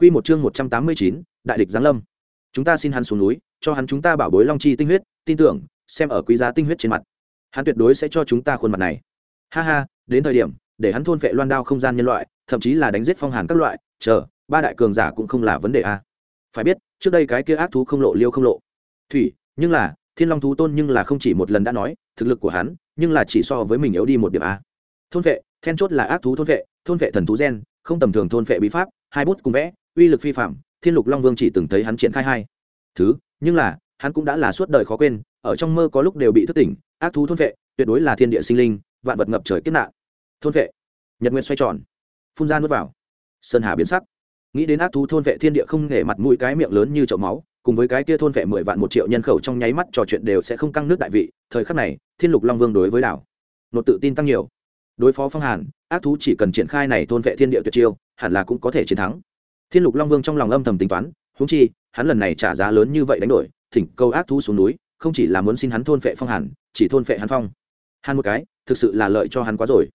Quy một chương 189, đại địch giáng lâm. Chúng ta xin hắn xuống núi, cho hắn chúng ta bảo bối long chi tinh huyết, tin tưởng, xem ở quý giá tinh huyết trên mặt, hắn tuyệt đối sẽ cho chúng ta khuôn mặt này. Ha ha, đến thời điểm, để hắn thôn phệ loan đao không gian nhân loại, thậm chí là đánh giết phong hàn các loại, chờ, ba đại cường giả cũng không là vấn đề a. Phải biết, trước đây cái kia ác thú không lộ liêu không lộ. Thủy, nhưng là, Thiên Long thú tôn nhưng là không chỉ một lần đã nói, thực lực của hắn, nhưng là chỉ so với mình yếu đi một điểm a. Thôn phệ, then chốt là ác thú thôn phệ, thôn phệ thần thú gen, không tầm thường thôn phệ bí pháp, hai bút cùng vẽ, uy lực phi phạm, thiên lục long vương chỉ từng thấy hắn triển khai hai thứ, nhưng là, hắn cũng đã là suốt đời khó quên, ở trong mơ có lúc đều bị thức tỉnh, ác thú thôn vệ, tuyệt đối là thiên địa sinh linh, vạn vật ngập trời kết nạn. Thôn vệ. Nhật nguyện xoay tròn, phun ra nuốt vào. Sơn hà biến sắc. Nghĩ đến ác thú thôn vệ thiên địa không nể mặt mũi cái miệng lớn như chậu máu, cùng với cái kia thôn vệ mười vạn một triệu nhân khẩu trong nháy mắt trò chuyện đều sẽ không căng nước đại vị, thời khắc này, thiên lục long vương đối với đảo, nột tự tin tăng nhiều. Đối phó phong hàn, ác thú chỉ cần triển khai này thôn vệ thiên địa tuyệt chiêu, hẳn là cũng có thể chiến thắng thiên lục long vương trong lòng âm thầm tính toán húng chi, hắn lần này trả giá lớn như vậy đánh đổi, thỉnh câu ác thú xuống núi, không chỉ là muốn xin hắn thôn phệ phong hàn, chỉ thôn phệ hắn phong. Hàn một cái, thực sự là lợi cho hắn quá rồi.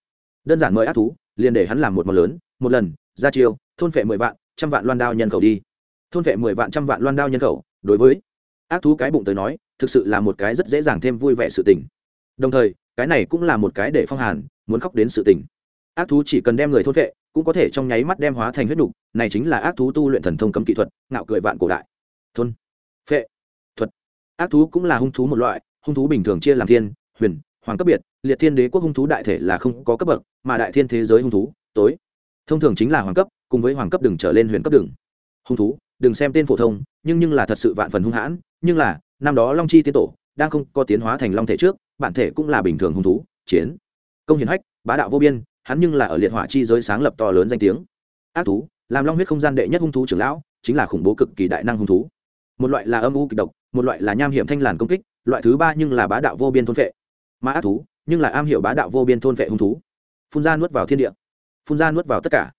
Đơn giản mời ác thú, liền để hắn làm một món lớn, một lần, ra chiêu, thôn phệ mười vạn, trăm vạn loan đao nhân khẩu đi. Thôn phệ mười vạn, trăm vạn loan đao nhân khẩu, đối với ác thú cái bụng tới nói, thực sự là một cái rất dễ dàng thêm vui vẻ sự tình. Đồng thời, cái này cũng là một cái để phong hàn, muốn khóc đến sự tình. Ác thú chỉ cần đem người thôn vệ cũng có thể trong nháy mắt đem hóa thành huyết nục, này chính là ác thú tu luyện thần thông cấm kỹ thuật, ngạo cười vạn cổ đại. Thôn. Phệ. Thuật. Ác thú cũng là hung thú một loại, hung thú bình thường chia làm thiên, huyền, hoàng cấp biệt, liệt thiên đế quốc hung thú đại thể là không có cấp bậc, mà đại thiên thế giới hung thú, tối. Thông thường chính là hoàng cấp, cùng với hoàng cấp đừng trở lên huyền cấp đừng. Hung thú, đừng xem tên phổ thông, nhưng nhưng là thật sự vạn phần hung hãn, nhưng là, năm đó long chi tiên tổ, đang không có tiến hóa thành long thể trước, bản thể cũng là bình thường hung thú, chiến. Công hiển hách, bá đạo vô biên hắn nhưng là ở liệt hỏa chi giới sáng lập to lớn danh tiếng. Ác thú, làm long huyết không gian đệ nhất hung thú trưởng lão, chính là khủng bố cực kỳ đại năng hung thú. Một loại là âm u kịch độc, một loại là nham hiểm thanh làn công kích, loại thứ ba nhưng là bá đạo vô biên thôn vệ mà ác thú, nhưng là am hiểu bá đạo vô biên thôn vệ hung thú. Phun ra nuốt vào thiên địa, phun ra nuốt vào tất cả,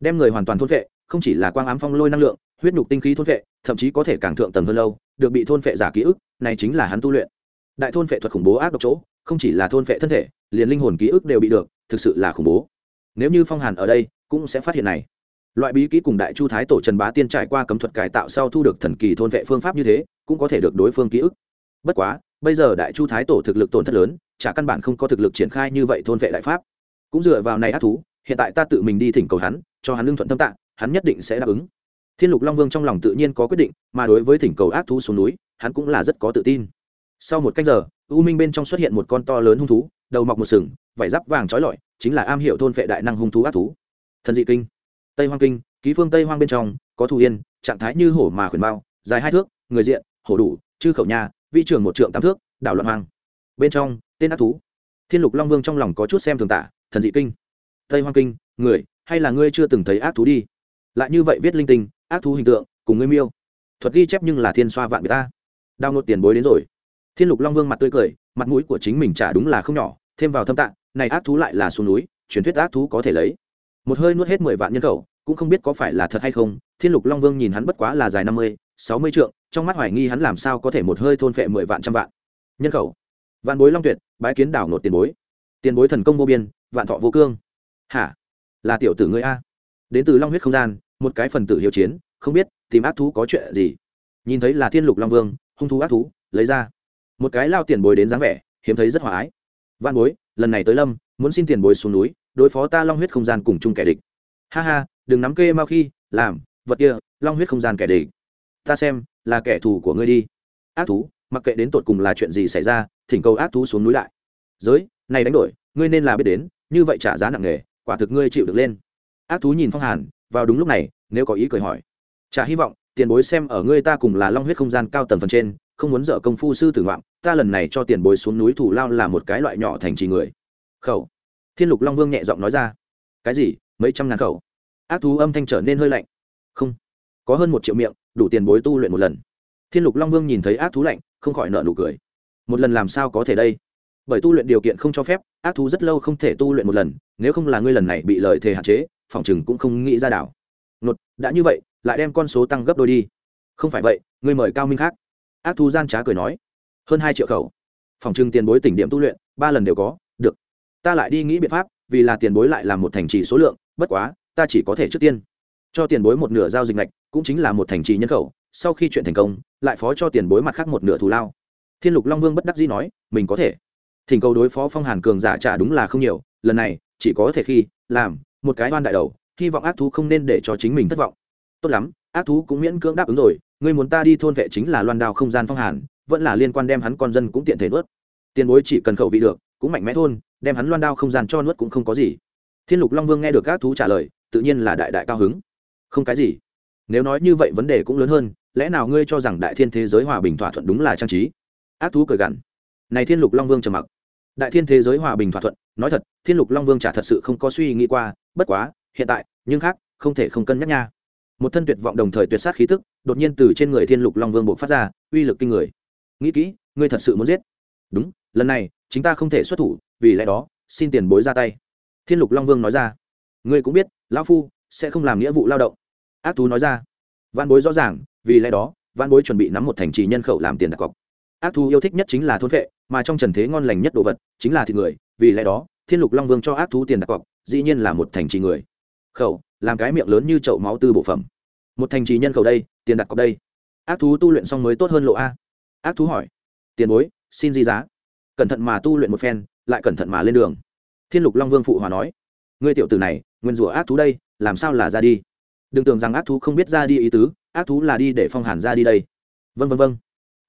đem người hoàn toàn thôn vệ không chỉ là quang ám phong lôi năng lượng, huyết nhục tinh khí thôn vệ thậm chí có thể càng thượng tầng hơn lâu, được bị thôn vệ giả ký ức, này chính là hắn tu luyện đại thôn phệ thuật khủng bố ác độc chỗ, không chỉ là thôn phệ thân thể, liền linh hồn ký ức đều bị được, thực sự là khủng bố. Nếu như phong hàn ở đây, cũng sẽ phát hiện này. Loại bí kỹ cùng đại chu thái tổ trần bá tiên trải qua cấm thuật cải tạo sau thu được thần kỳ thôn vệ phương pháp như thế, cũng có thể được đối phương ký ức. Bất quá, bây giờ đại chu thái tổ thực lực tổn thất lớn, chả căn bản không có thực lực triển khai như vậy thôn vệ đại pháp. Cũng dựa vào này ác thú, hiện tại ta tự mình đi thỉnh cầu hắn, cho hắn lương thuận tâm tạng hắn nhất định sẽ đáp ứng. Thiên lục long vương trong lòng tự nhiên có quyết định, mà đối với thỉnh cầu ác thú xuống núi, hắn cũng là rất có tự tin sau một cách giờ, u minh bên trong xuất hiện một con to lớn hung thú, đầu mọc một sừng, vải giáp vàng trói lọi, chính là am hiệu thôn vệ đại năng hung thú ác thú. Thần dị kinh. Tây hoang kinh, ký phương tây hoang bên trong, có thù yên, trạng thái như hổ mà khuyển bao, dài hai thước, người diện, hổ đủ, chư khẩu nhà, vi trường một trượng tám thước, đảo loạn hoang. Bên trong, tên ác thú. Thiên lục long vương trong lòng có chút xem thường tả, thần dị kinh. Tây hoang kinh, người, hay là ngươi chưa từng thấy ác thú đi? Lại như vậy viết linh tinh, ác thú hình tượng, cùng ngươi miêu. Thuật ghi chép nhưng là thiên xoa vạn người ta. Đao nốt tiền bối đến rồi thiên lục long vương mặt tươi cười, mặt mũi của chính mình chả đúng là không nhỏ, thêm vào thâm tạng này ác thú lại là xuống núi, truyền thuyết ác thú có thể lấy. Một hơi nuốt hết mười vạn nhân khẩu, cũng không biết có phải là thật hay không, thiên lục long vương nhìn hắn bất quá là dài năm mươi, sáu mươi trượng, trong mắt hoài nghi hắn làm sao có thể một hơi thôn phệ mười vạn trăm vạn. Nhân khẩu. Vạn bối long tuyệt, bái kiến đảo nột tiền bối. Tiền bối thần công vô biên, vạn thọ vô cương. Hả? Là tiểu tử ngươi a? Đến từ long huyết không gian, một cái phần tử hiếu chiến, không biết tìm ác thú có chuyện gì. Nhìn thấy là thiên lục long vương, hung thú ác thú, lấy ra một cái lao tiền bối đến dáng vẻ, hiếm thấy rất hòa ái. Văn bối, lần này tới lâm, muốn xin tiền bối xuống núi, đối phó ta long huyết không gian cùng chung kẻ địch. Ha ha, đừng nắm kê mau khi, làm, vật kia, long huyết không gian kẻ địch. Ta xem, là kẻ thù của ngươi đi. Ác thú, mặc kệ đến tột cùng là chuyện gì xảy ra, thỉnh cầu ác thú xuống núi lại. Giới, này đánh đổi, ngươi nên là biết đến, như vậy trả giá nặng nề, quả thực ngươi chịu được lên. Ác thú nhìn phong hàn, vào đúng lúc này, nếu có ý cười hỏi. Trả hy vọng, tiền bối xem ở ngươi ta cùng là long huyết không gian cao tầng phần trên không muốn dở công phu sư tử ngoạm, ta lần này cho tiền bối xuống núi thủ lao là một cái loại nhỏ thành trì người. Khẩu. Thiên lục long vương nhẹ giọng nói ra. Cái gì? Mấy trăm ngàn khẩu? Ác thú âm thanh trở nên hơi lạnh. Không. Có hơn một triệu miệng, đủ tiền bối tu luyện một lần. Thiên lục long vương nhìn thấy ác thú lạnh, không khỏi nợ nụ cười. Một lần làm sao có thể đây? Bởi tu luyện điều kiện không cho phép, ác thú rất lâu không thể tu luyện một lần, nếu không là ngươi lần này bị lợi thế hạn chế phòng chừng cũng không nghĩ ra đảo. Nột, đã như vậy, lại đem con số tăng gấp đôi đi. Không phải vậy, ngươi mời cao minh khác ác Thu gian trá cười nói, hơn hai triệu khẩu. Phòng trưng tiền bối tỉnh điểm tu luyện, ba lần đều có, được. Ta lại đi nghĩ biện pháp, vì là tiền bối lại làm một thành trì số lượng, bất quá, ta chỉ có thể trước tiên cho tiền bối một nửa giao dịch lệch cũng chính là một thành trì nhân khẩu. Sau khi chuyện thành công, lại phó cho tiền bối mặt khác một nửa thù lao. Thiên lục long vương bất đắc dĩ nói, mình có thể. Thỉnh cầu đối phó phong hàn cường giả trả đúng là không nhiều, lần này, chỉ có thể khi, làm, một cái oan đại đầu, hy vọng ác thú không nên để cho chính mình thất vọng. Tốt lắm, ác thú cũng miễn cưỡng đáp ứng rồi ngươi muốn ta đi thôn vệ chính là loan đao không gian phong hàn, vẫn là liên quan đem hắn con dân cũng tiện thể nuốt. Tiền bối chỉ cần khẩu vị được, cũng mạnh mẽ thôn, đem hắn loan đao không gian cho nuốt cũng không có gì. Thiên lục long vương nghe được các thú trả lời, tự nhiên là đại đại cao hứng. Không cái gì. Nếu nói như vậy vấn đề cũng lớn hơn, lẽ nào ngươi cho rằng đại thiên thế giới hòa bình thỏa thuận đúng là trang trí? Ác thú cười gằn. Này thiên lục long vương trầm mặc. Đại thiên thế giới hòa bình thỏa thuận, nói thật, thiên lục long vương chả thật sự không có suy nghĩ qua, bất quá, hiện tại, nhưng khác, không thể không cân nhắc nha một thân tuyệt vọng đồng thời tuyệt sát khí tức, đột nhiên từ trên người thiên lục long vương buộc phát ra, uy lực kinh người. Nghĩ kỹ, ngươi thật sự muốn giết. Đúng, lần này chúng ta không thể xuất thủ, vì lẽ đó, xin tiền bối ra tay. Thiên lục long vương nói ra. Ngươi cũng biết, lão phu sẽ không làm nghĩa vụ lao động. Ác thú nói ra. Văn bối rõ ràng, vì lẽ đó văn bối chuẩn bị nắm một thành trì nhân khẩu làm tiền đặt cọc. Ác thú yêu thích nhất chính là thôn vệ mà trong trần thế ngon lành nhất đồ vật chính là thịt người, vì lẽ đó, thiên lục long vương cho ác thú tiền đặt cọc, dĩ nhiên là một thành trì người. Khẩu làm cái miệng lớn như chậu máu tư bộ phẩm. Một thành trì nhân khẩu đây, tiền đặt cọc đây. Ác thú tu luyện xong mới tốt hơn lộ a. Ác thú hỏi. Tiền bối, xin di giá. Cẩn thận mà tu luyện một phen, lại cẩn thận mà lên đường. Thiên lục long vương phụ hòa nói. Ngươi tiểu tử này, nguyên rủa ác thú đây, làm sao là ra đi? Đừng tưởng rằng ác thú không biết ra đi ý tứ, ác thú là đi để phong hàn ra đi đây. Vân vân vân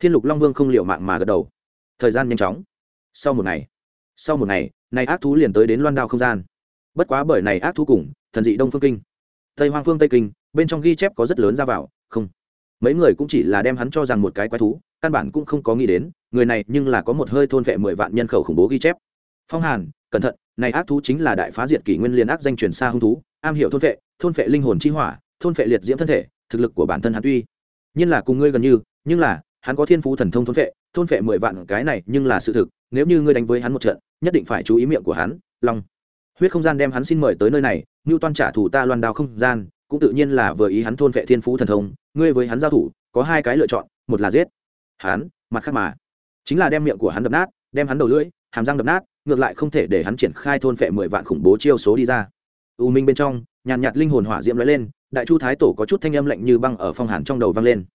thiên lục long vương không liệu mạng mà gật đầu. Thời gian nhanh chóng. Sau một ngày. Sau một ngày, này ác thú liền tới đến loan đao không gian. Bất quá bởi này ác thú cùng thần dị đông phương kinh. Tây hoang phương tây kinh, bên trong ghi chép có rất lớn ra vào, không. Mấy người cũng chỉ là đem hắn cho rằng một cái quái thú, căn bản cũng không có nghĩ đến, người này nhưng là có một hơi thôn vệ mười vạn nhân khẩu khủng bố ghi chép. Phong hàn, cẩn thận, này ác thú chính là đại phá diệt kỷ nguyên liên ác danh truyền xa hung thú, am hiểu thôn vệ thôn vệ linh hồn chi hỏa, thôn vệ liệt diễm thân thể, thực lực của bản thân hắn tuy nhiên là cùng ngươi gần như, nhưng là, hắn có thiên phú thần thông thôn vệ thôn vệ mười vạn cái này nhưng là sự thực, nếu như ngươi đánh với hắn một trận, nhất định phải chú ý miệng của hắn, long huyết không gian đem hắn xin mời tới nơi này như toan trả thù ta loan đao không gian, cũng tự nhiên là vừa ý hắn thôn vệ thiên phú thần thông, ngươi với hắn giao thủ, có hai cái lựa chọn, một là giết hắn, mặt khác mà. Chính là đem miệng của hắn đập nát, đem hắn đầu lưỡi, hàm răng đập nát, ngược lại không thể để hắn triển khai thôn vệ mười vạn khủng bố chiêu số đi ra. U minh bên trong, nhàn nhạt linh hồn hỏa diễm lóe lên, đại chu thái tổ có chút thanh âm lạnh như băng ở phong hàn trong đầu vang lên.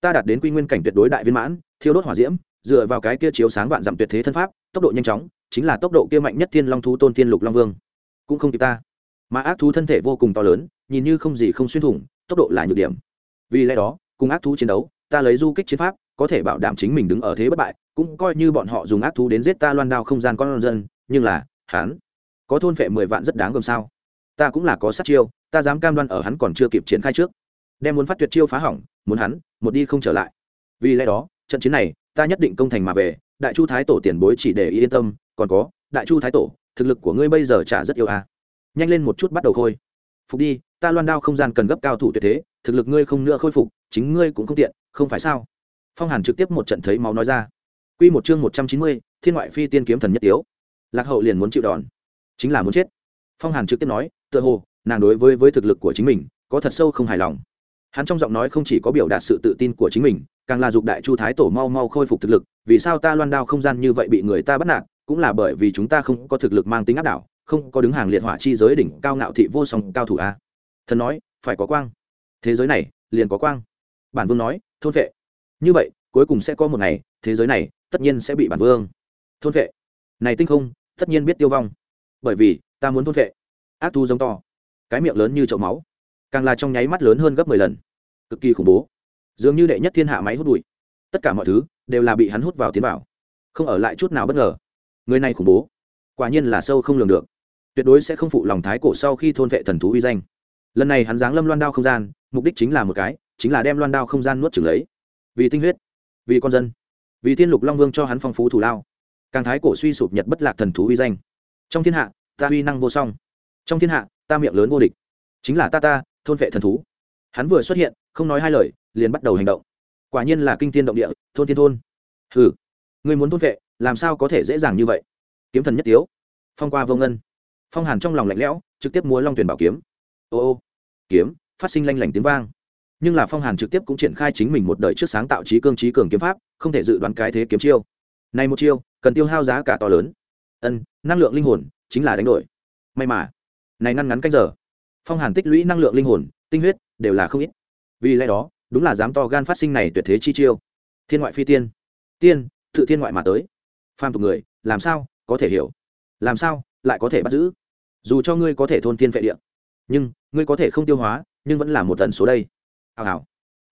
Ta đạt đến quy nguyên cảnh tuyệt đối đại viên mãn, thiêu đốt hỏa diễm, dựa vào cái kia chiếu sáng vạn dặm tuyệt thế thân pháp, tốc độ nhanh chóng, chính là tốc độ kia mạnh nhất thiên long thú tôn thiên lục long vương cũng không kịp ta. Mà ác thú thân thể vô cùng to lớn, nhìn như không gì không xuyên thủng, tốc độ là nhược điểm. Vì lẽ đó, cùng ác thú chiến đấu, ta lấy du kích chiến pháp, có thể bảo đảm chính mình đứng ở thế bất bại, cũng coi như bọn họ dùng ác thú đến giết ta loan đao không gian con dân, nhưng là, hắn có thôn phệ mười vạn rất đáng gồm sao. Ta cũng là có sát chiêu, ta dám cam đoan ở hắn còn chưa kịp triển khai trước. Đem muốn phát tuyệt chiêu phá hỏng, muốn hắn, một đi không trở lại. Vì lẽ đó, trận chiến này, ta nhất định công thành mà về, đại chu thái tổ tiền bối chỉ để yên tâm, còn có, đại chu thái tổ thực lực của ngươi bây giờ chả rất yêu à. nhanh lên một chút bắt đầu khôi. Phục đi, ta loan đao không gian cần gấp cao thủ tuyệt thế, thực lực ngươi không nữa khôi phục, chính ngươi cũng không tiện, không phải sao? Phong hàn trực tiếp một trận thấy máu nói ra. Q một chương một trăm chín mươi, thiên ngoại phi tiên kiếm thần nhất tiếu. Lạc hậu liền muốn chịu đòn. Chính là muốn chết. Phong hàn trực tiếp nói, tựa hồ, nàng đối với với thực lực của chính mình, có thật sâu không hài lòng. Hắn trong giọng nói không chỉ có biểu đạt sự tự tin của chính mình, càng là dục đại chu thái tổ mau mau khôi phục thực lực, vì sao ta loan đao không gian như vậy bị người ta bắt nạt cũng là bởi vì chúng ta không có thực lực mang tính áp đảo, không có đứng hàng liệt hỏa chi giới đỉnh cao ngạo thị vô song cao thủ a. Thần nói, phải có quang. Thế giới này, liền có quang. Bản vương nói, thôn vệ. Như vậy, cuối cùng sẽ có một ngày, thế giới này, tất nhiên sẽ bị bản vương thôn vệ. Này tinh không, tất nhiên biết tiêu vong. Bởi vì, ta muốn thôn vệ. Ác thu giống to. Cái miệng lớn như chậu máu. Càng là trong nháy mắt lớn hơn gấp mười lần. Cực kỳ khủng bố. Dường như đệ nhất thiên hạ máy hút bụi. Tất cả mọi thứ, đều là bị hắn hút vào tiến vào. Không ở lại chút nào bất ngờ người này khủng bố. Quả nhiên là sâu không lường được. Tuyệt đối sẽ không phụ lòng thái cổ sau khi thôn vệ thần thú uy danh. Lần này hắn giáng lâm loan đao không gian, mục đích chính là một cái, chính là đem loan đao không gian nuốt trừng lấy. Vì tinh huyết, vì con dân, vì thiên lục long vương cho hắn phong phú thủ lao. Càng thái cổ suy sụp nhật bất lạc thần thú uy danh. Trong thiên hạ, ta uy năng vô song. Trong thiên hạ, ta miệng lớn vô địch. Chính là ta ta, thôn vệ thần thú. Hắn vừa xuất hiện, không nói hai lời, liền bắt đầu hành động. Quả nhiên là kinh thiên động địa, thôn thiên thôn. Hừ. Ngươi muốn thôn vệ, làm sao có thể dễ dàng như vậy? Kiếm thần nhất tiếu, phong qua vô ngân. Phong hàn trong lòng lạnh lẽo, trực tiếp múa long tuyển bảo kiếm. Ô ô, kiếm, phát sinh lanh lảnh tiếng vang. Nhưng là phong hàn trực tiếp cũng triển khai chính mình một đời trước sáng tạo trí cương trí cường kiếm pháp, không thể dự đoán cái thế kiếm chiêu. Này một chiêu, cần tiêu hao giá cả to lớn. Ân, năng lượng linh hồn, chính là đánh đổi. May mà, này ngăn ngắn canh giờ. Phong hàn tích lũy năng lượng linh hồn, tinh huyết, đều là không ít. Vì lẽ đó, đúng là dám to gan phát sinh này tuyệt thế chi chiêu. Thiên ngoại phi tiên. Tiên tự thiên ngoại mà tới. Phàm tục người, làm sao có thể hiểu? Làm sao lại có thể bắt giữ? Dù cho ngươi có thể thôn tiên vệ địa, nhưng ngươi có thể không tiêu hóa, nhưng vẫn là một tần số đây. Hào hào.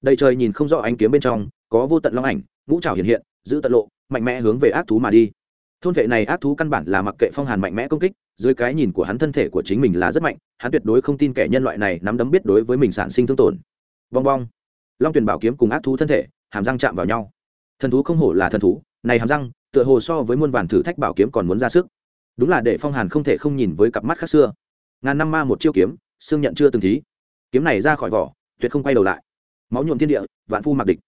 Đầy trời nhìn không rõ ánh kiếm bên trong, có vô tận long ảnh, ngũ trào hiện hiện, giữ tận lộ, mạnh mẽ hướng về ác thú mà đi. Thôn vệ này ác thú căn bản là mặc kệ phong hàn mạnh mẽ công kích, dưới cái nhìn của hắn thân thể của chính mình là rất mạnh, hắn tuyệt đối không tin kẻ nhân loại này nắm đấm biết đối với mình sản sinh thương tổn. Bong bong. Long tuyền bảo kiếm cùng ác thú thân thể, hàm răng chạm vào nhau thần thú không hổ là thần thú, này hàm răng, tựa hồ so với muôn vàn thử thách bảo kiếm còn muốn ra sức. Đúng là để phong hàn không thể không nhìn với cặp mắt khác xưa. Ngàn năm ma một chiêu kiếm, xương nhận chưa từng thí. Kiếm này ra khỏi vỏ, tuyệt không quay đầu lại. Máu nhuộm thiên địa, vạn phu mặc địch.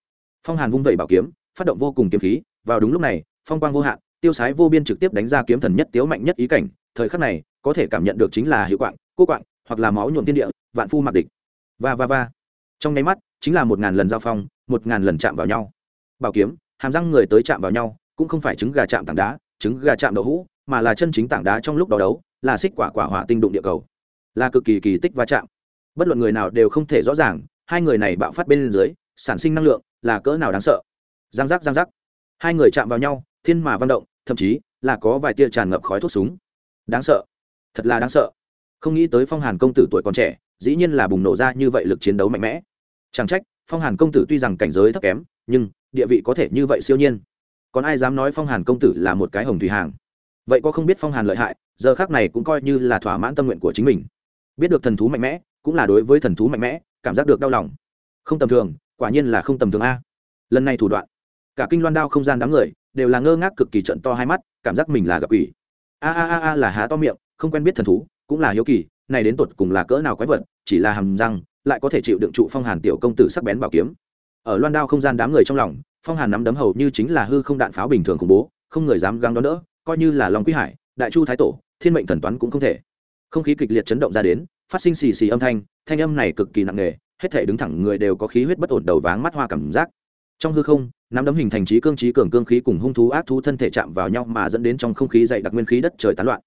Phong hàn vung vẩy bảo kiếm, phát động vô cùng kiếm khí. Vào đúng lúc này, phong quang vô hạn, tiêu sái vô biên trực tiếp đánh ra kiếm thần nhất tiếu mạnh nhất ý cảnh. Thời khắc này, có thể cảm nhận được chính là hiệu quạng, cô quạng, hoặc là máu nhuộm thiên địa, vạn phu mặc địch. Và và và trong nháy mắt, chính là một ngàn lần giao phong, một ngàn lần chạm vào nhau bảo kiếm, hàm răng người tới chạm vào nhau, cũng không phải trứng gà chạm tảng đá, trứng gà chạm đậu hũ, mà là chân chính tảng đá trong lúc đó đấu, là xích quả quả hỏa tinh đụng địa cầu. Là cực kỳ kỳ tích va chạm. Bất luận người nào đều không thể rõ ràng, hai người này bạo phát bên dưới, sản sinh năng lượng là cỡ nào đáng sợ. Giang giác giang giác. Hai người chạm vào nhau, thiên mà văn động, thậm chí là có vài tia tràn ngập khói thuốc súng. Đáng sợ. Thật là đáng sợ. Không nghĩ tới phong hàn công tử tuổi còn trẻ, dĩ nhiên là bùng nổ ra như vậy lực chiến đấu mạnh mẽ. Chẳng trách, phong hàn công tử tuy rằng cảnh giới thấp kém, nhưng địa vị có thể như vậy siêu nhiên. Còn ai dám nói phong hàn công tử là một cái hồng thủy hàng? Vậy có không biết phong hàn lợi hại, giờ khác này cũng coi như là thỏa mãn tâm nguyện của chính mình. Biết được thần thú mạnh mẽ, cũng là đối với thần thú mạnh mẽ, cảm giác được đau lòng. Không tầm thường, quả nhiên là không tầm thường a. Lần này thủ đoạn, cả kinh loan đao không gian đám người, đều là ngơ ngác cực kỳ trận to hai mắt, cảm giác mình là gặp ủy a a a a là há to miệng, không quen biết thần thú, cũng là hiếu kỳ, này đến tột cùng là cỡ nào quái vật, chỉ là hầm răng, lại có thể chịu đựng trụ phong hàn tiểu công tử sắc bén bảo kiếm ở loan đao không gian đám người trong lòng, phong hàn nắm đấm hầu như chính là hư không đạn pháo bình thường khủng bố, không người dám găng đón đỡ, coi như là lòng quý hải, đại chu thái tổ, thiên mệnh thần toán cũng không thể. Không khí kịch liệt chấn động ra đến, phát sinh xì xì âm thanh thanh âm này cực kỳ nặng nề, hết thể đứng thẳng người đều có khí huyết bất ổn đầu váng mắt hoa cảm giác. Trong hư không, nắm đấm hình thành trí cương trí cường cương khí cùng hung thú ác thú thân thể chạm vào nhau mà dẫn đến trong không khí dày đặc nguyên khí đất trời tán loạn.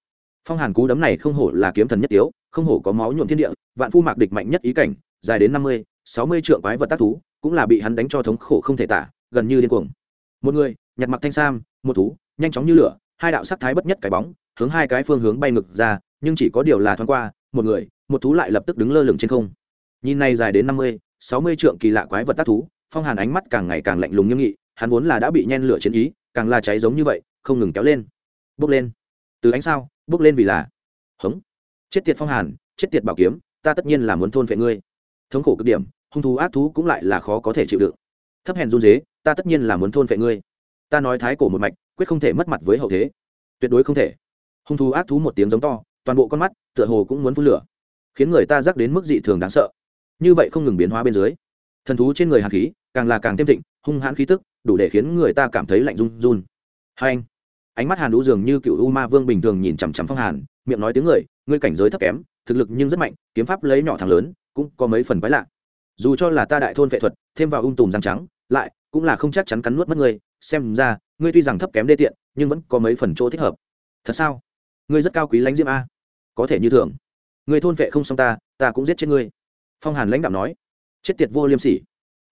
Phong hàn cú đấm này không hổ là kiếm thần nhất tiếu, không hổ có máu nhuộm thiên địa, vạn phu mạc địch mạnh nhất ý cảnh, dài đến năm mươi, sáu mươi trượng quái vật tác thú cũng là bị hắn đánh cho thống khổ không thể tả, gần như điên cuồng. Một người, nhặt mặc thanh sam, một thú, nhanh chóng như lửa, hai đạo sắc thái bất nhất cái bóng, hướng hai cái phương hướng bay ngực ra, nhưng chỉ có điều là thoáng qua, một người, một thú lại lập tức đứng lơ lửng trên không. Nhìn này dài đến năm mươi, sáu mươi trượng kỳ lạ quái vật tác thú, phong hàn ánh mắt càng ngày càng lạnh lùng nghiêm nghị, hắn vốn là đã bị nhen lửa chiến ý, càng là cháy giống như vậy, không ngừng kéo lên. Bốc lên. Từ ánh sao bốc lên vì là, hống. Chết tiệt phong hàn, chết tiệt bảo kiếm, ta tất nhiên là muốn thôn vệ ngươi. Thống khổ cực điểm hung thú ác thú cũng lại là khó có thể chịu đựng. Thấp hèn run dế, ta tất nhiên là muốn thôn vệ ngươi. Ta nói thái cổ một mạch, quyết không thể mất mặt với hậu thế. Tuyệt đối không thể. Hung thú ác thú một tiếng giống to, toàn bộ con mắt, tựa hồ cũng muốn phun lửa, khiến người ta rắc đến mức dị thường đáng sợ. Như vậy không ngừng biến hóa bên dưới, thần thú trên người hàn khí càng là càng thêm thịnh, hung hãn khí tức đủ để khiến người ta cảm thấy lạnh run run. Hai anh, ánh mắt hàn đũ dường như cựu u ma vương bình thường nhìn chằm chằm phong hàn, miệng nói tiếng người, ngươi cảnh giới thấp kém, thực lực nhưng rất mạnh, kiếm pháp lấy nhỏ thằng lớn, cũng có mấy phần quái lạ dù cho là ta đại thôn vệ thuật, thêm vào ung tùm răng trắng, lại cũng là không chắc chắn cắn nuốt mất ngươi. Xem ra, ngươi tuy rằng thấp kém đê tiện, nhưng vẫn có mấy phần chỗ thích hợp. Thật sao? Ngươi rất cao quý lãnh diễm a. Có thể như thường. Ngươi thôn vệ không xong ta ta cũng giết chết ngươi. Phong hàn lãnh đạo nói. Chết tiệt vô liêm sỉ.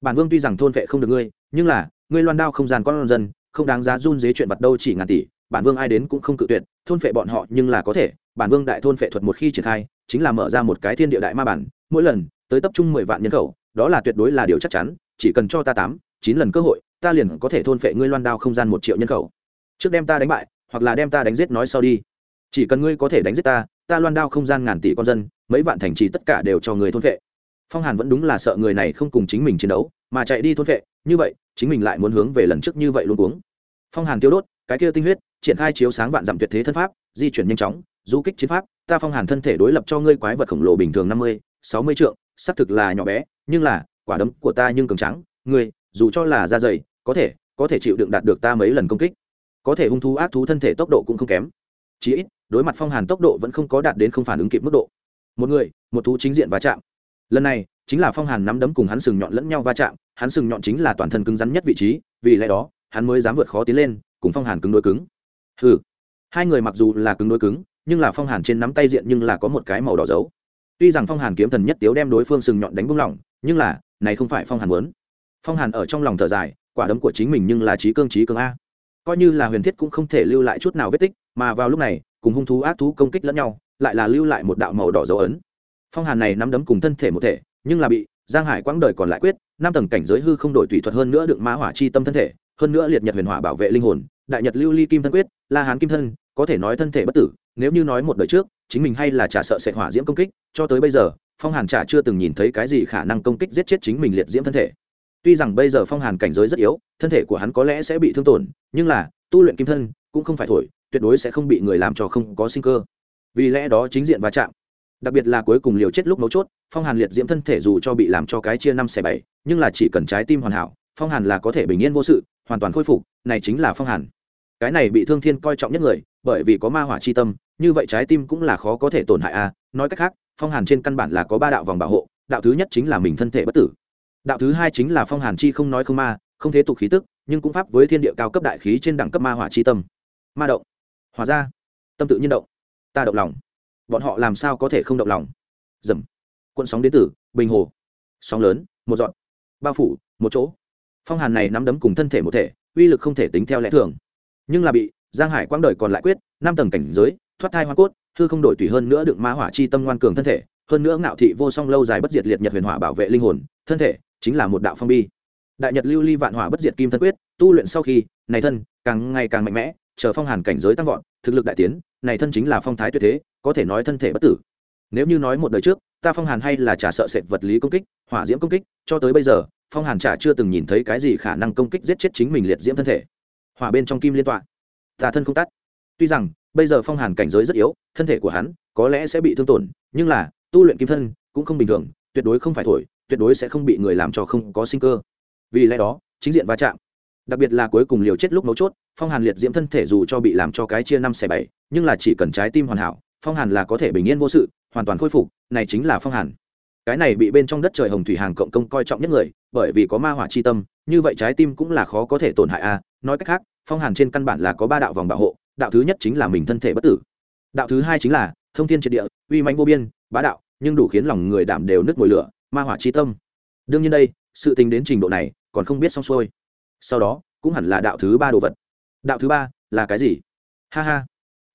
Bản vương tuy rằng thôn vệ không được ngươi, nhưng là, ngươi loan đao không gian con dân, không đáng giá run dế chuyện vật đâu chỉ ngàn tỷ, bản vương ai đến cũng không cự tuyệt, thôn vệ bọn họ nhưng là có thể. Bản vương đại thôn vệ thuật một khi triển khai, chính là mở ra một cái thiên địa đại ma bản, mỗi lần tới tập trung mười vạn nhân khẩu đó là tuyệt đối là điều chắc chắn, chỉ cần cho ta tám, chín lần cơ hội, ta liền có thể thôn phệ ngươi loan đao không gian một triệu nhân khẩu trước đem ta đánh bại, hoặc là đem ta đánh giết nói sau đi chỉ cần ngươi có thể đánh giết ta ta loan đao không gian ngàn tỷ con dân, mấy vạn thành trì tất cả đều cho người thôn phệ. phong hàn vẫn đúng là sợ người này không cùng chính mình chiến đấu, mà chạy đi thôn phệ. như vậy, chính mình lại muốn hướng về lần trước như vậy luôn uống phong hàn tiêu đốt, cái kia tinh huyết, triển khai chiếu sáng vạn dặm tuyệt thế thân pháp, di chuyển nhanh chóng, du kích chiến pháp, ta phong hàn thân thể đối lập cho ngươi quái vật khổng lồ bình thường năm mươi, sáu mươi trượng, xác thực là nhỏ bé nhưng là quả đấm của ta nhưng cường trắng ngươi dù cho là da dày có thể có thể chịu đựng đạt được ta mấy lần công kích. Có thể hung thú ác thú thân thể tốc độ cũng không kém. Chí ít đối mặt phong hàn tốc độ vẫn không có đạt đến không phản ứng kịp mức độ. Một người một thú chính diện va chạm. Lần này chính là phong hàn nắm đấm cùng hắn sừng nhọn lẫn nhau va chạm hắn sừng nhọn chính là toàn thân cứng rắn nhất vị trí vì lẽ đó hắn mới dám vượt khó tiến lên cùng phong hàn cứng đối cứng. Hừ, hai người mặc dù là cứng đối cứng nhưng là phong hàn trên nắm tay diện nhưng là có một cái màu đỏ dấu. Tuy rằng phong hàn kiếm thần nhất tiếu đem đối phương sừng nhọn đánh bung lỏng nhưng là, này không phải phong hàn muốn. Phong hàn ở trong lòng thở dài, quả đấm của chính mình nhưng là trí cương trí cường a. Coi như là huyền thiết cũng không thể lưu lại chút nào vết tích, mà vào lúc này, cùng hung thú ác thú công kích lẫn nhau, lại là lưu lại một đạo màu đỏ dấu ấn. Phong hàn này nắm đấm cùng thân thể một thể, nhưng là bị giang hải quãng đời còn lại quyết, năm tầng cảnh giới hư không đổi tùy thuật hơn nữa đựng mã hỏa chi tâm thân thể, hơn nữa liệt nhật huyền hỏa bảo vệ linh hồn, đại nhật lưu ly kim thân quyết, la hán kim thân, có thể nói thân thể bất tử, nếu như nói một đời trước, chính mình hay là trả sợ sệt hỏa diễm công kích, cho tới bây giờ phong hàn chả chưa từng nhìn thấy cái gì khả năng công kích giết chết chính mình liệt diễm thân thể. Tuy rằng bây giờ phong hàn cảnh giới rất yếu, thân thể của hắn có lẽ sẽ bị thương tổn, nhưng là, tu luyện kim thân, cũng không phải thổi, tuyệt đối sẽ không bị người làm cho không có sinh cơ. Vì lẽ đó chính diện va chạm. Đặc biệt là cuối cùng liều chết lúc mấu chốt, phong hàn liệt diễm thân thể dù cho bị làm cho cái chia năm xẻ bảy, nhưng là chỉ cần trái tim hoàn hảo, phong hàn là có thể bình yên vô sự, hoàn toàn khôi phục, này chính là phong hàn. Cái này bị thương thiên coi trọng nhất người, bởi vì có ma hỏa chi tâm, như vậy trái tim cũng là khó có thể tổn hại a, nói cách khác phong hàn trên căn bản là có ba đạo vòng bảo hộ đạo thứ nhất chính là mình thân thể bất tử. Đạo thứ hai chính là phong hàn chi không nói không ma không thế tục khí tức nhưng cũng pháp với thiên địa cao cấp đại khí trên đẳng cấp ma hỏa chi tâm. Ma động hòa ra tâm tự nhiên động ta động lòng. Bọn họ làm sao có thể không động lòng? Dầm. Cuộn sóng đến tử, bình hồ. Sóng lớn một dọn. Bao phủ một chỗ. Phong hàn này nắm đấm cùng thân thể một thể uy lực không thể tính theo lẽ thường. Nhưng là bị giang hải quang đời còn lại quyết năm tầng cảnh giới thoát thai hoa cốt thư không đổi tùy hơn nữa đựng ma hỏa chi tâm ngoan cường thân thể, hơn nữa ngạo thị vô song lâu dài bất diệt liệt nhật huyền hỏa bảo vệ linh hồn, thân thể chính là một đạo phong bi. Đại nhật lưu ly vạn hỏa bất diệt kim thân quyết, tu luyện sau khi, này thân càng ngày càng mạnh mẽ, chờ phong hàn cảnh giới tăng vọt, thực lực đại tiến, này thân chính là phong thái tuyệt thế, có thể nói thân thể bất tử. Nếu như nói một đời trước, ta phong hàn hay là trả sợ sệt vật lý công kích, hỏa diễm công kích, cho tới bây giờ, phong hàn trả chưa từng nhìn thấy cái gì khả năng công kích giết chết chính mình liệt diễm thân thể. Hỏa bên trong kim liên tọa tà thân không tắt. Tuy rằng bây giờ phong hàn cảnh giới rất yếu, thân thể của hắn có lẽ sẽ bị thương tổn, nhưng là, tu luyện kim thân cũng không bình thường, tuyệt đối không phải thổi, tuyệt đối sẽ không bị người làm cho không có sinh cơ. Vì lẽ đó, chính diện va chạm, đặc biệt là cuối cùng liều chết lúc mấu chốt, phong hàn liệt diễm thân thể dù cho bị làm cho cái chia năm xẻ bảy, nhưng là chỉ cần trái tim hoàn hảo, phong hàn là có thể bình yên vô sự, hoàn toàn khôi phục, này chính là phong hàn. Cái này bị bên trong đất trời hồng thủy hàng cộng công coi trọng nhất người, bởi vì có ma hỏa chi tâm, như vậy trái tim cũng là khó có thể tổn hại a. Nói cách khác, phong hàn trên căn bản là có ba đạo vòng bảo hộ đạo thứ nhất chính là mình thân thể bất tử. Đạo thứ hai chính là thông thiên triệt địa uy mãnh vô biên bá đạo nhưng đủ khiến lòng người đảm đều nứt mùi lửa ma hỏa chi tâm. Đương nhiên đây sự tình đến trình độ này còn không biết xong xuôi. Sau đó cũng hẳn là đạo thứ ba đồ vật. Đạo thứ ba là cái gì? Ha ha.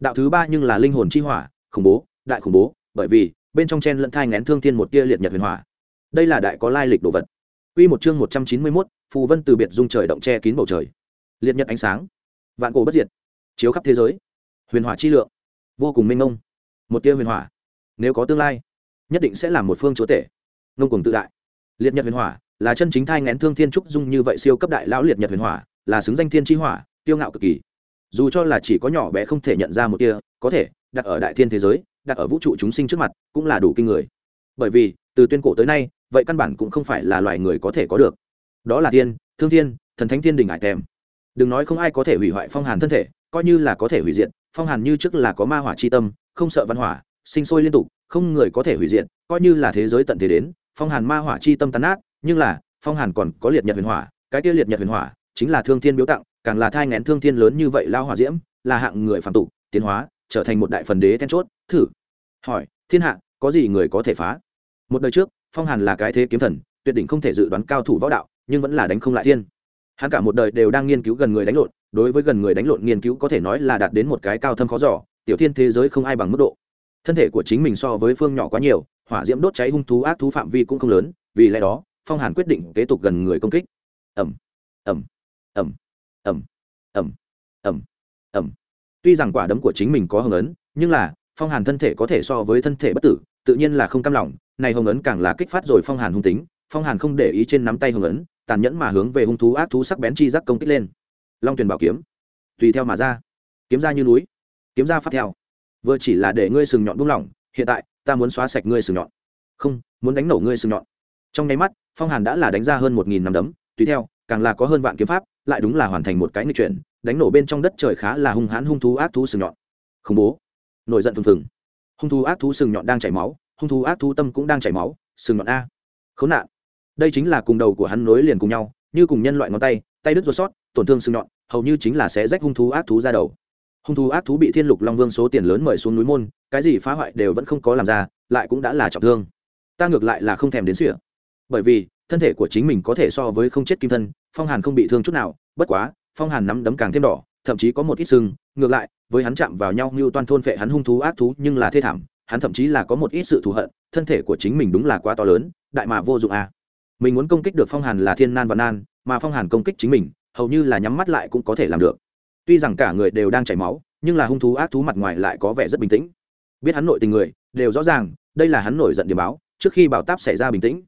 Đạo thứ ba nhưng là linh hồn chi hỏa khủng bố đại khủng bố bởi vì bên trong chen lẫn thai ngén thương thiên một tia liệt nhật huyền hỏa. Đây là đại có lai lịch đồ vật. Quy một chương một trăm chín mươi 191, phù vân từ biệt dung trời động che kín bầu trời. Liệt nhật ánh sáng, vạn cổ bất diệt, chiếu khắp thế giới. Huyền hỏa chi lượng, vô cùng minh mông. Một tia huyền hỏa, nếu có tương lai, nhất định sẽ làm một phương chúa tể. Ngông cuồng tự đại. Liệt nhật huyền hỏa, là chân chính thai ngén thương thiên trúc dung như vậy siêu cấp đại lão liệt nhật huyền hỏa, là xứng danh thiên chi hỏa, tiêu ngạo cực kỳ. Dù cho là chỉ có nhỏ bé không thể nhận ra một tia, có thể đặt ở đại thiên thế giới, đặt ở vũ trụ chúng sinh trước mặt, cũng là đủ kinh người. Bởi vì, từ tuyên cổ tới nay, vậy căn bản cũng không phải là loài người có thể có được đó là thiên thương thiên thần thánh thiên đình ải tèm đừng nói không ai có thể hủy hoại phong hàn thân thể coi như là có thể hủy diệt, phong hàn như trước là có ma hỏa c h i tâm, không sợ văn hỏa, sinh sôi liên tục, không người có thể hủy diệt, coi như là thế giới tận thế đến, phong hàn ma hỏa c h i tâm tàn ác nhưng là, phong hàn còn có liệt nhật huyền hỏa, cái kia liệt nhật huyền hỏa chính là thương thiên biếu tặng, càng là thai ngén thương thiên lớn như vậy lao hỏa diễm, là hạng người phạm tục, tiến hóa, trở thành một đại phần đế then chốt, thử. Hỏi, thiên hạ, có gì người có thể phá? Một đời trước, phong hàn là cái thế kiếm thần, tuyệt đỉnh không thể dự đoán cao thủ võ đạo, nhưng vẫn là đánh không lại thiên. Hắn cả một đời đều đang nghiên cứu gần người đánh lộn đối với gần người đánh lộn nghiên cứu có thể nói là đạt đến một cái cao thâm khó giỏ tiểu thiên thế giới không ai bằng mức độ. Thân thể của chính mình so với phương nhỏ quá nhiều, hỏa diễm đốt cháy hung thú ác thú phạm vi cũng không lớn, vì lẽ đó, phong hàn quyết định kế tục gần người công kích. Ẩm ẩm ẩm ẩm ẩm ẩm ẩm tuy rằng quả đấm của chính mình có hồng ấn, nhưng là, phong hàn thân thể có thể so với thân thể bất tử, tự nhiên là không cam lòng. Này hồng ấn càng là kích phát rồi phong hàn hung tính, phong hàn không để ý trên nắm tay hồng ấn, tàn nhẫn mà hướng về hung thú ác thú sắc bén chi giác công kích lên long tuyền bảo kiếm. Tùy theo mà ra. Kiếm ra như núi, kiếm ra phát theo. Vừa chỉ là để ngươi sừng nhọn buông lỏng, hiện tại, ta muốn xóa sạch ngươi sừng nhọn. Không, muốn đánh nổ ngươi sừng nhọn. Trong nháy mắt, phong hàn đã là đánh ra hơn một nghìn năm đấm, tùy theo, càng là có hơn vạn kiếm pháp, lại đúng là hoàn thành một cái nghịch chuyển, đánh nổ bên trong đất trời khá là hung hãn hung thú ác thú sừng nhọn. Khủng bố. Nổi giận phừng phừng. Hung thú ác thú sừng nhọn đang chảy máu, hung thú ác thú tâm cũng đang chảy máu, sừng nhọn a. Khốn nạn. Đây chính là cùng đầu của hắn nối liền cùng nhau, như cùng nhân loại ngón tay tay đứt ruột sót, tổn thương sừng nhọn hầu như chính là sẽ rách hung thú ác thú ra đầu. Hung thú ác thú bị thiên lục long vương số tiền lớn mời xuống núi môn, cái gì phá hoại đều vẫn không có làm ra, lại cũng đã là trọng thương. Ta ngược lại là không thèm đến sỉa bởi vì, thân thể của chính mình có thể so với không chết kim thân, phong hàn không bị thương chút nào, bất quá, phong hàn nắm đấm càng thêm đỏ, thậm chí có một ít sưng, ngược lại, với hắn chạm vào nhau như toan thôn phệ hắn hung thú ác thú nhưng là thê thảm, hắn thậm chí là có một ít sự thù hận, thân thể của chính mình đúng là quá to lớn, đại mà vô dụng à. mình muốn công kích được phong hàn là thiên nan và nan, mà phong hàn công kích chính mình hầu như là nhắm mắt lại cũng có thể làm được. Tuy rằng cả người đều đang chảy máu, nhưng là hung thú ác thú mặt ngoài lại có vẻ rất bình tĩnh. Biết hắn nội tình người, đều rõ ràng, đây là hắn nổi giận điểm báo, trước khi bảo táp xảy ra bình tĩnh.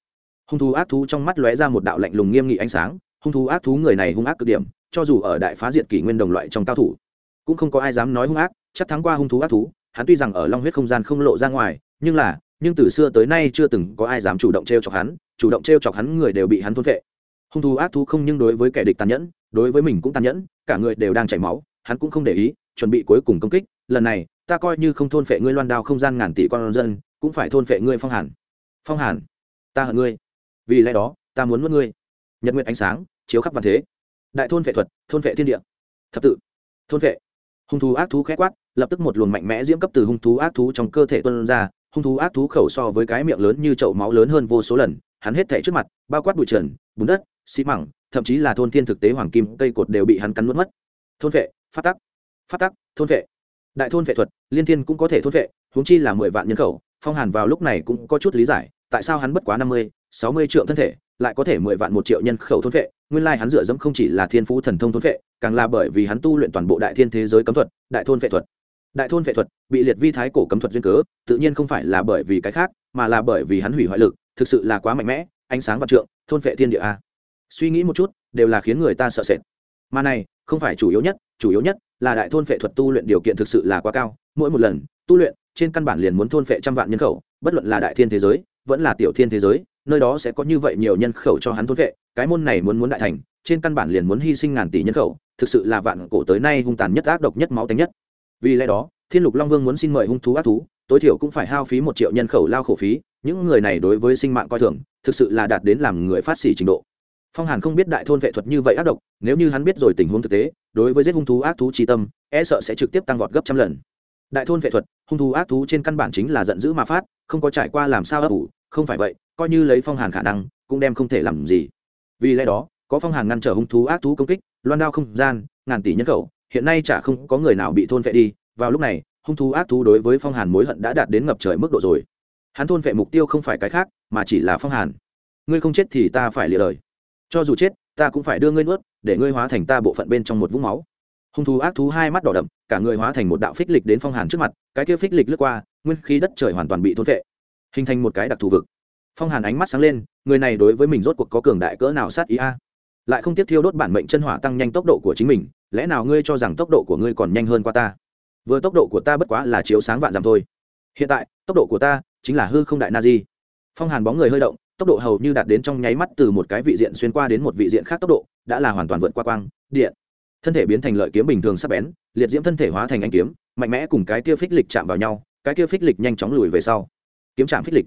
Hung thú ác thú trong mắt lóe ra một đạo lạnh lùng nghiêm nghị ánh sáng, hung thú ác thú người này hung ác cực điểm, cho dù ở đại phá diệt kỷ nguyên đồng loại trong cao thủ, cũng không có ai dám nói hung ác, chắc thắng qua hung thú ác thú, hắn tuy rằng ở long huyết không gian không lộ ra ngoài, nhưng là, nhưng từ xưa tới nay chưa từng có ai dám chủ động t r e o chọc hắn, chủ động t r e o chọc hắn người đều bị hắn thôn vệ hung thú ác thú không nhưng đối với kẻ địch tàn nhẫn, đối với mình cũng tàn nhẫn, cả người đều đang chảy máu, hắn cũng không để ý, chuẩn bị cuối cùng công kích, lần này, ta coi như không thôn phệ ngươi loan đao không gian ngàn tỷ con dân, cũng phải thôn phệ ngươi phong hàn. Phong hàn? Ta hận ngươi. Vì lẽ đó, ta muốn nuốt ngươi. Nhật nguyện ánh sáng, chiếu khắp văn thế. Đại thôn phệ thuật, thôn phệ thiên địa. Thập tự. Thôn phệ. hung thú ác thú khét quát, lập tức một luồng mạnh mẽ diễm cấp từ hung thú ác thú trong cơ thể tuân ra, hung thú ác thú khẩu so với cái miệng lớn như chậu máu lớn hơn vô số lần, hắn hết thể trước mặt, bao quát bụi trần, bùn đất xi mẳng, thậm chí là thôn thiên thực tế hoàng kim, cây cột đều bị hắn cắn nuốt mất. Thôn vệ, phát tắc phát tắc, thôn vệ. Đại thôn vệ thuật, liên thiên cũng có thể thôn vệ, huống chi là mười vạn nhân khẩu, phong hàn vào lúc này cũng có chút lý giải, tại sao hắn bất quá năm mươi, sáu mươi triệu thân thể, lại có thể mười vạn một triệu nhân khẩu thôn vệ, nguyên lai hắn dựa dẫm không chỉ là thiên phú thần thông thôn vệ, càng là bởi vì hắn tu luyện toàn bộ đại thiên thế giới cấm thuật, đại thôn vệ thuật. Đại thôn vệ thuật, bị liệt vi thái cổ cấm thuật duyên cớ, tự nhiên không phải là bởi vì cái khác, mà là bởi vì hắn hủy hoại lực, thực sự là quá mạnh mẽ, ánh sáng và trượng, thôn vệ thiên địa a suy nghĩ một chút đều là khiến người ta sợ sệt. Mà này không phải chủ yếu nhất chủ yếu nhất là đại thôn phệ thuật tu luyện điều kiện thực sự là quá cao. Mỗi một lần tu luyện trên căn bản liền muốn thôn phệ trăm vạn nhân khẩu bất luận là đại thiên thế giới vẫn là tiểu thiên thế giới nơi đó sẽ có như vậy nhiều nhân khẩu cho hắn thôn phệ, cái môn này muốn muốn đại thành trên căn bản liền muốn hy sinh ngàn tỷ nhân khẩu thực sự là vạn cổ tới nay hung tàn nhất ác độc nhất máu tánh nhất. Vì lẽ đó thiên lục long vương muốn xin mời hung thú ác thú tối thiểu cũng phải hao phí một triệu nhân khẩu lao khổ phí những người này đối với sinh mạng coi thường thực sự là đạt đến làm người phát xỉ trình độ phong hàn không biết đại thôn vệ thuật như vậy ác độc, nếu như hắn biết rồi tình huống thực tế, đối với giết hung thú ác thú tri tâm e sợ sẽ trực tiếp tăng vọt gấp trăm lần. Đại thôn vệ thuật, hung thú ác thú trên căn bản chính là giận dữ mà phát, không có trải qua làm sao ấp ủ, không phải vậy, coi như lấy phong hàn khả năng, cũng đem không thể làm gì. Vì lẽ đó, có phong hàn ngăn trở hung thú ác thú công kích, loan đao không gian, ngàn tỷ nhân khẩu, hiện nay chả không có người nào bị thôn vệ đi. Vào lúc này, hung thú ác thú đối với phong hàn mối hận đã đạt đến ngập trời mức độ rồi. Hắn thôn vệ mục tiêu không phải cái khác, mà chỉ là phong hàn. Ngươi không chết thì ta phải lìa đời cho dù chết, ta cũng phải đưa ngươi nuốt, để ngươi hóa thành ta bộ phận bên trong một vũng máu. Hung thú ác thú hai mắt đỏ đậm, cả người hóa thành một đạo phích lịch đến phong hàn trước mặt, cái kia phích lịch lướt qua, nguyên khí đất trời hoàn toàn bị thôn vệ hình thành một cái đặc thù vực. Phong hàn ánh mắt sáng lên, người này đối với mình rốt cuộc có cường đại cỡ nào sát ý a? Lại không tiếp thiêu đốt bản mệnh chân hỏa tăng nhanh tốc độ của chính mình, lẽ nào ngươi cho rằng tốc độ của ngươi còn nhanh hơn qua ta? Vừa tốc độ của ta bất quá là chiếu sáng vạn dặm thôi. Hiện tại, tốc độ của ta chính là hư không đại na di. Phong hàn bóng người hơi động tốc độ hầu như đạt đến trong nháy mắt từ một cái vị diện xuyên qua đến một vị diện khác tốc độ, đã là hoàn toàn vượt qua quang, điện. Thân thể biến thành lợi kiếm bình thường sắp bén, liệt diễm thân thể hóa thành anh kiếm, mạnh mẽ cùng cái kia phích lịch chạm vào nhau, cái kia phích lịch nhanh chóng lùi về sau. Kiếm chạm phích lịch.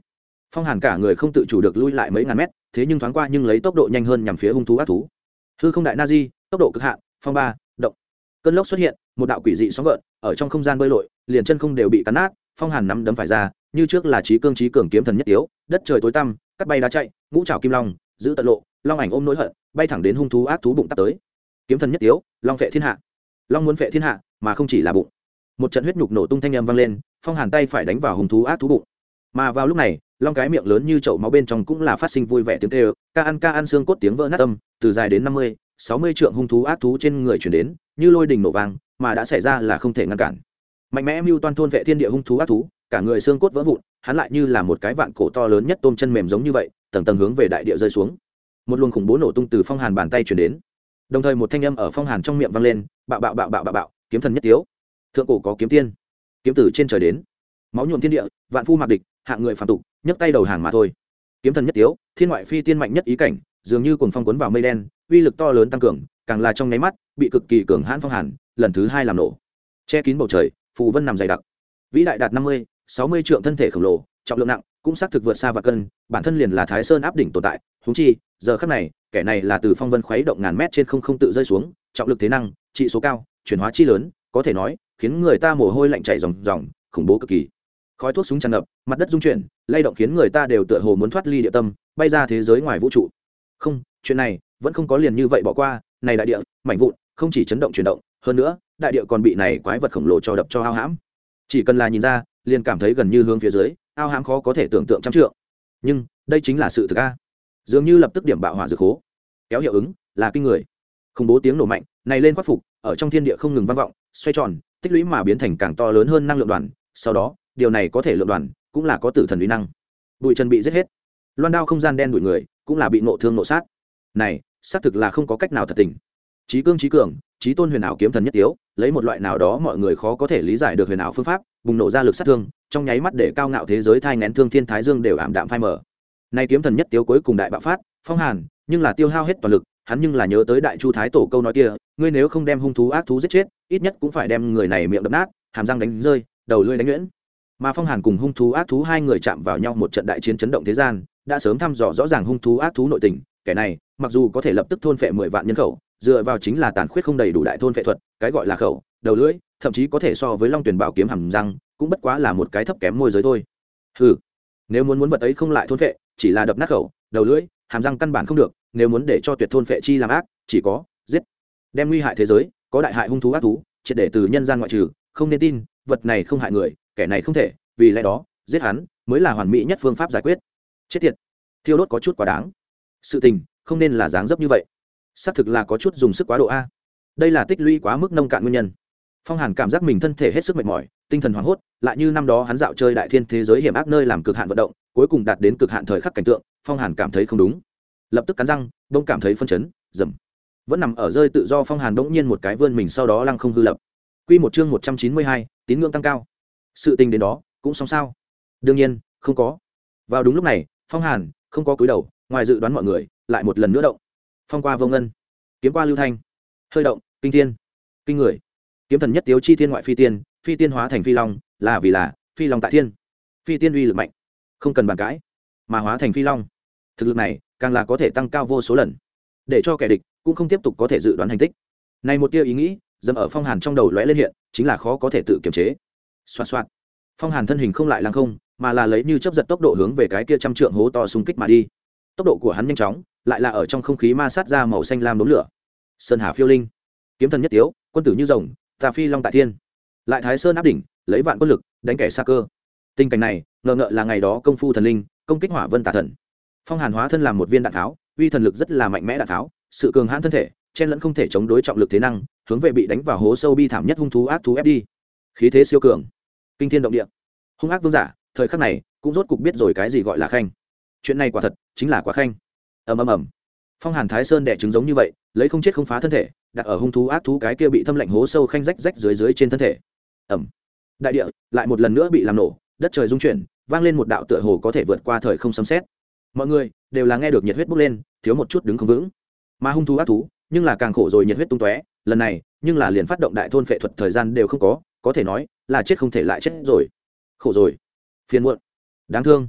Phong hàn cả người không tự chủ được lui lại mấy ngàn mét, thế nhưng thoáng qua nhưng lấy tốc độ nhanh hơn nhằm phía hung thú ác thú. Hư không đại na di tốc độ cực hạn, phong ba, động. Cơn lốc xuất hiện, một đạo quỷ dị sóng gợn, ở trong không gian bơi lội, liền chân không đều bị cắn nát, phong hàn nắm đấm phải ra, như trước là trí cương trí cường kiếm thần nhất yếu đất trời tối tăm cắt bay đá chạy, ngũ trào kim long, giữ tận lộ, long ảnh ôm nỗi hận, bay thẳng đến hung thú ác thú bụng tắt tới. Kiếm thần nhất tiếu, long phệ thiên hạ. Long muốn phệ thiên hạ, mà không chỉ là bụng. Một trận huyết nhục nổ tung thanh â m vang lên, phong hàn tay phải đánh vào hung thú ác thú bụng. Mà vào lúc này, long cái miệng lớn như chậu máu bên trong cũng là phát sinh vui vẻ tiếng kêu, ca ăn ca ăn xương cốt tiếng vỡ nát tâm từ dài đến năm mươi, sáu mươi trượng hung thú ác thú trên người chuyển đến, như lôi đình nổ vang, mà đã xảy ra là không thể ngăn cản. Mạnh mẽ mưu toan thôn vệ thiên địa hung thú ác thú cả người xương cốt vỡ vụn, hắn lại như là một cái vạn cổ to lớn nhất tôm chân mềm giống như vậy, tầng tầng hướng về đại địa rơi xuống. Một luồng khủng bố nổ tung từ phong hàn bàn tay chuyển đến. Đồng thời một thanh âm ở phong hàn trong miệng vang lên, bạo bạo bạo bạo bạo bạo, kiếm thần nhất tiếu. Thượng cổ có kiếm tiên. Kiếm tử trên trời đến. Máu nhuộm thiên địa, vạn phu mạc địch hạng người phạm tục, nhấc tay đầu hàng mà thôi. Kiếm thần nhất tiếu, thiên ngoại phi tiên mạnh nhất ý cảnh, dường như cùng phong quấn vào mây đen, uy lực to lớn tăng cường, càng là trong nháy mắt, bị cực kỳ cường hãn phong hàn, lần thứ hai làm nổ. Che kín bầu trời, phù vân nằm dày đặc. Vĩ đại đạt năm mươi sáu mươi trượng thân thể khổng lồ, trọng lượng nặng, cũng xác thực vượt xa và cân, bản thân liền là thái sơn áp đỉnh tồn tại húng chi, giờ khắc này, kẻ này là từ phong vân khuấy động ngàn mét trên không không tự rơi xuống, trọng lực thế năng, trị số cao, chuyển hóa chi lớn, có thể nói, khiến người ta mồ hôi lạnh chảy ròng ròng, khủng bố cực kỳ. Khói thuốc súng tràn ngập, mặt đất rung chuyển, lay động khiến người ta đều tựa hồ muốn thoát ly địa tâm, bay ra thế giới ngoài vũ trụ. Không, chuyện này, vẫn không có liền như vậy bỏ qua, này đại địa, mảnh vụn, không chỉ chấn động chuyển động, hơn nữa, đại địa còn bị này quái vật khổng lồ cho đập cho hao hãm. Chỉ cần là nhìn ra liền cảm thấy gần như hướng phía dưới, ao hãm khó có thể tưởng tượng trăm trượng. Nhưng, đây chính là sự thực a. Dường như lập tức điểm bạo hỏa dược hố. Kéo hiệu ứng, là kinh người. Khủng bố tiếng nổ mạnh, này lên khắc phục, ở trong thiên địa không ngừng vang vọng, xoay tròn, tích lũy mà biến thành càng to lớn hơn năng lượng đoàn. Sau đó, điều này có thể lượng đoàn, cũng là có tử thần uy năng. Bụi trần bị giết hết. Loan đao không gian đen đuổi người, cũng là bị nộ thương nộ sát. Này, xác thực là không có cách nào thật tình. Trí cương trí cường trí tôn huyền ảo kiếm thần nhất tiếu lấy một loại nào đó mọi người khó có thể lý giải được huyền ảo phương pháp, bùng nổ ra lực sát thương, trong nháy mắt để cao ngạo thế giới thai ngén thương thiên thái dương đều ảm đạm phai mở nay kiếm thần nhất tiếu cuối cùng đại bạo phát, phong hàn, nhưng là tiêu hao hết toàn lực, hắn nhưng là nhớ tới đại chu thái tổ câu nói kia, ngươi nếu không đem hung thú ác thú giết chết, ít nhất cũng phải đem người này miệng đập nát, hàm răng đánh rơi, đầu lưỡi đánh nhuyễn. Mà phong hàn cùng hung thú ác thú hai người chạm vào nhau một trận đại chiến chấn động thế gian, đã sớm thăm dò rõ ràng hung thú ác thú nội tình, kẻ này, mặc dù có thể lập tức thôn phệ mười vạn nhân khẩu dựa vào chính là tàn khuyết không đầy đủ đại thôn phệ thuật, cái gọi là khẩu, đầu lưỡi, thậm chí có thể so với long tuyển bảo kiếm hàm răng, cũng bất quá là một cái thấp kém môi giới thôi. Ừ nếu muốn muốn vật ấy không lại thôn phệ, chỉ là đập nát khẩu, đầu lưỡi, hàm răng căn bản không được, nếu muốn để cho tuyệt thôn phệ chi làm ác, chỉ có, giết. Đem nguy hại thế giới, có đại hại hung thú ác thú, triệt để từ nhân gian ngoại trừ, không nên tin, vật này không hại người, kẻ này không thể, vì lẽ đó, giết hắn mới là hoàn mỹ nhất phương pháp giải quyết. Chết tiệt, thiêu đốt có chút quá đáng. Sự tình, không nên là dáng dấp như vậy xác thực là có chút dùng sức quá độ a đây là tích lũy quá mức nông cạn nguyên nhân phong hàn cảm giác mình thân thể hết sức mệt mỏi tinh thần hoảng hốt lại như năm đó hắn dạo chơi đại thiên thế giới hiểm ác nơi làm cực hạn vận động cuối cùng đạt đến cực hạn thời khắc cảnh tượng phong hàn cảm thấy không đúng lập tức cắn răng đông cảm thấy phân chấn dầm vẫn nằm ở rơi tự do phong hàn bỗng nhiên một cái vươn mình sau đó lăng không hư lập Quy một chương một trăm chín mươi hai, tín ngưỡng tăng cao. Sự tình đến đó, cũng xong sao? Đương nhiên, không có. Vào đúng lúc này, Phong Hàn không có cúi đầu, ngoài dự đoán mọi người, lại một lần nữa động. Phong qua vô ngân, kiếm qua lưu thanh, hơi động, kinh thiên, kinh người. Kiếm thần nhất tiếu chi thiên ngoại phi tiên, phi tiên hóa thành phi long, là vì là phi long tại thiên. Phi tiên uy lực mạnh, không cần bàn cãi, mà hóa thành phi long. Thực lực này, càng là có thể tăng cao vô số lần, để cho kẻ địch cũng không tiếp tục có thể dự đoán hành tích. Này một tia ý nghĩ, dâm ở phong hàn trong đầu lóe lên hiện chính là khó có thể tự kiềm chế xoa xoa phong hàn thân hình không lại lăng không mà là lấy như chấp giật tốc độ hướng về cái kia trăm trượng hố to xung kích mà đi tốc độ của hắn nhanh chóng lại là ở trong không khí ma sát ra màu xanh lam đốm lửa. Sơn hà phiêu linh. Kiếm thần nhất tiếu, quân tử như rồng tà phi long tại thiên. Lại thái sơn áp đỉnh, lấy vạn quân lực, đánh kẻ xa cơ. Tình cảnh này, ngờ ngợ là ngày đó công phu thần linh, công kích hỏa vân tà thần. Phong hàn hóa thân làm một viên đạn tháo, uy thần lực rất là mạnh mẽ đạn tháo, sự cường hãn thân thể, chen lẫn không thể chống đối trọng lực thế năng, hướng về bị đánh vào hố sâu bi thảm nhất hung thú ác thú ép đi. Khí thế siêu cường. Kinh thiên động địa. Hung ác vương giả, thời khắc này, cũng rốt cục biết rồi cái gì gọi là khanh. Chuyện này quả thật, chính là quá khanh ầm ầm ầm. Phong hàn thái sơn đẻ trứng giống như vậy, lấy không chết không phá thân thể, đặt ở hung thú ác thú cái kia bị thâm lạnh hố sâu khanh rách rách dưới dưới trên thân thể. Ẩm đại địa lại một lần nữa bị làm nổ, đất trời rung chuyển, vang lên một đạo tựa hồ có thể vượt qua thời không sấm xét mọi người đều là nghe được nhiệt huyết bốc lên, thiếu một chút đứng không vững. Mà hung thú ác thú, nhưng là càng khổ rồi nhiệt huyết tung tóe, lần này, nhưng là liền phát động đại thôn phệ thuật thời gian đều không có có thể nói là chết không thể lại chết rồi. Khổ rồi. Phiền muộn. Đáng thương.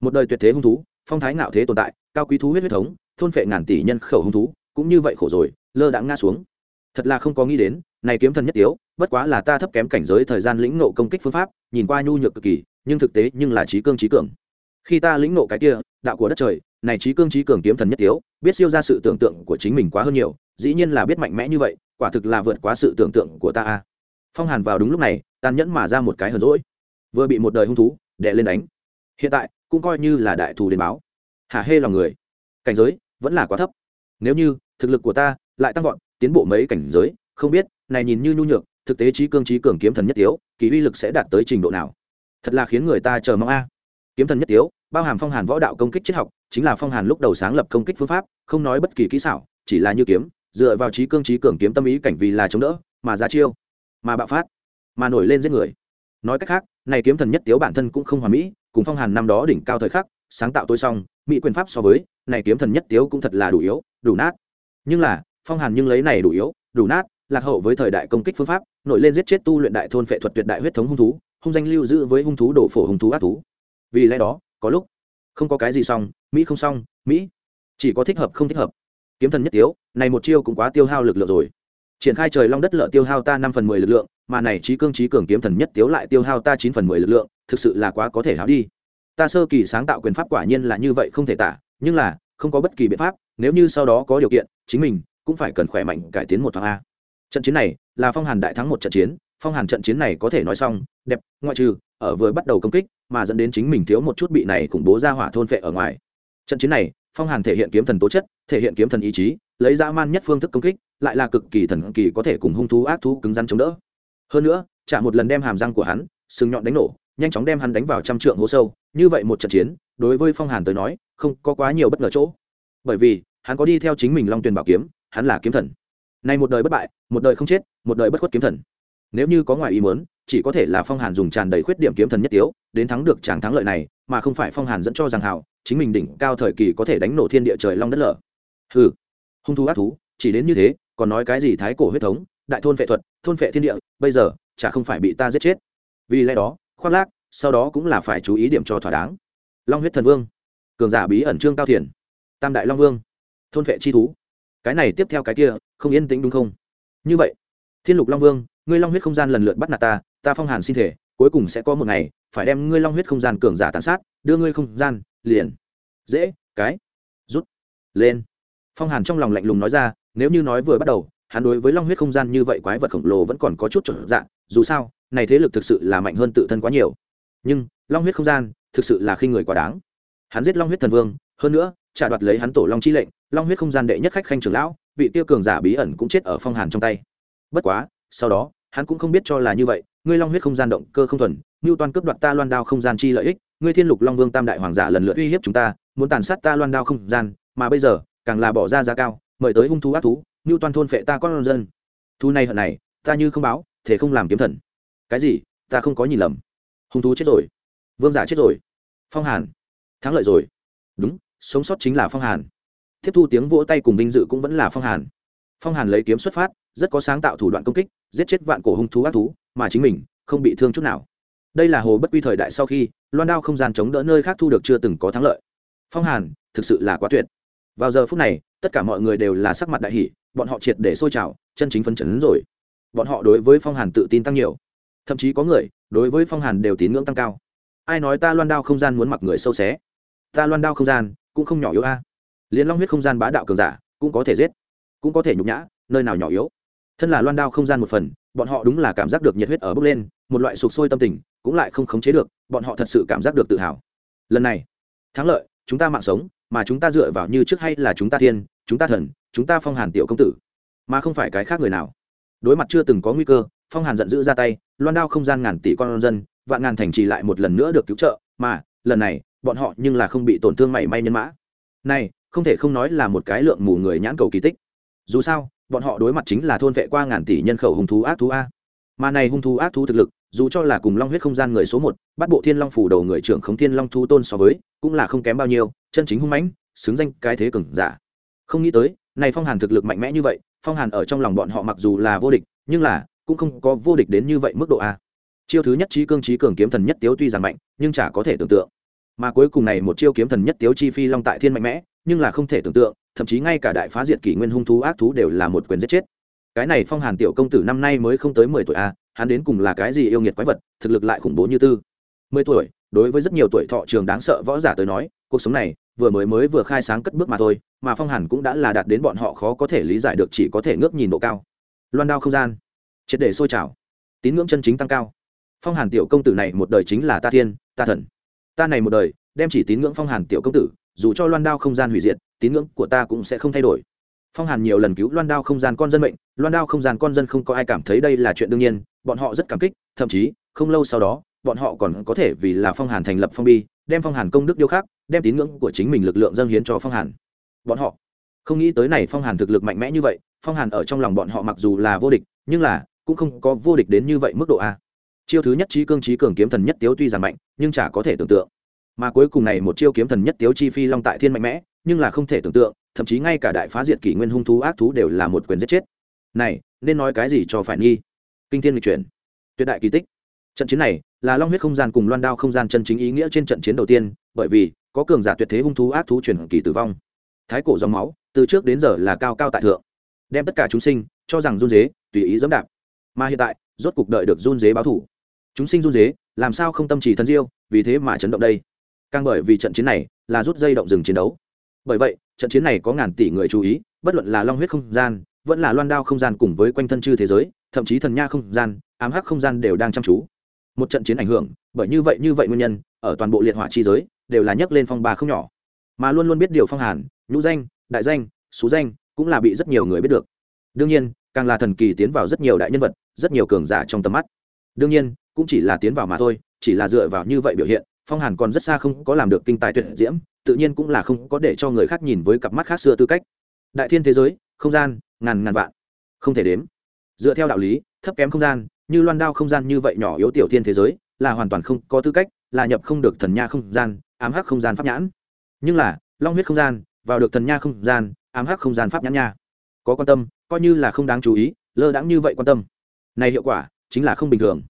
Một đời tuyệt thế hung thú, phong thái ngạo thế tồn tại cao quý thú huyết huyết thống, thôn phệ ngàn tỷ nhân khẩu hung thú, cũng như vậy khổ rồi, lơ đãng ngã xuống. Thật là không có nghĩ đến, này kiếm thần nhất tiếu, bất quá là ta thấp kém cảnh giới thời gian lĩnh nộ công kích phương pháp, nhìn qua nhu nhược cực kỳ, nhưng thực tế nhưng là trí cương trí cường. Khi ta lĩnh nộ cái kia, đạo của đất trời, này trí cương trí cường kiếm thần nhất tiếu, biết siêu ra sự tưởng tượng của chính mình quá hơn nhiều, dĩ nhiên là biết mạnh mẽ như vậy, quả thực là vượt quá sự tưởng tượng của ta a. Phong hàn vào đúng lúc này, tàn nhẫn mà ra một cái hờn rỗi vừa bị một đời hung thú, đè lên đánh. Hiện tại, cũng coi như là đại thù đến báo hả hê lòng người. Cảnh giới vẫn là quá thấp. Nếu như thực lực của ta lại tăng vọt, tiến bộ mấy cảnh giới, không biết, này nhìn như nhu nhược, thực tế trí cương trí cường kiếm thần nhất tiếu, kỳ uy lực sẽ đạt tới trình độ nào? Thật là khiến người ta chờ mong a. Kiếm thần nhất tiếu, bao hàm phong hàn võ đạo công kích triết học, chính là phong hàn lúc đầu sáng lập công kích phương pháp, không nói bất kỳ kỹ xảo, chỉ là như kiếm, dựa vào trí cương trí cường kiếm tâm ý cảnh vì là chống đỡ, mà ra chiêu, mà bạo phát, mà nổi lên giết người. Nói cách khác, này kiếm thần nhất tiếu bản thân cũng không hoàn mỹ, cùng phong hàn năm đó đỉnh cao thời khắc sáng tạo tôi xong, mỹ quyền pháp so với, này kiếm thần nhất tiếu cũng thật là đủ yếu, đủ nát. Nhưng là, phong hàn nhưng lấy này đủ yếu, đủ nát, lạc hậu với thời đại công kích phương pháp, nổi lên giết chết tu luyện đại thôn phệ thuật tuyệt đại huyết thống hung thú, hung danh lưu giữ với hung thú đổ phổ hung thú ác thú. Vì lẽ đó, có lúc, không có cái gì xong, mỹ không xong, mỹ, chỉ có thích hợp không thích hợp. Kiếm thần nhất tiếu, này một chiêu cũng quá tiêu hao lực lượng rồi. Triển khai trời long đất lợ tiêu hao ta năm phần mười lực lượng, mà này trí cương trí cường kiếm thần nhất tiếu lại tiêu hao ta chín phần mười lực lượng, thực sự là quá có thể háo đi ta sơ kỳ sáng tạo quyền pháp quả nhiên là như vậy không thể tả, nhưng là, không có bất kỳ biện pháp, nếu như sau đó có điều kiện, chính mình cũng phải cần khỏe mạnh cải tiến một thằng a. Trận chiến này là phong hàn đại thắng một trận chiến, phong hàn trận chiến này có thể nói xong, đẹp, ngoại trừ, ở vừa bắt đầu công kích, mà dẫn đến chính mình thiếu một chút bị này khủng bố ra hỏa thôn phệ ở ngoài. Trận chiến này, phong hàn thể hiện kiếm thần tố chất, thể hiện kiếm thần ý chí, lấy dã man nhất phương thức công kích, lại là cực kỳ thần kỳ có thể cùng hung thú ác thú cứng rắn chống đỡ. Hơn nữa chả một lần đem hàm răng của hắn, sừng nhọn đánh nổ nhanh chóng đem hắn đánh vào trăm trượng hố sâu. Như vậy một trận chiến, đối với phong hàn tới nói, không có quá nhiều bất ngờ chỗ. Bởi vì, hắn có đi theo chính mình long tuyền bảo kiếm, hắn là kiếm thần. Nay một đời bất bại, một đời không chết, một đời bất khuất kiếm thần. Nếu như có ngoài ý muốn, chỉ có thể là phong hàn dùng tràn đầy khuyết điểm kiếm thần nhất tiếu, đến thắng được tràng thắng lợi này, mà không phải phong hàn dẫn cho rằng hào chính mình đỉnh cao thời kỳ có thể đánh nổ thiên địa trời long đất lở. Hừ, hung thú ác thú, chỉ đến như thế, còn nói cái gì thái cổ huyết thống, đại thôn phệ thuật, thôn phệ thiên địa, bây giờ, chả không phải bị ta giết chết. Vì lẽ đó khoác lác, sau đó cũng là phải chú ý điểm cho thỏa đáng. Long huyết thần vương, cường giả bí ẩn trương cao thiền, tam đại long vương, thôn vệ chi thú. Cái này tiếp theo cái kia, không yên tĩnh đúng không? Như vậy, thiên lục long vương, ngươi long huyết không gian lần lượt bắt nạt ta ta phong hàn xin thể, cuối cùng sẽ có một ngày, phải đem ngươi long huyết không gian cường giả tàn sát, đưa ngươi không gian, liền. Dễ, cái. Rút. Lên. Phong hàn trong lòng lạnh lùng nói ra, nếu như nói vừa bắt đầu, hắn đối với long huyết không gian như vậy quái vật khổng lồ vẫn còn có chút trở dạng dù sao này thế lực thực sự là mạnh hơn tự thân quá nhiều. Nhưng, long huyết không gian thực sự là khi người quá đáng. Hắn giết long huyết thần vương, hơn nữa, trả đoạt lấy hắn tổ long chi lệnh, long huyết không gian đệ nhất khách khanh trưởng lão, vị tiêu cường giả bí ẩn cũng chết ở phong hàn trong tay. Bất quá, sau đó, hắn cũng không biết cho là như vậy, ngươi long huyết không gian động cơ không thuần ngưu toàn cướp đoạt ta loan đao không gian chi lợi ích, ngươi thiên lục long vương tam đại hoàng giả lần lượt uy hiếp chúng ta, muốn tàn sát ta loan đao không gian, mà bây giờ, càng là bỏ ra giá cao, mời tới hung thú ác thú ngưu toàn thôn phệ ta con dân. Thu này hận này, ta như không báo, thể không làm kiếm thần cái gì? Ta không có nhìn lầm. Hung thú chết rồi. Vương giả chết rồi. Phong hàn. Thắng lợi rồi. Đúng, sống sót chính là phong hàn. Tiếp thu tiếng vỗ tay cùng vinh dự cũng vẫn là phong hàn. Phong hàn lấy kiếm xuất phát, rất có sáng tạo thủ đoạn công kích, giết chết vạn cổ hung thú ác thú, mà chính mình không bị thương chút nào. Đây là hồ bất quy thời đại sau khi, loan đao không gian chống đỡ nơi khác thu được chưa từng có thắng lợi. Phong hàn, thực sự là quá tuyệt. Vào giờ phút này, tất cả mọi người đều là sắc mặt đại hỷ bọn họ triệt để sôi trào, chân chính phấn chấn rồi. Bọn họ đối với phong hàn tự tin tăng nhiều thậm chí có người đối với phong hàn đều tín ngưỡng tăng cao ai nói ta loan đao không gian muốn mặc người sâu xé ta loan đao không gian cũng không nhỏ yếu a liên long huyết không gian bá đạo cường giả cũng có thể giết cũng có thể nhục nhã nơi nào nhỏ yếu thân là loan đao không gian một phần bọn họ đúng là cảm giác được nhiệt huyết ở bước lên một loại sụp sôi tâm tình cũng lại không khống chế được bọn họ thật sự cảm giác được tự hào lần này thắng lợi chúng ta mạng sống mà chúng ta dựa vào như trước hay là chúng ta thiên chúng ta thần chúng ta phong hàn tiểu công tử mà không phải cái khác người nào đối mặt chưa từng có nguy cơ phong hàn giận dữ ra tay, loan đao không gian ngàn tỷ con dân, vạn ngàn thành trì lại một lần nữa được cứu trợ, mà, lần này, bọn họ nhưng là không bị tổn thương mảy may nhân mã. Này, không thể không nói là một cái lượng mù người nhãn cầu kỳ tích. Dù sao, bọn họ đối mặt chính là thôn vệ qua ngàn tỷ nhân khẩu hung thú ác thú a. Mà này hung thú ác thú thực lực, dù cho là cùng long huyết không gian người số một, bắt bộ thiên long phủ đầu người trưởng khống thiên long thu tôn so với, cũng là không kém bao nhiêu, chân chính hung mãnh, xứng danh cái thế cường giả. Không nghĩ tới, này phong hàn thực lực mạnh mẽ như vậy, phong hàn ở trong lòng bọn họ mặc dù là vô địch, nhưng là cũng không có vô địch đến như vậy mức độ a. Chiêu thứ nhất trí cương trí cường kiếm thần nhất tiếu tuy rằng mạnh, nhưng chả có thể tưởng tượng. Mà cuối cùng này một chiêu kiếm thần nhất tiếu chi phi long tại thiên mạnh mẽ, nhưng là không thể tưởng tượng, thậm chí ngay cả đại phá diệt kỷ nguyên hung thú ác thú đều là một quyền giết chết. Cái này phong hàn tiểu công tử năm nay mới không tới mười tuổi a, hắn đến cùng là cái gì yêu nghiệt quái vật, thực lực lại khủng bố như tư. Mười tuổi, đối với rất nhiều tuổi thọ trường đáng sợ võ giả tới nói, cuộc sống này vừa mới mới vừa khai sáng cất bước mà thôi, mà phong hàn cũng đã là đạt đến bọn họ khó có thể lý giải được chỉ có thể ngước nhìn độ cao. Loan đao không gian triệt để sôi trào. Tín ngưỡng chân chính tăng cao. Phong hàn tiểu công tử này một đời chính là ta thiên, ta thần. Ta này một đời, đem chỉ tín ngưỡng phong hàn tiểu công tử, dù cho loan đao không gian hủy diệt, tín ngưỡng của ta cũng sẽ không thay đổi. Phong hàn nhiều lần cứu loan đao không gian con dân mệnh, loan đao không gian con dân không có ai cảm thấy đây là chuyện đương nhiên, bọn họ rất cảm kích, thậm chí, không lâu sau đó, bọn họ còn có thể vì là phong hàn thành lập phong bi, đem phong hàn công đức điêu khắc, đem tín ngưỡng của chính mình lực lượng dâng hiến cho phong hàn. Bọn họ không nghĩ tới này phong hàn thực lực mạnh mẽ như vậy, phong hàn ở trong lòng bọn họ mặc dù là vô địch, nhưng là cũng không có vô địch đến như vậy mức độ a. Chiêu thứ nhất trí cương trí cường kiếm thần nhất tiếu tuy rằng mạnh, nhưng chả có thể tưởng tượng. Mà cuối cùng này một chiêu kiếm thần nhất tiếu chi phi long tại thiên mạnh mẽ, nhưng là không thể tưởng tượng, thậm chí ngay cả đại phá diệt kỷ nguyên hung thú ác thú đều là một quyền giết chết. Này, nên nói cái gì cho phải nghi? Kinh thiên lịch chuyển. Tuyệt đại kỳ tích. Trận chiến này là long huyết không gian cùng loan đao không gian chân chính ý nghĩa trên trận chiến đầu tiên, bởi vì có cường giả tuyệt thế hung thú ác thú truyền kỳ tử vong. Thái cổ dòng máu, từ trước đến giờ là cao cao tại thượng, đem tất cả chúng sinh cho rằng run dế tùy ý dẫm đạp mà hiện tại, rốt cục đợi được run dế báo thủ. Chúng sinh run dế, làm sao không tâm trì thân diêu, vì thế mà chấn động đây. Càng bởi vì trận chiến này là rút dây động dừng chiến đấu. Bởi vậy, trận chiến này có ngàn tỷ người chú ý, bất luận là long huyết không gian, vẫn là loan đao không gian cùng với quanh thân chư thế giới, thậm chí thần nha không gian, ám hắc không gian đều đang chăm chú. Một trận chiến ảnh hưởng, bởi như vậy như vậy nguyên nhân, ở toàn bộ liệt hỏa chi giới, đều là nhấc lên phong ba không nhỏ. Mà luôn luôn biết điều phong hàn, nhũ danh, đại danh, xú danh, cũng là bị rất nhiều người biết được. Đương nhiên càng là thần kỳ tiến vào rất nhiều đại nhân vật, rất nhiều cường giả trong tầm mắt. Đương nhiên, cũng chỉ là tiến vào mà thôi, chỉ là dựa vào như vậy biểu hiện, phong hàn còn rất xa không có làm được kinh tài tuyệt diễm, tự nhiên cũng là không có để cho người khác nhìn với cặp mắt khác xưa tư cách. Đại thiên thế giới, không gian, ngàn ngàn vạn, không thể đếm. Dựa theo đạo lý, thấp kém không gian, như loan đao không gian như vậy nhỏ yếu tiểu thiên thế giới, là hoàn toàn không có tư cách, là nhập không được thần nha không gian, ám hắc không gian pháp nhãn. Nhưng là, long huyết không gian, vào được thần nha không gian, ám hắc không gian pháp nhãn nha có quan tâm coi như là không đáng chú ý lơ đãng như vậy quan tâm này hiệu quả chính là không bình thường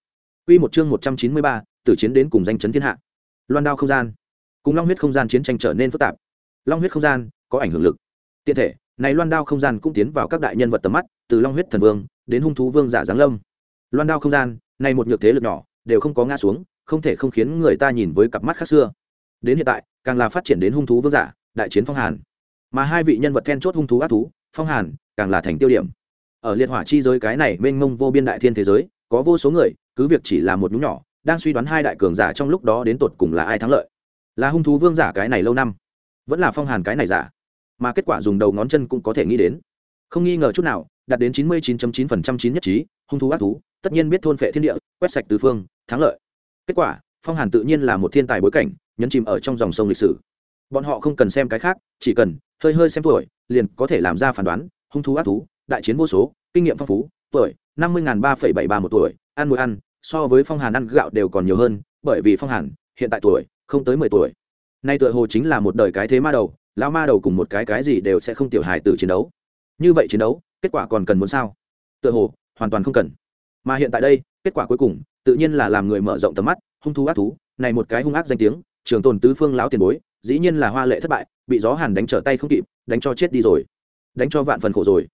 Quy một chương một trăm chín mươi ba, từ chiến đến cùng danh chấn thiên hạ. Loan đao không gian, cùng long huyết không gian chiến tranh trở nên phức tạp. Long huyết không gian có ảnh hưởng lực. Tiện thể, này loan đao không gian cũng tiến vào các đại nhân vật tầm mắt, từ long huyết thần vương đến hung thú vương giả giáng lâm. Loan đao không gian, này một nhược thế lực nhỏ, đều không có ngã xuống, không thể không khiến người ta nhìn với cặp mắt khác xưa. Đến hiện tại, càng là phát triển đến hung thú vương giả, đại chiến phong hàn. Mà hai vị nhân vật then chốt hung thú ác thú, phong hàn, càng là thành tiêu điểm. Ở liệt hỏa chi giới cái này mênh mông vô biên đại thiên thế giới, có vô số người cứ việc chỉ là một nhúm nhỏ đang suy đoán hai đại cường giả trong lúc đó đến tột cùng là ai thắng lợi. Là hung thú vương giả cái này lâu năm vẫn là phong hàn cái này giả mà kết quả dùng đầu ngón chân cũng có thể nghĩ đến. Không nghi ngờ chút nào đạt đến chín mươi chín chín phần trăm chín nhất trí hung thú ác thú tất nhiên biết thôn phệ thiên địa quét sạch tứ phương thắng lợi. Kết quả phong hàn tự nhiên là một thiên tài bối cảnh nhấn chìm ở trong dòng sông lịch sử. Bọn họ không cần xem cái khác chỉ cần hơi hơi xem tuổi liền có thể làm ra phán đoán, hung thú ác thú, đại chiến vô số, kinh nghiệm phong phú, tuổi năm mươi ba phẩy bảy ba một tuổi, ăn mùi ăn, so với phong hàn ăn gạo đều còn nhiều hơn, bởi vì phong hàn, hiện tại tuổi, không tới mười tuổi. Nay tựa hồ chính là một đời cái thế ma đầu, lão ma đầu cùng một cái cái gì đều sẽ không tiểu hài từ chiến đấu. Như vậy chiến đấu, kết quả còn cần muốn sao? Tựa hồ, hoàn toàn không cần. Mà hiện tại đây, kết quả cuối cùng, tự nhiên là làm người mở rộng tầm mắt, hung thú ác thú, này một cái hung ác danh tiếng, trường tồn tứ phương lão tiền bối, dĩ nhiên là hoa lệ thất bại, bị gió hàn đánh trở tay không kịp đánh cho chết đi rồi. Đánh cho vạn phần khổ rồi.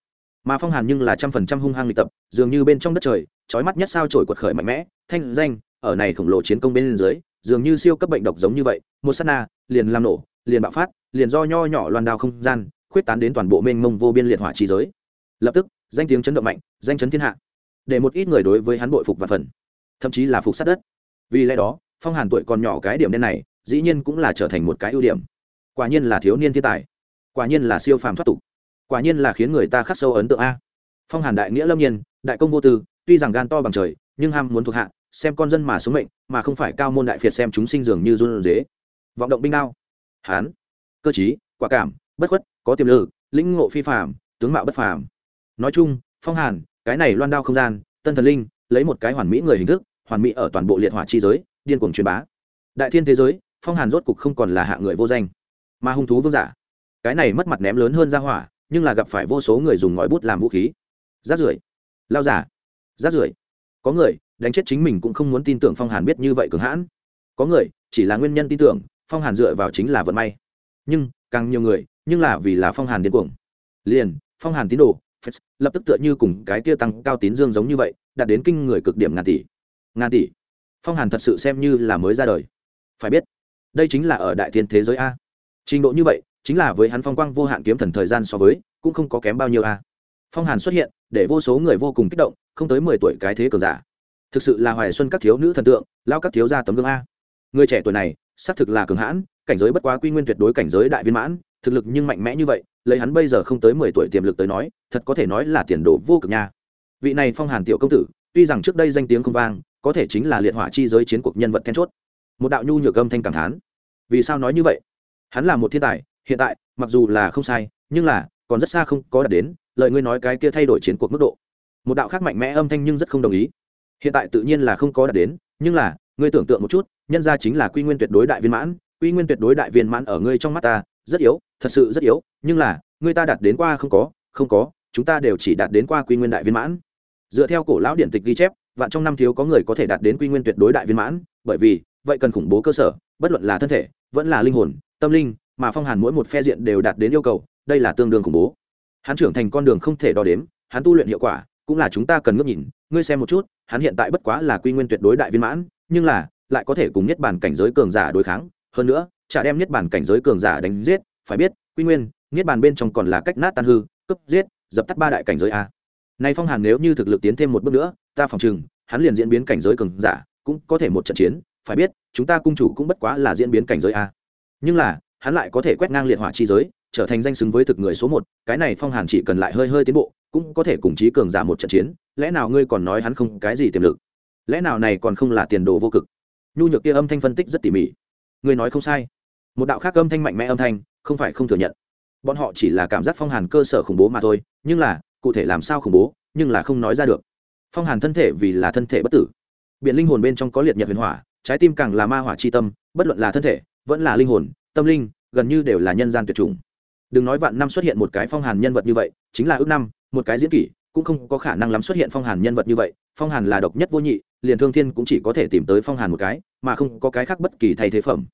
Mà phong hàn nhưng là trăm phần trăm hung hăng luyện tập, dường như bên trong đất trời trói mắt nhất sao trổi quật khởi mạnh mẽ, thanh danh, ở này khổng lồ chiến công bên dưới, dường như siêu cấp bệnh độc giống như vậy, một sát na, liền làm nổ, liền bạo phát, liền do nho nhỏ loan đao không gian, khuyết tán đến toàn bộ mênh mông vô biên liệt hỏa trí giới. Lập tức, danh tiếng chấn động mạnh, danh chấn thiên hạ. Để một ít người đối với hắn bội phục và phần, thậm chí là phục sát đất. Vì lẽ đó, phong hàn tuổi còn nhỏ cái điểm đen này, dĩ nhiên cũng là trở thành một cái ưu điểm. Quả nhiên là thiếu niên thiên tài quả nhiên là siêu phàm thoát tục. Quả nhiên là khiến người ta khắc sâu ấn tượng a. Phong hàn đại nghĩa lâm nhiên, đại công vô tư, tuy rằng gan to bằng trời, nhưng ham muốn thuộc hạ, xem con dân mà sống mệnh, mà không phải cao môn đại phiệt xem chúng sinh dường như run dế vọng động binh đao. Hán. Cơ chí quả cảm, bất khuất, có tiềm lực, lĩnh ngộ phi phạm tướng mạo bất phàm. Nói chung, phong hàn, cái này loan đao không gian, tân thần linh, lấy một cái hoàn mỹ người hình thức, hoàn mỹ ở toàn bộ liệt hỏa chi giới, điên cuồng truyền bá. Đại thiên thế giới, phong hàn rốt cục không còn là hạ người vô danh. Mà hung thú vương giả cái này mất mặt ném lớn hơn ra hỏa, nhưng là gặp phải vô số người dùng ngòi bút làm vũ khí. Rát rưởi. Lao giả. Rát rưởi. Có người, đánh chết chính mình cũng không muốn tin tưởng phong hàn biết như vậy cường hãn. Có người, chỉ là nguyên nhân tin tưởng, phong hàn dựa vào chính là vận may. Nhưng, càng nhiều người, nhưng là vì là phong hàn điên cuồng. Liền, phong hàn tín đồ lập tức tựa như cùng cái kia tăng cao tín dương giống như vậy, đạt đến kinh người cực điểm ngàn tỷ. Ngàn tỷ. Phong hàn thật sự xem như là mới ra đời. Phải biết, đây chính là ở đại thiên thế giới a. Trình độ như vậy chính là với hắn phong quang vô hạn kiếm thần thời gian so với, cũng không có kém bao nhiêu a. Phong hàn xuất hiện, để vô số người vô cùng kích động, không tới mười tuổi cái thế cường giả. Thực sự là hoài xuân các thiếu nữ thần tượng, lao các thiếu gia tấm gương a. Người trẻ tuổi này, xác thực là cường hãn, cảnh giới bất quá quy nguyên tuyệt đối cảnh giới đại viên mãn, thực lực nhưng mạnh mẽ như vậy, lấy hắn bây giờ không tới mười tuổi tiềm lực tới nói, thật có thể nói là tiền đồ vô cực nha. Vị này phong hàn tiểu công tử, tuy rằng trước đây danh tiếng không vang, có thể chính là liệt hỏa chi giới chiến cuộc nhân vật then chốt. Một đạo nhu nhược âm thanh cảm thán. Vì sao nói như vậy? Hắn là một thiên tài hiện tại, mặc dù là không sai, nhưng là, còn rất xa không có đạt đến, lời ngươi nói cái kia thay đổi chiến cuộc mức độ. Một đạo khác mạnh mẽ âm thanh nhưng rất không đồng ý. Hiện tại tự nhiên là không có đạt đến, nhưng là, ngươi tưởng tượng một chút, nhân ra chính là quy nguyên tuyệt đối đại viên mãn, quy nguyên tuyệt đối đại viên mãn ở ngươi trong mắt ta, rất yếu, thật sự rất yếu, nhưng là, ngươi ta đạt đến qua không có không có, chúng ta đều chỉ đạt đến qua quy nguyên đại viên mãn. Dựa theo cổ lão điện tịch ghi chép, vạn trong năm thiếu có người có thể đạt đến quy nguyên tuyệt đối đại viên mãn, bởi vì, vậy cần khủng bố cơ sở, bất luận là thân thể, vẫn là linh hồn, tâm linh mà phong hàn mỗi một phe diện đều đạt đến yêu cầu, đây là tương đương khủng bố. Hắn trưởng thành con đường không thể đo đếm, hắn tu luyện hiệu quả, cũng là chúng ta cần ngước nhìn, ngươi xem một chút, hắn hiện tại bất quá là quy nguyên tuyệt đối đại viên mãn, nhưng là, lại có thể cùng nhất bản cảnh giới cường giả đối kháng, hơn nữa, chả đem nhất bản cảnh giới cường giả đánh giết, phải biết, quy nguyên, niết bàn bên trong còn là cách nát tan hư cấp giết, dập tắt ba đại cảnh giới a. Nay phong hàn nếu như thực lực tiến thêm một bước nữa, ta phòng chừng hắn liền diễn biến cảnh giới cường giả, cũng có thể một trận chiến, phải biết, chúng ta cung chủ cũng bất quá là diễn biến cảnh giới a. Nhưng là hắn lại có thể quét ngang liệt hỏa chi giới, trở thành danh xứng với thực người số một, cái này phong hàn chỉ cần lại hơi hơi tiến bộ, cũng có thể cùng chí cường giả một trận chiến, lẽ nào ngươi còn nói hắn không cái gì tiềm lực? Lẽ nào này còn không là tiền đồ vô cực? Nhu nhược kia âm thanh phân tích rất tỉ mỉ. Ngươi nói không sai. Một đạo khác âm thanh mạnh mẽ âm thanh, không phải không thừa nhận. Bọn họ chỉ là cảm giác phong hàn cơ sở khủng bố mà thôi, nhưng là, cụ thể làm sao khủng bố, nhưng là không nói ra được. Phong hàn thân thể vì là thân thể bất tử. Biện linh hồn bên trong có liệt nhật huyền hỏa, trái tim càng là ma hỏa c h i tâm, bất luận là thân thể, vẫn là linh hồn tâm linh, gần như đều là nhân gian tuyệt chủng. Đừng nói vạn năm xuất hiện một cái phong hàn nhân vật như vậy, chính là ước năm, một cái diễn kỷ, cũng không có khả năng lắm xuất hiện phong hàn nhân vật như vậy. Phong hàn là độc nhất vô nhị, liền thương thiên cũng chỉ có thể tìm tới phong hàn một cái, mà không có cái khác bất kỳ thay thế phẩm.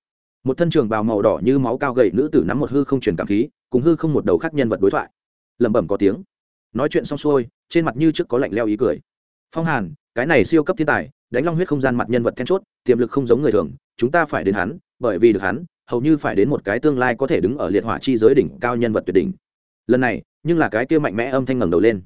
Một thân trường bào màu đỏ như máu cao gầy nữ tử nắm một hư không truyền cảm khí, cùng hư không một đầu khác nhân vật đối thoại. Lẩm bẩm có tiếng. Nói chuyện xong xuôi, trên mặt như trước có lạnh leo ý cười. Phong hàn, cái này siêu cấp thiên tài, đánh long huyết không gian mặt nhân vật then chốt, tiềm lực không giống người thường, chúng ta phải đến hắn, bởi vì được hắn hầu như phải đến một cái tương lai có thể đứng ở liệt hỏa chi giới đỉnh cao nhân vật tuyệt đỉnh. Lần này, nhưng là cái kia mạnh mẽ âm thanh ngẩng đầu lên.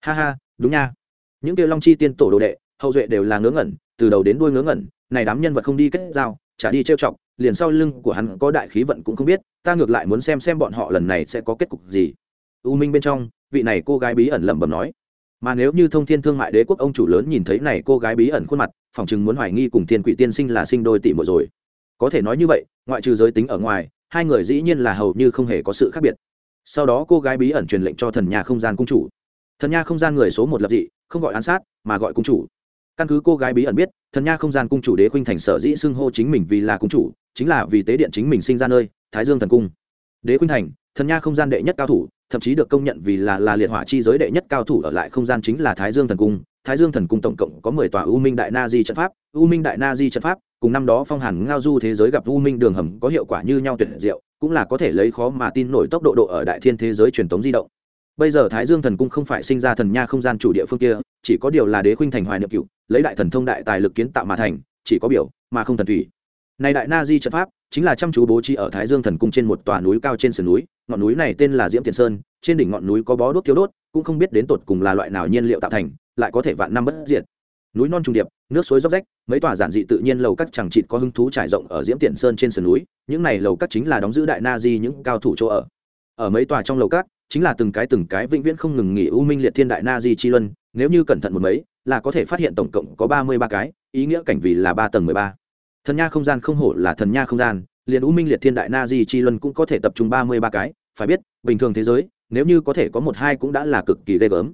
Ha ha, đúng nha. Những kia long chi tiên tổ đồ đệ, hậu duệ đều là ngớ ngẩn, từ đầu đến đuôi ngớ ngẩn, này đám nhân vật không đi kết giao trả đi trêu chọc, liền sau lưng của hắn có đại khí vận cũng không biết, ta ngược lại muốn xem xem bọn họ lần này sẽ có kết cục gì. U minh bên trong, vị này cô gái bí ẩn lẩm bẩm nói. Mà nếu như thông thiên thương mại đế quốc ông chủ lớn nhìn thấy này cô gái bí ẩn khuôn mặt phòng chừng muốn hoài nghi cùng thiên quỷ tiên sinh là sinh đôi tỷ một rồi có thể nói như vậy, ngoại trừ giới tính ở ngoài, hai người dĩ nhiên là hầu như không hề có sự khác biệt. Sau đó cô gái bí ẩn truyền lệnh cho thần nhà không gian cung chủ. Thần nha không gian người số một lập dị, không gọi án sát, mà gọi cung chủ. Căn cứ cô gái bí ẩn biết, thần nha không gian cung chủ đế khuynh thành sở dĩ xưng hô chính mình vì là cung chủ, chính là vì tế điện chính mình sinh ra nơi, thái dương thần cung. Đế khuynh thành, thần nha không gian đệ nhất cao thủ, thậm chí được công nhận vì là là liệt hỏa chi giới đệ nhất cao thủ ở lại không gian chính là thái dương thần cung. Thái dương thần cung tổng cộng có mười tòa u minh đại na di trận pháp. U minh đại na di trận pháp cùng năm đó phong hàn ngao du thế giới gặp u minh đường hầm có hiệu quả như nhau tuyệt diệu, cũng là có thể lấy khó mà tin nổi tốc độ độ ở đại thiên thế giới truyền thống di động. Bây giờ thái dương thần cung không phải sinh ra thần nha không gian chủ địa phương kia, chỉ có điều là đế khuynh thành hoài niệm cựu lấy đại thần thông đại tài lực kiến tạo mà thành, chỉ có biểu mà không thần thủy. Này đại na di trận pháp chính là chăm chú bố trí ở thái dương thần cung trên một tòa núi cao trên sườn núi, ngọn núi này tên là diễm tiền sơn, trên đỉnh ngọn núi có bó đốt thiếu đốt, cũng không biết đến tột cùng là loại nào nhiên liệu tạo thành, lại có thể vạn năm bất diệt núi non trùng điệp, nước suối dốc rách, mấy tòa giản dị tự nhiên lầu các chẳng chịt có hứng thú trải rộng ở diễm Tiện sơn trên sườn núi, những này lầu các chính là đóng giữ đại na di những cao thủ chỗ ở. Ở mấy tòa trong lầu các, chính là từng cái từng cái vĩnh viễn không ngừng nghỉ u minh liệt thiên đại na di chi luân, nếu như cẩn thận một mấy, là có thể phát hiện tổng cộng có ba mươi ba cái, ý nghĩa cảnh vì là ba tầng mười ba. Thần nha không gian không hổ là thần nha không gian, liền u minh liệt thiên đại na di chi luân cũng có thể tập trung ba mươi ba cái, phải biết, bình thường thế giới, nếu như có thể có một hai cũng đã là cực kỳ ghê gớm.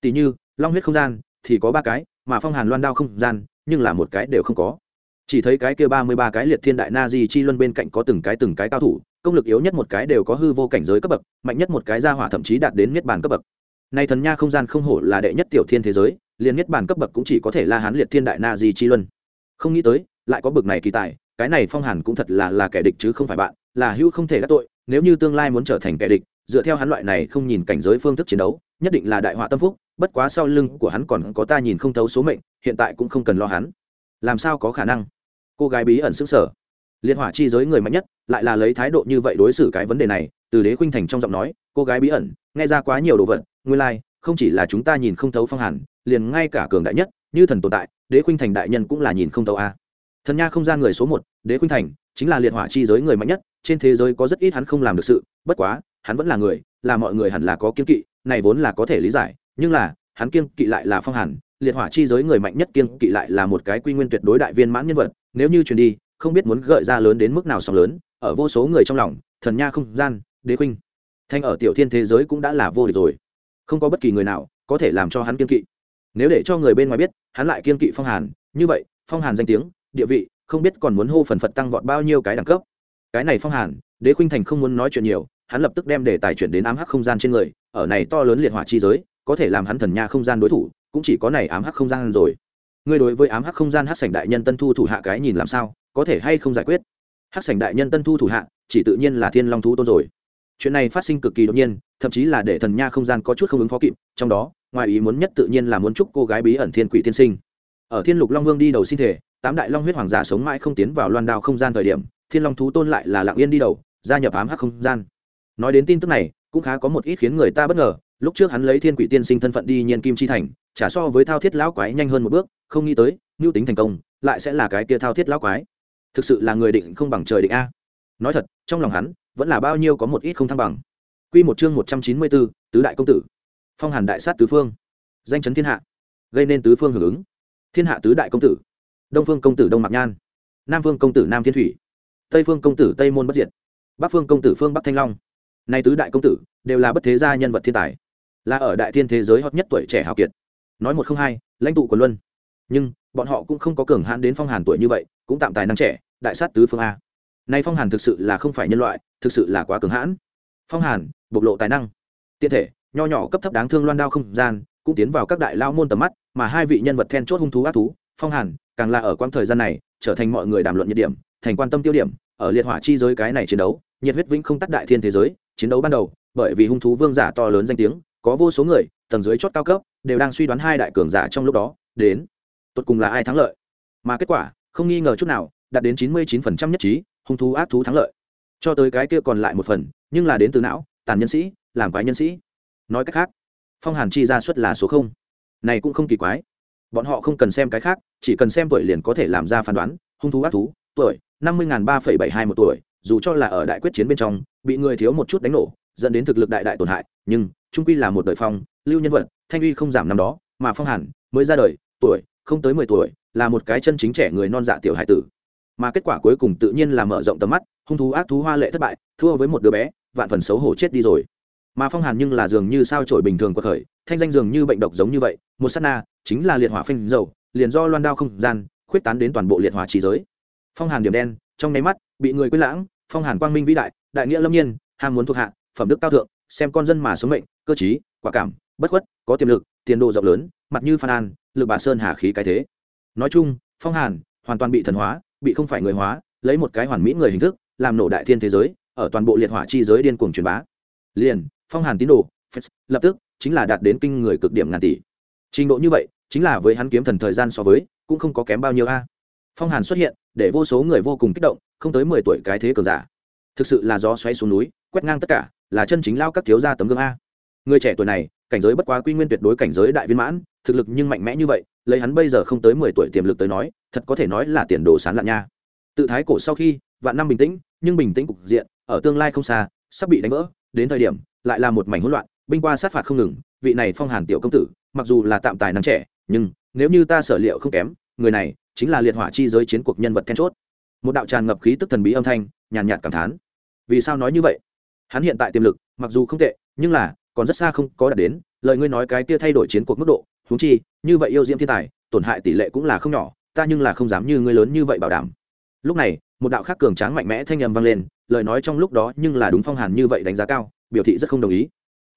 Tỷ như, long huyết không gian thì có ba cái mà phong hàn loan đao không gian, nhưng là một cái đều không có. Chỉ thấy cái kia ba mươi ba cái liệt thiên đại na di chi luân bên cạnh có từng cái từng cái cao thủ, công lực yếu nhất một cái đều có hư vô cảnh giới cấp bậc, mạnh nhất một cái gia hỏa thậm chí đạt đến niết bàn cấp bậc. Nay thần nha không gian không hổ là đệ nhất tiểu thiên thế giới, liền niết bàn cấp bậc cũng chỉ có thể la hán liệt thiên đại na di chi luân. Không nghĩ tới, lại có bậc này kỳ tài, cái này phong hàn cũng thật là là kẻ địch chứ không phải bạn, là hữu không thể đắc tội, nếu như tương lai muốn trở thành kẻ địch, dựa theo hắn loại này không nhìn cảnh giới phương thức chiến đấu, nhất định là đại họa tâm phúc bất quá sau lưng của hắn còn có ta nhìn không thấu số mệnh hiện tại cũng không cần lo hắn. Làm sao có khả năng? Cô gái bí ẩn xứng sở liệt hỏa chi giới người mạnh nhất lại là lấy thái độ như vậy đối xử cái vấn đề này từ đế khuynh thành trong giọng nói cô gái bí ẩn nghe ra quá nhiều đồ vật nguyên lai、like, không chỉ là chúng ta nhìn không thấu phong hàn liền ngay cả cường đại nhất như thần tồn tại đế khuynh thành đại nhân cũng là nhìn không thấu a. Thần nha không gian người số một đế khuynh thành chính là liệt hỏa chi giới người mạnh nhất trên thế giới có rất ít hắn không làm được sự bất quá hắn vẫn là người là mọi người hẳn là có kiên kỵ này vốn là có thể lý giải nhưng là, hắn kiên kỵ lại là phong hàn, liệt hỏa chi giới người mạnh nhất kiên kỵ lại là một cái quy nguyên tuyệt đối đại viên mãn nhân vật, nếu như truyền đi, không biết muốn gợi ra lớn đến mức nào sóng lớn, ở vô số người trong lòng, thần nha không gian, đế khuynh. Thanh ở tiểu thiên thế giới cũng đã là vô địch rồi. Không có bất kỳ người nào có thể làm cho hắn kiên kỵ. Nếu để cho người bên ngoài biết, hắn lại kiên kỵ phong hàn, như vậy, phong hàn danh tiếng, địa vị, không biết còn muốn hô phần phật tăng vọt bao nhiêu cái đẳng cấp. Cái này phong hàn, đế khuynh thành không muốn nói chuyện nhiều, hắn lập tức đem đề tài chuyển đến ám hắc không gian trên người, ở này to lớn liệt hỏa chi giới có thể làm hắn thần nha không gian đối thủ, cũng chỉ có này ám hắc không gian rồi. Ngươi đối với ám hắc không gian hắc sảnh đại nhân tân thu thủ hạ cái nhìn làm sao, có thể hay không giải quyết? Hắc sảnh đại nhân tân thu thủ hạ, chỉ tự nhiên là thiên long thú tôn rồi. Chuyện này phát sinh cực kỳ đột nhiên, thậm chí là để thần nha không gian có chút không ứng phó kịp, trong đó, ngoài ý muốn nhất tự nhiên là muốn chúc cô gái bí ẩn thiên quỷ tiên sinh. Ở thiên lục long vương đi đầu sinh thể, tám đại long huyết hoàng giả sống mãi không tiến vào loan đao không gian thời điểm, thiên long thú tôn lại là lạng yên đi đầu, gia nhập ám hắc không gian. Nói đến tin tức này, cũng khá có một ít khiến người ta bất ngờ lúc trước hắn lấy thiên quỷ tiên sinh thân phận đi nhiên kim chi thành trả so với thao thiết lão quái nhanh hơn một bước, không nghĩ tới mưu tính thành công, lại sẽ là cái kia thao thiết lão quái. Thực sự là người định không bằng trời định a. Nói thật, trong lòng hắn, vẫn là bao nhiêu có một ít không thăng bằng. Quy một chương một trăm chín mươi bốn tứ đại công tử. Phong hàn đại sát tứ phương. Danh chấn thiên hạ. Gây nên tứ phương hưởng ứng. Thiên hạ tứ đại công tử. Đông phương công tử đông mạc nhan. Nam phương công tử nam thiên thủy. Tây phương công tử tây môn bất diệt. Bắc phương công tử phương bắc thanh long. Nay tứ đại công tử đều là bất thế gia nhân vật thiên tài là ở đại thiên thế giới hot nhất tuổi trẻ hào kiệt. Nói một không hai, lãnh tụ của luân. Nhưng, bọn họ cũng không có cường hãn đến phong hàn tuổi như vậy, cũng tạm tài năng trẻ, đại sát tứ phương a. Nay phong hàn thực sự là không phải nhân loại, thực sự là quá cường hãn. Phong hàn, bộc lộ tài năng. Tiện thể, nho nhỏ cấp thấp đáng thương loan đao không gian, cũng tiến vào các đại lao môn tầm mắt, mà hai vị nhân vật then chốt hung thú ác thú, phong hàn, càng là ở quãng thời gian này, trở thành mọi người đàm luận nhiệt điểm, thành quan tâm tiêu điểm, ở liệt hỏa chi giới cái này chiến đấu, nhiệt huyết vĩnh không tắt đại thiên thế giới, chiến đấu ban đầu, bởi vì hung thú vương giả to lớn danh tiếng có vô số người, tầng dưới chót cao cấp, đều đang suy đoán hai đại cường giả trong lúc đó, đến tốt cùng là ai thắng lợi. Mà kết quả, không nghi ngờ chút nào, đạt đến chín mươi 99% nhất trí, hung thú ác thú thắng lợi. Cho tới cái kia còn lại một phần, nhưng là đến từ não, tàn nhân sĩ, làm quái nhân sĩ. Nói cách khác, phong hàn chi ra suất là số không. Này cũng không kỳ quái. Bọn họ không cần xem cái khác, chỉ cần xem tuổi liền có thể làm ra phán đoán, hung thú ác thú, tuổi, năm mươi ba phẩy bảy hai một tuổi, dù cho là ở đại quyết chiến bên trong, bị người thiếu một chút đánh nổ dẫn đến thực lực đại đại tổn hại, nhưng trung quy là một đời phong, lưu nhân vật, thanh uy không giảm năm đó, mà phong hàn mới ra đời, tuổi không tới mười tuổi, là một cái chân chính trẻ người non dạ tiểu hải tử. Mà kết quả cuối cùng tự nhiên là mở rộng tầm mắt, hung thú ác thú hoa lệ thất bại, thua với một đứa bé, vạn phần xấu hổ chết đi rồi. Mà phong hàn nhưng là dường như sao trổi bình thường của khởi, thanh danh dường như bệnh độc giống như vậy, một sát na chính là liệt hỏa phanh dầu, liền do loan đao không gian, khuyết tán đến toàn bộ liệt hỏa trí giới. Phong hàn điểm đen, trong nháy mắt, bị người quên lãng, phong hàn quang minh vĩ đại đại nghĩa lâm nhiên, ham muốn thuộc hạ phẩm đức cao thượng, xem con dân mà sống mệnh, cơ chí quả cảm, bất khuất, có tiềm lực, tiền đồ rộng lớn, mặt như phan an, lực bà sơn hà khí cái thế. Nói chung, phong hàn, hoàn toàn bị thần hóa, bị không phải người hóa, lấy một cái hoàn mỹ người hình thức, làm nổ đại thiên thế giới, ở toàn bộ liệt hỏa chi giới điên cuồng truyền bá. Liền, phong hàn tín đồ lập tức, chính là đạt đến kinh người cực điểm ngàn tỷ. Trình độ như vậy, chính là với hắn kiếm thần thời gian so với, cũng không có kém bao nhiêu a. Phong hàn xuất hiện, để vô số người vô cùng kích động, không tới mười tuổi cái thế cờ giả. Thực sự là gió xoáy xuống núi, quét ngang tất cả là chân chính lao các thiếu gia tấm gương a. Người trẻ tuổi này, cảnh giới bất quá quy nguyên tuyệt đối cảnh giới đại viên mãn, thực lực nhưng mạnh mẽ như vậy, lấy hắn bây giờ không tới mười tuổi tiềm lực tới nói, thật có thể nói là tiền đồ sán lạn nha. Tự thái cổ sau khi, vạn năm bình tĩnh, nhưng bình tĩnh cục diện, ở tương lai không xa, sắp bị đánh vỡ, đến thời điểm, lại là một mảnh hỗn loạn, binh qua sát phạt không ngừng, vị này phong hàn tiểu công tử, mặc dù là tạm tài năng trẻ, nhưng, nếu như ta sở liệu không kém, người này, chính là liệt hỏa chi giới chiến cuộc nhân vật then chốt. Một đạo tràn ngập khí tức thần bí âm thanh, nhàn nhạt cảm thán. Vì sao nói như vậy? Hắn hiện tại tiềm lực, mặc dù không tệ, nhưng là, còn rất xa không có đạt đến, lời ngươi nói cái kia thay đổi chiến cuộc mức độ, huống chi, như vậy yêu diễm thiên tài, tổn hại tỷ lệ cũng là không nhỏ, ta nhưng là không dám như ngươi lớn như vậy bảo đảm. Lúc này, một đạo khác cường tráng mạnh mẽ thanh âm vang lên, lời nói trong lúc đó nhưng là đúng phong hàn như vậy đánh giá cao, biểu thị rất không đồng ý.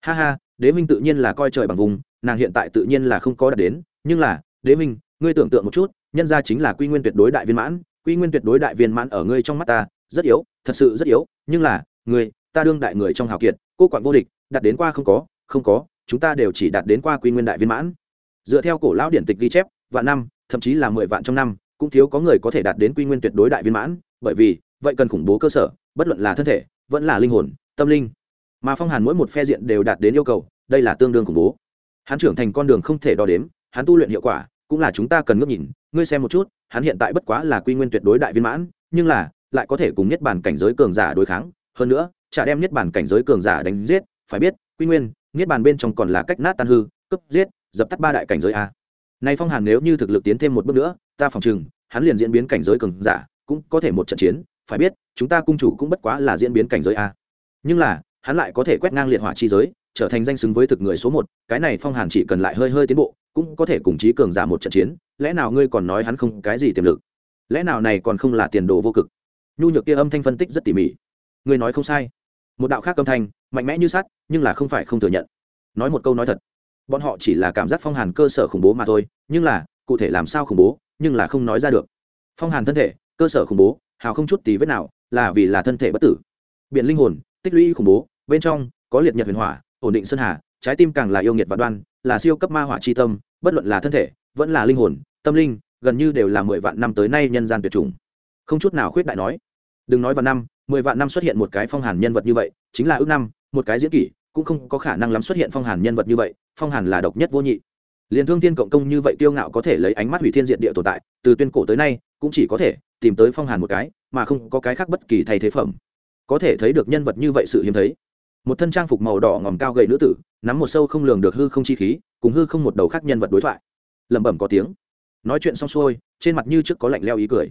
Ha ha, đế minh tự nhiên là coi trời bằng vùng, nàng hiện tại tự nhiên là không có đạt đến, nhưng là, đế minh ngươi tưởng tượng một chút, nhân ra chính là quy nguyên tuyệt đối đại viên mãn, quy nguyên tuyệt đối đại viên mãn ở ngươi trong mắt ta, rất yếu, thật sự rất yếu, nhưng là, ngươi ta đương đại người trong hào kiệt, cô quản vô địch đạt đến qua không có không có, chúng ta đều chỉ đạt đến qua quy nguyên đại viên mãn. Dựa theo cổ lão điển tịch ghi chép, vạn năm, thậm chí là mười vạn trong năm, cũng thiếu có người có thể đạt đến quy nguyên tuyệt đối đại viên mãn, bởi vì, vậy cần khủng bố cơ sở, bất luận là thân thể, vẫn là linh hồn, tâm linh. Mà phong hàn mỗi một phe diện đều đạt đến yêu cầu, đây là tương đương khủng bố. Hắn trưởng thành con đường không thể đo đếm, hắn tu luyện hiệu quả, cũng là chúng ta cần ngước nhìn, ngươi xem một chút, hắn hiện tại bất quá là quy nguyên tuyệt đối đại viên mãn, nhưng là, lại có thể cùng nhất bản cảnh giới cường giả đối kháng. Hơn nữa chả đem niết bản cảnh giới cường giả đánh giết, phải biết, quy nguyên, niết bàn bên trong còn là cách nát tan hư cấp giết, dập tắt ba đại cảnh giới a. Nay phong hàn nếu như thực lực tiến thêm một bước nữa, ta phòng chừng hắn liền diễn biến cảnh giới cường giả, cũng có thể một trận chiến, phải biết, chúng ta cung chủ cũng bất quá là diễn biến cảnh giới a. Nhưng là, hắn lại có thể quét ngang liệt hỏa chi giới, trở thành danh xứng với thực người số một, cái này phong hàn chỉ cần lại hơi hơi tiến bộ, cũng có thể cùng chí cường giả một trận chiến, lẽ nào ngươi còn nói hắn không cái gì tiềm lực? Lẽ nào này còn không là tiền đồ vô cực? Nhu nhược kia âm thanh phân tích rất tỉ mỉ. Ngươi nói không sai một đạo khác âm thanh, mạnh mẽ như sắt, nhưng là không phải không thừa nhận. Nói một câu nói thật, bọn họ chỉ là cảm giác phong hàn cơ sở khủng bố mà thôi, nhưng là, cụ thể làm sao khủng bố, nhưng là không nói ra được. Phong hàn thân thể, cơ sở khủng bố, hào không chút tí vết nào, là vì là thân thể bất tử. Biện linh hồn, tích lũy khủng bố, bên trong, có liệt nhật huyền hỏa, ổn định sơn hà, trái tim càng là yêu nghiệt và đoan, là siêu cấp ma hỏa chi tâm, bất luận là thân thể, vẫn là linh hồn, tâm linh, gần như đều là mười vạn năm tới nay nhân gian tuyệt chủng. Không chút nào khuyết đại nói đừng nói vào năm, mười vạn năm xuất hiện một cái phong hàn nhân vật như vậy, chính là ước năm, một cái diễn kỷ, cũng không có khả năng lắm xuất hiện phong hàn nhân vật như vậy, phong hàn là độc nhất vô nhị. Liền thương thiên cộng công như vậy kiêu ngạo có thể lấy ánh mắt hủy thiên diện địa tồn tại, từ tuyên cổ tới nay, cũng chỉ có thể tìm tới phong hàn một cái, mà không có cái khác bất kỳ thay thế phẩm. Có thể thấy được nhân vật như vậy sự hiếm thấy. Một thân trang phục màu đỏ ngòm cao gầy nữ tử, nắm một sâu không lường được hư không chi khí, cùng hư không một đầu khác nhân vật đối thoại. Lẩm bẩm có tiếng. Nói chuyện xong xuôi, trên mặt như trước có lạnh leo ý cười.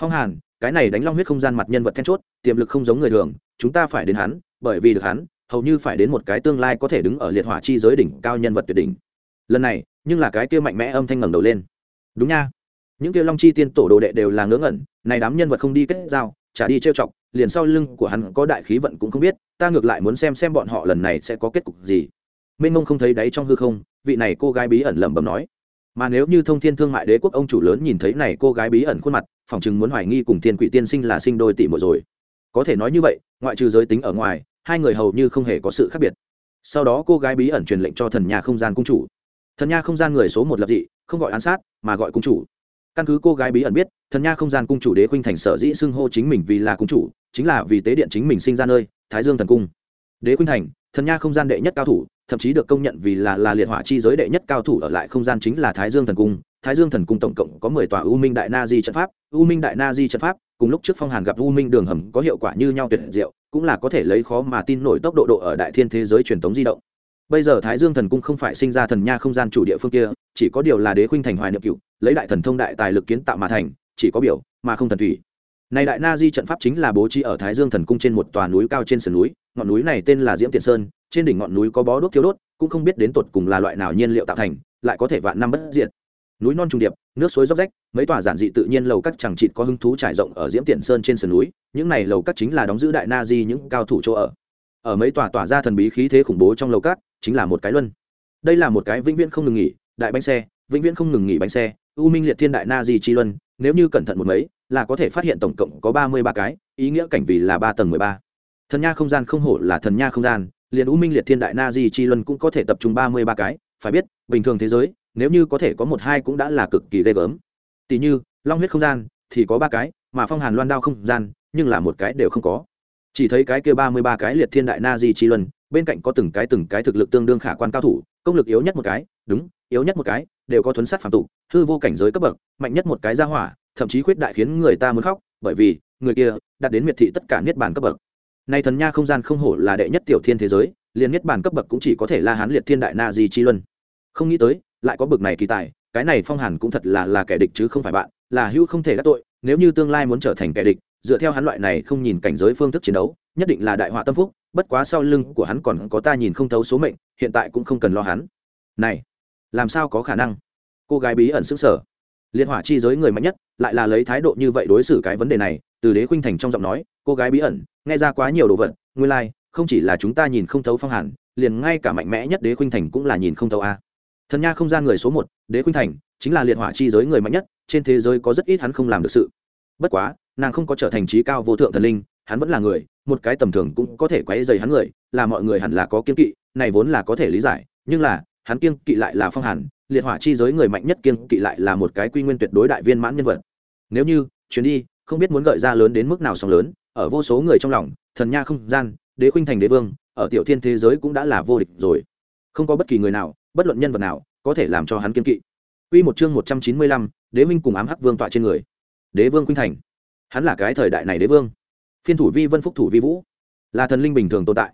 Phong hàn cái này đánh long huyết không gian mặt nhân vật then chốt, tiềm lực không giống người thường, chúng ta phải đến hắn, bởi vì được hắn, hầu như phải đến một cái tương lai có thể đứng ở liệt hỏa chi giới đỉnh cao nhân vật tuyệt đỉnh. Lần này, nhưng là cái kia mạnh mẽ âm thanh ngẩng đầu lên. Đúng nha. Những kia long chi tiên tổ đồ đệ đều là ngớ ngẩn, này đám nhân vật không đi kết giao trả đi trêu chọc, liền sau lưng của hắn có đại khí vận cũng không biết, ta ngược lại muốn xem xem bọn họ lần này sẽ có kết cục gì. Mênh mông không thấy đáy trong hư không, vị này cô gái bí ẩn lẩm bẩm nói mà nếu như thông thiên thương mại đế quốc ông chủ lớn nhìn thấy này cô gái bí ẩn khuôn mặt, phỏng chừng muốn hoài nghi cùng thiên quỷ tiên sinh là sinh đôi tỷ một rồi. Có thể nói như vậy, ngoại trừ giới tính ở ngoài, hai người hầu như không hề có sự khác biệt. Sau đó cô gái bí ẩn truyền lệnh cho thần nhà không gian cung chủ. Thần nha không gian người số một lập dị, không gọi án sát, mà gọi cung chủ. Căn cứ cô gái bí ẩn biết, thần nha không gian cung chủ đế khuynh thành sở dĩ xưng hô chính mình vì là cung chủ, chính là vì tế điện chính mình sinh ra nơi, thái dương thần cung. Đế khuynh thành, thần nha không gian đệ nhất cao thủ thậm chí được công nhận vì là là liệt hỏa chi giới đệ nhất cao thủ ở lại không gian chính là thái dương thần cung. Thái dương thần cung tổng cộng có mười tòa u minh đại na di trận pháp. U minh đại na di trận pháp, cùng lúc trước phong hàn gặp u minh đường hầm có hiệu quả như nhau tuyệt diệu, cũng là có thể lấy khó mà tin nổi tốc độ độ ở đại thiên thế giới truyền thống di động. Bây giờ thái dương thần cung không phải sinh ra thần nha không gian chủ địa phương kia, chỉ có điều là đế khuynh thành hoài niệm cựu lấy đại thần thông đại tài lực kiến tạo mà thành, chỉ có biểu mà không thần thủy. Này đại na di trận pháp chính là bố trí ở thái dương thần cung trên một tòa núi cao trên sườn núi, ngọn núi này tên là diễm tiện sơn trên đỉnh ngọn núi có bó đuốc thiếu đốt, cũng không biết đến tột cùng là loại nào nhiên liệu tạo thành, lại có thể vạn năm bất diệt. Núi non trùng điệp, nước suối dốc rách, mấy tòa giản dị tự nhiên lầu các chẳng chịt có hứng thú trải rộng ở diễm tiện sơn trên sườn núi, những này lầu các chính là đóng giữ đại na di những cao thủ chỗ ở. Ở mấy tòa tỏa ra thần bí khí thế khủng bố trong lầu các chính là một cái luân. Đây là một cái vĩnh viễn không ngừng nghỉ, đại bánh xe, vĩnh viễn không ngừng nghỉ bánh xe, u minh liệt thiên đại na di chi luân, nếu như cẩn thận một mấy, là có thể phát hiện tổng cộng có ba mươi ba cái, ý nghĩa cảnh vì là ba tầng mười ba. Thần nha không gian không hổ là thần nha không gian liền u minh liệt thiên đại na di chi luân cũng có thể tập trung ba mươi ba cái, phải biết, bình thường thế giới, nếu như có thể có một hai cũng đã là cực kỳ ghê gớm. Tỷ như, long huyết không gian, thì có ba cái, mà phong hàn loan đao không gian, nhưng là một cái đều không có. Chỉ thấy cái kia ba mươi ba cái liệt thiên đại na di chi luân, bên cạnh có từng cái từng cái thực lực tương đương khả quan cao thủ, công lực yếu nhất một cái, đúng, yếu nhất một cái, đều có thuấn sát phạm tụ hư vô cảnh giới cấp bậc, mạnh nhất một cái ra hỏa, thậm chí khuyết đại khiến người ta muốn khóc, bởi vì, người kia, đạt đến miệt thị tất cả niết bàn cấp bậc nay thần nha không gian không hổ là đệ nhất tiểu thiên thế giới, liền nhất bản cấp bậc cũng chỉ có thể la hán liệt thiên đại na di chi luân. Không nghĩ tới, lại có bậc này kỳ tài, cái này phong hàn cũng thật là là kẻ địch chứ không phải bạn, là hữu không thể đắc tội, nếu như tương lai muốn trở thành kẻ địch, dựa theo hắn loại này không nhìn cảnh giới phương thức chiến đấu, nhất định là đại họa tâm phúc, bất quá sau lưng của hắn còn có ta nhìn không thấu số mệnh, hiện tại cũng không cần lo hắn. Này, làm sao có khả năng? Cô gái bí ẩn sức sở liên hỏa chi giới người mạnh nhất, lại là lấy thái độ như vậy đối xử cái vấn đề này từ đế khuynh thành trong giọng nói cô gái bí ẩn nghe ra quá nhiều đồ vật nguyên lai、like, không chỉ là chúng ta nhìn không thấu phong hàn liền ngay cả mạnh mẽ nhất đế khuynh thành cũng là nhìn không thấu a. Thần nha không gian người số một đế khuynh thành chính là liệt hỏa chi giới người mạnh nhất trên thế giới có rất ít hắn không làm được sự. Bất quá nàng không có trở thành trí cao vô thượng thần linh hắn vẫn là người một cái tầm thường cũng có thể quấy dày hắn người là mọi người hẳn là có kiên kỵ này vốn là có thể lý giải nhưng là hắn kiên kỵ lại là phong hàn liệt hỏa chi giới người mạnh nhất kiên kỵ lại là một cái quy nguyên tuyệt đối đại viên mãn nhân vật. Nếu như chuyến đi không biết muốn gợi ra lớn đến mức nào sóng lớn ở vô số người trong lòng thần nha không gian đế khuynh thành đế vương ở tiểu thiên thế giới cũng đã là vô địch rồi không có bất kỳ người nào bất luận nhân vật nào có thể làm cho hắn kiên kỵ Quy một chương 195, Đế Minh cùng ám hắc vương tọa trên người. Đế Vương Khuynh Thành. Hắn là cái thời đại này đế vương. Phiên thủ vi vân phúc thủ vi vũ, là thần linh bình thường tồn tại.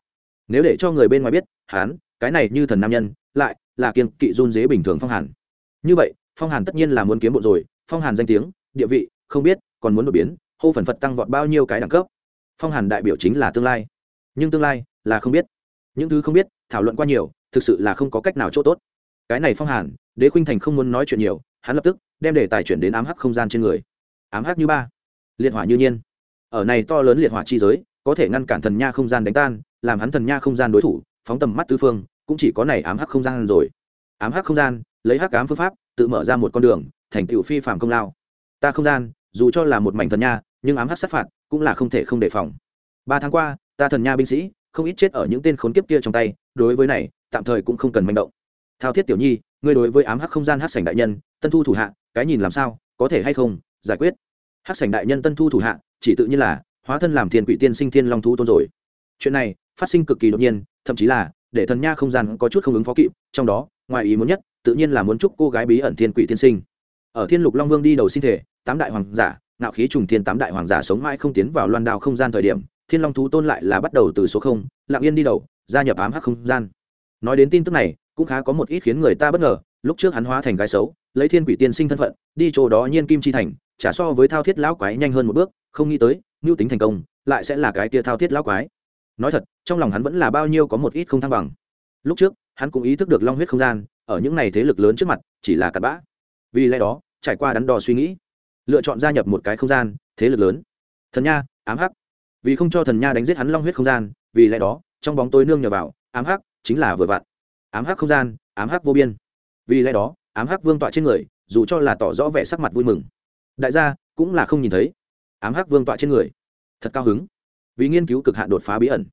Nếu để cho người bên ngoài biết, hắn, cái này như thần nam nhân, lại là kiên kỵ run dế bình thường Phong Hàn. Như vậy, Phong Hàn tất nhiên là muốn kiếm bộ rồi, Phong Hàn danh tiếng, địa vị, không biết, còn muốn đột biến, hô phần phật tăng vọt bao nhiêu cái đẳng cấp. Phong Hàn đại biểu chính là tương lai. Nhưng tương lai là không biết. Những thứ không biết, thảo luận qua nhiều, thực sự là không có cách nào chỗ tốt. Cái này Phong Hàn, Đế Khuynh Thành không muốn nói chuyện nhiều, hắn lập tức đem đề tài chuyển đến ám hắc không gian trên người ám hắc như ba liệt hỏa như nhiên ở này to lớn liệt hỏa chi giới có thể ngăn cản thần nha không gian đánh tan làm hắn thần nha không gian đối thủ phóng tầm mắt tư phương cũng chỉ có này ám hắc không gian rồi ám hắc không gian lấy hắc ám phương pháp tự mở ra một con đường thành tựu phi phạm công lao ta không gian dù cho là một mảnh thần nha, nhưng ám hắc sát phạt cũng là không thể không đề phòng. Ba tháng qua, ta thần nha binh sĩ, không ít chết ở những tên khốn kiếp kia trong tay, đối với này, tạm thời cũng không cần manh động. Thao thiết tiểu nhi, ngươi đối với ám hắc không gian hát sảnh đại nhân, tân thu thủ hạ, cái nhìn làm sao, có thể hay không, giải quyết. Hát sảnh đại nhân tân thu thủ hạ, chỉ tự nhiên là, hóa thân làm thiên quỷ tiên sinh thiên long thú tôn rồi. Chuyện này, phát sinh cực kỳ đột nhiên, thậm chí là, để thần nha không gian có chút không ứng phó kịp, trong đó, ngoài ý muốn nhất, tự nhiên là muốn chúc cô gái bí ẩn thiên quỷ tiên sinh. Ở thiên lục long vương đi đầu sinh thể tám đại hoàng giả, ngạo khí trùng thiên tám đại hoàng giả sống mãi không tiến vào loan đao không gian thời điểm, thiên long thú tôn lại là bắt đầu từ số không lạng yên đi đầu, gia nhập ám hắc không gian. Nói đến tin tức này, cũng khá có một ít khiến người ta bất ngờ, lúc trước hắn hóa thành gái xấu, lấy thiên quỷ tiên sinh thân phận, đi chỗ đó nhiên kim chi thành trả so với thao thiết lão quái nhanh hơn một bước, không nghĩ tới mưu tính thành công, lại sẽ là cái kia thao thiết lão quái. Nói thật, trong lòng hắn vẫn là bao nhiêu có một ít không thăng bằng. Lúc trước, hắn cũng ý thức được long huyết không gian, ở những này thế lực lớn trước mặt, chỉ là cặn bã. Vì lẽ đó, trải qua đắn đo suy nghĩ lựa chọn gia nhập một cái không gian, thế lực lớn. Thần nha, ám hắc. Vì không cho thần nha đánh giết hắn long huyết không gian, vì lẽ đó, trong bóng tối nương nhờ vào, ám hắc chính là vừa vặn. Ám hắc không gian, ám hắc vô biên. Vì lẽ đó, ám hắc vương tọa trên người, dù cho là tỏ rõ vẻ sắc mặt vui mừng. Đại gia cũng là không nhìn thấy. Ám hắc vương tọa trên người. Thật cao hứng. Vì nghiên cứu cực hạn đột phá bí ẩn.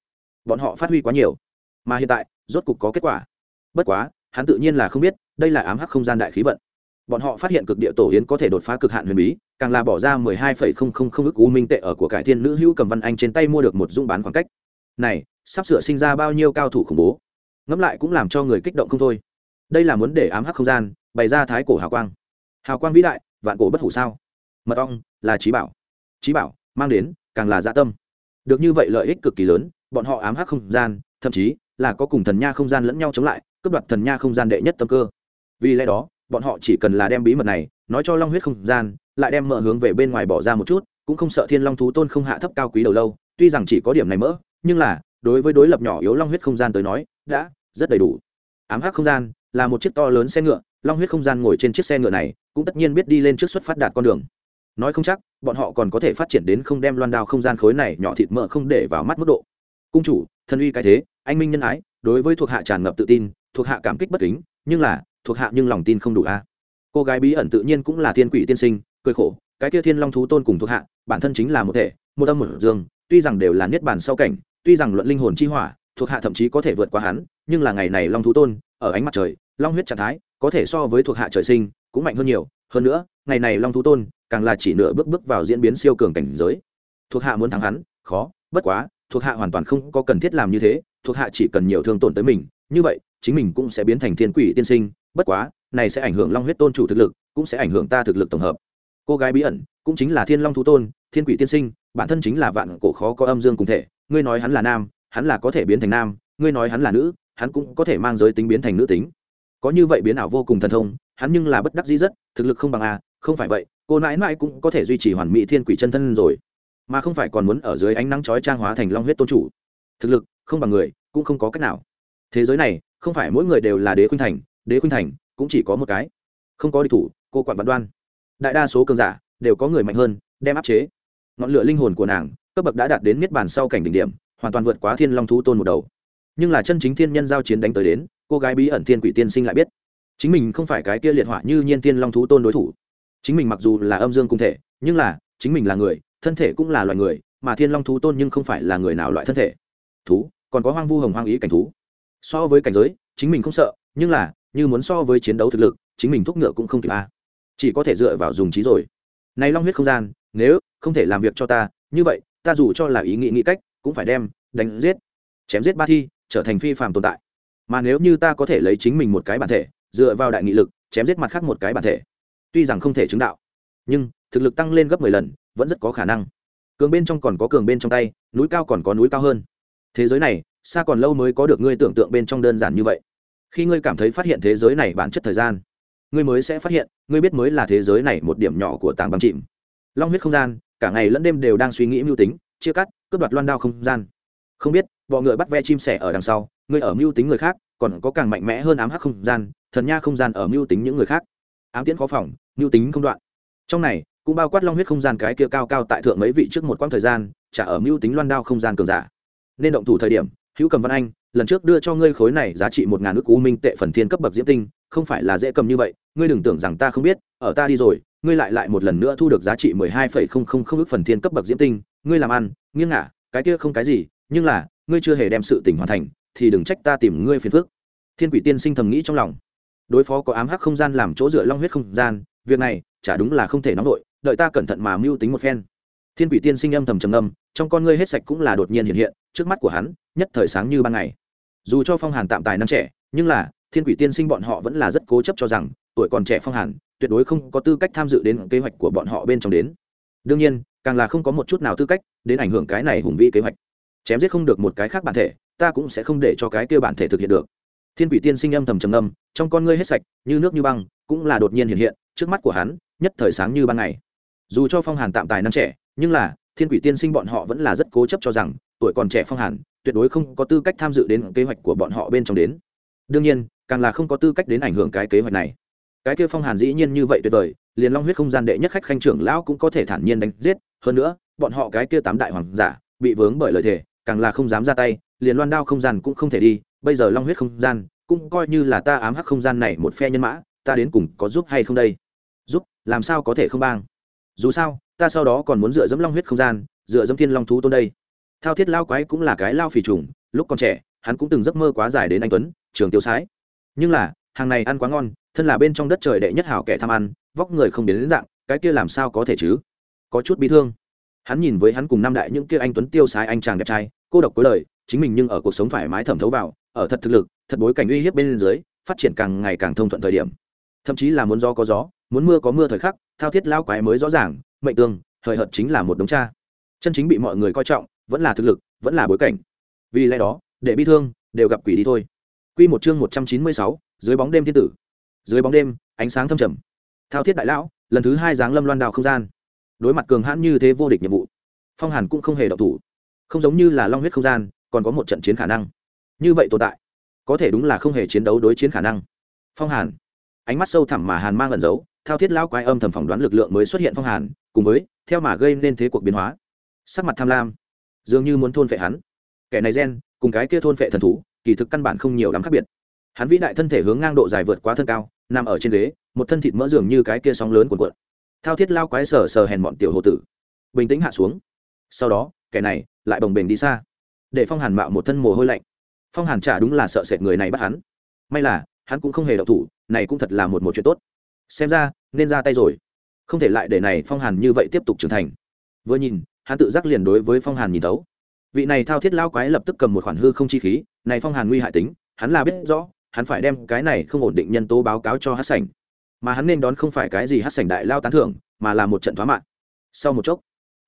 Bọn họ phát huy quá nhiều. Mà hiện tại, rốt cục có kết quả. Bất quá, hắn tự nhiên là không biết, đây là ám hắc không gian đại khí vận bọn họ phát hiện cực địa tổ yến có thể đột phá cực hạn huyền bí, càng là bỏ ra mười hai phẩy không không không ước u minh tệ ở của cải thiên nữ hữu cầm văn anh trên tay mua được một dung bán khoảng cách. Này, sắp sửa sinh ra bao nhiêu cao thủ khủng bố. Ngẫm lại cũng làm cho người kích động không thôi. Đây là muốn để ám hắc không gian bày ra thái cổ hào quang. Hào quang vĩ đại, vạn cổ bất hủ sao? Mật ong là trí bảo. Trí bảo, mang đến, càng là dạ tâm. Được như vậy lợi ích cực kỳ lớn, bọn họ ám hắc không gian, thậm chí là có cùng thần nha không gian lẫn nhau chống lại, cướp đoạt thần nha không gian đệ nhất tâm cơ. Vì lẽ đó bọn họ chỉ cần là đem bí mật này nói cho long huyết không gian, lại đem mỡ hướng về bên ngoài bỏ ra một chút, cũng không sợ thiên long thú tôn không hạ thấp cao quý đầu lâu, tuy rằng chỉ có điểm này mỡ, nhưng là, đối với đối lập nhỏ yếu long huyết không gian tới nói, đã rất đầy đủ. Ám hắc không gian là một chiếc to lớn xe ngựa, long huyết không gian ngồi trên chiếc xe ngựa này cũng tất nhiên biết đi lên trước xuất phát đạt con đường. Nói không chắc, bọn họ còn có thể phát triển đến không đem loan đao không gian khối này nhỏ thịt mỡ không để vào mắt mức độ. Cung chủ thân uy cái thế, anh minh nhân ái, đối với thuộc hạ tràn ngập tự tin, thuộc hạ cảm kích bất kính, nhưng là thuộc hạ nhưng lòng tin không đủ a. Cô gái bí ẩn tự nhiên cũng là thiên quỷ tiên sinh, cười khổ, cái kia thiên long thú tôn cùng thuộc hạ, bản thân chính là một thể, một âm một dương, tuy rằng đều là niết bàn sau cảnh, tuy rằng luận linh hồn chi hỏa, thuộc hạ thậm chí có thể vượt qua hắn, nhưng là ngày này long thú tôn, ở ánh mặt trời, long huyết trạng thái, có thể so với thuộc hạ trời sinh, cũng mạnh hơn nhiều. Hơn nữa, ngày này long thú tôn, càng là chỉ nửa bước bước vào diễn biến siêu cường cảnh giới. Thuộc hạ muốn thắng hắn, khó, bất quá, thuộc hạ hoàn toàn không có cần thiết làm như thế, thuộc hạ chỉ cần nhiều thương tổn tới mình, như vậy, chính mình cũng sẽ biến thành thiên quỷ tiên sinh bất quá, này sẽ ảnh hưởng long huyết tôn chủ thực lực, cũng sẽ ảnh hưởng ta thực lực tổng hợp. Cô gái bí ẩn, cũng chính là thiên long thú tôn, thiên quỷ tiên sinh, bản thân chính là vạn cổ khó có âm dương cùng thể, ngươi nói hắn là nam, hắn là có thể biến thành nam, ngươi nói hắn là nữ, hắn cũng có thể mang giới tính biến thành nữ tính. Có như vậy biến ảo vô cùng thần thông, hắn nhưng là bất đắc dĩ rất, thực lực không bằng a không phải vậy, cô nãi nãi cũng có thể duy trì hoàn mỹ thiên quỷ chân thân rồi. Mà không phải còn muốn ở dưới ánh nắng chói trang hóa thành long huyết tôn chủ. Thực lực không bằng người, cũng không có cách nào. Thế giới này, không phải mỗi người đều là đế khuynh thành đế khuynh thành cũng chỉ có một cái. Không có địch thủ, cô quản văn đoan. Đại đa số cường giả đều có người mạnh hơn, đem áp chế. Ngọn lửa linh hồn của nàng, cấp bậc đã đạt đến miết bàn sau cảnh đỉnh điểm, hoàn toàn vượt quá thiên long thú tôn một đầu. Nhưng là chân chính thiên nhân giao chiến đánh tới đến, cô gái bí ẩn thiên quỷ tiên sinh lại biết. Chính mình không phải cái kia liệt hỏa như nhiên tiên long thú tôn đối thủ. Chính mình mặc dù là âm dương cung thể, nhưng là, chính mình là người, thân thể cũng là loài người, mà thiên long thú tôn nhưng không phải là người nào loại thân thể. Thú, còn có hoang vu hồng hoang ý cảnh thú. So với cảnh giới, chính mình không sợ, nhưng là như muốn so với chiến đấu thực lực, chính mình thúc ngựa cũng không kịp a. Chỉ có thể dựa vào dùng trí rồi. Này long huyết không gian, nếu không thể làm việc cho ta, như vậy, ta dù cho là ý nghĩ nghĩ cách, cũng phải đem, đánh giết, chém giết ba thi, trở thành phi phàm tồn tại. Mà nếu như ta có thể lấy chính mình một cái bản thể, dựa vào đại nghị lực, chém giết mặt khác một cái bản thể, tuy rằng không thể chứng đạo, nhưng thực lực tăng lên gấp mười lần, vẫn rất có khả năng. Cường bên trong còn có cường bên trong tay, núi cao còn có núi cao hơn. Thế giới này, xa còn lâu mới có được ngươi tưởng tượng bên trong đơn giản như vậy khi ngươi cảm thấy phát hiện thế giới này bản chất thời gian, ngươi mới sẽ phát hiện, ngươi biết mới là thế giới này một điểm nhỏ của tàng băng chìm. Long huyết không gian, cả ngày lẫn đêm đều đang suy nghĩ mưu tính, chia cắt, cướp đoạt loan đao không gian. Không biết, bọ ngựa bắt ve chim sẻ ở đằng sau, ngươi ở mưu tính người khác, còn có càng mạnh mẽ hơn ám hắc không gian, thần nha không gian ở mưu tính những người khác. Ám tiễn khó phòng, mưu tính không đoạn. Trong này, cũng bao quát long huyết không gian cái kia cao cao tại thượng mấy vị trước một quãng thời gian trả ở mưu tính loan đao không gian cường giả. Nên động thủ thời điểm, hữu cầm văn anh lần trước đưa cho ngươi khối này giá trị một ngàn ước u minh tệ phần thiên cấp bậc diễm tinh, không phải là dễ cầm như vậy, ngươi đừng tưởng rằng ta không biết, ở ta đi rồi, ngươi lại lại một lần nữa thu được giá trị mười hai phẩy không không không ước phần thiên cấp bậc diễm tinh, ngươi làm ăn, nghiêng ngả, cái kia không cái gì, nhưng là, ngươi chưa hề đem sự tình hoàn thành, thì đừng trách ta tìm ngươi phiền phức. Thiên quỷ tiên sinh thầm nghĩ trong lòng. Đối phó có ám hắc không gian làm chỗ dựa long huyết không gian, việc này, chả đúng là không thể nóng vội, đợi ta cẩn thận mà mưu tính một phen thiên quỷ tiên sinh âm thầm trầm âm trong con ngươi hết sạch cũng là đột nhiên hiện hiện, trước mắt của hắn, nhất thời sáng như ban ngày. Dù cho phong hàn tạm tài năm trẻ, nhưng là, thiên quỷ tiên sinh bọn họ vẫn là rất cố chấp cho rằng, tuổi còn trẻ phong hàn, tuyệt đối không có tư cách tham dự đến kế hoạch của bọn họ bên trong đến. Đương nhiên, càng là không có một chút nào tư cách đến ảnh hưởng cái này hùng vĩ kế hoạch. Chém giết không được một cái khác bản thể, ta cũng sẽ không để cho cái kia bản thể thực hiện được. Thiên quỷ tiên sinh âm thầm trầm âm trong con ngươi hết sạch, như nước như băng, cũng là đột nhiên hiện hiện, trước mắt của hắn, nhất thời sáng như ban ngày. Dù cho phong hàn tạm tài năm trẻ nhưng là, thiên quỷ tiên sinh bọn họ vẫn là rất cố chấp cho rằng, tuổi còn trẻ phong hàn, tuyệt đối không có tư cách tham dự đến kế hoạch của bọn họ bên trong đến. Đương nhiên, càng là không có tư cách đến ảnh hưởng cái kế hoạch này. Cái kia phong hàn dĩ nhiên như vậy tuyệt vời, liền long huyết không gian đệ nhất khách khanh trưởng lão cũng có thể thản nhiên đánh giết. Hơn nữa, bọn họ cái kia tám đại hoàng giả, bị vướng bởi lời thề, càng là không dám ra tay, liền loan đao không gian cũng không thể đi. Bây giờ long huyết không gian cũng coi như là ta ám hắc không gian này một phe nhân mã, ta đến cùng có giúp hay không đây? Giúp, làm sao có thể không bang? Dù sao ta sau đó còn muốn dựa dẫm long huyết không gian dựa dẫm thiên long thú tôn đây. Thao thiết lao quái cũng là cái lao phì trùng lúc còn trẻ hắn cũng từng giấc mơ quá dài đến anh tuấn trường tiêu sái. Nhưng là hàng này ăn quá ngon thân là bên trong đất trời đệ nhất hảo kẻ tham ăn vóc người không đến, đến dạng cái kia làm sao có thể chứ? Có chút bị thương. Hắn nhìn với hắn cùng năm đại những kia anh tuấn tiêu sái anh chàng đẹp trai cô độc cuối đời chính mình nhưng ở cuộc sống thoải mái thẩm thấu vào ở thật thực lực thật bối cảnh uy hiếp bên dưới phát triển càng ngày càng thông thuận thời điểm. Thậm chí là muốn gió có gió muốn mưa có mưa thời khắc thao thiết lao quái mới rõ ràng mệnh tương thời hợt chính là một đống cha chân chính bị mọi người coi trọng vẫn là thực lực vẫn là bối cảnh vì lẽ đó để bi thương đều gặp quỷ đi thôi Quy một chương một trăm chín mươi sáu, dưới bóng đêm thiên tử. Dưới bóng đêm, ánh sáng thâm trầm. Thao Thiết đại lão, lần thứ hai giáng lâm loan đào không gian. Đối mặt cường hãn như thế vô địch nhiệm vụ, Phong Hàn cũng không hề động thủ. Không giống như là long huyết không gian, còn có một trận chiến khả năng. Như vậy tồn tại, có thể đúng là không hề chiến đấu đối chiến khả năng. Phong Hàn, ánh mắt sâu thẳm mà Hàn mang ẩn giấu, Thao Thiết lão quái âm thầm phỏng đoán lực lượng mới xuất hiện Phong Hàn, cùng với theo mà gây nên thế cuộc biến hóa. Sắc mặt tham lam, dường như muốn thôn phệ hắn. Kẻ này gen, cùng cái kia thôn phệ thần thú, kỳ thực căn bản không nhiều lắm khác biệt. Hắn vĩ đại thân thể hướng ngang độ dài vượt quá thân cao nằm ở trên ghế một thân thịt mỡ dường như cái kia sóng lớn cuộn cuộn. Thao thiết lao quái sờ sờ hèn bọn tiểu hồ tử. Bình tĩnh hạ xuống. Sau đó kẻ này lại bồng bềnh đi xa. Để phong hàn mạo một thân mồ hôi lạnh. Phong hàn trả đúng là sợ sệt người này bắt hắn. May là hắn cũng không hề đậu thủ này cũng thật là một một chuyện tốt. Xem ra nên ra tay rồi không thể lại để này phong hàn như vậy tiếp tục trưởng thành. Vừa nhìn, hắn tự giác liền đối với phong hàn nhìn thấu. Vị này thao thiết lao quái lập tức cầm một khoản hư không chi khí, này phong hàn nguy hại tính, hắn là biết rõ, hắn phải đem cái này không ổn định nhân tố báo cáo cho hát sảnh. Mà hắn nên đón không phải cái gì hát sảnh đại lao tán thưởng, mà là một trận thoá mạng sau một chốc,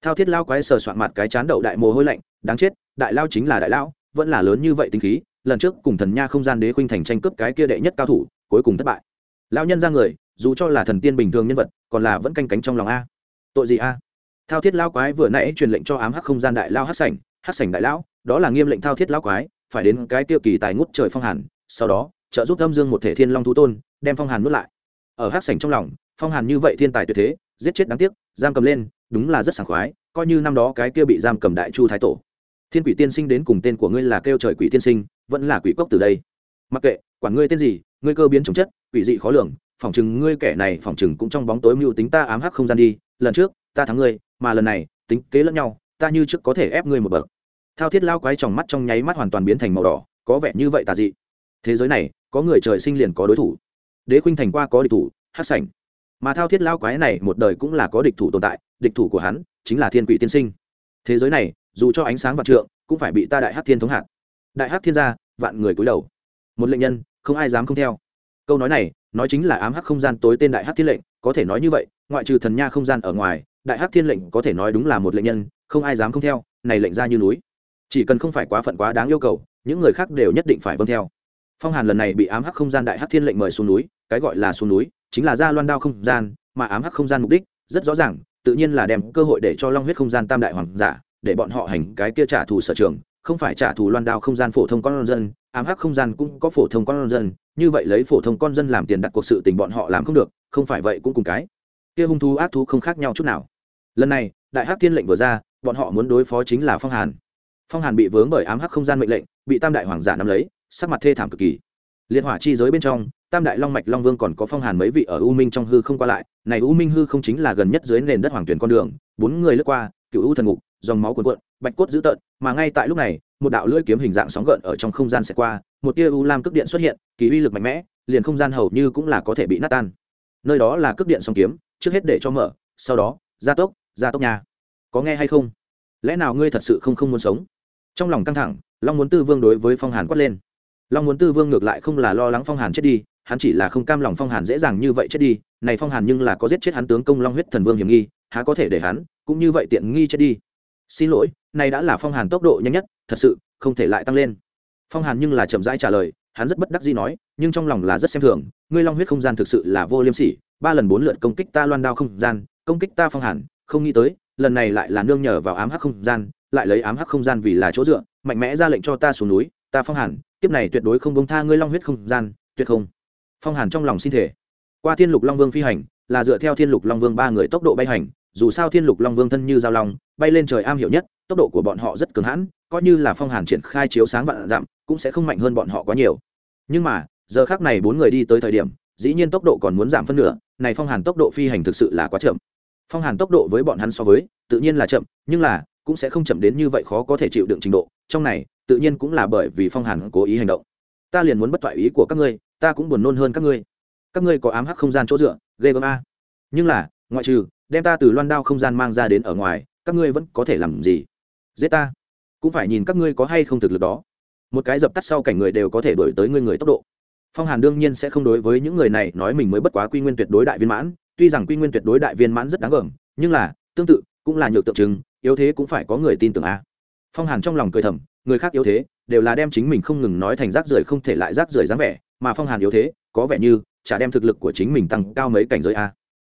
thao thiết lao quái sờ soạn mặt cái chán đậu đại mồ hôi lạnh, đáng chết, đại lao chính là đại lao, vẫn là lớn như vậy tính khí, lần trước cùng thần nha không gian đế khuynh thành tranh cướp cái kia đệ nhất cao thủ, cuối cùng thất bại. Lao nhân ra người, dù cho là thần tiên bình thường nhân vật còn là vẫn canh cánh trong lòng a. Tội gì a? Thao thiết lao quái vừa nãy truyền lệnh cho ám hắc không gian đại lao hát sảnh hát sảnh đại lão, đó là nghiêm lệnh thao thiết lao quái, phải đến cái tiêu kỳ tài ngút trời phong hàn, sau đó, trợ giúp âm dương một thể thiên long thú tôn, đem phong hàn nuốt lại. Ở hát sảnh trong lòng, phong hàn như vậy thiên tài tuyệt thế, giết chết đáng tiếc, giam cầm lên, đúng là rất sảng khoái, coi như năm đó cái kia bị giam cầm đại chu thái tổ. Thiên quỷ tiên sinh đến cùng tên của ngươi là kêu trời quỷ tiên sinh, vẫn là quỷ cốc từ đây. Mặc kệ, quản ngươi tên gì, ngươi cơ biến chống chất, quỷ dị khó lường phỏng chừng ngươi kẻ này phỏng chừng cũng trong bóng tối mưu tính ta ám hắc không gian đi, lần trước, ta thắng ngươi, mà lần này, tính kế lẫn nhau, ta như trước có thể ép ngươi một bậc. Thao thiết lao quái tròng mắt trong nháy mắt hoàn toàn biến thành màu đỏ, có vẻ như vậy tà dị. Thế giới này, có người trời sinh liền có đối thủ. Đế khuynh thành qua có địch thủ hát sảnh. Mà thao thiết lao quái này một đời cũng là có địch thủ tồn tại, địch thủ của hắn chính là thiên quỷ tiên sinh. Thế giới này, dù cho ánh sáng vạn trượng, cũng phải bị ta đại hát thiên thống hạt. Đại hát thiên gia, vạn người cúi đầu. Một lệnh nhân, không ai dám không theo. Câu nói này nói chính là ám hắc không gian tối tên đại hắc thiên lệnh, có thể nói như vậy, ngoại trừ thần nha không gian ở ngoài, đại hắc thiên lệnh có thể nói đúng là một lệnh nhân, không ai dám không theo, này lệnh ra như núi. Chỉ cần không phải quá phận quá đáng yêu cầu, những người khác đều nhất định phải vâng theo. Phong hàn lần này bị ám hắc không gian đại hắc thiên lệnh mời xuống núi, cái gọi là xuống núi, chính là ra loan đao không gian, mà ám hắc không gian mục đích, rất rõ ràng, tự nhiên là đem cơ hội để cho long huyết không gian tam đại hoàng giả, để bọn họ hành cái kia trả thù sở trường không phải trả thù loan đao không gian phổ thông con dân, ám hắc không gian cũng có phổ thông con dân, như vậy lấy phổ thông con dân làm tiền đặt cuộc sự tình bọn họ làm không được, không phải vậy cũng cùng cái. Kia hung thú ác thú không khác nhau chút nào. Lần này, đại hắc thiên lệnh vừa ra, bọn họ muốn đối phó chính là phong hàn. Phong hàn bị vướng bởi ám hắc không gian mệnh lệnh, bị tam đại hoàng giả nắm lấy, sắc mặt thê thảm cực kỳ. Liên hỏa chi giới bên trong, tam đại long mạch long vương còn có phong hàn mấy vị ở u minh trong hư không qua lại. Này u minh hư không chính là gần nhất dưới nền đất hoàng tuyển con đường, bốn người lướt qua, cựu u thần ngục, dòng máu cuồn cuộn bạch cốt dữ tợn, mà ngay tại lúc này, một đạo lưỡi kiếm hình dạng sóng gợn ở trong không gian sẽ qua, một tia u lam cước điện xuất hiện, kỳ uy lực mạnh mẽ, liền không gian hầu như cũng là có thể bị nát tan. Nơi đó là cước điện sóng kiếm, trước hết để cho mở, sau đó, gia tốc gia tốc nhà có nghe hay không? Lẽ nào ngươi thật sự không không muốn sống? Trong lòng căng thẳng, long muốn tư vương đối với phong hàn quát lên. Long muốn tư vương ngược lại không là lo lắng phong hàn chết đi, hắn chỉ là không cam lòng phong hàn dễ dàng như vậy chết đi, này phong hàn nhưng là có giết chết hắn tướng công long huyết thần vương hiểm nghi, há có thể để hắn cũng như vậy tiện nghi chết đi xin lỗi, này đã là phong hàn tốc độ nhanh nhất, thật sự, không thể lại tăng lên. Phong hàn nhưng là chậm rãi trả lời, hắn rất bất đắc dĩ nói, nhưng trong lòng là rất xem thường, ngươi long huyết không gian thực sự là vô liêm sỉ, ba lần bốn lượt công kích ta loan đao không gian, công kích ta phong hàn, không nghĩ tới, lần này lại là nương nhờ vào ám hắc không gian, lại lấy ám hắc không gian vì là chỗ dựa, mạnh mẽ ra lệnh cho ta xuống núi, ta phong hàn tiếp này tuyệt đối không bông tha ngươi long huyết không gian, tuyệt không. Phong hàn trong lòng xin thể qua thiên lục long vương phi hành, là dựa theo thiên lục long vương ba người tốc độ bay hành dù sao thiên lục long vương thân như giao long, bay lên trời am hiểu nhất, tốc độ của bọn họ rất cường hãn, coi như là phong hàn triển khai chiếu sáng vạn dặm, cũng sẽ không mạnh hơn bọn họ quá nhiều. Nhưng mà, giờ khác này bốn người đi tới thời điểm, dĩ nhiên tốc độ còn muốn giảm phân nửa, này phong hàn tốc độ phi hành thực sự là quá chậm. Phong hàn tốc độ với bọn hắn so với, tự nhiên là chậm, nhưng là, cũng sẽ không chậm đến như vậy khó có thể chịu đựng trình độ, trong này, tự nhiên cũng là bởi vì phong hàn cố ý hành động. Ta liền muốn bất thoại ý của các ngươi, ta cũng buồn nôn hơn các ngươi. Các ngươi có ám hắc không gian chỗ dựa, ghê gớm a. Nhưng là, ngoại trừ đem ta từ loan đao không gian mang ra đến ở ngoài, các ngươi vẫn có thể làm gì? Giết ta. Cũng phải nhìn các ngươi có hay không thực lực đó. Một cái dập tắt sau cảnh người đều có thể đổi tới ngươi người tốc độ. Phong hàn đương nhiên sẽ không đối với những người này nói mình mới bất quá quy nguyên tuyệt đối đại viên mãn, tuy rằng quy nguyên tuyệt đối đại viên mãn rất đáng gờm, nhưng là, tương tự, cũng là nhược tượng trưng, yếu thế cũng phải có người tin tưởng a. Phong hàn trong lòng cười thầm, người khác yếu thế, đều là đem chính mình không ngừng nói thành rác rưởi không thể lại rác rưởi dáng vẻ, mà phong hàn yếu thế, có vẻ như, chả đem thực lực của chính mình tăng cao mấy cảnh giới a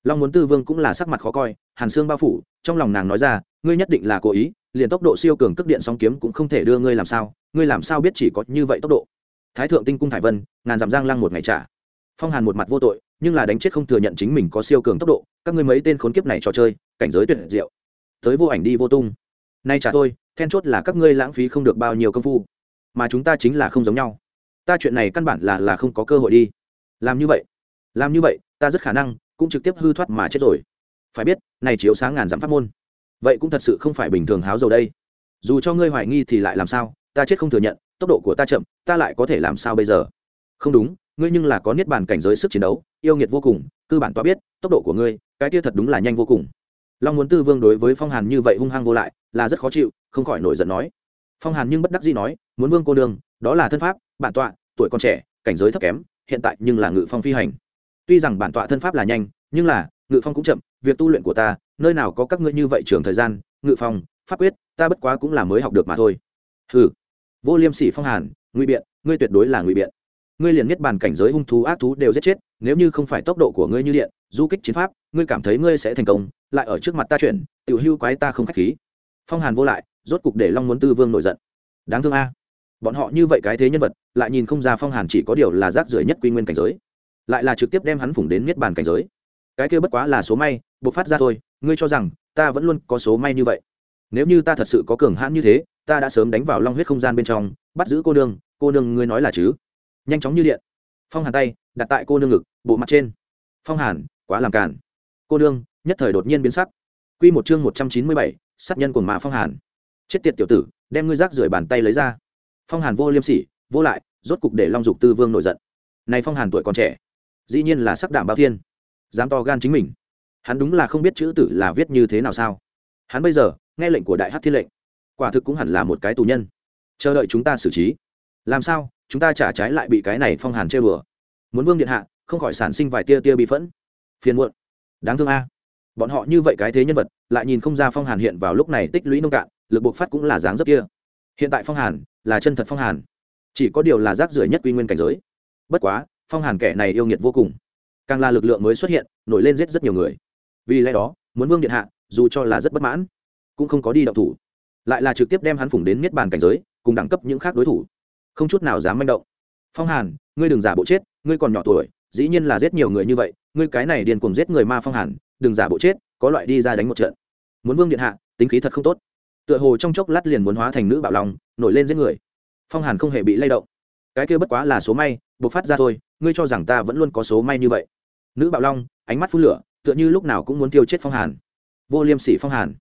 long muốn tư vương cũng là sắc mặt khó coi, hàn xương bao phủ, trong lòng nàng nói ra, ngươi nhất định là cố ý, liền tốc độ siêu cường tức điện song kiếm cũng không thể đưa ngươi làm sao, ngươi làm sao biết chỉ có như vậy tốc độ? Thái thượng tinh cung thải vân, ngàn dặm giang lăng một ngày trả. Phong hàn một mặt vô tội, nhưng là đánh chết không thừa nhận chính mình có siêu cường tốc độ, các ngươi mấy tên khốn kiếp này trò chơi, cảnh giới tuyệt diệu. Tới vô ảnh đi vô tung. Nay trả tôi, then chốt là các ngươi lãng phí không được bao nhiêu công phu, mà chúng ta chính là không giống nhau. Ta chuyện này căn bản là là không có cơ hội đi. Làm như vậy, làm như vậy, ta rất khả năng cũng trực tiếp hư thoát mà chết rồi. Phải biết, này chiếu sáng ngàn dặm pháp môn, vậy cũng thật sự không phải bình thường háo dầu đây. Dù cho ngươi hoài nghi thì lại làm sao, ta chết không thừa nhận, tốc độ của ta chậm, ta lại có thể làm sao bây giờ? Không đúng, ngươi nhưng là có niết bàn cảnh giới sức chiến đấu, yêu nghiệt vô cùng cơ bản toa biết, tốc độ của ngươi, cái kia thật đúng là nhanh vô cùng. Long muốn tư vương đối với phong hàn như vậy hung hăng vô lại, là rất khó chịu, không khỏi nổi giận nói. Phong hàn nhưng bất đắc dĩ nói, muốn vương cô đường đó là thân pháp, bản tọa, tuổi còn trẻ, cảnh giới thấp kém, hiện tại nhưng là ngự phong phi hành tuy rằng bản tọa thân pháp là nhanh nhưng là ngự phong cũng chậm việc tu luyện của ta nơi nào có các ngươi như vậy trường thời gian ngự phong pháp quyết ta bất quá cũng là mới học được mà thôi. Hừ, vô liêm sỉ phong hàn ngụy biện ngươi tuyệt đối là ngụy biện. Ngươi liền nhất bàn cảnh giới hung thú ác thú đều giết chết nếu như không phải tốc độ của ngươi như điện du kích chiến pháp ngươi cảm thấy ngươi sẽ thành công lại ở trước mặt ta chuyển tiểu hưu quái ta không khách khí. Phong hàn vô lại rốt cục để long muốn tư vương nổi giận. Đáng thương a. Bọn họ như vậy cái thế nhân vật lại nhìn không ra phong hàn chỉ có điều là rác rưởi nhất quy nguyên cảnh giới lại là trực tiếp đem hắn phủng đến miết bàn cảnh giới. Cái kia bất quá là số may, bộc phát ra thôi, ngươi cho rằng, ta vẫn luôn có số may như vậy. Nếu như ta thật sự có cường hãn như thế, ta đã sớm đánh vào long huyết không gian bên trong, bắt giữ cô nương cô nương ngươi nói là chứ? Nhanh chóng như điện. Phong hàn tay, đặt tại cô nương ngực, bộ mặt trên. Phong hàn, quá làm cản cô nương, nhất thời đột nhiên biến sắc. Quy một chương một trăm chín mươi bảy, sát nhân của mạ phong hàn. Chết tiệt tiểu tử, đem ngươi rác rưởi bàn tay lấy ra. Phong hàn vô liêm sỉ, vô lại, rốt cục để long dục tư vương nổi giận. Này phong hàn tuổi còn trẻ dĩ nhiên là sắc đảm bao thiên. Dám to gan chính mình. Hắn đúng là không biết chữ tử là viết như thế nào sao. Hắn bây giờ, nghe lệnh của đại hát thiên lệnh. Quả thực cũng hẳn là một cái tù nhân. Chờ đợi chúng ta xử trí. Làm sao, chúng ta trả trái lại bị cái này phong hàn chơi bừa muốn vương điện hạ, không khỏi sản sinh vài tia tia bị phẫn. Phiền muộn. Đáng thương a. Bọn họ như vậy cái thế nhân vật, lại nhìn không ra phong hàn hiện vào lúc này tích lũy nông cạn, lực buộc phát cũng là dáng dấp kia. Hiện tại phong hàn, là chân thật phong hàn. Chỉ có điều là rác rưởi nhất quy nguyên cảnh giới. Bất quá phong hàn kẻ này yêu nghiệt vô cùng. Càng là lực lượng mới xuất hiện, nổi lên giết rất nhiều người. Vì lẽ đó, muốn vương điện hạ, dù cho là rất bất mãn, cũng không có đi động thủ. Lại là trực tiếp đem hắn phủng đến miết bàn cảnh giới, cùng đẳng cấp những khác đối thủ. Không chút nào dám manh động. Phong hàn, ngươi đừng giả bộ chết, ngươi còn nhỏ tuổi, dĩ nhiên là giết nhiều người như vậy, ngươi cái này điền cùng giết người ma phong hàn, đừng giả bộ chết, có loại đi ra đánh một trận. Muốn vương điện hạ, tính khí thật không tốt. Tựa hồ trong chốc lát liền muốn hóa thành nữ bạo lòng, nổi lên giết người. Phong hàn không hề bị lay động. Cái kia bất quá là số may bộc phát ra thôi, ngươi cho rằng ta vẫn luôn có số may như vậy. Nữ bạo long, ánh mắt phun lửa, tựa như lúc nào cũng muốn tiêu chết phong hàn. Vô liêm sỉ phong hàn.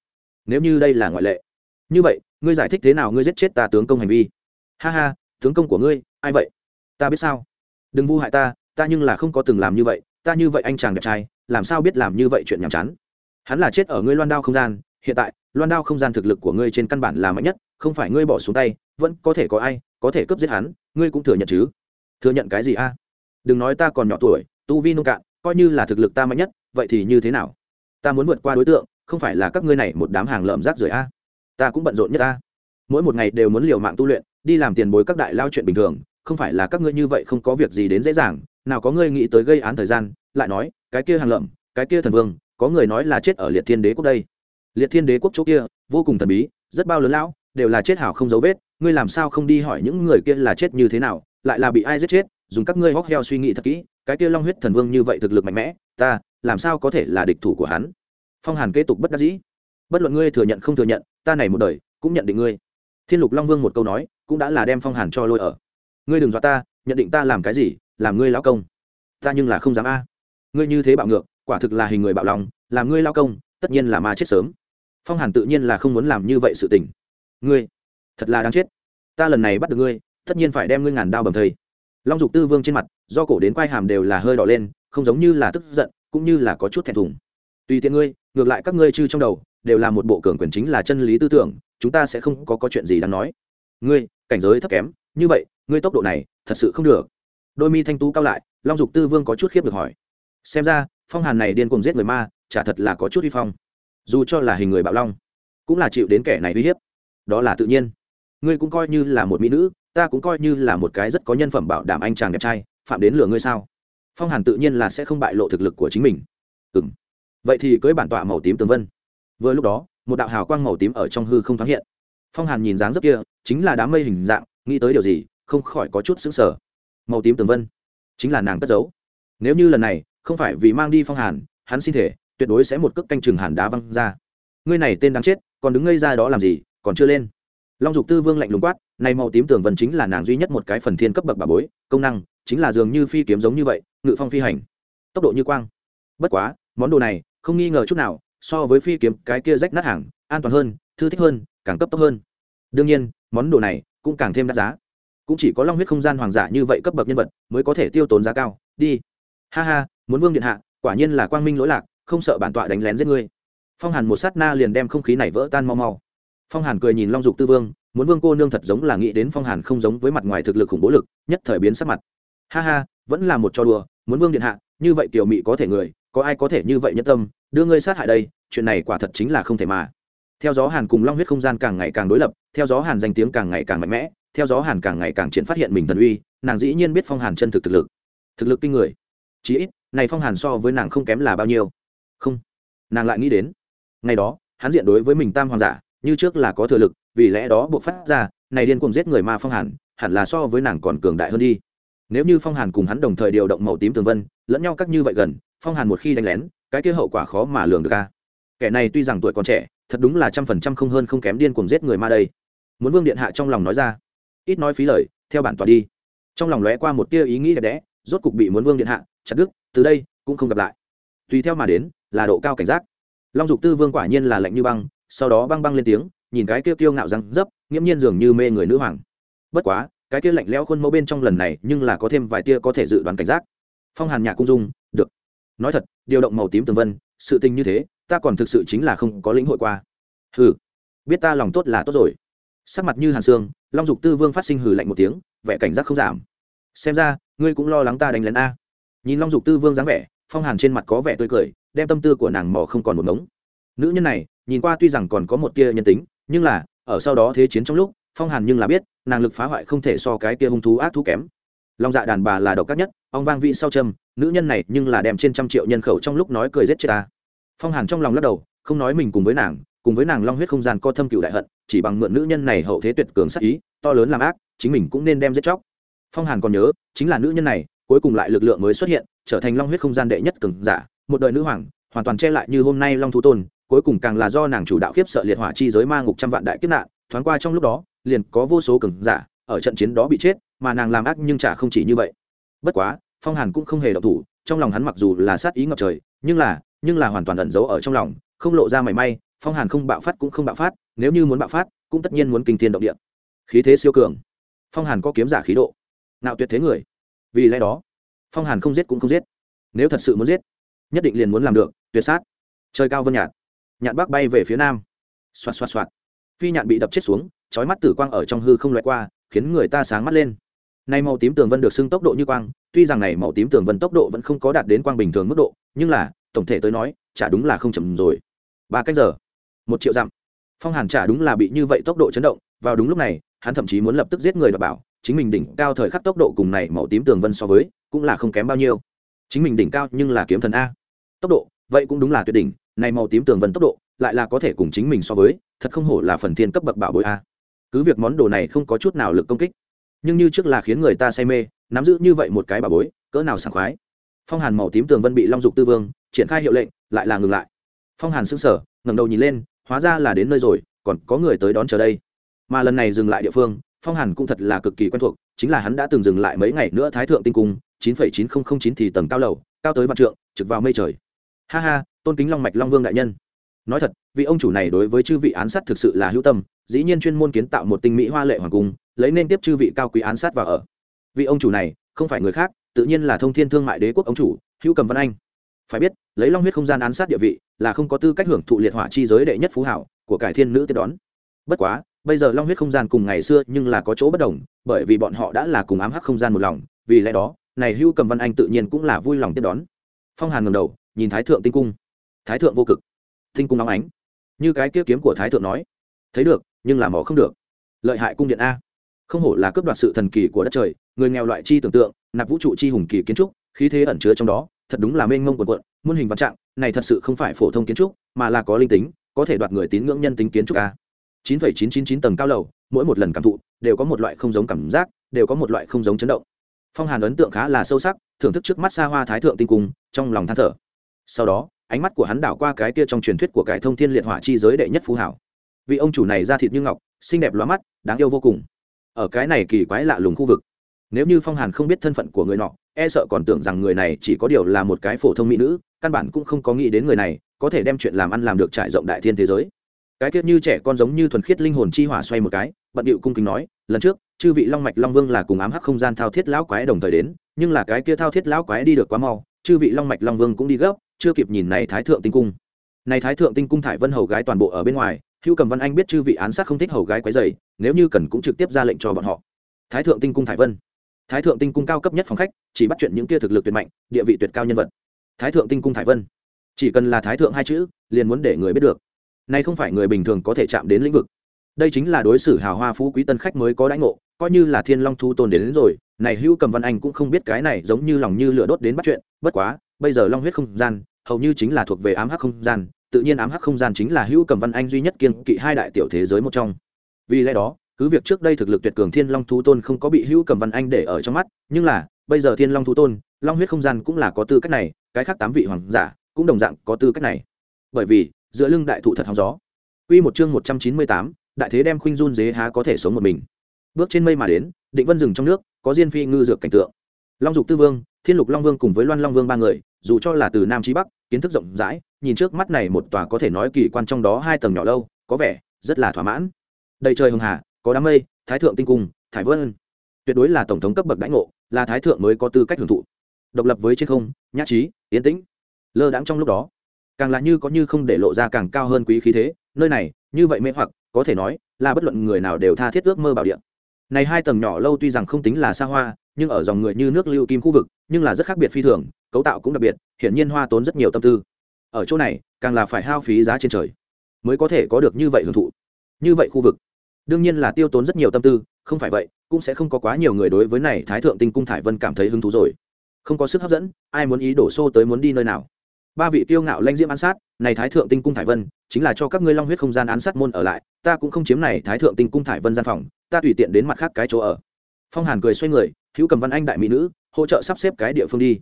Nếu như đây là ngoại lệ. Như vậy, ngươi giải thích thế nào ngươi giết chết ta tướng công hành vi? Ha ha, tướng công của ngươi, ai vậy? Ta biết sao? Đừng vu hại ta ta nhưng là không có từng làm như vậy, ta như vậy anh chàng đẹp trai, làm sao biết làm như vậy chuyện nhàm chán? Hắn là chết ở ngươi loan đao không gian, hiện tại, loan đao không gian thực lực của ngươi trên căn bản là mạnh nhất, không phải ngươi bỏ xuống tay, vẫn có thể có ai có thể cướp giết hắn, ngươi cũng thừa nhận chứ? Thừa nhận cái gì a? Đừng nói ta còn nhỏ tuổi, tu vi nông cạn, coi như là thực lực ta mạnh nhất, vậy thì như thế nào? Ta muốn vượt qua đối tượng, không phải là các ngươi này một đám hàng lợm rác rưởi a? Ta cũng bận rộn nhất a. Mỗi một ngày đều muốn liều mạng tu luyện, đi làm tiền bối các đại lao chuyện bình thường, không phải là các ngươi như vậy không có việc gì đến dễ dàng. Nào có ngươi nghĩ tới gây án thời gian, lại nói, cái kia hàng lợm, cái kia thần vương, có người nói là chết ở liệt thiên đế quốc đây. Liệt thiên đế quốc chỗ kia, vô cùng thần bí, rất bao lớn lão, đều là chết hảo không dấu vết. Ngươi làm sao không đi hỏi những người kia là chết như thế nào? Lại là bị ai giết chết, dùng các ngươi hóc heo suy nghĩ thật kỹ, cái kia long huyết thần vương như vậy thực lực mạnh mẽ, ta, làm sao có thể là địch thủ của hắn? Phong hàn kế tục bất đắc dĩ. Bất luận ngươi thừa nhận không thừa nhận, ta này một đời cũng nhận định ngươi. Thiên lục long vương một câu nói, cũng đã là đem phong hàn cho lôi ở. Ngươi đừng dọa ta, nhận định ta làm cái gì, làm ngươi lão công. Ta nhưng là không dám a. Ngươi như thế bạo ngược, quả thực là hình người bạo lòng, làm ngươi lao công, tất nhiên là ma chết sớm. Phong hàn tự nhiên là không muốn làm như vậy sự tình. Ngươi, thật là đáng chết. Ta lần này bắt được ngươi tất nhiên phải đem ngươi ngàn đao bầm thây long dục tư vương trên mặt do cổ đến quai hàm đều là hơi đỏ lên không giống như là tức giận cũng như là có chút thẹn thùng. Tùy tiện ngươi ngược lại các ngươi chư trong đầu đều là một bộ cường quyền chính là chân lý tư tưởng chúng ta sẽ không có, có chuyện gì đáng nói. Ngươi cảnh giới thấp kém như vậy ngươi tốc độ này thật sự không được. Đôi mi thanh tú cao lại long dục tư vương có chút khiếp được hỏi. Xem ra phong hàn này điên cuồng giết người ma chả thật là có chút uy phong. Dù cho là hình người bạo long cũng là chịu đến kẻ này uy hiếp. Đó là tự nhiên ngươi cũng coi như là một mỹ nữ, ta cũng coi như là một cái rất có nhân phẩm bảo đảm anh chàng đẹp trai, phạm đến lửa ngươi sao? Phong hàn tự nhiên là sẽ không bại lộ thực lực của chính mình. Ừ m vậy thì cưới bản tọa màu tím tường vân. Vừa lúc đó, một đạo hào quang màu tím ở trong hư không thoáng hiện. Phong hàn nhìn dáng dấp kia, chính là đám mây hình dạng, nghĩ tới điều gì, không khỏi có chút xứng sở màu tím tường vân, chính là nàng cất giấu. Nếu như lần này, không phải vì mang đi phong hàn, hắn xin thể, tuyệt đối sẽ một cước canh chừng hàn đá văng ra. Ngươi này tên đáng chết, còn đứng ngây ra đó làm gì, còn chưa lên long dục tư vương lạnh lùng quát, này màu tím tường vân chính là nàng duy nhất một cái phần thiên cấp bậc bà bối, công năng chính là dường như phi kiếm giống như vậy, ngự phong phi hành, tốc độ như quang. Bất quá, món đồ này không nghi ngờ chút nào, so với phi kiếm, cái kia rách nát hàng, an toàn hơn, thư thích hơn, càng cấp tốc hơn. Đương nhiên, món đồ này cũng càng thêm đắt giá. Cũng chỉ có long huyết không gian hoàng giả như vậy cấp bậc nhân vật mới có thể tiêu tốn giá cao, đi. Ha ha, muốn vương điện hạ, quả nhiên là quang minh lỗi lạc, không sợ bản tọa đánh lén giết ngươi. Phong hàn một sát na liền đem không khí này vỡ tan mau mau phong hàn cười nhìn long dục tư vương, muốn vương cô nương thật giống là nghĩ đến phong hàn không giống với mặt ngoài thực lực khủng bố lực, nhất thời biến sắc mặt. Ha ha, vẫn là một trò đùa, muốn vương điện hạ, như vậy tiểu mị có thể người, có ai có thể như vậy nhất tâm, đưa ngươi sát hại đây, chuyện này quả thật chính là không thể mà. Theo gió hàn cùng long huyết không gian càng ngày càng đối lập, theo gió hàn danh tiếng càng ngày càng mạnh mẽ, theo gió hàn càng ngày càng triển phát hiện mình thần uy, nàng dĩ nhiên biết phong hàn chân thực thực lực. Thực lực kinh người. Chí ít, này phong hàn so với nàng không kém là bao nhiêu. Không. Nàng lại nghĩ đến, ngày đó, hắn diện đối với mình tam hoàng giả như trước là có thừa lực, vì lẽ đó buộc phát ra, này điên cuồng giết người ma phong hàn, hẳn là so với nàng còn cường đại hơn đi. Nếu như phong hàn cùng hắn đồng thời điều động màu tím tường vân, lẫn nhau cắt như vậy gần, phong hàn một khi đánh lén, cái kia hậu quả khó mà lường được ca kẻ này tuy rằng tuổi còn trẻ, thật đúng là trăm phần trăm không hơn không kém điên cuồng giết người ma đây. Muốn vương điện hạ trong lòng nói ra, ít nói phí lời, theo bản tòa đi. Trong lòng lóe qua một tia ý nghĩ đẹp đẽ, rốt cục bị muốn vương điện hạ chặt đức từ đây cũng không gặp lại. Tùy theo mà đến, là độ cao cảnh giác. Long dục tư vương quả nhiên là lạnh như băng sau đó băng băng lên tiếng, nhìn cái kia kiêu ngạo răng dấp, nghiễm nhiên dường như mê người nữ hoàng. Bất quá, cái kia lạnh lẽo khuôn mẫu bên trong lần này nhưng là có thêm vài tia có thể dự đoán cảnh giác. Phong hàn nhạc cung dung, được. Nói thật, điều động màu tím tường vân, sự tình như thế, ta còn thực sự chính là không có lĩnh hội qua. Hừ, biết ta lòng tốt là tốt rồi. Sắc mặt như hàn xương long dục tư vương phát sinh hừ lạnh một tiếng, vẻ cảnh giác không giảm. Xem ra, ngươi cũng lo lắng ta đánh lén a. Nhìn long dục tư vương dáng vẻ, phong hàn trên mặt có vẻ tươi cười, đem tâm tư của nàng mỏ không còn một ngống. Nữ nhân này nhìn qua tuy rằng còn có một tia nhân tính, nhưng là, ở sau đó thế chiến trong lúc, phong hàn nhưng là biết, nàng lực phá hoại không thể so cái tia hung thú ác thú kém. Long dạ đàn bà là độc các nhất, ông vang vị sau châm, nữ nhân này nhưng là đem trên trăm triệu nhân khẩu trong lúc nói cười giết chết ta. Phong hàn trong lòng lắc đầu, không nói mình cùng với nàng, cùng với nàng long huyết không gian co thâm cựu đại hận, chỉ bằng mượn nữ nhân này hậu thế tuyệt cường sắc ý, to lớn làm ác, chính mình cũng nên đem giết chóc. Phong hàn còn nhớ, chính là nữ nhân này, cuối cùng lại lực lượng mới xuất hiện, trở thành long huyết không gian đệ nhất cường giả, một đời nữ hoàng, hoàn toàn che lại như hôm nay long thú tôn cuối cùng càng là do nàng chủ đạo khiếp sợ liệt hỏa chi giới ma ngục trăm vạn đại kiếp nạn, thoáng qua trong lúc đó, liền có vô số cường giả ở trận chiến đó bị chết, mà nàng làm ác nhưng chả không chỉ như vậy. Bất quá, phong hàn cũng không hề độc thủ, trong lòng hắn mặc dù là sát ý ngập trời, nhưng là nhưng là hoàn toàn ẩn giấu ở trong lòng, không lộ ra mảy may, phong hàn không bạo phát cũng không bạo phát, nếu như muốn bạo phát, cũng tất nhiên muốn kinh thiên động địa. Khí thế siêu cường. Phong hàn có kiếm giả khí độ. Nạo tuyệt thế người. Vì lẽ đó, phong hàn không giết cũng không giết. Nếu thật sự muốn giết, nhất định liền muốn làm được, tuyệt sát. Trời cao vân nhạt nhạn bắc bay về phía nam. Xoạt xoạt xoạt. Phi nhạn bị đập chết xuống trói mắt tử quang ở trong hư không loại qua, khiến người ta sáng mắt lên. Nay màu tím tường vân được xưng tốc độ như quang, tuy rằng này màu tím tường vân tốc độ vẫn không có đạt đến quang bình thường mức độ, nhưng là, tổng thể tới nói, chả đúng là không chậm rồi. Ba cách giờ. Một triệu dặm. Phong hàn chả đúng là bị như vậy tốc độ chấn động, vào đúng lúc này, hắn thậm chí muốn lập tức giết người và bảo, chính mình đỉnh cao thời khắc tốc độ cùng này màu tím tường vân so với, cũng là không kém bao nhiêu. Chính mình đỉnh cao nhưng là kiếm thần a. Tốc độ, vậy cũng đúng là tuyệt đỉnh này màu tím tường vân tốc độ, lại là có thể cùng chính mình so với, thật không hổ là phần thiên cấp bậc bảo bội a. Cứ việc món đồ này không có chút nào lực công kích, nhưng như trước là khiến người ta say mê, nắm giữ như vậy một cái bảo bối, cỡ nào sảng khoái. Phong hàn màu tím tường vân bị long dục tư vương triển khai hiệu lệnh, lại là ngừng lại. Phong hàn sững sờ, ngẩng đầu nhìn lên, hóa ra là đến nơi rồi, còn có người tới đón chờ đây. Mà lần này dừng lại địa phương, phong hàn cũng thật là cực kỳ quen thuộc, chính là hắn đã từng dừng lại mấy ngày nữa thái thượng tinh cung, chín phẩy chín nghìn chín thì tầng cao lầu, cao tới vạn trượng, trực vào mây trời ha ha, tôn kính long mạch long vương đại nhân. Nói thật, vị ông chủ này đối với chư vị án sát thực sự là hữu tâm, dĩ nhiên chuyên môn kiến tạo một tinh mỹ hoa lệ hoàng cung, lấy nên tiếp chư vị cao quý án sát vào ở. Vị ông chủ này, không phải người khác, tự nhiên là thông thiên thương mại đế quốc ông chủ, hữu cầm văn anh. Phải biết, lấy long huyết không gian án sát địa vị, là không có tư cách hưởng thụ liệt hỏa chi giới đệ nhất phú hảo của cải thiên nữ tiếp đón. Bất quá, bây giờ long huyết không gian cùng ngày xưa nhưng là có chỗ bất đồng, bởi vì bọn họ đã là cùng ám hắc không gian một lòng, vì lẽ đó, này hữu cầm văn anh tự nhiên cũng là vui lòng tiếp đón. Phong hàn ngầm đầu nhìn thái thượng tinh cung. Thái thượng vô cực. Tinh cung nóng ánh. Như cái kia kiếm của thái thượng nói. Thấy được, nhưng làm mỏ không được. Lợi hại cung điện a. Không hổ là cướp đoạt sự thần kỳ của đất trời, người nghèo loại chi tưởng tượng, nạp vũ trụ chi hùng kỳ kiến trúc, khí thế ẩn chứa trong đó, thật đúng là mênh mông quần quận muôn hình văn trạng, này thật sự không phải phổ thông kiến trúc, mà là có linh tính, có thể đoạt người tín ngưỡng nhân tính kiến trúc a. chín phẩy chín chín chín tầng cao lầu, mỗi một lần cảm thụ, đều có một loại không giống cảm giác, đều có một loại không giống chấn động. Phong hàn ấn tượng khá là sâu sắc, thưởng thức trước mắt xa hoa thái thượng tinh cung, trong lòng than thở sau đó, ánh mắt của hắn đảo qua cái kia trong truyền thuyết của cải thông thiên liệt hỏa chi giới đệ nhất phú hảo. Vị ông chủ này ra thịt như ngọc, xinh đẹp lóa mắt, đáng yêu vô cùng. Ở cái này kỳ quái lạ lùng khu vực, nếu như phong hàn không biết thân phận của người nọ e sợ còn tưởng rằng người này chỉ có điều là một cái phổ thông mỹ nữ, căn bản cũng không có nghĩ đến người này có thể đem chuyện làm ăn làm được trải rộng đại thiên thế giới. Cái kia như trẻ con giống như thuần khiết linh hồn chi hỏa xoay một cái, bận điệu cung kính nói, lần trước, chư vị long mạch long vương là cùng ám hắc không gian thao thiết lão quái đồng thời đến, nhưng là cái kia thao thiết lão quái đi được quá mau, chư vị long mạch long vương cũng đi gấp chưa kịp nhìn này thái thượng tinh cung. Này thái thượng tinh cung thải vân hầu gái toàn bộ ở bên ngoài hữu cầm văn anh biết chư vị án sát không thích hầu gái quấy dày nếu như cần cũng trực tiếp ra lệnh cho bọn họ. Thái thượng tinh cung thải vân. Thái thượng tinh cung cao cấp nhất phòng khách chỉ bắt chuyện những kia thực lực tuyệt mạnh địa vị tuyệt cao nhân vật. Thái thượng tinh cung thải vân. Chỉ cần là thái thượng hai chữ liền muốn để người biết được. Nay không phải người bình thường có thể chạm đến lĩnh vực. Đây chính là đối xử hào hoa phú quý tân khách mới có đãi ngộ coi như là thiên long thu tôn đến, đến rồi này hữu cầm văn anh cũng không biết cái này giống như lòng như lửa đốt đến bắt chuyện bất quá bây giờ long huyết không gian hầu như chính là thuộc về ám hắc không gian tự nhiên ám hắc không gian chính là hữu cầm văn anh duy nhất kiên kỵ hai đại tiểu thế giới một trong vì lẽ đó cứ việc trước đây thực lực tuyệt cường thiên long thú tôn không có bị hữu cầm văn anh để ở trong mắt nhưng là bây giờ thiên long thú tôn long huyết không gian cũng là có tư cách này cái khác tám vị hoàng giả cũng đồng dạng có tư cách này bởi vì giữa lưng đại thụ thật hóng gió Quy một chương một trăm chín mươi tám, đại thế đem khuynh run dế há có thể sống một mình. Bước trên mây mà đến, Định Vân rừng trong nước, có diên phi ngư dược cảnh tượng. Long dục tư vương, Thiên lục long vương cùng với Loan long vương ba người, dù cho là từ nam chí bắc, kiến thức rộng rãi, nhìn trước mắt này một tòa có thể nói kỳ quan trong đó hai tầng nhỏ lâu, có vẻ rất là thỏa mãn. Đầy trời hồng hà, có đám mây, thái thượng tinh cung, thải vân. Tuyệt đối là tổng thống cấp bậc đãi ngộ, là thái thượng mới có tư cách hưởng thụ. Độc lập với trên không, nhã trí, yên tĩnh. Lơ đãng trong lúc đó, càng là như có như không để lộ ra càng cao hơn quý khí thế nơi này như vậy mê hoặc có thể nói là bất luận người nào đều tha thiết ước mơ bảo địa này hai tầng nhỏ lâu tuy rằng không tính là xa hoa nhưng ở dòng người như nước lưu kim khu vực nhưng là rất khác biệt phi thường cấu tạo cũng đặc biệt, hiển nhiên hoa tốn rất nhiều tâm tư. Ở chỗ này, càng là phải hao phí giá trên trời, mới có thể có được như vậy hưởng thụ. Như vậy khu vực, đương nhiên là tiêu tốn rất nhiều tâm tư, không phải vậy, cũng sẽ không có quá nhiều người đối với này thái thượng tinh cung thải vân cảm thấy hứng thú rồi. Không có sức hấp dẫn, ai muốn ý đổ xô tới muốn đi nơi nào? Ba vị tiêu ngạo lanh diễm án sát, này thái thượng tinh cung thải vân, chính là cho các ngươi long huyết không gian án sát môn ở lại, ta cũng không chiếm này thái thượng tinh cung thải vân gian phòng, ta tùy tiện đến mặt khác cái chỗ ở. Phong hàn cười xoay người, hữu cầm văn anh đại mỹ nữ, hỗ trợ sắp xếp cái địa phương đi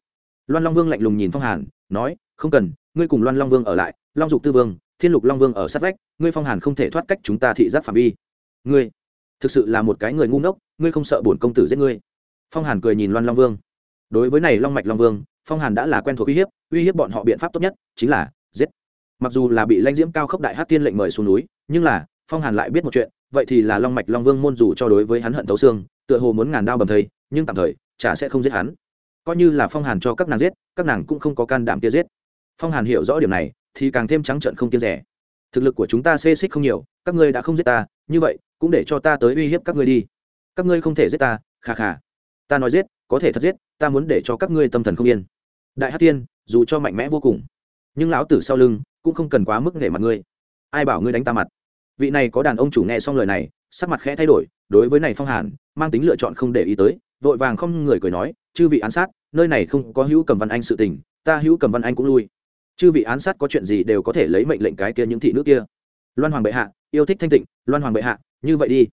loan long vương lạnh lùng nhìn phong hàn, nói, không cần, ngươi cùng loan long vương ở lại, long dục tư vương, thiên lục long vương ở sát vách, ngươi phong hàn không thể thoát cách chúng ta thị giác phạm vi. Ngươi, thực sự là một cái người ngu ngốc, ngươi không sợ bổn công tử giết ngươi? Phong hàn cười nhìn loan long vương. Đối với này long mạch long vương, phong hàn đã là quen thuộc uy hiếp uy hiếp bọn họ biện pháp tốt nhất chính là giết. Mặc dù là bị lãnh diễm cao khốc đại hát tiên lệnh mời xuống núi, nhưng là, phong hàn lại biết một chuyện, vậy thì là long mạch long vương môn dù cho đối với hắn hận thấu xương, tựa hồ muốn ngàn đao bầm thây nhưng tạm thời, chả sẽ không giết hắn coi như là phong hàn cho các nàng giết, các nàng cũng không có can đảm kia giết. Phong hàn hiểu rõ điểm này, thì càng thêm trắng trận không kiên rẻ. Thực lực của chúng ta xê xích không nhiều, các ngươi đã không giết ta, như vậy, cũng để cho ta tới uy hiếp các ngươi đi. Các ngươi không thể giết ta khà khà ta nói giết, có thể thật giết, ta muốn để cho các ngươi tâm thần không yên. Đại hát tiên dù cho mạnh mẽ vô cùng, nhưng lão tử sau lưng cũng không cần quá mức nể mặt ngươi. Ai bảo ngươi đánh ta mặt? Vị này có đàn ông chủ nghe xong lời này, sắc mặt khẽ thay đổi, đối với này phong hàn, mang tính lựa chọn không để ý tới, vội vàng không người cười nói chư vị án sát, nơi này không có hữu cầm văn anh sự tình, ta hữu cầm văn anh cũng lui. Chư vị án sát có chuyện gì đều có thể lấy mệnh lệnh cái kia những thị nữ kia. Loan hoàng bệ hạ, yêu thích thanh tịnh, loan hoàng bệ hạ, như vậy đi.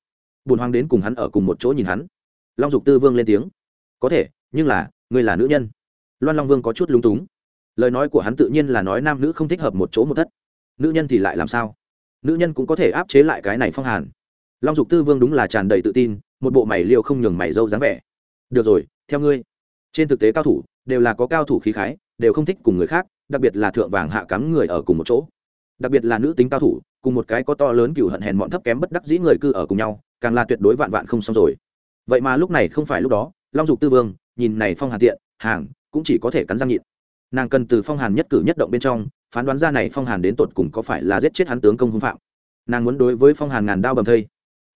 Bùn hoàng đến cùng hắn ở cùng một chỗ nhìn hắn. Long dục tư vương lên tiếng. Có thể, nhưng là ngươi là nữ nhân. Loan long vương có chút lúng túng. Lời nói của hắn tự nhiên là nói nam nữ không thích hợp một chỗ một thất. Nữ nhân thì lại làm sao? Nữ nhân cũng có thể áp chế lại cái này phong hàn. Long dục tư vương đúng là tràn đầy tự tin, một bộ mày liêu không nhường mày dâu dáng vẻ. Được rồi theo ngươi, trên thực tế cao thủ đều là có cao thủ khí khái, đều không thích cùng người khác, đặc biệt là thượng vàng hạ cắm người ở cùng một chỗ. Đặc biệt là nữ tính cao thủ, cùng một cái có to lớn cựu hận hèn bọn thấp kém bất đắc dĩ người cư ở cùng nhau, càng là tuyệt đối vạn vạn không xong rồi. Vậy mà lúc này không phải lúc đó, long dục tư vương, nhìn này phong hàn tiện, hàng, cũng chỉ có thể cắn răng nhịn. Nàng cần từ phong hàn nhất cử nhất động bên trong, phán đoán ra này phong hàn đến tột cùng có phải là giết chết hắn tướng công hưng phạm. Nàng muốn đối với phong hàn ngàn đao bầm thây.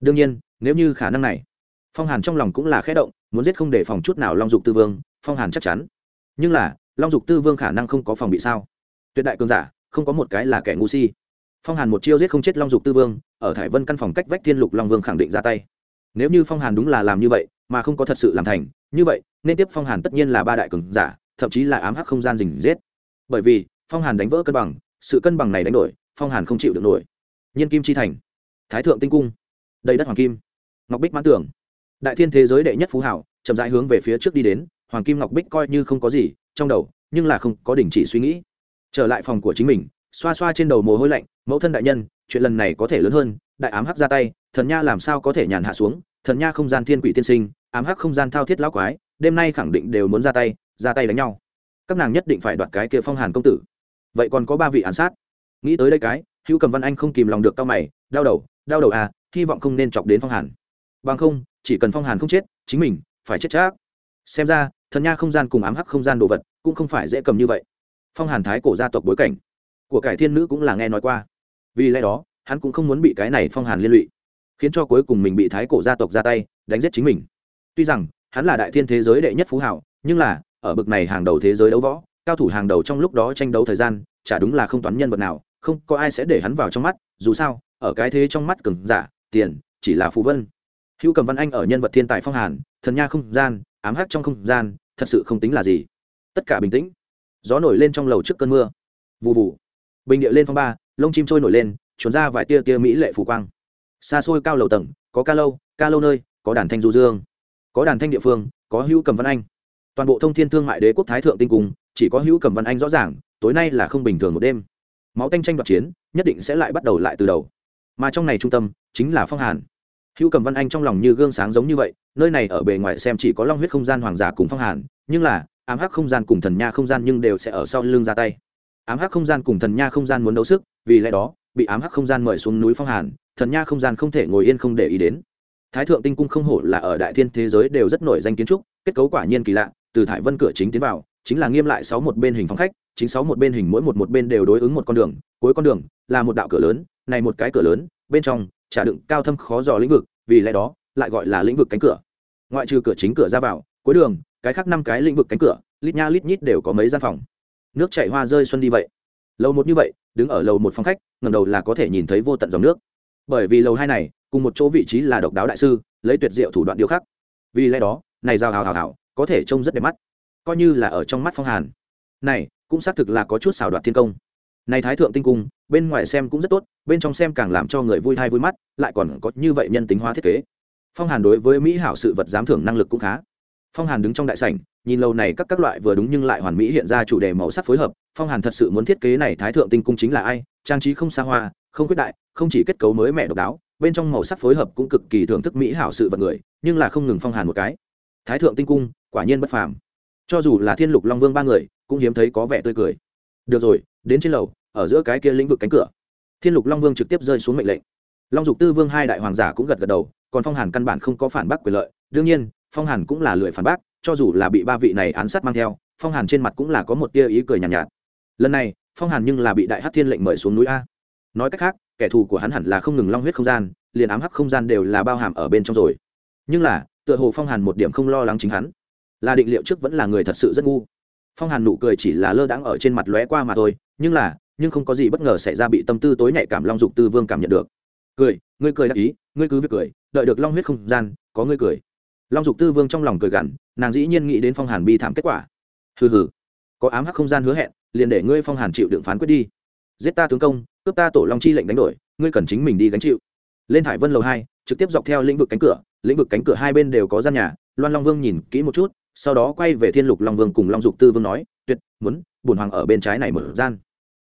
Đương nhiên, nếu như khả năng này, phong hàn trong lòng cũng là khẽ động muốn giết không để phòng chút nào long dục tư vương, phong hàn chắc chắn. Nhưng là, long dục tư vương khả năng không có phòng bị sao? Tuyệt đại cường giả, không có một cái là kẻ ngu si. Phong hàn một chiêu giết không chết long dục tư vương, ở thải vân căn phòng cách vách thiên lục long vương khẳng định ra tay. Nếu như phong hàn đúng là làm như vậy, mà không có thật sự làm thành, như vậy, nên tiếp phong hàn tất nhiên là ba đại cường giả, thậm chí là ám hắc không gian dình giết bởi vì, phong hàn đánh vỡ cân bằng, sự cân bằng này đánh đổi, phong hàn không chịu được nổi. Nhiên kim chi thành, thái thượng tinh cung, đầy đất hoàng kim, ngọc bích mãn tưởng đại thiên thế giới đệ nhất phú hảo chậm rãi hướng về phía trước đi đến, hoàng kim ngọc bích coi như không có gì, trong đầu, nhưng là không có đình chỉ suy nghĩ. Trở lại phòng của chính mình, xoa xoa trên đầu mồ hôi lạnh, mẫu thân đại nhân, chuyện lần này có thể lớn hơn, đại ám hắc ra tay, thần nha làm sao có thể nhàn hạ xuống, thần nha không gian thiên quỷ tiên sinh, ám hắc không gian thao thiết lão quái, đêm nay khẳng định đều muốn ra tay ra tay đánh nhau. Các nàng nhất định phải đoạt cái kia phong hàn công tử. Vậy còn có ba vị án sát? Nghĩ tới đây cái, hữu cầm văn anh không kìm lòng được tao mày, đau đầu đau đầu à hy vọng không nên chọc đến phong hàn bằng không, chỉ cần phong hàn không chết, chính mình phải chết chắc. Xem ra, thần nha không gian cùng ám hắc không gian đồ vật cũng không phải dễ cầm như vậy. Phong hàn thái cổ gia tộc bối cảnh của cải thiên nữ cũng là nghe nói qua. Vì lẽ đó, hắn cũng không muốn bị cái này phong hàn liên lụy, khiến cho cuối cùng mình bị thái cổ gia tộc ra tay, đánh giết chính mình. Tuy rằng, hắn là đại thiên thế giới đệ nhất phú hảo nhưng là, ở bực này hàng đầu thế giới đấu võ, cao thủ hàng đầu trong lúc đó tranh đấu thời gian, chả đúng là không toán nhân vật nào, không có ai sẽ để hắn vào trong mắt. Dù sao, ở cái thế trong mắt cừng giả, tiền chỉ là phú vân hữu cầm văn anh ở nhân vật thiên tài phong hàn thần nha không gian ám hắc trong không gian thật sự không tính là gì. Tất cả bình tĩnh. Gió nổi lên trong lầu trước cơn mưa. Vụ vụ bình địa lên phong ba lông chim trôi nổi lên trốn ra vài tia tia mỹ lệ phủ quang. Xa xôi cao lầu tầng có ca lâu ca lâu nơi có đàn thanh du dương. Có đàn thanh địa phương có hữu cầm văn anh. Toàn bộ thông thiên thương mại đế quốc thái thượng tinh cùng, chỉ có hữu cầm văn anh rõ ràng tối nay là không bình thường một đêm. Máu tanh tranh đoạt chiến nhất định sẽ lại bắt đầu lại từ đầu. Mà trong này trung tâm chính là phong hàn hữu cầm văn anh trong lòng như gương sáng giống như vậy, nơi này ở bề ngoài xem chỉ có long huyết không gian, hoàng giả cùng phong hàn, nhưng là, ám hắc không gian cùng thần nha không gian nhưng đều sẽ ở sau lưng ra tay. Ám hắc không gian cùng thần nha không gian muốn đấu sức, vì lẽ đó, bị ám hắc không gian mời xuống núi phong hàn, thần nha không gian không thể ngồi yên không để ý đến. Thái thượng tinh cung không hổ là ở đại thiên thế giới đều rất nổi danh kiến trúc, kết cấu quả nhiên kỳ lạ, từ thải vân cửa chính tiến vào, chính là nghiêm lại sáu một bên hình phòng khách, chính sáu một bên hình mỗi một một bên đều đối ứng một con đường, cuối con đường là một đạo cửa lớn, này một cái cửa lớn, bên trong trả đựng cao thâm khó dò lĩnh vực, vì lẽ đó, lại gọi là lĩnh vực cánh cửa. Ngoại trừ cửa chính cửa ra vào, cuối đường, cái khác năm cái lĩnh vực cánh cửa, lít nha lít nhít đều có mấy gian phòng. Nước chảy hoa rơi xuân đi vậy. Lầu một như vậy, đứng ở lầu một phòng khách ngầm đầu là có thể nhìn thấy vô tận dòng nước. Bởi vì lầu hai này, cùng một chỗ vị trí là độc đáo đại sư, lấy tuyệt diệu thủ đoạn điêu khắc. Vì lẽ đó, này giao hào hào hào, có thể trông rất đẹp mắt. Coi như là ở trong mắt phong hàn. Này, cũng xác thực là có chút xảo đoạt thiên công này thái thượng tinh cung, bên ngoài xem cũng rất tốt, bên trong xem càng làm cho người vui thai vui mắt, lại còn có như vậy nhân tính hóa thiết kế. Phong hàn đối với mỹ hảo sự vật giám thưởng năng lực cũng khá. Phong hàn đứng trong đại sảnh, nhìn lâu này các các loại vừa đúng nhưng lại hoàn mỹ hiện ra chủ đề màu sắc phối hợp, phong hàn thật sự muốn thiết kế này thái thượng tinh cung chính là ai, trang trí không xa hoa, không quyết đại, không chỉ kết cấu mới mẻ độc đáo, bên trong màu sắc phối hợp cũng cực kỳ thưởng thức mỹ hảo sự vật người, nhưng là không ngừng phong hàn một cái. Thái thượng tinh cung, quả nhiên bất phàm. Cho dù là thiên lục long vương ba người, cũng hiếm thấy có vẻ tươi cười. Được rồi, đến trên lầu ở giữa cái kia lĩnh vực cánh cửa. Thiên lục long vương trực tiếp rơi xuống mệnh lệnh. Long dục tư vương hai đại hoàng giả cũng gật gật đầu còn phong hàn căn bản không có phản bác quyền lợi. Đương nhiên phong hàn cũng là lười phản bác cho dù là bị ba vị này án sát mang theo phong hàn trên mặt cũng là có một tia ý cười nhàn nhạt, nhạt. Lần này phong hàn nhưng là bị đại hát thiên lệnh mời xuống núi a. Nói cách khác kẻ thù của hắn hẳn là không ngừng long huyết không gian liền ám hắc không gian đều là bao hàm ở bên trong rồi. Nhưng là tựa hồ phong hàn một điểm không lo lắng chính hắn. Là định liệu trước vẫn là người thật sự rất ngu. Phong hàn nụ cười chỉ là lơ đãng ở trên mặt lóe qua mà thôi nhưng là nhưng không có gì bất ngờ xảy ra bị tâm tư tối nhạy cảm long dục tư vương cảm nhận được. Cười, ngươi cười đắc ý, ngươi cứ việc cười, đợi được long huyết không gian, có ngươi cười. Long dục tư vương trong lòng cười gằn, nàng dĩ nhiên nghĩ đến phong hàn bi thảm kết quả. Hừ hừ, có ám hắc không gian hứa hẹn, liền để ngươi phong hàn chịu đựng phán quyết đi. Giết ta tướng công, cướp ta tổ long chi lệnh đánh đổi, ngươi cần chính mình đi gánh chịu. Lên thải vân lầu hai, trực tiếp dọc theo lĩnh vực cánh cửa, lĩnh vực cánh cửa hai bên đều có gian nhà, loan long vương nhìn kỹ một chút, sau đó quay về thiên lục long vương cùng long dục tư vương nói, tuyệt, muốn bùn hoàng ở bên trái này mở gian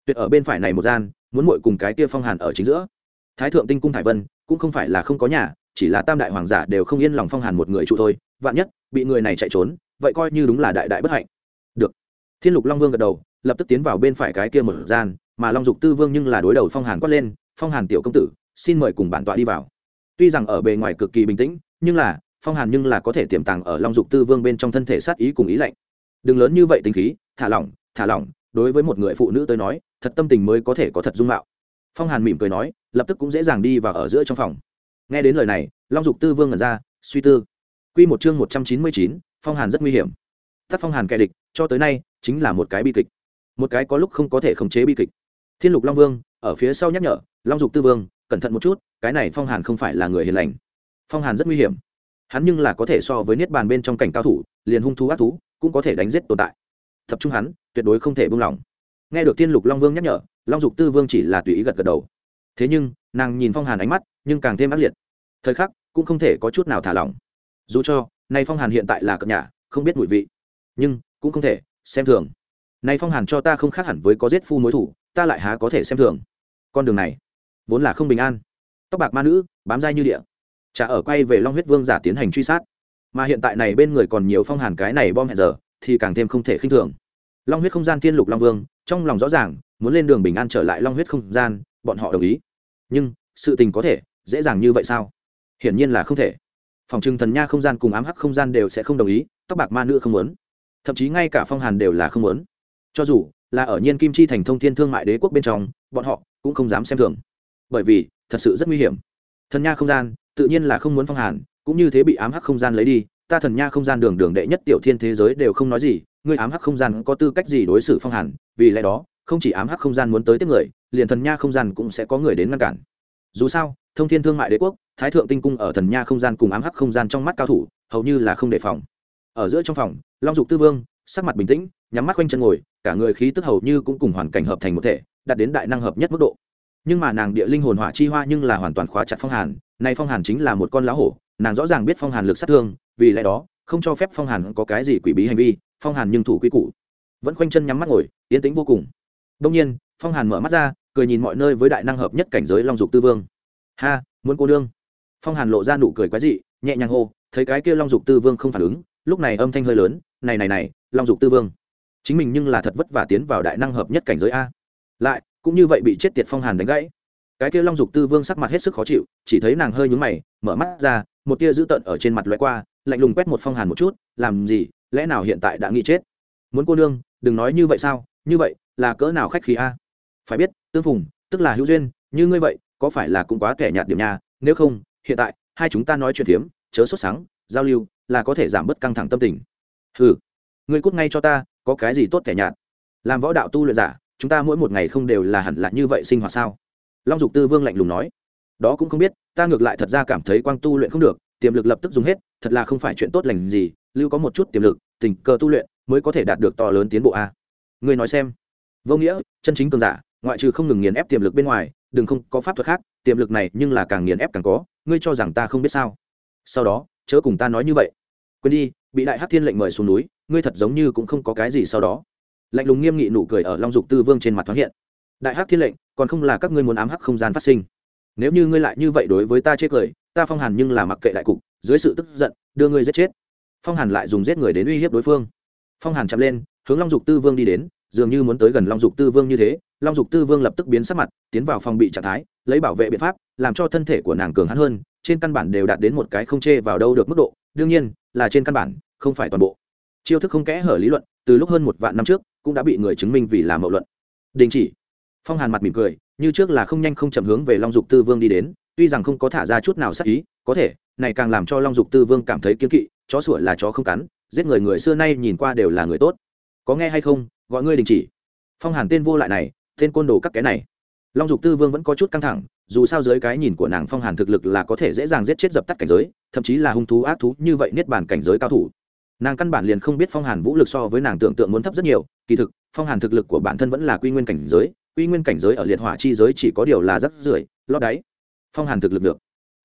tuyệt ở bên phải này một gian, muốn muội cùng cái kia phong hàn ở chính giữa. Thái thượng tinh cung thải vân, cũng không phải là không có nhà, chỉ là tam đại hoàng giả đều không yên lòng phong hàn một người trụ thôi, vạn nhất, bị người này chạy trốn, vậy coi như đúng là đại đại bất hạnh. Được. Thiên lục long vương gật đầu, lập tức tiến vào bên phải cái kia một gian, mà long dục tư vương nhưng là đối đầu phong hàn quát lên, phong hàn tiểu công tử, xin mời cùng bản tọa đi vào. Tuy rằng ở bề ngoài cực kỳ bình tĩnh, nhưng là, phong hàn nhưng là có thể tiềm tàng ở long dục tư vương bên trong thân thể sát ý cùng ý lạnh. Đừng lớn như vậy tính khí, thả lỏng thả lỏng, đối với một người phụ nữ tới nói thật tâm tình mới có thể có thật dung mạo. Phong hàn mỉm cười nói, lập tức cũng dễ dàng đi vào ở giữa trong phòng. Nghe đến lời này, long dục tư vương ngẩn ra, suy tư. Q một chương một trăm chín mươi chín, phong hàn rất nguy hiểm. Tắt phong hàn kẻ địch, cho tới nay, chính là một cái bi kịch. Một cái có lúc không có thể khống chế bi kịch. Thiên lục long vương, ở phía sau nhắc nhở, long dục tư vương, cẩn thận một chút, cái này phong hàn không phải là người hiền lành. Phong hàn rất nguy hiểm. Hắn nhưng là có thể so với niết bàn bên trong cảnh cao thủ, liền hung thú ác thú, cũng có thể đánh giết tồn tại. Tập trung hắn, tuyệt đối không thể buông lỏng nghe được thiên lục long vương nhắc nhở, long dục tư vương chỉ là tùy ý gật gật đầu. Thế nhưng, nàng nhìn phong hàn ánh mắt, nhưng càng thêm ác liệt. Thời khắc, cũng không thể có chút nào thả lỏng. Dù cho, nay phong hàn hiện tại là cập nhà, không biết mùi vị. Nhưng, cũng không thể, xem thường. Nay phong hàn cho ta không khác hẳn với có giết phu mối thủ, ta lại há có thể xem thường. Con đường này, vốn là không bình an. Tóc bạc ma nữ, bám dai như địa. Trả ở quay về long huyết vương giả tiến hành truy sát. Mà hiện tại này bên người còn nhiều phong hàn cái này bom hẹn giờ, thì càng thêm không thể khinh thường. Long huyết không gian tiên lục long vương trong lòng rõ ràng, muốn lên đường bình an trở lại long huyết không gian, bọn họ đồng ý. Nhưng, sự tình có thể, dễ dàng như vậy sao? Hiển nhiên là không thể. Phòng trừng thần nha không gian cùng ám hắc không gian đều sẽ không đồng ý, tóc bạc ma nữ không muốn. Thậm chí ngay cả phong hàn đều là không muốn. Cho dù là ở nhiên kim chi thành thông thiên thương mại đế quốc bên trong, bọn họ cũng không dám xem thường. Bởi vì, thật sự rất nguy hiểm. Thần nha không gian, tự nhiên là không muốn phong hàn, cũng như thế bị ám hắc không gian lấy đi ta thần nha không gian đường đường đệ nhất tiểu thiên thế giới đều không nói gì, ngươi ám hắc không gian có tư cách gì đối xử phong hàn, vì lẽ đó, không chỉ ám hắc không gian muốn tới tiếp người, liền thần nha không gian cũng sẽ có người đến ngăn cản. Dù sao, thông thiên thương mại đế quốc, thái thượng tinh cung ở thần nha không gian cùng ám hắc không gian trong mắt cao thủ, hầu như là không đề phòng. Ở giữa trong phòng, long dục tư vương, sắc mặt bình tĩnh, nhắm mắt quanh chân ngồi, cả người khí tức hầu như cũng cùng hoàn cảnh hợp thành một thể, đạt đến đại năng hợp nhất mức độ. Nhưng mà nàng địa linh hồn hỏa chi hoa nhưng là hoàn toàn khóa chặt phong hàn này phong hàn chính là một con lá hổ, nàng rõ ràng biết phong hàn lực sát thương vì lẽ đó, không cho phép phong hàn có cái gì quỷ bí hành vi, phong hàn nhưng thủ quy củ. Vẫn khoanh chân nhắm mắt ngồi, yên tĩnh vô cùng. Đông nhiên, phong hàn mở mắt ra, cười nhìn mọi nơi với đại năng hợp nhất cảnh giới long dục tư vương. Ha, muốn cô nương. Phong hàn lộ ra nụ cười quái dị, nhẹ nhàng hô, thấy cái kia long dục tư vương không phản ứng, lúc này âm thanh hơi lớn, này này này, long dục tư vương. Chính mình nhưng là thật vất vả tiến vào đại năng hợp nhất cảnh giới a. Lại, cũng như vậy bị chết tiệt phong hàn đánh gãy. Cái kia long dục tư vương sắc mặt hết sức khó chịu, chỉ thấy nàng hơi nhúng mày, mở mắt ra, một tia dữ tợn ở trên mặt loại qua lạnh lùng quét một phong hàn một chút, làm gì? Lẽ nào hiện tại đã nghĩ chết? Muốn cô nương, đừng nói như vậy sao? Như vậy là cỡ nào khách khí a? Phải biết, tương phùng, tức là hữu duyên, như ngươi vậy, có phải là cũng quá kẻ nhạt điểm nhà? nếu không, hiện tại, hai chúng ta nói chuyện phiếm, chớ sốt sáng giao lưu là có thể giảm bớt căng thẳng tâm tình. Ừ ngươi cút ngay cho ta, có cái gì tốt kẻ nhạt? Làm võ đạo tu luyện giả, chúng ta mỗi một ngày không đều là hẳn là như vậy sinh hoạt sao? Long dục tư vương lạnh lùng nói. Đó cũng không biết, ta ngược lại thật ra cảm thấy quang tu luyện không được tiềm lực lập tức dùng hết, thật là không phải chuyện tốt lành gì, lưu có một chút tiềm lực, tình cờ tu luyện mới có thể đạt được to lớn tiến bộ a. Ngươi nói xem. Vô nghĩa, chân chính cường giả, ngoại trừ không ngừng nghiền ép tiềm lực bên ngoài, đừng không, có pháp thuật khác, tiềm lực này nhưng là càng nghiền ép càng có, ngươi cho rằng ta không biết sao? Sau đó, chớ cùng ta nói như vậy. Quên đi, bị đại hát thiên lệnh mời xuống núi, ngươi thật giống như cũng không có cái gì sau đó. Lạnh lùng nghiêm nghị nụ cười ở long dục tư vương trên mặt thoáng hiện. Đại hắc thiên lệnh, còn không là các ngươi muốn ám hắc không gian phát sinh. Nếu như ngươi lại như vậy đối với ta chê cười ta phong hàn nhưng là mặc kệ đại cục, dưới sự tức giận, đưa ngươi giết chết. Phong hàn lại dùng giết người đến uy hiếp đối phương. Phong hàn chậm lên, hướng long dục tư vương đi đến, dường như muốn tới gần long dục tư vương như thế, long dục tư vương lập tức biến sắc mặt, tiến vào phòng bị trạng thái, lấy bảo vệ biện pháp, làm cho thân thể của nàng cường hắn hơn, trên căn bản đều đạt đến một cái không chê vào đâu được mức độ, đương nhiên, là trên căn bản, không phải toàn bộ. Chiêu thức không kẽ hở lý luận, từ lúc hơn một vạn năm trước, cũng đã bị người chứng minh vì là mậu luận. Đình chỉ. Phong hàn mặt mỉm cười, như trước là không nhanh không chậm hướng về long dục tư vương đi đến tuy rằng không có thả ra chút nào sắc ý, có thể, này càng làm cho long dục tư vương cảm thấy kiên kỵ, chó sủa là chó không cắn, giết người người xưa nay nhìn qua đều là người tốt. Có nghe hay không? Gọi ngươi đình chỉ. Phong hàn tên vô lại này, tên côn đồ các cái này. Long dục tư vương vẫn có chút căng thẳng, dù sao dưới cái nhìn của nàng phong hàn thực lực là có thể dễ dàng giết chết dập tắt cảnh giới, thậm chí là hung thú ác thú như vậy niết bàn cảnh giới cao thủ. Nàng căn bản liền không biết phong hàn vũ lực so với nàng tưởng tượng muốn thấp rất nhiều, kỳ thực, phong hàn thực lực của bản thân vẫn là quy nguyên cảnh giới, quy nguyên cảnh giới ở liệt hỏa chi giới chỉ có điều là rất rưởi lót đáy phong hàn thực lực được.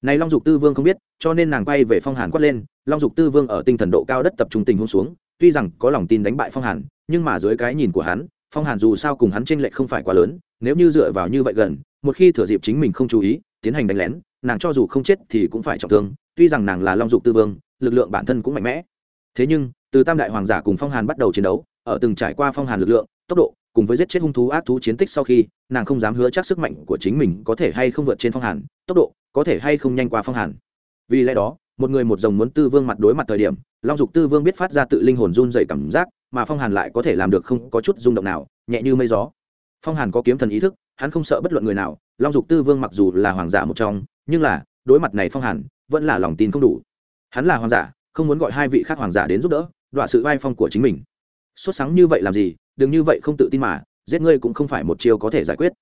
Này long dục tư vương không biết, cho nên nàng quay về phong hàn quát lên, long dục tư vương ở tinh thần độ cao đất tập trung tình hôn xuống, tuy rằng có lòng tin đánh bại phong hàn, nhưng mà dưới cái nhìn của hắn, phong hàn dù sao cùng hắn tranh lệch không phải quá lớn, nếu như dựa vào như vậy gần, một khi thừa dịp chính mình không chú ý, tiến hành đánh lén, nàng cho dù không chết thì cũng phải trọng thương, tuy rằng nàng là long dục tư vương, lực lượng bản thân cũng mạnh mẽ. Thế nhưng, từ tam đại hoàng giả cùng phong hàn bắt đầu chiến đấu, ở từng trải qua phong hàn lực lượng, tốc độ cùng với giết chết hung thú ác thú chiến tích sau khi, nàng không dám hứa chắc sức mạnh của chính mình có thể hay không vượt trên phong hàn, tốc độ có thể hay không nhanh qua phong hàn. Vì lẽ đó, một người một dòng muốn tư vương mặt đối mặt thời điểm, long dục tư vương biết phát ra tự linh hồn run dày cảm giác, mà phong hàn lại có thể làm được không có chút rung động nào, nhẹ như mây gió. Phong hàn có kiếm thần ý thức, hắn không sợ bất luận người nào, long dục tư vương mặc dù là hoàng giả một trong, nhưng là, đối mặt này phong hàn, vẫn là lòng tin không đủ. Hắn là hoàng giả, không muốn gọi hai vị khác hoàng giả đến giúp đỡ đọa sự vai phong của chính mình. Xuất sáng như vậy làm gì đừng như vậy không tự tin mà, giết ngươi cũng không phải một chiêu có thể giải quyết.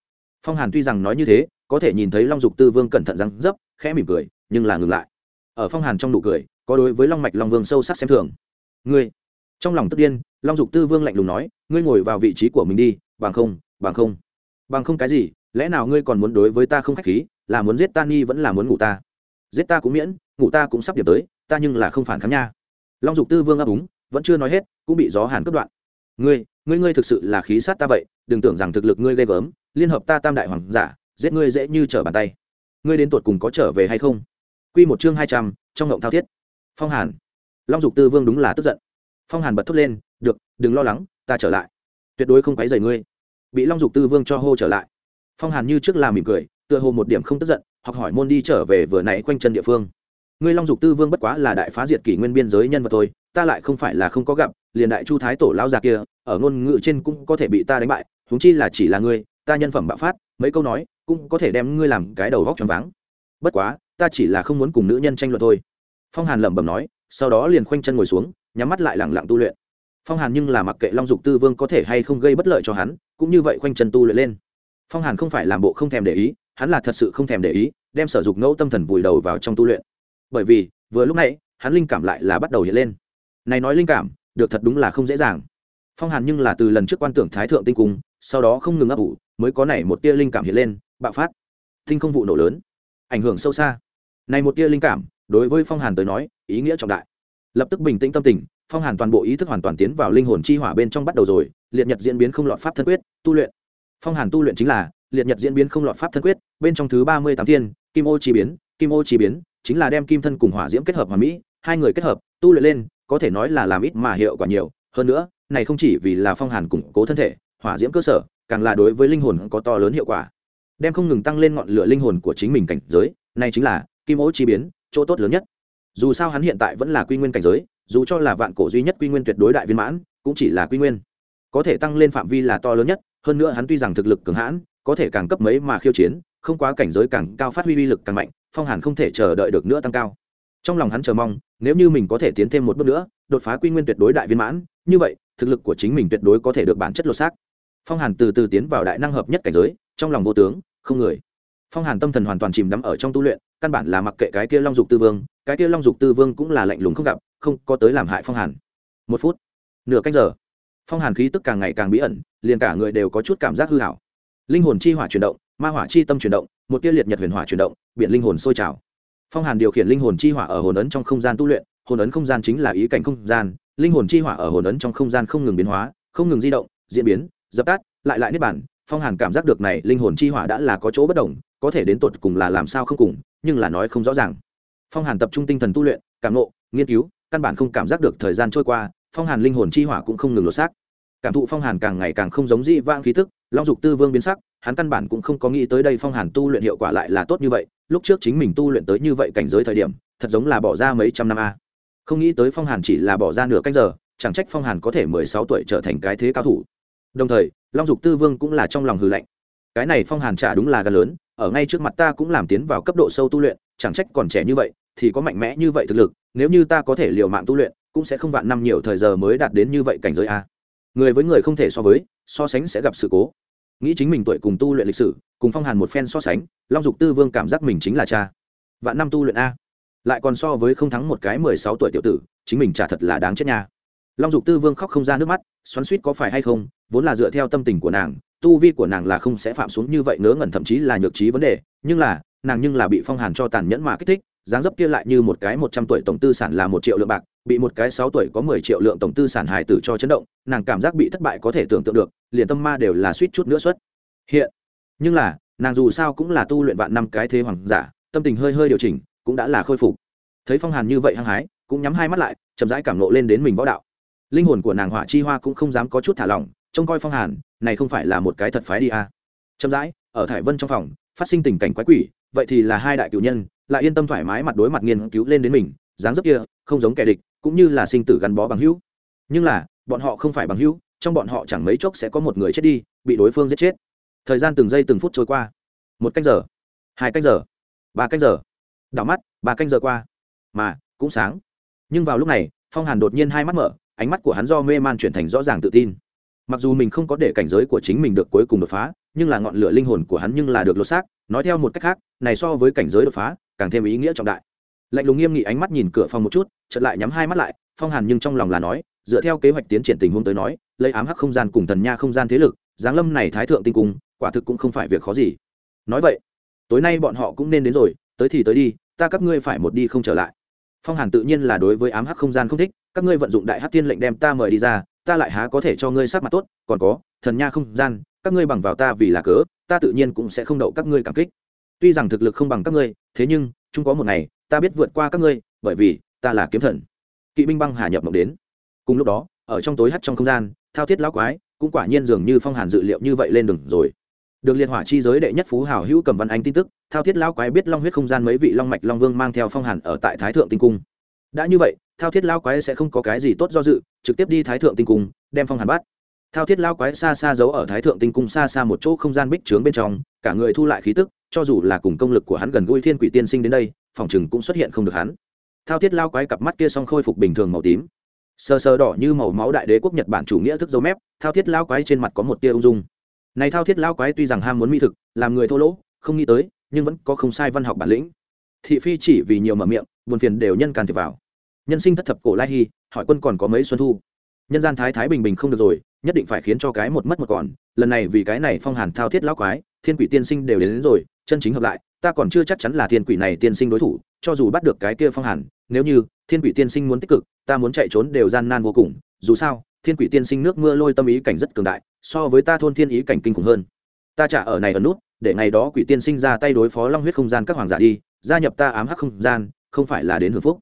Phong hàn tuy rằng nói như thế, có thể nhìn thấy long dục tư vương cẩn thận răng dấp, khẽ mỉm cười, nhưng là ngừng lại. Ở phong hàn trong nụ cười, có đối với long mạch long vương sâu sắc xem thường. Ngươi? Trong lòng tức điên, long dục tư vương lạnh lùng nói, ngươi ngồi vào vị trí của mình đi, bằng không bằng không. Bằng không cái gì, lẽ nào ngươi còn muốn đối với ta không khách khí, là muốn giết ta nghi vẫn là muốn ngủ ta? Giết ta cũng miễn, ngủ ta cũng sắp điểm tới, ta nhưng là không phản kháng nha. Long dục tư vương ấp úng, vẫn chưa nói hết, cũng bị gió hàn cướp đoạn. Ngươi ngươi ngươi thực sự là khí sát ta vậy, đừng tưởng rằng thực lực ngươi ghê gớm, liên hợp ta tam đại hoàng giả, giết ngươi dễ như trở bàn tay. Ngươi đến tuột cùng có trở về hay không? Quy một chương hai trăm, trong ngộng thao thiết. Phong hàn. Long dục tư vương đúng là tức giận. Phong hàn bật thốt lên, được, đừng lo lắng, ta trở lại. Tuyệt đối không quấy rầy ngươi. Bị long dục tư vương cho hô trở lại. Phong hàn như trước là mỉm cười, tựa hồ một điểm không tức giận, học hỏi môn đi trở về vừa nãy quanh chân địa phương. Ngươi long dục tư vương bất quá là đại phá diệt kỷ nguyên biên giới nhân vật thôi ta lại không phải là không có gặp, liền đại chu thái tổ lao già kia, ở ngôn ngữ trên cũng có thể bị ta đánh bại, huống chi là chỉ là ngươi, ta nhân phẩm bạo phát, mấy câu nói, cũng có thể đem ngươi làm cái đầu góc tròn váng. Bất quá, ta chỉ là không muốn cùng nữ nhân tranh luận thôi. Phong hàn lẩm bẩm nói, sau đó liền khoanh chân ngồi xuống, nhắm mắt lại lẳng lặng tu luyện. Phong hàn nhưng là mặc kệ long dục tư vương có thể hay không gây bất lợi cho hắn, cũng như vậy khoanh chân tu luyện lên. Phong hàn không phải làm bộ không thèm để ý, hắn là thật sự không thèm để ý, đem sở dục ngẫu tâm thần vùi đầu vào trong tu luyện. Bởi vì, vừa lúc nãy hắn linh cảm lại là bắt đầu hiện lên này nói linh cảm, được thật đúng là không dễ dàng. Phong hàn nhưng là từ lần trước quan tưởng thái thượng tinh cung, sau đó không ngừng ấp ủ, mới có này một tia linh cảm hiện lên, bạo phát. Tinh không vụ nổ lớn, ảnh hưởng sâu xa. Này một tia linh cảm, đối với phong hàn tới nói, ý nghĩa trọng đại. Lập tức bình tĩnh tâm tình, phong hàn toàn bộ ý thức hoàn toàn tiến vào linh hồn chi hỏa bên trong bắt đầu rồi, liệt nhật diễn biến không lọt pháp thân quyết, tu luyện. Phong hàn tu luyện chính là, liệt nhật diễn biến không lọt pháp thân quyết, bên trong thứ ba mươi tám thiên, kim ô chi biến, kim ô chi biến, chính là đem kim thân cùng hỏa diễm kết hợp hòa mỹ, hai người kết hợp, tu luyện lên có thể nói là làm ít mà hiệu quả nhiều. Hơn nữa, này không chỉ vì là phong hàn củng cố thân thể, hỏa diễm cơ sở, càng là đối với linh hồn có to lớn hiệu quả. Đem không ngừng tăng lên ngọn lửa linh hồn của chính mình cảnh giới, này chính là kim ố chi biến, chỗ tốt lớn nhất. Dù sao hắn hiện tại vẫn là quy nguyên cảnh giới, dù cho là vạn cổ duy nhất quy nguyên tuyệt đối đại viên mãn, cũng chỉ là quy nguyên. Có thể tăng lên phạm vi là to lớn nhất, hơn nữa hắn tuy rằng thực lực cường hãn, có thể càng cấp mấy mà khiêu chiến, không quá cảnh giới càng cao phát huy uy lực càng mạnh, phong hàn không thể chờ đợi được nữa tăng cao trong lòng hắn chờ mong, nếu như mình có thể tiến thêm một bước nữa, đột phá quy nguyên tuyệt đối đại viên mãn, như vậy, thực lực của chính mình tuyệt đối có thể được bản chất lột xác. Phong hàn từ từ tiến vào đại năng hợp nhất cảnh giới, trong lòng vô tướng, không người. Phong hàn tâm thần hoàn toàn chìm đắm ở trong tu luyện, căn bản là mặc kệ cái kia long dục tư vương, cái kia long dục tư vương cũng là lạnh lùng không gặp, không có tới làm hại phong hàn. Một phút, nửa cách giờ, phong hàn khí tức càng ngày càng bí ẩn, liền cả người đều có chút cảm giác hư hảo linh hồn chi hỏa chuyển động, ma hỏa chi tâm chuyển động, một tia liệt nhật huyền hỏa chuyển động biện linh hồn sôi trào phong hàn điều khiển linh hồn chi hỏa ở hồn ấn trong không gian tu luyện, hồn ấn không gian chính là ý cảnh không gian, linh hồn chi hỏa ở hồn ấn trong không gian không ngừng biến hóa, không ngừng di động, diễn biến, dập tắt, lại lại niết bản phong hàn cảm giác được này linh hồn chi hỏa đã là có chỗ bất đồng, có thể đến tột cùng là làm sao không cùng, nhưng là nói không rõ ràng. Phong hàn tập trung tinh thần tu luyện, cảm nộ nghiên cứu, căn bản không cảm giác được thời gian trôi qua, phong hàn linh hồn chi hỏa cũng không ngừng lột xác. Cảm thụ phong hàn càng ngày càng không giống dị vang khí tức, long dục tư vương biến sắc, hắn căn bản cũng không có nghĩ tới đây phong hàn tu luyện hiệu quả lại là tốt như vậy lúc trước chính mình tu luyện tới như vậy cảnh giới thời điểm, thật giống là bỏ ra mấy trăm năm a. Không nghĩ tới phong hàn chỉ là bỏ ra nửa canh giờ, chẳng trách phong hàn có thể mười sáu tuổi trở thành cái thế cao thủ. Đồng thời, long dục tư vương cũng là trong lòng hư lạnh. Cái này phong hàn trả đúng là gần lớn, ở ngay trước mặt ta cũng làm tiến vào cấp độ sâu tu luyện, chẳng trách còn trẻ như vậy, thì có mạnh mẽ như vậy thực lực, nếu như ta có thể liều mạng tu luyện, cũng sẽ không vạn năm nhiều thời giờ mới đạt đến như vậy cảnh giới a. Người với người không thể so với, so sánh sẽ gặp sự cố nghĩ chính mình tuổi cùng tu luyện lịch sử, cùng phong hàn một phen so sánh, long dục tư vương cảm giác mình chính là cha. Vạn năm tu luyện a. Lại còn so với không thắng một cái mười sáu tuổi tiểu tử, chính mình chả thật là đáng chết nha. Long dục tư vương khóc không ra nước mắt, xoắn suýt có phải hay không, vốn là dựa theo tâm tình của nàng, tu vi của nàng là không sẽ phạm xuống như vậy ngớ ngẩn thậm chí là nhược trí vấn đề, nhưng là, nàng nhưng là bị phong hàn cho tàn nhẫn mà kích thích, dáng dấp kia lại như một cái một trăm tuổi tổng tư sản là một triệu lượng bạc, bị một cái sáu tuổi có mười triệu lượng tổng tư sản hài tử cho chấn động, nàng cảm giác bị thất bại có thể tưởng tượng được liền tâm ma đều là suýt chút nữa xuất. Hiện, nhưng là, nàng dù sao cũng là tu luyện vạn năm cái thế hoàng giả, tâm tình hơi hơi điều chỉnh, cũng đã là khôi phục. Thấy phong hàn như vậy hăng hái, cũng nhắm hai mắt lại, chậm rãi cảm nộ lên đến mình võ đạo. Linh hồn của nàng hỏa chi hoa cũng không dám có chút thả lỏng, trông coi phong hàn, này không phải là một cái thật phái đi à. chậm rãi, ở thải vân trong phòng, phát sinh tình cảnh quái quỷ, vậy thì là hai đại cựu nhân, lại yên tâm thoải mái mặt đối mặt nghiên cứu lên đến mình, dáng dấp kia, không giống kẻ địch, cũng như là sinh tử gắn bó bằng hữu. Nhưng là, bọn họ không phải bằng hữu trong bọn họ chẳng mấy chốc sẽ có một người chết đi, bị đối phương giết chết. Thời gian từng giây từng phút trôi qua. Một canh giờ, hai canh giờ, ba canh giờ. Đảo mắt, ba canh giờ qua. Mà, cũng sáng. Nhưng vào lúc này, phong hàn đột nhiên hai mắt mở, ánh mắt của hắn do mê man chuyển thành rõ ràng tự tin. Mặc dù mình không có để cảnh giới của chính mình được cuối cùng đột phá, nhưng là ngọn lửa linh hồn của hắn nhưng là được lột xác. Nói theo một cách khác, này so với cảnh giới đột phá, càng thêm ý nghĩa trọng đại. Lạnh lùng nghiêm nghị ánh mắt nhìn cửa phòng một chút, chợt lại nhắm hai mắt lại, phong hàn nhưng trong lòng là nói, dựa theo kế hoạch tiến triển tình huống tới nói lấy ám hắc không gian cùng thần nha không gian thế lực, giáng lâm này thái thượng tinh cung, quả thực cũng không phải việc khó gì. Nói vậy, tối nay bọn họ cũng nên đến rồi, tới thì tới đi, ta các ngươi phải một đi không trở lại. Phong hàn tự nhiên là đối với ám hắc không gian không thích, các ngươi vận dụng đại hắc tiên lệnh đem ta mời đi ra, ta lại há có thể cho ngươi sắc mặt tốt, còn có, thần nha không gian, các ngươi bằng vào ta vì là cớ, ta tự nhiên cũng sẽ không đậu các ngươi cảm kích. Tuy rằng thực lực không bằng các ngươi, thế nhưng chúng có một ngày, ta biết vượt qua các ngươi, bởi vì ta là kiếm thần. Kỵ binh băng hà nhập mộng đến. Cùng lúc đó, ở trong tối hắt trong không gian thao thiết lão quái, cũng quả nhiên dường như phong hàn dự liệu như vậy lên đường rồi. Được liên hỏa chi giới đệ nhất phú hào hữu cầm văn anh tin tức, thao thiết lão quái biết long huyết không gian mấy vị long mạch long vương mang theo phong hàn ở tại thái thượng tinh cung. Đã như vậy, thao thiết lão quái sẽ không có cái gì tốt do dự, trực tiếp đi thái thượng tinh cung, đem phong hàn bắt. Thao thiết lão quái xa xa giấu ở thái thượng tinh cung xa xa một chỗ không gian bích trướng bên trong, cả người thu lại khí tức, cho dù là cùng công lực của hắn gần gũi thiên quỷ tiên sinh đến đây, phòng chừng cũng xuất hiện không được hắn. Thao thiết lao quái cặp mắt kia xong khôi phục bình thường màu tím sờ sờ đỏ như màu máu đại đế quốc nhật bản chủ nghĩa thức dấu mép thao thiết lao quái trên mặt có một tia ung dung. Này thao thiết lao quái tuy rằng ham muốn mỹ thực làm người thô lỗ không nghĩ tới nhưng vẫn có không sai văn học bản lĩnh. Thị phi chỉ vì nhiều mở miệng buồn phiền đều nhân can thiệp vào. Nhân sinh thất thập cổ lai hy hỏi quân còn có mấy xuân thu? Nhân gian thái thái bình bình không được rồi nhất định phải khiến cho cái một mất một còn. Lần này vì cái này phong hàn thao thiết lao quái thiên quỷ tiên sinh đều đến, đến rồi chân chính hợp lại ta còn chưa chắc chắn là thiên quỷ này tiên sinh đối thủ cho dù bắt được cái kia phong hàn nếu như thiên quỷ tiên sinh muốn tích cực, ta muốn chạy trốn đều gian nan vô cùng, dù sao, thiên quỷ tiên sinh nước mưa lôi tâm ý cảnh rất cường đại, so với ta thôn thiên ý cảnh kinh khủng hơn. Ta trả ở này ở nút, để ngày đó quỷ tiên sinh ra tay đối phó long huyết không gian các hoàng giả đi, gia nhập ta ám hắc không gian, không phải là đến hưởng phúc.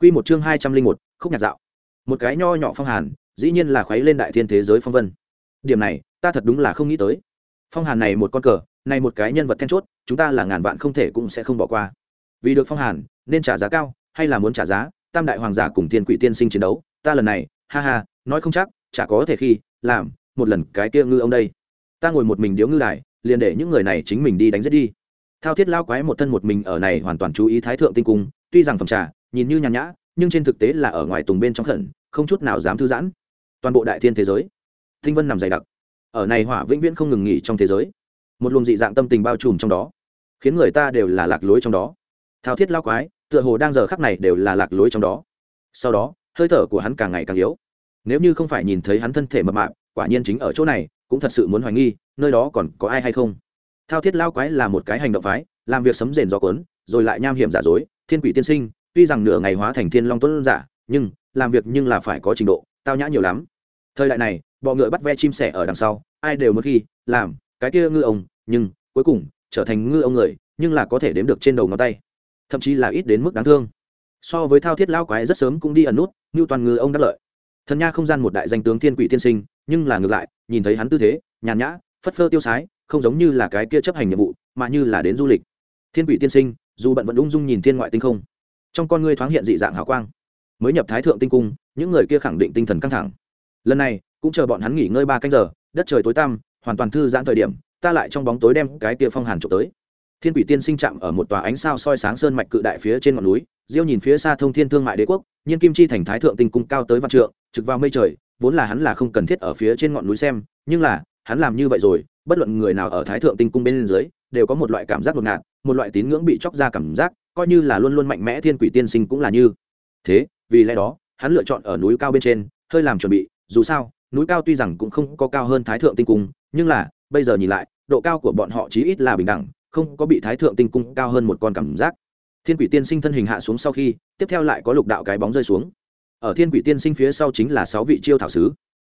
Quy một chương hai trăm linh một, khúc nhạc dạo. Một cái nho nhỏ phong hàn, dĩ nhiên là khuấy lên đại thiên thế giới phong vân. Điểm này, ta thật đúng là không nghĩ tới. Phong hàn này một con cờ, này một cái nhân vật then chốt, chúng ta là ngàn vạn không thể cũng sẽ không bỏ qua. Vì được phong hàn, nên trả giá cao, hay là muốn trả giá tam đại hoàng giả cùng tiên quỷ tiên sinh chiến đấu, ta lần này, ha ha, nói không chắc, chả có thể khi, làm, một lần cái kia ngư ông đây. Ta ngồi một mình điếu ngư đài, liền để những người này chính mình đi đánh giết đi. Thao thiết lao quái một thân một mình ở này hoàn toàn chú ý thái thượng tinh cung, tuy rằng phẩm trà, nhìn như nhàn nhã, nhưng trên thực tế là ở ngoài tùng bên trong khẩn, không chút nào dám thư giãn. Toàn bộ đại thiên thế giới, tinh vân nằm dày đặc. Ở này hỏa vĩnh viễn không ngừng nghỉ trong thế giới. Một luồng dị dạng tâm tình bao trùm trong đó, khiến người ta đều là lạc lối trong đó. Thao thiết lao quái tựa hồ đang giờ khắc này đều là lạc lối trong đó. Sau đó, hơi thở của hắn càng ngày càng yếu. Nếu như không phải nhìn thấy hắn thân thể mập mạp, quả nhiên chính ở chỗ này, cũng thật sự muốn hoài nghi, nơi đó còn có ai hay không? Thao thiết lao quái là một cái hành động phái, làm việc sấm rền gió cuốn, rồi lại nham hiểm giả dối, thiên quỷ tiên sinh, tuy rằng nửa ngày hóa thành thiên long tuấn giả, nhưng làm việc nhưng là phải có trình độ, tao nhã nhiều lắm. Thời đại này, bọ ngựa bắt ve chim sẻ ở đằng sau, ai đều muốn khi, làm, cái kia ngư ông, nhưng cuối cùng trở thành ngư ông người, nhưng là có thể đếm được trên đầu ngón tay thậm chí là ít đến mức đáng thương. So với thao thiết lao quái rất sớm cũng đi ẩn nút như toàn ngư ông đắc lợi. Thần nha không gian một đại danh tướng thiên quỷ tiên sinh, nhưng là ngược lại, nhìn thấy hắn tư thế, nhàn nhã, phất phơ tiêu sái, không giống như là cái kia chấp hành nhiệm vụ, mà như là đến du lịch. Thiên quỷ tiên sinh, dù bận vẫn ung dung nhìn thiên ngoại tinh không, trong con ngươi thoáng hiện dị dạng hào quang. Mới nhập thái thượng tinh cung, những người kia khẳng định tinh thần căng thẳng. Lần này, cũng chờ bọn hắn nghỉ ngơi ba canh giờ, đất trời tối tăm, hoàn toàn thư giãn thời điểm, ta lại trong bóng tối đem cái kia phong hàn trộm tới thiên quỷ tiên sinh chạm ở một tòa ánh sao soi sáng sơn mạch cự đại phía trên ngọn núi, diêu nhìn phía xa thông thiên thương mại đế quốc, nhiên kim chi thành thái thượng tinh cung cao tới vạn trượng, trực vào mây trời, vốn là hắn là không cần thiết ở phía trên ngọn núi xem, nhưng là, hắn làm như vậy rồi, bất luận người nào ở thái thượng tinh cung bên dưới, đều có một loại cảm giác ngột ngạt một loại tín ngưỡng bị chóc ra cảm giác, coi như là luôn luôn mạnh mẽ thiên quỷ tiên sinh cũng là như thế, vì lẽ đó, hắn lựa chọn ở núi cao bên trên, hơi làm chuẩn bị, dù sao, núi cao tuy rằng cũng không có cao hơn thái thượng tinh cung, nhưng là, bây giờ nhìn lại, độ cao của bọn họ chí ít là bình đẳng không có bị thái thượng tinh cung cao hơn một con cảm giác. Thiên quỷ tiên sinh thân hình hạ xuống sau khi, tiếp theo lại có lục đạo cái bóng rơi xuống. Ở thiên quỷ tiên sinh phía sau chính là sáu vị chiêu thảo sứ.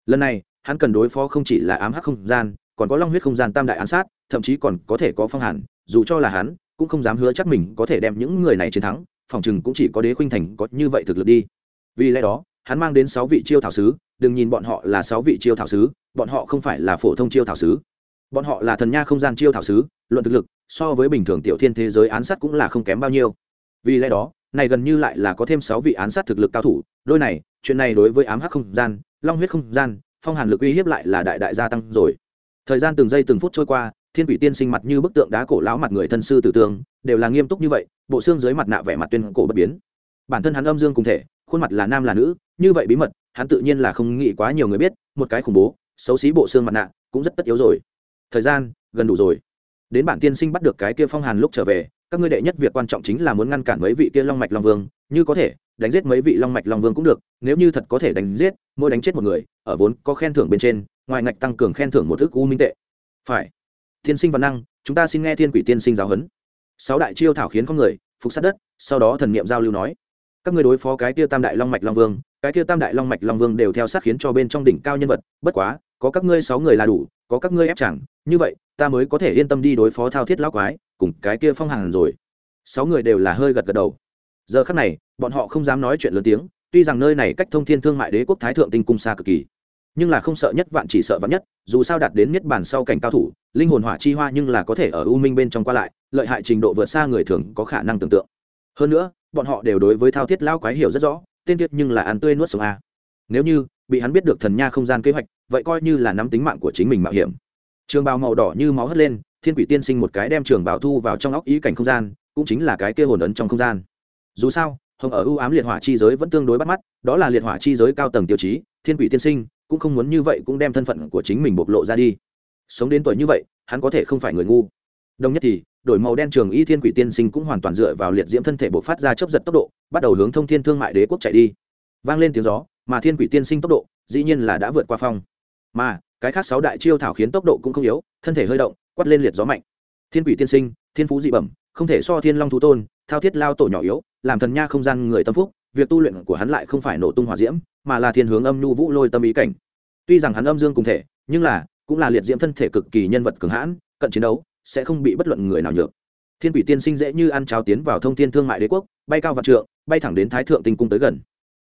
Lần này, hắn cần đối phó không chỉ là ám hắc không gian, còn có long huyết không gian tam đại án sát, thậm chí còn có thể có phong hàn, dù cho là hắn, cũng không dám hứa chắc mình có thể đem những người này chiến thắng, phòng chừng cũng chỉ có đế khuynh thành có như vậy thực lực đi. Vì lẽ đó, hắn mang đến sáu vị chiêu thảo sứ, đừng nhìn bọn họ là sáu vị chiêu thảo sứ, bọn họ không phải là phổ thông chiêu thảo sứ bọn họ là thần nha không gian chiêu thảo sứ, luận thực lực, so với bình thường tiểu thiên thế giới án sát cũng là không kém bao nhiêu. Vì lẽ đó, này gần như lại là có thêm sáu vị án sát thực lực cao thủ, đôi này, chuyện này đối với ám hắc không gian, long huyết không gian, phong hàn lực uy hiếp lại là đại đại gia tăng rồi. Thời gian từng giây từng phút trôi qua, thiên quỷ tiên sinh mặt như bức tượng đá cổ lão mặt người thân sư tử tương, đều là nghiêm túc như vậy, bộ xương dưới mặt nạ vẻ mặt tuyên cổ bất biến. Bản thân hắn âm dương cùng thể, khuôn mặt là nam là nữ, như vậy bí mật, hắn tự nhiên là không nghĩ quá nhiều người biết, một cái khủng bố, xấu xí bộ xương mặt nạ cũng rất tất yếu rồi thời gian, gần đủ rồi. Đến bản tiên sinh bắt được cái kia phong hàn lúc trở về, các ngươi đệ nhất việc quan trọng chính là muốn ngăn cản mấy vị kia long mạch long vương. Như có thể, đánh giết mấy vị long mạch long vương cũng được, nếu như thật có thể đánh giết, mỗi đánh chết một người, ở vốn có khen thưởng bên trên, ngoài ngạch tăng cường khen thưởng một thức u minh tệ. Phải. Tiên sinh văn năng, chúng ta xin nghe thiên quỷ tiên sinh giáo huấn. Sáu đại chiêu thảo khiến con người, phục sát đất, sau đó thần niệm giao lưu nói. Các người đối phó cái kia tam đại long mạch long vương, cái kia tam đại long mạch long vương đều theo sát khiến cho bên trong đỉnh cao nhân vật, bất quá có các ngươi sáu người là đủ, có các ngươi ép chẳng, như vậy, ta mới có thể yên tâm đi đối phó thao thiết lão quái, cùng cái kia phong hàn rồi. Sáu người đều là hơi gật gật đầu. Giờ khắc này, bọn họ không dám nói chuyện lớn tiếng, tuy rằng nơi này cách thông thiên thương mại đế quốc thái thượng tinh cung xa cực kỳ, nhưng là không sợ nhất vạn chỉ sợ vạn nhất, dù sao đạt đến nhất bản sau cảnh cao thủ, linh hồn hỏa chi hoa nhưng là có thể ở u minh bên trong qua lại, lợi hại trình độ vượt xa người thường có khả năng tưởng tượng. Hơn nữa, bọn họ đều đối với thao thiết lao quái hiểu rất rõ, tên tiết nhưng là ăn tươi nuốt sống a. Nếu như bị hắn biết được thần nha không gian kế hoạch, vậy coi như là nắm tính mạng của chính mình mạo hiểm. Trường bào màu đỏ như máu hất lên, thiên quỷ tiên sinh một cái đem trường bào thu vào trong óc ý cảnh không gian, cũng chính là cái kia hồn ấn trong không gian. Dù sao, hồng ở ưu ám liệt hỏa chi giới vẫn tương đối bắt mắt, đó là liệt hỏa chi giới cao tầng tiêu chí, thiên quỷ tiên sinh cũng không muốn như vậy cũng đem thân phận của chính mình bộc lộ ra đi. Sống đến tuổi như vậy, hắn có thể không phải người ngu. Đồng nhất thì, đổi màu đen trường y thiên quỷ tiên sinh cũng hoàn toàn dựa vào liệt diễm thân thể bộc phát ra chấp giật tốc độ, bắt đầu hướng thông thiên thương mại đế quốc chạy đi. Vang lên tiếng gió mà thiên quỷ tiên sinh tốc độ, dĩ nhiên là đã vượt qua phong. Mà, cái khác sáu đại chiêu thảo khiến tốc độ cũng không yếu, thân thể hơi động, quát lên liệt gió mạnh. Thiên quỷ tiên sinh, thiên phú dị bẩm, không thể so thiên long thú tôn, thao thiết lao tổ nhỏ yếu, làm thần nha không gian người tâm phúc, việc tu luyện của hắn lại không phải nổ tung hỏa diễm, mà là thiên hướng âm nhu vũ lôi tâm ý cảnh. Tuy rằng hắn âm dương cùng thể, nhưng là, cũng là liệt diễm thân thể cực kỳ nhân vật cường hãn, cận chiến đấu, sẽ không bị bất luận người nào nhược. Thiên quỷ tiên sinh dễ như ăn cháo tiến vào thông thiên thương mại đế quốc, bay cao vạn trượng, bay thẳng đến thái thượng tinh cung tới gần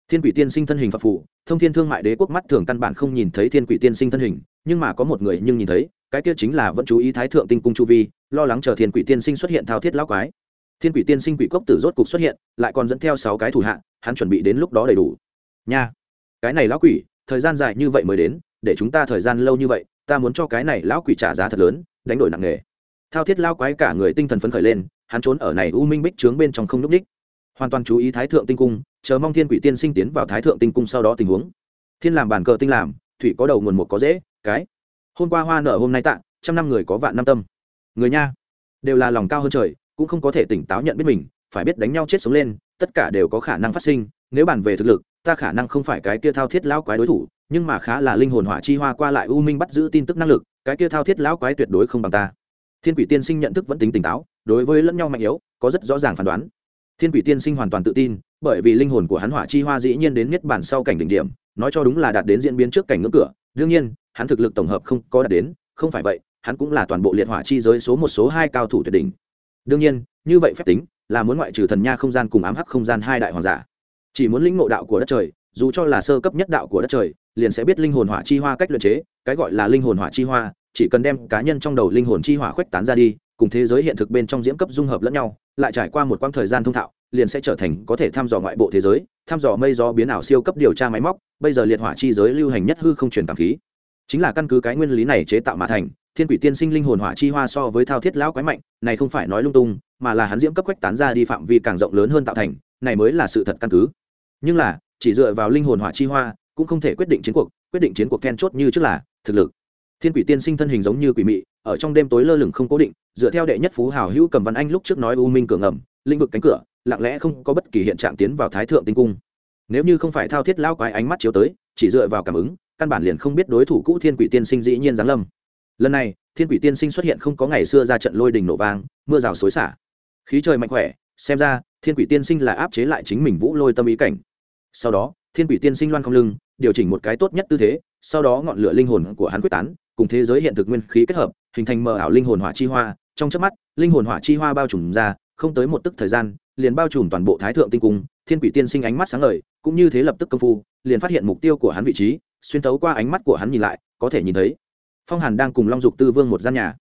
thiên quỷ tiên sinh thân hình phật phụ thông thiên thương mại đế quốc mắt thường căn bản không nhìn thấy thiên quỷ tiên sinh thân hình, nhưng mà có một người nhưng nhìn thấy, cái kia chính là vẫn chú ý thái thượng tinh cung chu vi, lo lắng chờ thiên quỷ tiên sinh xuất hiện thao thiết lão quái. Thiên quỷ tiên sinh quỷ cốc tử rốt cục xuất hiện, lại còn dẫn theo sáu cái thủ hạ, hắn chuẩn bị đến lúc đó đầy đủ. Nha, cái này lão quỷ, thời gian dài như vậy mới đến, để chúng ta thời gian lâu như vậy, ta muốn cho cái này lão quỷ trả giá thật lớn, đánh đổi nặng nề. Thao thiết lao quái cả người tinh thần phấn khởi lên, hắn trốn ở này u minh bích trướng bên trong không n ú c ních hoàn toàn chú ý thái thượng tinh cung, chờ mong thiên quỷ tiên sinh tiến vào thái thượng tinh cung sau đó tình huống. Thiên làm bàn cờ tinh làm, thủy có đầu nguồn một có dễ, cái. Hôm qua hoa nở hôm nay tạ, trăm năm người có vạn năm tâm. Người nha, đều là lòng cao hơn trời, cũng không có thể tỉnh táo nhận biết mình, phải biết đánh nhau chết sống lên, tất cả đều có khả năng phát sinh, nếu bàn về thực lực, ta khả năng không phải cái kia thao thiết lão quái đối thủ, nhưng mà khá là linh hồn hỏa chi hoa qua lại u minh bắt giữ tin tức năng lực, cái kia thao thiết lão quái tuyệt đối không bằng ta. Thiên quỷ tiên sinh nhận thức vẫn tính tỉnh táo, đối với lẫn nhau mạnh yếu, có rất rõ ràng phán đoán thiên quỷ tiên sinh hoàn toàn tự tin, bởi vì linh hồn của hắn hỏa chi hoa dĩ nhiên đến nhất bản sau cảnh đỉnh điểm, nói cho đúng là đạt đến diễn biến trước cảnh ngưỡng cửa. Đương nhiên, hắn thực lực tổng hợp không có đạt đến, không phải vậy, hắn cũng là toàn bộ liệt hỏa chi giới số một số hai cao thủ tuyệt đỉnh. Đương nhiên, như vậy phép tính, là muốn ngoại trừ thần nha không gian cùng ám hắc không gian hai đại hoàng giả. Chỉ muốn lĩnh ngộ đạo của đất trời, dù cho là sơ cấp nhất đạo của đất trời, liền sẽ biết linh hồn hỏa chi hoa cách luyện chế, cái gọi là linh hồn hỏa chi hoa, chỉ cần đem cá nhân trong đầu linh hồn chi hỏa khuếch tán ra đi cùng thế giới hiện thực bên trong diễm cấp dung hợp lẫn nhau, lại trải qua một quãng thời gian thông thạo, liền sẽ trở thành có thể thăm dò ngoại bộ thế giới, thăm dò mây gió biến ảo siêu cấp điều tra máy móc, bây giờ liệt hỏa chi giới lưu hành nhất hư không truyền cảm khí. Chính là căn cứ cái nguyên lý này chế tạo mà thành, thiên quỷ tiên sinh linh hồn hỏa chi hoa so với thao thiết lão quái mạnh, này không phải nói lung tung, mà là hắn diễm cấp quách tán ra đi phạm vi càng rộng lớn hơn tạo thành, này mới là sự thật căn cứ. Nhưng là, chỉ dựa vào linh hồn hỏa chi hoa, cũng không thể quyết định chiến cuộc, quyết định chiến cuộc then chốt như trước là, thực lực thiên quỷ tiên sinh thân hình giống như quỷ mị, ở trong đêm tối lơ lửng không cố định, dựa theo đệ nhất phú hào hữu cầm văn anh lúc trước nói u minh cửa ngầm, lĩnh vực cánh cửa, lặng lẽ không có bất kỳ hiện trạng tiến vào thái thượng tinh cung. Nếu như không phải thao thiết lao quái ánh mắt chiếu tới, chỉ dựa vào cảm ứng, căn bản liền không biết đối thủ cũ thiên quỷ tiên sinh dĩ nhiên giáng lâm. Lần này, thiên quỷ tiên sinh xuất hiện không có ngày xưa ra trận lôi đình nổ vang, mưa rào xối xả. Khí trời mạnh khỏe, xem ra, thiên quỷ tiên sinh là áp chế lại chính mình vũ lôi tâm ý cảnh. Sau đó thiên quỷ tiên sinh loan không lưng, điều chỉnh một cái tốt nhất tư thế, sau đó ngọn lửa linh hồn của hắn quyết tán, cùng thế giới hiện thực nguyên khí kết hợp, hình thành mờ ảo linh hồn hỏa chi hoa. Trong chớp mắt, linh hồn hỏa chi hoa bao trùm ra, không tới một tức thời gian, liền bao trùm toàn bộ thái thượng tinh cung. Thiên quỷ tiên sinh ánh mắt sáng lời cũng như thế lập tức công phu, liền phát hiện mục tiêu của hắn vị trí, xuyên tấu qua ánh mắt của hắn nhìn lại, có thể nhìn thấy. Phong hàn đang cùng long dục tư vương một gian nhà.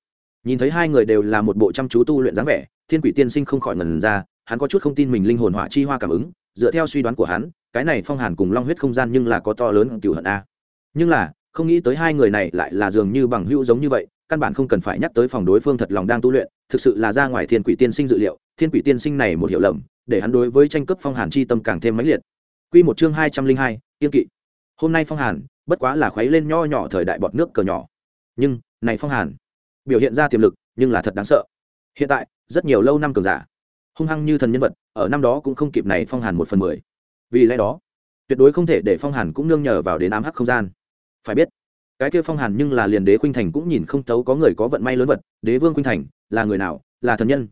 Nhìn thấy hai người đều là một bộ chăm chú tu luyện dáng vẻ, thiên quỷ tiên sinh không khỏi ngần ra, hắn có chút không tin mình linh hồn hỏa chi hoa cảm ứng, dựa theo suy đoán của hắn cái này phong hàn cùng long huyết không gian nhưng là có to lớn cựu hận a nhưng là không nghĩ tới hai người này lại là dường như bằng hữu giống như vậy căn bản không cần phải nhắc tới phòng đối phương thật lòng đang tu luyện thực sự là ra ngoài thiên quỷ tiên sinh dự liệu thiên quỷ tiên sinh này một hiểu lầm để hắn đối với tranh cướp phong hàn chi tâm càng thêm mãnh liệt Quy một chương hai trăm linh hai, kiên kỵ. Hôm nay Phong Hàn, bất quá là khuấy lên nho nhỏ thời đại bọt nước cờ nhỏ. Nhưng, này Phong Hàn, biểu hiện ra tiềm lực, nhưng là thật đáng sợ. Hiện tại, rất nhiều lâu năm cường giả, hung hăng như thần nhân vật, ở năm đó cũng không kịp này Phong Hàn một phần mười. Vì lẽ đó, tuyệt đối không thể để Phong Hàn cũng nương nhờ vào đến ám hắc không gian. Phải biết, cái kia Phong Hàn nhưng là liền đế khuynh thành cũng nhìn không tấu có người có vận may lớn vật, đế vương khuynh thành, là người nào? Là thần nhân,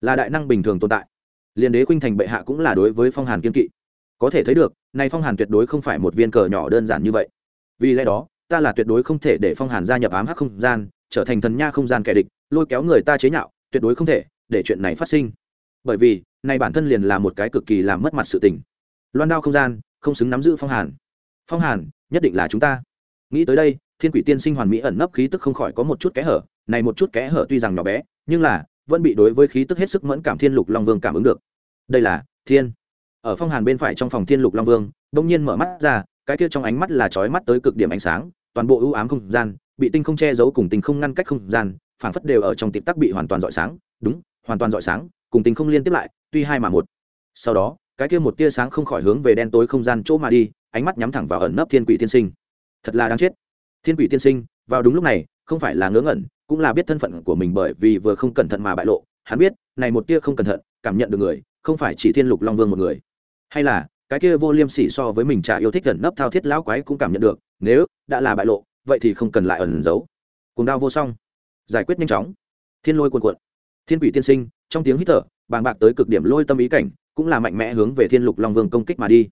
là đại năng bình thường tồn tại. Liên đế khuynh thành bệ hạ cũng là đối với Phong Hàn kiên kỵ có thể thấy được nay phong hàn tuyệt đối không phải một viên cờ nhỏ đơn giản như vậy vì lẽ đó ta là tuyệt đối không thể để phong hàn gia nhập ám hắc không gian trở thành thần nha không gian kẻ địch lôi kéo người ta chế nhạo tuyệt đối không thể để chuyện này phát sinh bởi vì nay bản thân liền là một cái cực kỳ làm mất mặt sự tình loan đao không gian, không xứng nắm giữ phong hàn. Phong hàn, nhất định là chúng ta. Nghĩ tới đây, thiên quỷ tiên sinh hoàn mỹ ẩn nấp khí tức không khỏi có một chút kẽ hở, này một chút kẽ hở tuy rằng nhỏ bé, nhưng là, vẫn bị đối với khí tức hết sức mẫn cảm thiên lục long vương cảm ứng được. Đây là, thiên. Ở phong hàn bên phải trong phòng thiên lục long vương, đông nhiên mở mắt ra, cái kia trong ánh mắt là trói mắt tới cực điểm ánh sáng, toàn bộ ưu ám không gian, bị tinh không che giấu cùng tinh không ngăn cách không gian, phảng phất đều ở trong tịp tắc bị hoàn toàn rọi sáng. Đúng, hoàn toàn rọi sáng, cùng tinh không liên tiếp lại, tuy hai mà một. Sau đó cái kia một tia sáng không khỏi hướng về đen tối không gian chỗ mà đi, ánh mắt nhắm thẳng vào ẩn nấp thiên quỷ tiên sinh. Thật là đáng chết. Thiên quỷ tiên sinh, vào đúng lúc này, không phải là ngớ ngẩn, cũng là biết thân phận của mình bởi vì vừa không cẩn thận mà bại lộ. Hắn biết, này một tia không cẩn thận, cảm nhận được người, không phải chỉ thiên lục long vương một người. Hay là, cái kia vô liêm sỉ so với mình chả yêu thích gần nấp thao thiết lão quái cũng cảm nhận được, nếu đã là bại lộ, vậy thì không cần lại ẩn giấu. Cùng đao vô song. Giải quyết nhanh chóng. Thiên lôi cuồn cuộn. Thiên quỷ tiên sinh, trong tiếng hít thở, bàng bạc tới cực điểm lôi tâm ý cảnh cũng là mạnh mẽ hướng về thiên lục long vương công kích mà đi.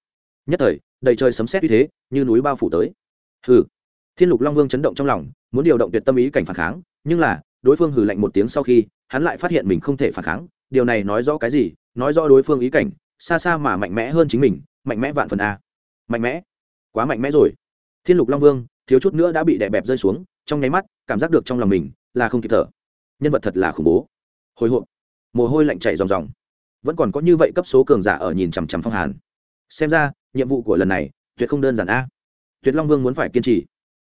Nhất thời, đầy trời sấm xét như thế, như núi bao phủ tới. Hừ. Thiên lục long vương chấn động trong lòng, muốn điều động tuyệt tâm ý cảnh phản kháng, nhưng là, đối phương hừ lạnh một tiếng sau khi, hắn lại phát hiện mình không thể phản kháng. Điều này nói rõ cái gì? Nói rõ đối phương ý cảnh, xa xa mà mạnh mẽ hơn chính mình, mạnh mẽ vạn phần a. Mạnh mẽ. Quá mạnh mẽ rồi. Thiên lục long vương, thiếu chút nữa đã bị đè bẹp rơi xuống, trong nháy mắt, cảm giác được trong lòng mình là không kịp thở. Nhân vật thật là khủng bố. Hồi hộp. Mồ hôi lạnh chảy ròng ròng vẫn còn có như vậy cấp số cường giả ở nhìn chằm chằm phong hàn. Xem ra, nhiệm vụ của lần này tuyệt không đơn giản a. Tuyệt long vương muốn phải kiên trì.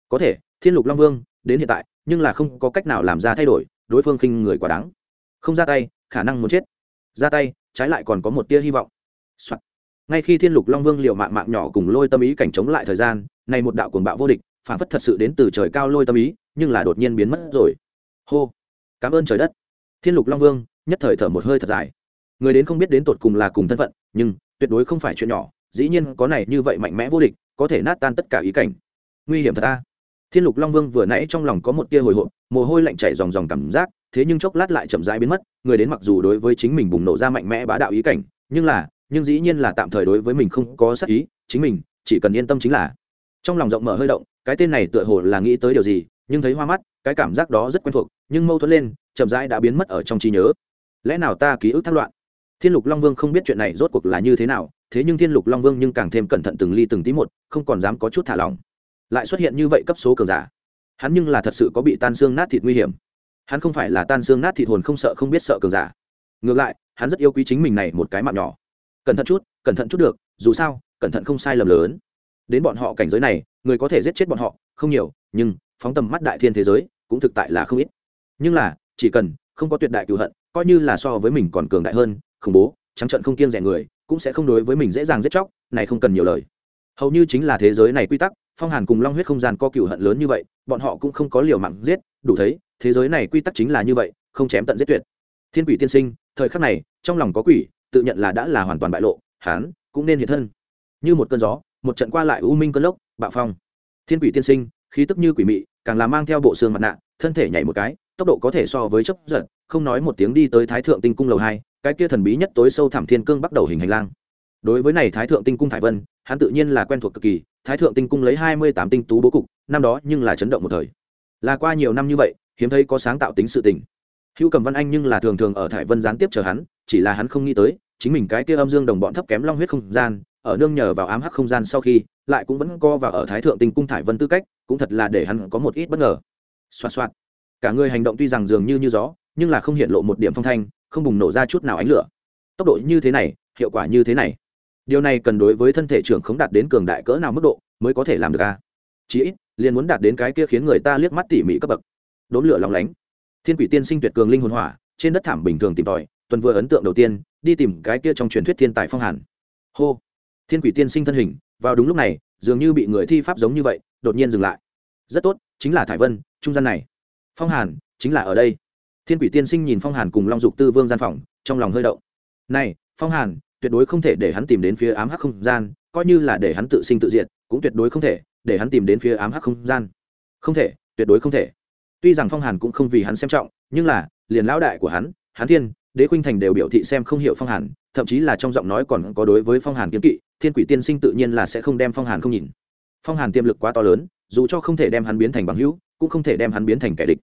Có thể, thiên lục long vương đến hiện tại, nhưng là không có cách nào làm ra thay đổi, đối phương khinh người quá đáng. Không ra tay, khả năng muốn chết. Ra tay, trái lại còn có một tia hy vọng、Soạn. Ngay khi thiên lục long vương liệu mạng mạng nhỏ cùng lôi tâm ý cảnh chống lại thời gian này một đạo cuồng bạo vô địch, phản phất thật sự đến từ trời cao lôi tâm ý, nhưng là đột nhiên biến mất rồi. Hô. Cảm ơn trời đất. Thiên lục long vương nhất thời thở một hơi thật dài người đến không biết đến tột cùng là cùng thân phận, nhưng tuyệt đối không phải chuyện nhỏ, dĩ nhiên có này như vậy mạnh mẽ vô địch, có thể nát tan tất cả ý cảnh. Nguy hiểm thật ta thiên lục long vương vừa nãy trong lòng có một tia hồi hộp, mồ hôi lạnh chảy dòng dòng cảm giác, thế nhưng chốc lát lại chậm rãi biến mất, người đến mặc dù đối với chính mình bùng nổ ra mạnh mẽ bá đạo ý cảnh, nhưng là, nhưng dĩ nhiên là tạm thời đối với mình không có sắc ý, chính mình chỉ cần yên tâm chính là. Trong lòng rộng mở hơi động, cái tên này tựa hồ là nghĩ tới điều gì, nhưng thấy hoa mắt, cái cảm giác đó rất quen thuộc, nhưng mâu thuẫn lên, chậm rãi đã biến mất ở trong trí nhớ. Lẽ nào ta ký ức thác loạn? Thiên lục long vương không biết chuyện này rốt cuộc là như thế nào, thế nhưng thiên lục long vương nhưng càng thêm cẩn thận từng ly từng tí một, không còn dám có chút thả lỏng. Lại xuất hiện như vậy cấp số cường giả. Hắn nhưng là thật sự có bị tan xương nát thịt nguy hiểm. Hắn không phải là tan xương nát thịt hồn không sợ không biết sợ cường giả. Ngược lại, hắn rất yêu quý chính mình này một cái mạng nhỏ. Cẩn thận chút, cẩn thận chút được, dù sao, cẩn thận không sai lầm lớn. Đến bọn họ cảnh giới này, người có thể giết chết bọn họ, không nhiều, nhưng, phóng tầm mắt đại thiên thế giới, cũng thực tại là không ít. Nhưng là, chỉ cần, không có tuyệt đại cựu hận, coi như là so với mình còn cường đại hơn khủng bố, trắng trận không kiêng rẻ người, cũng sẽ không đối với mình dễ dàng giết chóc, này không cần nhiều lời. Hầu như chính là thế giới này quy tắc, phong hàn cùng long huyết không gian có cựu hận lớn như vậy, bọn họ cũng không có liều mạng giết, đủ thấy, thế giới này quy tắc chính là như vậy, không chém tận giết tuyệt. Thiên quỷ tiên sinh, thời khắc này, trong lòng có quỷ, tự nhận là đã là hoàn toàn bại lộ, hán, cũng nên hiện thân. Như một cơn gió, một trận qua lại u minh cơn lốc, bạo phong. Thiên quỷ tiên sinh, khí tức như quỷ mị, càng là mang theo bộ xương mặt nạ, thân thể nhảy một cái, tốc độ có thể so với chấp giật, không nói một tiếng đi tới thái thượng tinh cung lầu hai cái kia thần bí nhất tối sâu thẳm thiên cương bắt đầu hình hành lang. Đối với này thái thượng tinh cung thải vân, hắn tự nhiên là quen thuộc cực kỳ, thái thượng tinh cung lấy hai mươi tám tinh tú bố cục, năm đó nhưng là chấn động một thời. Là qua nhiều năm như vậy, hiếm thấy có sáng tạo tính sự tình. Hữu cầm văn anh nhưng là thường thường ở thải vân gián tiếp chờ hắn, chỉ là hắn không nghĩ tới, chính mình cái kia âm dương đồng bọn thấp kém long huyết không gian, ở nương nhờ vào ám hắc không gian sau khi, lại cũng vẫn co vào ở thái thượng tinh cung thải vân tư cách, cũng thật là để hắn có một ít bất ngờ. Xoạt xoạt. Cả người hành động tuy rằng dường như như gió, nhưng là không hiện lộ một điểm phong thanh không bùng nổ ra chút nào ánh lửa. Tốc độ như thế này, hiệu quả như thế này. Điều này cần đối với thân thể trưởng không đạt đến cường đại cỡ nào mức độ mới có thể làm được a à? chí ít, liền muốn đạt đến cái kia khiến người ta liếc mắt tỉ mỉ cấp bậc. Đốn lửa lòng lánh. Thiên quỷ tiên sinh tuyệt cường linh hồn hỏa, trên đất thảm bình thường tìm tòi, tuần vừa ấn tượng đầu tiên, đi tìm cái kia trong truyền thuyết thiên tài phong hàn. Hô. Thiên quỷ tiên sinh thân hình, vào đúng lúc này, dường như bị người thi pháp giống như vậy, đột nhiên dừng lại. Rất tốt, chính là thải vân, trung gian này. Phong hàn, chính là ở đây thiên quỷ tiên sinh nhìn phong hàn cùng long dục tư vương gian phòng, trong lòng hơi động. Này, phong hàn, tuyệt đối không thể để hắn tìm đến phía ám hắc không gian, coi như là để hắn tự sinh tự diệt, cũng tuyệt đối không thể để hắn tìm đến phía ám hắc không gian. Không thể, tuyệt đối không thể. Tuy rằng phong hàn cũng không vì hắn xem trọng, nhưng là, liền lão đại của hắn hắn thiên, đế khuynh thành đều biểu thị xem không hiểu phong hàn, thậm chí là trong giọng nói còn có đối với phong hàn kiếm kỵ, thiên quỷ tiên sinh tự nhiên là sẽ không đem phong hàn không nhìn. Phong hàn tiềm lực quá to lớn, dù cho không thể đem hắn biến thành bằng hữu, cũng không thể đem hắn biến thành kẻ địch.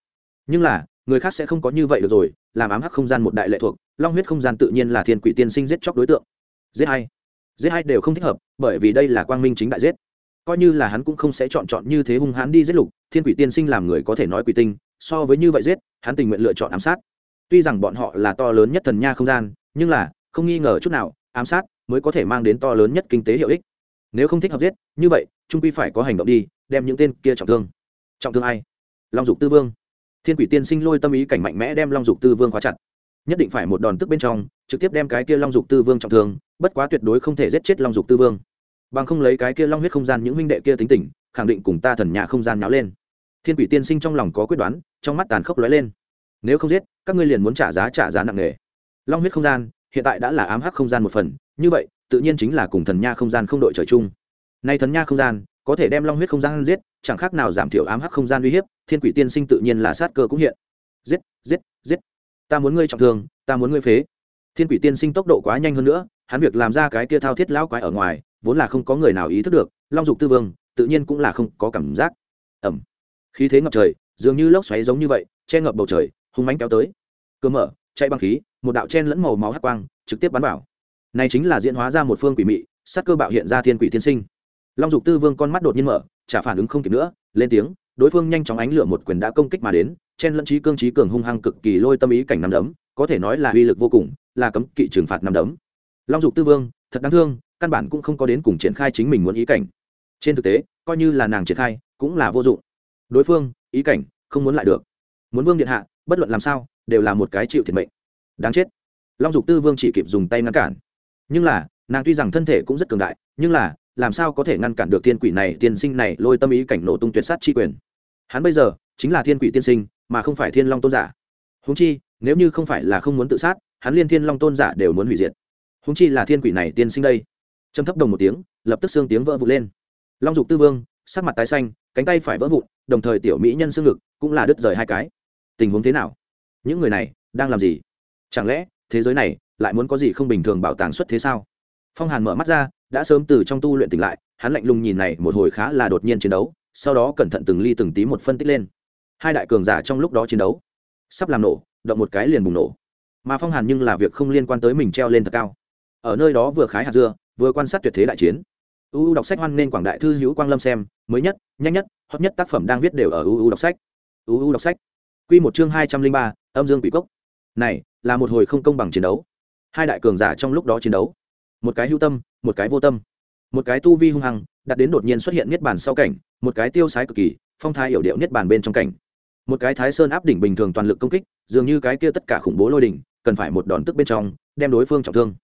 Nhưng là người khác sẽ không có như vậy được rồi, làm ám hắc không gian một đại lệ thuộc, long huyết không gian tự nhiên là thiên quỷ tiên sinh giết chóc đối tượng. Giết hai giết hai đều không thích hợp, bởi vì đây là quang minh chính đại giết. Coi như là hắn cũng không sẽ chọn chọn như thế hung hãn đi giết lục, thiên quỷ tiên sinh làm người có thể nói quỷ tinh, so với như vậy giết, hắn tình nguyện lựa chọn ám sát. Tuy rằng bọn họ là to lớn nhất thần nha không gian, nhưng là, không nghi ngờ chút nào, ám sát mới có thể mang đến to lớn nhất kinh tế hiệu ích. Nếu không thích hợp giết, như vậy, trung quy phải có hành động đi, đem những tên kia trọng thương. Trọng thương ai? Long dục tư vương thiên quỷ tiên sinh lôi tâm ý cảnh mạnh mẽ đem long dục tư vương khóa chặt. Nhất định phải một đòn tức bên trong, trực tiếp đem cái kia long dục tư vương trọng thương, bất quá tuyệt đối không thể giết chết long dục tư vương. Bằng không lấy cái kia long huyết không gian những huynh đệ kia tính tình, khẳng định cùng ta thần nhà không gian nháo lên. Thiên quỷ tiên sinh trong lòng có quyết đoán, trong mắt tàn khốc lóe lên. Nếu không giết, các ngươi liền muốn trả giá trả giá nặng nề. Long huyết không gian, hiện tại đã là ám hắc không gian một phần, như vậy, tự nhiên chính là cùng thần nha không gian không đội trời chung. Nay thần nha không gian, có thể đem long huyết không gian giết chẳng khác nào giảm thiểu ám hắc không gian uy hiếp, thiên quỷ tiên sinh tự nhiên là sát cơ cũng hiện. Giết giết giết. Ta muốn ngươi trọng thương, ta muốn ngươi phế. Thiên quỷ tiên sinh tốc độ quá nhanh hơn nữa, hắn việc làm ra cái kia thao thiết lão quái ở ngoài, vốn là không có người nào ý thức được, long dục tư vương, tự nhiên cũng là không có cảm giác. Ẩm. Khí thế ngập trời, dường như lốc xoáy giống như vậy, che ngập bầu trời, hung mánh kéo tới. Cơ mở, chạy băng khí, một đạo chen lẫn màu máu hắc quang, trực tiếp bắn vào. Này chính là diễn hóa ra một phương quỷ mị, sát cơ bạo hiện ra thiên quỷ tiên sinh. Long dục tư vương con mắt đột nhiên mở chả phản ứng không kịp nữa, lên tiếng, đối phương nhanh chóng ánh lửa một quyền đã công kích mà đến, chen lẫn trí cương trí cường hung hăng cực kỳ lôi tâm ý cảnh nằm đấm, có thể nói là uy lực vô cùng, là cấm kỵ trừng phạt nằm đấm. Long dục tư vương, thật đáng thương, căn bản cũng không có đến cùng triển khai chính mình muốn ý cảnh. Trên thực tế, coi như là nàng triển khai, cũng là vô dụng. Đối phương, ý cảnh, không muốn lại được. Muốn vương điện hạ, bất luận làm sao, đều là một cái chịu thiệt mệnh. Đáng chết. Long dục tư vương chỉ kịp dùng tay ngăn cản. Nhưng là, nàng tuy rằng thân thể cũng rất cường đại, nhưng là làm sao có thể ngăn cản được thiên quỷ này, tiên sinh này lôi tâm ý cảnh nổ tung tuyệt sát chi quyền? Hắn bây giờ chính là thiên quỷ tiên sinh, mà không phải thiên long tôn giả. Húng chi, nếu như không phải là không muốn tự sát, hắn liên thiên long tôn giả đều muốn hủy diệt. Húng chi là thiên quỷ này tiên sinh đây. Châm thấp đồng một tiếng, lập tức xương tiếng vỡ vụt lên. Long dục tư vương, sắc mặt tái xanh, cánh tay phải vỡ vụn, đồng thời tiểu mỹ nhân xương ngực cũng là đứt rời hai cái. Tình huống thế nào? Những người này đang làm gì? Chẳng lẽ thế giới này lại muốn có gì không bình thường bảo tàng xuất thế sao? Phong hàn mở mắt ra đã sớm từ trong tu luyện tỉnh lại, hắn lạnh lùng nhìn này một hồi khá là đột nhiên chiến đấu, sau đó cẩn thận từng ly từng tí một phân tích lên. Hai đại cường giả trong lúc đó chiến đấu, sắp làm nổ, động một cái liền bùng nổ. Mà phong hàn nhưng là việc không liên quan tới mình treo lên thật cao. Ở nơi đó vừa khái hạt dưa, vừa quan sát tuyệt thế đại chiến. Uu đọc sách hoan nên quảng đại thư hữu quang lâm xem, mới nhất, nhanh nhất, hot nhất tác phẩm đang viết đều ở uu đọc sách. Uu đọc sách. Q một chương hai trăm linh ba, âm dương quỷ cốc. Này, là một hồi không công bằng chiến đấu. Hai đại cường giả trong lúc đó chiến đấu một cái hữu tâm, một cái vô tâm. Một cái tu vi hung hăng, đặt đến đột nhiên xuất hiện niết bàn sau cảnh, một cái tiêu sái cực kỳ, phong thái hiểu điệu niết bàn bên trong cảnh. Một cái thái sơn áp đỉnh bình thường toàn lực công kích, dường như cái kia tất cả khủng bố lôi đỉnh, cần phải một đòn tức bên trong, đem đối phương trọng thương.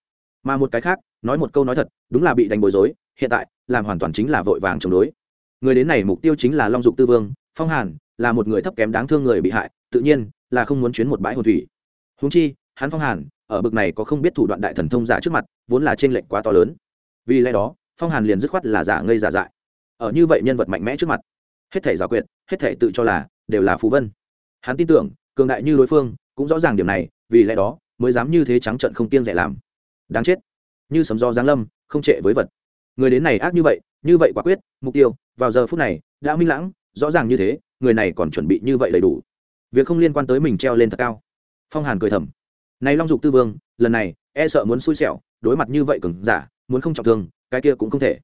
Mà một cái khác, nói một câu nói thật, đúng là bị đánh bối rối, hiện tại, làm hoàn toàn chính là vội vàng chống đối. Người đến này mục tiêu chính là long dục tư vương, phong hàn, là một người thấp kém đáng thương người bị hại, tự nhiên là không muốn chuyến một bãi hồn thủy. Húng chi, hắn phong hàn ở bực này có không biết thủ đoạn đại thần thông giả trước mặt, vốn là t r ê n lệch quá to lớn. Vì lẽ đó, phong hàn liền dứt khoát là giả ngây giả dại. Ở như vậy nhân vật mạnh mẽ trước mặt, hết thể giả quyệt, hết thể tự cho là, đều là phú vân. Hắn tin tưởng, cường đại như đối phương, cũng rõ ràng điểm này, vì lẽ đó, mới dám như thế trắng trận không tiên dạy làm. Đáng chết. Như sấm do giáng lâm, không trệ với vật. Người đến này ác như vậy như vậy quả quyết, mục tiêu, vào giờ phút này, đã minh lãng, rõ ràng như thế, người này còn chuẩn bị như vậy đầy đủ. Việc không liên quan tới mình treo lên thật cao. Phong hàn cười thầm này long dục tư vương, lần này e sợ muốn xui xẻo, đối mặt như vậy cứng giả, muốn không trọng thương, cái kia cũng không thể.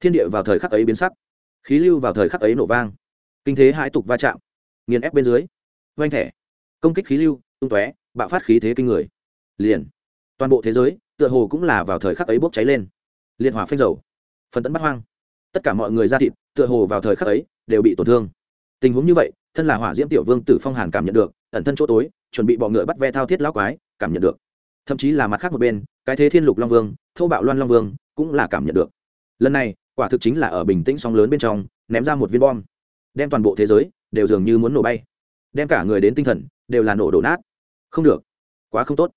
Thiên địa vào thời khắc ấy biến sắc. Khí lưu vào thời khắc ấy nổ vang. Kinh thế hải tục va chạm. Nghiền ép bên dưới. Oanh thẻ. Công kích khí lưu, tung tóe, bạo phát khí thế kinh người. Liền. Toàn bộ thế giới, tựa hồ cũng là vào thời khắc ấy bốc cháy lên. Liên hỏa phanh dầu. Phần tấn bắt hoang. Tất cả mọi người ra thịt, tựa hồ vào thời khắc ấy, đều bị tổn thương. Tình huống như vậy, thân là hỏa diễm tiểu vương tử phong hàn cảm nhận được, ẩn thân chỗ tối, chuẩn bị bọ ngựa bắt ve thao thiết lão quái cảm nhận được. Thậm chí là mặt khác một bên, cái thế thiên lục long vương thâu bạo loan long vương, cũng là cảm nhận được. Lần này, quả thực chính là ở bình tĩnh sóng lớn bên trong, ném ra một viên bom. Đem toàn bộ thế giới, đều dường như muốn nổ bay. Đem cả người đến tinh thần, đều là nổ đổ nát. Không được. Quá không tốt.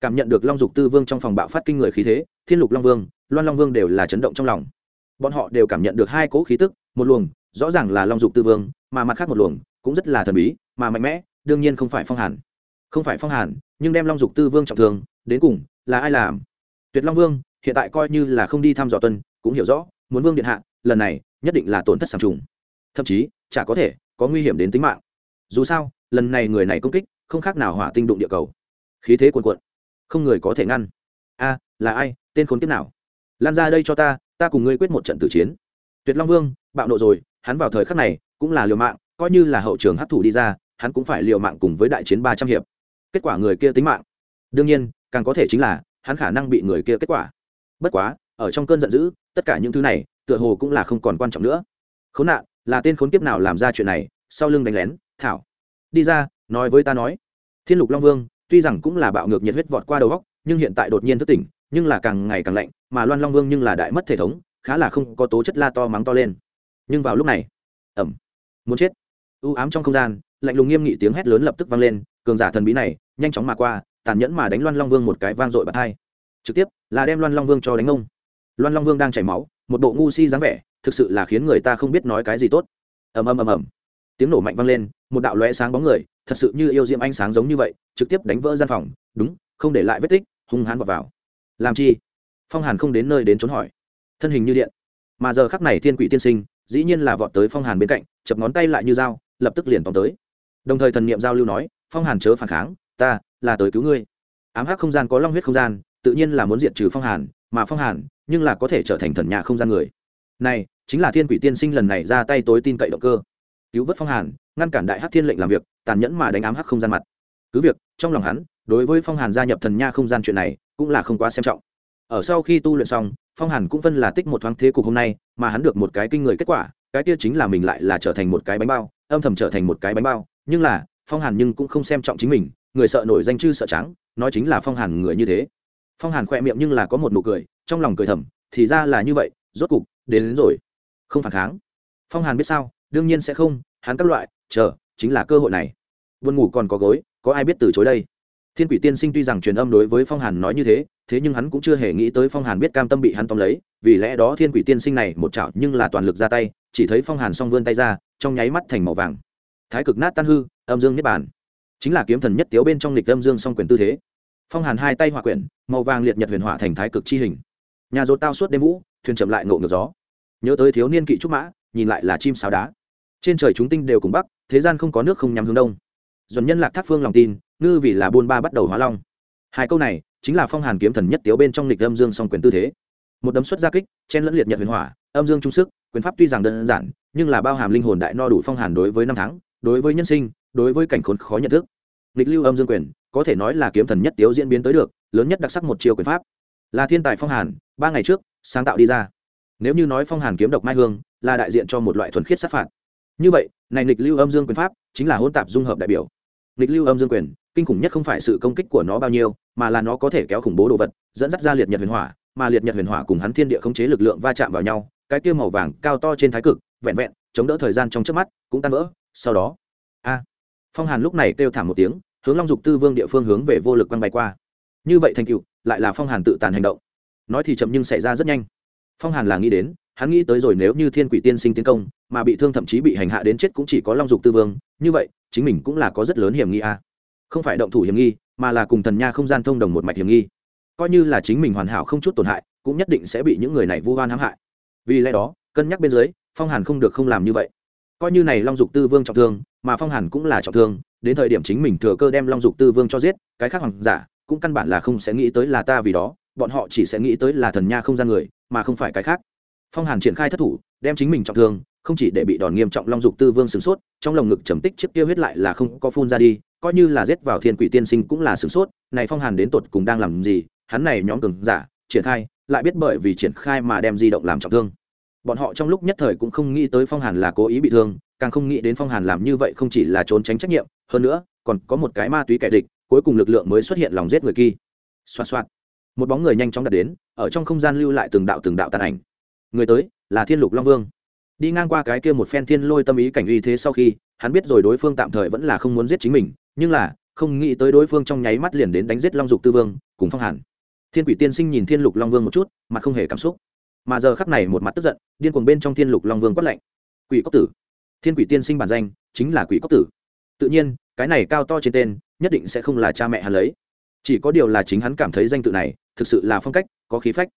Cảm nhận được long dục tư vương trong phòng bạo phát kinh người khí thế, thiên lục long vương, loan long vương đều là chấn động trong lòng. Bọn họ đều cảm nhận được hai cỗ khí tức, một luồng, rõ ràng là long dục tư vương, mà mặt khác một luồng, cũng rất là thần bí, mà mạnh mẽ, đương nhiên không phải phong hàn không phải phong hàn, nhưng đem long dục tư vương trọng thương, đến cùng là ai làm? Tuyệt long vương, hiện tại coi như là không đi thăm dò tuân cũng hiểu rõ, muốn vương điện hạ, lần này nhất định là tổn thất sàng trùng. Thậm chí, chả có thể có nguy hiểm đến tính mạng. Dù sao, lần này người này công kích, không khác nào hỏa tinh đụng địa cầu. Khí thế cuồn cuộn, không người có thể ngăn. A, là ai? Tên khốn kiếp nào? Lan ra đây cho ta ta cùng ngươi quyết một trận tử chiến. Tuyệt long vương, bạo nộ rồi, hắn vào thời khắc này cũng là liều mạng, coi như là hậu trường hấp thụ đi ra, hắn cũng phải liều mạng cùng với đại chiến ba trăm hiệp kết quả người kia tính mạng. Đương nhiên, càng có thể chính là, hắn khả năng bị người kia kết quả. Bất quá, ở trong cơn giận dữ, tất cả những thứ này, tựa hồ cũng là không còn quan trọng nữa. Khốn nạn, là tên khốn kiếp nào làm ra chuyện này, sau lưng đánh lén, thảo. Đi ra, nói với ta nói. Thiên lục long vương, tuy rằng cũng là bạo ngược nhiệt huyết vọt qua đầu góc nhưng hiện tại đột nhiên thức tỉnh, nhưng là càng ngày càng lạnh, mà loan long vương nhưng là đại mất thể thống, khá là không có tố chất la to mắng to lên. Nhưng vào lúc này ẩm muốn chết. U ám trong không gian, lạnh lùng nghiêm nghị tiếng hét lớn lập tức vang lên cường giả thần bí này, nhanh chóng mà qua, tàn nhẫn mà đánh loan long vương một cái vang dội bật hai. Trực tiếp, là đem loan long vương cho đánh ông. Loan long vương đang chảy máu, một bộ ngu si dáng vẻ, thực sự là khiến người ta không biết nói cái gì tốt. Ầm ầm ầm ầm. Tiếng nổ mạnh vang lên, một đạo lóe sáng bóng người, thật sự như yêu diệm ánh sáng giống như vậy, trực tiếp đánh vỡ gian phòng. Đúng, không để lại vết tích, hung hãn vào vào. Làm chi? Phong hàn không đến nơi đến trốn hỏi. Thân hình như điện. Mà giờ khắc này thiên quỷ tiên sinh, dĩ nhiên là vọt tới phong hàn bên cạnh, chập ngón tay lại như dao, lập tức liền tóm tới. Đồng thời thần niệm giao lưu nói phong hàn chớ phản kháng, ta là tới cứu ngươi. Ám hắc không gian có long huyết không gian, tự nhiên là muốn diệt trừ phong hàn, mà phong hàn nhưng là có thể trở thành thần nhà không gian người. Này, chính là thiên quỷ tiên sinh lần này ra tay tối tin cậy động cơ. Cứu vớt phong hàn, ngăn cản đại hắc thiên lệnh làm việc, tàn nhẫn mà đánh ám hắc không gian mặt. Cứ việc, trong lòng hắn, đối với phong hàn gia nhập thần nha không gian chuyện này cũng là không quá xem trọng. Ở sau khi tu luyện xong, phong hàn cũng phân là tích một thoáng thế cục hôm nay, mà hắn được một cái kinh người kết quả, cái kia chính là mình lại là trở thành một cái bánh bao, âm thầm trở thành một cái bánh bao, nhưng là phong hàn nhưng cũng không xem trọng chính mình người sợ nổi danh chư sợ trắng nói chính là phong hàn người như thế. Phong hàn khỏe miệng nhưng là có một nụ cười trong lòng cười thầm thì ra là như vậy rốt cục đến, đến rồi. Không phản kháng. Phong hàn biết sao đương nhiên sẽ không hắn các loại chờ chính là cơ hội này. Vươn ngủ còn có gối có ai biết từ chối đây? Thiên quỷ tiên sinh tuy rằng truyền âm đối với phong hàn nói như thế thế nhưng hắn cũng chưa hề nghĩ tới phong hàn biết cam tâm bị hắn tóm lấy vì lẽ đó thiên quỷ tiên sinh này một chảo nhưng là toàn lực ra tay chỉ thấy phong hàn s vươn tay ra trong nháy mắt thành màu vàng. Thái cực nát tan hư âm dương niết bàn. Chính là kiếm thần nhất tiếu bên trong lịch âm dương song quyền tư thế. Phong hàn hai tay hòa quyển, màu vàng liệt nhật huyền hỏa thành thái cực chi hình. Nhà rột tao suốt đêm vũ, thuyền chậm lại ngộ ngược gió. Nhớ tới thiếu niên kỵ trúc mã, nhìn lại là chim sáo đá. Trên trời chúng tinh đều cùng bắc, thế gian không có nước không nhắm hướng đông. Dồn nhân lạc thác phương lòng tin, ngư vì là buôn ba bắt đầu hóa long. Hai câu này, chính là phong hàn kiếm thần nhất tiếu bên trong lịch âm dương song quyền tư thế. Một đấm xuất gia kích, chen lẫn liệt nhật huyền hỏa, âm dương trung sức, quyền pháp tuy rằng đơn giản, nhưng là bao hàm linh hồn đại no đủ phong hàn đối với năm tháng, đối với nhân sinh đối với cảnh khốn khó nhận thức. Nghịch lưu âm dương quyền, có thể nói là kiếm thần nhất tiếu diễn biến tới được, lớn nhất đặc sắc một chiều quyền pháp. Là thiên tài phong hàn, ba ngày trước, sáng tạo đi ra. Nếu như nói phong hàn kiếm độc mai hương, là đại diện cho một loại thuần khiết sát phạt. Như vậy, này nghịch lưu âm dương quyền pháp, chính là hỗn tạp dung hợp đại biểu. Nghịch lưu âm dương quyền, kinh khủng nhất không phải sự công kích của nó bao nhiêu, mà là nó có thể kéo khủng bố đồ vật, dẫn dắt ra liệt nhật huyền hỏa, mà liệt nhật huyền hỏa cùng hắn thiên địa khống chế lực lượng va chạm vào nhau, cái kia màu vàng cao to trên thái cực, vẹn vẹn, chống đỡ thời gian trong trước mắt, cũng tan vỡ. Sau đó, a phong hàn lúc này kêu thảm một tiếng, hướng long dục tư vương địa phương hướng về vô lực quăng bay qua. Như vậy thành cựu lại là phong hàn tự tàn hành động. Nói thì chậm nhưng xảy ra rất nhanh. Phong hàn là nghĩ đến, hắn nghĩ tới rồi nếu như thiên quỷ tiên sinh tiến công, mà bị thương thậm chí bị hành hạ đến chết cũng chỉ có long dục tư vương, như vậy, chính mình cũng là có rất lớn hiểm nghi a. Không phải động thủ hiểm nghi, mà là cùng thần nha không gian thông đồng một mạch hiểm nghi. Coi như là chính mình hoàn hảo không chút tổn hại, cũng nhất định sẽ bị những người này vu oan hãm hại. Vì lẽ đó, cân nhắc bên dưới, phong hàn không được không làm như vậy. Coi như này long dục tư vương trọng thương mà phong hàn cũng là trọng thương, đến thời điểm chính mình thừa cơ đem long dục tư vương cho giết, cái khác hoàng giả cũng căn bản là không sẽ nghĩ tới là ta vì đó, bọn họ chỉ sẽ nghĩ tới là thần nha không gian người, mà không phải cái khác. Phong hàn triển khai thất thủ, đem chính mình trọng thương, không chỉ để bị đòn nghiêm trọng long dục tư vương sửng sốt, trong lồng ngực trầm tích chiếc kia huyết lại là không có phun ra đi, coi như là giết vào thiên quỷ tiên sinh cũng là sửng sốt, này phong hàn đến tột cùng đang làm gì, hắn này nhóm cường giả, triển khai, lại biết bởi vì triển khai mà đem di động làm trọng thương. Bọn họ trong lúc nhất thời cũng không nghĩ tới phong hàn là cố ý bị thương càng không nghĩ đến phong hàn làm như vậy không chỉ là trốn tránh trách nhiệm, hơn nữa, còn có một cái ma túy kẻ địch, cuối cùng lực lượng mới xuất hiện lòng giết người kia. Xoa xoa một bóng người nhanh chóng đặt đến, ở trong không gian lưu lại từng đạo từng đạo tàn ảnh. Người tới, là thiên lục long vương. Đi ngang qua cái kia một phen thiên lôi tâm ý cảnh uy thế sau khi, hắn biết rồi đối phương tạm thời vẫn là không muốn giết chính mình, nhưng là, không nghĩ tới đối phương trong nháy mắt liền đến đánh giết long dục tư vương, cùng phong hàn. Thiên quỷ tiên sinh nhìn thiên lục long vương một chút mà không hề cảm xúc. Mà giờ khắc này một mặt tức giận, điên cuồng bên trong thiên lục long vương quát lạnh. Quỷ cốc tử thiên quỷ tiên sinh bản danh chính là quỷ cốc tử. Tự nhiên, cái này cao to trên tên, nhất định sẽ không là cha mẹ hắn lấy. Chỉ có điều là chính hắn cảm thấy danh tự này, thực sự là phong cách, có khí phách.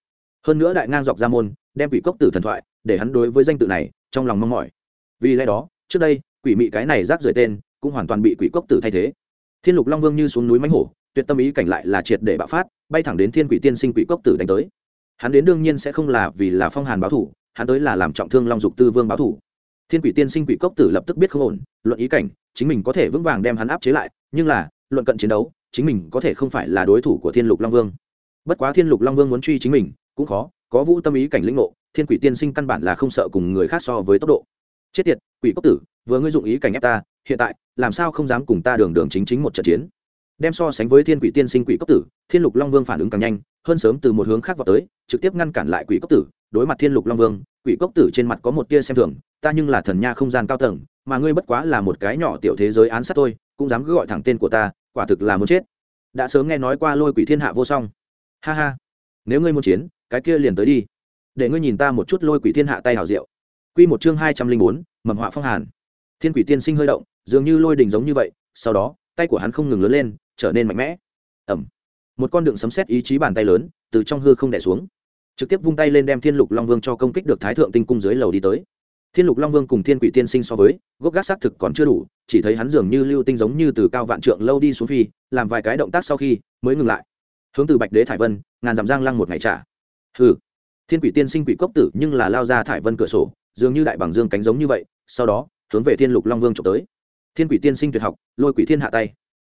Hơn nữa đại ngang dọc ra môn, đem quỷ cốc tử thần thoại, để hắn đối với danh tự này, trong lòng mong mỏi. Vì lẽ đó, trước đây, quỷ mị cái này rác rưởi tên, cũng hoàn toàn bị quỷ cốc tử thay thế. Thiên lục long vương như xuống núi mánh hổ, tuyệt tâm ý cảnh lại là triệt để bạo phát, bay thẳng đến thiên quỷ tiên sinh quỷ cốc tử đánh tới. Hắn đến đương nhiên sẽ không là vì là phong hàn báo thủ, hắn tới là làm trọng thương long dục tư vương báo thủ thiên quỷ tiên sinh quỷ cốc tử lập tức biết không ổn, luận ý cảnh, chính mình có thể vững vàng đem hắn áp chế lại, nhưng là, luận cận chiến đấu, chính mình có thể không phải là đối thủ của thiên lục long vương. Bất quá thiên lục long vương muốn truy chính mình, cũng khó, có vũ tâm ý cảnh lĩnh ngộ, thiên quỷ tiên sinh căn bản là không sợ cùng người khác so với tốc độ. Chết tiệt, quỷ cốc tử, vừa ngươi dụng ý cảnh ép ta, hiện tại, làm sao không dám cùng ta đường đường chính chính một trận chiến? Đem so sánh với thiên quỷ tiên sinh quỷ cốc tử, thiên lục long vương phản ứng càng nhanh, hơn sớm từ một hướng khác vào tới, trực tiếp ngăn cản lại quỷ cốc tử. Đối mặt thiên lục long vương, quỷ cốc tử trên mặt có một tia xem thường ta nhưng là thần nha không gian cao tầng, mà ngươi bất quá là một cái nhỏ tiểu thế giới án sát thôi, cũng dám cứ gọi thẳng tên của ta, quả thực là muốn chết. Đã sớm nghe nói qua lôi quỷ thiên hạ vô song. Ha ha. Nếu ngươi muốn chiến, cái kia liền tới đi. Để ngươi nhìn ta một chút lôi quỷ thiên hạ tay hào rượu q một chương hai trăm linh bốn, mầm họa phong hàn. Thiên quỷ tiên sinh hơi động, dường như lôi đình giống như vậy, sau đó, tay của hắn không ngừng lớn lên, trở nên mạnh mẽ. Ẩm. Một con đường sấm xét ý chí bàn tay lớn, từ trong hư không đẻ xuống. Trực tiếp vung tay lên đem thiên lục long vương cho công kích được thái thượng tinh cung dưới lầu đi tới thiên lục long vương cùng thiên quỷ tiên sinh so với, gốc gác xác thực còn chưa đủ, chỉ thấy hắn dường như lưu tinh giống như từ cao vạn trượng lâu đi xuống phi, làm vài cái động tác sau khi, mới ngừng lại. Hướng từ bạch đế thải vân, ngàn dặm giang lăng một ngày trả. Hừ. Thiên quỷ tiên sinh quỷ cốc tử nhưng là lao ra thải vân cửa sổ, dường như đại bằng dương cánh giống như vậy, sau đó, hướng về thiên lục long vương trộm tới. Thiên quỷ tiên sinh tuyệt học, lôi quỷ thiên hạ tay.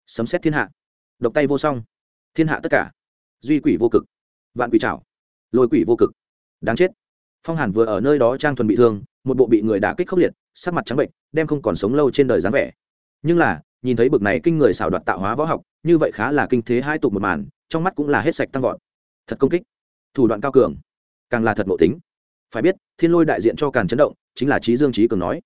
Sấm xét thiên hạ. Độc tay vô song. Thiên hạ tất cả. Duy quỷ vô cực. Vạn quỷ trảo. Lôi quỷ vô cực. Đáng chết. Phong hàn vừa ở nơi đó trang thuần bị thương một bộ bị người đả kích khốc liệt, sắc mặt trắng bệnh, đem không còn sống lâu trên đời dáng vẻ. Nhưng là, nhìn thấy bực này kinh người xảo đoạt tạo hóa võ học, như vậy khá là kinh thế hai tục một màn, trong mắt cũng là hết sạch tăng vọt. Thật công kích. Thủ đoạn cao cường. Càng là thật ngộ tính. Phải biết, thiên lôi đại diện cho càn chấn động, chính là trí dương trí cường nói.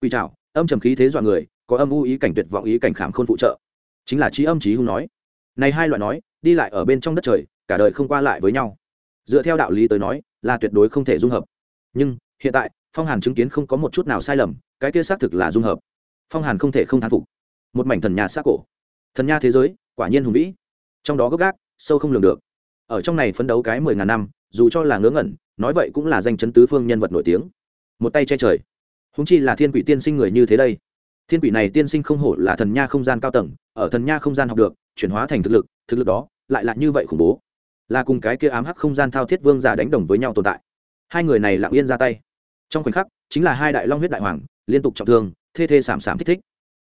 Quỳ trào âm trầm khí thế dọa người, có âm u ý cảnh tuyệt vọng ý cảnh khảm khôn phụ trợ. Chính là trí âm trí hung nói. Này hai loại nói, đi lại ở bên trong đất trời, cả đời không qua lại với nhau. Dựa theo đạo lý tới nói, là tuyệt đối không thể dung hợp. Nhưng, hiện tại phong hàn chứng kiến không có một chút nào sai lầm cái kia xác thực là dung hợp phong hàn không thể không thán phục một mảnh thần nhà xác cổ thần nha thế giới quả nhiên hùng vĩ trong đó gốc gác sâu không lường được ở trong này phấn đấu cái mười ngàn năm dù cho là ngớ ngẩn nói vậy cũng là danh chấn tứ phương nhân vật nổi tiếng một tay che trời húng chi là thiên quỷ tiên sinh người như thế đây thiên quỷ này tiên sinh không hổ là thần nha không gian cao tầng ở thần nha không gian học được chuyển hóa thành thực lực thực lực đó lại là như vậy khủng bố là cùng cái kia ám hắc không gian thao thiết vương giả đánh đồng với nhau tồn tại hai người này lặng yên ra tay trong khoảnh khắc, chính là hai đại long huyết đại hoàng, liên tục trọng thương, thê thê sảm sảm thích thích.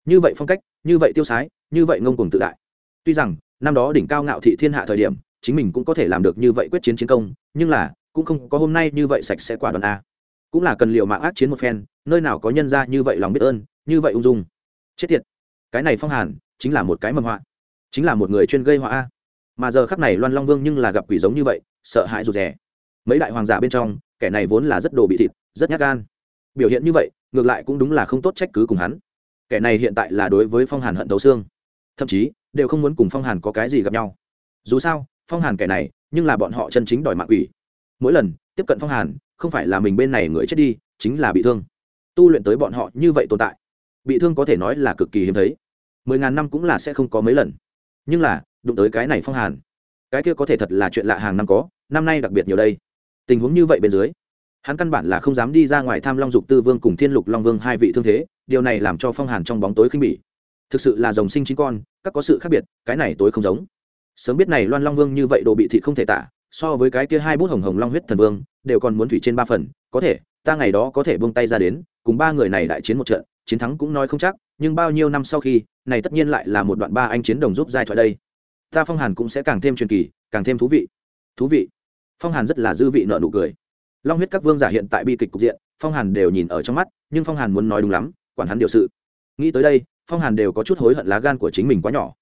Như vậy phong cách, như vậy tiêu sái, như vậy ngông cùng tự đại. Tuy rằng, năm đó đỉnh cao ngạo thị thiên hạ thời điểm, chính mình cũng có thể làm được như vậy quyết chiến chiến công, nhưng là, cũng không có hôm nay như vậy sạch sẽ quả đoàn a. Cũng là cần liệu mạng ác chiến một phen, nơi nào có nhân ra như vậy lòng biết ơn, như vậy ung dung. Chết tiệt. Cái này phong hàn, chính là một cái mầm họa. Chính là một người chuyên gây họa a. Mà giờ khắc này loan long vương nhưng là gặp quỷ giống như vậy, sợ hãi rụt rè. Mấy đại hoàng giả bên trong kẻ này vốn là rất đồ bị thịt, rất nhát gan. Biểu hiện như vậy, ngược lại cũng đúng là không tốt trách cứ cùng hắn. Kẻ này hiện tại là đối với phong hàn hận thấu xương. Thậm chí, đều không muốn cùng phong hàn có cái gì gặp nhau. Dù sao, phong hàn kẻ này, nhưng là bọn họ chân chính đòi mạng ủy. mỗi lần, tiếp cận phong hàn, không phải là mình bên này người chết đi, chính là bị thương. Tu luyện tới bọn họ như vậy tồn tại, bị thương có thể nói là cực kỳ hiếm thấy. Mười ngàn năm cũng là sẽ không có mấy lần. Nhưng là, đụng tới cái này phong hàn, cái kia có thể thật là chuyện lạ hàng năm có, năm nay đặc biệt nhiều đây tình huống như vậy bên dưới, hắn căn bản là không dám đi ra ngoài tham long dục tư vương cùng thiên lục long vương hai vị thương thế, điều này làm cho phong hàn trong bóng tối khinh bỉ. Thực sự là dòng sinh chính con, các có sự khác biệt, cái này tối không giống. Sớm biết này loan long vương như vậy đồ bị thị không thể tả, so với cái kia hai bút hồng hồng long huyết thần vương, đều còn muốn thủy trên ba phần, có thể, ta ngày đó có thể buông tay ra đến, cùng ba người này đại chiến một trận, chiến thắng cũng nói không chắc, nhưng bao nhiêu năm sau khi, này tất nhiên lại là một đoạn ba anh chiến đồng giúp giai thoại đây. Ta phong hàn cũng sẽ càng thêm truyền kỳ, càng thêm thú vị. Thú vị phong hàn rất là dư vị nợ nụ cười long huyết các vương giả hiện tại bi kịch cục diện phong hàn đều nhìn ở trong mắt nhưng phong hàn muốn nói đúng lắm quản hắn điều sự nghĩ tới đây phong hàn đều có chút hối hận lá gan của chính mình quá nhỏ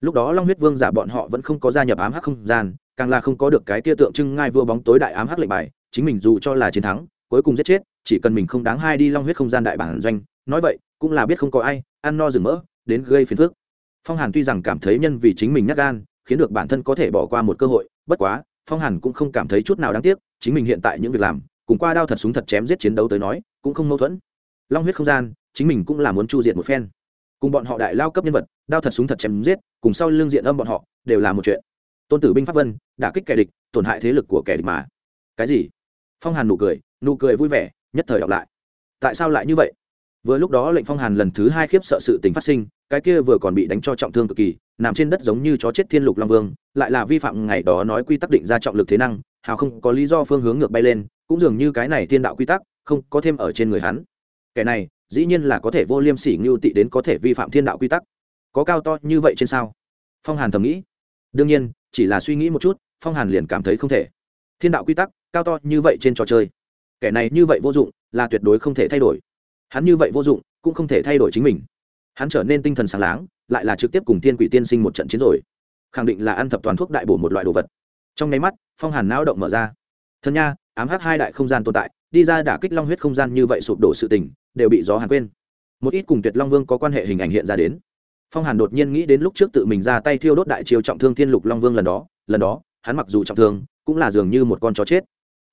lúc đó long huyết vương giả bọn họ vẫn không có gia nhập ám hắc không gian càng là không có được cái tia tượng trưng ngai vua bóng tối đại ám hắc lệnh bài chính mình dù cho là chiến thắng cuối cùng giết chết chỉ cần mình không đáng hai đi long huyết không gian đại bản doanh nói vậy cũng là biết không có ai ăn no rừng mỡ đến gây phiền phức phong hàn tuy rằng cảm thấy nhân vì chính mình nhắc gan khiến được bản thân có thể bỏ qua một cơ hội bất quá phong hàn cũng không cảm thấy chút nào đáng tiếc, chính mình hiện tại những việc làm, cùng qua đao thật súng thật chém giết chiến đấu tới nói, cũng không mâu thuẫn. Long huyết không gian, chính mình cũng là muốn chu diệt một phen. Cùng bọn họ đại lao cấp nhân vật, đao thật súng thật chém giết, cùng sau lưng diện âm bọn họ, đều là một chuyện. Tôn tử binh pháp vân đã kích kẻ địch, tổn hại thế lực của kẻ địch mà. Cái gì? Phong hàn nụ cười nụ cười vui vẻ, nhất thời đọc lại. Tại sao lại như vậy? Vừa lúc đó lệnh phong hàn lần thứ hai khiếp sợ sự tình phát sinh, cái kia vừa còn bị đánh cho trọng thương cực kỳ nằm trên đất giống như chó chết thiên lục long vương, lại là vi phạm ngày đó nói quy tắc định ra trọng lực thế năng, hào không có lý do phương hướng ngược bay lên, cũng dường như cái này thiên đạo quy tắc, không có thêm ở trên người hắn. Kẻ này, dĩ nhiên là có thể vô liêm sỉ ngưu tị đến có thể vi phạm thiên đạo quy tắc. Có cao to như vậy trên sao? Phong hàn thầm nghĩ. Đương nhiên, chỉ là suy nghĩ một chút, phong hàn liền cảm thấy không thể. Thiên đạo quy tắc, cao to như vậy trên trò chơi. Kẻ này như vậy vô dụng, là tuyệt đối không thể thay đổi. Hắn như vậy vô dụng, cũng không thể thay đổi chính mình. Hắn trở nên tinh thần sáng láng lại là trực tiếp cùng thiên quỷ tiên sinh một trận chiến rồi. Khẳng định là ăn thập toàn thuốc đại bổ một loại đồ vật. Trong nháy mắt, phong hàn não động mở ra. Thân nha, ám hắc hai đại không gian tồn tại, đi ra đả kích long huyết không gian như vậy sụp đổ sự tình, đều bị gió hàn quên. Một ít cùng tuyệt long vương có quan hệ hình ảnh hiện ra đến. Phong hàn đột nhiên nghĩ đến lúc trước tự mình ra tay thiêu đốt đại chiêu trọng thương thiên lục long vương lần đó lần đó, hắn mặc dù trọng thương, cũng là dường như một con chó chết.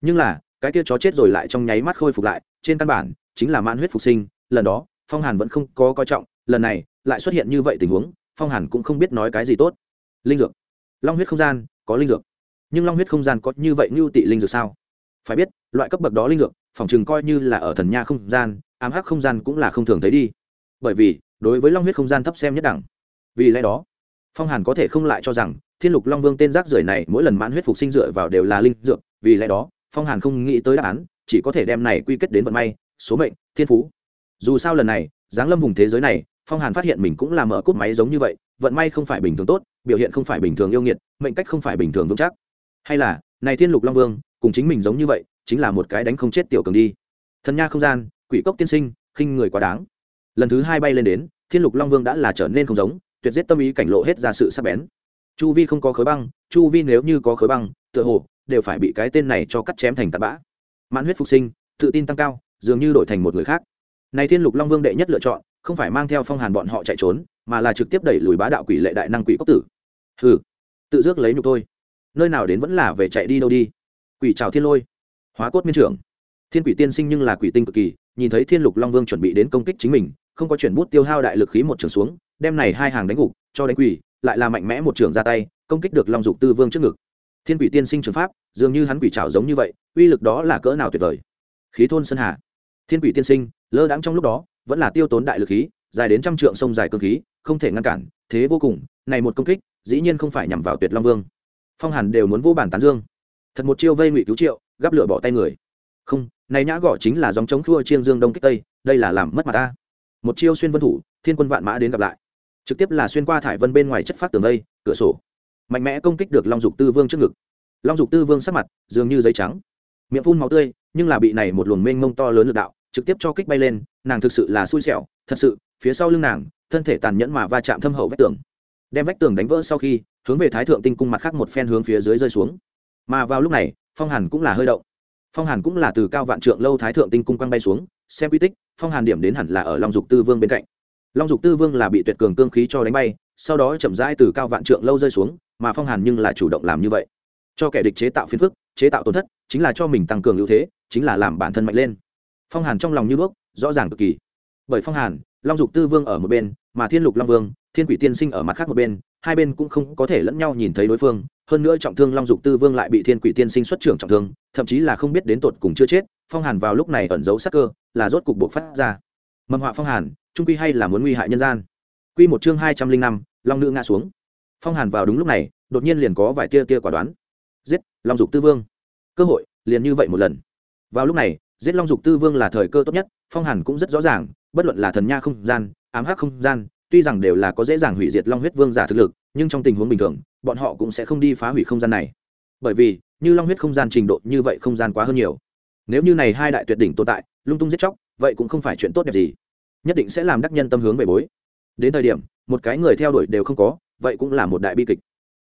Nhưng là, cái kia chó chết rồi lại trong nháy mắt khôi phục lại, trên căn bản, chính là man huyết phục sinh, lần đó, phong hàn vẫn không có coi trọng, lần này lại xuất hiện như vậy tình huống, phong hàn cũng không biết nói cái gì tốt. Linh dược. Long huyết không gian, có linh dược. Nhưng long huyết không gian có như vậy như tị linh dược sao? Phải biết, loại cấp bậc đó linh dược, phòng chừng coi như là ở thần nha không gian, ám hắc không gian cũng là không thường thấy đi. Bởi vì, đối với long huyết không gian thấp xem nhất đẳng. Vì lẽ đó, phong hàn có thể không lại cho rằng, thiên lục long vương tên rác rưởi này mỗi lần mãn huyết phục sinh dựa vào đều là linh dược. Vì lẽ đó, phong hàn không nghĩ tới đáp án, chỉ có thể đem này quy kết đến vận may, số mệnh, thiên phú. Dù sao lần này, giáng lâm vùng thế giới này phong hàn phát hiện mình cũng là mở cúp máy giống như vậy, vận may không phải bình thường tốt, biểu hiện không phải bình thường yêu nghiệt, mệnh cách không phải bình thường vững chắc. Hay là, này thiên lục long vương, cùng chính mình giống như vậy, chính là một cái đánh không chết tiểu cường đi. Thần nha không gian, quỷ cốc tiên sinh, khinh người quá đáng. Lần thứ hai bay lên đến, thiên lục long vương đã là trở nên không giống, tuyệt giết tâm ý cảnh lộ hết ra sự sắc bén. Chu vi không có khối băng, chu vi nếu như có khối băng, tựa hồ, đều phải bị cái tên này cho cắt chém thành tạt bã. Mãn huyết phục sinh, tự tin tăng cao, dường như đổi thành một người khác. Này thiên lục long vương đệ nhất lựa chọn không phải mang theo phong hàn bọn họ chạy trốn, mà là trực tiếp đẩy lùi bá đạo quỷ lệ đại năng quỷ cốc tử. Hừ, tự dước lấy nhục thôi. Nơi nào đến vẫn là về chạy đi đâu đi. Quỷ trào thiên lôi, hóa cốt miên trưởng. Thiên quỷ tiên sinh nhưng là quỷ tinh cực kỳ, nhìn thấy thiên lục long vương chuẩn bị đến công kích chính mình, không có chuyển bút tiêu hao đại lực khí một trường xuống, đem này hai hàng đánh gục, cho đánh quỷ, lại là mạnh mẽ một trường ra tay, công kích được long dục tư vương trước ngực. Thiên quỷ tiên sinh trường pháp, dường như hắn quỷ trào giống như vậy, uy lực đó là cỡ nào tuyệt vời. Khí thôn sơn hà. Thiên quỷ tiên sinh, lơ đãng trong lúc đó vẫn là tiêu tốn đại lực khí, dài đến trăm trượng sông dài cơ khí, không thể ngăn cản, thế vô cùng, này một công kích, dĩ nhiên không phải nhằm vào tuyệt long vương. Phong hàn đều muốn vô bản tán dương. Thật một chiêu vây ngụy cứu triệu, gắp lửa bỏ tay người. Không, này nhã gõ chính là dòng chống khua chiên dương đông kích tây, đây là làm mất mặt ta. Một chiêu xuyên vân thủ, thiên quân vạn mã đến gặp lại. Trực tiếp là xuyên qua thải vân bên ngoài chất phát tường vây, cửa sổ. Mạnh mẽ công kích được long dục tư vương trước ngực. Long dục tư vương sắc mặt dường như giấy trắng. Miệng phun máu tươi, nhưng là bị này một luồng mênh mông to lớn lực đạo trực tiếp cho kích bay lên, nàng thực sự là xui xẻo, thật sự, phía sau lưng nàng, thân thể tàn nhẫn mà va chạm thâm hậu vách tường. Đem vách tường đánh vỡ sau khi, hướng về thái thượng tinh cung mặt khác một phen hướng phía dưới rơi xuống. Mà vào lúc này, phong hàn cũng là hơi động. Phong hàn cũng là từ cao vạn trượng lâu thái thượng tinh cung quăng bay xuống, xem quy tích, phong hàn điểm đến hẳn là ở long dục tư vương bên cạnh. Long dục tư vương là bị tuyệt cường cương khí cho đánh bay, sau đó chậm rãi từ cao vạn trượng lâu rơi xuống, mà phong hàn nhưng là chủ động làm như vậy. Cho kẻ địch chế tạo phiền phức, chế tạo tổn thất, chính là cho mình tăng cường ưu thế, chính là làm bản thân mạnh lên phong hàn trong lòng như bước, rõ ràng cực kỳ. Bởi phong hàn, long dục tư vương ở một bên, mà thiên lục long vương, thiên quỷ tiên sinh ở mặt khác một bên, hai bên cũng không có thể lẫn nhau nhìn thấy đối phương. Hơn nữa trọng thương long dục tư vương lại bị thiên quỷ tiên sinh xuất trưởng trọng thương, thậm chí là không biết đến tột cùng chưa chết, phong hàn vào lúc này ẩn giấu sắc cơ, là rốt cục buộc phát ra. Mầm họa phong hàn, trung quy hay là muốn nguy hại nhân gian. Quy một chương hai trăm linh năm, long nữ ngã xuống. Phong hàn vào đúng lúc này, đột nhiên liền có vài tia tia quả đoán. Giết, long dục tư vương. Cơ hội, liền như vậy một lần. Vào lúc này giết long dục tư vương là thời cơ tốt nhất, phong hàn cũng rất rõ ràng, bất luận là thần nha không gian, ám hắc không gian, tuy rằng đều là có dễ dàng hủy diệt long huyết vương giả thực lực, nhưng trong tình huống bình thường, bọn họ cũng sẽ không đi phá hủy không gian này. Bởi vì, như long huyết không gian trình độ như vậy không gian quá hơn nhiều. Nếu như này hai đại tuyệt đỉnh tồn tại, lung tung giết chóc, vậy cũng không phải chuyện tốt đẹp gì. Nhất định sẽ làm đắc nhân tâm hướng về bối. Đến thời điểm, một cái người theo đuổi đều không có, vậy cũng là một đại bi kịch.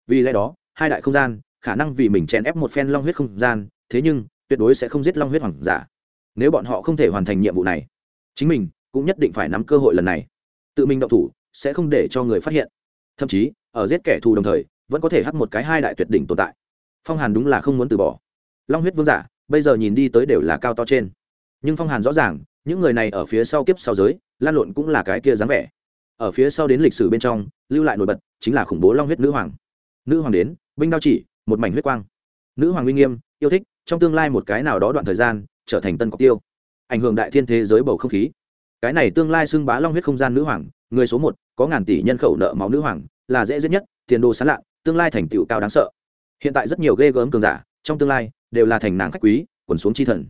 Vì lẽ đó, hai đại không gian, khả năng vì mình chèn ép một phen long huyết không gian, thế nhưng, tuyệt đối sẽ không giết long huyết hoàng giả nếu bọn họ không thể hoàn thành nhiệm vụ này, chính mình cũng nhất định phải nắm cơ hội lần này. Tự mình động thủ sẽ không để cho người phát hiện. Thậm chí, ở giết kẻ thù đồng thời, vẫn có thể hắt một cái hai đại tuyệt đỉnh tồn tại. Phong hàn đúng là không muốn từ bỏ. Long huyết vương giả, bây giờ nhìn đi tới đều là cao to trên. Nhưng phong hàn rõ ràng, những người này ở phía sau kiếp sau giới, lan lộn cũng là cái kia dáng vẻ. Ở phía sau đến lịch sử bên trong, lưu lại nổi bật chính là khủng bố long huyết nữ hoàng. Nữ hoàng đến, binh đao chỉ, một mảnh huyết quang. Nữ hoàng uy nghiêm, yêu thích, trong tương lai một cái nào đó đoạn thời gian trở thành tân cọc tiêu, ảnh hưởng đại thiên thế giới bầu không khí. Cái này tương lai xưng bá long huyết không gian nữ hoàng, người số một, có ngàn tỷ nhân khẩu nợ máu nữ hoàng, là dễ dễ nhất, tiền đồ sán lạ, tương lai thành tựu cao đáng sợ. Hiện tại rất nhiều ghê gớm cường giả, trong tương lai, đều là thành nàng khách quý, quần xuống chi thần.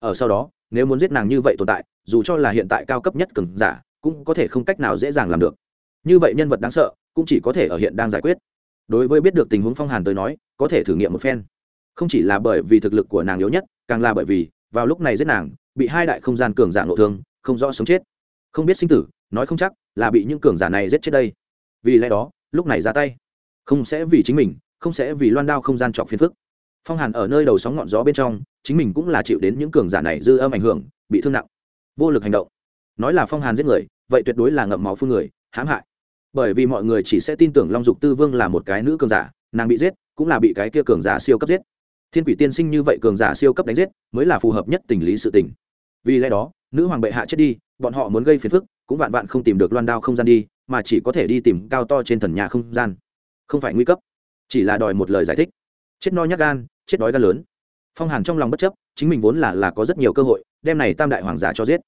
Ở sau đó, nếu muốn giết nàng như vậy tồn tại, dù cho là hiện tại cao cấp nhất cường giả, cũng có thể không cách nào dễ dàng làm được. Như vậy nhân vật đáng sợ, cũng chỉ có thể ở hiện đang giải quyết. Đối với biết được tình huống phong hàn tới nói, có thể thử nghiệm một phen. Không chỉ là bởi vì thực lực của nàng yếu nhất, càng là bởi vì vào lúc này giết nàng, bị hai đại không gian cường giả ngộ thương, không rõ sống chết. Không biết sinh tử, nói không chắc là bị những cường giả này giết chết đây. Vì lẽ đó, lúc này ra tay. Không sẽ vì chính mình, không sẽ vì loan đao không gian trọc phiền phức. Phong hàn ở nơi đầu sóng ngọn gió bên trong, chính mình cũng là chịu đến những cường giả này dư âm ảnh hưởng, bị thương nặng. Vô lực hành động. Nói là phong hàn giết người, vậy tuyệt đối là ngậm máu phương người, hãm hại. Bởi vì mọi người chỉ sẽ tin tưởng long dục tư vương là một cái nữ cường giả, nàng bị giết, cũng là bị cái kia cường giả siêu cấp giết thiên quỷ tiên sinh như vậy cường giả siêu cấp đánh giết, mới là phù hợp nhất tình lý sự tình. Vì lẽ đó, nữ hoàng bệ hạ chết đi, bọn họ muốn gây phiền phức, cũng vạn vạn không tìm được loan đao không gian đi, mà chỉ có thể đi tìm cao to trên thần nhà không gian. Không phải nguy cấp, chỉ là đòi một lời giải thích. Chết no nhắc gan, chết đói gan lớn. Phong hàn trong lòng bất chấp, chính mình vốn là là có rất nhiều cơ hội, đem này tam đại hoàng giả cho giết.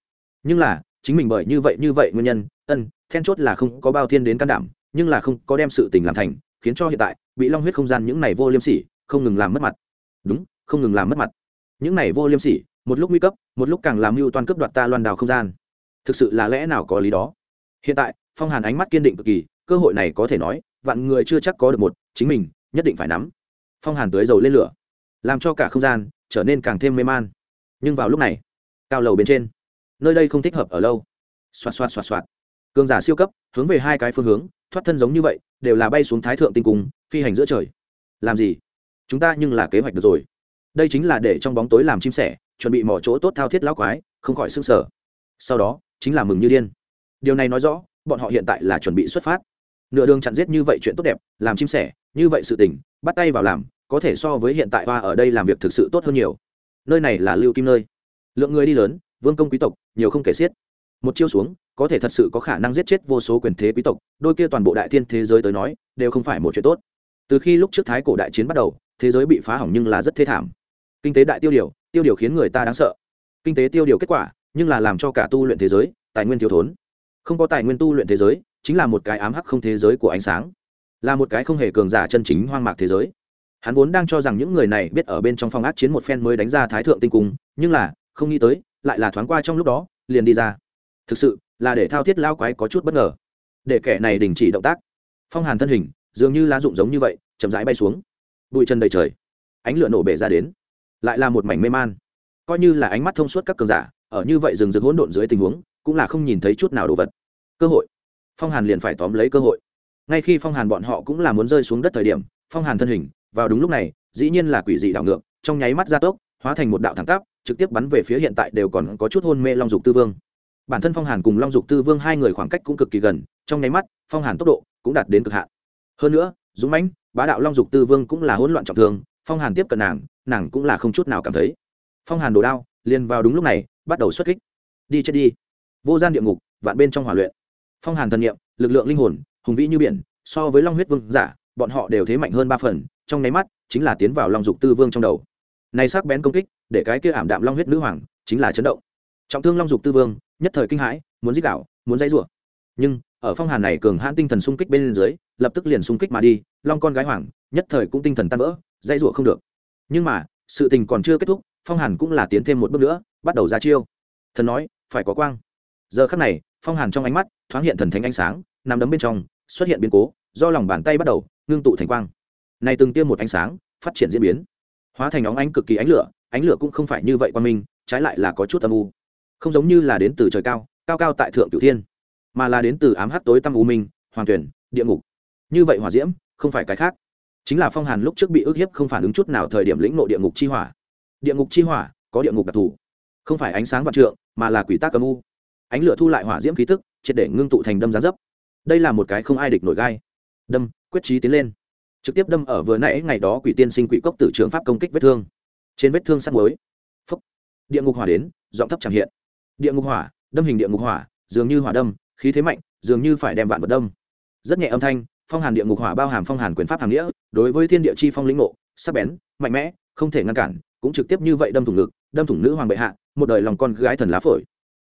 Nhưng là, chính mình bởi như vậy như vậy nguyên nhân, ân, then chốt là không có bao thiên đến can đảm, nhưng là không có đem sự tình làm thành, khiến cho hiện tại, bị long huyết không gian những này vô liêm sỉ, không ngừng làm mất mặt đúng, không ngừng làm mất mặt. Những này vô liêm sỉ, một lúc nguy cấp, một lúc càng làm mưu toàn cướp đoạt ta loan đào không gian. Thực sự là lẽ nào có lý đó? Hiện tại, phong hàn ánh mắt kiên định cực kỳ, cơ hội này có thể nói, vạn người chưa chắc có được một, chính mình nhất định phải nắm. Phong hàn tưới dầu lên lửa, làm cho cả không gian trở nên càng thêm mê man. Nhưng vào lúc này, cao lầu bên trên, nơi đây không thích hợp ở lâu. Xoạt xoạt xoạt xoạt. Cường giả siêu cấp, hướng về hai cái phương hướng, thoát thân giống như vậy, đều là bay xuống thái thượng tinh cung, phi hành giữa trời. Làm gì? Chúng ta nhưng là kế hoạch được rồi. Đây chính là để trong bóng tối làm chim sẻ, chuẩn bị mỏ chỗ tốt thao thiết lão quái, không khỏi s sở sau đó, chính là mừng như điên. Điều này nói rõ, bọn họ hiện tại là chuẩn bị xuất phát. Nửa đường chặn giết như vậy chuyện tốt đẹp, làm chim sẻ, như vậy sự tình, bắt tay vào làm, có thể so với hiện tại hoa ở đây làm việc thực sự tốt hơn nhiều. Nơi này là lưu kim nơi. Lượng người đi lớn, vương công quý tộc, nhiều không kể xiết. Một chiêu xuống, có thể thật sự có khả năng giết chết vô số quyền thế quý tộc, đôi kia toàn bộ đại thiên thế giới tới nói, đều không phải một chuyện tốt. Từ khi lúc trước thái cổ đại chiến bắt đầu thế giới bị phá hỏng nhưng là rất thê thảm. Kinh tế đại tiêu điều tiêu điều khiến người ta đáng sợ. Kinh tế tiêu điều kết quả, nhưng là làm cho cả tu luyện thế giới, tài nguyên thiếu thốn. Không có tài nguyên tu luyện thế giới, chính là một cái ám hắc không thế giới của ánh sáng. Là một cái không hề cường giả chân chính hoang mạc thế giới. Hắn vốn đang cho rằng những người này biết ở bên trong phòng ác chiến một phen mới đánh ra thái thượng tinh cung, nhưng là, không nghĩ tới, lại là thoáng qua trong lúc đó, liền đi ra. Thực sự, là để thao thiết lao quái có chút bất ngờ. Để kẻ này đình chỉ động tác. Phong hàn thân hình, dường như lá rụng giống như vậy, chậm rãi bay xuống bụi chân đầy trời, ánh lửa nổ bể ra đến, lại là một mảnh mê man. Coi như là ánh mắt thông suốt các cường giả, ở như vậy rừng rực hỗn độn dưới tình huống, cũng là không nhìn thấy chút nào đồ vật. Cơ hội. Phong hàn liền phải tóm lấy cơ hội. Ngay khi phong hàn bọn họ cũng là muốn rơi xuống đất thời điểm, phong hàn thân hình, vào đúng lúc này, dĩ nhiên là quỷ dị đảo ngược, trong nháy mắt gia tốc, hóa thành một đạo thẳng tắp, trực tiếp bắn về phía hiện tại đều còn có chút hôn mê long dục tư vương. Bản thân phong hàn cùng long dục tư vương hai người khoảng cách cũng cực kỳ gần, trong nháy mắt, phong hàn tốc độ cũng đạt đến cực hạn. Hơn nữa, dũng mãnh bá đạo long dục tư vương cũng là hỗn loạn trọng thương, phong hàn tiếp cận nàng nàng cũng là không chút nào cảm thấy. Phong hàn đồ đao, liền vào đúng lúc này, bắt đầu xuất kích. Đi chết đi. Vô gian địa ngục, vạn bên trong hỏa luyện. Phong hàn thần nghiệm lực lượng linh hồn, hùng vĩ như biển, so với long huyết vương giả, bọn họ đều thế mạnh hơn ba phần, trong nháy mắt, chính là tiến vào long dục tư vương trong đầu. Này sắc bén công kích, để cái kia ảm đạm long huyết nữ hoàng, chính là chấn động. Trọng thương long dục tư vương, nhất thời kinh hãi, muốn giết đảo muốn dãy rủa. Nhưng, ở phong hàn này cường hãn tinh thần sung kích bên dưới lập tức liền xung kích mà đi, long con gái hoàng, nhất thời cũng tinh thần tan vỡ, dãy rủa không được. Nhưng mà, sự tình còn chưa kết thúc, phong hàn cũng là tiến thêm một bước nữa, bắt đầu ra chiêu. Thần nói, phải có quang. Giờ khắc này, phong hàn trong ánh mắt thoáng hiện thần thánh ánh sáng, nằm đấm bên trong, xuất hiện biến cố, do lòng bàn tay bắt đầu, ngưng tụ thành quang. Này từng tiêm một ánh sáng, phát triển diễn biến. Hóa thành óng ánh cực kỳ ánh lửa ánh lửa cũng không phải như vậy quan minh trái lại là có chút âm u. Không giống như là đến từ trời cao cao cao tại thượng cửu thiên, mà là đến từ ám hắc tối tăm u minh, hoàng tuyển, địa ngục như vậy hỏa diễm, không phải cái khác. Chính là phong hàn lúc trước bị ức hiếp không phản ứng chút nào thời điểm lĩnh nộ địa ngục chi hỏa. Địa ngục chi hỏa, có địa ngục đặc thù. Không phải ánh sáng vạn trượng, mà là quỷ tác âm u. Ánh lửa thu lại hỏa diễm khí tức, triệt để ngưng tụ thành đâm giá dấp. Đây là một cái không ai địch nổi gai. Đâm, quyết trí tiến lên. Trực tiếp đâm ở vừa nãy, ngày đó quỷ tiên sinh quỷ cốc tử trường pháp công kích vết thương. Trên vết thương sắt muối. Phúc. Địa ngục hỏa đến, giọng thấp chẳng hiện. Địa ngục hỏa, đâm hình địa ngục hỏa, dường như hỏa đâm, khí thế mạnh, dường như phải đem vạn vật đâm. Rất nhẹ âm thanh phong hàn địa ngục hỏa bao hàm phong hàn quyền pháp hàm nghĩa, đối với thiên địa chi phong lĩnh ngộ, sắc bén, mạnh mẽ, không thể ngăn cản, cũng trực tiếp như vậy đâm thủng ngực, đâm thủng nữ hoàng bệ hạ, một đời lòng con gái thần lá phổi.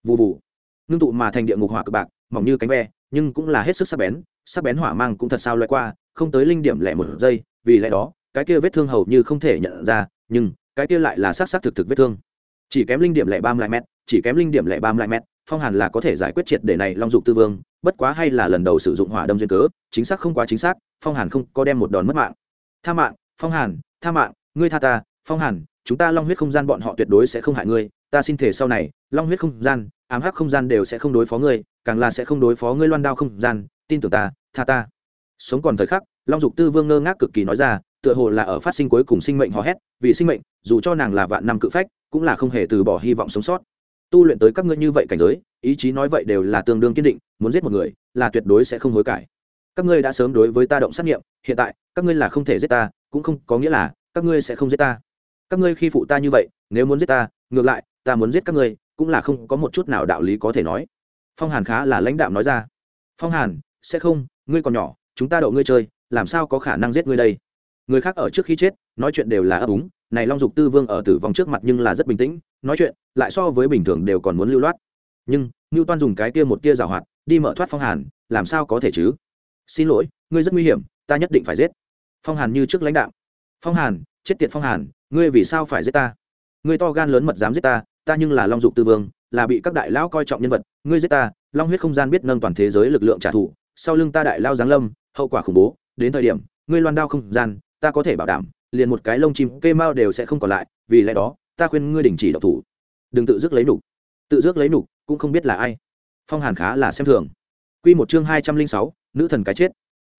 Vụ vụ ngưng tụ mà thành địa ngục hỏa cực bạc, mỏng như cánh ve, nhưng cũng là hết sức sắc bén sắc bén hỏa mang cũng thật sao loại qua, không tới linh điểm lẻ một giây, vì lẽ đó, cái kia vết thương hầu như không thể nhận ra, nhưng cái kia lại là xác xác thực thực vết thương. Chỉ kém linh điểm lẻ ba mươi mét, chỉ kém linh điểm lẻ ba mươi mét phong hàn là có thể giải quyết triệt để này long dục tư vương, bất quá hay là lần đầu sử dụng hỏa đâm duyên cớ, chính xác không quá chính xác, phong hàn không có đem một đòn mất mạng. Tha mạng, phong hàn, tha mạng, ngươi tha ta, phong hàn, chúng ta long huyết không gian bọn họ tuyệt đối sẽ không hại ngươi, ta xin thể sau này, long huyết không gian, ám hắc không gian đều sẽ không đối phó ngươi, càng là sẽ không đối phó ngươi loan đao không gian, tin tưởng ta, tha ta. Sống còn thời khắc, long dục tư vương ngơ ngác cực kỳ nói ra, tựa hồ là ở phát sinh cuối cùng sinh mệnh hò hét, vì sinh mệnh, dù cho nàng là vạn năm cự phách, cũng là không hề từ bỏ hy vọng sống sót tu luyện tới các ngươi như vậy cảnh giới, ý chí nói vậy đều là tương đương kiên định, muốn giết một người, là tuyệt đối sẽ không hối cải. Các ngươi đã sớm đối với ta động sát nghiệm, hiện tại, các ngươi là không thể giết ta, cũng không có nghĩa là các ngươi sẽ không giết ta. Các ngươi khi phụ ta như vậy, nếu muốn giết ta, ngược lại, ta muốn giết các ngươi, cũng là không có một chút nào đạo lý có thể nói. Phong hàn khá là lãnh đạm nói ra. Phong hàn, sẽ không, ngươi còn nhỏ, chúng ta đậu ngươi chơi, làm sao có khả năng giết ngươi đây? Người khác ở trước khi chết, nói chuyện đều là ấp úng, này long dục tư vương ở tử vong trước mặt nhưng là rất bình tĩnh nói chuyện, lại so với bình thường đều còn muốn lưu loát. Nhưng ngưu toan dùng cái kia một tia rào hoạt, đi mở thoát phong hàn, làm sao có thể chứ? Xin lỗi, ngươi rất nguy hiểm, ta nhất định phải giết. Phong hàn như trước lãnh đạo. Phong hàn, chết tiệt phong hàn, ngươi vì sao phải giết ta? Ngươi to gan lớn mật dám giết ta ta nhưng là long dục tư vương, là bị các đại lão coi trọng nhân vật, ngươi giết ta, long huyết không gian biết nâng toàn thế giới lực lượng trả thù, sau lưng ta đại lao giáng lâm, hậu quả khủng bố, đến thời điểm, ngươi loan đao không gian, ta có thể bảo đảm, liền một cái lông chim kê mao đều sẽ không còn lại, vì lẽ đó ta khuyên ngươi đình chỉ độc thủ. Đừng tự dứt lấy nục tự dứt lấy nục cũng không biết là ai. Phong hàn khá là xem thường. Q một chương hai trăm linh sáu, nữ thần cái chết.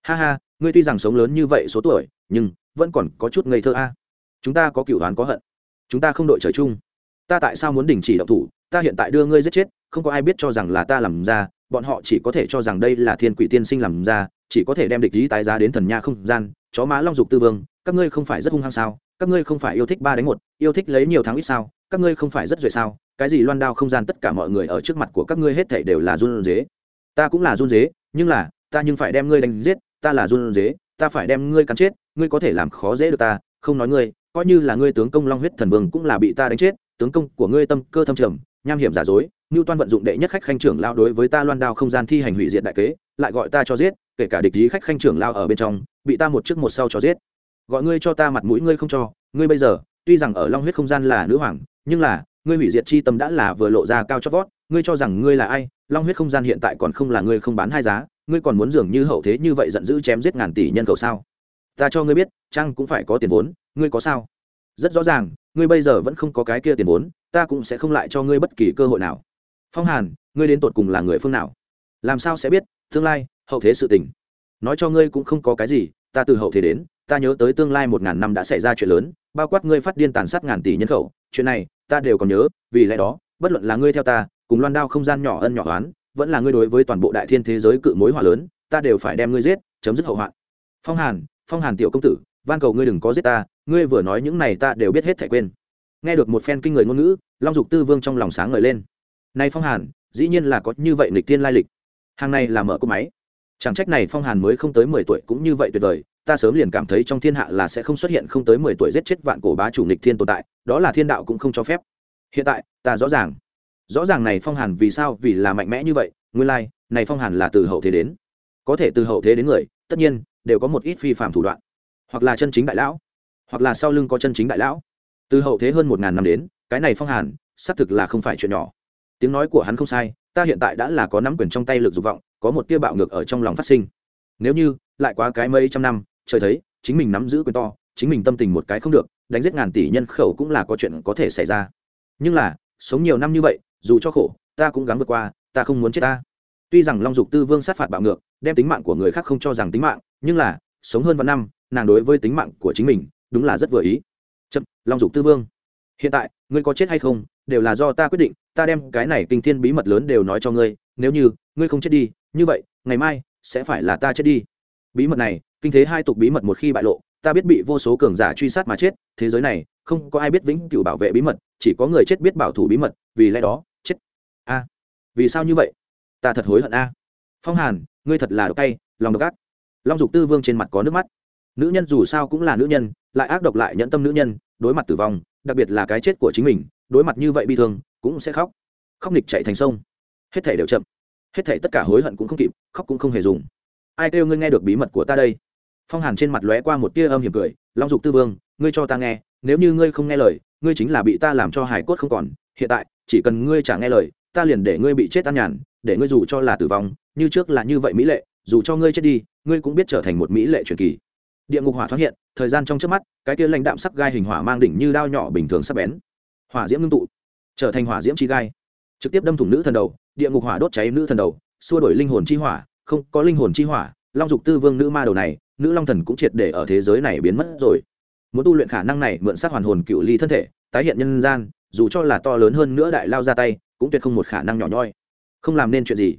Ha ha, ngươi tuy rằng sống lớn như vậy số tuổi, nhưng vẫn còn có chút ngây thơ a. Chúng ta có cựu đoán có hận. Chúng ta không đội trời chung. Ta tại sao muốn đình chỉ độc thủ? Ta hiện tại đưa ngươi giết chết, không có ai biết cho rằng là ta làm ra, bọn họ chỉ có thể cho rằng đây là thiên quỷ tiên sinh làm ra, chỉ có thể đem địch lý tái giá đến thần nha không gian, chó má long dục tư vương các ngươi không phải rất hung hăng sao? Các ngươi không phải yêu thích ba đánh một, yêu thích lấy nhiều thắng ít sao? Các ngươi không phải rất duệ sao? Cái gì loan đao không gian tất cả mọi người ở trước mặt của các ngươi hết thảy đều là run dế ta cũng là run dế nhưng là, ta nhưng phải đem ngươi đánh giết, ta là run dế ta phải đem ngươi cắn chết, ngươi có thể làm khó dễ được ta, không nói ngươi, coi như là ngươi tướng công long huyết thần vương cũng là bị ta đánh chết, tướng công của ngươi tâm cơ thâm trầm, nham hiểm giả dối ngưu toan vận dụng đệ nhất khách khanh trưởng lao đối với ta loan đao không gian thi hành hủy diệt đại kế, lại gọi ta cho giết, kể cả địch ý khách khanh trưởng lao ở bên trong, bị ta một trước một sau cho giết gọi ngươi cho ta mặt mũi ngươi không cho, ngươi bây giờ, tuy rằng ở long huyết không gian là nữ hoàng, nhưng là, ngươi hủy diệt chi tâm đã là vừa lộ ra cao chót vót, ngươi cho rằng ngươi là ai, long huyết không gian hiện tại còn không là ngươi không bán hai giá, ngươi còn muốn dường như hậu thế như vậy giận dữ chém giết ngàn tỷ nhân khẩu sao? Ta cho ngươi biết, chăng cũng phải có tiền vốn, ngươi có sao? Rất rõ ràng, ngươi bây giờ vẫn không có cái kia tiền vốn, ta cũng sẽ không lại cho ngươi bất kỳ cơ hội nào. Phong hàn, ngươi đến tột cùng là người phương nào? Làm sao sẽ biết, tương lai, hậu thế sự tình? Nói cho ngươi cũng không có cái gì, ta từ hậu thế đến ta nhớ tới tương lai một ngàn năm đã xảy ra chuyện lớn, bao quát ngươi phát điên tàn sát ngàn tỷ nhân khẩu, chuyện này, ta đều còn nhớ, vì lẽ đó, bất luận là ngươi theo ta, cùng loan đao không gian nhỏ ân nhỏ oán, vẫn là ngươi đối với toàn bộ đại thiên thế giới cự mối hỏa lớn, ta đều phải đem ngươi giết, chấm dứt hậu hoạn. Phong hàn phong hàn tiểu công tử, van cầu ngươi đừng có giết ta, ngươi vừa nói những này ta đều biết hết thảy quên. Nghe được một phen kinh người ngôn ngữ, long dục tư vương trong lòng sáng ngời lên. Nay phong hàn, dĩ nhiên là có như vậy lịch tiên lai lịch. Hàng này là mở cỗ máy. Chẳng trách này phong hàn mới không tới mười tuổi cũng như vậy tuyệt vời ta sớm liền cảm thấy trong thiên hạ là sẽ không xuất hiện không tới mười tuổi giết chết vạn cổ bá chủ nghịch thiên tồn tại đó là thiên đạo cũng không cho phép. Hiện tại ta rõ ràng. Rõ ràng này phong hàn vì sao vì là mạnh mẽ như vậy nguyên lai、like, này phong hàn là từ hậu thế đến. Có thể từ hậu thế đến người tất nhiên đều có một ít phi phạm thủ đoạn. Hoặc là chân chính đại lão hoặc là sau lưng có chân chính đại lão. Từ hậu thế hơn một ngàn năm đến cái này phong hàn xác thực là không phải chuyện nhỏ. Tiếng nói của hắn không sai ta hiện tại đã là có nắm quyền trong tay lực dục vọng có một tia bạo ngược ở trong lòng phát sinh. Nếu như lại quá cái mấy trăm năm trời thấy, chính mình nắm giữ quyền to, chính mình tâm tình một cái không được, đánh giết ngàn tỷ nhân khẩu cũng là có chuyện có thể xảy ra. Nhưng là, sống nhiều năm như vậy, dù cho khổ, ta cũng gắng vượt qua, ta không muốn chết ta. Tuy rằng long dục tư vương sát phạt bạo ngược, đem tính mạng của người khác không cho rằng tính mạng, nhưng là, sống hơn vạn năm, nàng đối với tính mạng của chính mình, đúng là rất vừa ý. Chậm, long dục tư vương. Hiện tại, ngươi có chết hay không, đều là do ta quyết định, ta đem cái này kinh thiên bí mật lớn đều nói cho ngươi, nếu như ngươi không chết đi, như vậy, ngày mai sẽ phải là ta chết đi bí mật này, kinh thế hai tục bí mật một khi bại lộ, ta biết bị vô số cường giả truy sát mà chết, thế giới này, không có ai biết vĩnh cửu bảo vệ bí mật, chỉ có người chết biết bảo thủ bí mật, vì lẽ đó, chết. A, vì sao như vậy? Ta thật hối hận a. Phong hàn, ngươi thật là độc tay, lòng độc ác. Long dục tư vương trên mặt có nước mắt. Nữ nhân dù sao cũng là nữ nhân, lại ác độc lại nhẫn tâm nữ nhân, đối mặt tử vong, đặc biệt là cái chết của chính mình, đối mặt như vậy bi thương, cũng sẽ khóc. Khóc nghịch chạy thành sông. Hết thể đều chậm. Hết thể tất cả hối hận cũng không kịp, khóc cũng không hề dùng ai kêu ngươi nghe được bí mật của ta đây? Phong hàn trên mặt lóe qua một tia âm hiểm cười, long dục tư vương, ngươi cho ta nghe, nếu như ngươi không nghe lời, ngươi chính là bị ta làm cho hải cốt không còn. Hiện tại, chỉ cần ngươi trả nghe lời, ta liền để ngươi bị chết tan nhàn, để ngươi dù cho là tử vong, như trước là như vậy mỹ lệ, dù cho ngươi chết đi, ngươi cũng biết trở thành một mỹ lệ truyền kỳ. Địa ngục hỏa thoát hiện, thời gian trong trước mắt, cái tia lãnh đạm sắc gai hình hỏa mang đỉnh như đao nhỏ bình thường sắc bén. Hỏa diễm ngưng tụ, trở thành hỏa diễm chi gai. Trực tiếp đâm thủng nữ thần đầu, địa ngục hỏa đốt cháy nữ thần đầu, xua đổi linh hồn chi hỏa không có linh hồn chi hỏa, long dục tư vương nữ ma đầu này, nữ long thần cũng triệt để ở thế giới này biến mất rồi. Muốn tu luyện khả năng này mượn sát hoàn hồn cựu ly thân thể, tái hiện nhân gian, dù cho là to lớn hơn nữa đại lao ra tay, cũng tuyệt không một khả năng nhỏ nhoi. Không làm nên chuyện gì.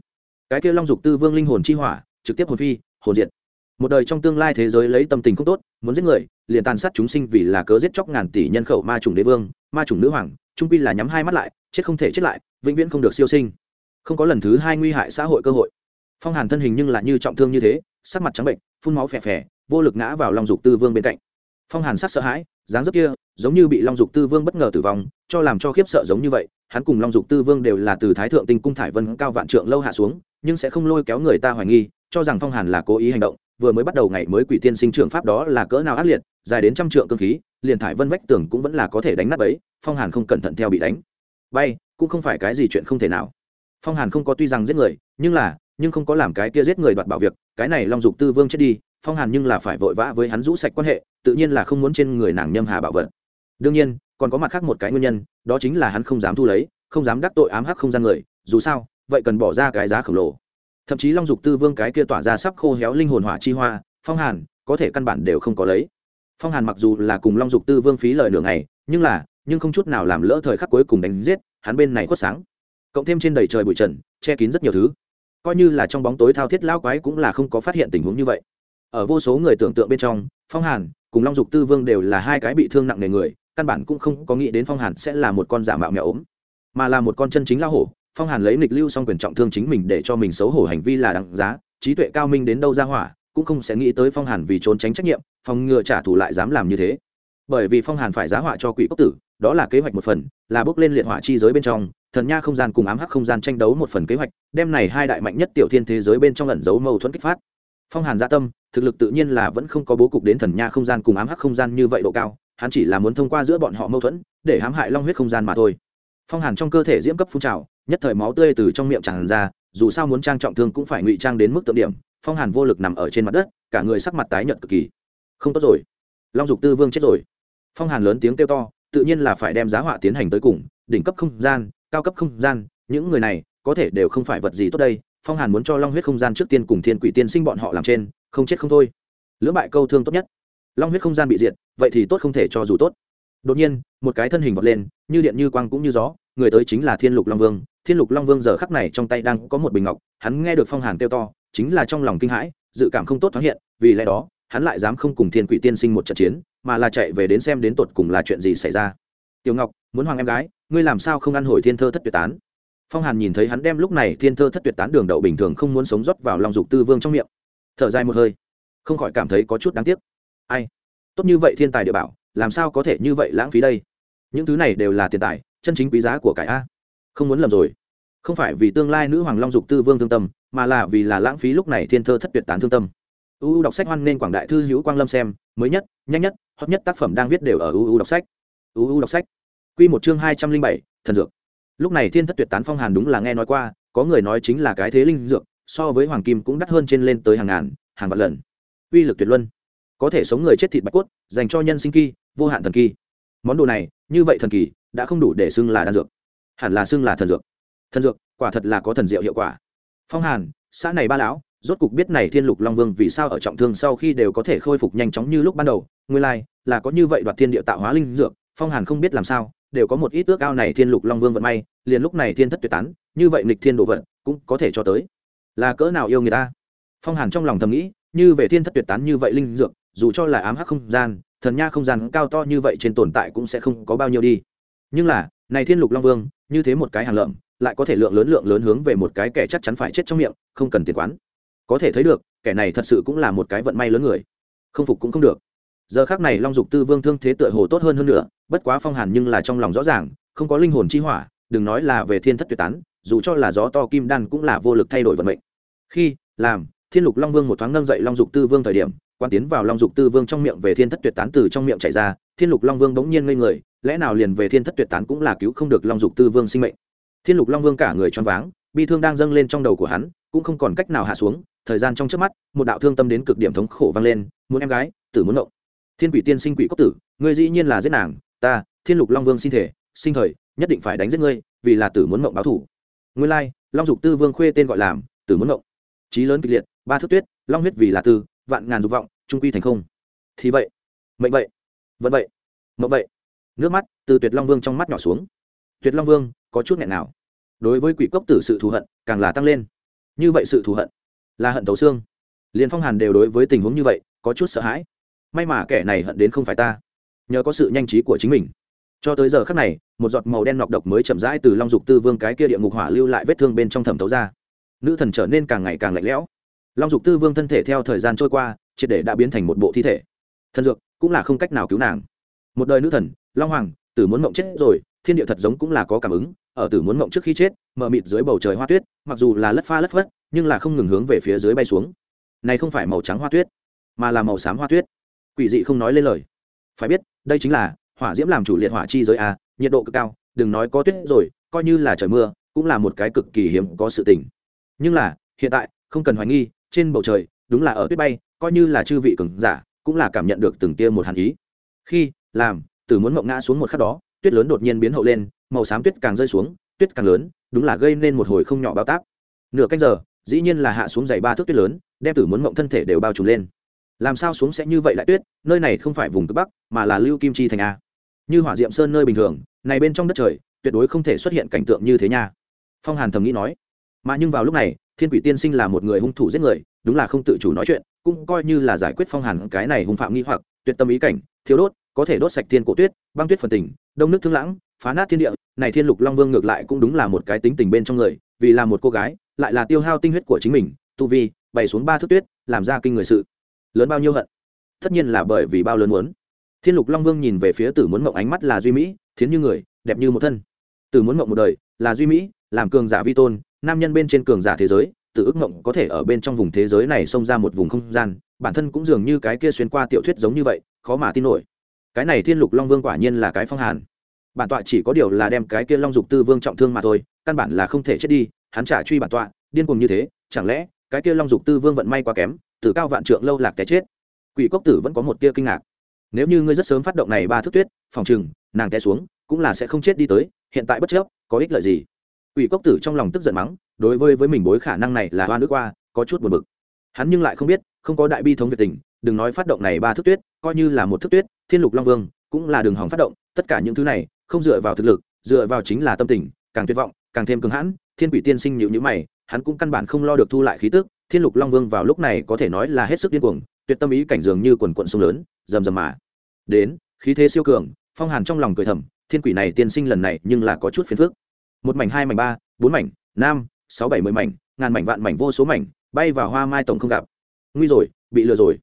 Cái kia long dục tư vương linh hồn chi hỏa, trực tiếp hồn phi, hồn diệt. Một đời trong tương lai thế giới lấy tâm tình không tốt, muốn giết người, liền tàn sát chúng sinh vì là cớ giết chóc ngàn tỷ nhân khẩu ma chủng đế vương, ma chủng nữ hoàng, trung pi là nhắm hai mắt lại, chết không thể chết lại, vĩnh viễn không được siêu sinh. Không có lần thứ hai nguy hại xã hội cơ hội phong hàn thân hình nhưng lại như trọng thương như thế, sắc mặt trắng bệnh, phun máu phè phè, vô lực ngã vào long dục tư vương bên cạnh. Phong hàn sắc sợ hãi, dáng dấp kia, giống như bị long dục tư vương bất ngờ tử vong, cho làm cho khiếp sợ giống như vậy, hắn cùng long dục tư vương đều là từ thái thượng tinh cung thải vân cao vạn trượng lâu hạ xuống, nhưng sẽ không lôi kéo người ta hoài nghi, cho rằng phong hàn là cố ý hành động, vừa mới bắt đầu ngày mới quỷ tiên sinh trưởng pháp đó là cỡ nào ác liệt, dài đến trăm trượng cơ khí, liền thải vân vách tường cũng vẫn là có thể đánh nát ấy phong hàn không cẩn thận theo bị đánh. Bay, cũng không phải cái gì chuyện không thể nào. Phong hàn không có tuy rằng giết người, nhưng là nhưng không có làm cái kia giết người đoạt bảo việc, cái này long dục tư vương chết đi, phong hàn nhưng là phải vội vã với hắn rũ sạch quan hệ, tự nhiên là không muốn trên người nàng nhâm hà bảo vật. Đương nhiên, còn có mặt khác một cái nguyên nhân, đó chính là hắn không dám thu lấy, không dám đắc tội ám hắc không gian người, dù sao, vậy cần bỏ ra cái giá khổng lồ. Thậm chí long dục tư vương cái kia tỏa ra sắp khô héo linh hồn hỏa chi hoa, phong hàn, có thể căn bản đều không có lấy. Phong hàn mặc dù là cùng long dục tư vương phí lời nửa ngày, nhưng là, nhưng không chút nào làm lỡ thời khắc cuối cùng đánh giết, hắn bên này khuất sáng. Cộng thêm trên đầy trời bụi trần, che kín rất nhiều thứ coi như là trong bóng tối thao thiết lao quái cũng là không có phát hiện tình huống như vậy. Ở vô số người tưởng tượng bên trong, phong hàn cùng long dục tư vương đều là hai cái bị thương nặng nề người, căn bản cũng không có nghĩ đến phong hàn sẽ là một con giả mạo mèo ốm, mà là một con chân chính lao hổ. Phong hàn lấy nịch lưu xong quyền trọng thương chính mình để cho mình xấu hổ hành vi là đáng giá, trí tuệ cao minh đến đâu ra hỏa, cũng không sẽ nghĩ tới phong hàn vì trốn tránh trách nhiệm, phòng ngừa trả thù lại dám làm như thế. Bởi vì phong hàn phải giá họa cho quỷ cốc tử đó là kế hoạch một phần, là bước lên liệt hỏa chi giới bên trong, thần nha không gian cùng ám hắc không gian tranh đấu một phần kế hoạch, đem này hai đại mạnh nhất tiểu thiên thế giới bên trong lẩn giấu mâu thuẫn kích phát. Phong hàn gia tâm, thực lực tự nhiên là vẫn không có bố cục đến thần nha không gian cùng ám hắc không gian như vậy độ cao, hắn chỉ là muốn thông qua giữa bọn họ mâu thuẫn, để hãm hại long huyết không gian mà thôi. Phong hàn trong cơ thể diễm cấp phun trào, nhất thời máu tươi từ trong miệng tràn ra, dù sao muốn trang trọng thương cũng phải ngụy trang đến mức tượng điểm, phong hàn vô lực nằm ở trên mặt đất, cả người sắc mặt tái nhợt cực kỳ. Không tốt rồi. Long dục tư vương chết rồi. Phong hàn lớn tiếng kêu to tự nhiên là phải đem giá họa tiến hành tới cùng, đỉnh cấp không gian, cao cấp không gian, những người này, có thể đều không phải vật gì tốt đây, phong hàn muốn cho long huyết không gian trước tiên cùng thiên quỷ tiên sinh bọn họ làm trên, không chết không thôi. Lưỡng bại câu thương tốt nhất. Long huyết không gian bị diệt, vậy thì tốt không thể cho dù tốt. Đột nhiên, một cái thân hình vọt lên, như điện như quang cũng như gió, người tới chính là thiên lục long vương. Thiên lục long vương giờ khắc này trong tay đang có một bình ngọc, hắn nghe được phong hàn kêu to, chính là trong lòng kinh hãi, dự cảm không tốt thoáng hiện, vì lẽ đó, hắn lại dám không cùng thiên quỷ tiên sinh một trận chiến mà là chạy về đến xem đến tột cùng là chuyện gì xảy ra. Tiểu ngọc, muốn hoàng em gái, ngươi làm sao không ăn hồi thiên thơ thất tuyệt tán? Phong hàn nhìn thấy hắn đem lúc này thiên thơ thất tuyệt tán đường đậu bình thường không muốn sống rót vào lòng dục tư vương trong miệng. Thở dài một hơi, không khỏi cảm thấy có chút đáng tiếc. Ai? Tốt như vậy thiên tài địa bảo, làm sao có thể như vậy lãng phí đây? Những thứ này đều là tiền tài, chân chính quý giá của cải a. Không muốn lầm rồi. Không phải vì tương lai nữ hoàng long dục tư vương thương tâm, mà là vì là lãng phí lúc này thiên thơ thất tuyệt tán thương tâm uu đọc sách hoan nên quảng đại thư hữu quang lâm xem, mới nhất, nhanh nhất, hot nhất tác phẩm đang viết đều ở uu đọc sách. Uu đọc sách. Quy một chương hai trăm linh bảy, thần dược. Lúc này thiên thất tuyệt tán phong hàn đúng là nghe nói qua, có người nói chính là cái thế linh dược, so với hoàng kim cũng đắt hơn trên lên tới hàng ngàn, hàng vạn lần. Uy lực tuyệt luân. Có thể sống người chết thịt bạch cốt, dành cho nhân sinh kỳ, vô hạn thần kỳ. Món đồ này, như vậy thần kỳ, đã không đủ để xưng là đan dược. Hẳn là xưng là thần dược. Thần dược, quả thật là có thần diệu hiệu quả. Phong hàn, xã này ba lão rốt cục biết này thiên lục long vương vì sao ở trọng thương sau khi đều có thể khôi phục nhanh chóng như lúc ban đầu, nguyên lai, là có như vậy đoạt thiên địa tạo hóa linh dược, phong hàn không biết làm sao, đều có một ít ước ao này thiên lục long vương vận may, liền lúc này thiên thất tuyệt tán, như vậy nịch thiên đồ vận cũng có thể cho tới. Là cỡ nào yêu người ta? Phong hàn trong lòng thầm nghĩ, như về thiên thất tuyệt tán như vậy linh dược, dù cho là ám hắc không gian, thần nha không gian cao to như vậy trên tồn tại cũng sẽ không có bao nhiêu đi. Nhưng là, này thiên lục long vương, như thế một cái hàng lợm, lại có thể lượng lớn lượng lớn hướng về một cái kẻ chắc chắn phải chết trong miệng, không cần tiền quán có thể thấy được, kẻ này thật sự cũng là một cái vận may lớn người. Không phục cũng không được. Giờ khác này long dục tư vương thương thế tựa hồ tốt hơn hơn nữa, bất quá phong hàn nhưng là trong lòng rõ ràng, không có linh hồn chi hỏa, đừng nói là về thiên thất tuyệt tán, dù cho là gió to kim đan cũng là vô lực thay đổi vận mệnh. Khi, làm, thiên lục long vương một thoáng nâng dậy long dục tư vương thời điểm, quan tiến vào long dục tư vương trong miệng về thiên thất tuyệt tán từ trong miệng chạy ra, thiên lục long vương bỗng nhiên ngây người, lẽ nào liền về thiên thất tuyệt tán cũng là cứu không được long dục tư vương sinh mệnh. Thiên lục long vương cả người choáng váng, bi thương đang dâng lên trong đầu của hắn, cũng không còn cách nào hạ xuống thời gian trong trước mắt, một đạo thương tâm đến cực điểm thống khổ vang lên, muốn em gái, tử muốn động thiên quỷ tiên sinh quỷ cốc tử, ngươi dĩ nhiên là giết nàng, ta, thiên lục long vương xin thể, sinh thời, nhất định phải đánh giết ngươi, vì là tử muốn mộng báo thủ. Nguyên lai, long dục tư vương khuê tên gọi làm, tử muốn mộng trí lớn kịch liệt, ba thước tuyết, long huyết vì là tư, vạn ngàn dục vọng, trung quy thành không. Thì vậy, mệnh vậy vẫn vậy, mộng vậy. Nước mắt từ tuyệt long vương trong mắt nhỏ xuống. Tuyệt long vương, có chút nghẹn nào. Đối với quỷ cốc tử sự thù hận, càng là tăng lên. Như vậy sự thù hận là hận thấu xương. Liền phong hàn đều đối với tình huống như vậy, có chút sợ hãi. May mà kẻ này hận đến không phải ta. Nhờ có sự nhanh trí của chính mình. Cho tới giờ khắc này, một giọt màu đen nọc độc mới chậm rãi từ long dục tư vương cái kia địa ngục hỏa lưu lại vết thương bên trong thẩm thấu ra. Nữ thần trở nên càng ngày càng lạnh lẽo. Long dục tư vương thân thể theo thời gian trôi qua, triệt để đã biến thành một bộ thi thể. Thần dược cũng là không cách nào cứu nàng. Một đời nữ thần, long hoàng, tử muốn mộng chết rồi thiên địa thật giống cũng là có cảm ứng, ở tử muốn mộng trước khi chết, mờ mịt dưới bầu trời hoa tuyết, mặc dù là lất pha lất phất, nhưng là không ngừng hướng về phía dưới bay xuống. Này không phải màu trắng hoa tuyết, mà là màu xám hoa tuyết. Quỷ dị không nói lên lời. Phải biết, đây chính là hỏa diễm làm chủ liệt hỏa chi giới a, nhiệt độ cực cao, đừng nói có tuyết rồi, coi như là trời mưa, cũng là một cái cực kỳ hiếm có sự tình. Nhưng là, hiện tại, không cần hoài nghi, trên bầu trời, đúng là ở tuyết bay, coi như là chư vị cường giả, cũng là cảm nhận được từng tia một hàn ý. Khi, làm từ muốn mộng ngã xuống một khắc đó tuyết lớn đột nhiên biến hậu lên, màu xám tuyết càng rơi xuống, tuyết càng lớn, đúng là gây nên một hồi không nhỏ bao tác nửa canh giờ, dĩ nhiên là hạ xuống dày ba thước tuyết lớn, đem tử muốn mộng thân thể đều bao trùm lên. Làm sao xuống sẽ như vậy lại tuyết, nơi này không phải vùng cực bắc, mà là lưu kim chi thành a. Như hỏa diệm sơn nơi bình thường, này bên trong đất trời, tuyệt đối không thể xuất hiện cảnh tượng như thế nha. Phong hàn thầm nghĩ nói. Mà nhưng vào lúc này, thiên quỷ tiên sinh là một người hung thủ giết người, đúng là không tự chủ nói chuyện, cũng coi như là giải quyết phong hàn cái này hung phạm nghi hoặc, tuyệt tâm ý cảnh, thiếu đốt có thể đốt sạch thiên cổ tuyết, băng tuyết phần tỉnh đông nước thương lãng, phá nát thiên địa, này thiên lục long vương ngược lại cũng đúng là một cái tính tình bên trong người, vì là một cô gái, lại là tiêu hao tinh huyết của chính mình, tu vi, bày xuống ba thước tuyết, làm ra kinh người sự. Lớn bao nhiêu hận? Tất nhiên là bởi vì bao lớn muốn. Thiên lục long vương nhìn về phía tử muốn mộng ánh mắt là duy mỹ, thiến như người, đẹp như một thân. Tử muốn mộng một đời, là duy mỹ, làm cường giả vi tôn, nam nhân bên trên cường giả thế giới tử ước mộng có thể ở bên trong vùng thế giới này xông ra một vùng không gian, bản thân cũng dường như cái kia xuyên qua tiểu thuyết giống như vậy, khó mà tin nổi cái này thiên lục long vương quả nhiên là cái phong hàn. Bản tọa chỉ có điều là đem cái kia long dục tư vương trọng thương mà thôi, căn bản là không thể chết đi, hắn trả truy bản tọa, điên cuồng như thế, chẳng lẽ cái kia long dục tư vương vận may quá kém, từ cao vạn trượng lâu lạc té chết? Quỷ cốc tử vẫn có một tia kinh ngạc. Nếu như ngươi rất sớm phát động này ba thức tuyết, phòng chừng nàng té xuống, cũng là sẽ không chết đi tới, hiện tại bất chấp có ích lợi gì? Quỷ cốc tử trong lòng tức giận mắng, đối với với mình bối khả năng này là hoa nước qua, có chút buồn bực. Hắn nhưng lại không biết, không có đại bi thống việt tình, đừng nói phát động này ba thức tuyết coi như là một thức tuyết, thiên lục long vương cũng là đường hỏng phát động, tất cả những thứ này không dựa vào thực lực, dựa vào chính là tâm tình, càng tuyệt vọng, càng thêm cứng hãn, thiên quỷ tiên sinh nhịu nhữ mày, hắn cũng căn bản không lo được thu lại khí tức, thiên lục long vương vào lúc này có thể nói là hết sức điên cuồng, tuyệt tâm ý cảnh dường như quần quận sông lớn, rầm rầm mà. Đến, khí thế siêu cường, phong hàn trong lòng cười thầm, thiên quỷ này tiên sinh lần này nhưng là có chút phiền phức. Một mảnh, hai mảnh, ba, bốn mảnh, năm, sáu, bảy mươi mảnh, ngàn mảnh, vạn mảnh, vô số mảnh, bay vào hoa mai tổng không gặp. Nguy rồi, bị lừa rồi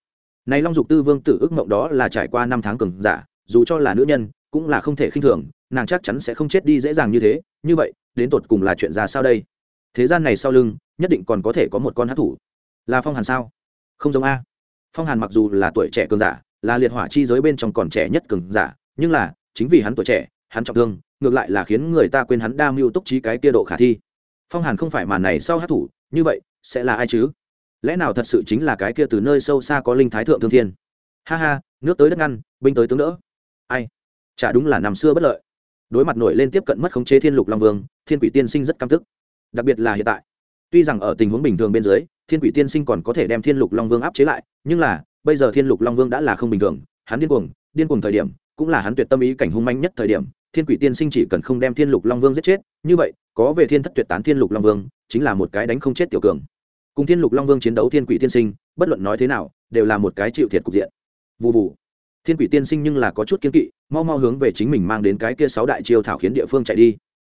này long dục tư vương tử ước mộng đó là trải qua năm tháng cường giả, dù cho là nữ nhân, cũng là không thể khinh thường, nàng chắc chắn sẽ không chết đi dễ dàng như thế. Như vậy, đến tột cùng là chuyện ra sao đây? Thế gian này sau lưng, nhất định còn có thể có một con hát thủ. Là phong hàn sao? Không giống a. Phong hàn mặc dù là tuổi trẻ cường giả, là liệt hỏa chi giới bên trong còn trẻ nhất cường giả, nhưng là, chính vì hắn tuổi trẻ, hắn trọng thương, ngược lại là khiến người ta quên hắn đa mưu túc trí cái kia độ khả thi. Phong hàn không phải màn này sau hát thủ, như vậy, sẽ là ai chứ? Lẽ nào thật sự chính là cái kia từ nơi sâu xa có linh thái thượng thương thiên? Ha ha, nước tới đất ngăn, binh tới tướng đỡ. Ai? Chả đúng là năm xưa bất lợi. Đối mặt nổi lên tiếp cận mất khống chế thiên lục long vương, thiên quỷ tiên sinh rất căm tức. Đặc biệt là hiện tại. Tuy rằng ở tình huống bình thường bên dưới, thiên quỷ tiên sinh còn có thể đem thiên lục long vương áp chế lại, nhưng là, bây giờ thiên lục long vương đã là không bình thường. Hắn điên cuồng điên cuồng thời điểm, cũng là hắn tuyệt tâm ý cảnh hung manh nhất thời điểm, thiên quỷ tiên sinh chỉ cần không đem thiên lục long vương giết chết, như vậy, có về thiên thất tuyệt tán thiên lục long vương, chính là một cái đánh không chết tiểu cường cùng thiên lục long vương chiến đấu thiên quỷ tiên sinh, bất luận nói thế nào, đều là một cái chịu thiệt cục diện. Vụ vụ thiên quỷ tiên sinh nhưng là có chút kiên kỵ, mau mau hướng về chính mình mang đến cái kia sáu đại chiêu thảo khiến địa phương chạy đi.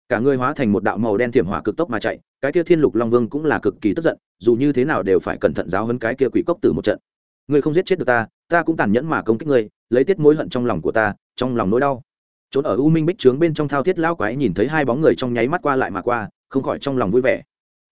Cả người hóa thành một đạo màu đen thiểm hỏa cực tốc mà chạy, cái kia thiên lục long vương cũng là cực kỳ tức giận, dù như thế nào đều phải cẩn thận giáo hơn cái kia quỷ cốc tử một trận. Ngươi không giết chết được ta ta cũng tàn nhẫn mà công kích ngươi, lấy tiết mối hận trong lòng của ta, trong lòng nỗi đau. Trốn ở u minh bích trướng bên trong thao thiết lao quái nhìn thấy hai bóng người trong nháy mắt qua lại mà qua, không khỏi trong lòng vui vẻ.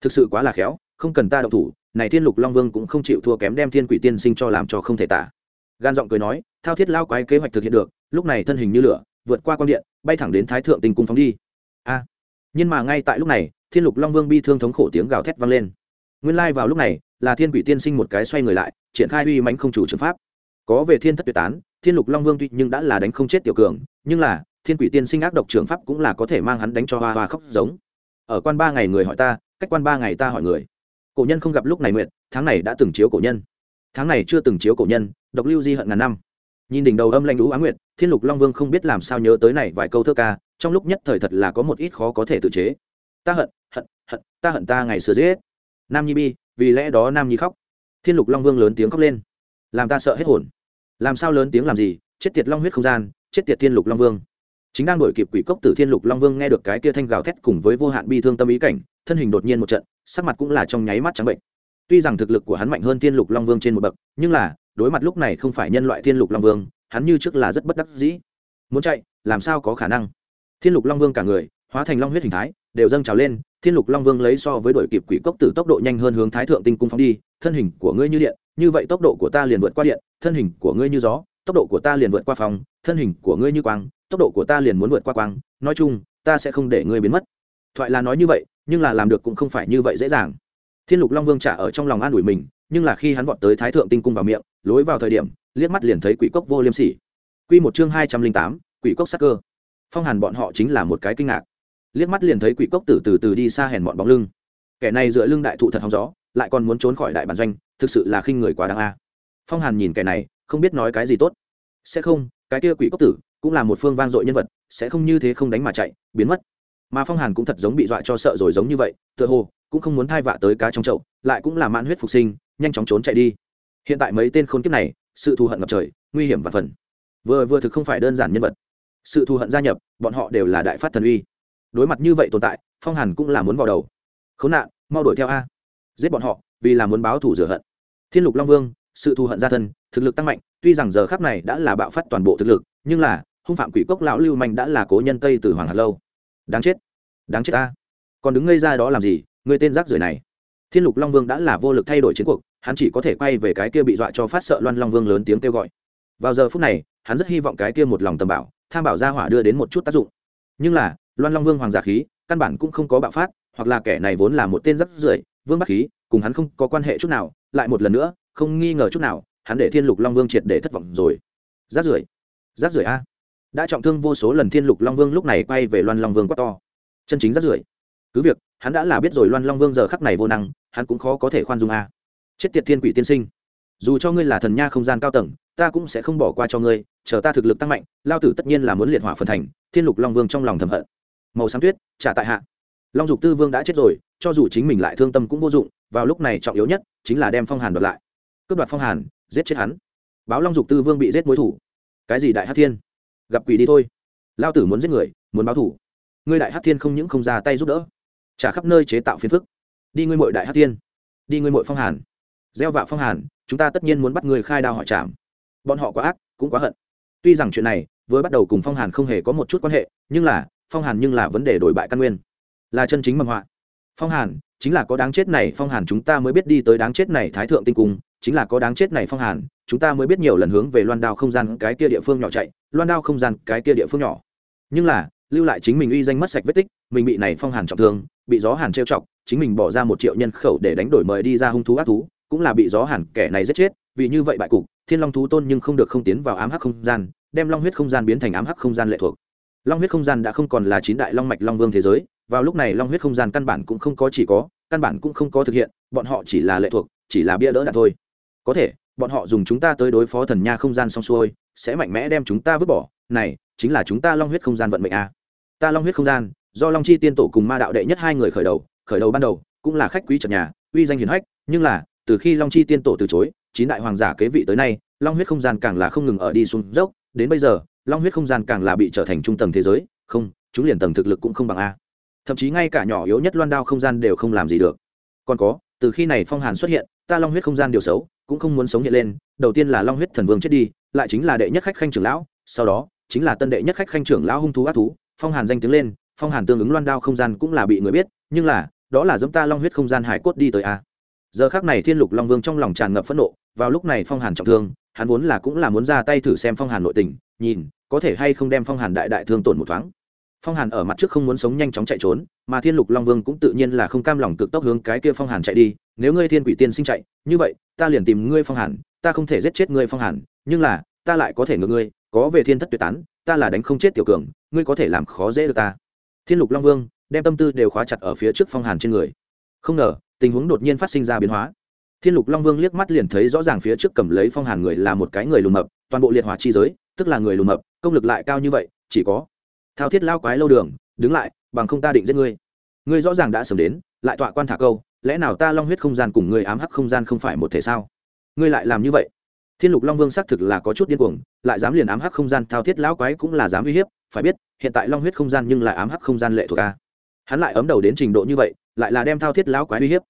Thực sự quá là khéo không cần ta động thủ, này thiên lục long vương cũng không chịu thua kém đem thiên quỷ tiên sinh cho làm cho không thể tả. Gan giọng cười nói, thao thiết lao quái kế hoạch thực hiện được, lúc này thân hình như lửa, vượt qua quan điện, bay thẳng đến thái thượng tinh cung phóng đi. A. Nhưng mà ngay tại lúc này, thiên lục long vương bi thương thống khổ tiếng gào thét vang lên. Nguyên lai vào lúc này, là thiên quỷ tiên sinh một cái xoay người lại, triển khai uy mãnh không chủ trường pháp. Có về thiên thất tuyệt tán, thiên lục long vương tuy nhưng đã là đánh không chết tiểu cường, nhưng là, thiên quỷ tiên sinh ác độc trường pháp cũng là có thể mang hắn đánh cho hoa hoa khóc giống. Ở quan ba ngày người hỏi ta, cách quan ba ngày ta hỏi người cổ nhân không gặp lúc này nguyện, tháng này đã từng chiếu cổ nhân. Tháng này chưa từng chiếu cổ nhân, độc lưu di hận ngàn năm. Nhìn đỉnh đầu âm lanh lũ á nguyệt thiên lục long vương không biết làm sao nhớ tới này vài câu thơ ca, trong lúc nhất thời thật là có một ít khó có thể tự chế. Ta hận hận hận, ta hận ta ngày xưa giết. Nam nhi bi, vì lẽ đó nam nhi khóc. Thiên lục long vương lớn tiếng khóc lên. Làm ta sợ hết hồn. Làm sao lớn tiếng làm gì? Chết tiệt long huyết không gian, chết tiệt thiên lục long vương. Chính đang đổi kịp quỷ cốc tử thiên lục long vương nghe được cái kia thanh gào thét cùng với vô hạn bi thương tâm ý cảnh, thân hình đột nhiên một trận sắc mặt cũng là trong nháy mắt trắng bệnh. Tuy rằng thực lực của hắn mạnh hơn thiên lục long vương trên một bậc, nhưng là, đối mặt lúc này không phải nhân loại thiên lục long vương, hắn như trước là rất bất đắc dĩ. Muốn chạy, làm sao có khả năng? Thiên lục long vương cả người, hóa thành long huyết hình thái, đều dâng trào lên, thiên lục long vương lấy so với đội kịp quỷ cốc tử tốc độ nhanh hơn hướng thái thượng tinh cung phóng đi, thân hình của ngươi như điện, như vậy tốc độ của ta liền vượt qua điện, thân hình của ngươi như gió, tốc độ của ta liền vượt qua phòng, thân hình của ngươi như quang, tốc độ của ta liền muốn vượt qua quang. Nói chung, ta sẽ không để ngươi biến mất. Thoại là nói như vậy nhưng là làm được cũng không phải như vậy dễ dàng. Thiên lục long vương trả ở trong lòng an ủi mình, nhưng là khi hắn vọt tới thái thượng tinh cung vào miệng, lối vào thời điểm, liếc mắt liền thấy quỷ cốc vô liêm sỉ. Q một chương hai trăm linh tám, quỷ cốc sắc cơ. Phong hàn bọn họ chính là một cái kinh ngạc. Liếc mắt liền thấy quỷ cốc từ từ từ đi xa hèn bọn bóng lưng. Kẻ này dựa lưng đại thụ thật hóng gió, lại còn muốn trốn khỏi đại bản doanh, thực sự là khinh người quá đáng a. Phong hàn nhìn kẻ này, không biết nói cái gì tốt. Sẽ không, cái kia quỷ cốc tử cũng là một phương vang dội nhân vật, sẽ không như thế không đánh mà chạy, biến mất mà phong hàn cũng thật giống bị dọa cho sợ rồi giống như vậy tựa hồ cũng không muốn thai vạ tới cá trong chậu lại cũng là mãn huyết phục sinh nhanh chóng trốn chạy đi hiện tại mấy tên khốn kiếp này sự thù hận ngập trời nguy hiểm và phần vừa vừa thực không phải đơn giản nhân vật sự thù hận gia nhập bọn họ đều là đại phát thần uy đối mặt như vậy tồn tại phong hàn cũng là muốn vào đầu khốn nạn mau đuổi theo a giết bọn họ vì là muốn báo thù rửa hận thiên lục long vương sự thù hận gia thân thực lực tăng mạnh tuy rằng giờ khắp này đã là bạo phát toàn bộ thực lực nhưng là hung phạm quỷ cốc lão lưu manh đã là cố nhân tây từ hoàng hà lâu đáng chết. Đáng chết ta. Còn đứng ngây ra đó làm gì? Người tên rác rưởi này. Thiên lục long vương đã là vô lực thay đổi chiến cuộc, hắn chỉ có thể quay về cái kia bị dọa cho phát sợ loan long vương lớn tiếng kêu gọi. Vào giờ phút này, hắn rất hy vọng cái kia một lòng tầm bảo, tham bảo gia hỏa đưa đến một chút tác dụng. Nhưng là, loan long vương hoàng giả khí, căn bản cũng không có bạo phát, hoặc là kẻ này vốn là một tên rác rưởi, vương bắc khí, cùng hắn không có quan hệ chút nào, lại một lần nữa, không nghi ngờ chút nào, hắn để thiên lục long vương triệt để thất vọng rồi. Rác rưởi. Rác rưởi a đã trọng thương vô số lần thiên lục long vương lúc này quay về loan long vương quá to. Chân chính rất rưởi cứ việc, hắn đã là biết rồi loan long vương giờ khắc này vô năng, hắn cũng khó có thể khoan dung a. Chết tiệt thiên quỷ tiên sinh. Dù cho ngươi là thần nha không gian cao tầng, ta cũng sẽ không bỏ qua cho ngươi, chờ ta thực lực tăng mạnh, lao tử tất nhiên là muốn liệt hỏa phần thành, thiên lục long vương trong lòng thầm hận. Màu sáng tuyết, trả tại hạ. Long dục tư vương đã chết rồi, cho dù chính mình lại thương tâm cũng vô dụng, vào lúc này trọng yếu nhất chính là đem phong hàn đoạt lại. Cướp đoạt phong hàn, giết chết hắn. Báo long dục tư vương bị giết mối thủ. Cái gì đại hát thiên? Gặp quỷ đi thôi. Lao tử muốn giết người, muốn báo thủ ngươi đại hát thiên không những không ra tay giúp đỡ, trả khắp nơi chế tạo phiền phức. Đi ngươi mội đại hát thiên, đi ngươi mội phong hàn. Gieo vạ phong hàn, chúng ta tất nhiên muốn bắt người khai đao hỏi chạm bọn họ quá ác, cũng quá hận. Tuy rằng chuyện này với bắt đầu cùng phong hàn không hề có một chút quan hệ, nhưng là, phong hàn nhưng là vấn đề đổi bại căn nguyên. Là chân chính mầm họa. Phong hàn, chính là có đáng chết này, phong hàn chúng ta mới biết đi tới đáng chết này thái thượng tinh cung chính là có đáng chết này phong hàn, chúng ta mới biết nhiều lần hướng về loan đao không gian cái kia địa phương nhỏ chạy, loan đao không gian cái kia địa phương nhỏ. Nhưng là, lưu lại chính mình uy danh mất sạch vết tích, mình bị này phong hàn trọng thương, bị gió hàn trêu chọc, chính mình bỏ ra một triệu nhân khẩu để đánh đổi mời đi ra hung thú ác thú, cũng là bị gió hàn kẻ này giết chết, vì như vậy bại cục, thiên long thú tôn nhưng không được không tiến vào ám hắc không gian, đem long huyết không gian biến thành ám hắc không gian lệ thuộc. Long huyết không gian đã không còn là chín đại long mạch long vương thế giới, vào lúc này long huyết không gian căn bản cũng không có chỉ có, căn bản cũng không có thực hiện, bọn họ chỉ là lệ thuộc, chỉ là bia đỡ đạn thôi có thể, bọn họ dùng chúng ta tới đối phó thần nha không gian xong xuôi, sẽ mạnh mẽ đem chúng ta vứt bỏ. Này, chính là chúng ta long huyết không gian vận mệnh a. Ta long huyết không gian, do long chi tiên tổ cùng ma đạo đệ nhất hai người khởi đầu khởi đầu ban đầu, cũng là khách quý trần nhà, uy danh hiển hách, nhưng là, từ khi long chi tiên tổ từ chối, chín đại hoàng giả kế vị tới nay, long huyết không gian càng là không ngừng ở đi xuống dốc. Đến bây giờ, long huyết không gian càng là bị trở thành trung tầng thế giới. Không, chúng liền tầng thực lực cũng không bằng a. Thậm chí ngay cả nhỏ yếu nhất loan đao không gian đều không làm gì được. Còn có, từ khi này phong hàn xuất hiện, ta long huyết không gian điều xấu cũng không muốn sống hiện lên, đầu tiên là long huyết thần vương chết đi, lại chính là đệ nhất khách khanh trưởng lão, sau đó, chính là tân đệ nhất khách khanh trưởng lão hung thú ác thú, phong hàn danh tiếng lên, phong hàn tương ứng loan đao không gian cũng là bị người biết, nhưng là, đó là giống ta long huyết không gian hải cốt đi tới a giờ khác này thiên lục long vương trong lòng tràn ngập phẫn nộ, vào lúc này phong hàn trọng thương, hắn vốn là cũng là muốn ra tay thử xem phong hàn nội tình, nhìn, có thể hay không đem phong hàn đại đại thương tổn một thoáng. Phong hàn ở mặt trước không muốn sống nhanh chóng chạy trốn, mà thiên lục long vương cũng tự nhiên là không cam lòng cực tốc hướng cái kia phong hàn chạy đi nếu ngươi thiên quỷ tiên sinh chạy, như vậy, ta liền tìm ngươi phong hàn, ta không thể giết chết ngươi phong hàn, nhưng là, ta lại có thể ngược ngươi, có về thiên thất tuyệt tán, ta là đánh không chết tiểu cường, ngươi có thể làm khó dễ được ta. Thiên lục long vương, đem tâm tư đều khóa chặt ở phía trước phong hàn trên người. Không ngờ, tình huống đột nhiên phát sinh ra biến hóa. Thiên lục long vương liếc mắt liền thấy rõ ràng phía trước cầm lấy phong hàn người là một cái người lùn mập, toàn bộ liệt hỏa chi giới, tức là người lùn mập, công lực lại cao như vậy, chỉ có thao thiết lao quái lâu đường, đứng lại, bằng không ta định giết ngươi. Ngươi rõ ràng đã sớm đến, lại tọa quan thả câu lẽ nào ta long huyết không gian cùng ngươi ám hắc không gian không phải một thể sao? Ngươi lại làm như vậy? Thiên lục long vương xác thực là có chút điên cuồng, lại dám liền ám hắc không gian thao thiết lão quái cũng là dám uy hiếp, phải biết, hiện tại long huyết không gian nhưng lại ám hắc không gian lệ thuộc a. Hắn lại ấm đầu đến trình độ như vậy, lại là đem thao thiết lão quái uy hiếp.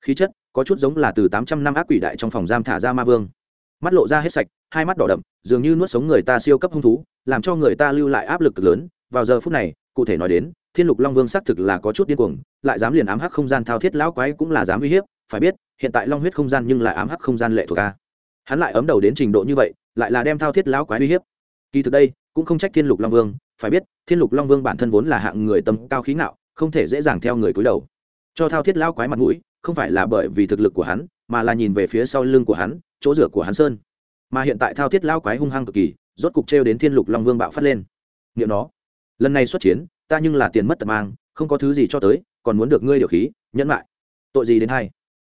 Khí chất, có chút giống là từ tám trăm năm ác quỷ đại trong phòng giam thả ra ma vương. Mắt lộ ra hết sạch, hai mắt đỏ đậm, dường như nuốt sống người ta siêu cấp hung thú, làm cho người ta lưu lại áp lực lớn. Vào giờ phút này, cụ thể nói đến thiên lục long vương xác thực là có chút điên cuồng, lại dám liền ám hắc không gian thao thiết lão quái cũng là dám uy hiếp, phải biết, hiện tại long huyết không gian nhưng lại ám hắc không gian lệ thuộc a. Hắn lại ấm đầu đến trình độ như vậy, lại là đem thao thiết lão quái uy hiếp. Kỳ thực đây, cũng không trách thiên lục long vương, phải biết, thiên lục long vương bản thân vốn là hạng người tâm cao khí ngạo, không thể dễ dàng theo người cúi đầu. Cho thao thiết lão quái mặt mũi, không phải là bởi vì thực lực của hắn, mà là nhìn về phía sau lưng của hắn, chỗ rửa của hắn sơn. Mà hiện tại thao thiết lão quái hung hăng cực kỳ, rốt cục trêu đến thiên lục long vương bạo phát lên. Nghiệm nó. Lần này xuất chiến ta nhưng là tiền mất tật mang, không có thứ gì cho tới, còn muốn được ngươi điều khí, nhẫn lại tội gì đến hay?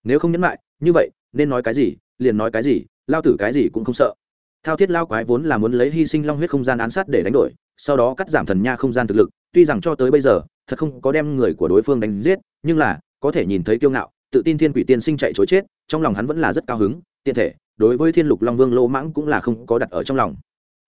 Nếu không nhẫn lại như vậy, nên nói cái gì, liền nói cái gì, lao tử cái gì cũng không sợ. Thao thiết lao quái vốn là muốn lấy hy sinh long huyết không gian án sát để đánh đổi, sau đó cắt giảm thần nha không gian thực lực, tuy rằng cho tới bây giờ, thật không có đem người của đối phương đánh giết, nhưng là, có thể nhìn thấy kiêu ngạo, tự tin thiên quỷ tiên sinh chạy chối chết, trong lòng hắn vẫn là rất cao hứng, tiện thể, đối với thiên lục long vương lỗ mãng cũng là không có đặt ở trong lòng.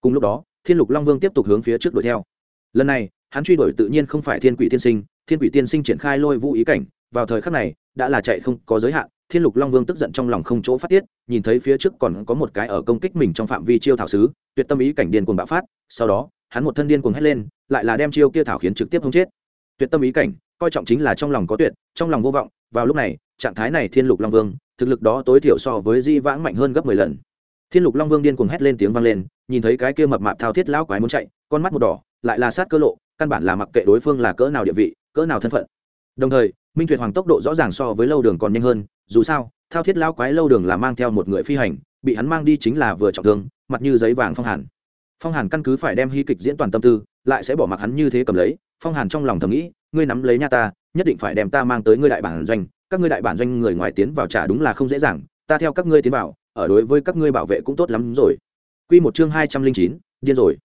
Cùng lúc đó, thiên lục long vương tiếp tục hướng phía trước đuổi theo. Lần này hắn truy đuổi tự nhiên không phải thiên quỷ tiên sinh, thiên quỷ tiên sinh triển khai lôi vũ ý cảnh, vào thời khắc này, đã là chạy không có giới hạn, thiên lục long vương tức giận trong lòng không chỗ phát tiết, nhìn thấy phía trước còn có một cái ở công kích mình trong phạm vi chiêu thảo sứ, tuyệt tâm ý cảnh điên cuồng bạo phát, sau đó, hắn một thân điên cuồng hét lên, lại là đem chiêu kia thảo khiến trực tiếp không chết. Tuyệt tâm ý cảnh, coi trọng chính là trong lòng có tuyệt, trong lòng vô vọng, vào lúc này, trạng thái này thiên lục long vương, thực lực đó tối thiểu so với di vãng mạnh hơn gấp mười lần. Thiên lục long vương điên cuồng hét lên tiếng vang lên, nhìn thấy cái kia mập mạp thao thiết lão quái muốn chạy, con mắt một đỏ lại là sát cơ lộ căn bản là mặc kệ đối phương là cỡ nào địa vị cỡ nào thân phận. Đồng thời minh tuyệt hoàng tốc độ rõ ràng so với lâu đường còn nhanh hơn dù sao thao thiết lão quái lâu đường là mang theo một người phi hành bị hắn mang đi chính là vừa trọng thương mặt như giấy vàng phong hàn. Phong hàn căn cứ phải đem hy kịch diễn toàn tâm tư lại sẽ bỏ mặc hắn như thế cầm lấy phong hàn trong lòng thầm nghĩ ngươi nắm lấy nha ta nhất định phải đem ta mang tới ngươi đại bản doanh các ngươi đại bản doanh người ngoài tiến vào trả đúng là không dễ dàng ta theo các ngươi tiến vào ở đối với các ngươi bảo vệ cũng tốt lắm rồi. Quy một chương hai trăm linh chín, điên rồi.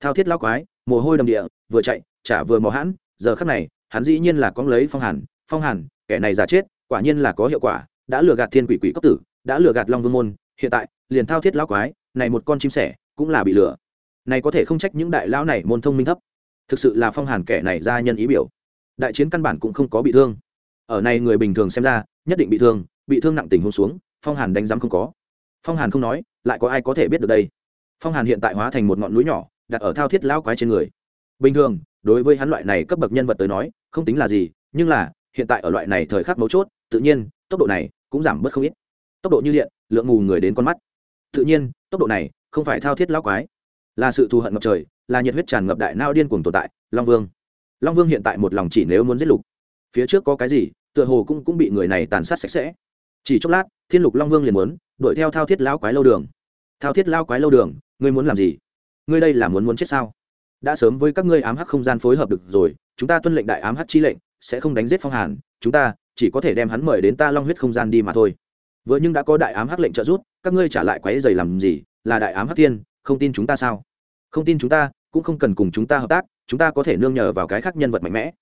Thao thiết lão quái, mồ hôi đầm địa, vừa chạy, trả vừa mò hãn, giờ khắc này, hắn dĩ nhiên là con lấy Phong Hàn, Phong Hàn, kẻ này giả chết, quả nhiên là có hiệu quả, đã lừa gạt thiên quỷ quỷ cấp tử, đã lừa gạt Long Vương môn, hiện tại, liền thao thiết lão quái, này một con chim sẻ, cũng là bị lừa. Này có thể không trách những đại lão này môn thông minh thấp. Thực sự là Phong Hàn kẻ này ra nhân ý biểu. Đại chiến căn bản cũng không có bị thương. Ở này người bình thường xem ra, nhất định bị thương, bị thương nặng tình huống xuống, Phong Hàn đánh giám không có. Phong Hàn không nói, lại có ai có thể biết được đây? phong hàn hiện tại hóa thành một ngọn núi nhỏ đặt ở thao thiết lao quái trên người. Bình thường, đối với hắn loại này cấp bậc nhân vật tới nói, không tính là gì, nhưng là, hiện tại ở loại này thời khắc mấu chốt, tự nhiên, tốc độ này cũng giảm bớt không ít. Tốc độ như điện, lượng mù người đến con mắt. Tự nhiên, tốc độ này không phải thao thiết lao quái, là sự thù hận ngập trời, là nhiệt huyết tràn ngập đại nao điên cuồng tồn tại, long vương. Long vương hiện tại một lòng chỉ nếu muốn giết lục. Phía trước có cái gì, tựa hồ cũng cũng bị người này tàn sát sạch sẽ. Chỉ chốc lát, thiên lục long vương liền muốn đuổi theo thao thiết lao quái lâu đường. Thao thiết lao quái lâu đường, ngươi muốn làm gì? Ngươi đây là muốn muốn chết sao? Đã sớm với các ngươi ám hắc không gian phối hợp được rồi, chúng ta tuân lệnh đại ám hắc chi lệnh, sẽ không đánh giết phong hàn, chúng ta chỉ có thể đem hắn mời đến ta long huyết không gian đi mà thôi. Vừa nhưng đã có đại ám hắc lệnh trợ giúp, các ngươi trả lại quái dày làm gì? Là đại ám hắc thiên, không tin chúng ta sao? Không tin chúng ta, cũng không cần cùng chúng ta hợp tác, chúng ta có thể nương nhờ vào cái khác nhân vật mạnh mẽ.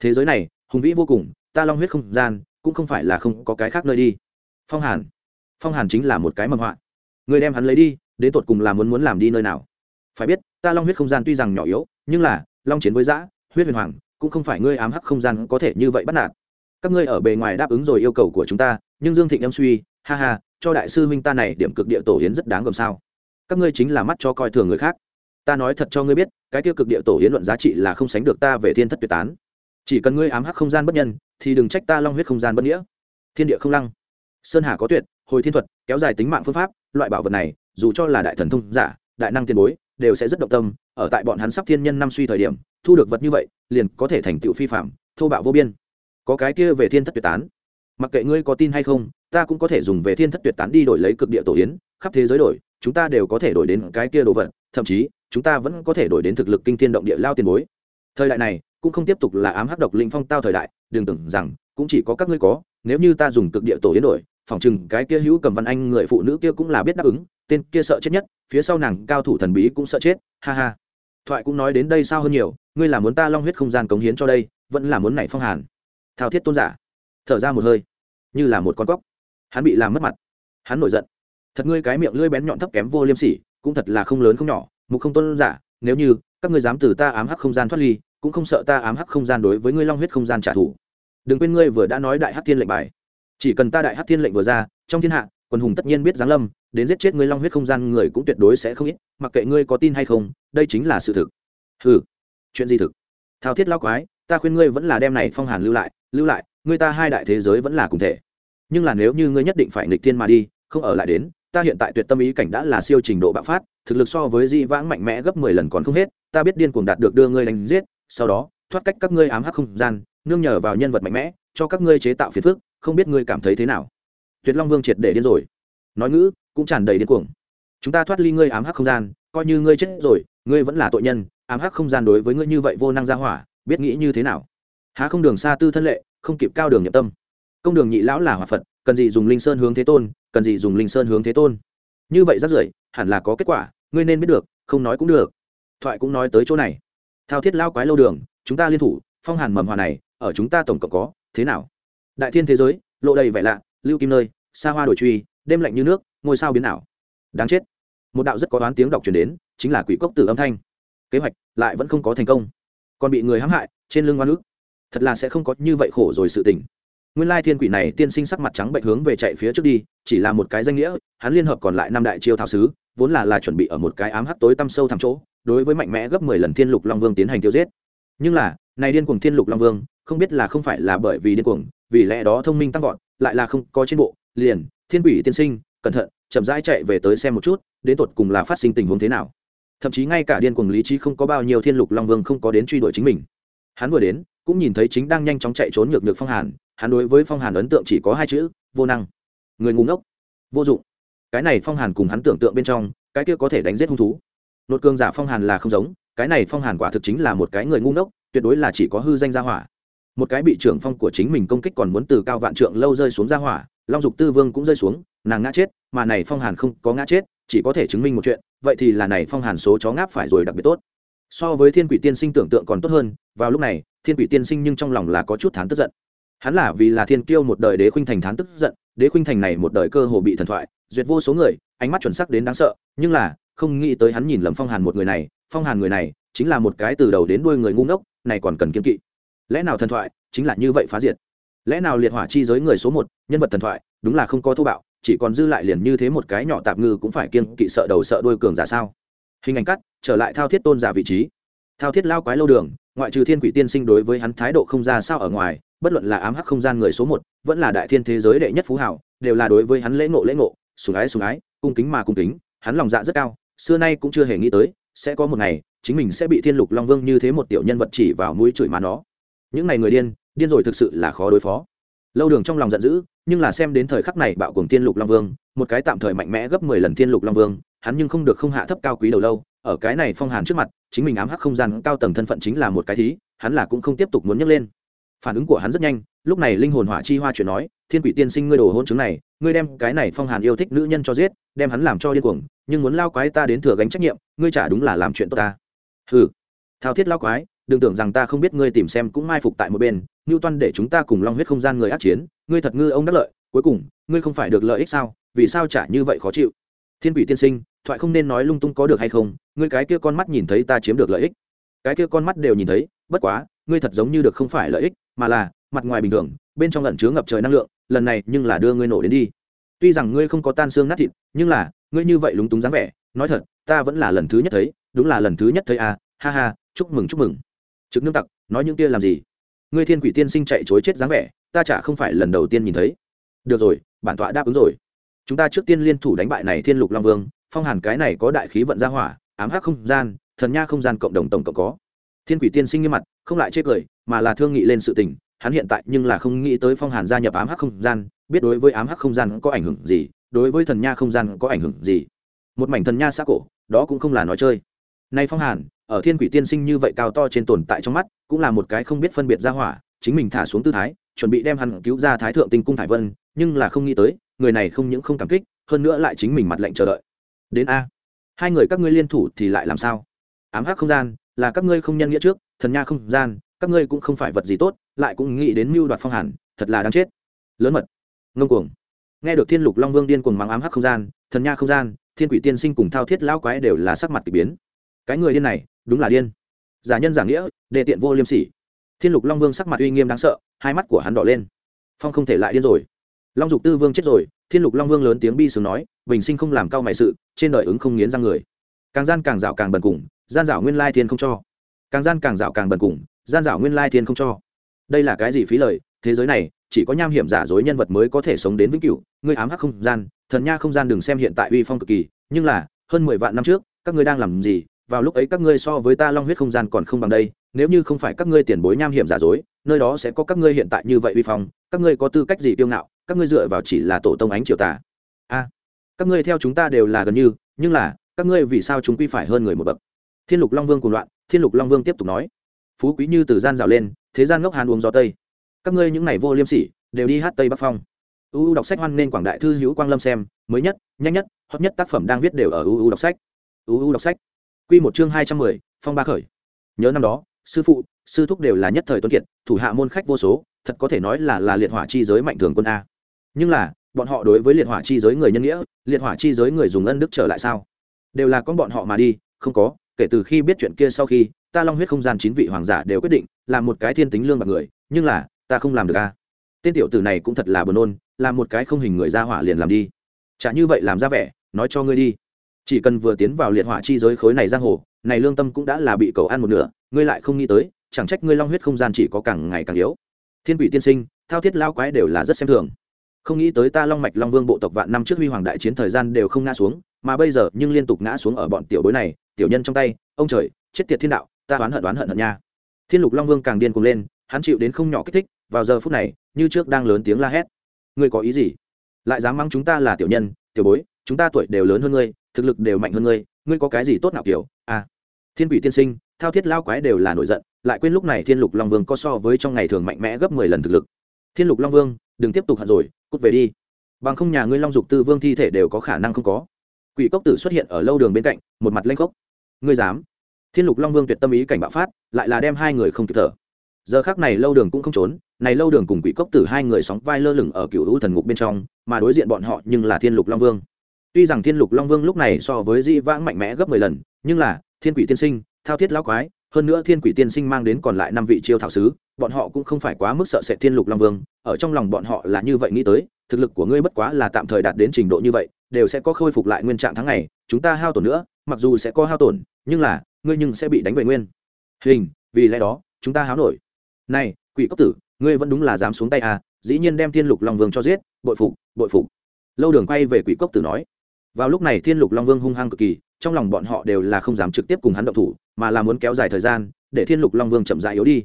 Thế giới này, hùng vĩ vô cùng, ta long huyết không gian cũng không phải là không có cái khác nơi đi. Phong hàn phong hàn chính là một cái mầm họa. Người đem hắn lấy đi, đến tột cùng là muốn muốn làm đi nơi nào? Phải biết, ta long huyết không gian tuy rằng nhỏ yếu, nhưng là, long chiến với giã, huyết huyền hoàng, cũng không phải ngươi ám hắc không gian có thể như vậy bắt nạt. Các ngươi ở bề ngoài đáp ứng rồi yêu cầu của chúng ta, nhưng dương thịnh em suy, ha ha, cho đại sư huynh ta này điểm cực địa tổ hiến rất đáng gồm sao. Các ngươi chính là mắt cho coi thường người khác. Ta nói thật cho ngươi biết, cái tiêu cực địa tổ hiến luận giá trị là không sánh được ta về thiên thất tuyệt tán. Chỉ cần ngươi ám hắc không gian bất nhân, thì đừng trách ta long huyết không gian bất nghĩa. Thiên địa không lăng. Sơn hà có tuyệt, hồi thiên thuật, kéo dài tính mạng phương pháp, loại bảo vật này, dù cho là đại thần thông giả, đại năng tiền bối đều sẽ rất động tâm, ở tại bọn hắn sắp thiên nhân năm suy thời điểm, thu được vật như vậy, liền có thể thành tựu phi phạm, thô bạo vô biên. Có cái kia về thiên thất tuyệt tán. Mặc kệ ngươi có tin hay không, ta cũng có thể dùng về thiên thất tuyệt tán đi đổi lấy cực địa tổ yến, khắp thế giới đổi, chúng ta đều có thể đổi đến cái kia đồ vật, thậm chí, chúng ta vẫn có thể đổi đến thực lực kinh thiên động địa lao tiền bối. Thời đại này, cũng không tiếp tục là ám hắc độc linh phong tao thời đại, đừng tưởng rằng, cũng chỉ có các ngươi có, nếu như ta dùng cực địa tổ yến đổi, phỏng chừng cái kia hữu cầm văn anh người phụ nữ kia cũng là biết đáp ứng tên kia sợ chết nhất, phía sau nàng cao thủ thần bí cũng sợ chết, ha ha. Thoại cũng nói đến đây sao hơn nhiều, ngươi là muốn ta long huyết không gian cống hiến cho đây, vẫn là muốn nảy phong hàn. Thao thiết tôn giả. Thở ra một hơi. Như là một con cóc. Hắn bị làm mất mặt. Hắn nổi giận. Thật ngươi cái miệng lưỡi bén nhọn thấp kém vô liêm sỉ, cũng thật là không lớn không nhỏ, mục không tôn giả, nếu như, các ngươi dám từ ta ám hắc không gian thoát ly, cũng không sợ ta ám hắc không gian đối với ngươi long huyết không gian trả thù. Đừng quên ngươi vừa đã nói đại hắc thiên lệnh bài. Chỉ cần ta đại hắc thiên lệnh vừa ra, trong thiên hạ quân hùng tất nhiên biết giáng lâm, đến giết chết ngươi long huyết không gian người cũng tuyệt đối sẽ không ít, mặc kệ ngươi có tin hay không, đây chính là sự thực. Ừ chuyện gì thực? Thao thiết lao quái, ta khuyên ngươi vẫn là đem này phong hàn lưu lại lưu lại, ngươi ta hai đại thế giới vẫn là cùng thể. Nhưng là nếu như ngươi nhất định phải nghịch thiên mà đi, không ở lại đến, ta hiện tại tuyệt tâm ý cảnh đã là siêu trình độ bạo phát, thực lực so với di vãng mạnh mẽ gấp mười lần còn không hết, ta biết điên cuồng đạt được đưa ngươi đánh giết, sau đó, thoát cách các ngươi ám hắc không gian, nương nhờ vào nhân vật mạnh mẽ, cho các ngươi chế tạo phiền phức, không biết ngươi cảm thấy thế nào tuyệt long vương triệt để điên rồi. Nói ngữ, cũng tràn đầy điên cuồng. Chúng ta thoát ly ngươi ám hắc không gian, coi như ngươi chết rồi, ngươi vẫn là tội nhân, ám hắc không gian đối với ngươi như vậy vô năng ra hỏa, biết nghĩ như thế nào? Há không đường xa tư thân lệ, không kịp cao đường nhập tâm. Công đường nhị lão là hòa phật, cần gì dùng linh sơn hướng thế tôn, cần gì dùng linh sơn hướng thế tôn. Như vậy rất rưởi, hẳn là có kết quả, ngươi nên biết được, không nói cũng được. Thoại cũng nói tới chỗ này. Thao thiết lao quái lâu đường, chúng ta liên thủ, phong hàn mầm hòa này, ở chúng ta tổng cộng có, thế nào? Đại thiên thế giới, lộ đầy vẻ lạ, lưu kim nơi xa hoa đổi truy, đêm lạnh như nước, ngôi sao biến ảo. Đáng chết. Một đạo rất có đoán tiếng đọc truyền đến, chính là quỷ cốc tử âm thanh. Kế hoạch lại vẫn không có thành công. Còn bị người hãm hại, trên lưng oan ức. Thật là sẽ không có như vậy khổ rồi sự tình. Nguyên lai thiên quỷ này tiên sinh sắc mặt trắng bệnh hướng về chạy phía trước đi, chỉ là một cái danh nghĩa, hắn liên hợp còn lại năm đại chiêu thảo sứ, vốn là là chuẩn bị ở một cái ám hắt tối tăm sâu thẳm chỗ, đối với mạnh mẽ gấp mười lần thiên lục long vương tiến hành tiêu giết. Nhưng là, này điên cuồng thiên lục long vương, không biết là không phải là bởi vì điên cuồng, vì lẽ đó thông minh tăng vọt, lại là không có trên bộ liền, thiên quỷ tiên sinh, cẩn thận, chậm rãi chạy về tới xem một chút, đến tột cùng là phát sinh tình huống thế nào. Thậm chí ngay cả điên cuồng lý trí không có bao nhiêu thiên lục long vương không có đến truy đuổi chính mình. Hắn vừa đến, cũng nhìn thấy chính đang nhanh chóng chạy trốn nhược nhược phong hàn, hắn đối với phong hàn ấn tượng chỉ có hai chữ, vô năng. Người ngu ngốc. Vô dụng. Cái này phong hàn cùng hắn tưởng tượng bên trong, cái kia có thể đánh giết hung thú. Nốt cương giả phong hàn là không giống, cái này phong hàn quả thực chính là một cái người ngu ngốc, tuyệt đối là chỉ có hư danh gia hỏa. Một cái bị trưởng phong của chính mình công kích còn muốn từ cao vạn trượng lâu rơi xuống gia hỏa long dục tư vương cũng rơi xuống, nàng ngã chết, mà này phong hàn không có ngã chết, chỉ có thể chứng minh một chuyện, vậy thì là này phong hàn số chó ngáp phải rồi đặc biệt tốt. So với thiên quỷ tiên sinh tưởng tượng còn tốt hơn, vào lúc này, thiên quỷ tiên sinh nhưng trong lòng là có chút thán tức giận. Hắn là vì là thiên kiêu một đời đế khuynh thành thán tức giận, đế khuynh thành này một đời cơ hồ bị thần thoại, duyệt vô số người, ánh mắt chuẩn sắc đến đáng sợ, nhưng là, không nghĩ tới hắn nhìn lầm phong hàn một người này, phong hàn người này, chính là một cái từ đầu đến đuôi người ngu ngốc, này còn cần kiên kỵ. Lẽ nào thần thoại, chính là như vậy phá diệt? Lẽ nào liệt hỏa chi giới người số một, nhân vật thần thoại, đúng là không có thô bạo, chỉ còn dư lại liền như thế một cái nhỏ tạp ngư cũng phải kiên kỵ sợ đầu sợ đuôi cường giả sao? Hình ảnh cắt, trở lại thao thiết tôn giả vị trí. Thao thiết lao quái lâu đường, ngoại trừ thiên quỷ tiên sinh đối với hắn thái độ không ra sao ở ngoài, bất luận là ám hắc không gian người số một, vẫn là đại thiên thế giới đệ nhất phú hảo đều là đối với hắn lễ ngộ lễ ngộ sùng ái sùng ái, cung kính mà cung kính, hắn lòng dạ rất cao, xưa nay cũng chưa hề nghĩ tới, sẽ có một ngày, chính mình sẽ bị thiên lục long vương như thế một tiểu nhân vật chỉ vào mũi chửi mà nó. Những ngày người điên điên rồi thực sự là khó đối phó. Lâu đường trong lòng giận dữ, nhưng là xem đến thời khắc này bạo cùng thiên lục long vương, một cái tạm thời mạnh mẽ gấp mười lần thiên lục long vương, hắn nhưng không được không hạ thấp cao quý đầu lâu, ở cái này phong hàn trước mặt, chính mình ám hắc không gian cao tầng thân phận chính là một cái thí, hắn là cũng không tiếp tục muốn nhấc lên. Phản ứng của hắn rất nhanh, lúc này linh hồn hỏa chi hoa chuyện nói, thiên quỷ tiên sinh ngươi đồ hôn chứng này, ngươi đem cái này phong hàn yêu thích nữ nhân cho giết, đem hắn làm cho điên cuồng, nhưng muốn lao quái ta đến thừa gánh trách nhiệm, ngươi chả đúng là làm chuyện tốt ta. Hừ. Thao thiết lao quái đừng tưởng rằng ta không biết ngươi tìm xem cũng mai phục tại một bên ngưu toan để chúng ta cùng long huyết không gian người ác chiến, ngươi thật ngư ông đắc lợi, cuối cùng, ngươi không phải được lợi ích sao, vì sao chả như vậy khó chịu? Thiên quỷ tiên sinh, thoại không nên nói lung tung có được hay không, ngươi cái kia con mắt nhìn thấy ta chiếm được lợi ích. Cái kia con mắt đều nhìn thấy, bất quá, ngươi thật giống như được không phải lợi ích, mà là, mặt ngoài bình thường, bên trong lẩn chứa ngập trời năng lượng, lần này nhưng là đưa ngươi nổ đến đi. Tuy rằng ngươi không có tan xương nát thịt, nhưng là, ngươi như vậy lúng túng dáng vẻ, nói thật, ta vẫn là lần thứ nhất thấy, đúng là lần thứ nhất thấy à ha ha, chúc mừng chúc mừng trực nương tặc, nói những kia làm gì? Ngươi thiên quỷ tiên sinh chạy chối chết dáng vẻ, ta chả không phải lần đầu tiên nhìn thấy. Được rồi, bản tọa đáp ứng rồi. Chúng ta trước tiên liên thủ đánh bại này thiên lục long vương, phong hàn cái này có đại khí vận ra hỏa, ám hắc không gian, thần nha không gian cộng đồng tổng cộng có. Thiên quỷ tiên sinh nghiêm mặt, không lại chê cười, mà là thương nghị lên sự tình, hắn hiện tại nhưng là không nghĩ tới phong hàn gia nhập ám hắc không gian, biết đối với ám hắc không gian có ảnh hưởng gì, đối với thần nha không gian có ảnh hưởng gì. Một mảnh thần nha xã cổ, đó cũng không là nói chơi. Nay phong hàn ở thiên quỷ tiên sinh như vậy cao to trên tồn tại trong mắt, cũng là một cái không biết phân biệt ra hỏa, chính mình thả xuống tư thái, chuẩn bị đem hắn cứu ra thái thượng tinh cung thải vân, nhưng là không nghĩ tới, người này không những không cảm kích, hơn nữa lại chính mình mặt lệnh chờ đợi. Đến a. Hai người các ngươi liên thủ thì lại làm sao? Ám hắc không gian, là các ngươi không nhân nghĩa trước, thần nha không gian, các ngươi cũng không phải vật gì tốt, lại cũng nghĩ đến mưu đoạt phong hàn, thật là đáng chết. Lớn mật. Ngông cuồng. Nghe được thiên lục long vương điên cuồng mắng ám hắc không gian, thần nha không gian, thiên quỷ tiên sinh cùng thao thiết lão quái đều là sắc mặt k ỳ biến. Cái người điên này đúng là điên. Giả nhân giả nghĩa đệ tiện vô liêm sỉ. Thiên lục long vương sắc mặt uy nghiêm đáng sợ, hai mắt của hắn đỏ lên. Phong không thể lại điên rồi. Long dục tư vương chết rồi, thiên lục long vương lớn tiếng bi sướng nói, bình sinh không làm cao mày sự, trên đời ứng không nghiến răng người. Càng gian càng dạo càng bần cùng, gian dạo nguyên lai thiên không cho. Càng gian càng dạo càng bần cùng, gian dạo nguyên lai thiên không cho. Đây là cái gì phí lời, thế giới này, chỉ có nham hiểm giả dối nhân vật mới có thể sống đến vĩnh cửu, ngươi ám hắc không gian, thần nha không gian đừng xem hiện tại uy phong cực kỳ, nhưng là, hơn mười vạn năm trước, các ngươi đang làm gì vào lúc ấy các ngươi so với ta long huyết không gian còn không bằng đây, nếu như không phải các ngươi tiền bối nham hiểm giả dối, nơi đó sẽ có các ngươi hiện tại như vậy uy phong, các ngươi có tư cách gì tiêu ngạo, các ngươi dựa vào chỉ là tổ tông ánh triều tà. A, các ngươi theo chúng ta đều là gần như, nhưng là, các ngươi vì sao chúng quy phải hơn người một bậc? Thiên lục long vương cùng loạn, thiên lục long vương tiếp tục nói. Phú quý như từ gian rào lên, thế gian ngốc hàn uống gió tây. Các ngươi những này vô liêm sỉ, đều đi hát tây bắc phong. Uu đọc sách hoan nên quảng đại thư hữu quang lâm xem, mới nhất, nhanh nhất, hot nhất tác phẩm đang viết đều ở uu đọc sách. Uu đọc sách. Quy một chương hai trăm mười, phong ba khởi. Nhớ năm đó, sư phụ, sư thúc đều là nhất thời tuấn kiệt, thủ hạ môn khách vô số, thật có thể nói là là liệt hỏa chi giới mạnh thường quân a. Nhưng là, bọn họ đối với liệt hỏa chi giới người nhân nghĩa, liệt hỏa chi giới người dùng ân đức trở lại sao? Đều là con bọn họ mà đi, không có, kể từ khi biết chuyện kia sau khi, ta long huyết không gian chín vị hoàng giả đều quyết định, làm một cái thiên tính lương bạc người, nhưng là, ta không làm được a. Tên tiểu tử này cũng thật là buồn nôn, làm một cái không hình người ra hỏa liền làm đi. Chả như vậy làm ra vẻ, nói cho ngươi đi chỉ cần vừa tiến vào liệt hỏa chi giới khối này giang hồ, này lương tâm cũng đã là bị cầu ăn một nửa, ngươi lại không nghĩ tới, chẳng trách ngươi long huyết không gian chỉ có càng ngày càng yếu. Thiên quỷ tiên sinh, thao thiết lao quái đều là rất xem thường. Không nghĩ tới ta long mạch long vương bộ tộc vạn năm trước huy hoàng đại chiến thời gian đều không ngã xuống, mà bây giờ nhưng liên tục ngã xuống ở bọn tiểu bối này, tiểu nhân trong tay, ông trời, chết tiệt thiên đạo, ta oán hận oán hận hận nha. Thiên lục long vương càng điên cuồng lên, hắn chịu đến không nhỏ kích thích, vào giờ phút này, như trước đang lớn tiếng la hét. Ngươi có ý gì? Lại dám mắng chúng ta là tiểu nhân, tiểu bối, chúng ta tuổi đều lớn hơn ngươi thực lực đều mạnh hơn ngươi ngươi có cái gì tốt nào, kiểu à thiên quỷ tiên sinh, thao thiết lao quái đều là nổi giận, lại quên lúc này thiên lục long vương có so với trong ngày thường mạnh mẽ gấp mười lần thực lực. Thiên lục long vương, đừng tiếp tục hận rồi, cút về đi. Bằng không nhà ngươi long dục tư vương thi thể đều có khả năng không có. Quỷ cốc tử xuất hiện ở lâu đường bên cạnh, một mặt lanh cốc ngươi dám? Thiên lục long vương tuyệt tâm ý cảnh bạo phát, lại là đem hai người không kịp thở. Giờ khác này lâu đường cũng không trốn, này lâu đường cùng quỷ cốc tử hai người sóng vai lơ lửng ở cựu hữu thần ngục bên trong, mà đối diện bọn họ nhưng là thiên lục long vương tuy rằng thiên lục long vương lúc này so với di vãng mạnh mẽ gấp mười lần, nhưng là, thiên quỷ tiên sinh, thao thiết lão quái, hơn nữa thiên quỷ tiên sinh mang đến còn lại năm vị chiêu thảo sứ, bọn họ cũng không phải quá mức sợ sệt thiên lục long vương, ở trong lòng bọn họ là như vậy nghĩ tới, thực lực của ngươi bất quá là tạm thời đạt đến trình độ như vậy, đều sẽ có khôi phục lại nguyên trạng tháng ngày, chúng ta hao tổn nữa, mặc dù sẽ có hao tổn, nhưng là, ngươi nhưng sẽ bị đánh về nguyên. Hình, vì lẽ đó, chúng ta háo nổi. Này, quỷ cốc tử, ngươi vẫn đúng là dám xuống tay à dĩ nhiên đem thiên lục long vương cho giết, bội phục bội phục. Lâu đường quay về quỷ cốc tử nói vào lúc này thiên lục long vương hung hăng cực kỳ, trong lòng bọn họ đều là không dám trực tiếp cùng hắn động thủ, mà là muốn kéo dài thời gian, để thiên lục long vương chậm dại yếu đi.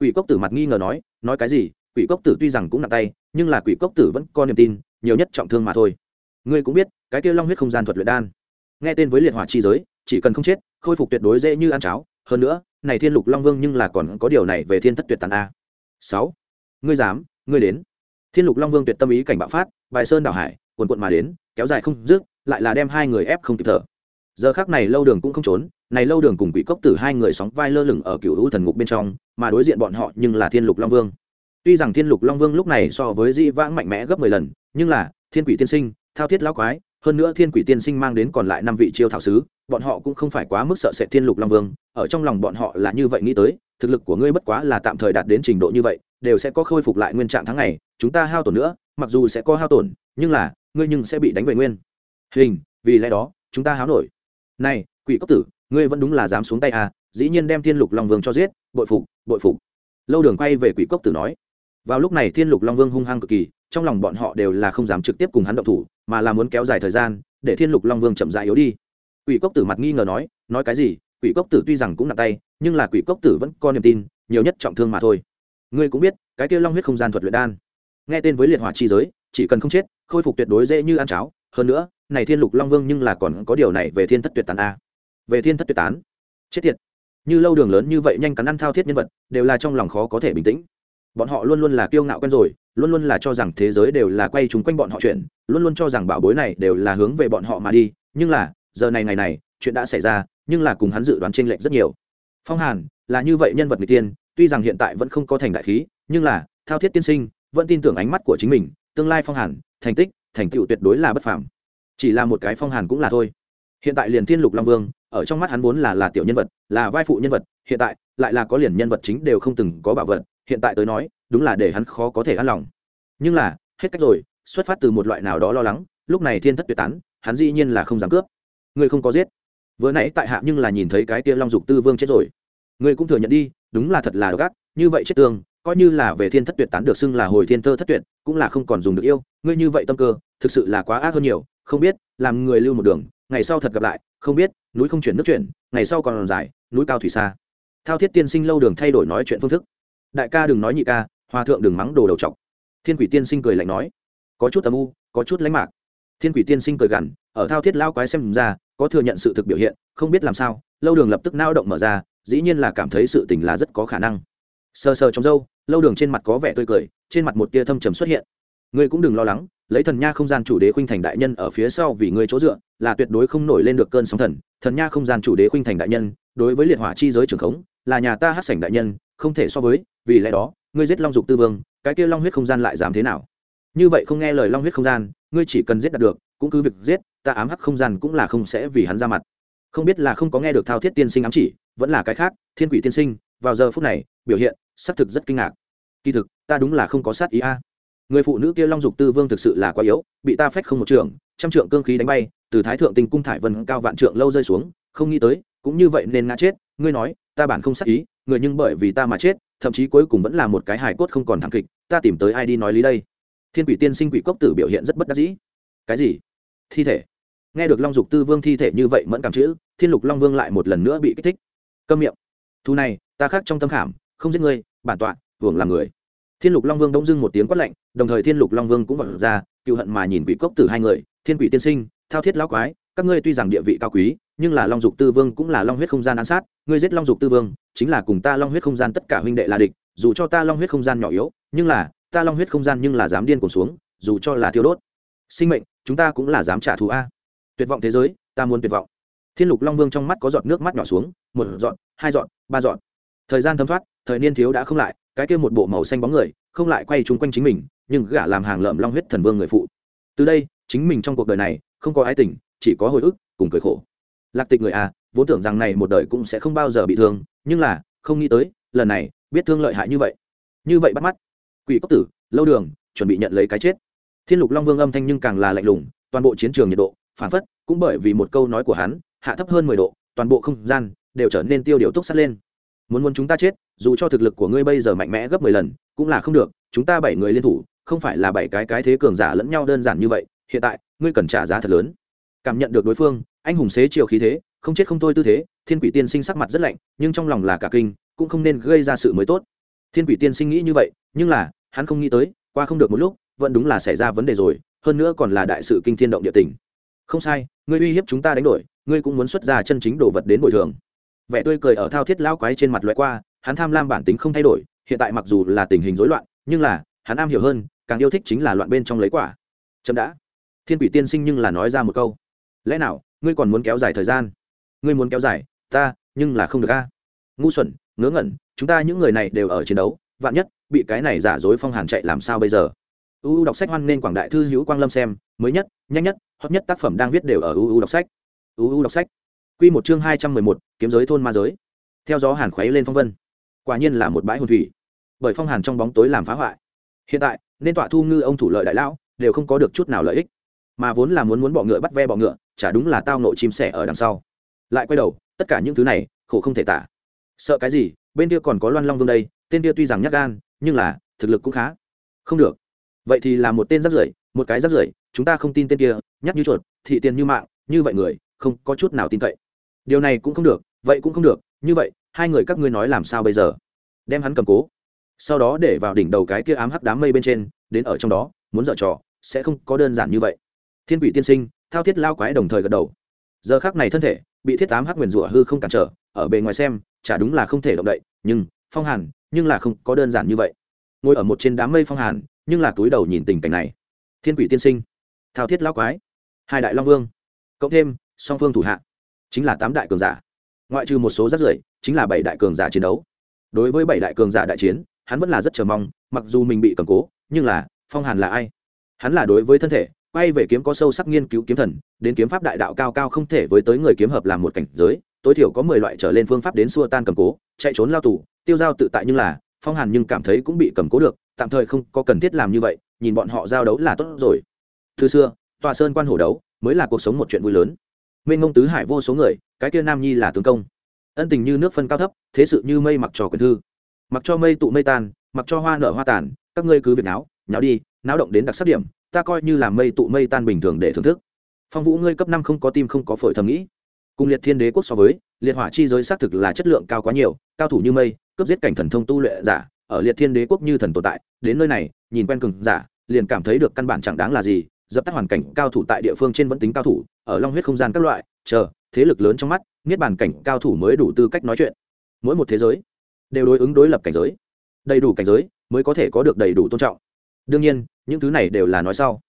Quỷ cốc tử mặt nghi ngờ nói nói cái gì? Quỷ cốc tử tuy rằng cũng nặng tay, nhưng là quỷ cốc tử vẫn có niềm tin, nhiều nhất trọng thương mà thôi. Ngươi cũng biết, cái kia long huyết không gian thuật luyện đan. Nghe tên với liệt hỏa chi giới, chỉ cần không chết, khôi phục tuyệt đối dễ như ăn cháo. Hơn nữa, này thiên lục long vương nhưng là còn có điều này về thiên thất tuyệt tàn a. Sáu. Ngươi dám, ngươi đến. Thiên lục long vương tuyệt tâm ý cảnh bạo phát, bài sơn đảo hải, quần quận mà đến, kéo dài không dứt lại là đem hai người ép không kịp thở. Giờ khác này lâu đường cũng không trốn, này lâu đường cùng quỷ cốc tử hai người sóng vai lơ lửng ở cựu hữu thần ngục bên trong, mà đối diện bọn họ nhưng là thiên lục long vương. Tuy rằng thiên lục long vương lúc này so với di vãng mạnh mẽ gấp mười lần, nhưng là, thiên quỷ tiên sinh, thao thiết lão quái, hơn nữa thiên quỷ tiên sinh mang đến còn lại năm vị chiêu thảo sứ, bọn họ cũng không phải quá mức sợ sệt thiên lục long vương, ở trong lòng bọn họ là như vậy nghĩ tới, thực lực của ngươi bất quá là tạm thời đạt đến trình độ như vậy, đều sẽ có khôi phục lại nguyên trạng tháng ngày, chúng ta hao tổn nữa, mặc dù sẽ có hao tổn, nhưng là, ngươi nhưng sẽ bị đánh về nguyên hình, vì lẽ đó, chúng ta háo nổi. Này, quỷ cốc tử, ngươi vẫn đúng là dám xuống tay à dĩ nhiên đem thiên lục long vương cho giết, bội phục bội phục. Lâu đường quay về quỷ cốc tử nói. Vào lúc này thiên lục long vương hung hăng cực kỳ, trong lòng bọn họ đều là không dám trực tiếp cùng hắn động thủ, mà là muốn kéo dài thời gian, để thiên lục long vương chậm dại yếu đi. Quỷ cốc tử mặt nghi ngờ nói nói cái gì, quỷ cốc tử tuy rằng cũng nặng tay, nhưng là quỷ cốc tử vẫn có niềm tin, nhiều nhất trọng thương mà thôi. Ngươi cũng biết, cái kia long huyết không gian thuật luyện đan. Nghe tên với liệt hỏa chi giới, chỉ cần không chết, khôi phục tuyệt đối dễ như ăn cháo. Hơn nữa này thiên lục long vương nhưng là còn có điều này về thiên thất tuyệt tán a. Về thiên thất tuyệt tán. Chết tiệt như lâu đường lớn như vậy nhanh cắn ăn thao thiết nhân vật, đều là trong lòng khó có thể bình tĩnh. Bọn họ luôn luôn là kiêu ngạo quen rồi, luôn luôn là cho rằng thế giới đều là quay chúng quanh bọn họ chuyện, luôn luôn cho rằng bảo bối này đều là hướng về bọn họ mà đi. Nhưng là, giờ này ngày này, chuyện đã xảy ra, nhưng là cùng hắn dự đoán t r ê n lệch rất nhiều. Phong hàn, là như vậy nhân vật người tiên tuy rằng hiện tại vẫn không có thành đại khí, nhưng là, thao thiết tiên sinh, vẫn tin tưởng ánh mắt của chính mình, tương lai phong hàn, thành tích, thành tựu tuyệt đối là bất phàm chỉ là một cái phong hàn cũng là thôi. Hiện tại liền thiên lục long vương, ở trong mắt hắn vốn là là tiểu nhân vật, là vai phụ nhân vật, hiện tại lại là có liền nhân vật chính đều không từng có bảo vật, hiện tại tới nói, đúng là để hắn khó có thể an lòng. Nhưng là, hết cách rồi, xuất phát từ một loại nào đó lo lắng, lúc này thiên thất tuyệt tán, hắn dĩ nhiên là không dám cướp. Ngươi không có giết. Vừa nãy tại hạ nhưng là nhìn thấy cái tia long dục tư vương chết rồi. Ngươi cũng thừa nhận đi, đúng là thật là độc ác, như vậy chết tương, coi như là về thiên thất tuyệt tán được xưng là hồi thiên thơ thất tuyệt, cũng là không còn dùng được yêu, ngươi như vậy tâm cơ, thực sự là quá ác hơn nhiều không biết, làm người lưu một đường, ngày sau thật gặp lại, không biết, núi không chuyển nước chuyển, ngày sau còn dài, núi cao thủy xa. Thao thiết tiên sinh lâu đường thay đổi nói chuyện phương thức. Đại ca đừng nói nhị ca hòa thượng đừng mắng đồ đầu trọc thiên quỷ tiên sinh cười lạnh nói. Có chút âm u, có chút lánh mạc. Thiên quỷ tiên sinh cười gằn, ở thao thiết lao quái xem ra, có thừa nhận sự thực biểu hiện, không biết làm sao, lâu đường lập tức nao động mở ra, dĩ nhiên là cảm thấy sự tình là rất có khả năng. Sờ sờ trong dâu lâu đường trên mặt có vẻ tươi cười, trên mặt một tia thâm trầm xuất hiện ngươi cũng đừng lo lắng, lấy thần nha không gian chủ đế khuynh thành đại nhân ở phía sau vì ngươi chỗ dựa, là tuyệt đối không nổi lên được cơn sóng thần. Thần nha không gian chủ đế khuynh thành đại nhân, đối với liệt hỏa chi giới trường khống, là nhà ta hát sảnh đại nhân, không thể so với, vì lẽ đó, ngươi giết long dục tư vương, cái kia long huyết không gian lại dám thế nào? Như vậy không nghe lời long huyết không gian, ngươi chỉ cần giết đạt được, cũng cứ việc giết, ta ám hắc không gian cũng là không sẽ vì hắn ra mặt. Không biết là không có nghe được thao thiết tiên sinh ám chỉ, vẫn là cái khác, thiên quỷ tiên sinh, vào giờ phút này, biểu hiện, xác thực rất kinh ngạc. Kỳ thực, ta đúng là không có sát ý a người phụ nữ kia long dục tư vương thực sự là quá yếu, bị ta phách không một trường, trăm trượng cương khí đánh bay, từ thái thượng tinh cung thải vân cao vạn trượng lâu rơi xuống, không nghĩ tới, cũng như vậy nên ngã chết, ngươi nói, ta bản không sắc ý, người nhưng bởi vì ta mà chết, thậm chí cuối cùng vẫn là một cái hài cốt không còn thảm kịch, ta tìm tới ai đi nói lý đây? Thiên quỷ tiên sinh quỷ cốc tử biểu hiện rất bất đắc dĩ. Cái gì? Thi thể. Nghe được long dục tư vương thi thể như vậy mẫn cảm chữ, thiên lục long vương lại một lần nữa bị kích thích. Câm miệng. Thu này, ta khác trong tâm khảm, không giết ngươi, bản tọa, hưởng làm người thiên lục long vương đông dưng một tiếng quát lạnh, đồng thời thiên lục long vương cũng vật ra cựu hận mà nhìn quỷ cốc tử hai người, thiên quỷ tiên sinh, thao thiết lão quái, các ngươi tuy rằng địa vị cao quý, nhưng là long dục tư vương cũng là long huyết không gian án sát, ngươi giết long dục tư vương, chính là cùng ta long huyết không gian tất cả huynh đệ là địch, dù cho ta long huyết không gian nhỏ yếu, nhưng là, ta long huyết không gian nhưng là dám điên cuồng xuống, dù cho là thiêu đốt. Sinh mệnh, chúng ta cũng là dám trả thù a. Tuyệt vọng thế giới, ta muốn tuyệt vọng. Thiên lục long vương trong mắt có giọt nước mắt nhỏ xuống, một giọt, hai giọt, ba giọt. Thời gian thấm thoát thời niên thiếu đã không lại, cái kia một bộ màu xanh bóng người, không lại quay chung quanh chính mình, nhưng gã làm hàng lợm long huyết thần vương người phụ. Từ đây, chính mình trong cuộc đời này, không có ái tình, chỉ có hồi ức, cùng cười khổ. Lạc tịch người à vốn tưởng rằng này một đời cũng sẽ không bao giờ bị thương, nhưng là, không nghĩ tới, lần này, biết thương lợi hại như vậy. Như vậy bắt mắt. Quỷ cốc tử, lâu đường, chuẩn bị nhận lấy cái chết. Thiên lục long vương âm thanh nhưng càng là lạnh lùng, toàn bộ chiến trường nhiệt độ phản phất, cũng bởi vì một câu nói của hắn, hạ thấp hơn mười độ, toàn bộ không gian, đều trở nên tiêu điều túc sắt lên muốn muốn chúng ta chết, dù cho thực lực của ngươi bây giờ mạnh mẽ gấp mười lần, cũng là không được, chúng ta bảy người liên thủ, không phải là bảy cái cái thế cường giả lẫn nhau đơn giản như vậy, hiện tại, ngươi cần trả giá thật lớn. Cảm nhận được đối phương, anh hùng xế chiều khí thế, không chết không thôi tư thế, thiên quỷ tiên sinh sắc mặt rất lạnh, nhưng trong lòng là cả kinh, cũng không nên gây ra sự mới tốt. Thiên quỷ tiên sinh nghĩ như vậy, nhưng là, hắn không nghĩ tới, qua không được một lúc, vẫn đúng là xảy ra vấn đề rồi, hơn nữa còn là đại sự kinh thiên động địa tình. Không sai, ngươi uy hiếp chúng ta đánh đổi, ngươi cũng muốn xuất ra chân chính đồ vật đến bồi thường vẻ tươi cười ở thao thiết lao quái trên mặt loại qua, hắn tham lam bản tính không thay đổi, hiện tại mặc dù là tình hình rối loạn, nhưng là, hắn am hiểu hơn, càng yêu thích chính là loạn bên trong lấy quả. Chậm đã. Thiên quỷ tiên sinh nhưng là nói ra một câu. Lẽ nào, ngươi còn muốn kéo dài thời gian? Ngươi muốn kéo dài, ta, nhưng là không được a. Ngu xuẩn, ngớ ngẩn, chúng ta những người này đều ở chiến đấu, vạn nhất, bị cái này giả dối phong hàn chạy làm sao bây giờ? Uu đọc sách hoan nên quảng đại thư hữu quang lâm xem, mới nhất, nhanh nhất, hot nhất tác phẩm đang viết đều ở uu đọc sách. Uu đọc sách quy một chương hai trăm mười một, kiếm giới thôn ma giới. Theo gió hàn khuấy lên phong vân. Quả nhiên là một bãi hồn thủy. Bởi phong hàn trong bóng tối làm phá hoại. Hiện tại, nên tọa thu ngư ông thủ lợi đại lão, đều không có được chút nào lợi ích. Mà vốn là muốn muốn bỏ ngựa bắt ve bỏ ngựa, chả đúng là tao nội chim sẻ ở đằng sau. Lại quay đầu, tất cả những thứ này, khổ không thể tả. Sợ cái gì, bên kia còn có loan long vương đây, tên kia tuy rằng nhát gan, nhưng là, thực lực cũng khá. Không được. Vậy thì là một tên rác rưởi một cái rác rưởi chúng ta không tin tên kia, nhát như chuột, thị tiền như mạng, như vậy người, không có chút nào tin cậy điều này cũng không được, vậy cũng không được, như vậy, hai người các ngươi nói làm sao bây giờ? Đem hắn cầm cố. Sau đó để vào đỉnh đầu cái kia ám hắc đám mây bên trên, đến ở trong đó, muốn dở trò, sẽ không có đơn giản như vậy. Thiên quỷ tiên sinh, thao thiết lao quái đồng thời gật đầu. Giờ khác này thân thể, bị thiết tám hắc nguyền rủa hư không cản trở, ở bề ngoài xem, chả đúng là không thể động đậy, nhưng, phong hàn, nhưng là không có đơn giản như vậy. Ngồi ở một trên đám mây phong hàn, nhưng là túi đầu nhìn tình cảnh này. Thiên quỷ tiên sinh, thao thiết lao quái. Hai đại long vương. Cộng thêm, song phương thủ hạ chính là tám đại cường giả. Ngoại trừ một số rất rưởi, chính là bảy đại cường giả chiến đấu. Đối với bảy đại cường giả đại chiến, hắn vẫn là rất chờ mong, mặc dù mình bị cầm cố, nhưng là, phong hàn là ai? Hắn là đối với thân thể, quay về kiếm có sâu sắc nghiên cứu kiếm thần, đến kiếm pháp đại đạo cao cao không thể với tới người kiếm hợp làm một cảnh giới, tối thiểu có mười loại trở lên phương pháp đến xua tan cầm cố, chạy trốn lao tù, tiêu giao tự tại nhưng là, phong hàn nhưng cảm thấy cũng bị cầm cố được, tạm thời không có cần thiết làm như vậy, nhìn bọn họ giao đấu là tốt rồi. Từ xưa, tòa sơn quan hổ đấu mới là cuộc sống một chuyện vui lớn mênh ngông tứ hải vô số người, cái kia nam nhi là tướng công. Ân tình như nước phân cao thấp, thế sự như mây mặc trò quyền thư. Mặc cho mây tụ mây tan, mặc cho hoa nở hoa tàn, các ngươi cứ việc náo nháo đi, náo động đến đặc sắc điểm, ta coi như là mây tụ mây tan bình thường để thưởng thức. Phong vũ ngươi cấp năm không có tim không có phổi thầm nghĩ. Cùng liệt thiên đế quốc so với, liệt hỏa chi giới xác thực là chất lượng cao quá nhiều, cao thủ như mây cấp giết cảnh thần thông tu luyện giả, ở liệt thiên đế quốc như thần tồn tại, đến nơi này, nhìn quen cường giả, liền cảm thấy được căn bản chẳng đáng là gì dập tắt hoàn cảnh cao thủ tại địa phương trên vẫn tính cao thủ, ở long huyết không gian các loại, chờ, thế lực lớn trong mắt, niết bàn cảnh cao thủ mới đủ tư cách nói chuyện. Mỗi một thế giới, đều đối ứng đối lập cảnh giới. Đầy đủ cảnh giới, mới có thể có được đầy đủ tôn trọng. Đương nhiên, những thứ này đều là nói sau.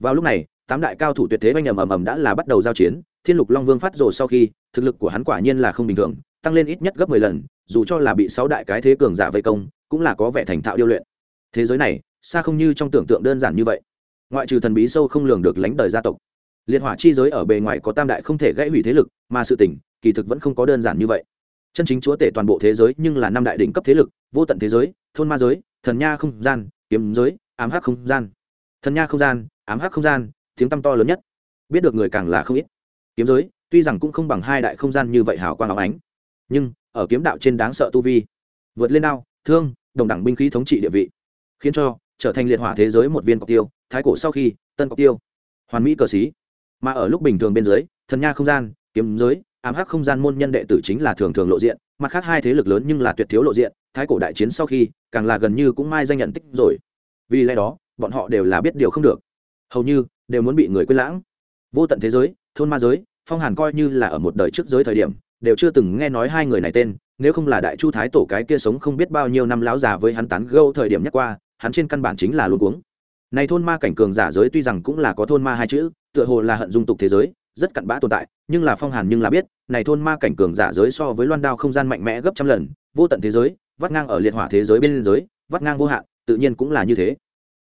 Vào lúc này, tám đại cao thủ tuyệt thế oanh ầm ầm ầm đã là bắt đầu giao chiến, thiên lục long vương phát rồ sau khi, thực lực của hắn quả nhiên là không bình thường, tăng lên ít nhất gấp mười lần, dù cho là bị sáu đại cái thế cường giả vây công, cũng là có vẻ thành thạo điêu luyện. Thế giới này, xa không như trong tưởng tượng đơn giản như vậy ngoại trừ thần bí sâu không lường được lánh đời gia tộc. Liệt hỏa chi giới ở bề ngoài có tam đại không thể gãy hủy thế lực, mà sự tỉnh kỳ thực vẫn không có đơn giản như vậy. Chân chính chúa tể toàn bộ thế giới nhưng là năm đại đỉnh cấp thế lực, vô tận thế giới, thôn ma giới, thần nha không gian, kiếm giới, ám hắc không gian. Thần nha không gian, ám hắc không gian, tiếng tăm to lớn nhất. Biết được người càng là không ít. Kiếm giới, tuy rằng cũng không bằng hai đại không gian như vậy hào quang áo ánh, nhưng, ở kiếm đạo trên đáng sợ tu vi, vượt lên đao thương, đồng đẳng binh khí thống trị địa vị, khiến cho trở thành liệt hỏa thế giới một viên cọc tiêu, thái cổ sau khi, tân cọc tiêu. Hoàn mỹ cờ xí. Mà ở lúc bình thường bên dưới, thần nha không gian, kiếm giới, ám hắc không gian môn nhân đệ tử chính là thường thường lộ diện, mặt khác hai thế lực lớn nhưng là tuyệt thiếu lộ diện, thái cổ đại chiến sau khi, càng là gần như cũng mai danh nhận tích rồi. Vì lẽ đó, bọn họ đều là biết điều không được. Hầu như, đều muốn bị người quên lãng. Vô tận thế giới, thôn ma giới, phong hàn coi như là ở một đời trước giới thời điểm, đều chưa từng nghe nói hai người này tên, nếu không là đại chu thái tổ cái kia sống không biết bao nhiêu năm láo già với hắn tán gâu thời điểm nhắc qua hắn trên căn bản chính là luôn cuống. Này thôn ma cảnh cường giả giới tuy rằng cũng là có thôn ma hai chữ, tựa hồ là hận dung tục thế giới, rất cặn bã tồn tại, nhưng là phong hàn nhưng là biết, này thôn ma cảnh cường giả giới so với loan đao không gian mạnh mẽ gấp trăm lần, vô tận thế giới, vắt ngang ở liệt hỏa thế giới bên giới vắt ngang vô hạn, tự nhiên cũng là như thế.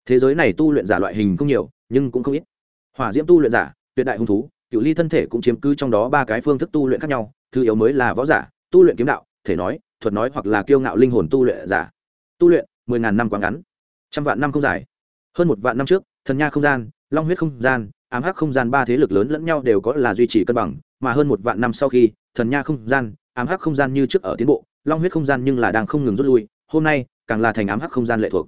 Thế giới này tu luyện giả loại hình không nhiều, nhưng cũng không ít. Hỏa diễm tu luyện giả, tuyệt đại hung thú, cựu ly thân thể cũng chiếm cứ trong đó ba cái phương thức tu luyện khác nhau, thứ yếu mới là võ giả, tu luyện kiếm đạo, thể nói, thuật nói hoặc là kiêu ngạo linh hồn tu luyện giả. Tu luyện mười ngàn năm quá ngắn trăm vạn năm không dài hơn một vạn năm trước, thần nha không gian, long huyết không gian, ám hắc không gian ba thế lực lớn lẫn nhau đều có là duy trì cân bằng, mà hơn một vạn năm sau khi, thần nha không gian, ám hắc không gian như trước ở tiến bộ, long huyết không gian nhưng là đang không ngừng rút lui, hôm nay, càng là thành ám hắc không gian lệ thuộc.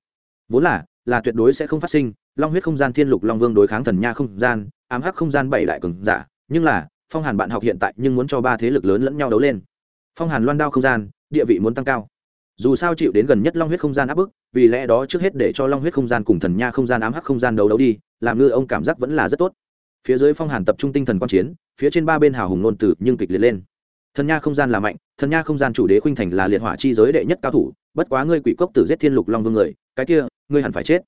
Vốn là là tuyệt đối sẽ không phát sinh, long huyết không gian thiên lục long vương đối kháng thần nha không gian, ám hắc không gian bảy đại cường giả, nhưng là, phong hàn bạn học hiện tại nhưng muốn cho ba thế lực lớn lẫn nhau đấu lên. Phong hàn loan đao không gian, địa vị muốn tăng cao dù sao chịu đến gần nhất long huyết không gian áp bức, vì lẽ đó trước hết để cho long huyết không gian cùng thần nha không gian ám hắc không gian đấu đấu đi, làm ngư ông cảm giác vẫn là rất tốt. Phía dưới phong hàn tập trung tinh thần quan chiến, phía trên ba bên hào hùng nôn tử nhưng kịch liệt lên. Thần nha không gian là mạnh, thần nha không gian chủ đế khuynh thành là liệt hỏa chi giới đệ nhất cao thủ, bất quá ngươi quỷ cốc tử giết thiên lục long vương người, cái kia, ngươi hẳn phải chết.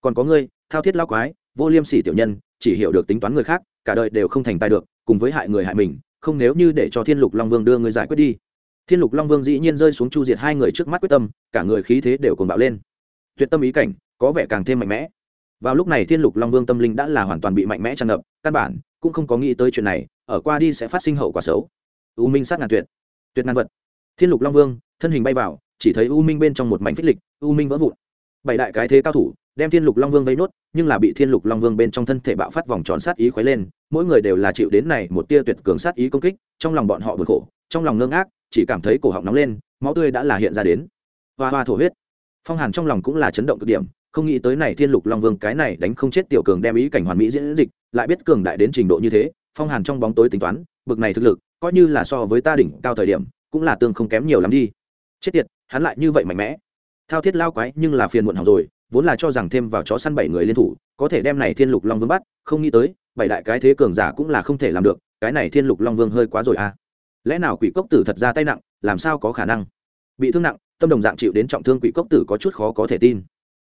Còn có ngươi, thao thiết lao quái, vô liêm sỉ tiểu nhân, chỉ hiểu được tính toán người khác, cả đời đều không thành tài được, cùng với hại người hại mình, không nếu như để cho thiên lục long vương đưa ngươi giải quyết đi thiên lục long vương dĩ nhiên rơi xuống chu diệt hai người trước mắt quyết tâm, cả người khí thế đều cùng bạo lên. Tuyệt tâm ý cảnh, có vẻ càng thêm mạnh mẽ. Vào lúc này thiên lục long vương tâm linh đã là hoàn toàn bị mạnh mẽ tràn ngập, căn bản cũng không có nghĩ tới chuyện này, ở qua đi sẽ phát sinh hậu quả xấu. U minh sát ngàn tuyệt tuyệt ngàn vật. Thiên lục long vương, thân hình bay vào, chỉ thấy u minh bên trong một mảnh phích lịch, u minh vỡ vụn. Bảy đại cái thế cao thủ đem thiên lục long vương vây nốt, nhưng là bị thiên lục long vương bên trong thân thể bạo phát vòng tròn sát ý khuấy lên, mỗi người đều là chịu đến này một tia tuyệt cường sát ý công kích, trong lòng bọn họ bực khổ, trong lòng ngưng ác chỉ cảm thấy cổ họng nóng lên, máu tươi đã là hiện ra đến. Hoa hoa thổ huyết. Phong hàn trong lòng cũng là chấn động cực điểm, không nghĩ tới này thiên lục long vương cái này đánh không chết tiểu cường đem ý cảnh hoàn mỹ diễn dịch, lại biết cường đại đến trình độ như thế, phong hàn trong bóng tối tính toán, bực này thực lực, coi như là so với ta đỉnh cao thời điểm, cũng là tương không kém nhiều lắm đi. Chết tiệt, hắn lại như vậy mạnh mẽ. Thao thiết lao quái, nhưng là phiền muộn hỏng rồi, vốn là cho rằng thêm vào chó săn bảy người liên thủ, có thể đem này thiên lục long vương bắt, không nghĩ tới, bảy đại cái thế cường giả cũng là không thể làm được, cái này thiên lục long vương hơi quá rồi à lẽ nào quỷ cốc tử thật ra tay nặng, làm sao có khả năng? Bị thương nặng, tâm đồng dạng chịu đến trọng thương quỷ cốc tử có chút khó có thể tin.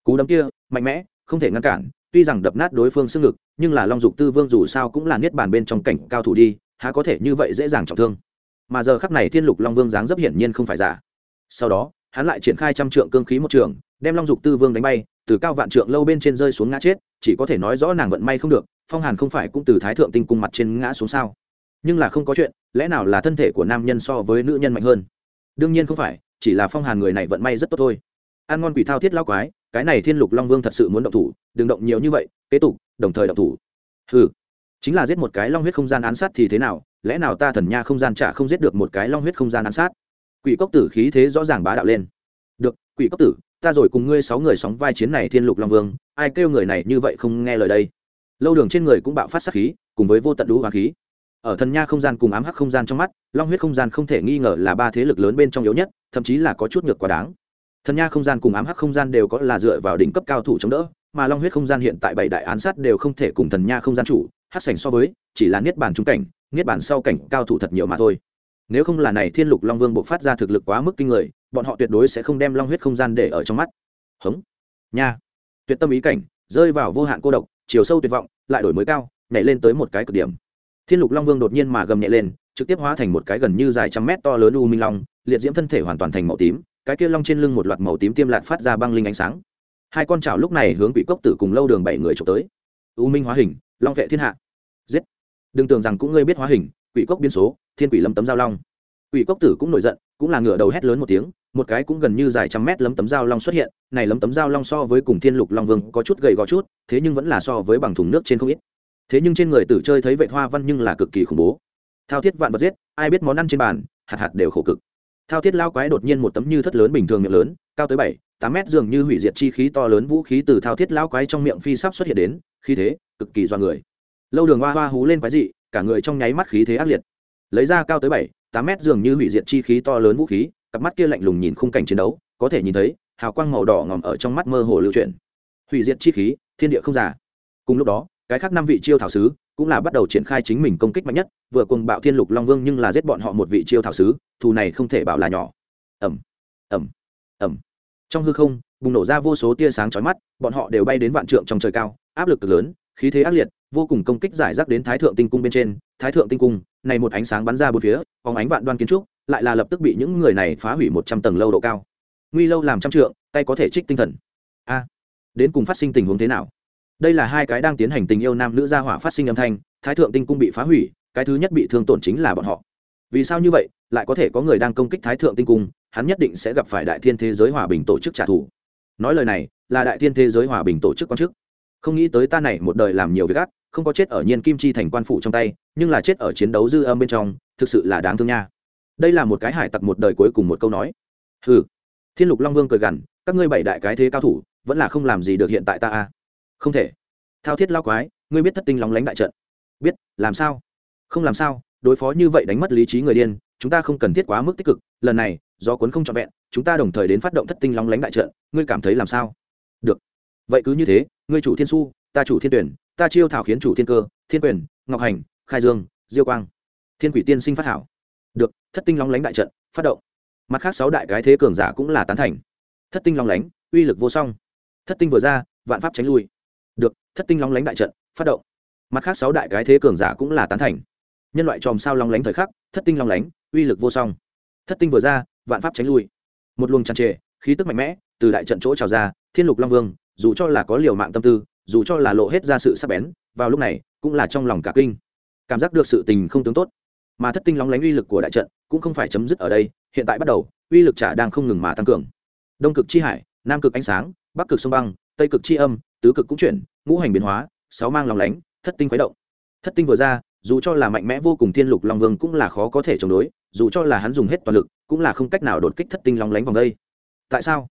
Cú đấm kia, mạnh mẽ, không thể ngăn cản, tuy rằng đập nát đối phương xương ngực, nhưng là long dục tư vương dù sao cũng là niết bàn bên trong cảnh cao thủ đi, há có thể như vậy dễ dàng trọng thương. Mà giờ khắc này thiên lục long vương dáng dấp hiển nhiên không phải giả. Sau đó, hắn lại triển khai trăm trượng cương khí một trường, đem long dục tư vương đánh bay, từ cao vạn trượng lâu bên trên rơi xuống ngã chết, chỉ có thể nói rõ nàng vận may không được, phong hàn không phải cũng từ thái thượng tinh cung mặt trên ngã xuống sao? Nhưng là không có chuyện, lẽ nào là thân thể của nam nhân so với nữ nhân mạnh hơn? Đương nhiên không phải, chỉ là phong hàn người này vận may rất tốt thôi. Ăn ngon quỷ thao thiết lao quái, cái này thiên lục long vương thật sự muốn động thủ, đừng động nhiều như vậy, kế tục, đồng thời động thủ. Ừ chính là giết một cái long huyết không gian án sát thì thế nào, lẽ nào ta thần nha không gian trả không giết được một cái long huyết không gian án sát? Quỷ cốc tử khí thế rõ ràng bá đạo lên. Được, quỷ cốc tử, ta rồi cùng ngươi sáu người sóng vai chiến này thiên lục long vương, ai kêu người này như vậy không nghe lời đây? Lâu đường trên người cũng bạo phát sát khí, cùng với vô tận đũ hoàng khí ở thần nha không gian cùng ám hắc không gian trong mắt, long huyết không gian không thể nghi ngờ là ba thế lực lớn bên trong yếu nhất, thậm chí là có chút ngược quá đáng. Thần nha không gian cùng ám hắc không gian đều có là dựa vào đỉnh cấp cao thủ chống đỡ, mà long huyết không gian hiện tại bảy đại án sát đều không thể cùng thần nha không gian chủ hát sành so với, chỉ là niết bàn trung cảnh, niết bàn sau cảnh cao thủ thật nhiều mà thôi. Nếu không là này thiên lục long vương buộc phát ra thực lực quá mức kinh người, bọn họ tuyệt đối sẽ không đem long huyết không gian để ở trong mắt. Hống. Nha. Tuyệt tâm ý cảnh, rơi vào vô hạn cô độc, chiều sâu tuyệt vọng, lại đổi mới cao, nhảy lên tới một cái cực điểm thiên lục long vương đột nhiên mà gầm nhẹ lên, trực tiếp hóa thành một cái gần như dài trăm mét to lớn u minh long, liệt diễm thân thể hoàn toàn thành màu tím, cái kia long trên lưng một loạt màu tím tiêm lạt phát ra băng linh ánh sáng. Hai con chảo lúc này hướng quỷ cốc tử cùng lâu đường bảy người trộm tới. U minh hóa hình, long vệ thiên hạ. Giết. Đừng tưởng rằng cũng ngươi biết hóa hình, quỷ cốc biến số, thiên quỷ lâm tấm giao long. Quỷ cốc tử cũng nổi giận, cũng là ngửa đầu hét lớn một tiếng, một cái cũng gần như dài trăm mét lấm tấm dao long xuất hiện, này lấm tấm dao long so với cùng thiên lục long vương có chút gầy gò chút, thế nhưng vẫn là so với bằng thùng nước trên không ít thế nhưng trên người tử chơi thấy vệ hoa văn nhưng là cực kỳ khủng bố. Thao thiết vạn vật giết, ai biết món ăn trên bàn, hạt hạt đều khổ cực. Thao thiết lao quái đột nhiên một tấm như thất lớn bình thường miệng lớn, cao tới bảy, tám mét dường như hủy diệt chi khí to lớn vũ khí từ thao thiết lao quái trong miệng phi sắp xuất hiện đến, khí thế, cực kỳ do người. Lâu đường hoa hoa hú lên quái dị, cả người trong nháy mắt khí thế ác liệt. Lấy ra cao tới bảy, tám mét dường như hủy diệt chi khí to lớn vũ khí, cặp mắt kia lạnh lùng nhìn khung cảnh chiến đấu, có thể nhìn thấy, hào quang màu đỏ ngòm ở trong mắt mơ hồ lưu chuyển. Hủy diệt chi khí, thiên địa không giả. Cùng lúc đó cái khác năm vị chiêu thảo sứ cũng là bắt đầu triển khai chính mình công kích mạnh nhất, vừa cùng bạo thiên lục long vương nhưng là giết bọn họ một vị chiêu thảo sứ, thù này không thể bảo là nhỏ. Ẩm ẩm ẩm trong hư không, bùng nổ ra vô số tia sáng chói mắt, bọn họ đều bay đến vạn trượng trong trời cao, áp lực cực lớn, khí thế ác liệt, vô cùng công kích giải rác đến thái thượng tinh cung bên trên. Thái thượng tinh cung, này một ánh sáng bắn ra bốn phía, phóng ánh vạn đoan kiến trúc, lại là lập tức bị những người này phá hủy một trăm tầng lâu độ cao. Nguy lâu làm trăm trượng, tay có thể trích tinh thần. A, đến cùng phát sinh tình huống thế nào? Đây là hai cái đang tiến hành tình yêu nam nữ gia hỏa phát sinh âm thanh, thái thượng tinh cung bị phá hủy, cái thứ nhất bị thương tổn chính là bọn họ. Vì sao như vậy, lại có thể có người đang công kích thái thượng tinh cung, hắn nhất định sẽ gặp phải đại thiên thế giới hòa bình tổ chức trả thù. Nói lời này, là đại thiên thế giới hòa bình tổ chức quan chức. Không nghĩ tới ta này một đời làm nhiều việc ác, không có chết ở nhiên kim chi thành quan phủ trong tay, nhưng là chết ở chiến đấu dư âm bên trong, thực sự là đáng thương nha. Đây là một cái hải tặc một đời cuối cùng một câu nói. Hừ. Thiên lục long vương cười gằn, các ngươi bảy đại cái thế cao thủ, vẫn là không làm gì được hiện tại ta a không thể. Thao thiết lao quái, ngươi biết thất tinh lóng lánh đại trận. Biết, làm sao? Không làm sao, đối phó như vậy đánh mất lý trí người điên, chúng ta không cần thiết quá mức tích cực. Lần này do cuốn không trọn vẹn, chúng ta đồng thời đến phát động thất tinh lóng lánh đại trận. Ngươi cảm thấy làm sao? Được. Vậy cứ như thế, ngươi chủ thiên su, ta chủ thiên tuyển, ta chiêu thảo khiến chủ thiên cơ, thiên quyền, ngọc hành, khai dương, diêu quang. Thiên quỷ tiên sinh phát hảo. Được, thất tinh lóng lánh đại trận, phát động. Mặt khác sáu đại cái thế cường giả cũng là tán thành. Thất tinh lóng lánh, uy lực vô song. Thất tinh vừa ra, vạn pháp tránh lui được, thất tinh lóng lánh đại trận, phát động. Mặt khác sáu đại cái thế cường giả cũng là tán thành. Nhân loại chòm sao lóng lánh thời khắc, thất tinh lóng lánh, uy lực vô song. Thất tinh vừa ra, vạn pháp tránh lui. Một luồng tràn trề, khí tức mạnh mẽ, từ đại trận chỗ trào ra, thiên lục long vương, dù cho là có liều mạng tâm tư, dù cho là lộ hết ra sự sắc bén, vào lúc này, cũng là trong lòng cả kinh. Cảm giác được sự tình không tướng tốt. Mà thất tinh lóng lánh uy lực của đại trận, cũng không phải chấm dứt ở đây, hiện tại bắt đầu, uy lực trả đang không ngừng mà tăng cường. Đông cực chi hải, nam cực ánh sáng, bắc cực sông băng, tây cực chi âm tứ cực cũng chuyển, ngũ hành biến hóa, sáu mang lòng lánh, thất tinh khuấy động. Thất tinh vừa ra, dù cho là mạnh mẽ vô cùng thiên lục long vương cũng là khó có thể chống đối, dù cho là hắn dùng hết toàn lực, cũng là không cách nào đột kích thất tinh long lánh vòng đây. Tại sao?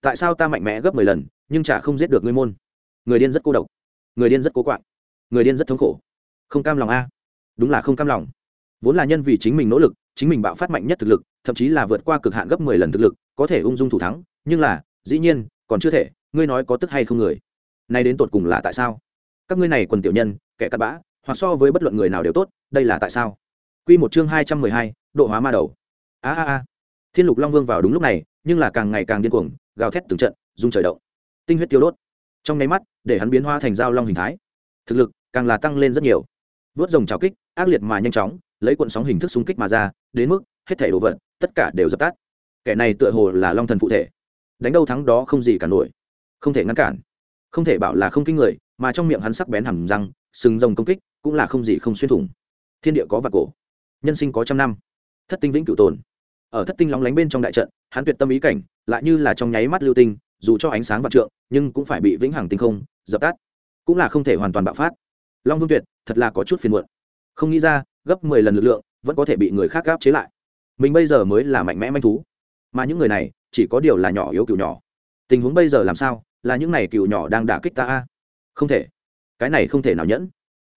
Tại sao ta mạnh mẽ gấp mười lần, nhưng chả không giết được ngươi môn? Người điên rất cô độc. Người điên rất cố quạng. Người điên rất thống khổ. Không cam lòng a. Đúng là không cam lòng. Vốn là nhân vì chính mình nỗ lực, chính mình bạo phát mạnh nhất thực lực, thậm chí là vượt qua cực hạn gấp mười lần thực lực, có thể ung dung thủ thắng, nhưng là, dĩ nhiên, còn chưa thể, ngươi nói có tức hay không người? Nay đến tột cùng là tại sao? Các ngươi này quần tiểu nhân, kẻ cắt bã, hoặc so với bất luận người nào đều tốt, đây là tại sao? Q một chương hai trăm mười hai, độ hóa ma đầu. A a a. Thiên lục long vương vào đúng lúc này, nhưng là càng ngày càng điên cuồng, gào thét từng trận dung trời động. Tinh huyết tiêu đốt. Trong nháy mắt, để hắn biến hoa thành dao long hình thái. Thực lực càng là tăng lên rất nhiều. Vớt rồng trào kích, ác liệt mà nhanh chóng, lấy cuộn sóng hình thức xung kích mà ra, đến mức hết thể đồ vật, tất cả đều dập tắt. Kẻ này tựa hồ là long thần phụ thể. Đánh đâu thắng đó không gì cả nổi. Không thể ngăn cản không thể bảo là không kinh người, mà trong miệng hắn sắc bén hẳn răng, sừng rồng công kích, cũng là không gì không xuyên thủng. Thiên địa có vạc cổ, nhân sinh có trăm năm. Thất tinh vĩnh cửu tồn. Ở thất tinh lóng lánh bên trong đại trận, hắn tuyệt tâm ý cảnh, lại như là trong nháy mắt lưu tinh, dù cho ánh sáng vạn trượng, nhưng cũng phải bị vĩnh hằng tinh không, dập tắt. Cũng là không thể hoàn toàn bạo phát. Long vương tuyệt, thật là có chút phiền muộn. Không nghĩ ra, gấp mười lần lực lượng, vẫn có thể bị người khác gáp chế lại. Mình bây giờ mới là mạnh mẽ manh thú. Mà những người này, chỉ có điều là nhỏ yếu cựu nhỏ. Tình huống bây giờ làm sao? Là những này cựu nhỏ đang đả kích ta a. Không thể. Cái này không thể nào nhẫn.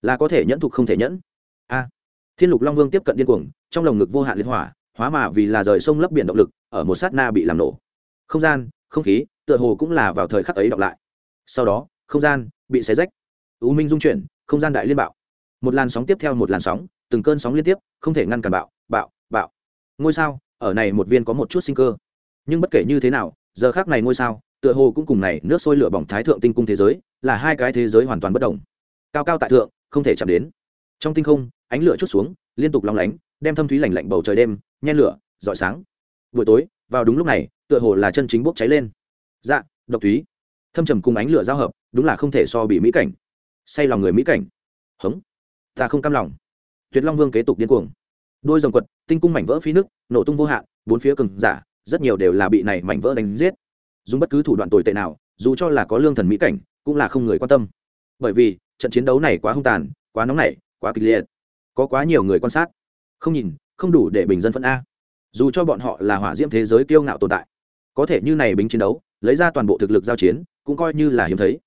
Là có thể nhẫn thục không thể nhẫn. A. Thiên lục long vương tiếp cận điên cuồng, trong lồng ngực vô hạn liên hỏa, hóa mà vì là rời sông lấp biển động lực, ở một sát na bị làm nổ. Không gian, không khí, tựa hồ cũng là vào thời khắc ấy đọc lại. Sau đó, không gian bị xé rách. U minh dung chuyển, không gian đại liên bạo. Một làn sóng tiếp theo một làn sóng, từng cơn sóng liên tiếp, không thể ngăn cản bạo bạo bạo. Ngôi sao, ở này một viên có một chút sinh cơ. Nhưng bất kể như thế nào, giờ khác này ngôi sao tựa hồ cũng cùng này nước sôi lửa bỏng thái thượng tinh cung thế giới là hai cái thế giới hoàn toàn bất đồng. Cao cao tại thượng, không thể chạm đến. Trong tinh không, ánh lửa chút xuống, liên tục lóng lánh, đem thâm thúy lạnh lạnh bầu trời đêm, nhen lửa, rọi sáng. Buổi tối, vào đúng lúc này, tựa hồ là chân chính bốc cháy lên. Dạ độc thúy. Thâm trầm cùng ánh lửa giao hợp, đúng là không thể so bị mỹ cảnh. Say lòng người mỹ cảnh. Hống. Ta không cam lòng. Tuyệt long vương kế tục điên cuồng. Đôi dòng quật, tinh cung mảnh vỡ phi nước, nổ tung vô hạn, bốn phía cừng giả, rất nhiều đều là bị này mảnh vỡ đánh giết dùng bất cứ thủ đoạn tồi tệ nào, dù cho là có lương thần mỹ cảnh, cũng là không người quan tâm. Bởi vì, trận chiến đấu này quá hung tàn, quá nóng nảy, quá kịch liệt, có quá nhiều người quan sát. Không nhìn, không đủ để bình dân phận a. Dù cho bọn họ là hỏa diễm thế giới kiêu ngạo tồn tại, có thể như này bính chiến đấu, lấy ra toàn bộ thực lực giao chiến, cũng coi như là hiếm thấy.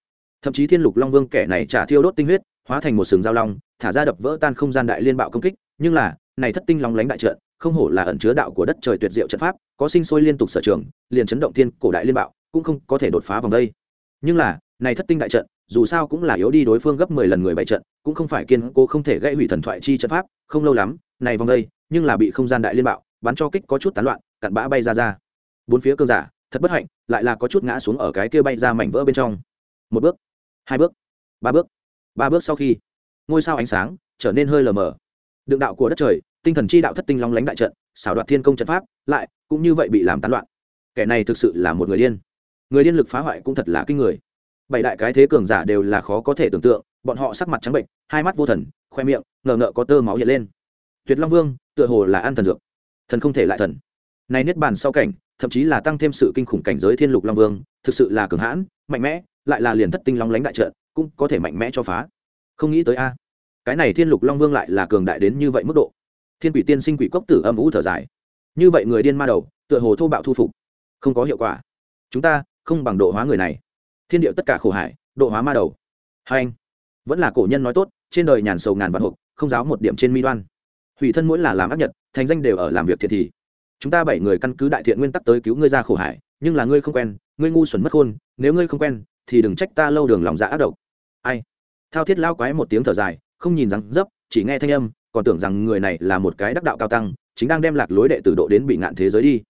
Thậm chí thiên lục long vương kẻ này trả thiêu đốt tinh huyết, hóa thành một sừng giao long, thả ra đập vỡ tan không gian đại liên bạo công kích, nhưng là, này thất tinh long lánh đại trận không hổ là ẩn chứa đạo của đất trời tuyệt diệu trận pháp, có sinh sôi liên tục sở trường, liền chấn động thiên cổ đại liên bạo, cũng không có thể đột phá vòng đây. Nhưng là, này thất tinh đại trận, dù sao cũng là yếu đi đối phương gấp mười lần người bảy trận, cũng không phải kiên cố, không thể gây hủy thần thoại chi trận pháp, không lâu lắm, này vòng đây, nhưng là bị không gian đại liên bạo, bắn cho kích có chút tán loạn, cặn bã bay ra ra. Bốn phía cơn giả, thật bất hạnh, lại là có chút ngã xuống ở cái kia bay ra mảnh vỡ bên trong. Một bước, hai bước, ba bước ba bước sau khi, ngôi sao ánh sáng trở nên hơi lờ mờ. Đượng đạo của đất trời tinh thần chi đạo thất tinh long lánh đại trận, xảo đoạt thiên công trận pháp, lại, cũng như vậy bị làm tán loạn. Kẻ này thực sự là một người điên. Người điên lực phá hoại cũng thật là kinh người. Bảy đại cái thế cường giả đều là khó có thể tưởng tượng, bọn họ sắc mặt trắng bệnh, hai mắt vô thần, khoe miệng, ngờ ngợ có tơ máu hiện lên. Tuyệt long vương, tựa hồ là ăn thần dược. Thần không thể lại thần. Này niết bàn sau cảnh, thậm chí là tăng thêm sự kinh khủng cảnh giới thiên lục long vương, thực sự là cường hãn, mạnh mẽ, lại là liền thất tinh long lánh đại trận, cũng có thể mạnh mẽ cho phá. Không nghĩ tới a. Cái này thiên lục long vương lại là cường đại đến như vậy mức độ thiên quỷ tiên sinh quỷ cốc tử âm ủ thở dài. Như vậy người điên ma đầu, tựa hồ thô bạo thu phục, không có hiệu quả. Chúng ta không bằng độ hóa người này. Thiên điệu tất cả khổ hải độ hóa ma đầu. Hai anh, vẫn là cổ nhân nói tốt, trên đời nhàn sầu ngàn vạn hộp, không giáo một điểm trên mi đoan. Hủy thân mỗi là làm ác nhật, thành danh đều ở làm việc thiệt thì. Chúng ta bảy người căn cứ đại thiện nguyên tắc tới cứu ngươi ra khổ hải nhưng là ngươi không quen, ngươi ngu xuẩn mất khôn, nếu ngươi không quen, thì đừng trách ta lâu đường lòng dạ ác độc. Ai? Thao thiết lao quái một tiếng thở dài, không nhìn rắn dấp, chỉ nghe thanh âm còn tưởng rằng người này là một cái đắc đạo cao tăng, chính đang đem lạc lối đệ tử độ đến bị ngạn thế giới đi.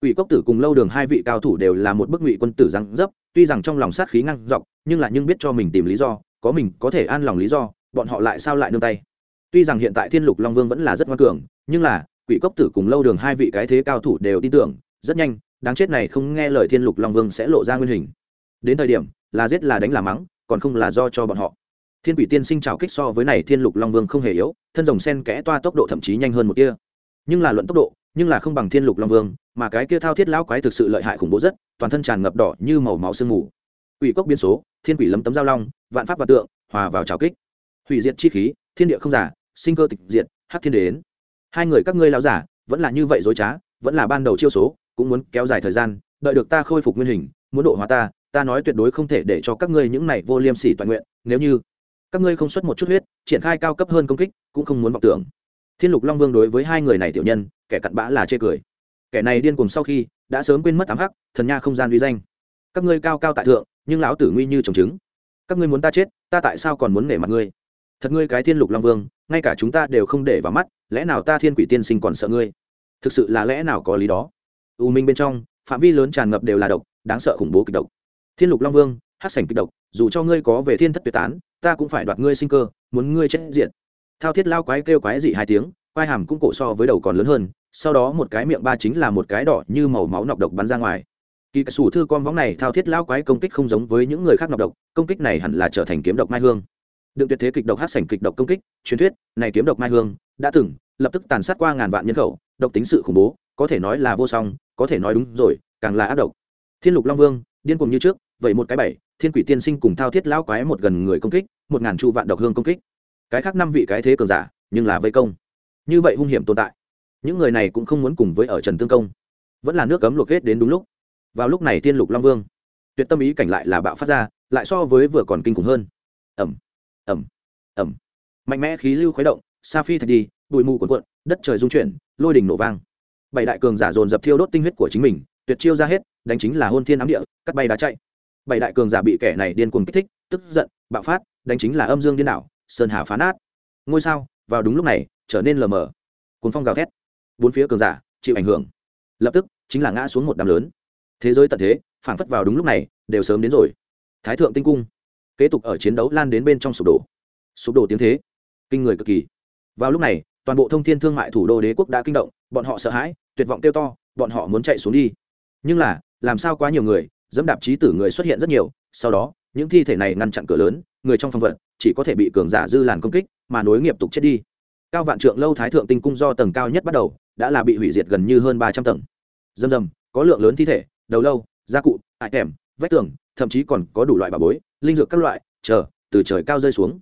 Ủy cốc tử cùng lâu đường hai vị cao thủ đều là một bức ngụy quân tử răng dấp, tuy rằng trong lòng sát khí ngăn dọc, nhưng là nhưng biết cho mình tìm lý do, có mình có thể an lòng lý do, bọn họ lại sao lại nương tay. Tuy rằng hiện tại thiên lục long vương vẫn là rất ngoan cường, nhưng là, quỷ cốc tử cùng lâu đường hai vị cái thế cao thủ đều tin tưởng, rất nhanh, đáng chết này không nghe lời thiên lục long vương sẽ lộ ra nguyên hình. Đến thời điểm, là giết là đánh là mắng, còn không là do cho bọn họ thiên quỷ tiên sinh trào kích so với này thiên lục long vương không hề yếu, thân rồng sen kẽ toa tốc độ thậm chí nhanh hơn một kia nhưng là luận tốc độ, nhưng là không bằng thiên lục long vương, mà cái kia thao thiết lão quái thực sự lợi hại khủng bố rất, toàn thân tràn ngập đỏ như màu máu sương mù. Quỷ cốc biến số, thiên quỷ lấm tấm giao long, vạn pháp và tượng, hòa vào trào kích. Hủy diệt chi khí, thiên địa không giả, sinh cơ tịch diệt hát thiên đến hai người các ngươi lão giả, vẫn là như vậy dối trá, vẫn là ban đầu chiêu số, cũng muốn kéo dài thời gian, đợi được ta khôi phục nguyên hình, muốn độ hóa ta ta nói tuyệt đối không thể để cho các ngươi những này vô liêm sỉ toàn nguyện, nếu như các ngươi không xuất một chút huyết, triển khai cao cấp hơn công kích, cũng không muốn vọng tưởng. Thiên lục long vương đối với hai người này tiểu nhân, kẻ cặn bã là chê cười. Kẻ này điên cùng sau khi, đã sớm quên mất ám hắc, thần nha không gian uy danh. Các ngươi cao cao tại thượng, nhưng lão tử nguy như trồng trứng. Các ngươi muốn ta chết, ta tại sao còn muốn nể mặt ngươi? Thật ngươi cái thiên lục long vương, ngay cả chúng ta đều không để vào mắt, lẽ nào ta thiên quỷ tiên sinh còn sợ ngươi? Thực sự là lẽ nào có lý đó? U minh bên trong, phạm vi lớn tràn ngập đều là độc, đáng sợ khủng bố kịch độc. Thiên lục long vương hát sảnh kịch độc, dù cho ngươi có về thiên thất tuyệt tán ta cũng phải đoạt ngươi sinh cơ, muốn ngươi chết diện thao thiết lao quái kêu quái dị hai tiếng, quai hàm cũng cổ so với đầu còn lớn hơn, sau đó một cái miệng ba chính là một cái đỏ như màu máu nọc độc bắn ra ngoài. Kỳ sủ thư con võng này thao thiết lao quái công kích không giống với những người khác nọc độc, công kích này hẳn là trở thành kiếm độc mai hương. Đựng tuyệt thế kịch độc hát sảnh kịch độc công kích, truyền thuyết, này kiếm độc mai hương, đã từng, lập tức tàn sát qua ngàn vạn nhân khẩu, độc tính sự khủng bố, có thể nói là vô song, có thể nói đúng rồi, càng là ác độc. Thiên lục long vương, điên cùng như trước vậy một cái bảy, thiên quỷ tiên sinh cùng thao thiết lão quái một gần người công kích, một ngàn chu vạn độc hương công kích. Cái khác năm vị cái thế cường giả, nhưng là vây công. Như vậy hung hiểm tồn tại. Những người này cũng không muốn cùng với ở trần tương công. Vẫn là nước cấm luộc kết đến đúng lúc. Vào lúc này thiên lục long vương, tuyệt tâm ý cảnh lại là bạo phát ra, lại so với vừa còn kinh khủng hơn. Ẩm ẩm ẩm mạnh mẽ khí lưu khuấy động, sa phi thạch đi, bụi mù cuộn cuộn, đất trời rung chuyển, lôi đỉnh nổ vang. Bảy đại cường giả dồn dập thiêu đốt tinh huyết của chính mình, tuyệt chiêu ra hết, đánh chính là hôn thiên ám địa, cắt bay đá chạy bảy đại cường giả bị kẻ này điên cuồng kích thích, tức giận, bạo phát, đánh chính là âm dương điên đảo, sơn hà phá nát. Ngôi sao, vào đúng lúc này, trở nên lờ mờ. Cuốn phong gào thét. Bốn phía cường giả chịu ảnh hưởng. Lập tức, chính là ngã xuống một đám lớn. Thế giới tận thế phản phất vào đúng lúc này, đều sớm đến rồi. Thái thượng tinh cung. Kế tục ở chiến đấu lan đến bên trong sụp đổ. Sụp đổ tiếng thế. Kinh người cực kỳ. Vào lúc này, toàn bộ thông thiên thương mại thủ đô đế quốc đã kinh động, bọn họ sợ hãi, tuyệt vọng kêu to, bọn họ muốn chạy xuống đi. Nhưng là, làm sao quá nhiều người dẫm đạp trí tử người xuất hiện rất nhiều, sau đó, những thi thể này ngăn chặn cửa lớn, người trong phòng vận chỉ có thể bị cường giả dư làn công kích, mà nối nghiệp tục chết đi. Cao vạn trượng lâu thái thượng tinh cung do tầng cao nhất bắt đầu, đã là bị hủy diệt gần như hơn ba trăm tầng. Dầm dầm có lượng lớn thi thể, đầu lâu, gia cụ hại kèm vách tường, thậm chí còn có đủ loại bà bối, linh dược các loại, chờ, từ trời cao rơi xuống.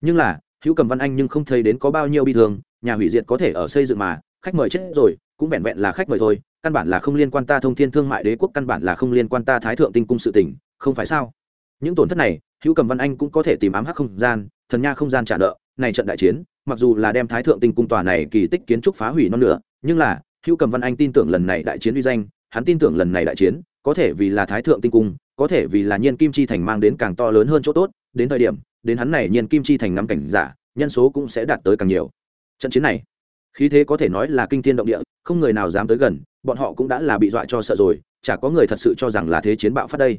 Nhưng là, hữu cầm văn anh nhưng không thấy đến có bao nhiêu bi thương, nhà hủy diệt có thể ở xây dựng mà, khách mời chết rồi, cũng vẹn vẹn là khách mời thôi căn bản là không liên quan ta thông thiên thương mại đế quốc, căn bản là không liên quan ta thái thượng tinh cung sự tình, không phải sao? Những tổn thất này, hữu cầm văn anh cũng có thể tìm ám hắc không gian, thần nha không gian trả nợ, này trận đại chiến, mặc dù là đem thái thượng tinh cung tòa này kỳ tích kiến trúc phá hủy non nữa nhưng là, hữu cầm văn anh tin tưởng lần này đại chiến uy danh, hắn tin tưởng lần này đại chiến, có thể vì là thái thượng tinh cung, có thể vì là nhiên kim chi thành mang đến càng to lớn hơn chỗ tốt, đến thời điểm, đến hắn này nhiên kim chi thành ngắm cảnh giả, nhân số cũng sẽ đạt tới càng nhiều. Trận chiến này, khí thế có thể nói là kinh thiên động địa, không người nào dám tới gần bọn họ cũng đã là bị dọa cho sợ rồi, chả có người thật sự cho rằng là thế chiến bạo phát đây.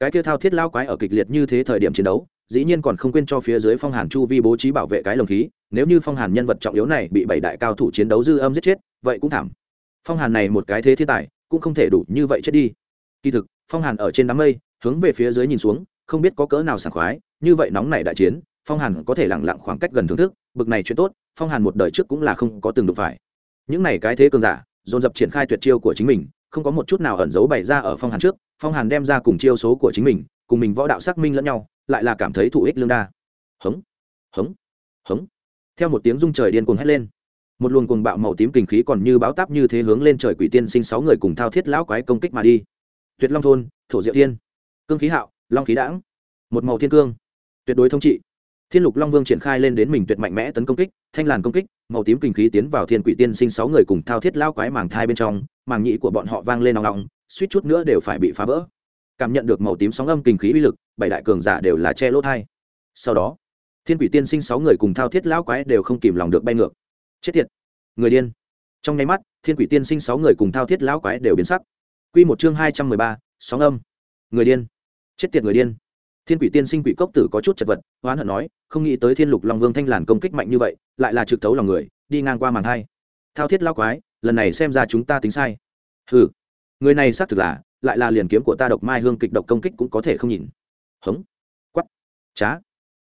Cái kia thao thiết lao quái ở kịch liệt như thế thời điểm chiến đấu, dĩ nhiên còn không quên cho phía dưới phong hàn chu vi bố trí bảo vệ cái lồng khí, nếu như phong hàn nhân vật trọng yếu này bị bảy đại cao thủ chiến đấu dư âm giết chết, vậy cũng thảm. Phong hàn này một cái thế thiên tài, cũng không thể đủ như vậy chết đi. Kỳ thực, phong hàn ở trên đám mây, hướng về phía dưới nhìn xuống, không biết có cỡ nào sảng khoái, như vậy nóng này đại chiến, phong hàn có thể lẳng lặng khoảng cách gần thưởng thức, bực này chuyện tốt, phong hàn một đời trước cũng là không có từng đụng phải. Những này cái thế cường giả dồn dập triển khai tuyệt chiêu của chính mình, không có một chút nào ẩn giấu bày ra ở phong hàn trước, phong hàn đem ra cùng chiêu số của chính mình, cùng mình võ đạo xác minh lẫn nhau, lại là cảm thấy thụ ích lương đa. Hống hống hống. Theo một tiếng rung trời điên cuồng hét lên, một luồng cuồng bạo màu tím kinh khí còn như báo táp như thế hướng lên trời quỷ tiên sinh sáu người cùng thao thiết lão quái công kích mà đi. Tuyệt long thôn, thổ diệu thiên. Cương khí hạo, long khí đãng. Một màu thiên cương. Tuyệt đối thông trị thiên lục long vương triển khai lên đến mình tuyệt mạnh mẽ tấn công kích, thanh làn công kích, màu tím kinh khí tiến vào thiên quỷ tiên sinh sáu người cùng thao thiết lao quái màng thai bên trong, màng nhĩ của bọn họ vang lên nòng nòng suýt chút nữa đều phải bị phá vỡ. Cảm nhận được màu tím sóng âm kinh khí uy lực, bảy đại cường giả đều là che lỗ thai. Sau đó, thiên quỷ tiên sinh sáu người cùng thao thiết lao quái đều không kìm lòng được bay ngược. Chết tiệt! Người điên! Trong nháy mắt, thiên quỷ tiên sinh sáu người cùng thao thiết lao quái đều biến sắc. Q một chương hai trăm mười ba, sóng âm. Người điên! Chết tiệt người điên! Thiên quỷ tiên sinh quỷ cốc tử có chút chật vật hoán hận nói, không nghĩ tới thiên lục long vương thanh làn công kích mạnh như vậy, lại là trực thấu lòng người, đi ngang qua màn hai thao thiết lao quái, lần này xem ra chúng ta tính sai. Ừ người này xác thực là, lại là liền kiếm của ta độc mai hương kịch độc công kích cũng có thể không nhìn. Hống quắp trá.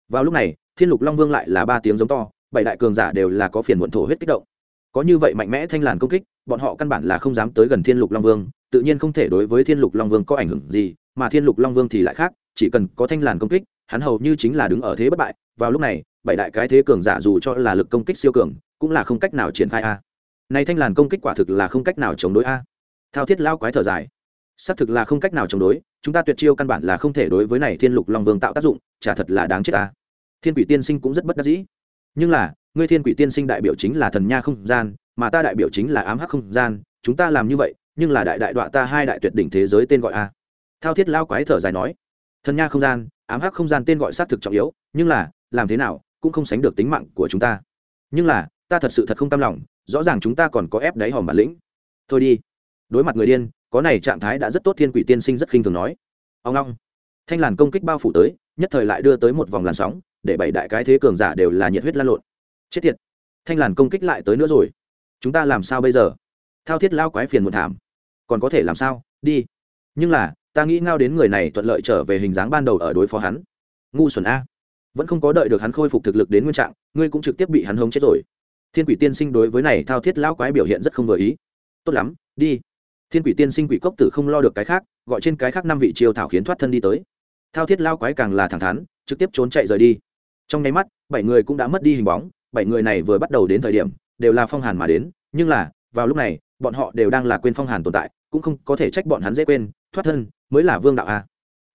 Vào lúc này, thiên lục long vương lại là ba tiếng giống to, bảy đại cường giả đều là có phiền muộn thổ huyết kích động. Có như vậy mạnh mẽ thanh làn công kích, bọn họ căn bản là không dám tới gần thiên lục long vương, tự nhiên không thể đối với thiên lục long vương có ảnh hưởng gì, mà thiên lục long vương thì lại khác chỉ cần có thanh làn công kích, hắn hầu như chính là đứng ở thế bất bại. Vào lúc này, bảy đại cái thế cường giả dù cho là lực công kích siêu cường, cũng là không cách nào triển khai a. Này thanh làn công kích quả thực là không cách nào chống đối a. Thao thiết lao quái thở dài. Xác thực là không cách nào chống đối, chúng ta tuyệt chiêu căn bản là không thể đối với này thiên lục long vương tạo tác dụng, chả thật là đáng chết ta thiên quỷ tiên sinh cũng rất bất đắc dĩ. Nhưng là, ngươi thiên quỷ tiên sinh đại biểu chính là thần nha không gian, mà ta đại biểu chính là ám hắc không gian, chúng ta làm như vậy, nhưng là đại đại đọa ta hai đại tuyệt đỉnh thế giới tên gọi a. Thao thiết lao quái thở dài nói thần nha không gian, ám hắc không gian tên gọi xác thực trọng yếu, nhưng là, làm thế nào cũng không sánh được tính mạng của chúng ta. Nhưng là, ta thật sự thật không tam lòng, rõ ràng chúng ta còn có ép đáy hòm bản lĩnh. Thôi đi. Đối mặt người điên, có này trạng thái đã rất tốt thiên quỷ tiên sinh rất khinh thường nói. Ông long. Thanh làn công kích bao phủ tới, nhất thời lại đưa tới một vòng làn sóng, để bảy đại cái thế cường giả đều là nhiệt huyết lan lộn. Chết tiệt. Thanh làn công kích lại tới nữa rồi. Chúng ta làm sao bây giờ? Thao thiết lao quái phiền một thảm. Còn có thể làm sao? Đi. Nhưng là ta nghĩ ngao đến người này thuận lợi trở về hình dáng ban đầu ở đối phó hắn. Ngu xuẩn a. Vẫn không có đợi được hắn khôi phục thực lực đến nguyên trạng, ngươi cũng trực tiếp bị hắn hống chết rồi. Thiên quỷ tiên sinh đối với này thao thiết lão quái biểu hiện rất không vừa ý. Tốt lắm, đi. Thiên quỷ tiên sinh quỷ cốc tử không lo được cái khác, gọi trên cái khác năm vị chiêu thảo khiến thoát thân đi tới. Thao thiết lao quái càng là thẳng thắn, trực tiếp trốn chạy rời đi. Trong nháy mắt, bảy người cũng đã mất đi hình bóng, bảy người này vừa bắt đầu đến thời điểm, đều là phong hàn mà đến, nhưng là, vào lúc này, bọn họ đều đang là quên phong hàn tồn tại cũng không có thể trách bọn hắn dễ quên, thoát thân, mới là vương đạo a.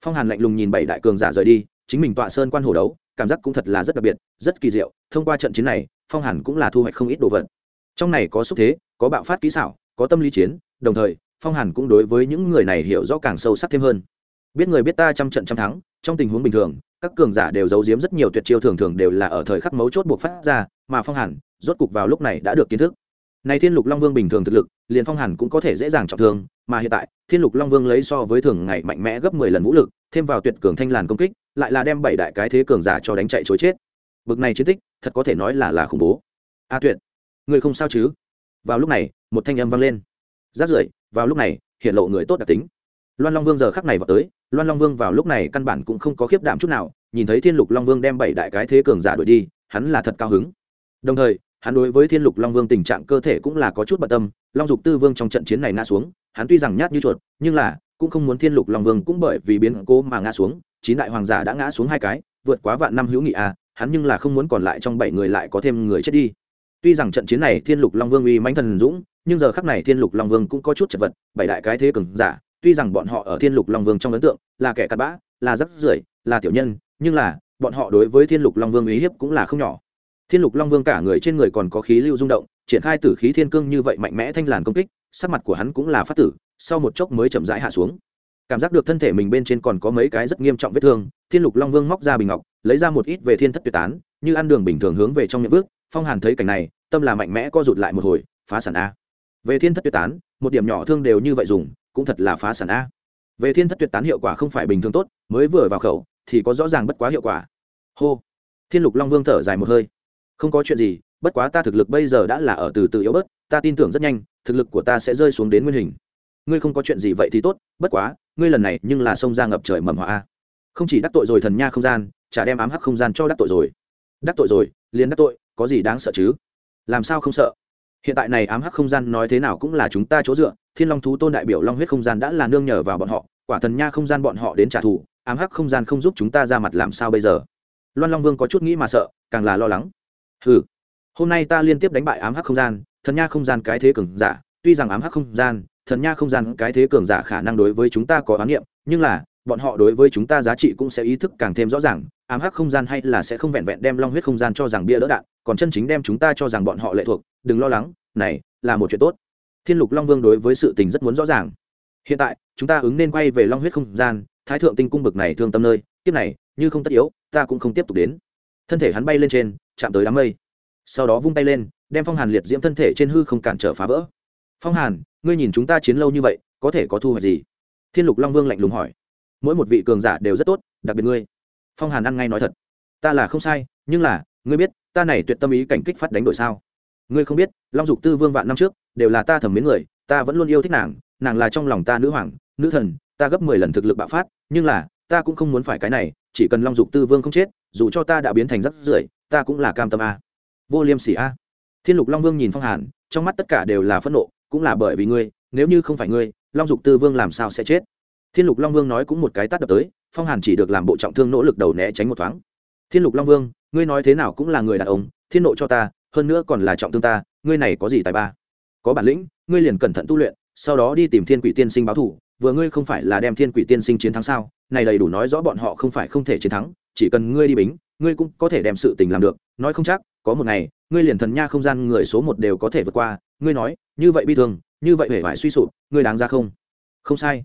Phong hàn lạnh lùng nhìn bảy đại cường giả rời đi, chính mình tọa sơn quan hồ đấu, cảm giác cũng thật là rất đặc biệt, rất kỳ diệu. Thông qua trận chiến này, phong hàn cũng là thu hoạch không ít đồ vật. Trong này có xúc thế, có bạo phát kỹ xảo, có tâm lý chiến, đồng thời, phong hàn cũng đối với những người này hiểu rõ càng sâu sắc thêm hơn. Biết người biết ta trăm trận trăm thắng, trong tình huống bình thường, các cường giả đều giấu giếm rất nhiều tuyệt chiêu thường thường đều là ở thời khắc mấu chốt buộc phát ra, mà phong hàn, rốt cục vào lúc này đã được kiến thức này thiên lục long vương bình thường thực lực, liền phong hàn cũng có thể dễ dàng trọng thương, mà hiện tại, thiên lục long vương lấy so với thường ngày mạnh mẽ gấp mười lần vũ lực, thêm vào tuyệt cường thanh làn công kích, lại là đem bảy đại cái thế cường giả cho đánh chạy chối chết. Bực này chiến tích, thật có thể nói là là khủng bố. A tuyệt người không sao chứ? Vào lúc này, một thanh âm vang lên. Rát rưởi, vào lúc này hiện lộ người tốt đặc tính. Loan long vương giờ khắc này vào tới, loan long vương vào lúc này căn bản cũng không có khiếp đảm chút nào, nhìn thấy thiên lục long vương đem bảy đại cái thế cường giả đuổi đi, hắn là thật cao hứng. Đồng thời hắn đối với thiên lục long vương tình trạng cơ thể cũng là có chút bận tâm, long dục tư vương trong trận chiến này ngã xuống, hắn tuy rằng nhát như chuột, nhưng là cũng không muốn thiên lục long vương cũng bởi vì biến cố mà ngã xuống, chín đại hoàng giả đã ngã xuống hai cái, vượt quá vạn năm hữu nghị à hắn nhưng là không muốn còn lại trong bảy người lại có thêm người chết đi. Tuy rằng trận chiến này thiên lục long vương uy mãnh thần dũng, nhưng giờ khắc này thiên lục long vương cũng có chút chật vật, bảy đại cái thế cường giả, tuy rằng bọn họ ở thiên lục long vương trong ấn tượng là kẻ cặn bã, là rắc rưởi, là tiểu nhân, nhưng là bọn họ đối với thiên lục long vương uy hiếp cũng là không nhỏ thiên lục long vương cả người trên người còn có khí lưu rung động, triển khai tử khí thiên cương như vậy mạnh mẽ thanh làn công kích, sắc mặt của hắn cũng là phát tử, sau một chốc mới chậm rãi hạ xuống. Cảm giác được thân thể mình bên trên còn có mấy cái rất nghiêm trọng vết thương, thiên lục long vương móc ra bình ngọc, lấy ra một ít về thiên thất tuyệt tán, như ăn đường bình thường hướng về trong miệng vước phong hàn thấy cảnh này, tâm là mạnh mẽ co rụt lại một hồi, phá sản a. Về thiên thất tuyệt tán, một điểm nhỏ thương đều như vậy dùng, cũng thật là phá sản a. Về thiên thất tuyệt tán hiệu quả không phải bình thường tốt, mới vừa vào khẩu, thì có rõ ràng bất quá hiệu quả. Hô. Thiên lục long vương thở dài một hơi không có chuyện gì, bất quá ta thực lực bây giờ đã là ở từ từ yếu bớt, ta tin tưởng rất nhanh, thực lực của ta sẽ rơi xuống đến nguyên hình. Ngươi không có chuyện gì vậy thì tốt, bất quá, ngươi lần này nhưng là sông ra ngập trời mầm họa a. Không chỉ đắc tội rồi thần nha không gian, chả đem ám hắc không gian cho đắc tội rồi. Đắc tội rồi, liền đắc tội, có gì đáng sợ chứ? Làm sao không sợ? Hiện tại này ám hắc không gian nói thế nào cũng là chúng ta chỗ dựa, thiên long thú tôn đại biểu long huyết không gian đã là nương nhờ vào bọn họ, quả thần nha không gian bọn họ đến trả thù, ám hắc không gian không giúp chúng ta ra mặt làm sao bây giờ? Loan long vương có chút nghĩ mà sợ, càng là lo lắng. Hừ, hôm nay ta liên tiếp đánh bại ám hắc không gian thần nha không gian cái thế cường giả tuy rằng ám hắc không gian thần nha không gian cái thế cường giả khả năng đối với chúng ta có oán niệm nhưng là bọn họ đối với chúng ta giá trị cũng sẽ ý thức càng thêm rõ ràng ám hắc không gian hay là sẽ không vẹn vẹn đem long huyết không gian cho rằng bia đỡ đạn còn chân chính đem chúng ta cho rằng bọn họ lệ thuộc đừng lo lắng này là một chuyện tốt. Thiên lục long vương đối với sự tình rất muốn rõ ràng. Hiện tại chúng ta ứng nên quay về long huyết không gian thái thượng tinh cung bực này thương tâm nơi tiếp này như không tất yếu ta cũng không tiếp tục đến thân thể hắn bay lên trên, chạm tới đám mây. Sau đó vung tay lên, đem phong hàn liệt diễm thân thể trên hư không cản trở phá vỡ. Phong hàn, ngươi nhìn chúng ta chiến lâu như vậy, có thể có thu hoạch gì? Thiên lục long vương lạnh lùng hỏi. Mỗi một vị cường giả đều rất tốt, đặc biệt ngươi. Phong hàn ăn ngay nói thật. Ta là không sai, nhưng là, ngươi biết, ta này tuyệt tâm ý cảnh kích phát đánh đổi sao? Ngươi không biết, long dục tư vương vạn năm trước, đều là ta thẩm mến người, ta vẫn luôn yêu thích nàng nàng là trong lòng ta nữ hoàng, nữ thần, ta gấp mười lần thực lực bạo phát, nhưng là, ta cũng không muốn phải cái này, chỉ cần long dục tư vương không chết dù cho ta đã biến thành rắc rưởi, ta cũng là cam tâm a. Vô liêm sỉ a. Thiên lục long vương nhìn phong hàn, trong mắt tất cả đều là phẫn nộ, cũng là bởi vì ngươi, nếu như không phải ngươi, long dục tư vương làm sao sẽ chết? Thiên lục long vương nói cũng một cái tát đập tới, phong hàn chỉ được làm bộ trọng thương nỗ lực đầu né tránh một thoáng. Thiên lục long vương, ngươi nói thế nào cũng là người đàn ông, thiên nộ cho ta, hơn nữa còn là trọng thương ta, ngươi này có gì tài ba? Có bản lĩnh, ngươi liền cẩn thận tu luyện, sau đó đi tìm thiên quỷ tiên sinh báo thủ vừa ngươi không phải là đem thiên quỷ tiên sinh chiến thắng sao? Này đầy đủ nói rõ bọn họ không phải không thể chiến thắng chỉ cần ngươi đi bính, ngươi cũng có thể đem sự tình làm được. Nói không chắc, có một ngày, ngươi liền thần nha không gian người số một đều có thể vượt qua. Ngươi nói, như vậy bi thương, như vậy hể vải suy sụp, ngươi đáng ra không? Không sai.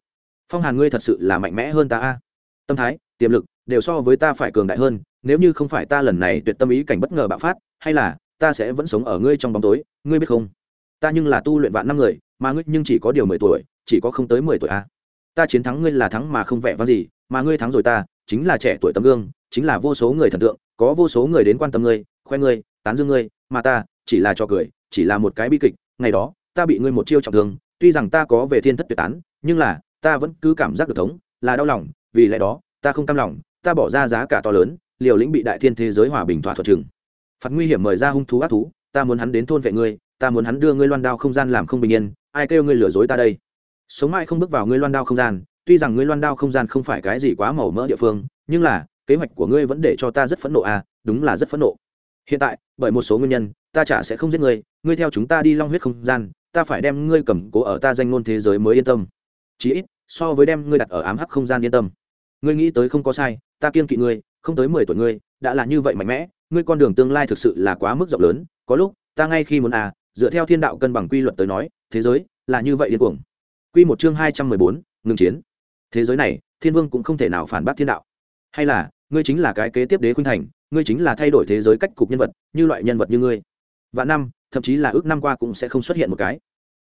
Phong hàn ngươi thật sự là mạnh mẽ hơn ta a. Tâm thái, tiềm lực đều so với ta phải cường đại hơn. Nếu như không phải ta lần này tuyệt tâm ý cảnh bất ngờ bạo phát, hay là ta sẽ vẫn sống ở ngươi trong bóng tối, ngươi biết không? Ta nhưng là tu luyện vạn năm người, mà ngươi nhưng chỉ có điều mười tuổi, chỉ có không tới mười tuổi a. Ta chiến thắng ngươi là thắng mà không vẻ vang gì, mà ngươi thắng rồi ta, chính là trẻ tuổi tấm gương chính là vô số người thần tượng, có vô số người đến quan tâm ngươi, khoe ngươi, tán dương ngươi, mà ta chỉ là cho cười, chỉ là một cái bi kịch, ngày đó, ta bị ngươi một chiêu trọng thương, tuy rằng ta có về thiên thất tuyệt tán, nhưng là, ta vẫn cứ cảm giác được thống, là đau lòng, vì lẽ đó, ta không cam lòng, ta bỏ ra giá cả to lớn, liều lĩnh bị đại thiên thế giới hòa bình thỏa thuận chừng. Phạt nguy hiểm mời ra hung thú ác thú, ta muốn hắn đến thôn vệ ngươi, ta muốn hắn đưa ngươi loan đao không gian làm không bình yên, ai kêu ngươi lừa dối ta đây? Sống mãi không bước vào ngươi loan đao không gian, tuy rằng ngươi loan đao không gian không phải cái gì quá màu mỡ địa phương, nhưng là kế hoạch của ngươi vẫn để cho ta rất phẫn nộ à đúng là rất phẫn nộ. Hiện tại, bởi một số nguyên nhân, ta chả sẽ không giết ngươi ngươi theo chúng ta đi long huyết không gian, ta phải đem ngươi cầm cố ở ta danh ngôn thế giới mới yên tâm. Chí ít, so với đem ngươi đặt ở ám hắc không gian yên tâm. Ngươi nghĩ tới không có sai, ta kiên kỵ ngươi, không tới mười tuổi ngươi, đã là như vậy mạnh mẽ, ngươi con đường tương lai thực sự là quá mức rộng lớn, có lúc, ta ngay khi muốn à dựa theo thiên đạo cân bằng quy luật tới nói, thế giới là như vậy điên cuồng. Quy một chương hai trăm mười bốn, ngừng chiến. Thế giới này, thiên vương cũng không thể nào phản bác thiên đạo. Hay là ngươi chính là cái kế tiếp đế khuynh thành, ngươi chính là thay đổi thế giới cách cục nhân vật, như loại nhân vật như ngươi. Và năm, thậm chí là ước năm qua cũng sẽ không xuất hiện một cái.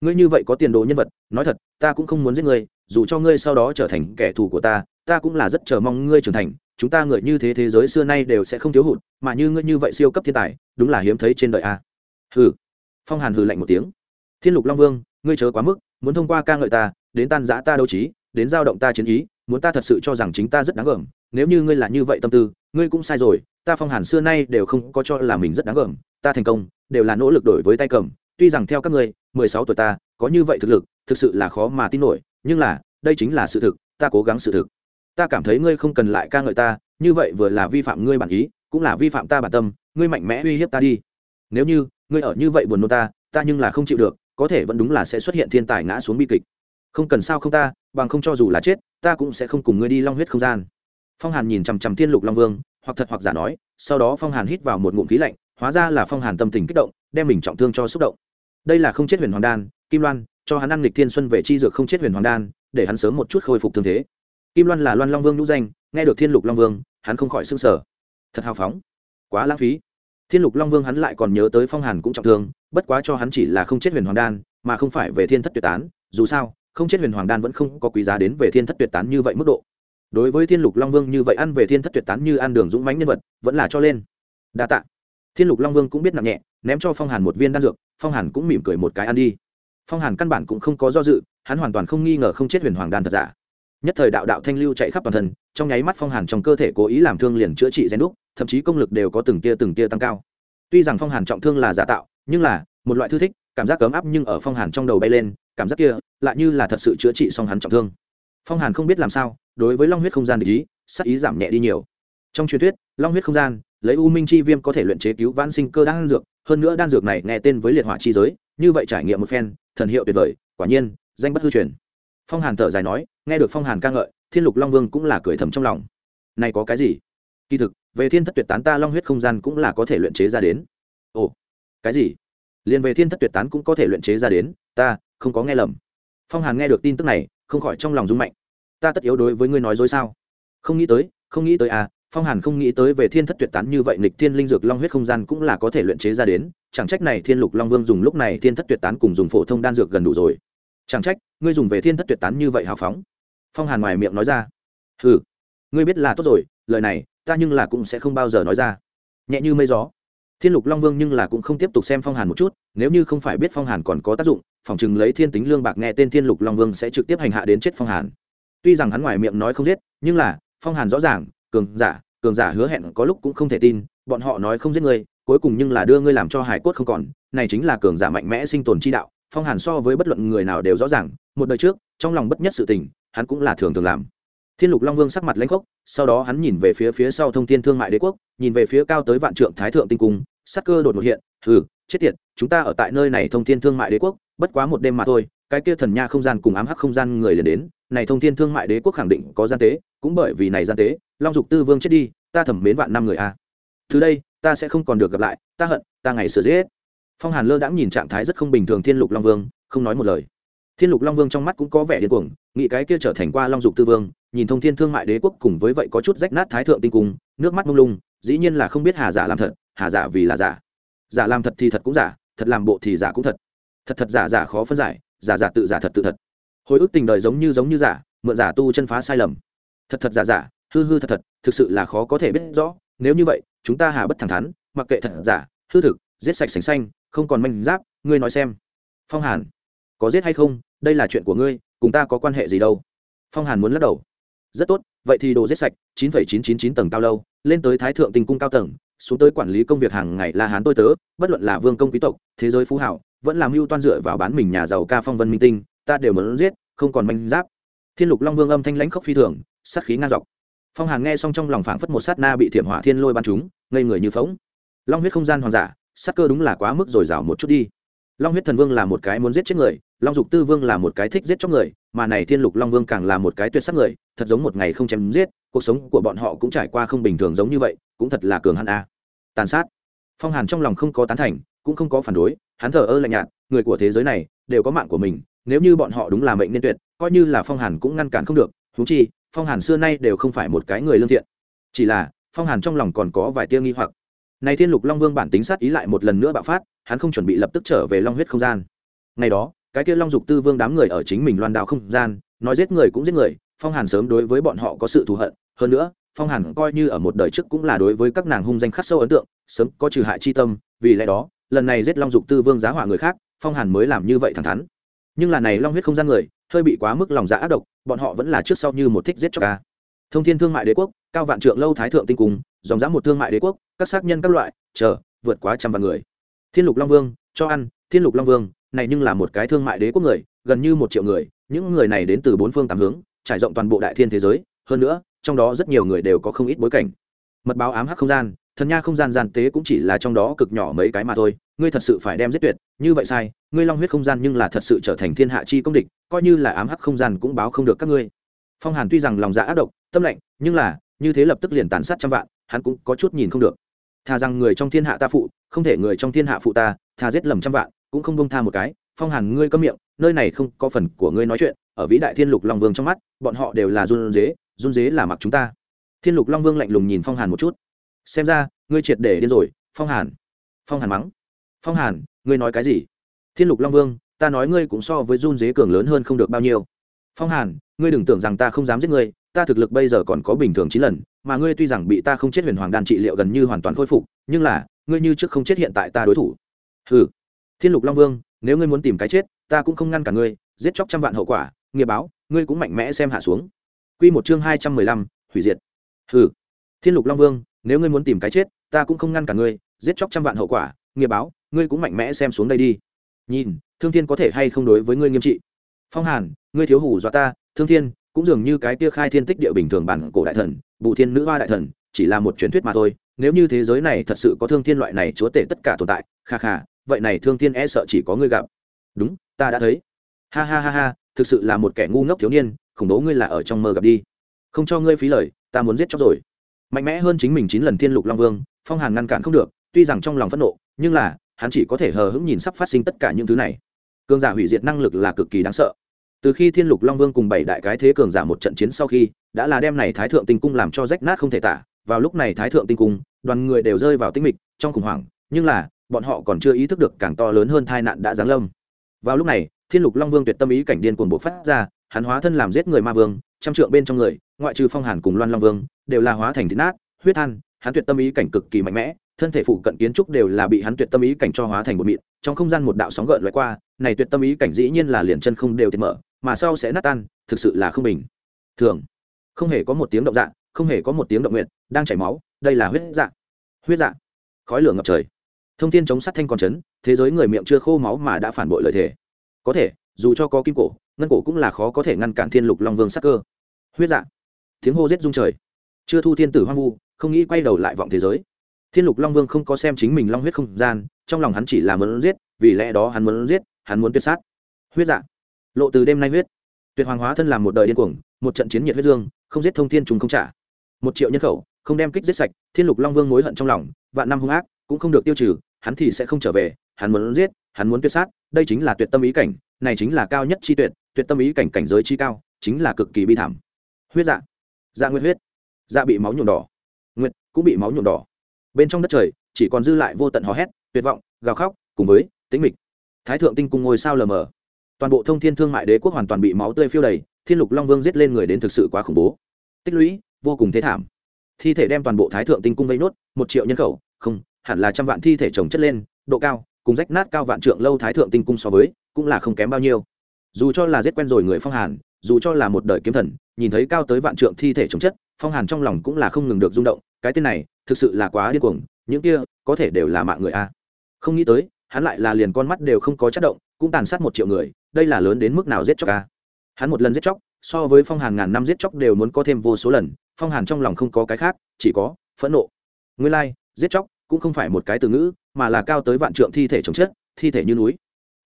Ngươi như vậy có tiền đồ nhân vật, nói thật, ta cũng không muốn giết ngươi, dù cho ngươi sau đó trở thành kẻ thù của ta ta cũng là rất chờ mong ngươi trưởng thành. Chúng ta người như thế thế giới xưa nay đều sẽ không thiếu hụt, mà như ngươi như vậy siêu cấp thiên tài, đúng là hiếm thấy trên đời a. Hừ. Phong hàn hừ lạnh một tiếng. Thiên lục long vương, ngươi chớ quá mức, muốn thông qua ca ngợi ta, đến tan giã ta đấu trí, đến giao động ta chiến ý, muốn ta thật sự cho rằng chính ta rất đáng gờm nếu như ngươi là như vậy tâm tư, ngươi cũng sai rồi, ta phong hàn xưa nay đều không có cho là mình rất đáng gờm, ta thành công, đều là nỗ lực đổi với tay cầm, tuy rằng theo các ngươi, mười sáu tuổi ta, có như vậy thực lực, thực sự là khó mà tin nổi, nhưng là, đây chính là sự thực, ta cố gắng sự thực. Ta cảm thấy ngươi không cần lại ca ngợi ta, như vậy vừa là vi phạm ngươi bản ý, cũng là vi phạm ta bản tâm, ngươi mạnh mẽ uy hiếp ta đi. Nếu như, ngươi ở như vậy buồn nôn ta ta nhưng là không chịu được, có thể vẫn đúng là sẽ xuất hiện thiên tài ngã xuống bi kịch. Không cần sao không ta, bằng không cho dù là chết, ta cũng sẽ không cùng ngươi đi long huyết không gian phong hàn nhìn chằm chằm thiên lục long vương, hoặc thật hoặc giả nói, sau đó phong hàn hít vào một ngụm khí lạnh, hóa ra là phong hàn tâm tình kích động, đem mình trọng thương cho xúc động. Đây là không chết huyền hoàng đan, kim loan, cho hắn ăn lịch thiên xuân về chi dược không chết huyền hoàng đan, để hắn sớm một chút khôi phục thương thế. Kim loan là loan long vương nhũ danh, nghe được thiên lục long vương, hắn không khỏi s ư n g sở thật hào phóng. Quá lãng phí. Thiên lục long vương hắn lại còn nhớ tới phong hàn cũng trọng thương, bất quá cho hắn chỉ là không chết huyền hoàng đan, mà không phải về thiên thất tuyệt tán. Dù sao, không chết huyền hoàng đan vẫn không có quý giá đến về thiên thất tuyệt tán như vậy mức độ đối với thiên lục long vương như vậy ăn về thiên thất tuyệt tán như ăn đường dũng mãnh nhân vật, vẫn là cho lên. Đa t ạ thiên lục long vương cũng biết nặng nhẹ, ném cho phong hàn một viên đan dược, phong hàn cũng mỉm cười một cái ăn đi. Phong hàn căn bản cũng không có do dự, hắn hoàn toàn không nghi ngờ không chết huyền hoàng đan thật giả. Nhất thời đạo đạo thanh lưu chạy khắp toàn thân, trong nháy mắt phong hàn trong cơ thể cố ý làm thương liền chữa trị gen đúc, thậm chí công lực đều có từng tia từng tia tăng cao. Tuy rằng phong hàn trọng thương là giả tạo, nhưng là, một loại thư thích, cảm giác cấm áp nhưng ở phong hàn trong đầu bay lên, cảm giác kia lại như là thật sự chữa trị xong hắn trọng thương. Phong hàn không biết làm sao đối với long huyết không gian để ý sắc ý giảm nhẹ đi nhiều. Trong truyền thuyết, long huyết không gian, lấy u minh chi viêm có thể luyện chế cứu vãn sinh cơ đan dược, hơn nữa đan dược này nghe tên với liệt hỏa chi giới, như vậy trải nghiệm một phen, thần hiệu tuyệt vời, quả nhiên, danh bất hư truyền. Phong hàn thở dài nói, nghe được phong hàn ca ngợi, thiên lục long vương cũng là cười thầm trong lòng. Này có cái gì? Kỳ thực, về thiên thất tuyệt tán ta long huyết không gian cũng là có thể luyện chế ra đến. Ồ, cái gì? Liền về thiên thất tuyệt tán cũng có thể luyện chế ra đến, ta không có nghe lầm. Phong hàn nghe được tin tức này, không khỏi trong lòng rung mạnh ta tất yếu đối với ngươi nói dối sao? Không nghĩ tới, không nghĩ tới à phong hàn không nghĩ tới về thiên thất tuyệt tán như vậy nịch thiên linh dược long huyết không gian cũng là có thể luyện chế ra đến. Chẳng trách này thiên lục long vương dùng lúc này thiên thất tuyệt tán cùng dùng phổ thông đan dược gần đủ rồi. Chẳng trách, ngươi dùng về thiên thất tuyệt tán như vậy hào phóng. Phong hàn ngoài miệng nói ra. Ừ ngươi biết là tốt rồi, lời này, ta nhưng là cũng sẽ không bao giờ nói ra. Nhẹ như mây gió. Thiên lục long vương nhưng là cũng không tiếp tục xem phong hàn một chút, nếu như không phải biết phong hàn còn có tác dụng, phòng chừng lấy thiên tính lương bạc nghe tên thiên lục long vương sẽ trực tiếp hành hạ đến chết phong hàn tuy rằng hắn ngoài miệng nói không giết, nhưng là, phong hàn rõ ràng, cường giả cường giả hứa hẹn có lúc cũng không thể tin, bọn họ nói không giết ngươi, cuối cùng nhưng là đưa ngươi làm cho hải cốt không còn. Này chính là cường giả mạnh mẽ sinh tồn chi đạo, phong hàn so với bất luận người nào đều rõ ràng, một đời trước, trong lòng bất nhất sự tình, hắn cũng là thường thường làm. Thiên lục long vương sắc mặt lãnh khốc, sau đó hắn nhìn về phía phía sau thông tin thương mại đế quốc, nhìn về phía cao tới vạn trượng thái thượng tinh cung, sắc cơ đột ngột hiện, hừ, chết tiệt, chúng ta ở tại nơi này thông tin thương mại đế quốc, bất quá một đêm mà thôi cái kia thần nha không gian cùng ám hắc không gian người liền đến, này thông thiên thương mại đế quốc khẳng định có gian tế, cũng bởi vì này gian tế, long dục tư vương chết đi, ta thẩm mến vạn năm người a. Từ đây, ta sẽ không còn được gặp lại, ta hận, ta ngày sửa giết. Phong hàn lơ đãng nhìn trạng thái rất không bình thường thiên lục long vương, không nói một lời. Thiên lục long vương trong mắt cũng có vẻ điên cuồng, nghĩ cái kia trở thành qua long dục tư vương, nhìn thông thiên thương mại đế quốc cùng với vậy có chút rách nát thái thượng tinh cung, nước mắt mông lung, dĩ nhiên là không biết hà giả làm thật, hà giả vì là giả. Giả làm thật thì thật cũng giả, thật làm bộ thì giả cũng thật. Thật thật giả giả khó phân giải giả giả tự giả thật tự thật. Hồi ức tình đời giống như giống như giả, mượn giả tu chân phá sai lầm. Thật thật giả giả, hư hư thật thật, thực sự là khó có thể biết rõ. Nếu như vậy, chúng ta hà bất thẳng thắn, mặc kệ thật giả, hư thực, giết sạch sành xanh, không còn manh giáp, ngươi nói xem. Phong hàn, có giết hay không? Đây là chuyện của ngươi, cùng ta có quan hệ gì đâu? Phong hàn muốn lắc đầu. Rất tốt, vậy thì đồ giết sạch, chín phẩy chín chín chín tầng cao lâu, lên tới thái thượng tình cung cao tầng, xuống tới quản lý công việc hàng ngày là hán tôi tớ, bất luận là vương công quý tộc, thế giới phú hảo vẫn làm mưu toan dựa vào bán mình nhà giàu ca phong vân minh tinh, ta đều muốn giết, không còn manh giáp. Thiên lục long vương âm thanh lãnh khốc phi thường, sát khí ngang dọc. Phong hàn nghe xong trong lòng phảng phất một sát na bị thiểm hỏa thiên lôi ban chúng ngây người như phóng long huyết không gian hoàng giả sát cơ đúng là quá mức dồi dào một chút đi. Long huyết thần vương là một cái muốn giết chết người, long dục tư vương là một cái thích giết cho người, mà này thiên lục long vương càng là một cái tuyệt sắc người, thật giống một ngày không chém giết, cuộc sống của bọn họ cũng trải qua không bình thường giống như vậy, cũng thật là cường hắn a. Tàn sát. Phong hàn trong lòng không có tán thành, cũng không có phản đối hắn thờ ơ lạnh nhạt, người của thế giới này đều có mạng của mình, nếu như bọn họ đúng là mệnh nên tuyệt, coi như là phong hàn cũng ngăn cản không được thú chi, phong hàn xưa nay đều không phải một cái người lương thiện. Chỉ là, phong hàn trong lòng còn có vài tia nghi hoặc. Này thiên lục long vương bản tính sát ý lại một lần nữa bạo phát, hắn không chuẩn bị lập tức trở về long huyết không gian. Ngày đó, cái kia long dục tư vương đám người ở chính mình loan đào không gian, nói giết người cũng giết người, phong hàn sớm đối với bọn họ có sự thù hận, hơn nữa, phong hàn coi như ở một đời trước cũng là đối với các nàng hung danh khắc sâu ấn tượng, sớm có trừ hại chi tâm, vì lẽ đó lần này giết long dục tư vương giá hỏa người khác, phong hàn mới làm như vậy thẳng thắn. Nhưng là này long huyết không gian người, hơi bị quá mức lòng dạ ác độc, bọn họ vẫn là trước sau như một thích giết cho ca. Thông thiên thương mại đế quốc, cao vạn trượng lâu thái thượng tinh cung, dòng giá một thương mại đế quốc, các xác nhân các loại, chờ, vượt quá trăm vạn người. Thiên lục long vương, cho ăn, thiên lục long vương, này nhưng là một cái thương mại đế quốc người, gần như một triệu người, những người này đến từ bốn phương tám hướng, trải rộng toàn bộ đại thiên thế giới, hơn nữa, trong đó rất nhiều người đều có không ít bối cảnh. Mật báo ám hắc không gian thần nha không gian gian tế cũng chỉ là trong đó cực nhỏ mấy cái mà thôi, ngươi thật sự phải đem giết tuyệt, như vậy sai, ngươi long huyết không gian nhưng là thật sự trở thành thiên hạ chi công địch, coi như là ám hắc không gian cũng báo không được các ngươi. Phong hàn tuy rằng lòng dạ ác độc, tâm lạnh, nhưng là, như thế lập tức liền tàn sát trăm vạn, hắn cũng có chút nhìn không được. Thà rằng người trong thiên hạ ta phụ, không thể người trong thiên hạ phụ ta, thà giết lầm trăm vạn, cũng không bông tha một cái. Phong hàn, ngươi câm miệng, nơi này không có phần của ngươi nói chuyện, ở vĩ đại thiên lục long vương trong mắt, bọn họ đều là run dế run dế là mặc chúng ta. Thiên lục long vương lạnh lùng nhìn phong hàn một chút xem ra, ngươi triệt để điên rồi, phong hàn. Phong hàn mắng. Phong hàn, ngươi nói cái gì? Thiên lục long vương, ta nói ngươi cũng so với run dế cường lớn hơn không được bao nhiêu. Phong hàn, ngươi đừng tưởng rằng ta không dám giết ngươi, ta thực lực bây giờ còn có bình thường chín lần, mà ngươi tuy rằng bị ta không chết huyền hoàng đan trị liệu gần như hoàn toàn khôi phục, nhưng là, ngươi như trước không chết hiện tại ta đối thủ. Ừ thiên lục long vương, nếu ngươi muốn tìm cái chết, ta cũng không ngăn cả ngươi, giết chóc trăm vạn hậu quả, nghiệp báo, ngươi cũng mạnh mẽ xem hạ xuống. Q một chương hai trăm mười lăm, hủy diệt. Ừ thiên lục long vương nếu ngươi muốn tìm cái chết, ta cũng không ngăn cả ngươi, giết chóc trăm vạn hậu quả, nghiệp báo, ngươi cũng mạnh mẽ xem xuống đây đi. Nhìn, thương thiên có thể hay không đối với ngươi nghiêm trị? Phong hàn, ngươi thiếu hủ dọa ta, thương thiên, cũng dường như cái tia khai thiên tích địa bình thường bản cổ đại thần, bù thiên nữ hoa đại thần, chỉ là một truyền thuyết mà thôi, nếu như thế giới này thật sự có thương thiên loại này chúa tể tất cả tồn tại, kha kha, vậy này thương thiên e sợ chỉ có ngươi gặp. Đúng, ta đã thấy. Ha ha ha ha, thực sự là một kẻ ngu ngốc thiếu niên, khủng bố ngươi là ở trong mơ gặp đi. Không cho ngươi phí lời, ta muốn giết chóc rồi mạnh mẽ hơn chính mình chín lần thiên lục long vương, phong hàn ngăn cản không được, tuy rằng trong lòng phẫn nộ, nhưng là, hắn chỉ có thể hờ hững nhìn sắp phát sinh tất cả những thứ này. Cường giả hủy diệt năng lực là cực kỳ đáng sợ. Từ khi thiên lục long vương cùng bảy đại cái thế cường giả một trận chiến sau khi, đã là đem này thái thượng tinh cung làm cho rách nát không thể tả. Vào lúc này thái thượng tinh cung, đoàn người đều rơi vào tinh mịch, trong khủng hoảng, nhưng là, bọn họ còn chưa ý thức được càng to lớn hơn tai nạn đã giáng lâm. Vào lúc này, thiên lục long vương tuyệt tâm ý cảnh điên cuồng bộc phát ra, hắn hóa thân làm giết người ma vương trăm trượng bên trong người, ngoại trừ phong hàn cùng loan long vương, đều là hóa thành thịt nát, huyết than, hắn tuyệt tâm ý cảnh cực kỳ mạnh mẽ, thân thể phụ cận kiến trúc đều là bị hắn tuyệt tâm ý cảnh cho hóa thành một mịn, trong không gian một đạo sóng gợn loại qua, này tuyệt tâm ý cảnh dĩ nhiên là liền chân không đều tiệt mở, mà sau sẽ nát tan, thực sự là không bình thường. Không hề có một tiếng động dạng không hề có một tiếng động nguyện đang chảy máu, đây là huyết dạng huyết dạng khói lửa ngập trời. Thông tin chống sắt thanh còn chấn, thế giới người miệng chưa khô máu mà đã phản bội lời thề. Có thể dù cho có kim cổ, ngân cổ cũng là khó có thể ngăn cản thiên lục long vương sắc cơ. Huyết dạng tiếng hô rết rung trời. Chưa thu thiên tử hoang vu, không nghĩ quay đầu lại vọng thế giới. Thiên lục long vương không có xem chính mình long huyết không gian, trong lòng hắn chỉ là muốn giết, vì lẽ đó hắn muốn giết, hắn muốn tuyệt sát. Huyết dạng lộ từ đêm nay huyết. Tuyệt hoàng hóa thân làm một đời điên cuồng, một trận chiến nhiệt huyết dương, không giết thông thiên trùng không trả. Một triệu nhân khẩu, không đem kích giết sạch, thiên lục long vương mối hận trong lòng, vạn năm hung ác, cũng không được tiêu trừ, hắn thì sẽ không trở về, hắn muốn giết, hắn muốn tuyệt sát, đây chính là tuyệt tâm ý cảnh này chính là cao nhất chi tuyệt tuyệt tâm ý cảnh cảnh giới chi cao, chính là cực kỳ bi thảm. Huyết dạ. Dạ nguyên huyết. Dạ bị máu nhuộm đỏ. Nguyệt cũng bị máu nhuộm đỏ. Bên trong đất trời, chỉ còn dư lại vô tận hò hét, tuyệt vọng, gào khóc, cùng với tĩnh mịch. Thái thượng tinh cung ngôi sao lờ mờ. Toàn bộ thông thiên thương mại đế quốc hoàn toàn bị máu tươi phiêu đầy, thiên lục long vương giết lên người đến thực sự quá khủng bố. Tích lũy, vô cùng thế thảm. Thi thể đem toàn bộ thái thượng tinh cung vây nốt, một triệu nhân khẩu, không, hẳn là trăm vạn thi thể trồng chất lên, độ cao cùng rách nát cao vạn trượng lâu thái thượng tinh cung so với cũng là không kém bao nhiêu. Dù cho là giết quen rồi người phong hàn dù cho là một đời kiếm thần nhìn thấy cao tới vạn trượng thi thể chống chất phong hàn trong lòng cũng là không ngừng được rung động cái tên này thực sự là quá điên cuồng những kia có thể đều là mạng người a. Không nghĩ tới hắn lại là liền con mắt đều không có chất động cũng tàn sát một triệu người đây là lớn đến mức nào giết chóc a. Hắn một lần giết chóc so với phong hàn ngàn năm giết chóc đều muốn có thêm vô số lần phong hàn trong lòng không có cái khác chỉ có phẫn nộ. Nguyên lai、like, giết chóc cũng không phải một cái từ ngữ, mà là cao tới vạn trượng thi thể chống chất, thi thể như núi.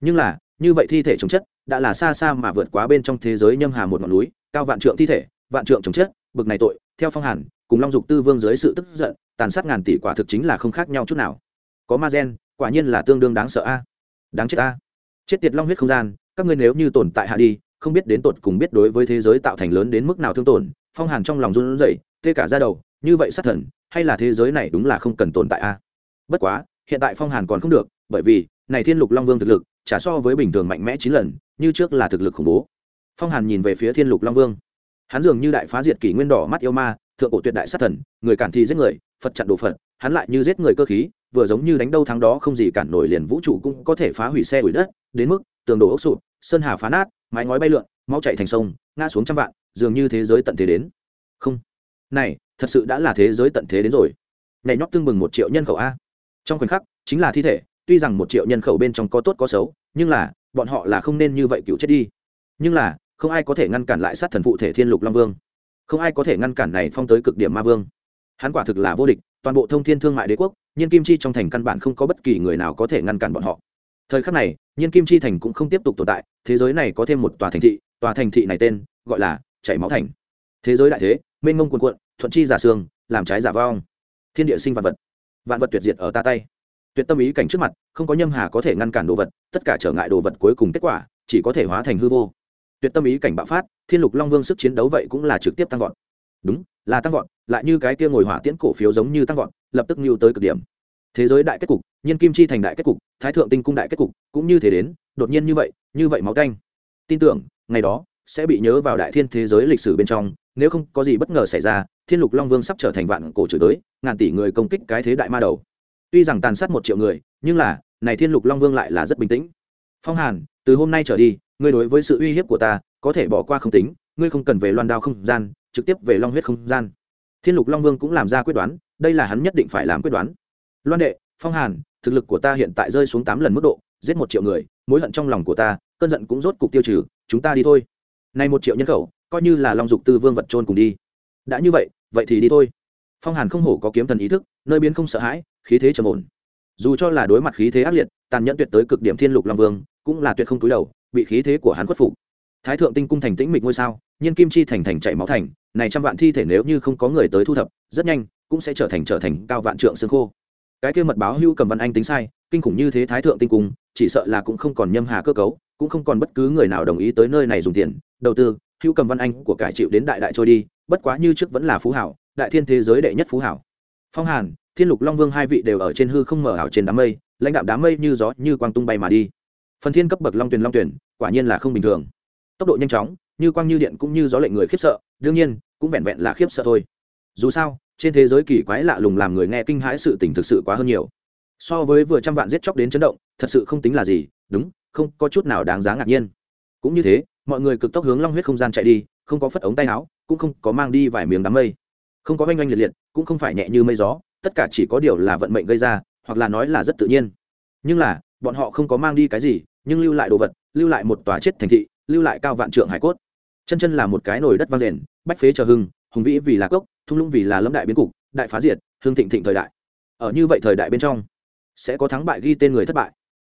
Nhưng là, như vậy thi thể chống chất, đã là xa xa mà vượt quá bên trong thế giới nhâm hà một ngọn núi, cao vạn trượng thi thể, vạn trượng chống chất, bực này tội, theo phong hàn, cùng long dục tư vương dưới sự tức giận, tàn sát ngàn tỷ quả thực chính là không khác nhau chút nào. Có ma gen, quả nhiên là tương đương đáng sợ a. À? Đáng chết a. À? Chết tiệt long huyết không gian, các ngươi nếu như tồn tại hạ đi, không biết đến tột cùng biết đối với thế giới tạo thành lớn đến mức nào thương tổn, phong hàn trong lòng run rẩy tê cả ra đầu, như vậy sát thần, hay là thế giới này đúng là không cần tồn tại a? Bất quá, hiện tại phong hàn còn không được, bởi vì, này thiên lục long vương thực lực trả so với bình thường mạnh mẽ chín lần, như trước là thực lực khủng bố. Phong hàn nhìn về phía thiên lục long vương. Hắn dường như đại phá diệt kỷ nguyên đỏ mắt yêu ma, thượng cổ tuyệt đại sát thần, người cản thi giết người, phật chặn đồ phật, hắn lại như giết người cơ khí, vừa giống như đánh đâu thắng đó không gì cản nổi liền vũ trụ cũng có thể phá hủy xe hủy đất, đến mức, tường đổ ốc sụp, sơn hà phá nát, mái ngói bay lượn, máu chạy thành sông, ngã xuống trăm vạn, dường như thế giới tận thế đến. Không này, thật sự đã là thế giới tận thế đến rồi. Nhảy nhót tương bừng một triệu nhân khẩu a. Trong khoảnh khắc, chính là thi thể, tuy rằng một triệu nhân khẩu bên trong có tốt có xấu, nhưng là, bọn họ là không nên như vậy cựu chết đi. Nhưng là, không ai có thể ngăn cản lại sát thần phụ thể thiên lục long vương. Không ai có thể ngăn cản này phong tới cực điểm ma vương. Hắn quả thực là vô địch, toàn bộ thông thiên thương mại đế quốc, nhiên kim chi trong thành căn bản không có bất kỳ người nào có thể ngăn cản bọn họ. Thời khắc này, nhiên kim chi thành cũng không tiếp tục tồn tại, thế giới này có thêm một tòa thành thị, tòa thành thị này tên, gọi là chảy máu thành. Thế giới đại thế, mênh mông quần quận thuận chi giả xương, làm trái giả vong. Thiên địa sinh vạn vật vạn vật tuyệt diệt ở ta tay. Tuyệt tâm ý cảnh trước mặt, không có nhâm hà có thể ngăn cản đồ vật, tất cả trở ngại đồ vật cuối cùng kết quả, chỉ có thể hóa thành hư vô. Tuyệt tâm ý cảnh bạo phát, thiên lục long vương sức chiến đấu vậy cũng là trực tiếp tăng vọt. Đúng, là tăng vọt, lại như cái kia ngồi hỏa tiễn cổ phiếu giống như tăng vọt, lập tức mưu tới cực điểm. Thế giới đại kết cục nhân kim chi thành đại kết cục, thái thượng tinh cung đại kết cục, cũng như thế đến, đột nhiên như vậy như vậy máu canh tin tưởng, ngày đó sẽ bị nhớ vào đại thiên thế giới lịch sử bên trong, nếu không có gì bất ngờ xảy ra, thiên lục long vương sắp trở thành vạn cổ chửi tới ngàn tỷ người công kích cái thế đại ma đầu. Tuy rằng tàn sát một triệu người, nhưng là, này thiên lục long vương lại là rất bình tĩnh. Phong hàn, từ hôm nay trở đi, ngươi đối với sự uy hiếp của ta, có thể bỏ qua không tính, ngươi không cần về loan đao không gian, trực tiếp về long huyết không gian. Thiên lục long vương cũng làm ra quyết đoán, đây là hắn nhất định phải làm quyết đoán. Loan đệ, phong hàn, thực lực của ta hiện tại rơi xuống tám lần mức độ, giết một triệu người, mối hận trong lòng của ta, cơn giận cũng rốt cục tiêu trừ, chúng ta đi thôi này một triệu nhân khẩu, coi như là long dục tư vương vật trôn cùng đi. Đã như vậy vậy thì đi thôi. Phong hàn không hổ có kiếm thần ý thức, nơi biến không sợ hãi, khí thế trầm ổn. Dù cho là đối mặt khí thế ác liệt, tàn nhẫn tuyệt tới cực điểm thiên lục long vương, cũng là tuyệt không túi đầu, bị khí thế của hắn khuất phục. Thái thượng tinh cung thành tĩnh mịch ngôi sao, nhiên kim chi thành thành chạy máu thành, này trăm vạn thi thể nếu như không có người tới thu thập, rất nhanh, cũng sẽ trở thành trở thành cao vạn trượng xương khô. Cái kia mật báo hưu cầm văn anh tính sai, kinh khủng như thế thái thượng tinh cung, chỉ sợ là cũng không còn nhâm hà cơ cấu, cũng không còn bất cứ người nào đồng ý tới nơi này dùng tiền đầu tư, hữu cầm văn anh của cải chịu đến đại đại trôi đi, bất quá như trước vẫn là phú hảo, đại thiên thế giới đệ nhất phú hảo. Phong hàn, thiên lục long vương hai vị đều ở trên hư không mở ảo trên đám mây, lãnh đạo đám mây như gió, như quang tung bay mà đi. Phần thiên cấp bậc long tuyển long tuyển quả nhiên là không bình thường. Tốc độ nhanh chóng, như quang như điện cũng như gió lệnh người khiếp sợ, đương nhiên, cũng vẹn vẹn là khiếp sợ thôi. Dù sao, trên thế giới kỳ quái lạ lùng làm người nghe kinh hãi sự tình thực sự quá hơn nhiều. So với vừa trăm vạn giết chóc đến chấn động, thật sự không tính là gì, đúng, không có chút nào đáng giá ngạc nhiên. Cũng như thế mọi người cực tốc hướng long huyết không gian chạy đi, không có phất ống tay áo, cũng không có mang đi vài miếng đám mây. Không có oanh oanh liệt liệt, cũng không phải nhẹ như mây gió, tất cả chỉ có điều là vận mệnh gây ra, hoặc là nói là rất tự nhiên. Nhưng là, bọn họ không có mang đi cái gì, nhưng lưu lại đồ vật, lưu lại một tòa chết thành thị, lưu lại cao vạn trượng hải cốt. Chân chân là một cái nồi đất vang rền, bách phế chờ hưng, hùng vĩ vì là cốc, thung lũng vì là lâm đại biến cục, đại phá diệt, hương thịnh thịnh thời đại. Ở như vậy thời đại bên trong, sẽ có thắng bại ghi tên người thất bại.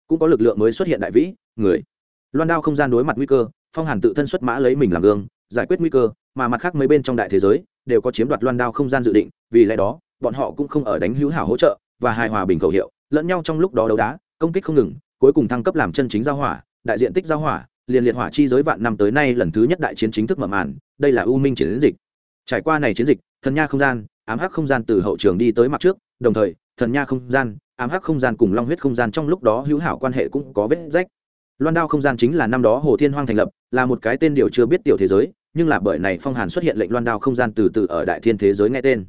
Cũng có lực lượng mới xuất hiện đại vĩ, người. Loan đao không gian đối mặt nguy cơ phong hàn tự thân xuất mã lấy mình làm gương, giải quyết nguy cơ, mà mặt khác mấy bên trong đại thế giới đều có chiếm đoạt loan đao không gian dự định, vì lẽ đó, bọn họ cũng không ở đánh hữu hảo hỗ trợ và hài hòa bình khẩu hiệu, lẫn nhau trong lúc đó đấu đá, công kích không ngừng, cuối cùng thăng cấp làm chân chính giao hỏa, đại diện tích giao hỏa, liền liệt hỏa chi giới vạn năm tới nay lần thứ nhất đại chiến chính thức mở màn, đây là u minh chiến dịch. Trải qua này chiến dịch, thần nha không gian, ám hắc không gian từ hậu trường đi tới mặt trước, đồng thời, thần nha không gian, ám hắc không gian cùng long huyết không gian trong lúc đó hữu hảo quan hệ cũng có vết rách loan đao không gian chính là năm đó hồ thiên hoang thành lập, là một cái tên điều chưa biết tiểu thế giới, nhưng là bởi này phong hàn xuất hiện lệnh loan đao không gian từ từ ở đại thiên thế giới nghe tên.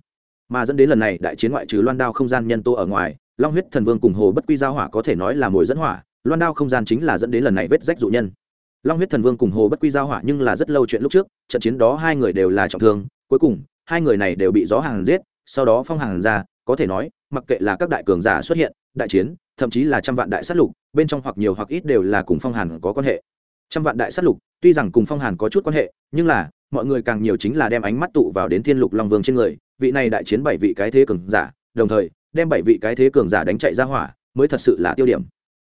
Mà dẫn đến lần này đại chiến ngoại trừ loan đao không gian nhân tô ở ngoài, long huyết thần vương cùng hồ bất quy giao hỏa có thể nói là mồi dẫn hỏa, loan đao không gian chính là dẫn đến lần này vết rách dụ nhân. Long huyết thần vương cùng hồ bất quy giao hỏa nhưng là rất lâu chuyện lúc trước, trận chiến đó hai người đều là trọng thương, cuối cùng, hai người này đều bị gió hàng giết, sau đó phong hàng ra, có thể nói, mặc kệ là các đại cường giả xuất hiện, đại chiến thậm chí là trăm vạn đại sát lục, bên trong hoặc nhiều hoặc ít đều là cùng phong hàn có quan hệ. Trăm vạn đại sát lục, tuy rằng cùng phong hàn có chút quan hệ, nhưng là, mọi người càng nhiều chính là đem ánh mắt tụ vào đến thiên lục long vương trên người, vị này đại chiến bảy vị cái thế cường giả, đồng thời, đem bảy vị cái thế cường giả đánh chạy ra hỏa, mới thật sự là tiêu điểm.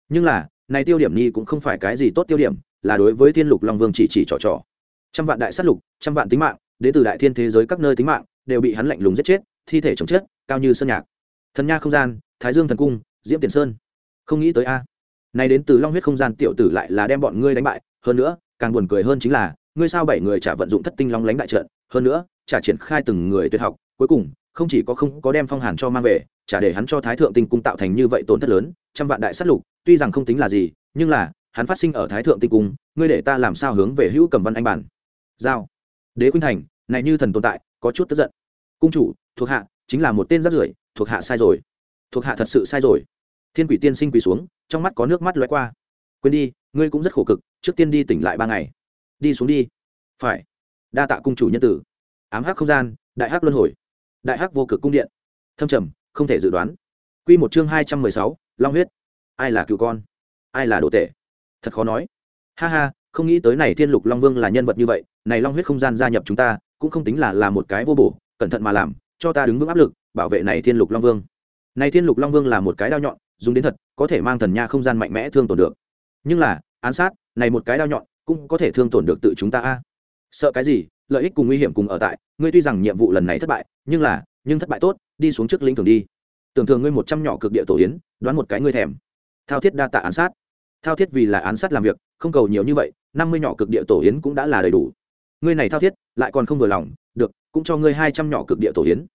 Nhưng là, này tiêu điểm nhi cũng không phải cái gì tốt tiêu điểm, là đối với thiên lục long vương chỉ chỉ trò trò. Trăm vạn đại sát lục, trăm vạn tính mạng đến từ đại thiên thế giới các nơi tính mạng, đều bị hắn lạnh lùng giết chết, thi thể chồng chết, cao như sơn nhạc. Thần nha không gian, thái dương thần cung diễm tiền sơn. Không nghĩ tới a. Này đến từ long huyết không gian tiểu tử lại là đem bọn ngươi đánh bại, hơn nữa, càng buồn cười hơn chính là, ngươi sao bảy người chả vận dụng thất tinh long lánh đại trận, hơn nữa, chả triển khai từng người tuyệt học, cuối cùng, không chỉ có không có đem phong hàn cho mang về, chả để hắn cho thái thượng tinh cung tạo thành như vậy tổn thất lớn, trăm vạn đại sát lục, tuy rằng không tính là gì, nhưng là, hắn phát sinh ở thái thượng tinh cung, ngươi để ta làm sao hướng về hữu cầm văn anh bản? Giao. Đế khuynh thành, này như thần tồn tại, có chút tức giận. Cung chủ, thuộc hạ, chính là một tên rác rưởi, thuộc hạ sai rồi thuộc hạ thật sự sai rồi. Thiên quỷ tiên sinh quỳ xuống, trong mắt có nước mắt lóe qua. Quên đi, ngươi cũng rất khổ cực, trước tiên đi tỉnh lại ba ngày. Đi xuống đi. Phải. Đa tạ cung chủ nhân tử. Ám hắc không gian, đại hắc luân hồi. Đại hắc vô cực cung điện. Thâm trầm, không thể dự đoán. Q một chương hai trăm mười sáu, long huyết. Ai là cựu con? Ai là đồ tệ? thật khó nói. Ha ha, không nghĩ tới này thiên lục long vương là nhân vật như vậy, này long huyết không gian gia nhập chúng ta, cũng không tính là là một cái vô bổ, cẩn thận mà làm, cho ta đứng vững áp lực, bảo vệ này thiên lục long vương này thiên lục long vương là một cái đao nhọn, dùng đến thật, có thể mang thần nha không gian mạnh mẽ thương tổn được. Nhưng là, án sát, này một cái đao nhọn, cũng có thể thương tổn được tự chúng ta a. Sợ cái gì, lợi ích cùng nguy hiểm cùng ở tại, ngươi tuy rằng nhiệm vụ lần này thất bại, nhưng là, nhưng thất bại tốt, đi xuống trước lĩnh thường đi. Tưởng thường ngươi một trăm nhỏ cực địa tổ yến, đoán một cái ngươi thèm. Thao thiết đa tạ án sát. Thao thiết vì là án sát làm việc, không cầu nhiều như vậy, năm mươi nhỏ cực địa tổ yến cũng đã là đầy đủ. Ngươi này thao thiết, lại còn không vừa lòng, được, cũng cho ngươi hai trăm nhỏ cực địa tổ yến.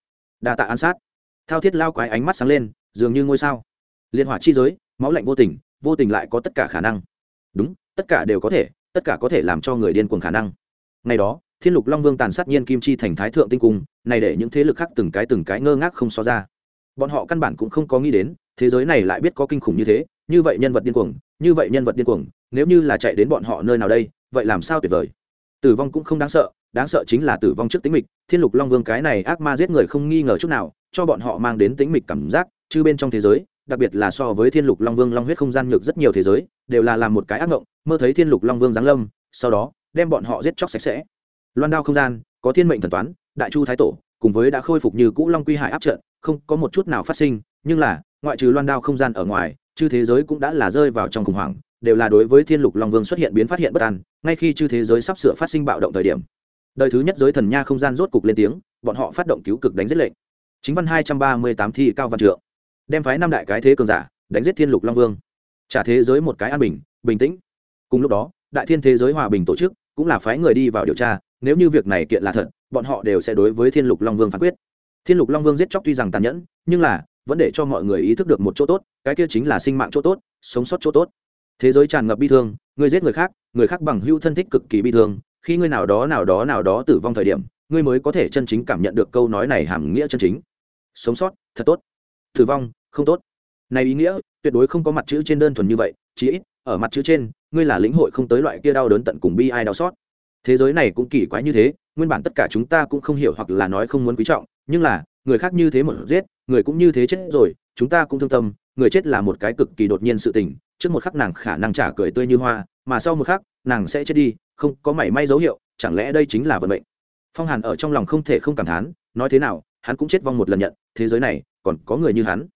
Đa tạ án sát thao thiết lao quái ánh mắt sáng lên, dường như ngôi sao. Liên hỏa chi giới, máu lạnh vô tình vô tình lại có tất cả khả năng. Đúng, tất cả đều có thể, tất cả có thể làm cho người điên cuồng khả năng. Ngày đó, thiên lục long vương tàn sát nhiên kim chi thành thái thượng tinh cung, này để những thế lực khác từng cái từng cái ngơ ngác không so ra. Bọn họ căn bản cũng không có nghĩ đến, thế giới này lại biết có kinh khủng như thế, như vậy nhân vật điên cuồng, như vậy nhân vật điên cuồng, nếu như là chạy đến bọn họ nơi nào đây, vậy làm sao tuyệt vời? Tử vong cũng không đáng sợ đáng sợ chính là tử vong trước tính mịch. Thiên lục long vương cái này ác ma giết người không nghi ngờ chút nào, cho bọn họ mang đến tính mịch cảm giác, chứ bên trong thế giới, đặc biệt là so với thiên lục long vương long huyết không gian nhược rất nhiều thế giới, đều là làm một cái ác mộng. Mơ thấy thiên lục long vương giáng lâm, sau đó, đem bọn họ giết chóc sạch sẽ. Loan đao không gian, có thiên mệnh thần toán, đại chu thái tổ, cùng với đã khôi phục như cũ long quy hải áp trận, không có một chút nào phát sinh, nhưng là, ngoại trừ loan đao không gian ở ngoài chư thế giới cũng đã là rơi vào trong khủng hoảng, đều là đối với thiên lục long vương xuất hiện biến phát hiện bất an ngay khi chư thế giới sắp sửa phát sinh bạo động thời điểm, đời thứ nhất giới thần nha không gian rốt cục lên tiếng, bọn họ phát động cứu cực đánh giết lệnh. Chính văn hai trăm ba mươi tám thi cao văn trượng, đem phái năm đại cái thế cường giả đánh giết thiên lục long vương. Trả thế giới một cái an bình bình tĩnh. Cùng lúc đó, đại thiên thế giới hòa bình tổ chức cũng là phái người đi vào điều tra, nếu như việc này kiện là thật, bọn họ đều sẽ đối với thiên lục long vương phán quyết. Thiên lục long vương giết chóc tuy rằng tàn nhẫn, nhưng là vẫn để cho mọi người ý thức được một chỗ tốt, cái kia chính là sinh mạng chỗ tốt, sống sót chỗ tốt thế giới tràn ngập bi thương người giết người khác người khác bằng hữu thân thích cực kỳ bi thương, khi ngươi nào đó nào đó nào đó tử vong thời điểm, ngươi mới có thể chân chính cảm nhận được câu nói này hàm nghĩa chân chính. Sống sót, thật tốt. Tử vong, không tốt. Này ý nghĩa, tuyệt đối không có mặt chữ trên đơn thuần như vậy, chí ít, ở mặt chữ trên, ngươi là lĩnh hội không tới loại kia đau đớn tận cùng bi ai đau xót. Thế giới này cũng kỳ quái như thế, nguyên bản tất cả chúng ta cũng không hiểu hoặc là nói không muốn quý trọng, nhưng là, người khác như thế một giết, người cũng như thế chết rồi, chúng ta cũng thương tâm người chết là một cái cực kỳ đột nhiên sự tình, trước một khắc nàng khả năng trả cười tươi như hoa, mà sau một khắc, nàng sẽ chết đi, không có mảy may dấu hiệu, chẳng lẽ đây chính là vận mệnh? Phong hàn ở trong lòng không thể không cảm thán, nói thế nào, hắn cũng chết vong một lần nhận, thế giới này, còn có người như hắn?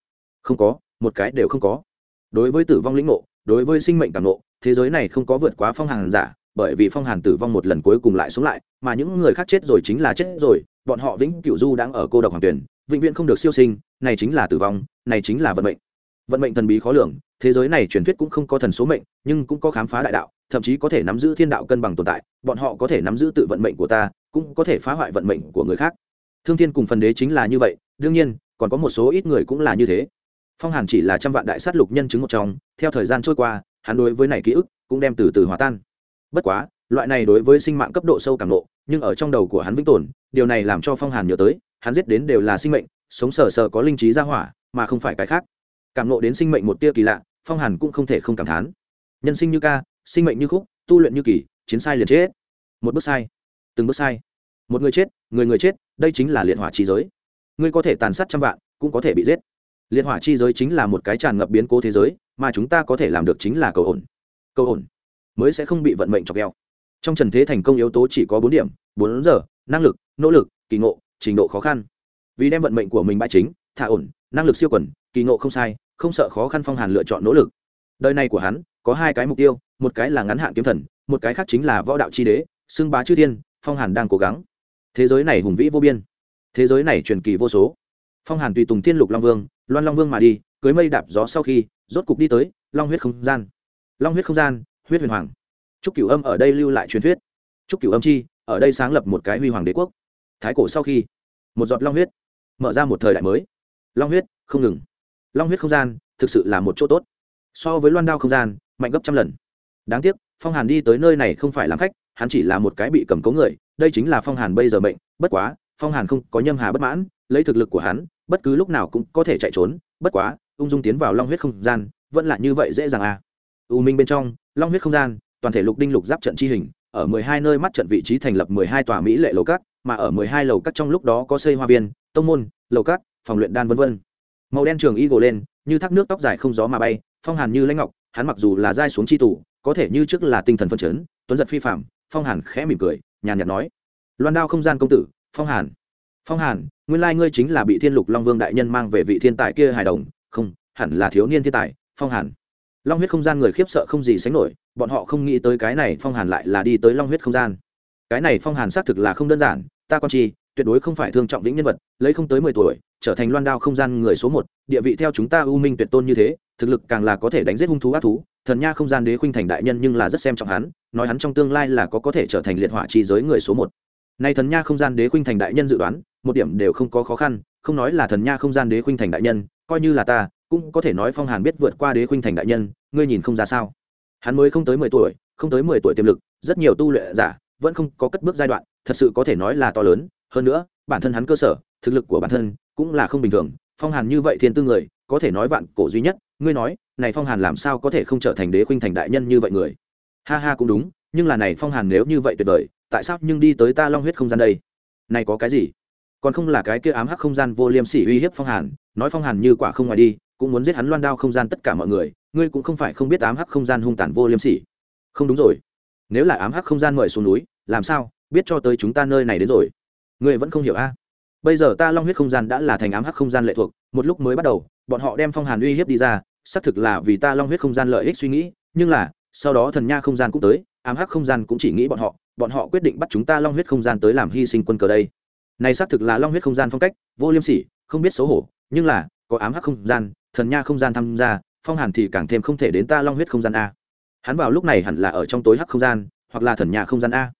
Không có, một cái đều không có. Đối với tử vong lĩnh ngộ, đối với sinh mệnh cảm ngộ, thế giới này không có vượt quá phong hàn giả, bởi vì phong hàn tử vong một lần cuối cùng lại xuống lại, mà những người khác chết rồi chính là chết rồi, bọn họ vĩnh cửu du đang ở cô độc hoàng tuyển, vĩnh viễn không được siêu sinh, này chính là tử vong, này chính là vận mệnh vận mệnh thần bí khó lường, thế giới này truyền thuyết cũng không có thần số mệnh, nhưng cũng có khám phá đại đạo, thậm chí có thể nắm giữ thiên đạo cân bằng tồn tại, bọn họ có thể nắm giữ tự vận mệnh của ta, cũng có thể phá hoại vận mệnh của người khác. Thương thiên cùng phần đế chính là như vậy, đương nhiên, còn có một số ít người cũng là như thế. Phong hàn chỉ là trăm vạn đại sát lục nhân chứng một trong, theo thời gian trôi qua, hắn đối với này ký ức cũng đem từ từ hòa tan. Bất quá, loại này đối với sinh mạng cấp độ sâu càng lộ nhưng ở trong đầu của hắn vĩnh tồn, điều này làm cho phong hàn nhớ tới, hắn giết đến đều là sinh mệnh, sống sờ sờ có linh trí ra hỏa, mà không phải cái khác cảm nộ đến sinh mệnh một tia kỳ lạ, phong hàn cũng không thể không cảm thán. Nhân sinh như ca, sinh mệnh như khúc, tu luyện như kỳ, chiến sai liền chết. Một bước sai, từng bước sai. Một người chết, người người chết, đây chính là liệt hỏa chi giới. Ngươi có thể tàn sát trăm vạn, cũng có thể bị giết. Liệt hỏa chi giới chính là một cái tràn ngập biến cố thế giới, mà chúng ta có thể làm được chính là cầu ổn. Cầu ổn mới sẽ không bị vận mệnh chọc keo trong trần thế thành công yếu tố chỉ có bốn điểm, bốn giờ, năng lực, nỗ lực, kỳ ngộ, trình độ khó khăn. Vì đem vận mệnh của mình bãi chính, thả ổn, năng lực siêu quần kỳ ngộ không sai, không sợ khó khăn phong hàn lựa chọn nỗ lực. Đời này của hắn, có hai cái mục tiêu, một cái là ngắn hạn kiếm thần, một cái khác chính là võ đạo chi đế, xưng bá chư thiên, phong hàn đang cố gắng. Thế giới này hùng vĩ vô biên. Thế giới này truyền kỳ vô số. Phong hàn tùy tùng thiên lục long vương, loan long vương mà đi, cưới mây đạp gió sau khi, rốt cục đi tới, long huyết không gian. Long huyết không gian, huyết huyền hoàng. Trúc cửu âm ở đây lưu lại truyền thuyết. Trúc cửu âm chi, ở đây sáng lập một cái huy hoàng đế quốc. Thái cổ sau khi, một giọt long huyết, mở ra một thời đại mới. Long huyết không ngừng long huyết không gian thực sự là một chỗ tốt. So với loan đao không gian, mạnh gấp trăm lần. Đáng tiếc, phong hàn đi tới nơi này không phải làm khách, hắn chỉ là một cái bị cầm cố người, đây chính là phong hàn bây giờ mệnh. Bất quá, phong hàn không có nhâm hà bất mãn, lấy thực lực của hắn, bất cứ lúc nào cũng có thể chạy trốn. Bất quá, ung dung tiến vào long huyết không gian, vẫn là như vậy dễ dàng à. U minh bên trong, long huyết không gian, toàn thể lục đinh lục giáp trận chi hình, ở mười hai nơi mắt trận vị trí thành lập mười hai tòa mỹ lệ lầu cát, mà ở mười hai lầu cát trong lúc đó có xây hoa viên, tông môn, lầu cát, phòng luyện đan vân vân màu đen trường y gồ lên, như thác nước tóc dài không gió mà bay, phong hàn như lãnh ngọc, hắn mặc dù là giai xuống chi tủ có thể như trước là tinh thần phân chấn, tuấn giật phi phạm, phong hàn khẽ mỉm cười, nhàn nhạt nói, loan đao không gian công tử, phong hàn phong hàn, nguyên lai ngươi chính là bị thiên lục long vương đại nhân mang về vị thiên tài kia hài đồng, không, hẳn là thiếu niên thiên tài, phong hàn. Long huyết không gian người khiếp sợ không gì sánh nổi, bọn họ không nghĩ tới cái này phong hàn lại là đi tới long huyết không gian. Cái này phong hàn xác thực là không đơn giản, ta con chi tuyệt đối không phải thương trọng vĩnh nhân vật, lấy không tới mười tuổi trở thành loan đao không gian người số một, địa vị theo chúng ta ưu minh tuyệt tôn như thế, thực lực càng là có thể đánh giết hung thú ác thú. Thần nha không gian đế khuynh thành đại nhân nhưng là rất xem trọng hắn, nói hắn trong tương lai là có có thể trở thành liệt hỏa chi giới người số một. Nay thần nha không gian đế khuynh thành đại nhân dự đoán, một điểm đều không có khó khăn, không nói là thần nha không gian đế khuynh thành đại nhân, coi như là ta, cũng có thể nói phong hàn biết vượt qua đế khuynh thành đại nhân, ngươi nhìn không ra sao. Hắn mới không tới mười tuổi, không tới mười tuổi tiềm lực, rất nhiều tu luyện giả vẫn không có cất bước giai đoạn, thật sự có thể nói là to lớn. Hơn nữa, bản thân hắn cơ sở, thực lực của bản thân cũng là không bình thường. Phong hàn như vậy thiên tư người, có thể nói vạn cổ duy nhất. Ngươi nói, này phong hàn làm sao có thể không trở thành đế khuynh thành đại nhân như vậy người? Ha ha cũng đúng, nhưng là này phong hàn nếu như vậy tuyệt vời, tại sao nhưng đi tới ta long huyết không gian đây? Này có cái gì? Còn không là cái kia ám hắc không gian vô liêm sỉ uy hiếp phong hàn, nói phong hàn như quả không ngoài đi, cũng muốn giết hắn loan đao không gian tất cả mọi người, ngươi cũng không phải không biết ám hắc không gian hung tàn vô liêm sỉ. Không đúng rồi. Nếu là ám hắc không gian mời xuống núi, làm sao? Biết cho tới chúng ta nơi này đến rồi. Ngươi vẫn không hiểu a? Bây giờ ta long huyết không gian đã là thành ám hắc không gian lệ thuộc một lúc mới bắt đầu bọn họ đem phong hàn uy hiếp đi ra xác thực là vì ta long huyết không gian lợi ích suy nghĩ nhưng là sau đó thần nha không gian cũng tới ám hắc không gian cũng chỉ nghĩ bọn họ bọn họ quyết định bắt chúng ta long huyết không gian tới làm hy sinh quân cờ đây này xác thực là long huyết không gian phong cách vô liêm sỉ không biết xấu hổ nhưng là có ám hắc không gian thần nha không gian tham gia phong hàn thì càng thêm không thể đến ta long huyết không gian a hắn vào lúc này hẳn là ở trong tối hắc không gian hoặc là thần nha không gian a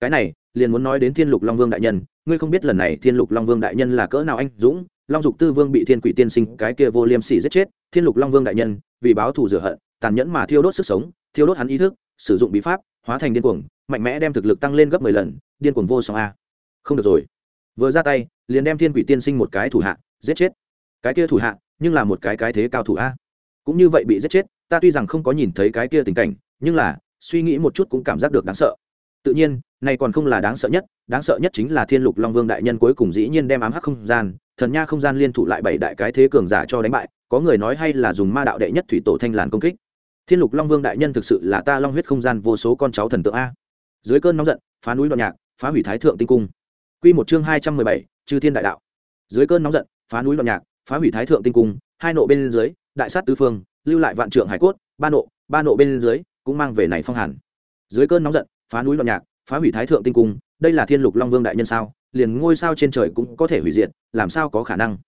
cái này liền muốn nói đến thiên lục long vương đại nhân, ngươi không biết lần này thiên lục long vương đại nhân là cỡ nào anh dũng, long dục tư vương bị thiên quỷ tiên sinh cái kia vô liêm sỉ giết chết, thiên lục long vương đại nhân, vì báo thù rửa hận, tàn nhẫn mà thiêu đốt sức sống, thiêu đốt hắn ý thức, sử dụng bí pháp, hóa thành điên cuồng, mạnh mẽ đem thực lực tăng lên gấp mười lần, điên cuồng vô song a. Không được rồi. Vừa ra tay, liền đem thiên quỷ tiên sinh một cái thủ hạ, giết chết. Cái kia thủ hạ, nhưng là một cái cái thế cao thủ a. Cũng như vậy bị giết chết, ta tuy rằng không có nhìn thấy cái kia tình cảnh, nhưng là, suy nghĩ một chút cũng cảm giác được đáng sợ tự nhiên, này còn không là đáng sợ nhất, đáng sợ nhất chính là thiên lục long vương đại nhân cuối cùng dĩ nhiên đem ám hắc không gian, thần nha không gian liên thủ lại bảy đại cái thế cường giả cho đánh bại, có người nói hay là dùng ma đạo đệ nhất thủy tổ thanh làn công kích. Thiên lục long vương đại nhân thực sự là ta long huyết không gian vô số con cháu thần tượng a. Dưới cơn nóng giận, phá núi đoạn nhạc, phá hủy thái thượng tinh cung. Q một chương hai trăm mười bảy, chư thiên đại đạo. Dưới cơn nóng giận, phá núi đoạn nhạc, phá hủy thái thượng tinh cung, hai nộ bên dưới, đại sát tứ phương, lưu lại vạn trượng hải cốt, ba nộ ba nộ bên dưới, cũng mang về này phong hàn. Dưới cơn nóng giận phá núi loạn nhạc, phá hủy thái thượng tinh cung, đây là thiên lục long vương đại nhân sao? Liền ngôi sao trên trời cũng có thể hủy diệt, làm sao có khả năng?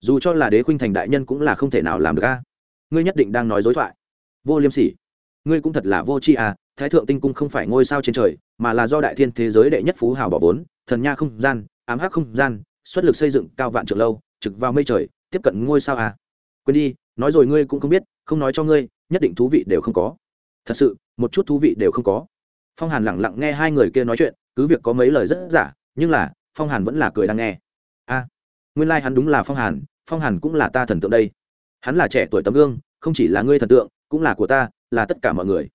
Dù cho là đế khuynh thành đại nhân cũng là không thể nào làm được a. Ngươi nhất định đang nói dối thoại. Vô liêm sỉ, ngươi cũng thật là vô tri à thái thượng tinh cung không phải ngôi sao trên trời, mà là do đại thiên thế giới đệ nhất phú hào bỏ vốn, thần nha không gian, ám hắc không gian, xuất lực xây dựng cao vạn trượng lâu, trực vào mây trời, tiếp cận ngôi sao à quên đi, nói rồi ngươi cũng không biết, không nói cho ngươi, nhất định thú vị đều không có. Thật sự, một chút thú vị đều không có phong hàn lẳng lặng nghe hai người kia nói chuyện, cứ việc có mấy lời rất giả, nhưng là, phong hàn vẫn là cười đang nghe. A, nguyên lai、like、hắn đúng là phong hàn phong hàn cũng là ta thần tượng đây. Hắn là trẻ tuổi tấm gương, không chỉ là ngươi thần tượng, cũng là của ta, là tất cả mọi người.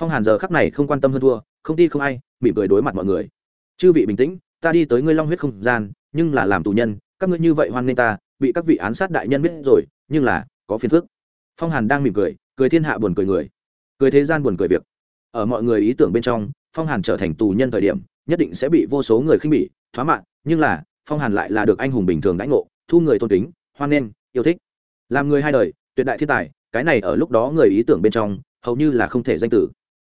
Phong hàn giờ khắc này không quan tâm hơn thua, không ti không ai, mỉm cười đối mặt mọi người. Chư vị bình tĩnh, ta đi tới ngươi long huyết không gian, nhưng là làm tù nhân, các ngươi như vậy hoan nghênh ta, bị các vị án sát đại nhân biết rồi, nhưng là, có phiền phức. Phong hàn đang mỉm cười cười thiên hạ buồn cười người. Cười thế gian buồn cười việc ở mọi người ý tưởng bên trong phong hàn trở thành tù nhân thời điểm nhất định sẽ bị vô số người khinh bỉ thoá mạng nhưng là phong hàn lại là được anh hùng bình thường đãi ngộ thu người tôn kính hoan nghênh yêu thích. Làm người hai đời tuyệt đại thiên tài cái này ở lúc đó người ý tưởng bên trong hầu như là không thể danh tử.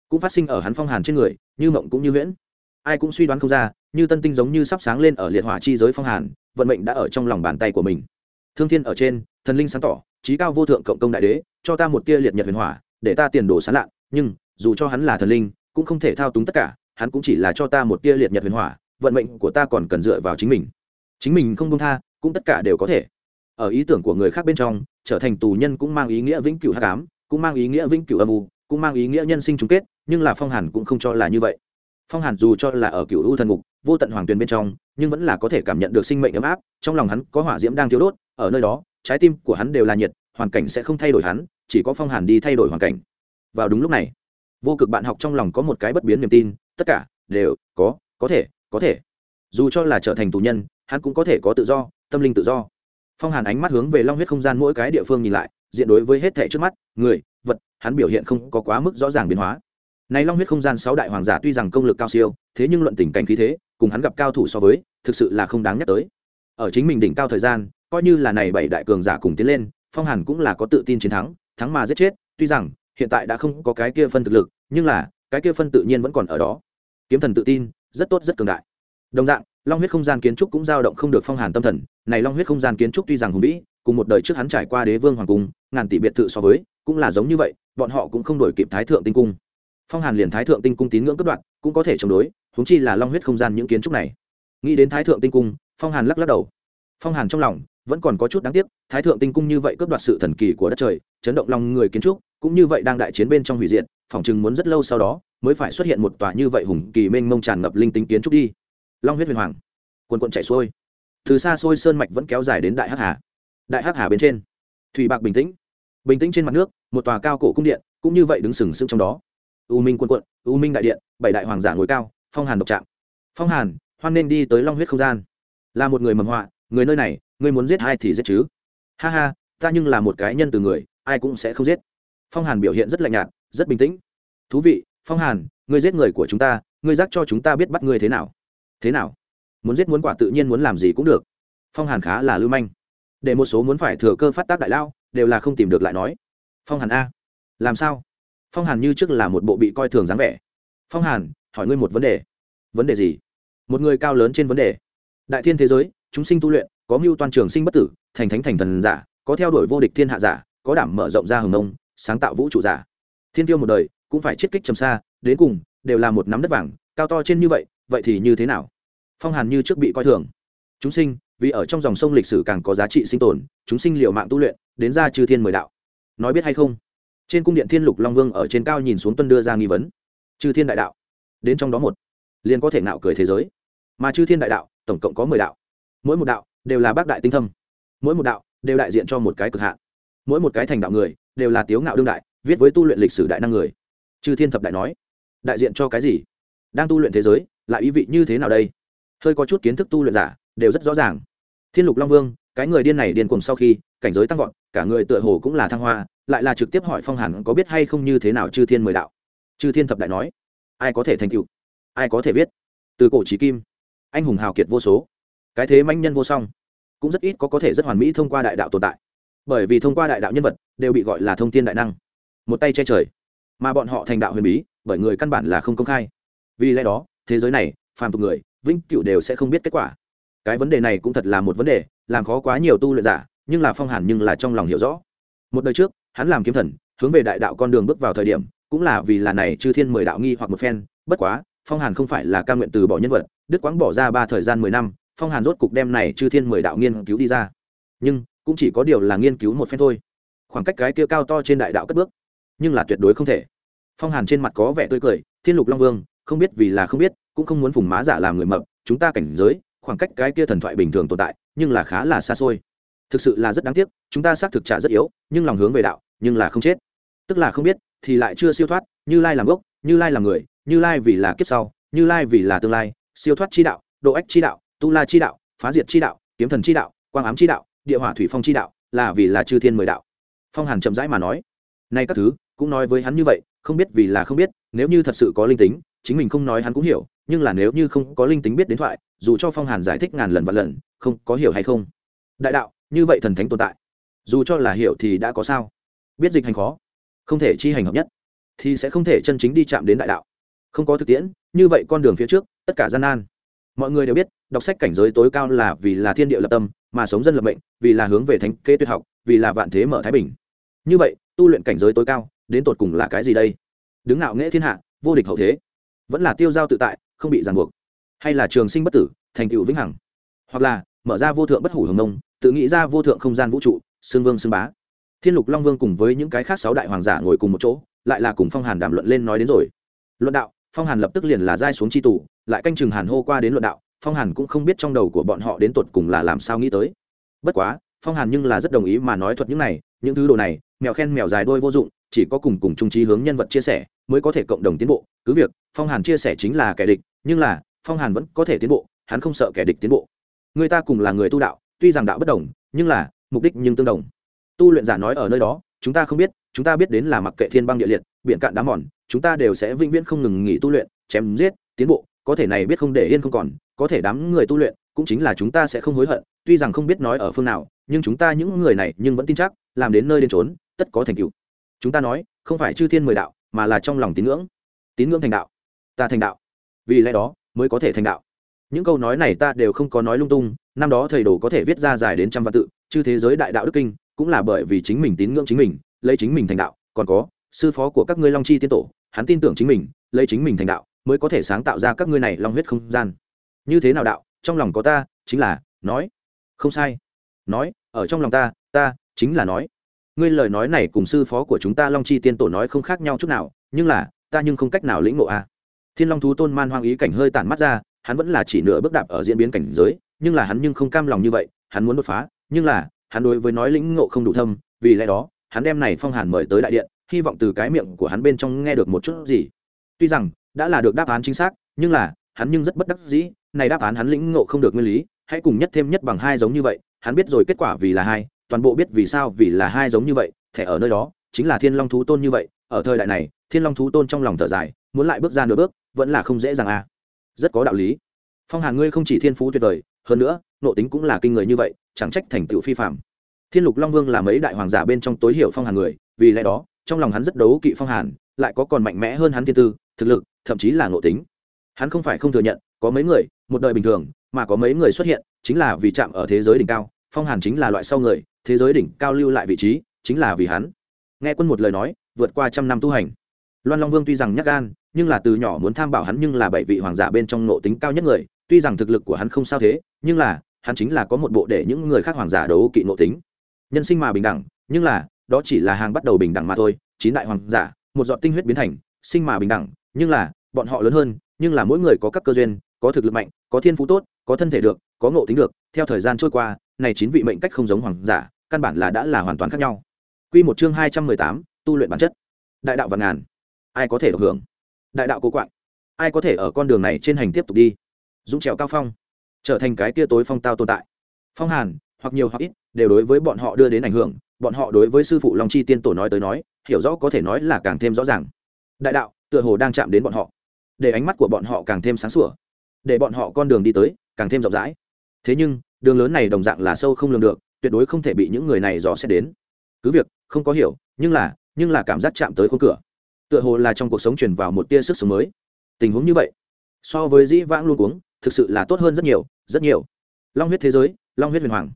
Cũng phát sinh ở hắn phong hàn trên người như mộng cũng như huyễn. Ai cũng suy đoán không ra như tân tinh giống như sắp sáng lên ở liệt hỏa chi giới phong hàn vận mệnh đã ở trong lòng bàn tay của mình. Thương thiên ở trên thần linh sáng tỏ trí cao vô thượng cộng công đại đế cho ta một tia liệt nhật huyền hỏa để ta tiền đồ sán lạn, nhưng dù cho hắn là thần linh, cũng không thể thao túng tất cả, hắn cũng chỉ là cho ta một tia liệt nhật huyền hỏa, vận mệnh của ta còn cần dựa vào chính mình. Chính mình không công tha, cũng tất cả đều có thể. Ở ý tưởng của người khác bên trong, trở thành tù nhân cũng mang ý nghĩa vĩnh cửu hắc ám, cũng mang ý nghĩa vĩnh cửu âm u, cũng mang ý nghĩa nhân sinh chung kết, nhưng là phong hàn cũng không cho là như vậy. Phong hàn dù cho là ở cựu u thần ngục, vô tận hoàng tuyền bên trong, nhưng vẫn là có thể cảm nhận được sinh mệnh ấm áp, trong lòng hắn có hỏa diễm đang thiếu đốt, ở nơi đó, trái tim của hắn đều là nhiệt, hoàn cảnh sẽ không thay đổi hắn, chỉ có phong hàn đi thay đổi hoàn cảnh. Vào đúng lúc này vô cực bạn học trong lòng có một cái bất biến niềm tin, tất cả đều có có thể có thể. Dù cho là trở thành tù nhân, hắn cũng có thể có tự do, tâm linh tự do. Phong hàn ánh mắt hướng về long huyết không gian mỗi cái địa phương nhìn lại, diện đối với hết thẻ trước mắt, người, vật, hắn biểu hiện không có quá mức rõ ràng biến hóa. Này long huyết không gian sáu đại hoàng giả tuy rằng công lực cao siêu, thế nhưng luận tình cảnh khí thế, cùng hắn gặp cao thủ so với, thực sự là không đáng nhắc tới. Ở chính mình đỉnh cao thời gian, coi như là này bảy đại cường giả cùng tiến lên, phong hàn cũng là có tự tin chiến thắng thắng mà giết chết, tuy rằng hiện tại đã không có cái kia phân thực lực, nhưng là, cái kia phân tự nhiên vẫn còn ở đó. Kiếm thần tự tin, rất tốt, rất cường đại. Đồng dạng, long huyết không gian kiến trúc cũng dao động không được phong hàn tâm thần. Này long huyết không gian kiến trúc tuy rằng hùng vĩ, cùng một đời trước hắn trải qua đế vương hoàng cung, ngàn tỷ biệt thự so với, cũng là giống như vậy, bọn họ cũng không đổi kịp thái thượng tinh cung. Phong hàn liền thái thượng tinh cung tín ngưỡng cất đoạn cũng có thể chống đối húng chi là long huyết không gian những kiến trúc này. Nghĩ đến thái thượng tinh cung, phong hàn lắc lắc đầu. Phong hàn trong lòng vẫn còn có chút đáng tiếc, thái thượng tinh cung như vậy cướp đoạt sự thần kỳ của đất trời, chấn động lòng người kiến trúc cũng như vậy đang đại chiến bên trong hủy diệt phòng chừng muốn rất lâu sau đó mới phải xuất hiện một tòa như vậy hùng kỳ mênh mông tràn ngập linh tính kiến trúc đi. Long huyết huyền hoàng quần quận chạy xuôi. Từ xa xôi sơn mạch vẫn kéo dài đến đại hắc hà, đại hắc hà bên trên. Thủy bạc bình tĩnh bình tĩnh trên mặt nước, một tòa cao cổ cung điện cũng như vậy đứng sừng sững trong đó. U minh quân quận u minh đại điện, bảy đại hoàng giả ngồi cao, phong hàn độc trạm. Phong hàn, hoan nên đi tới long huyết không gian. Là một người mầm họa, người nơi này, ngươi muốn giết ai thì giết chứ. Ha ha, ta nhưng là một cái nhân từ người, ai cũng sẽ không giết phong hàn biểu hiện rất lạnh nhạt, rất bình tĩnh. Thú vị, phong hàn, ngươi giết người của chúng ta, ngươi giác cho chúng ta biết bắt ngươi thế nào. Thế nào? Muốn giết muốn quả tự nhiên muốn làm gì cũng được. Phong hàn khá là lưu manh. Để một số muốn phải thừa cơ phát tác đại lao, đều là không tìm được lại nói. Phong hàn a, làm sao? Phong hàn như trước là một bộ bị coi thường dáng vẻ. Phong hàn, hỏi ngươi một vấn đề. Vấn đề gì? Một người cao lớn trên vấn đề. Đại thiên thế giới, chúng sinh tu luyện, có mưu toàn trường sinh bất tử, thành thánh thành thần giả, có theo đuổi vô địch thiên hạ giả, có đảm mở rộng ra hồng nông sáng tạo vũ trụ giả. Thiên tiêu một đời, cũng phải chiết kích trầm xa, đến cùng, đều là một nắm đất vàng, cao to trên như vậy vậy thì như thế nào? Phong hàn như trước bị coi thường. Chúng sinh, vì ở trong dòng sông lịch sử càng có giá trị sinh tồn, chúng sinh liệu mạng tu luyện, đến ra chư thiên mười đạo. Nói biết hay không? Trên cung điện thiên lục long vương ở trên cao nhìn xuống tuân đưa ra nghi vấn. Chư thiên đại đạo. Đến trong đó một, liền có thể nạo cười thế giới. Mà chư thiên đại đạo, tổng cộng có mười đạo. Mỗi một đạo, đều là bác đại tinh thâm. Mỗi một đạo, đều đại diện cho một cái cực hạn. Mỗi một cái thành đạo người đều là tiếu ngạo đương đại, viết với tu luyện lịch sử đại năng người. Chư thiên thập đại nói, đại diện cho cái gì? Đang tu luyện thế giới lại ý vị như thế nào đây? Hơi có chút kiến thức tu luyện giả, đều rất rõ ràng. Thiên lục long vương, cái người điên này điên cùng sau khi, cảnh giới tăng vọt, cả người tựa hồ cũng là thăng hoa, lại là trực tiếp hỏi phong hàn có biết hay không như thế nào chư thiên mười đạo. Chư thiên thập đại nói, ai có thể thành tựu? Ai có thể viết? Từ cổ trí kim, anh hùng hào kiệt vô số. Cái thế manh nhân vô song, cũng rất ít có có thể rất hoàn mỹ thông qua đại đạo tồn tại bởi vì thông qua đại đạo nhân vật đều bị gọi là thông tin đại năng. Một tay che trời, mà bọn họ thành đạo huyền bí, bởi người căn bản là không công khai. Vì lẽ đó, thế giới này, phàm tục người, vĩnh cựu đều sẽ không biết kết quả. Cái vấn đề này cũng thật là một vấn đề, làm khó quá nhiều tu luyện giả, nhưng là phong hàn nhưng là trong lòng hiểu rõ. Một đời trước, hắn làm kiếm thần, hướng về đại đạo con đường bước vào thời điểm, cũng là vì là này chư thiên mười đạo nghi hoặc một phen, bất quá, phong hàn không phải là ca nguyện từ bỏ nhân vật đức quãng bỏ ra ba thời gian mười năm, phong hàn rốt cục đem này chư thiên mười đạo nghiên cứu đi ra. Nhưng cũng chỉ có điều là nghiên cứu một phen thôi. Khoảng cách cái kia cao to trên đại đạo cất bước, nhưng là tuyệt đối không thể. Phong hàn trên mặt có vẻ tươi cười, thiên lục long vương, không biết vì là không biết, cũng không muốn phùng má giả làm người mập, chúng ta cảnh giới, khoảng cách cái kia thần thoại bình thường tồn tại, nhưng là khá là xa xôi. Thực sự là rất đáng tiếc, chúng ta xác thực trả rất yếu, nhưng lòng hướng về đạo, nhưng là không chết. Tức là không biết, thì lại chưa siêu thoát, như lai làm gốc, như lai làm người, như lai vì là kiếp sau, như lai vì là tương lai, siêu thoát chi đạo, độ ách chi đạo, tu la chi đạo, phá diệt chi đạo, kiếm thần chi đạo, quang ám chi đạo địa hỏa thủy phong chi đạo, là vì là chư thiên mười đạo. Phong hàn chậm rãi mà nói, nay các thứ, cũng nói với hắn như vậy, không biết vì là không biết, nếu như thật sự có linh tính, chính mình không nói hắn cũng hiểu, nhưng là nếu như không có linh tính biết đến thoại, dù cho phong hàn giải thích ngàn lần và lần, không có hiểu hay không? Đại đạo, như vậy thần thánh tồn tại, dù cho là hiểu thì đã có sao? Biết dịch hành khó, không thể chi hành hợp nhất, thì sẽ không thể chân chính đi chạm đến đại đạo. Không có thực tiễn, như vậy con đường phía trước, tất cả gian nan. Mọi người đều biết, đọc sách cảnh giới tối cao là vì là thiên địa lập tâm mà sống dân lập mệnh, vì là hướng về thánh kế tuyệt học, vì là vạn thế mở thái bình. Như vậy, tu luyện cảnh giới tối cao, đến tột cùng là cái gì đây? Đứng ngạo nghễ thiên hạ, vô địch hậu thế. Vẫn là tiêu giao tự tại, không bị ràng buộc. Hay là trường sinh bất tử, thành tựu vĩnh hằng. Hoặc là, mở ra vô thượng bất hủ hồng nông tự nghĩ ra vô thượng không gian vũ trụ, xương vương xương bá. Thiên lục long vương cùng với những cái khác sáu đại hoàng giả ngồi cùng một chỗ, lại là cùng phong hàn đàm luận lên nói đến rồi. Luận đạo, phong hàn lập tức liền là giai xuống c h i lại canh chừng hàn hô qua đến luận đạo phong hàn cũng không biết trong đầu của bọn họ đến tột cùng là làm sao nghĩ tới. Bất quá, phong hàn nhưng là rất đồng ý mà nói thuật những này, những thứ đồ này, mèo khen mèo dài đôi vô dụng, chỉ có cùng cùng trung trí hướng nhân vật chia sẻ mới có thể cộng đồng tiến bộ. Cứ việc, phong hàn chia sẻ chính là kẻ địch, nhưng là, phong hàn vẫn có thể tiến bộ, hắn không sợ kẻ địch tiến bộ. Người ta cùng là người tu đạo, tuy rằng đạo bất đồng, nhưng là, mục đích nhưng tương đồng. Tu luyện giả nói ở nơi đó, chúng ta không biết, chúng ta biết đến là mặc kệ thiên băng địa liệt, biển cạn đá mòn, chúng ta đều sẽ vĩnh viễn không ngừng nghỉ tu luyện, chém giết, tiến bộ, có thể này biết không để yên không còn có thể đám người tu luyện cũng chính là chúng ta sẽ không hối hận, tuy rằng không biết nói ở phương nào, nhưng chúng ta những người này nhưng vẫn tin chắc, làm đến nơi đến trốn tất có thành tựu. Chúng ta nói, không phải chư thiên mười đạo, mà là trong lòng tín ngưỡng. Tín ngưỡng thành đạo. Ta thành đạo. Vì lẽ đó, mới có thể thành đạo. Những câu nói này ta đều không có nói lung tung, năm đó thầy đồ có thể viết ra dài đến trăm văn tự, chư thế giới đại đạo đức kinh, cũng là bởi vì chính mình tín ngưỡng chính mình, lấy chính mình thành đạo. Còn có, sư phó của các ngươi long chi tiên tổ, hắn tin tưởng chính mình, lấy chính mình thành đạo, mới có thể sáng tạo ra các ngươi này long huyết không gian như thế nào đạo, trong lòng có ta, chính là, nói. Không sai. Nói, ở trong lòng ta ta, chính là nói. Ngươi lời nói này cùng sư phó của chúng ta long chi tiên tổ nói không khác nhau chút nào, nhưng là, ta nhưng không cách nào lĩnh ngộ a à. thiên long thú tôn man hoang ý cảnh hơi tản mắt ra, hắn vẫn là chỉ nửa bước đạp ở diễn biến cảnh giới, nhưng là hắn nhưng không cam lòng như vậy, hắn muốn đột phá, nhưng là, hắn đối với nói lĩnh ngộ không đủ thâm, vì lẽ đó, hắn đem này phong hàn mời tới đại điện, hy vọng từ cái miệng của hắn bên trong nghe được một chút gì. Tuy rằng, đã là được đáp án chính xác, nhưng là, hắn nhưng rất bất đắc dĩ này đáp án hắn lĩnh ngộ không được nguyên lý, hãy cùng nhất thêm nhất bằng hai giống như vậy, hắn biết rồi kết quả vì là hai, toàn bộ biết vì sao vì là hai giống như vậy, thẻ ở nơi đó, chính là thiên long thú tôn như vậy, ở thời đại này, thiên long thú tôn trong lòng thở dài, muốn lại bước ra nửa bước, vẫn là không dễ dàng à. Rất có đạo lý. Phong hàn ngươi không chỉ thiên phú tuyệt vời, hơn nữa, nộ tính cũng là kinh người như vậy, chẳng trách thành tựu phi phạm thiên lục long vương là mấy đại hoàng giả bên trong tối hiểu phong hàn người, vì lẽ đó, trong lòng hắn rất đấu kỵ phong hàn, lại có còn mạnh mẽ hơn hắn thiên tư, thực lực, thậm chí là nộ tính. Hắn không phải không thừa nhận, có mấy người một đời bình thường, mà có mấy người xuất hiện, chính là vì chạm ở thế giới đỉnh cao, phong hàn chính là loại sau người, thế giới đỉnh cao lưu lại vị trí, chính là vì hắn. Nghe quân một lời nói, vượt qua trăm năm tu hành. Loan long vương tuy rằng nhắc gan, nhưng là từ nhỏ muốn tham bảo hắn nhưng là bảy vị hoàng giả bên trong nộ tính cao nhất người, tuy rằng thực lực của hắn không sao thế, nhưng là, hắn chính là có một bộ để những người khác hoàng giả đấu kỵ nộ tính. Nhân sinh mà bình đẳng, nhưng là, đó chỉ là hàng bắt đầu bình đẳng mà thôi, chín đại hoàng giả, một giọt tinh huyết biến thành, sinh mà bình đẳng, nhưng là, bọn họ lớn hơn, nhưng là mỗi người có các cơ duyên có thực lực mạnh có thiên phú tốt có thân thể được có ngộ tính được theo thời gian trôi qua này chín vị mệnh cách không giống hoàng giả căn bản là đã là hoàn toàn khác nhau Quy một chương hai trăm mười tám, tu luyện bản chất. Đại đạo và ngàn, ai có thể được hưởng? Đại đạo cố quạng, ai có thể ở con đường này trên hành tiếp tục đi? Dũng trèo cao phong, trở thành cái kia tối phong tao tồn tại. Phong Hàn, hoặc nhiều hoặc ít, đều đối với bọn họ đưa đến ảnh hưởng, bọn họ đối với sư phụ Long Chi Tiên tổ nói tới nói, hiểu rõ có thể nói là càng thêm rõ ràng. Đại đạo, tựa hồ đang chạm đến bọn họ, để ánh mắt của bọn họ càng thêm sáng sủa, để bọn họ con đường đi tới càng thêm rộng rãi. Thế nhưng, đường lớn này đồng dạng là sâu không lường được, tuyệt đối không thể bị những người này dò xét đến. Cứ việc không có hiểu nhưng là nhưng là cảm giác chạm tới khung cửa. Tựa hồ là trong cuộc sống truyền vào một tia sức sống mới. Tình huống như vậy so với dĩ vãng luôn uống thực sự là tốt hơn rất nhiều rất nhiều. Long huyết thế giới long huyết huyền hoàng.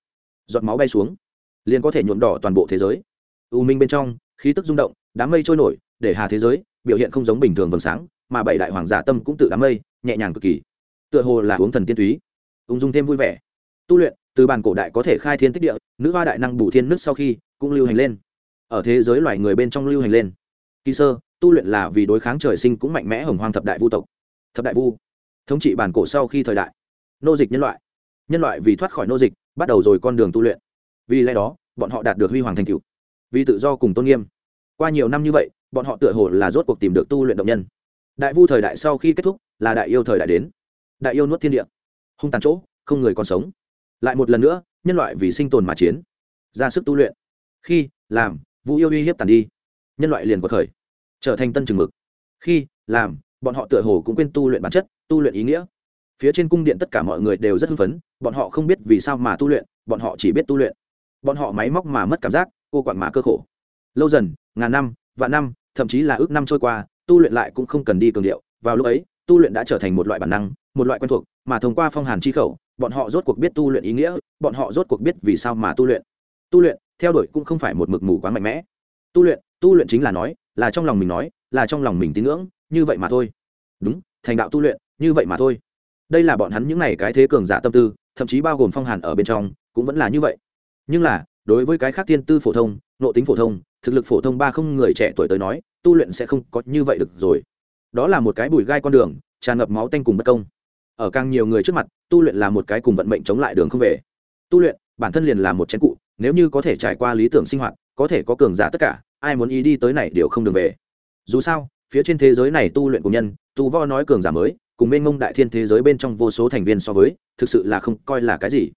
Giọt máu bay xuống liền có thể nhuộm đỏ toàn bộ thế giới. U minh bên trong khí tức rung động đám mây trôi nổi để hà thế giới biểu hiện không giống bình thường vầng sáng mà bảy đại hoàng giả tâm cũng tự đám mây nhẹ nhàng cực kỳ tựa hồ là uống thần tiên túy. Ung dung thêm vui vẻ. Tu luyện, từ bản cổ đại có thể khai thiên tích địa, nữ hoa đại năng bù thiên nước sau khi, cũng lưu hành lên. Ở thế giới loài người bên trong lưu hành lên. Kỳ sơ, tu luyện là vì đối kháng trời sinh cũng mạnh mẽ hồng hoang thập đại vu tộc. Thập đại vu. Thống trị bản cổ sau khi thời đại. Nô dịch nhân loại. Nhân loại vì thoát khỏi nô dịch, bắt đầu rồi con đường tu luyện. Vì lẽ đó, bọn họ đạt được huy hoàng thành cựu vì tự do cùng tôn nghiêm. Qua nhiều năm như vậy, bọn họ tựa hồ là rốt cuộc tìm được tu luyện động nhân. Đại vu thời đại sau khi kết thúc, là đại yêu thời đại đến đại yêu nuốt thiên địa. Hung tàn chỗ, không người còn sống. Lại một lần nữa, nhân loại vì sinh tồn mà chiến. Ra sức tu luyện. Khi, làm, vũ yêu uy hiếp tàn đi. Nhân loại liền có khởi, trở thành tân trường mực. Khi, làm, bọn họ tựa hồ cũng quên tu luyện bản chất, tu luyện ý nghĩa. Phía trên cung điện tất cả mọi người đều rất hưng phấn, bọn họ không biết vì sao mà tu luyện, bọn họ chỉ biết tu luyện. Bọn họ máy móc mà mất cảm giác, cô quặn mà cơ khổ. Lâu dần, ngàn năm, vạn năm, thậm chí là ước năm trôi qua, tu luyện lại cũng không cần đi cường điệu. Vào lúc ấy, tu luyện đã trở thành một loại bản năng một loại quen thuộc, mà thông qua phong hàn chi khẩu, bọn họ rốt cuộc biết tu luyện ý nghĩa, bọn họ rốt cuộc biết vì sao mà tu luyện. Tu luyện, theo đuổi cũng không phải một mực mù quá mạnh mẽ. Tu luyện tu luyện chính là nói, là trong lòng mình nói, là trong lòng mình tín ngưỡng, như vậy mà thôi. Đúng, thành đạo tu luyện, như vậy mà thôi. Đây là bọn hắn những n à y cái thế cường giả tâm tư, thậm chí bao gồm phong hàn ở bên trong, cũng vẫn là như vậy. Nhưng là, đối với cái khác tiên tư phổ thông, nội tính phổ thông, thực lực phổ thông ba không người trẻ tuổi tới nói, tu luyện sẽ không có như vậy được rồi. Đó là một cái bùi gai con đường, tràn ngập máu tanh cùng bất công ở càng nhiều người trước mặt, tu luyện là một cái cùng vận mệnh chống lại đường không về. Tu luyện, bản thân liền là một chén cụ, nếu như có thể trải qua lý tưởng sinh hoạt, có thể có cường giả tất cả, ai muốn ý đi tới này đều không đường về. Dù sao, phía trên thế giới này tu luyện của nhân, tu vo nói cường giả mới, cùng bên mông đại thiên thế giới bên trong vô số thành viên so với, thực sự là không coi là cái gì.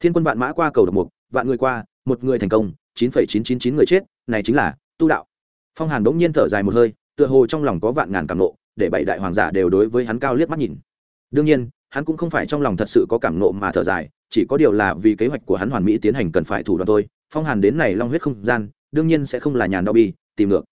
Thiên quân vạn mã qua cầu độc mục, vạn người qua, một người thành công, chín phẩy chín chín chín người chết, này chính là tu đạo. Phong hàn bỗng nhiên thở dài một hơi, tựa hồ trong lòng có vạn ngàn cảm nộ, để bảy đại hoàng giả đều đối với hắn cao liếc mắt nhìn đương nhiên, hắn cũng không phải trong lòng thật sự có cảm nộ mà thở dài, chỉ có điều là vì kế hoạch của hắn hoàn mỹ tiến hành cần phải thủ đoạn thôi. Phong hàn đến này long huyết không gian, đương nhiên sẽ không là nhàn đau bi, tìm được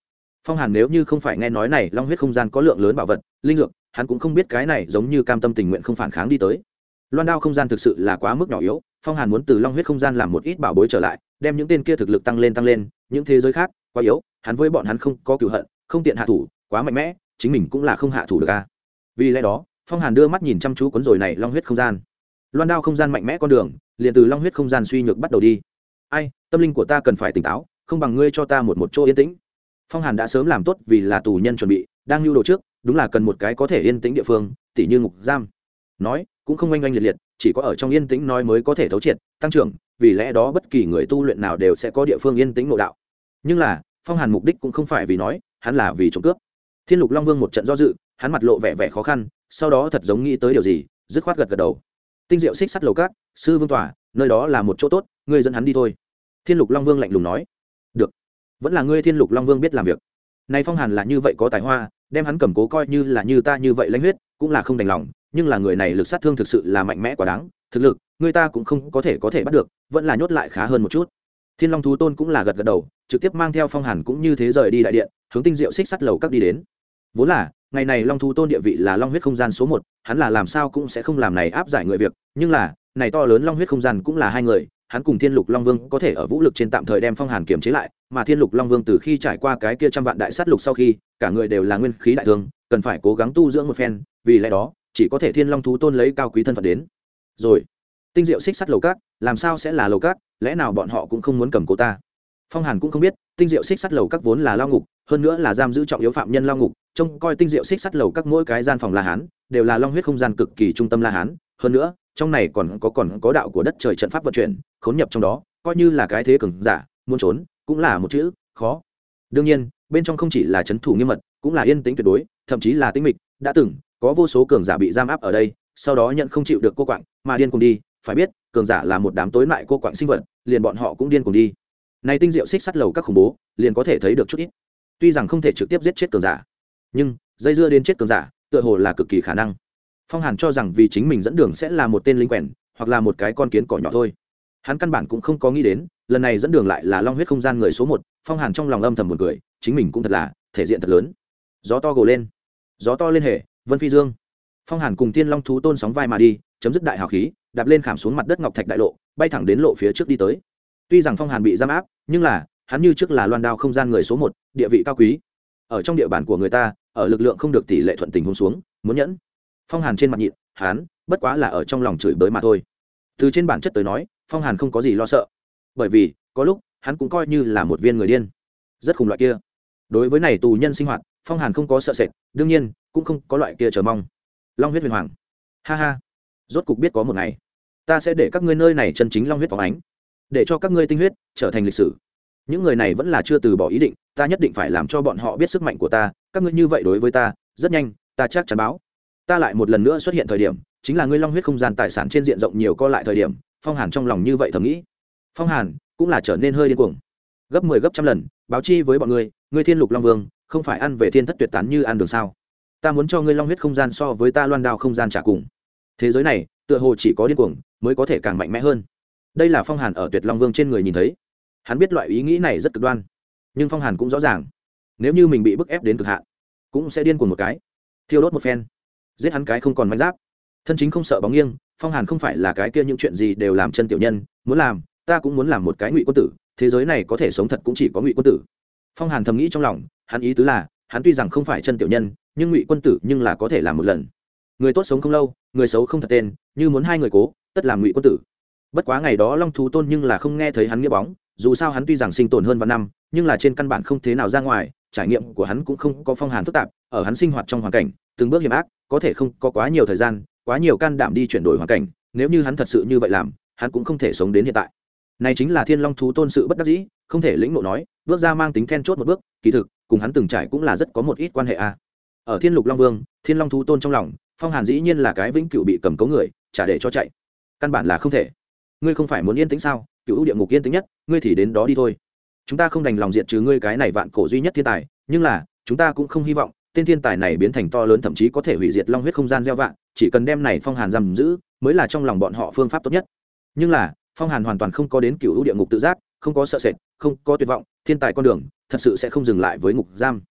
phong hàn nếu như không phải nghe nói này long huyết không gian có lượng lớn bảo vật, linh dược, hắn cũng không biết cái này giống như cam tâm tình nguyện không phản kháng đi tới. Loan đao không gian thực sự là quá mức nhỏ yếu, phong hàn muốn từ long huyết không gian làm một ít bảo bối trở lại, đem những tên kia thực lực tăng lên tăng lên, những thế giới khác, quá yếu, hắn với bọn hắn không có cựu hận, không tiện hạ thủ, quá mạnh mẽ, chính mình cũng là không hạ thủ được a vì lẽ đó phong hàn đưa mắt nhìn chăm chú cuốn rồi này long huyết không gian. Loan đao không gian mạnh mẽ con đường, liền từ long huyết không gian suy nhược bắt đầu đi. Ai, tâm linh của ta cần phải tỉnh táo, không bằng ngươi cho ta một một chỗ yên tĩnh. Phong hàn đã sớm làm tốt vì là tù nhân chuẩn bị, đang lưu đồ trước, đúng là cần một cái có thể yên tĩnh địa phương, tỉ như ngục giam. Nói, cũng không oanh oanh liệt liệt, chỉ có ở trong yên tĩnh nói mới có thể thấu triệt, tăng trưởng, vì lẽ đó bất kỳ người tu luyện nào đều sẽ có địa phương yên tĩnh nội đạo. Nhưng là, phong hàn mục đích cũng không phải vì nói, hắn là vì trộm cướp. Thiên lục long vương một trận do dự, hắn mặt lộ vẻ vẻ khó khăn sau đó thật giống nghĩ tới điều gì, dứt khoát gật gật đầu. Tinh diệu xích sắt lầu cát, sư vương tòa, nơi đó là một chỗ tốt, ngươi dẫn hắn đi thôi. Thiên lục long vương lạnh lùng nói. Được. Vẫn là ngươi thiên lục long vương biết làm việc. Nay phong hàn là như vậy có tài hoa, đem hắn cầm cố coi như là như ta như vậy lãnh huyết, cũng là không đành lòng, nhưng là người này lực sát thương thực sự là mạnh mẽ quá đáng, thực lực, người ta cũng không có thể có thể bắt được, vẫn là nhốt lại khá hơn một chút. Thiên long thú tôn cũng là gật gật đầu, trực tiếp mang theo phong hàn cũng như thế rời đi đại điện, hướng tinh diệu xích sắt lầu các đi đến. Vốn là ngày này long thú tôn địa vị là long huyết không gian số một, hắn là làm sao cũng sẽ không làm này áp giải người việc, nhưng là, này to lớn long huyết không gian cũng là hai người, hắn cùng thiên lục long vương có thể ở vũ lực trên tạm thời đem phong hàn kiềm chế lại, mà thiên lục long vương từ khi trải qua cái kia trăm vạn đại sát lục sau khi, cả người đều là nguyên khí đại thương, cần phải cố gắng tu dưỡng một phen, vì lẽ đó, chỉ có thể thiên long thú tôn lấy cao quý thân phận đến. Rồi, tinh diệu xích sắt lầu cát, làm sao sẽ là lầu cát, lẽ nào bọn họ cũng không muốn cầm cô ta? Phong hàn cũng không biết, tinh diệu xích sắt lầu các vốn là lao ngục, hơn nữa là giam giữ trọng yếu phạm nhân lao ngục, trông coi tinh diệu xích sắt lầu các mỗi cái gian phòng la hán, đều là long huyết không gian cực kỳ trung tâm la hán. Hơn nữa, trong này còn có còn có đạo của đất trời trận pháp vận chuyển, khốn nhập trong đó, coi như là cái thế cường giả, muốn trốn, cũng là một chữ, khó. Đương nhiên, bên trong không chỉ là trấn thủ nghiêm mật, cũng là yên tĩnh tuyệt đối, thậm chí là tĩnh mịch. Đã từng, có vô số cường giả bị giam áp ở đây, sau đó nhận không chịu được cô quạng, mà điên cùng đi. Phải biết, cường giả là một đám tối lại cô quạng sinh vật, liền bọn họ cũng điên cùng đi này tinh diệu xích sắt lầu các khủng bố, liền có thể thấy được chút ít. Tuy rằng không thể trực tiếp giết chết cường giả, nhưng dây dưa đến chết cường giả, tựa hồ là cực kỳ khả năng. Phong hàn cho rằng vì chính mình dẫn đường sẽ là một tên linh quèn, hoặc là một cái con kiến cỏ nhỏ thôi. Hắn căn bản cũng không có nghĩ đến, lần này dẫn đường lại là long huyết không gian người số một, phong hàn trong lòng âm thầm một cười, chính mình cũng thật là, thể diện thật lớn. Gió to gồ lên. Gió to lên hệ, vân phi dương. Phong hàn cùng tiên long thú tôn sóng vai mà đi, chấm dứt đại hào khí, đạp lên khảm xuống mặt đất ngọc thạch đại lộ, bay thẳng đến lộ phía trước đi tới tuy rằng phong hàn bị giam áp nhưng là hắn như trước là loan đao không gian người số một địa vị cao quý. Ở trong địa bàn của người ta ở lực lượng không được tỷ lệ thuận tình hôn xuống muốn nhẫn. Phong hàn trên mặt nhịn hắn, bất quá là ở trong lòng chửi bới mà thôi. Từ trên bản chất tới nói phong hàn không có gì lo sợ. Bởi vì có lúc hắn cũng coi như là một viên người điên. Rất khủng loại kia. Đối với này tù nhân sinh hoạt phong hàn không có sợ sệt đương nhiên cũng không có loại kia chờ mong. Long huyết huyền hoàng. Ha ha. Rốt cục biết có một ngày ta sẽ để các ngươi nơi này chân chính long huyết phóng ánh để cho các ngươi tinh huyết trở thành lịch sử. Những người này vẫn là chưa từ bỏ ý định, ta nhất định phải làm cho bọn họ biết sức mạnh của ta, các ngươi như vậy đối với ta, rất nhanh, ta chắc chắn báo. Ta lại một lần nữa xuất hiện thời điểm, chính là ngươi long huyết không gian tài sản trên diện rộng nhiều co lại thời điểm, phong hàn trong lòng như vậy thầm nghĩ. Phong hàn cũng là trở nên hơi điên cuồng. Gấp mười 10 gấp trăm lần, báo chi với bọn ngươi ngươi thiên lục long vương, không phải ăn về thiên thất tuyệt tán như ăn đường sao? Ta muốn cho ngươi long huyết không gian so với ta loan đao không gian trả cùng. Thế giới này, tựa hồ chỉ có điên cuồng, mới có thể càng mạnh mẽ hơn đây là phong hàn ở tuyệt long vương trên người nhìn thấy. Hắn biết loại ý nghĩ này rất cực đoan. Nhưng phong hàn cũng rõ ràng, nếu như mình bị bức ép đến cực hạn, cũng sẽ điên cuồng một cái. Thiêu đốt một phen, giết hắn cái không còn manh giáp. Thân chính không sợ bóng nghiêng, phong hàn không phải là cái kia những chuyện gì đều làm chân tiểu nhân, muốn làm, ta cũng muốn làm một cái ngụy quân tử, thế giới này có thể sống thật cũng chỉ có ngụy quân tử. Phong hàn thầm nghĩ trong lòng, hắn ý tứ là, hắn tuy rằng không phải chân tiểu nhân, nhưng ngụy quân tử nhưng là có thể làm một lần. Người tốt sống không lâu, người xấu không thật tên, như muốn hai người cố, tất làm ngụy quân tử bất quá ngày đó long thú tôn nhưng là không nghe thấy hắn nghĩa bóng, dù sao hắn tuy rằng sinh tồn hơn vạn năm, nhưng là trên căn bản không thế nào ra ngoài, trải nghiệm của hắn cũng không có phong hàn phức tạp, ở hắn sinh hoạt trong hoàn cảnh, từng bước hiểm ác, có thể không có quá nhiều thời gian, quá nhiều can đảm đi chuyển đổi hoàn cảnh, nếu như hắn thật sự như vậy làm, hắn cũng không thể sống đến hiện tại. Này chính là thiên long thú tôn sự bất đắc dĩ, không thể lĩnh ngộ nói, bước ra mang tính then chốt một bước, kỳ thực, cùng hắn từng trải cũng là rất có một ít quan hệ a. Ở thiên lục long vương, thiên long thú tôn trong lòng, phong hàn dĩ nhiên là cái vĩnh cửu bị cầm cấu người trả để cho chạy. Căn bản là không thể ngươi không phải muốn yên tĩnh sao? Cựu địa ngục yên tĩnh nhất, ngươi thì đến đó đi thôi. Chúng ta không đành lòng diện trừ ngươi cái này vạn cổ duy nhất thiên tài, nhưng là, chúng ta cũng không hy vọng, tên thiên tài này biến thành to lớn thậm chí có thể hủy diệt long huyết không gian gieo vạn chỉ cần đem này phong hàn giam giữ, mới là trong lòng bọn họ phương pháp tốt nhất. Nhưng là, phong hàn hoàn toàn không có đến cựu địa ngục tự giác, không có sợ sệt, không có tuyệt vọng, thiên tài con đường, thật sự sẽ không dừng lại với ngục giam.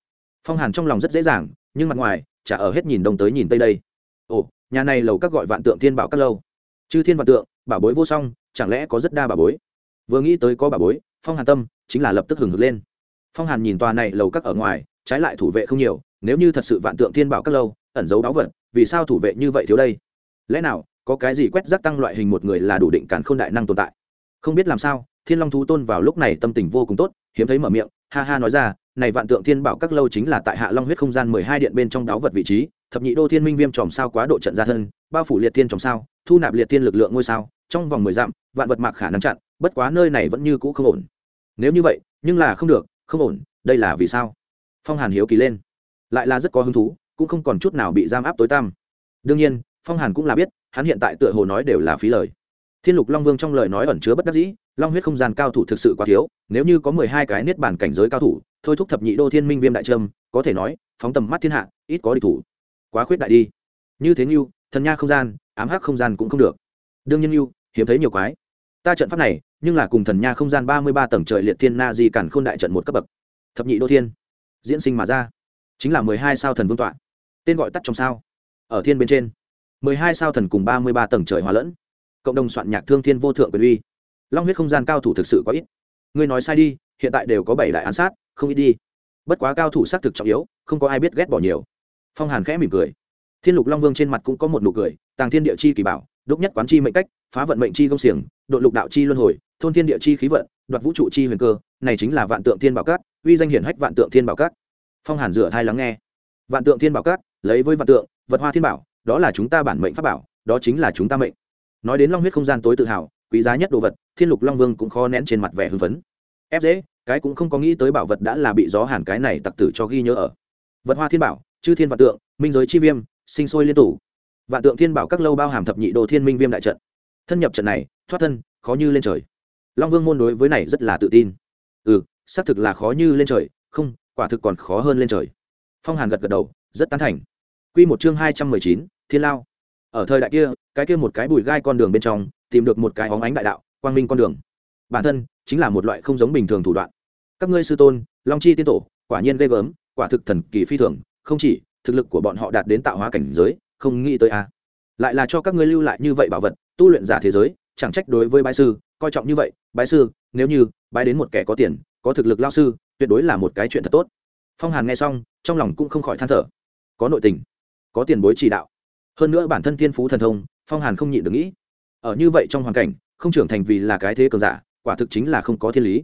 Phong hàn trong lòng rất dễ dàng, nhưng mặt ngoài, chả ở hết nhìn đông tới nhìn tây đây. Ồ, nhà này lầu các gọi vạn tượng thiên bảo các lâu. Chư thiên vạn tượng, bảo bối vô song chẳng lẽ có rất đa bà bối? Vừa nghĩ tới có bà bối, phong hàn tâm chính là lập tức hừng hực lên. Phong hàn nhìn tòa này lầu các ở ngoài, trái lại thủ vệ không nhiều, nếu như thật sự vạn tượng thiên bảo các lâu, ẩn giấu báu vật, vì sao thủ vệ như vậy thiếu đây? Lẽ nào, có cái gì quét rác tăng loại hình một người là đủ định cản k h ô n đại năng tồn tại? Không biết làm sao, thiên long thú tôn vào lúc này tâm tình vô cùng tốt, hiếm thấy mở miệng, ha ha nói ra, này vạn tượng thiên bảo các lâu chính là tại hạ long huyết không gian mười hai điện bên trong đáo vật vị trí, thập nhị đô thiên minh viêm tròm sao quá độ trận gia thân, bao phủ liệt thiên tròm sao, thu nạp liệt thiên lực lượng ngôi sao trong vòng mười dặm, vạn vật mạc khả năng chặn, bất quá nơi này vẫn như cũ không ổn. Nếu như vậy, nhưng là không được, không ổn, đây là vì sao? Phong hàn hiếu kỳ lên. Lại là rất có hứng thú, cũng không còn chút nào bị giam áp tối tăm. Đương nhiên, phong hàn cũng là biết, hắn hiện tại tựa hồ nói đều là phí lời. Thiên lục long vương trong lời nói ẩn chứa bất đắc dĩ, long huyết không gian cao thủ thực sự quá thiếu, nếu như có mười hai cái niết bản cảnh giới cao thủ, thôi thúc thập nhị đô thiên minh viêm đại trâm, có thể nói, phóng tầm mắt thiên hạ, ít có địch thủ. Quá khuyết đại đi. Như thế như thần nha không gian, ám hắc không gian cũng không được. Đương nhiên như hiếm thấy nhiều quái. Ta trận pháp này, nhưng là cùng thần nha không gian ba mươi ba tầng trời liệt thiên na di cản khôn đại trận một cấp bậc. Thập nhị đô thiên. Diễn sinh mà ra. Chính là mười hai sao thần vương tọa. Tên gọi tắt trong sao. Ở thiên bên trên. mười hai sao thần cùng ba mươi ba tầng trời hòa lẫn. Cộng đồng soạn nhạc thương thiên vô thượng quyền uy. Long huyết không gian cao thủ thực sự quá ít. Ngươi nói sai đi, hiện tại đều có bảy đại án sát, không ít đi. Bất quá cao thủ xác thực trọng yếu, không có ai biết ghét bỏ nhiều. Phong hàn khẽ mỉm cười. Thiên lục long vương trên mặt cũng có một nụ cười, tàng thiên địa chi kỳ bảo đúc nhất quán chi mệnh cách, phá vận mệnh chi công xiềng, đội lục đạo chi luân hồi, thôn thiên địa chi khí vận, đoạt vũ trụ chi huyền cơ, này chính là vạn tượng thiên bảo cát, uy danh hiển hách vạn tượng thiên bảo cát. Phong hàn rửa thai lắng nghe. Vạn tượng thiên bảo cát, lấy với vạn tượng, vật hoa thiên bảo, đó là chúng ta bản mệnh pháp bảo, đó chính là chúng ta mệnh. Nói đến long huyết không gian tối tự hào, quý giá nhất đồ vật, thiên lục long vương cũng khó nén trên mặt vẻ hưng phấn. Ép dễ, cái cũng không có nghĩ tới bảo vật đã là bị gió hàn cái này tặc tử cho ghi nhớ ở. Vật hoa thiên bảo, chư thiên vạn tượng, minh giới chi viêm, sinh sôi liên tủ vạn tượng thiên bảo các lâu bao hàm thập nhị đồ thiên minh viêm đại trận. Thân nhập trận này, thoát thân, khó như lên trời. Long vương môn đối với này rất là tự tin. Ừ xác thực là khó như lên trời, không, quả thực còn khó hơn lên trời. Phong hàn gật gật đầu, rất tán thành. Q một chương hai trăm mười chín, thiên lao. Ở thời đại kia, cái kia một cái bùi gai con đường bên trong, tìm được một cái hóng ánh đại đạo, quang minh con đường. Bản thân, chính là một loại không giống bình thường thủ đoạn. Các ngươi sư tôn, long chi tiên tổ, quả nhiên ghê gớm, quả thực thần kỳ phi thường, không chỉ, thực lực của bọn họ đạt đến tạo hóa cảnh giới không nghĩ tới a lại là cho các ngươi lưu lại như vậy bảo vật, tu luyện giả thế giới, chẳng trách đối với bái sư, coi trọng như vậy. Bái sư, nếu như bái đến một kẻ có tiền, có thực lực lao sư, tuyệt đối là một cái chuyện thật tốt. Phong hàn nghe xong, trong lòng cũng không khỏi than thở. Có nội tình, có tiền bối chỉ đạo. Hơn nữa bản thân thiên phú thần thông, phong hàn không nhịn được nghĩ. Ở như vậy trong hoàn cảnh, không trưởng thành vì là cái thế cường giả, quả thực chính là không có thiên lý.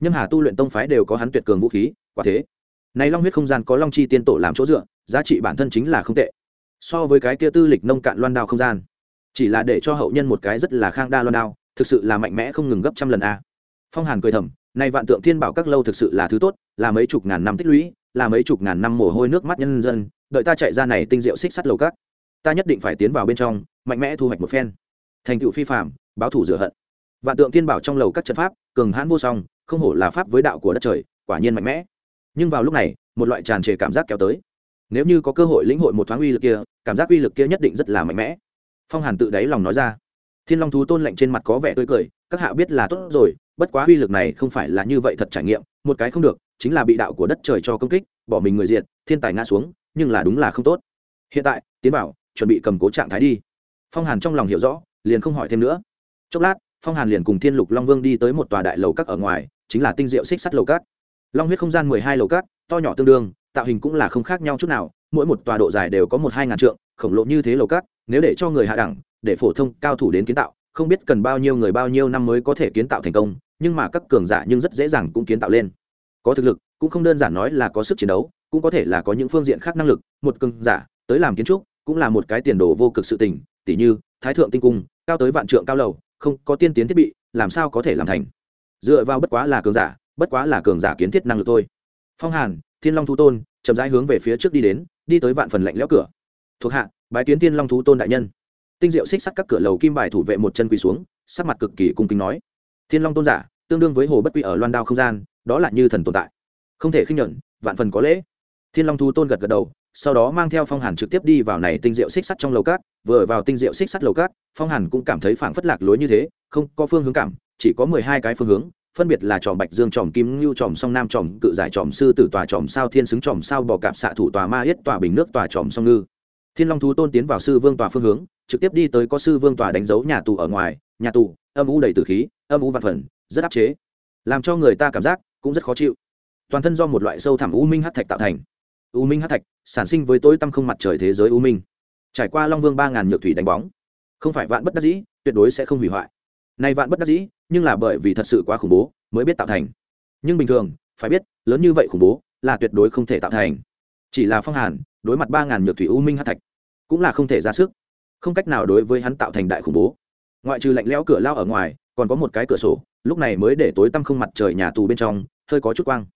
Nhâm hà tu luyện tông phái đều có hắn tuyệt cường vũ khí, quả thế. Này long huyết không gian có long chi tiên tổ làm chỗ dựa, giá trị bản thân chính là không tệ so với cái kia tư lịch nông cạn loan đao không gian. Chỉ là để cho hậu nhân một cái rất là khang đa loan đao, thực sự là mạnh mẽ không ngừng gấp trăm lần a. Phong hàn cười thầm, nay vạn tượng thiên bảo các lâu thực sự là thứ tốt, là mấy chục ngàn năm tích lũy, là mấy chục ngàn năm mồ hôi nước mắt nhân dân, đợi ta chạy ra này tinh diệu xích sắt lầu các. Ta nhất định phải tiến vào bên trong, mạnh mẽ thu hoạch một phen. Thành tựu phi phạm báo thủ rửa hận. Vạn tượng thiên bảo trong lầu các trận pháp, cường hãn vô song, không hổ là pháp với đạo của đất trời, quả nhiên mạnh mẽ. Nhưng vào lúc này, một loại tràn trề cảm giác kéo tới nếu như có cơ hội lĩnh hội một thoáng uy lực kia, cảm giác uy lực kia nhất định rất là mạnh mẽ. Phong hàn tự đáy lòng nói ra. Thiên long thú tôn lạnh trên mặt có vẻ tươi cười, các hạ biết là tốt rồi, bất quá uy lực này không phải là như vậy thật trải nghiệm, một cái không được, chính là bị đạo của đất trời cho công kích, bỏ mình người diện thiên tài ngã xuống, nhưng là đúng là không tốt. Hiện tại, tiến bảo, chuẩn bị cầm cố trạng thái đi. Phong hàn trong lòng hiểu rõ, liền không hỏi thêm nữa. Chốc lát, phong hàn liền cùng thiên lục long vương đi tới một tòa đại lầu các ở ngoài, chính là tinh diệu xích sắt lầu các. Long huyết không gian mười hai lầu các, to nhỏ tương đương tạo hình cũng là không khác nhau chút nào, mỗi một tòa độ dài đều có một hai ngàn trượng, khổng lồ như thế lầu cát, nếu để cho người hạ đẳng, để phổ thông cao thủ đến kiến tạo, không biết cần bao nhiêu người bao nhiêu năm mới có thể kiến tạo thành công, nhưng mà các cường giả nhưng rất dễ dàng cũng kiến tạo lên. Có thực lực, cũng không đơn giản nói là có sức chiến đấu, cũng có thể là có những phương diện khác năng lực, một cường giả tới làm kiến trúc cũng là một cái tiền đồ vô cực sự tình tỷ như thái thượng tinh cung, cao tới vạn trượng cao lầu, không có tiên tiến thiết bị, làm sao có thể làm thành? Dựa vào bất quá là cường giả, bất quá là cường giả kiến thiết năng lực thôi. Phong hàn thiên long thu tôn, chậm rãi hướng về phía trước đi đến, đi tới vạn phần lạnh lẽo cửa. Thuộc hạ, bái kiến thiên long thú tôn đại nhân. Tinh diệu xích sắt các cửa lầu kim bài thủ vệ một chân quỳ xuống, sắc mặt cực kỳ cung kính nói. Thiên long tôn giả, tương đương với hồ bất quy ở loan đao không gian, đó là như thần tồn tại. Không thể khinh nhuận, vạn phần có lễ. Thiên long thú tôn gật gật đầu, sau đó mang theo phong hàn trực tiếp đi vào này tinh diệu xích sắt trong lầu cát. Vừa vào tinh diệu xích sắt lầu cát, phong hàn cũng cảm thấy phảng phất lạc lối như thế, không có phương hướng cảm, chỉ có mười hai cái phương hướng phân biệt là tròm bạch dương, tròm kim ngưu, tròm song nam, tròm cự giải, tròm sư tử tòa, tròm sao thiên xứng, tròm sao bò cạp xạ thủ tòa ma yết, tòa bình nước, tòa tròm song ngư. Thiên long thú tôn tiến vào sư vương tòa phương hướng, trực tiếp đi tới có sư vương tòa đánh dấu nhà tù ở ngoài, nhà tù, âm u đầy tử khí, âm u vạn phần, rất áp chế. Làm cho người ta cảm giác cũng rất khó chịu. Toàn thân do một loại sâu thẳm u minh hát thạch tạo thành. U minh hát thạch sản sinh với tối tăm không mặt trời thế giới u minh. Trải qua long vương ba ngàn nhược thủy đánh bóng, không phải vạn bất đắc dĩ, tuyệt đối sẽ không hủy hoại nay vạn bất đắc dĩ, nhưng là bởi vì thật sự quá khủng bố, mới biết tạo thành. Nhưng bình thường, phải biết, lớn như vậy khủng bố, là tuyệt đối không thể tạo thành. Chỉ là phong hàn, đối mặt ba ngàn nhược thủy u minh hát thạch, cũng là không thể ra sức. Không cách nào đối với hắn tạo thành đại khủng bố. Ngoại trừ lạnh lẽo cửa lao ở ngoài, còn có một cái cửa sổ, lúc này mới để tối tăm không mặt trời nhà tù bên trong, hơi có chút quang.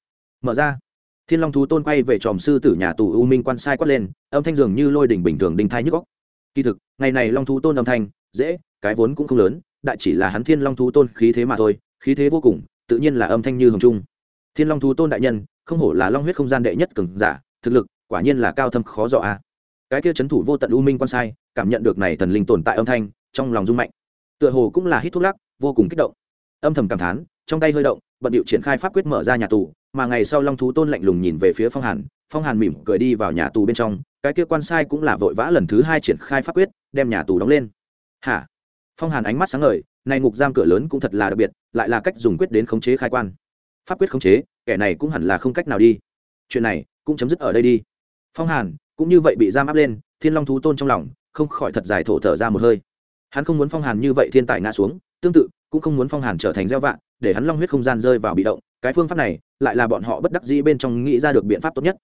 Mở ra. Thiên long thú tôn quay về tròm sư tử nhà tù u minh quan sai quát lên, âm thanh dường như lôi đỉnh bình thường đinh thai nhức góc kỳ thực, ngày này long thú tôn âm thanh, dễ, cái vốn cũng không lớn đại chỉ là hắn thiên long thú tôn khí thế mà thôi, khí thế vô cùng, tự nhiên là âm thanh như hồng trung. Thiên long thú tôn đại nhân, không hổ là long huyết không gian đệ nhất cường giả, thực lực quả nhiên là cao thâm khó dọ a. Cái kia chấn thủ vô tận u minh quan sai, cảm nhận được này thần linh tồn tại âm thanh, trong lòng rung mạnh. Tựa hồ cũng là hít thuốc lắc, vô cùng kích động. Âm thầm cảm thán, trong tay hơi động, bận điệu triển khai pháp quyết mở ra nhà tù, mà ngày sau long thú tôn lạnh lùng nhìn về phía phong hàn phong hàn mỉm cười đi vào nhà tù bên trong, cái kia quan sai cũng là vội vã lần thứ hai triển khai pháp quyết, đem nhà tù đóng lên. Hả? Phong hàn ánh mắt sáng ngời này ngục giam cửa lớn cũng thật là đặc biệt lại là cách dùng quyết đến khống chế khai quan. Pháp quyết khống chế kẻ này cũng hẳn là không cách nào đi. Chuyện này cũng chấm dứt ở đây đi. Phong hàn cũng như vậy bị giam áp lên thiên long thú tôn trong lòng không khỏi thật dài thổ thở ra một hơi. Hắn không muốn phong hàn như vậy thiên tài ngã xuống tương tự cũng không muốn phong hàn trở thành gieo vạ, để hắn long huyết không gian rơi vào bị động. Cái phương pháp này lại là bọn họ bất đắc dĩ bên trong nghĩ ra được biện pháp tốt nhất.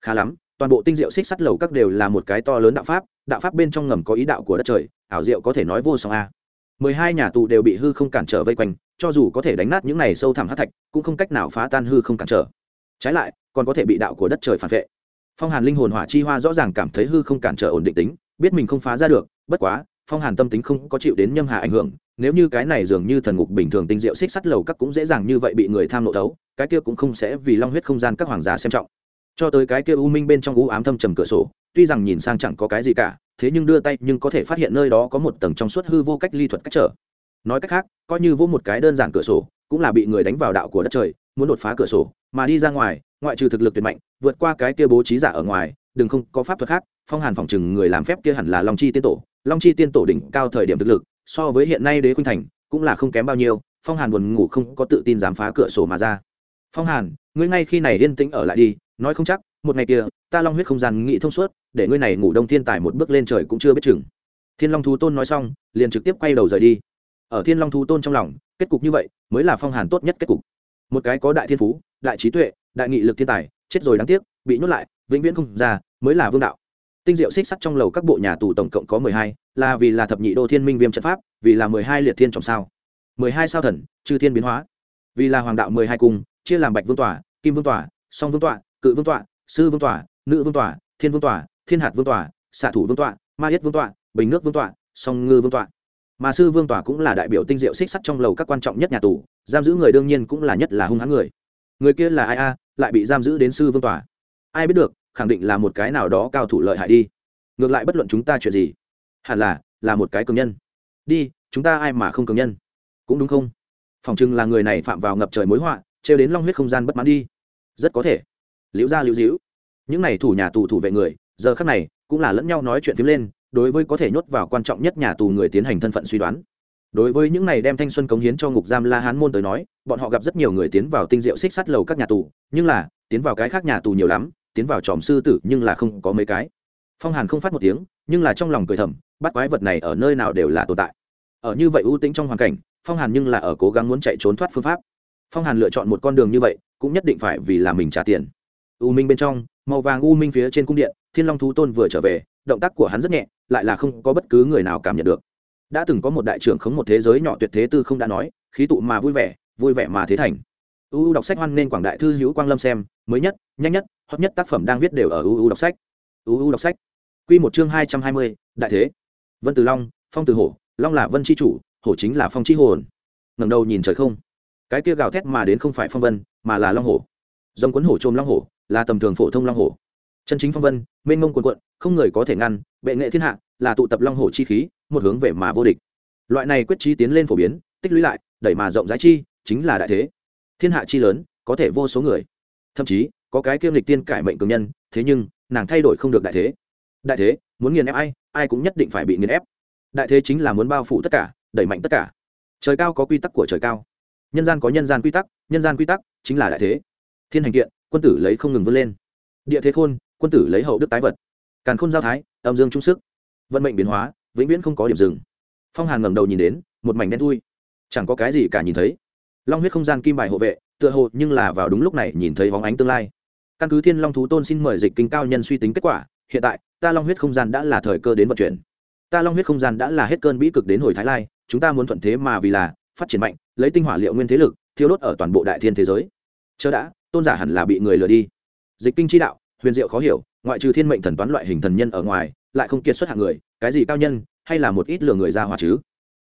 Khá lắm toàn bộ tinh diệu xích sắt lầu các đều là một cái to lớn đạo pháp đạo pháp bên trong ngầm có ý đạo của đất trời ảo diệu có thể nói vô song a mười hai nhà tù đều bị hư không cản trở vây quanh, cho dù có thể đánh nát những này sâu thẳm hát thạch, cũng không cách nào phá tan hư không cản trở. Trái lại, còn có thể bị đạo của đất trời phản vệ. Phong hàn linh hồn hỏa chi hoa rõ ràng cảm thấy hư không cản trở ổn định tính, biết mình không phá ra được, bất quá, phong hàn tâm tính không có chịu đến nhâm hà ảnh hưởng, nếu như cái này dường như thần ngục bình thường tinh diệu xích sắt lầu các cũng dễ dàng như vậy bị người tham nộ thấu, cái kia cũng không sẽ vì long huyết không gian các hoàng gia xem trọng. Cho tới cái kia u minh bên trong u ám thâm trầm cửa sổ, tuy rằng nhìn sang chẳng có cái gì cả thế nhưng đưa tay nhưng có thể phát hiện nơi đó có một tầng trong suốt hư vô cách ly thuật cách trở. Nói cách khác, coi như vô một cái đơn giản cửa sổ, cũng là bị người đánh vào đạo của đất trời, muốn đột phá cửa sổ, mà đi ra ngoài, ngoại trừ thực lực tuyệt mạnh, vượt qua cái kia bố trí giả ở ngoài, đừng không, có pháp thuật khác, phong hàn phòng chừng người làm phép kia hẳn là long chi tiên tổ. Long chi tiên tổ đỉnh cao thời điểm thực lực, so với hiện nay đế khuynh thành, cũng là không kém bao nhiêu, phong hàn buồn ngủ không có tự tin dám phá cửa sổ mà ra. Phong hàn, ngươi ngay khi này yên tĩnh ở lại đi, nói không chắc một ngày kia, ta long huyết không gian nghĩ thông suốt, để ngươi này ngủ đông thiên tài một bước lên trời cũng chưa biết chừng. Thiên long thú tôn nói xong, liền trực tiếp quay đầu rời đi. Ở thiên long thú tôn trong lòng, kết cục như vậy, mới là phong hàn tốt nhất kết cục. Một cái có đại thiên phú, đại trí tuệ, đại nghị lực thiên tài, chết rồi đáng tiếc, bị nhốt lại, vĩnh viễn không ra, mới là vương đạo. Tinh diệu xích sắt trong lầu các bộ nhà tù tổng cộng có mười hai, là vì là thập nhị đô thiên minh viêm trận pháp, vì là mười hai liệt thiên trọng sao. mười hai sao thần, chư thiên biến hóa. Vì là hoàng đạo mười hai cung, chia làm bạch vương tỏa kim vương tỏa song vương tọa cự vương tọa sư vương tòa nữ vương tòa thiên vương tòa thiên hạt vương tòa xạ thủ vương tọa, ma yết vương tọa, bình nước vương tọa, song ngư vương tọa. Mà sư vương tòa cũng là đại biểu tinh diệu xích sắt trong lầu các quan trọng nhất nhà tù, giam giữ người đương nhiên cũng là nhất là hung hãn người. Người kia là ai a? Lại bị giam giữ đến sư vương tòa ai biết được, khẳng định là một cái nào đó cao thủ lợi hại đi. Ngược lại bất luận chúng ta chuyện gì, hẳn là là một cái cường nhân. Đi, chúng ta ai mà không cường nhân? Cũng đúng không? Phòng chừng là người này phạm vào ngập trời mối họa, trêu đến long huyết không gian bất mãn đi. Rất có thể liễu ra liễu dĩu. Những này thủ nhà tù thủ vệ người, giờ khác này, cũng là lẫn nhau nói chuyện phím lên, đối với có thể nhốt vào quan trọng nhất nhà tù người tiến hành thân phận suy đoán. Đối với những này đem thanh xuân cống hiến cho ngục giam la hán môn tới nói, bọn họ gặp rất nhiều người tiến vào tinh diệu xích sắt lầu các nhà tù, nhưng là, tiến vào cái khác nhà tù nhiều lắm, tiến vào tròm sư tử nhưng là không có mấy cái. Phong hàn không phát một tiếng, nhưng là trong lòng cười thầm, bắt quái vật này ở nơi nào đều là tồn tại. Ở như vậy ưu tĩnh trong hoàn cảnh, phong hàn nhưng là ở cố gắng muốn chạy trốn thoát phương pháp. Phong hàn lựa chọn một con đường như vậy, cũng nhất định phải vì là mình trả tiền u minh bên trong, màu vàng u minh phía trên cung điện, thiên long thú tôn vừa trở về, động tác của hắn rất nhẹ, lại là không có bất cứ người nào cảm nhận được. Đã từng có một đại trưởng khống một thế giới nhỏ tuyệt thế tư không đã nói, khí tụ mà vui vẻ vui vẻ mà thế thành. Uu đọc sách hoan nên quảng đại thư hữu quang lâm xem, mới nhất, nhanh nhất, hot nhất tác phẩm đang viết đều ở uu đọc sách. Uu đọc sách. Q một chương hai trăm hai mươi, đại thế. Vân từ long, phong từ hổ, long là vân c h i chủ, hổ chính là phong c h i hồn. Ngẩng đầu nhìn trời không. Cái kia gào thét mà đến không phải phong vân, mà là long hổ. Dòng quấn hổ trôm long hổ là tầm thường phổ thông long hổ. Chân chính phong vân, mênh mông quần quận không người có thể ngăn, bệ nghệ thiên hạ, là tụ tập long hổ chi khí, một hướng về mà vô địch. Loại này quyết trí tiến lên phổ biến, tích lũy lại, đẩy mà rộng rãi chi, chính là đại thế. Thiên hạ chi lớn, có thể vô số người. Thậm chí, có cái kiêm lịch tiên cải mệnh cường nhân, thế nhưng, nàng thay đổi không được đại thế. Đại thế, muốn nghiền ép ai ai cũng nhất định phải bị nghiền ép. Đại thế chính là muốn bao phủ tất cả, đẩy mạnh tất cả. Trời cao có quy tắc của trời cao. Nhân gian có nhân gian quy tắc, nhân gian quy tắc chính là đại thế. Thiên hành kiện quân tử lấy không ngừng vươn lên. Địa thế khôn, quân tử lấy hậu đức tái vật. Càn khôn giao thái, âm dương trung sức. Vận mệnh biến hóa, vĩnh viễn không có điểm dừng. Phong hàn ngẩng đầu nhìn đến, một mảnh đen thui. Chẳng có cái gì cả nhìn thấy. Long huyết không gian kim bài hộ vệ, tựa hồ nhưng là vào đúng lúc này nhìn thấy bóng ánh tương lai. Căn cứ thiên long thú tôn xin mời dịch kinh cao nhân suy tính kết quả, hiện tại, ta long huyết không gian đã là thời cơ đến vận chuyển. Ta long huyết không gian đã là hết cơn bĩ cực đến hồi thái lai, chúng ta muốn thuận thế mà vì là phát triển mạnh, lấy tinh hỏa liệu nguyên thế lực, thiêu đốt ở toàn bộ đại thiên thế giới. Chớ đã tôn giả hẳn là bị người lừa đi. Dịch kinh chi đạo, huyền diệu khó hiểu, ngoại trừ thiên mệnh thần toán loại hình thần nhân ở ngoài, lại không kiệt xuất hạng người, cái gì cao nhân, hay là một ít lừa người ra hòa chứ?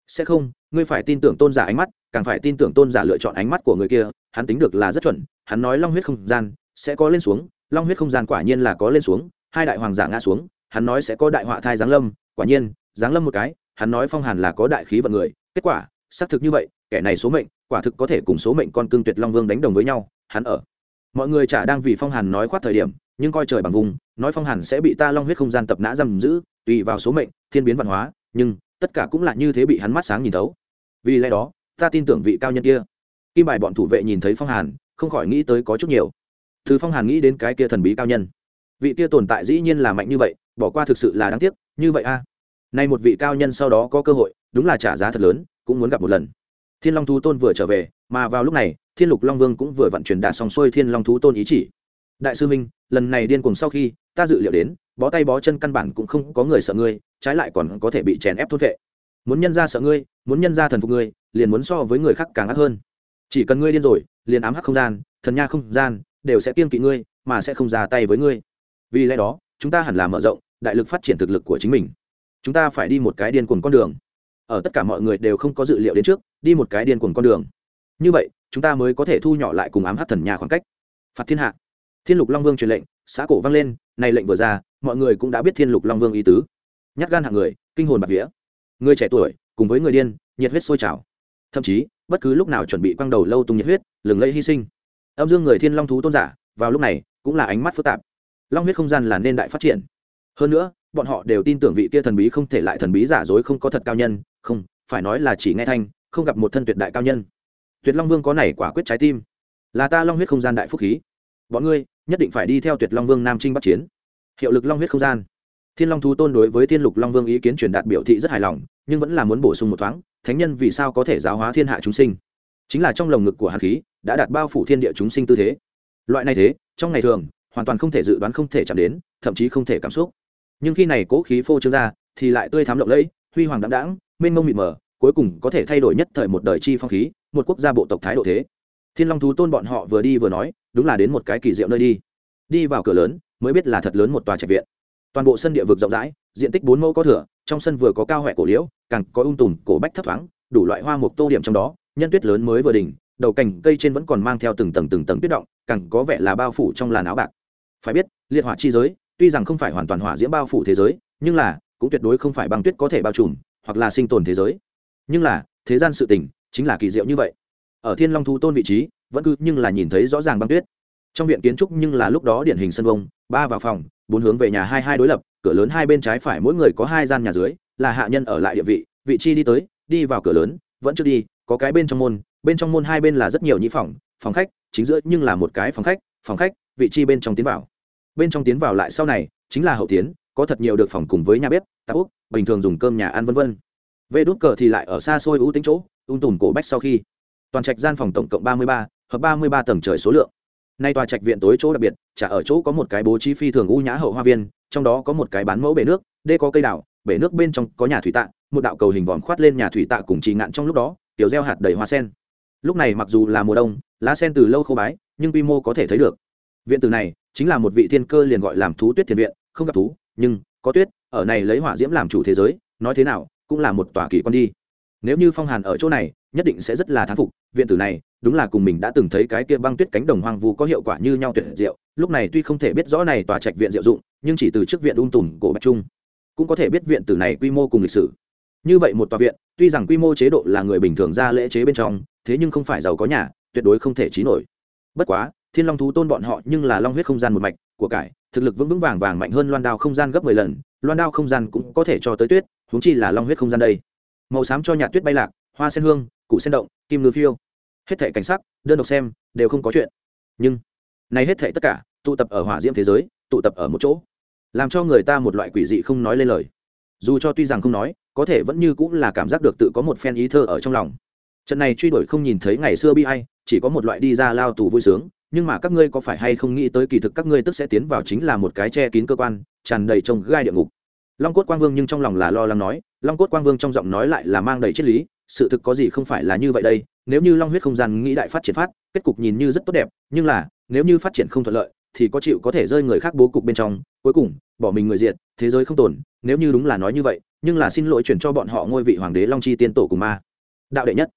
Sẽ không, ngươi phải tin tưởng tôn giả ánh mắt, càng phải tin tưởng tôn giả lựa chọn ánh mắt của người kia, hắn tính được là rất chuẩn, hắn nói long huyết không gian, sẽ có lên xuống, long huyết không gian quả nhiên là có lên xuống, hai đại hoàng giả ngã xuống, hắn nói sẽ có đại họa thai giáng lâm, quả nhiên, giáng lâm một cái, hắn nói phong hàn là có đại khí vận người, kết quả, xác thực như vậy, kẻ này số mệnh, quả thực có thể cùng số mệnh con cưng tuyệt long vương đánh đồng với nhau, hắn ở mọi người chả đang vì phong hàn nói khoát thời điểm, nhưng coi trời bằng vùng, nói phong hàn sẽ bị ta long huyết không gian tập nã giam giữ, tùy vào số mệnh, thiên biến văn hóa, nhưng tất cả cũng là như thế bị hắn mắt sáng nhìn thấu. Vì lẽ đó, ta tin tưởng vị cao nhân kia. Kim bài bọn thủ vệ nhìn thấy phong hàn, không khỏi nghĩ tới có chút nhiều. Thứ phong hàn nghĩ đến cái kia thần bí cao nhân. Vị kia tồn tại dĩ nhiên là mạnh như vậy, bỏ qua thực sự là đáng tiếc, như vậy a. À. nay một vị cao nhân sau đó có cơ hội, đúng là trả giá thật lớn, cũng muốn gặp một lần. Thiên long thú tôn vừa trở về mà vào lúc này, thiên lục long vương cũng vừa vận chuyển đạt xong xuôi thiên long thú tôn ý chỉ. Đại sư minh, lần này điên cùng sau khi ta dự liệu đến, bó tay bó chân căn bản cũng không có người sợ ngươi, trái lại còn có thể bị chèn ép thốt vệ. Muốn nhân ra sợ ngươi, muốn nhân ra thần phục ngươi, liền muốn so với người khác càng ác hơn. Chỉ cần ngươi điên rồi, liền ám hắc không gian, thần nha không gian, đều sẽ kiên kỵ ngươi, mà sẽ không ra tay với ngươi. Vì lẽ đó, chúng ta hẳn là mở rộng đại lực phát triển thực lực của chính mình. Chúng ta phải đi một cái điên cuồng con đường. Ở tất cả mọi người đều không có dự liệu đến trước, đi một cái điên cuồng con đường như vậy, chúng ta mới có thể thu nhỏ lại cùng ám hát thần nhà khoảng cách. Phạt thiên hạ. Thiên lục long vương truyền lệnh, xã cổ vang lên, này lệnh vừa ra, mọi người cũng đã biết thiên lục long vương ý tứ. Nhát gan hạng người, kinh hồn bạc vía. Người trẻ tuổi, cùng với người điên, nhiệt huyết sôi trào. Thậm chí, bất cứ lúc nào chuẩn bị quăng đầu lâu tung nhiệt huyết, lừng lẫy hy sinh. Âm dương người thiên long thú tôn giả, vào lúc này, cũng là ánh mắt phức tạp. Long huyết không gian là nên đại phát triển. Hơn nữa, bọn họ đều tin tưởng vị kia thần bí không thể lại thần bí giả dối không có thật cao nhân. Không, phải nói là chỉ nghe thanh, không gặp một thân tuyệt đại cao nhân tuyệt long vương có này quả quyết trái tim. Là ta long huyết không gian đại phúc khí. Bọn ngươi nhất định phải đi theo tuyệt long vương nam trinh bắc chiến. Hiệu lực long huyết không gian. Thiên long thú tôn đối với thiên lục long vương ý kiến truyền đạt biểu thị rất hài lòng, nhưng vẫn là muốn bổ sung một thoáng, thánh nhân vì sao có thể giáo hóa thiên hạ chúng sinh? Chính là trong lồng ngực của hàn khí đã đạt bao phủ thiên địa chúng sinh tư thế. Loại này thế, trong ngày thường, hoàn toàn không thể dự đoán không thể chạm đến, thậm chí không thể cảm xúc. Nhưng khi này cố khí phô trương ra, thì lại tươi thắm lộng lẫy, huy hoàng đạm đãng, mênh mông mịt mờ cuối cùng có thể thay đổi nhất thời một đời chi phong khí, một quốc gia bộ tộc thái độ thế. Thiên long thú tôn bọn họ vừa đi vừa nói, đúng là đến một cái kỳ diệu nơi đi. Đi vào cửa lớn, mới biết là thật lớn một tòa trạch viện. Toàn bộ sân địa vực rộng rãi, diện tích bốn mẫu có thửa trong sân vừa có cao huệ cổ liễu, càng có ung tùm cổ bách thấp thoáng, đủ loại hoa mục tô điểm trong đó, nhân tuyết lớn mới vừa đỉnh, đầu cành cây trên vẫn còn mang theo từng tầng từng tầng tuyết động, càng có vẻ là bao phủ trong làn áo bạc. Phải biết, liệt hỏa chi giới, tuy rằng không phải hoàn toàn hỏa diễm bao phủ thế giới, nhưng là, cũng tuyệt đối không phải băng tuyết có thể bao trùm, hoặc là sinh tồn thế giới nhưng là, thế gian sự tình chính là kỳ diệu như vậy. Ở thiên long thú tôn vị trí, vẫn cứ nhưng là nhìn thấy rõ ràng băng tuyết. Trong viện kiến trúc nhưng là lúc đó điển hình sân vông, ba vào phòng, bốn hướng về nhà hai hai đối lập, cửa lớn hai bên trái phải mỗi người có hai gian nhà dưới, là hạ nhân ở lại địa vị vị chi đi tới, đi vào cửa lớn, vẫn chưa đi, có cái bên trong môn, bên trong môn hai bên là rất nhiều nhĩ phòng phòng khách, chính giữa nhưng là một cái phòng khách phòng khách, vị chi bên trong tiến vào. Bên trong tiến vào lại sau này, chính là hậu tiến, có thật nhiều được phòng cùng với nhà bếp, tạp úc, bình thường dùng cơm nhà ăn vân vân vê đút cờ thì lại ở xa xôi ưu tính chỗ, ung tùm cổ bách sau khi. Toàn trạch gian phòng tổng cộng ba mươi ba, hợp ba mươi ba tầng trời số lượng. Nay tòa trạch viện tối chỗ đặc biệt, chả ở chỗ có một cái bố trí phi thường u nhã hậu hoa viên, trong đó có một cái bán mẫu bể nước, đê có cây đảo bể nước bên trong có nhà thủy tạ, một đạo cầu hình vòm khoát lên nhà thủy tạ cùng trì ngạn trong lúc đó, tiểu gieo hạt đầy hoa sen. Lúc này mặc dù là mùa đông, lá sen từ lâu khô bái, nhưng quy mô có thể thấy được. Viện từ này chính là một vị thiên cơ liền gọi làm thú tuyết thiền viện, không gặp thú, nhưng có tuyết, ở này lấy hỏa diễm làm chủ thế giới, nói thế nào cũng là một tòa kỳ quan đi. Nếu như phong hàn ở chỗ này, nhất định sẽ rất là thán phục, viện tử này, đúng là cùng mình đã từng thấy cái kia băng tuyết cánh đồng hoang vu có hiệu quả như nhau tuyệt diệu, lúc này tuy không thể biết rõ này tòa trạch viện diệu dụng, nhưng chỉ từ trước viện ung tùm cổ bạch trung, cũng có thể biết viện tử này quy mô cùng lịch sử. Như vậy một tòa viện, tuy rằng quy mô chế độ là người bình thường ra lễ chế bên trong, thế nhưng không phải giàu có nhà, tuyệt đối không thể trí nổi. Bất quá, thiên long thú tôn bọn họ nhưng là long huyết không gian một mạch của cải, thực lực vững vững vàng vàng mạnh hơn loan đao không gian gấp mười lần, loan đao không gian cũng có thể cho tới tuyết huống chi là long huyết không gian đây. Màu xám cho nhạt tuyết bay lạc, hoa sen hương cụ sen động, kim ngư phiêu. Hết thể cảnh sắc, đơn độc xem, đều không có chuyện. Nhưng, này hết thể tất cả, tụ tập ở hỏa diễm thế giới, tụ tập ở một chỗ. Làm cho người ta một loại quỷ dị không nói lên lời. Dù cho tuy rằng không nói, có thể vẫn như cũng là cảm giác được tự có một phen ý thơ ở trong lòng. Trận này truy đuổi không nhìn thấy ngày xưa bi hay chỉ có một loại đi ra lao tù vui sướng, nhưng mà các ngươi có phải hay không nghĩ tới kỳ thực các ngươi tức sẽ tiến vào chính là một cái che kín cơ quan, tràn đầy trông gai địa ngục long cốt quang vương nhưng trong lòng là lo lắng nói, long cốt quang vương trong giọng nói lại là mang đầy triết lý, sự thực có gì không phải là như vậy đây, nếu như long huyết không gian nghĩ đại phát triển phát, kết cục nhìn như rất tốt đẹp, nhưng là, nếu như phát triển không thuận lợi, thì có chịu có thể rơi người khác bố cục bên trong, cuối cùng, bỏ mình người diện thế giới không tồn, nếu như đúng là nói như vậy, nhưng là xin lỗi chuyển cho bọn họ ngôi vị hoàng đế long chi tiên tổ cùng ma. Đạo đệ nhất.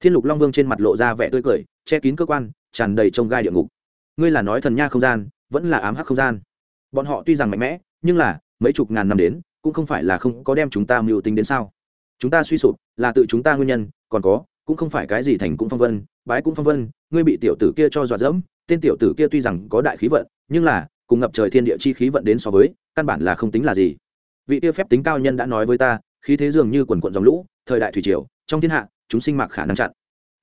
Thiên lục long vương trên mặt lộ ra vẻ tươi cười, che kín cơ quan, tràn đầy trông gai địa ngục. Ngươi là nói thần nha không gian, vẫn là ám hắc không gian. Bọn họ tuy rằng mạnh mẽ, nhưng là mấy chục ngàn năm đến, cũng không phải là không có đem chúng ta mưu tính đến sao? Chúng ta suy sụp, là tự chúng ta nguyên nhân, còn có, cũng không phải cái gì thành cũng phong vân, bái cũng phong vân, ngươi bị tiểu tử kia cho dọa dẫm, tên tiểu tử kia tuy rằng có đại khí vận, nhưng là, cùng ngập trời thiên địa chi khí vận đến so với, căn bản là không tính là gì. Vị tiêu phép tính cao nhân đã nói với ta, khí thế dường như quần quận dòng lũ, thời đại thủy triều, trong thiên hạ, chúng sinh mạc khả năng chặn.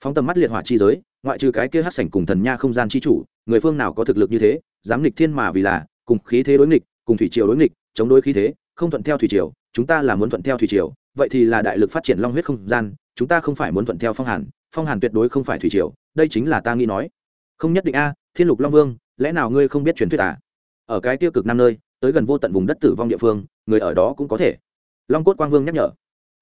Phóng tầm mắt liệt hỏa chi giới, ngoại trừ cái kia hát sảnh cùng thần nha không gian chi chủ, người phương nào có thực lực như thế, dám nghịch thiên mà vì là, cùng khí thế đối nghịch, cùng thủy triều đối nghịch chống đối khí thế, không thuận theo thủy triều, chúng ta là muốn thuận theo thủy triều, vậy thì là đại lực phát triển long huyết không gian, chúng ta không phải muốn thuận theo phong hàn phong hàn tuyệt đối không phải thủy triều, đây chính là ta nghĩ nói. Không nhất định a, thiên lục long vương, lẽ nào ngươi không biết truyền thuyết à? Ở cái tiêu cực năm nơi, tới gần vô tận vùng đất tử vong địa phương, người ở đó cũng có thể. Long cốt quang vương nhắc nhở.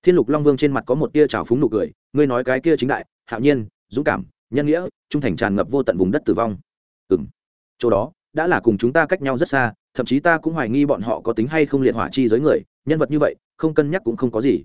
Thiên lục long vương trên mặt có một tia trào phúng nụ cười, ngươi nói cái kia chính đại, hạo nhiên, dũng cảm, nhân nghĩa, trung thành tràn ngập vô tận vùng đất tử vong. Ừ m chỗ đó, đã là cùng chúng ta cách nhau rất xa thậm chí ta cũng hoài nghi bọn họ có tính hay không liệt hỏa chi giới người, nhân vật như vậy, không cân nhắc cũng không có gì.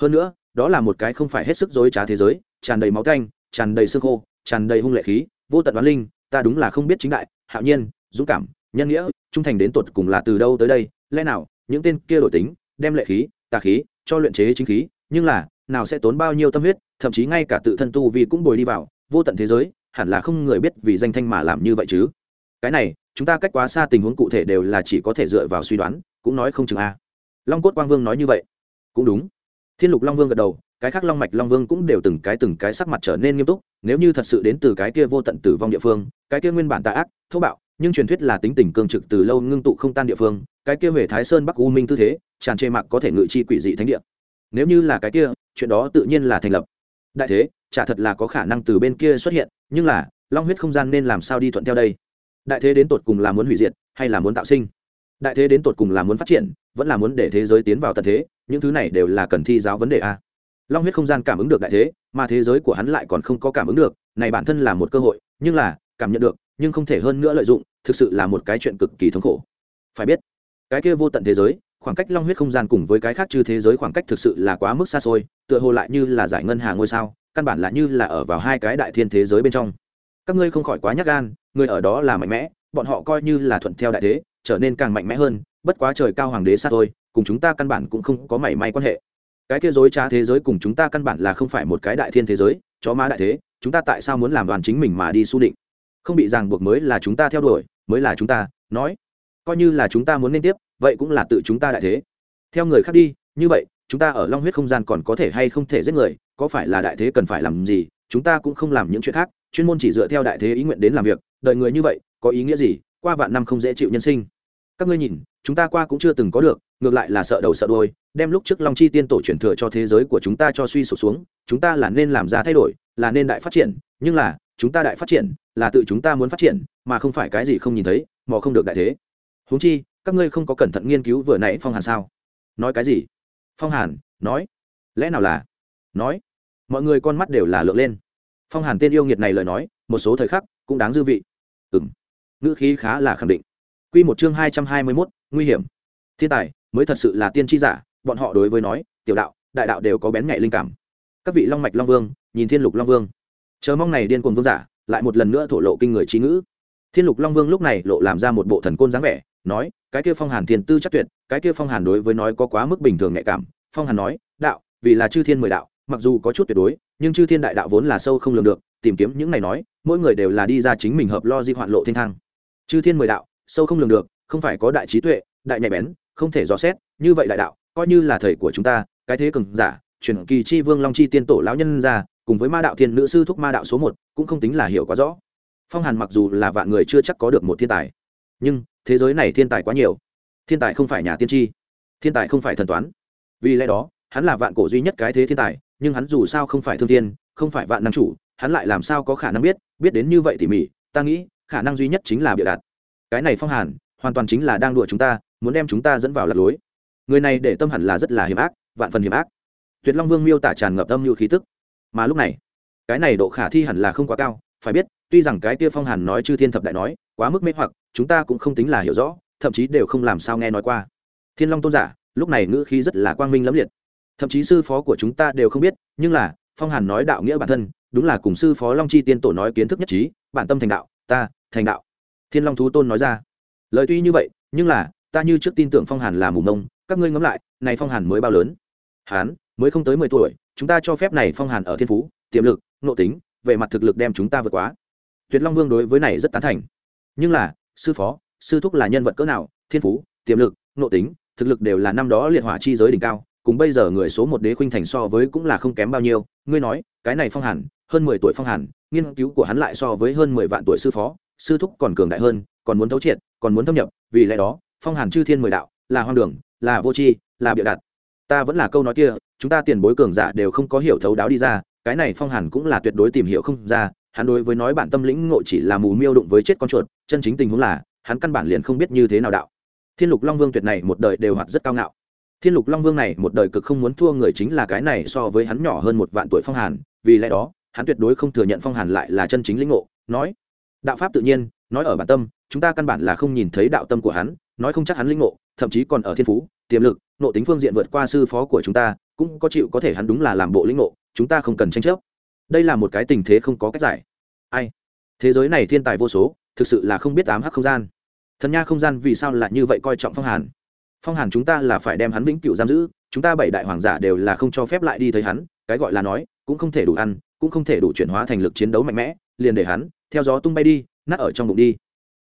Hơn nữa, đó là một cái không phải hết sức dối trá thế giới, tràn đầy máu canh, tràn đầy xương khô, tràn đầy hung lệ khí, vô tận đoán linh, ta đúng là không biết chính đại, hạo nhiên, dũng cảm, nhân nghĩa, trung thành đến tột cùng là từ đâu tới đây, lẽ nào, những tên kia đổi tính, đem lệ khí, tà khí, cho luyện chế chính khí, nhưng là, nào sẽ tốn bao nhiêu tâm huyết, thậm chí ngay cả tự thân tu vì cũng bồi đi vào, vô tận thế giới, hẳn là không người biết vì danh thanh mà làm như vậy chứ. Cái này chúng ta cách quá xa tình huống cụ thể đều là chỉ có thể dựa vào suy đoán, cũng nói không chừng a. Long cốt quang vương nói như vậy. Cũng đúng. Thiên lục long vương gật đầu, cái khác long mạch long vương cũng đều từng cái từng cái sắc mặt trở nên nghiêm túc, nếu như thật sự đến từ cái kia vô tận tử vong địa phương, cái kia nguyên bản tà ác, thô bạo, nhưng truyền thuyết là tính tình cương trực từ lâu ngưng tụ không tan địa phương, cái kia về thái sơn bắc u minh tư thế, tràn trề mạc có thể ngự chi quỷ dị thánh địa. Nếu như là cái kia, chuyện đó tự nhiên là thành lập. Đại thế, chả thật là có khả năng từ bên kia xuất hiện, nhưng là, long huyết không gian nên làm sao đi thuận theo đây? Đại thế đến tột cùng là muốn hủy diệt hay là muốn tạo sinh? Đại thế đến tột cùng là muốn phát triển, vẫn là muốn để thế giới tiến vào tận thế, những thứ này đều là cần thi giáo vấn đề a. Long huyết không gian cảm ứng được đại thế, mà thế giới của hắn lại còn không có cảm ứng được, này bản thân là một cơ hội, nhưng là, cảm nhận được, nhưng không thể hơn nữa lợi dụng, thực sự là một cái chuyện cực kỳ thống khổ. Phải biết, cái kia vô tận thế giới, khoảng cách long huyết không gian cùng với cái khác trừ thế giới khoảng cách thực sự là quá mức xa xôi, tựa hồ lại như là giải ngân hà ngôi sao, căn bản là như là ở vào hai cái đại thiên thế giới bên trong các ngươi không khỏi quá nhắc gan, người ở đó là mạnh mẽ, bọn họ coi như là thuận theo đại thế, trở nên càng mạnh mẽ hơn, bất quá trời cao hoàng đế xa thôi, cùng chúng ta căn bản cũng không có mảy may quan hệ. Cái kia dối trá thế giới cùng chúng ta căn bản là không phải một cái đại thiên thế giới, chó má đại thế, chúng ta tại sao muốn làm đoàn chính mình mà đi su định? Không bị ràng buộc mới là chúng ta theo đuổi, mới là chúng ta, nói. Coi như là chúng ta muốn liên tiếp, vậy cũng là tự chúng ta đại thế. Theo người khác đi, như vậy, chúng ta ở long huyết không gian còn có thể hay không thể giết người, có phải là đại thế cần phải làm gì, chúng ta cũng không làm những chuyện khác chuyên môn chỉ dựa theo đại thế ý nguyện đến làm việc đợi người như vậy, có ý nghĩa gì? Qua vạn năm không dễ chịu nhân sinh. Các ngươi nhìn, chúng ta qua cũng chưa từng có được, ngược lại là sợ đầu sợ đôi đem lúc trước long chi tiên tổ truyền thừa cho thế giới của chúng ta cho suy sụp xuống, chúng ta là nên làm ra thay đổi, là nên đại phát triển, nhưng là, chúng ta đại phát triển, là tự chúng ta muốn phát triển, mà không phải cái gì không nhìn thấy, mò không được đại thế. Huống chi, các ngươi không có cẩn thận nghiên cứu vừa nãy phong hàn sao? Nói cái gì? Phong hàn, nói. Lẽ nào là? Nói. Mọi người con mắt đều là lượn lên phong hàn tên yêu nghiệt này lời nói, một số thời khắc cũng đáng dư vị. Ừ m ngữ khí khá là khẳng định. Q một chương hai trăm hai mươi mốt, nguy hiểm. Thiên tài, mới thật sự là tiên tri giả, bọn họ đối với nói, tiểu đạo, đại đạo đều có bén nhạy linh cảm. Các vị long mạch long vương, nhìn thiên lục long vương. Chờ mong này điên cuồng vương giả, lại một lần nữa thổ lộ kinh người trí ngữ. Thiên lục long vương lúc này lộ làm ra một bộ thần côn dáng vẻ, nói, cái kia phong hàn thiên tư chắc tuyệt, cái kia phong hàn đối với nói có quá mức bình thường nhạy cảm. Phong hàn nói, đạo, vì là chư thiên mười đạo, mặc dù có chút tuyệt đối nhưng chư thiên đại đạo vốn là sâu không lường được, tìm kiếm những này nói, mỗi người đều là đi ra chính mình hợp lo di hoạn lộ thiên thang. Chư thiên mười đạo, sâu không lường được, không phải có đại trí tuệ, đại nhạy bén, không thể dò xét, như vậy đại đạo, coi như là thầy của chúng ta, cái thế cường giả, truyền kỳ chi vương long chi tiên tổ lão nhân ra, cùng với ma đạo thiên nữ sư thúc ma đạo số một, cũng không tính là hiểu quá rõ. Phong hàn mặc dù là vạn người chưa chắc có được một thiên tài, nhưng thế giới này thiên tài quá nhiều. Thiên tài không phải nhà tiên tri, thiên tài không phải thần toán. Vì lẽ đó, hắn là vạn cổ duy nhất cái thế thiên tài nhưng hắn dù sao không phải thương thiên không phải vạn năng chủ, hắn lại làm sao có khả năng biết biết đến như vậy tỉ mỉ, ta nghĩ, khả năng duy nhất chính là bịa đặt. Cái này phong hàn, hoàn toàn chính là đang đùa chúng ta, muốn đem chúng ta dẫn vào lạc lối. Người này để tâm hẳn là rất là hiểm ác, vạn phần hiểm ác. Tuyệt long vương miêu tả tràn ngập âm như khí tức. Mà lúc này, cái này độ khả thi hẳn là không quá cao, phải biết, tuy rằng cái kia phong hàn nói chư thiên thập đại nói, quá mức mê hoặc, chúng ta cũng không tính là hiểu rõ, thậm chí đều không làm sao nghe nói qua. Thiên long tôn giả, lúc này ngữ khí rất là quang minh lẫm liệt thậm chí sư phó của chúng ta đều không biết, nhưng là, phong hàn nói đạo nghĩa bản thân, đúng là cùng sư phó long chi tiên tổ nói kiến thức nhất trí, bản tâm thành đạo, ta, thành đạo. Thiên long thú tôn nói ra. Lời tuy như vậy, nhưng là, ta như trước tin tưởng phong hàn là mù mông, các ngươi ngẫm lại, này phong hàn mới bao lớn? Hán, mới không tới mười tuổi, chúng ta cho phép này phong hàn ở thiên phú, tiềm lực, nội tính, về mặt thực lực đem chúng ta vượt quá. Tuyệt long vương đối với này rất tán thành. Nhưng là, sư phó, sư thúc là nhân vật cỡ nào, thiên phú, tiềm lực, nội tính, thực lực đều là năm đó liệt hỏa chi giới đỉnh cao cùng bây giờ người số một đế khuynh thành so với cũng là không kém bao nhiêu. Ngươi nói, cái này phong hàn, hơn mười tuổi phong hàn, nghiên cứu của hắn lại so với hơn mười vạn tuổi sư phó, sư thúc còn cường đại hơn, còn muốn thấu triệt, còn muốn thâm nhập. Vì lẽ đó, phong hàn chư thiên mười đạo, là hoang đường, là vô tri, là bịa đặt. Ta vẫn là câu nói kia, chúng ta tiền bối cường giả đều không có hiểu thấu đáo đi ra, cái này phong hàn cũng là tuyệt đối tìm hiểu không ra. Hắn đối với nói bản tâm lĩnh ngộ chỉ là mù miêu đụng với chết con chuột, chân chính tình huống là, hắn căn bản liền không biết như thế nào đạo. Thiên lục long vương tuyệt này một đời đều hoạt rất cao ngạo thiên lục long vương này một đời cực không muốn thua người chính là cái này so với hắn nhỏ hơn một vạn tuổi phong hàn, vì lẽ đó, hắn tuyệt đối không thừa nhận phong hàn lại là chân chính lĩnh ngộ, nói, đạo pháp tự nhiên, nói ở bản tâm, chúng ta căn bản là không nhìn thấy đạo tâm của hắn, nói không chắc hắn lĩnh ngộ, thậm chí còn ở thiên phú, tiềm lực, nộ tính phương diện vượt qua sư phó của chúng ta, cũng có chịu có thể hắn đúng là làm bộ lĩnh ngộ, chúng ta không cần tranh chấp. Đây là một cái tình thế không có cách giải. Ai? Thế giới này thiên tài vô số, thực sự là không biết ám hắc không gian. Thần nha không gian vì sao lại như vậy coi trọng phong hàn? Phong hàn chúng ta là phải đem hắn vĩnh cửu giam giữ, chúng ta bảy đại hoàng giả đều là không cho phép lại đi thấy hắn, cái gọi là nói, cũng không thể đủ ăn, cũng không thể đủ chuyển hóa thành lực chiến đấu mạnh mẽ, liền để hắn, theo gió tung bay đi, nát ở trong bụng đi.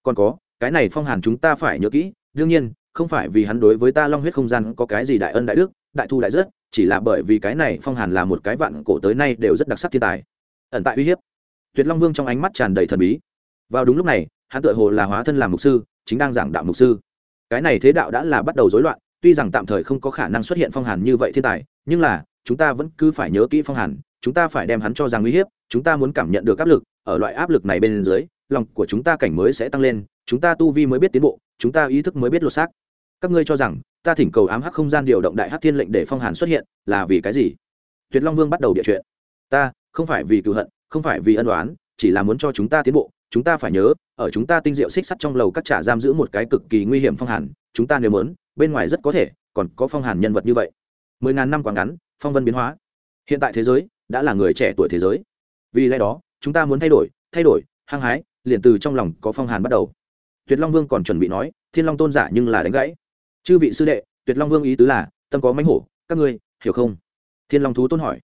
Còn có, cái này phong hàn chúng ta phải nhớ kỹ, đương nhiên, không phải vì hắn đối với ta long huyết không gian có cái gì đại ân đại đức, đại thu đại rất, chỉ là bởi vì cái này phong hàn là một cái vạn cổ tới nay đều rất đặc sắc thiên tài. Ẩn tại uy hiếp. Tuyệt long vương trong ánh mắt tràn đầy thần bí. Vào đúng lúc này, hắn tựa hồ là hóa thân làm mục sư, chính đang giảng đạo mục sư cái này thế đạo đã là bắt đầu rối loạn, tuy rằng tạm thời không có khả năng xuất hiện phong hàn như vậy thiên tài, nhưng là, chúng ta vẫn cứ phải nhớ kỹ phong hàn, chúng ta phải đem hắn cho rằng uy hiếp, chúng ta muốn cảm nhận được áp lực, ở loại áp lực này bên dưới, lòng của chúng ta cảnh mới sẽ tăng lên, chúng ta tu vi mới biết tiến bộ, chúng ta ý thức mới biết lột xác. Các ngươi cho rằng, ta thỉnh cầu ám hắc không gian điều động đại hắc thiên lệnh để phong hàn xuất hiện, là vì cái gì? Tuyệt long vương bắt đầu địa chuyện. Ta, không phải vì cựu hận, không phải vì ân đoán chỉ là muốn cho chúng ta tiến bộ chúng ta phải nhớ, ở chúng ta tinh diệu xích sắt trong lầu các trả giam giữ một cái cực kỳ nguy hiểm phong hàn, chúng ta nếu muốn, bên ngoài rất có thể còn có phong hàn nhân vật như vậy. Mười ngàn năm quá ngắn, phong vân biến hóa. Hiện tại thế giới đã là người trẻ tuổi thế giới. Vì lẽ đó, chúng ta muốn thay đổi thay đổi, hăng hái, liền từ trong lòng có phong hàn bắt đầu. Tuyệt long vương còn chuẩn bị nói, thiên long tôn giả nhưng là đánh gãy. Chư vị sư đệ, tuyệt long vương ý tứ là, tâm có mánh hổ, các ngươi hiểu không? Thiên long thú tôn hỏi.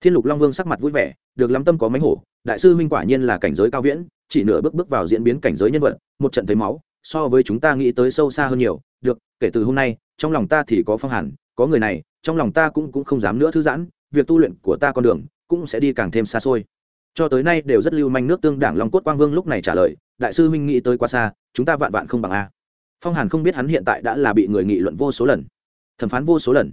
Thiên lục long vương sắc mặt vui vẻ, được lắm tâm có mánh hổ, đại sư huynh quả nhiên là cảnh giới cao viễn chỉ nửa bước bước vào diễn biến cảnh giới nhân vật, một trận thấy máu, so với chúng ta nghĩ tới sâu xa hơn nhiều. Được, kể từ hôm nay, trong lòng ta thì có phong hàn, có người này, trong lòng ta cũng cũng không dám nữa thư giãn, việc tu luyện của ta con đường cũng sẽ đi càng thêm xa xôi. Cho tới nay đều rất lưu manh nước tương đảng long cốt quang vương lúc này trả lời, đại sư minh nghĩ tới quá xa, chúng ta vạn vạn không bằng a. Phong hàn không biết hắn hiện tại đã là bị người nghị luận vô số lần, thẩm phán vô số lần,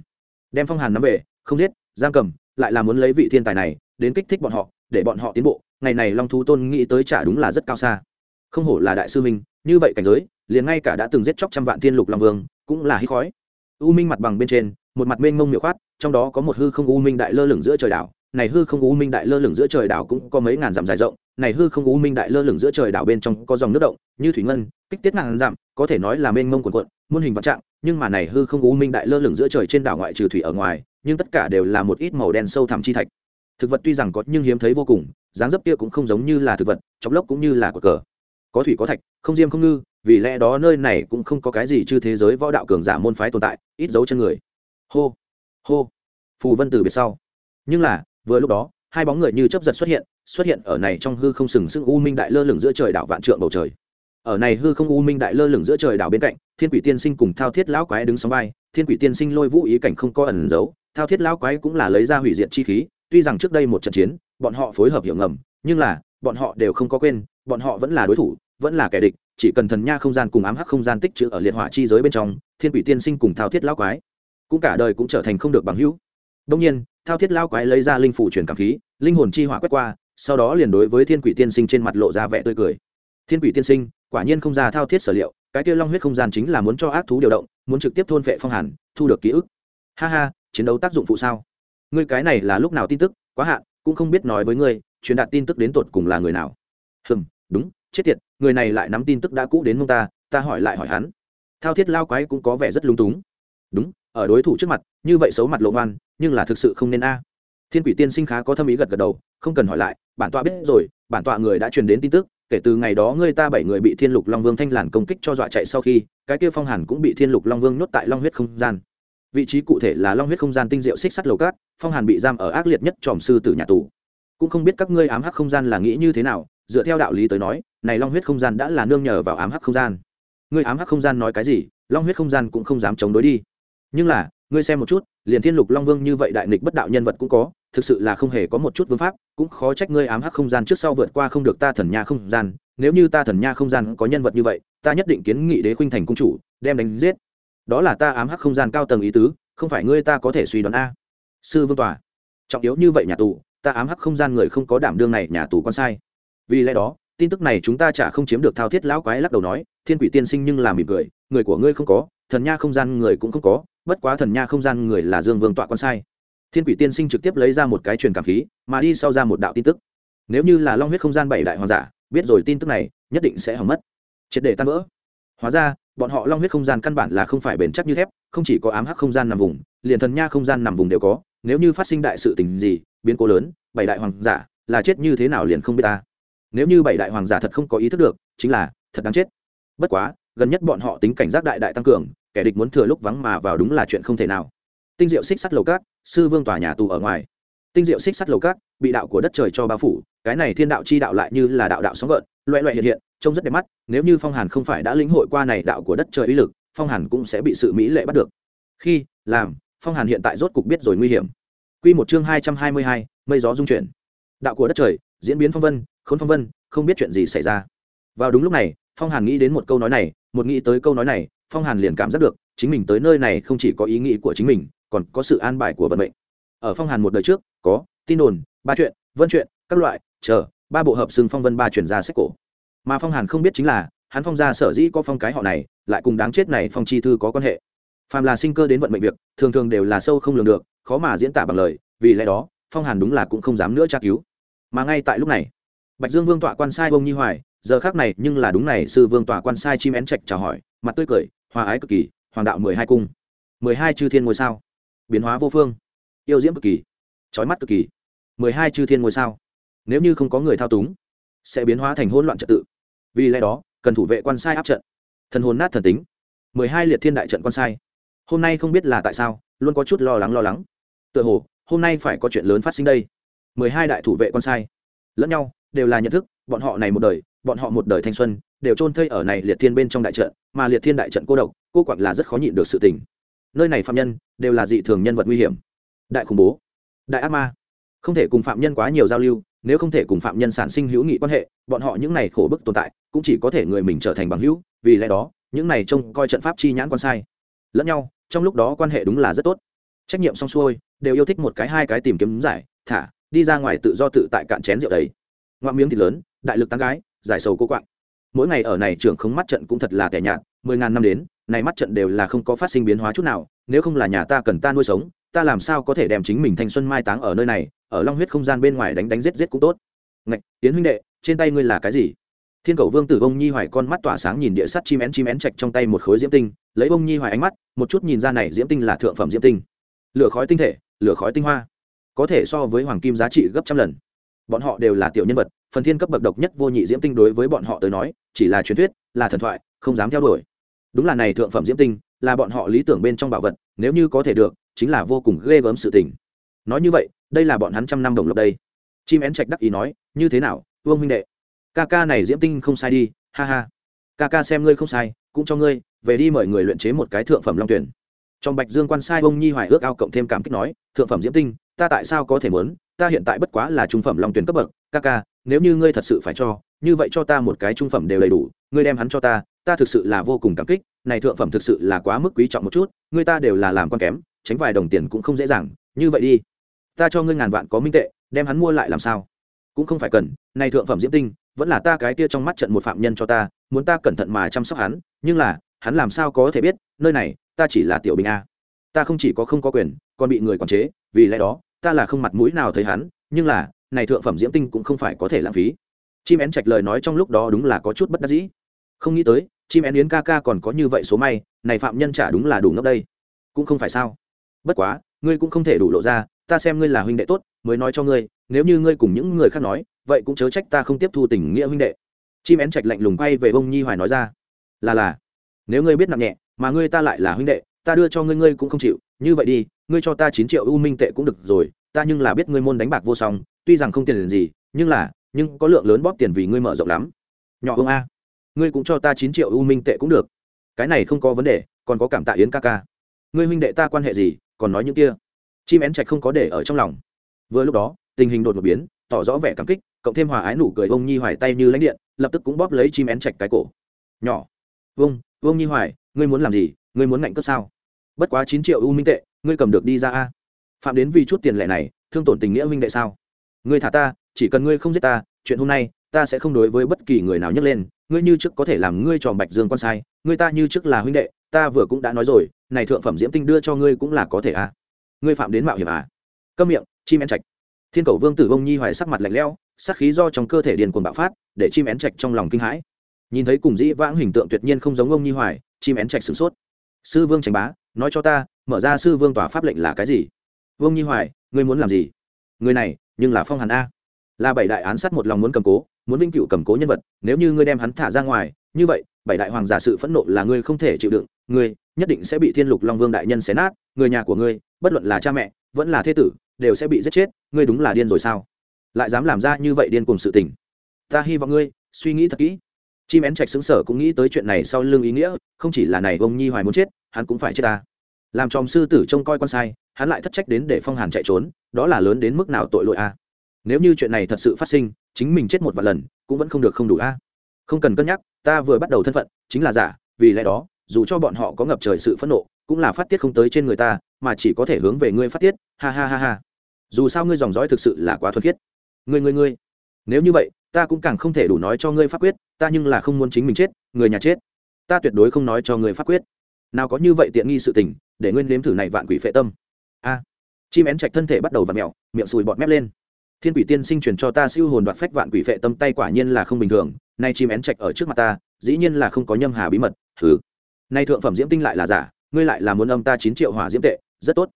đem phong hàn nắm về, không giết, giam cầm, lại là muốn lấy vị thiên tài này đến kích thích bọn họ để bọn họ tiến bộ, ngày này long thú tôn nghĩ tới trả đúng là rất cao xa. Không hổ là đại sư minh, như vậy cảnh giới, liền ngay cả đã từng giết chóc trăm vạn thiên lục long vương, cũng là hít khói. U minh mặt bằng bên trên, một mặt mênh mông miệu khoát, trong đó có một hư không u minh đại lơ lửng giữa trời đảo. Này hư không u minh đại lơ lửng giữa trời đảo cũng có mấy ngàn dặm dài rộng, này hư không u minh đại lơ lửng giữa trời đảo bên trong có dòng nước động, như thủy ngân, kích tiết ngàn dặm, có thể nói là mênh mông quần quận muôn hình vạn trạng, nhưng mà này hư không u minh đại lơ lửng giữa trời trên đảo ngoại trừ thủy ở ngoài, nhưng tất cả đều là một ít màu đen sâu thẳm chi thạch thực vật tuy rằng có nhưng hiếm thấy vô cùng, dáng dấp kia cũng không giống như là thực vật, chọc lốc cũng như là cột cờ. Có thủy có thạch, không diêm không ngư, vì lẽ đó nơi này cũng không có cái gì chư thế giới võ đạo cường giả môn phái tồn tại, ít dấu chân người. Hô hô. Phù vân từ biệt sau. Nhưng là, vừa lúc đó, hai bóng người như chấp giật xuất hiện xuất hiện ở này trong hư không sừng sững u minh đại lơ lửng giữa trời đảo vạn trượng bầu trời. Ở này hư không u minh đại lơ lửng giữa trời đảo bên cạnh, thiên quỷ tiên sinh cùng thao thiết lão quái đứng sóng vai. Thiên quỷ tiên sinh lôi vũ ý cảnh không có ẩn giấu, thao thiết lão quái cũng là lấy ra hủy diệt chi khí tuy rằng trước đây một trận chiến, bọn họ phối hợp hiểu ngầm, nhưng là, bọn họ đều không có quên, bọn họ vẫn là đối thủ, vẫn là kẻ địch, chỉ cần thần nha không gian cùng ám hắc không gian tích trữ ở liệt hỏa chi giới bên trong, thiên quỷ tiên sinh cùng thao thiết lão quái, cũng cả đời cũng trở thành không được bằng hữu. Đông nhiên, thao thiết lão quái lấy ra linh phủ truyền cảm khí, linh hồn chi hỏa quét qua, sau đó liền đối với thiên quỷ tiên sinh trên mặt lộ ra vẻ tươi cười. Thiên quỷ tiên sinh, quả nhiên không ra thao thiết sở liệu, cái kia long huyết không gian chính là muốn cho ác thú điều động, muốn trực tiếp thôn phệ phong hàn, thu được ký ức. Ha ha, chiến đấu tác dụng phụ sao? Ngươi cái này là lúc nào tin tức, quá hạn, cũng không biết nói với ngươi, truyền đạt tin tức đến tột cùng là người nào. Hừm, đúng, chết tiệt, người này lại nắm tin tức đã cũ đến mông ta ta hỏi lại hỏi hắn. Thao thiết lao quái cũng có vẻ rất lung túng. Đúng, ở đối thủ trước mặt, như vậy xấu mặt lộ ngoan nhưng là thực sự không nên a. Thiên quỷ tiên sinh khá có thâm ý gật gật đầu, không cần hỏi lại, bản tọa biết rồi, bản tọa người đã truyền đến tin tức, kể từ ngày đó ngươi ta bảy người bị thiên lục long vương thanh làn công kích cho dọa chạy sau khi, cái kia phong hàn cũng bị thiên lục long vương nhốt tại long huyết không gian vị trí cụ thể là long huyết không gian tinh diệu xích sắt lầu cát, phong hàn bị giam ở ác liệt nhất tròm sư tử nhà tù. Cũng không biết các ngươi ám hắc không gian là nghĩ như thế nào, dựa theo đạo lý tới nói, này long huyết không gian đã là nương nhờ vào ám hắc không gian. Ngươi ám hắc không gian nói cái gì, long huyết không gian cũng không dám chống đối đi. Nhưng là, ngươi xem một chút, liền thiên lục long vương như vậy đại nghịch bất đạo nhân vật cũng có, thực sự là không hề có một chút vương pháp, cũng khó trách ngươi ám hắc không gian trước sau vượt qua không được ta thần nha không gian, nếu như ta thần nha không gian có nhân vật như vậy, ta nhất định kiến nghị đế khuynh thành cung chủ, đem đánh giết đó là ta ám hắc không gian cao tầng ý tứ, không phải ngươi ta có thể suy đoán a. Sư vương tòa, trọng yếu như vậy nhà tù, ta ám hắc không gian người không có đảm đương này nhà tù con sai. Vì lẽ đó, tin tức này chúng ta chả không chiếm được thao thiết lão quái lắc đầu nói, thiên quỷ tiên sinh nhưng là mỉm cười, người của ngươi không có, thần nha không gian người cũng không có, bất quá thần nha không gian người là dương vương tọa con sai. Thiên quỷ tiên sinh trực tiếp lấy ra một cái truyền cảm khí, mà đi sau ra một đạo tin tức. Nếu như là long huyết không gian bảy đại hoàng giả, biết rồi tin tức này, nhất định sẽ hỏng mất. Triệt để tan vỡ. Hóa ra bọn họ long huyết không gian căn bản là không phải bền chắc như thép, không chỉ có ám hắc không gian nằm vùng, liền thần nha không gian nằm vùng đều có, nếu như phát sinh đại sự tình gì, biến cố lớn, bảy đại hoàng giả, là chết như thế nào liền không biết ta. Nếu như bảy đại hoàng giả thật không có ý thức được, chính là, thật đáng chết. Bất quá, gần nhất bọn họ tính cảnh giác đại đại tăng cường, kẻ địch muốn thừa lúc vắng mà vào đúng là chuyện không thể nào. Tinh diệu xích sắt lầu cát, sư vương tòa nhà tù ở ngoài. Tinh diệu xích sắt lầu cát, bị đạo của đất trời cho bao phủ, cái này thiên đạo chi đạo lại như là đạo đạo sóng gợn, loẹ loẹ hiện hiện trông rất đẹp mắt, nếu như phong hàn không phải đã lĩnh hội qua này đạo của đất trời uy lực, phong hàn cũng sẽ bị sự mỹ lệ bắt được. Khi, làm, phong hàn hiện tại rốt cục biết rồi nguy hiểm. Q một chương hai trăm hai mươi hai, mây gió dung chuyển. Đạo của đất trời, diễn biến phong vân, khốn phong vân, không biết chuyện gì xảy ra. Vào đúng lúc này, phong hàn nghĩ đến một câu nói này, một nghĩ tới câu nói này, phong hàn liền cảm giác được, chính mình tới nơi này không chỉ có ý nghĩ của chính mình, còn có sự an bài của vận mệnh. Ở phong hàn một đời trước, có tin đồn, ba chuyện, vân chuyện, các loại, chờ, ba bộ hợp xưng phong vân ba chuyển ra sách cổ mà phong hàn không biết chính là hắn phong gia sở dĩ có phong cái họ này lại cùng đáng chết này phong chi thư có quan hệ phàm là sinh cơ đến vận mệnh việc thường thường đều là sâu không lường được khó mà diễn tả bằng lời vì lẽ đó phong hàn đúng là cũng không dám nữa tra cứu mà ngay tại lúc này bạch dương vương tọa quan sai bông nhi hoài giờ khác này nhưng là đúng này sư vương tọa quan sai chim én trạch chào hỏi mặt tươi cười hòa ái cực kỳ hoàng đạo mười hai cung mười hai chư thiên ngôi sao biến hóa vô phương yêu diễm cực kỳ trói mắt cực kỳ mười hai chư thiên ngôi sao nếu như không có người thao túng sẽ biến hóa thành hỗn loạn trật tự. Vì lẽ đó, cần thủ vệ quan sai áp trận. Thần hồn nát thần tính. Mười hai liệt thiên đại trận quan sai. Hôm nay không biết là tại sao, luôn có chút lo lắng lo lắng. Tựa hồ, hôm nay phải có chuyện lớn phát sinh đây. Mười hai đại thủ vệ quan sai. Lẫn nhau, đều là nhận thức, bọn họ này một đời, bọn họ một đời thanh xuân, đều chôn thây ở này liệt thiên bên trong đại trận, mà liệt thiên đại trận cô độc, cô quặng là rất khó nhịn được sự tình. Nơi này phạm nhân, đều là dị thường nhân vật nguy hiểm. Đại khủng bố. Đại ác ma. Không thể cùng phạm nhân quá nhiều giao lưu nếu không thể cùng phạm nhân sản sinh hữu nghị quan hệ, bọn họ những này khổ bức tồn tại, cũng chỉ có thể người mình trở thành bằng hữu, vì lẽ đó, những này trông coi trận pháp chi nhãn quan sai. Lẫn nhau, trong lúc đó quan hệ đúng là rất tốt. Trách nhiệm xong xuôi, đều yêu thích một cái hai cái tìm kiếm giải, thả, đi ra ngoài tự do tự tại cạn chén rượu đấy. Ngoạ miếng thịt lớn, đại lực tăng gái, giải sầu cô quạng. Mỗi ngày ở này trưởng không mắt trận cũng thật là tẻ nhạt, mười ngàn năm đến, này mắt trận đều là không có phát sinh biến hóa chút nào, nếu không là nhà ta cần ta nuôi sống ta làm sao có thể đem chính mình thanh xuân mai táng ở nơi này, ở long huyết không gian bên ngoài đánh đánh giết giết cũng tốt. Ngạch tiến huynh đệ, trên tay ngươi là cái gì? Thiên cầu vương tử bông nhi hoài con mắt tỏa sáng nhìn địa sắt chim én chim én chạch trong tay một khối diễm tinh, lấy bông nhi hoài ánh mắt, một chút nhìn ra này diễm tinh là thượng phẩm diễm tinh. Lửa khói tinh thể, lửa khói tinh hoa. Có thể so với hoàng kim giá trị gấp trăm lần. Bọn họ đều là tiểu nhân vật, phần thiên cấp bậc độc nhất vô nhị diễm tinh đối với bọn họ tới nói, chỉ là truyền thuyết, là thần thoại, không dám theo đuổi. Đúng là này thượng phẩm diễm tinh, là bọn họ lý tưởng bên trong bảo vật, nếu như có thể được chính là vô cùng ghê gớm sự tình. Nói như vậy, đây là bọn hắn trăm năm đồng lộc đây. Chim én trạch đắc ý nói, như thế nào, vương huynh đệ? Ca ca này diễm tinh không sai đi, ha ha. Ca ca xem ngươi không sai, cũng cho ngươi, về đi mời người luyện chế một cái thượng phẩm long tuyển. Trong bạch dương quan sai ông nhi hoài ước ao cộng thêm cảm kích nói, thượng phẩm diễm tinh, ta tại sao có thể muốn? Ta hiện tại bất quá là trung phẩm long tuyển cấp bậc, ca ca, nếu như ngươi thật sự phải cho, như vậy cho ta một cái trung phẩm đều đầy đủ, ngươi đem hắn cho ta ta thực sự là vô cùng cảm kích, này thượng phẩm thực sự là quá mức quý trọng một chút, ngươi ta đều là làm con kém tránh vài đồng tiền cũng không dễ dàng, như vậy đi. Ta cho ngươi ngàn vạn có minh tệ, đem hắn mua lại làm sao? Cũng không phải cần, này thượng phẩm diễm tinh, vẫn là ta cái kia trong mắt trận một phạm nhân cho ta, muốn ta cẩn thận mà chăm sóc hắn, nhưng là, hắn làm sao có thể biết, nơi này, ta chỉ là tiểu bình a. Ta không chỉ có không có quyền, còn bị người quản chế, vì lẽ đó, ta là không mặt mũi nào thấy hắn, nhưng là, này thượng phẩm diễm tinh cũng không phải có thể lãng phí. Chim én trạch lời nói trong lúc đó đúng là có chút bất đắc dĩ. Không nghĩ tới, chim én yến ca ca còn có như vậy số may, này phạm nhân trả đúng là đủ ngốc đây. Cũng không phải sao bất quá, ngươi cũng không thể đủ lộ ra, ta xem ngươi là huynh đệ tốt, mới nói cho ngươi, nếu như ngươi cùng những người khác nói, vậy cũng chớ trách ta không tiếp thu tình nghĩa huynh đệ. Chim én trạch lạnh lùng quay về bông nhi hoài nói ra. Là là, nếu ngươi biết nặng nhẹ, mà ngươi ta lại là huynh đệ, ta đưa cho ngươi ngươi cũng không chịu, như vậy đi, ngươi cho ta chín triệu u minh tệ cũng được rồi, ta nhưng là biết ngươi môn đánh bạc vô song, tuy rằng không tiền gì, nhưng là, nhưng có lượng lớn bóp tiền vì ngươi mở rộng lắm. Nhỏ ông a, ngươi cũng cho ta chín triệu u minh tệ cũng được, cái này không có vấn đề, còn có cảm tạ yến ca ca. Ngươi huynh đệ ta quan hệ gì còn nói những kia. Chim én trạch không có để ở trong lòng. Vừa lúc đó, tình hình đột một biến, tỏ rõ vẻ cảm kích, cộng thêm hòa ái nụ cười ông nhi hoài tay như lãnh điện, lập tức cũng bóp lấy chim én trạch cái cổ. Nhỏ vông vông nhi hoài, ngươi muốn làm gì? Ngươi muốn ngạnh cướp sao? Bất quá chín triệu u minh tệ, ngươi cầm được đi ra a. Phạm đến vì chút tiền lệ này, thương tổn tình nghĩa huynh đệ sao? Ngươi thả ta, chỉ cần ngươi không giết ta, chuyện hôm nay, ta sẽ không đối với bất kỳ người nào nhấc lên, ngươi như trước có thể làm ngươi tròn bạch dương con sai, ngươi ta như trước là huynh đệ ta vừa cũng đã nói rồi, này thượng phẩm diễm tinh đưa cho ngươi cũng là có thể à? Ngươi phạm đến mạo hiểm à? Câm miệng, chim én trạch. Thiên cầu vương tử vông nhi hoài sắc mặt lạnh lẽo sắc khí do trong cơ thể điền cuồng bạo phát, để chim én trạch trong lòng kinh hãi. Nhìn thấy cùng dĩ vãng hình tượng tuyệt nhiên không giống ông nhi hoài, chim én trạch sửng sốt. Sư vương tránh bá, nói cho ta, mở ra sư vương tòa pháp lệnh là cái gì? Vương nhi hoài, ngươi muốn làm gì? Người này, nhưng là phong hàn a. Là bảy đại án sát một lòng muốn cầm cố, muốn vinh cựu cầm cố nhân vật, nếu như ngươi đem hắn thả ra ngoài, như vậy, bảy đại hoàng giả sự phẫn nộ là ngươi không thể chịu đựng ngươi nhất định sẽ bị thiên lục long vương đại nhân xé nát, người nhà của ngươi, bất luận là cha mẹ, vẫn là thế tử, đều sẽ bị giết chết, ngươi đúng là điên rồi sao? Lại dám làm ra như vậy điên cùng sự tình. Ta hy vọng ngươi suy nghĩ thật kỹ. Chim én trạch xứng sở cũng nghĩ tới chuyện này sau lưng ý nghĩa, không chỉ là này ông nhi hoài muốn chết, hắn cũng phải chết ta. Làm tròm sư tử trông coi con sai, hắn lại thất trách đến để phong hàn chạy trốn, đó là lớn đến mức nào tội lỗi a. Nếu như chuyện này thật sự phát sinh, chính mình chết một vài lần, cũng vẫn không được không đủ a. Không cần cân nhắc, ta vừa bắt đầu thân phận, chính là giả, vì lẽ đó dù cho bọn họ có ngập trời sự phẫn nộ, cũng là phát tiết không tới trên người ta, mà chỉ có thể hướng về ngươi phát tiết, ha ha ha ha. Dù sao ngươi dòng dõi thực sự là quá thuần khiết. Ngươi ngươi ngươi. Nếu như vậy, ta cũng càng không thể đủ nói cho ngươi pháp quyết, ta nhưng là không muốn chính mình chết, người nhà chết. Ta tuyệt đối không nói cho ngươi pháp quyết. Nào có như vậy tiện nghi sự tình, để nguyên nếm thử này vạn quỷ phệ tâm. A. Chim én trạch thân thể bắt đầu v ặ mẹo miệng sùi bọt mép lên. Thiên quỷ tiên sinh truyền cho ta siêu hồn đoạt phách vạn quỷ phệ tâm, tay quả nhiên là không bình thường, nay chim én trạch ở trước mặt ta, dĩ nhiên là không có nhâm hà bí mật thử nay thượng phẩm diễm tinh lại là giả, ngươi lại là muốn âm ta chín triệu hỏa diễm tệ, rất tốt.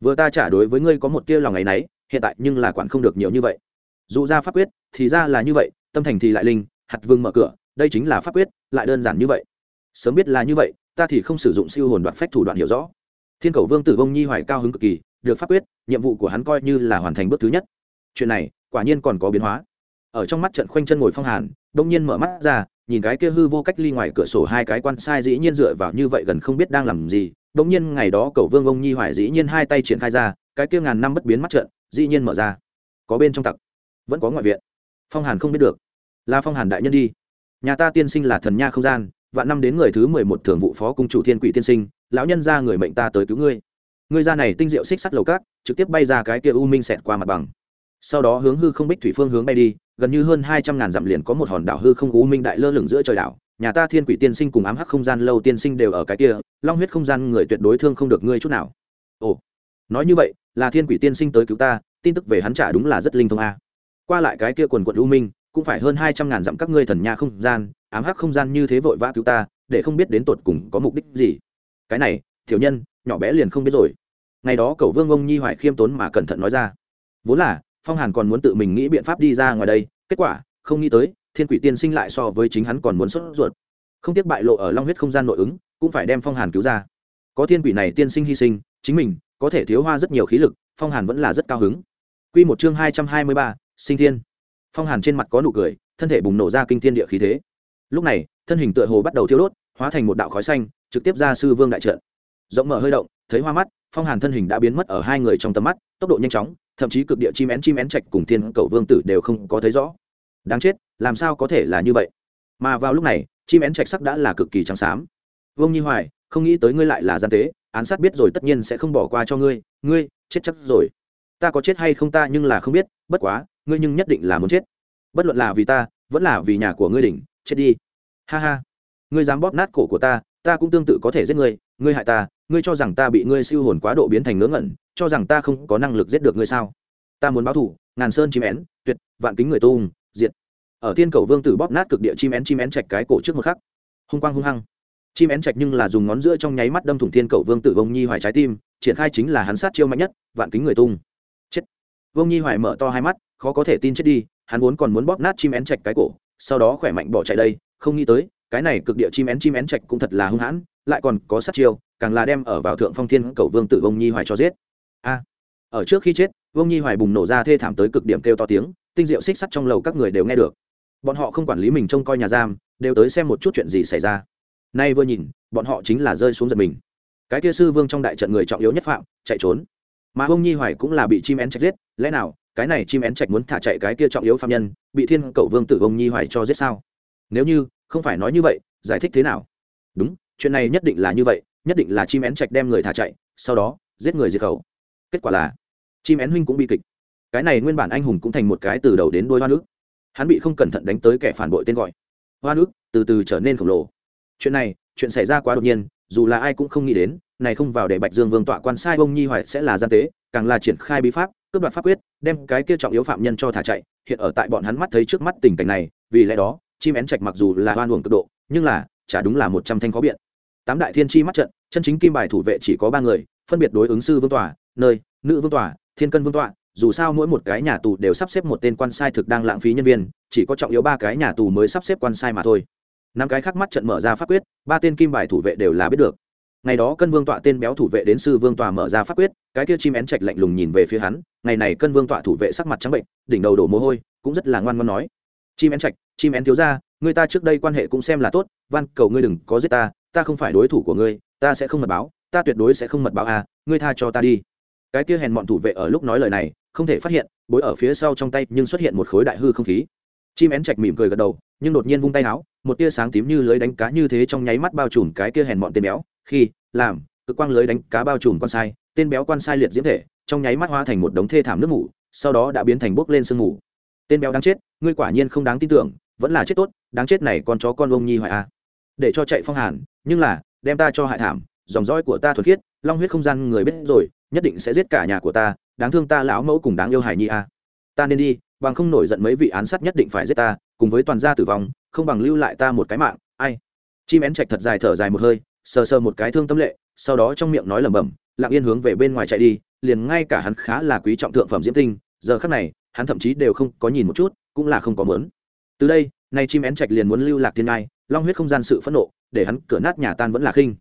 Vừa ta trả đối với ngươi có một tia lòng ngày nấy, hiện tại nhưng là quản không được nhiều như vậy. Dù ra pháp quyết, thì ra là như vậy, tâm thành thì lại linh, hạt vương mở cửa, đây chính là pháp quyết, lại đơn giản như vậy. Sớm biết là như vậy, ta thì không sử dụng siêu hồn đoạt phách thủ đoạn hiểu rõ. Thiên cầu vương tử vông nhi hoài cao hứng cực kỳ, được pháp quyết, nhiệm vụ của hắn coi như là hoàn thành bước thứ nhất. Chuyện này, quả nhiên còn có biến hóa. Ở trong mắt trận khoanh chân ngồi phong hàn đông nhiên mở mắt ra nhìn cái kia hư vô cách ly ngoài cửa sổ hai cái quan sai dĩ nhiên dựa vào như vậy gần không biết đang làm gì đông nhiên ngày đó cầu vương ông nhi hoài dĩ nhiên hai tay triển khai ra, cái kia ngàn năm bất biến mắt trận dĩ nhiên mở ra. Có bên trong tặc, vẫn có ngoại viện. Phong hàn không biết được. Là phong hàn đại nhân đi. Nhà ta tiên sinh là thần nha không gian, vạn năm đến người thứ mười một thường vụ phó cung chủ thiên quỷ tiên sinh, lão nhân ra người mệnh ta tới cứu ngươi. Ngươi ra này tinh diệu xích sắt lầu cát, trực tiếp bay ra cái kia u minh xẹt qua mặt bằng. Sau đó hướng hư không bích thủy phương hướng bay đi gần như hơn hai trăm ngàn dặm liền có một hòn đảo hư không u minh đại lơ lửng giữa trời đảo. Nhà ta thiên quỷ tiên sinh cùng ám hắc không gian lâu tiên sinh đều ở cái kia, long huyết không gian người tuyệt đối thương không được ngươi chút nào. Ồ, nói như vậy, là thiên quỷ tiên sinh tới cứu ta, tin tức về hắn trả đúng là rất linh thông a. Qua lại cái kia quần quận u minh, cũng phải hơn hai trăm ngàn dặm các ngươi thần nhà không gian, ám hắc không gian như thế vội vã cứu ta, để không biết đến tột cùng có mục đích gì. Cái này thiểu nhân, nhỏ bé liền không biết rồi. Ngày đó cậu vương ông nhi hoài khiêm tốn mà cẩn thận nói ra. Vốn là phong hàn còn muốn tự mình nghĩ biện pháp đi ra ngoài đây, kết quả, không nghĩ tới, thiên quỷ tiên sinh lại so với chính hắn còn muốn sốt ruột. Không tiếc bại lộ ở long huyết không gian nội ứng, cũng phải đem phong hàn cứu ra. Có thiên quỷ này tiên sinh hy sinh, chính mình có thể thiếu hoa rất nhiều khí lực, phong hàn vẫn là rất cao hứng. Q một chương hai trăm hai mươi ba, sinh thiên. Phong hàn trên mặt có nụ cười, thân thể bùng nổ ra kinh thiên địa khí thế. Lúc này, thân hình tựa hồ bắt đầu thiêu đốt, hóa thành một đạo khói xanh, trực tiếp ra sư vương đại trận. Rộng mở hơi động, thấy hoa mắt, phong hàn thân hình đã biến mất ở hai người trong tầm mắt, tốc độ nhanh chóng thậm chí cực địa chim én chim én trạch cùng thiên cầu vương tử đều không có thấy rõ. Đáng chết, làm sao có thể là như vậy? Mà vào lúc này, chim én trạch sắc đã là cực kỳ trắng xám. Vương nhi hoài, không nghĩ tới ngươi lại là gian tế, án sát biết rồi tất nhiên sẽ không bỏ qua cho ngươi ngươi, chết chắc rồi. Ta có chết hay không ta nhưng là không biết, bất quá, ngươi nhưng nhất định là muốn chết. Bất luận là vì ta, vẫn là vì nhà của ngươi đỉnh, chết đi. Ha ha. Ngươi dám bóp nát cổ của ta ta cũng tương tự có thể giết ngươi ngươi hại ta ngươi cho rằng ta bị ngươi siêu hồn quá độ biến thành ngớ ngẩn, cho rằng ta không có năng lực giết được ngươi sao? Ta muốn báo thủ ngàn sơn chim én, tuyệt, vạn kính người tung, diệt. Ở thiên cầu vương tử bóp nát cực địa chim én chim én chạch cái cổ trước một khắc. Hung quang hung hăng. Chim én chạch nhưng là dùng ngón giữa trong nháy mắt đâm thủng thiên cầu vương tử vông nhi hoài trái tim, triển khai chính là hắn sát chiêu mạnh nhất, vạn kính người tung. Chết. Vông nhi hoài mở to hai mắt, khó có thể tin chết đi, hắn vốn còn muốn bóp nát chim én chạch cái cổ, sau đó khỏe mạnh bỏ chạy đây, không nghĩ tới, cái này cực địa chim én chim én chạch cũng thật là hung hãn, lại còn có sát chiêu càng là đem ở vào thượng phong thiên cầu vương tử vông nhi hoài cho giết. A, ở trước khi chết, vông nhi hoài bùng nổ ra thê thảm tới cực điểm kêu to tiếng, tinh diệu xích sắt trong lầu các người đều nghe được. Bọn họ không quản lý mình trông coi nhà giam, đều tới xem một chút chuyện gì xảy ra. Nay vừa nhìn, bọn họ chính là rơi xuống giật mình. Cái kia sư vương trong đại trận người trọng yếu nhất phạm, chạy trốn. Mà ông nhi hoài cũng là bị chim én trạch giết, lẽ nào, cái này chim én trạch muốn thả chạy cái kia trọng yếu phạm nhân, bị thiên cầu vương tử ông nhi hoài cho giết sao? Nếu như, không phải nói như vậy, giải thích thế nào? Đúng, chuyện này nhất định là như vậy nhất định là chim én trạch đem người thả chạy, sau đó, giết người diệt khẩu. Kết quả là, chim én huynh cũng bi kịch. Cái này nguyên bản anh hùng cũng thành một cái từ đầu đến đôi hoa nước. Hắn bị không cẩn thận đánh tới kẻ phản bội tên gọi. Hoa nước, từ từ trở nên khổng lồ. Chuyện này, chuyện xảy ra quá đột nhiên, dù là ai cũng không nghĩ đến, này không vào để bạch dương vương tọa quan sai bông nhi hoài sẽ là gian tế, càng là triển khai bí pháp, cướp đoạt pháp quyết, đem cái kia trọng yếu phạm nhân cho thả chạy. Hiện ở tại bọn hắn mắt thấy trước mắt tình cảnh này, vì lẽ đó, chim én trạch mặc dù là hoan uổng cực độ, nhưng là, chả đúng là một trăm thanh khó biện tám đại thiên chi mắt trận, chân chính kim bài thủ vệ chỉ có ba người, phân biệt đối ứng sư vương tòa, nơi, nữ vương tòa, thiên cân vương tọa dù sao mỗi một cái nhà tù đều sắp xếp một tên quan sai thực đang lãng phí nhân viên, chỉ có trọng yếu ba cái nhà tù mới sắp xếp quan sai mà thôi. Năm cái khác mắt trận mở ra pháp quyết, ba tên kim bài thủ vệ đều là biết được. Ngày đó cân vương tọa tên béo thủ vệ đến sư vương tòa mở ra pháp quyết, cái kia chim én trạch lạnh lùng nhìn về phía hắn, ngày này cân vương tọa thủ vệ sắc mặt trắng bệnh, đỉnh đầu đổ mồ hôi, cũng rất là ngoan ngoan nói. Chim én trạch, chim én thiếu ra người ta trước đây quan hệ cũng xem là tốt, van cầu ngươi đừng có giết ta ta không phải đối thủ của ngươi, ta sẽ không mật báo, ta tuyệt đối sẽ không mật báo à ngươi tha cho ta đi. Cái kia hèn bọn thủ vệ ở lúc nói lời này, không thể phát hiện, bối ở phía sau trong tay nhưng xuất hiện một khối đại hư không khí. Chim én chạch mỉm cười gật đầu, nhưng đột nhiên vung tay áo, một tia sáng tím như lưới đánh cá như thế trong nháy mắt bao trùm cái kia hèn bọn tên béo, khi, làm, cực quang lưới đánh cá bao trùm con sai, tên béo quan sai liệt diễm thể, trong nháy mắt hóa thành một đống thê thảm nước mủ, sau đó đã biến thành bốc lên sương mù. Tên béo đáng chết, ngươi quả nhiên không đáng tin tưởng, vẫn là chết tốt, đáng chết này con chó con ông nhi hoài a à. để cho chạy phong hàn nhưng là, đem ta cho hại thảm, dòng dõi của ta thuật khiết, long huyết không gian người biết rồi, nhất định sẽ giết cả nhà của ta, đáng thương ta lão mẫu cùng đáng yêu hải nhi a. Ta nên đi, bằng không nổi giận mấy vị án sát nhất định phải giết ta, cùng với toàn gia tử vong, không bằng lưu lại ta một cái mạng, ai. Chim én trạch thật dài thở dài một hơi, sờ sờ một cái thương tâm lệ, sau đó trong miệng nói lẩm bẩm, lặng yên hướng về bên ngoài chạy đi, liền ngay cả hắn khá là quý trọng thượng phẩm diễm tinh, giờ khắc này, hắn thậm chí đều không có nhìn một chút, cũng là không có mớn từ đây, nay chim én trạch liền muốn lưu lạc thiên ngai long huyết không gian sự phẫn nộ, để hắn cửa nát nhà tan vẫn là khinh.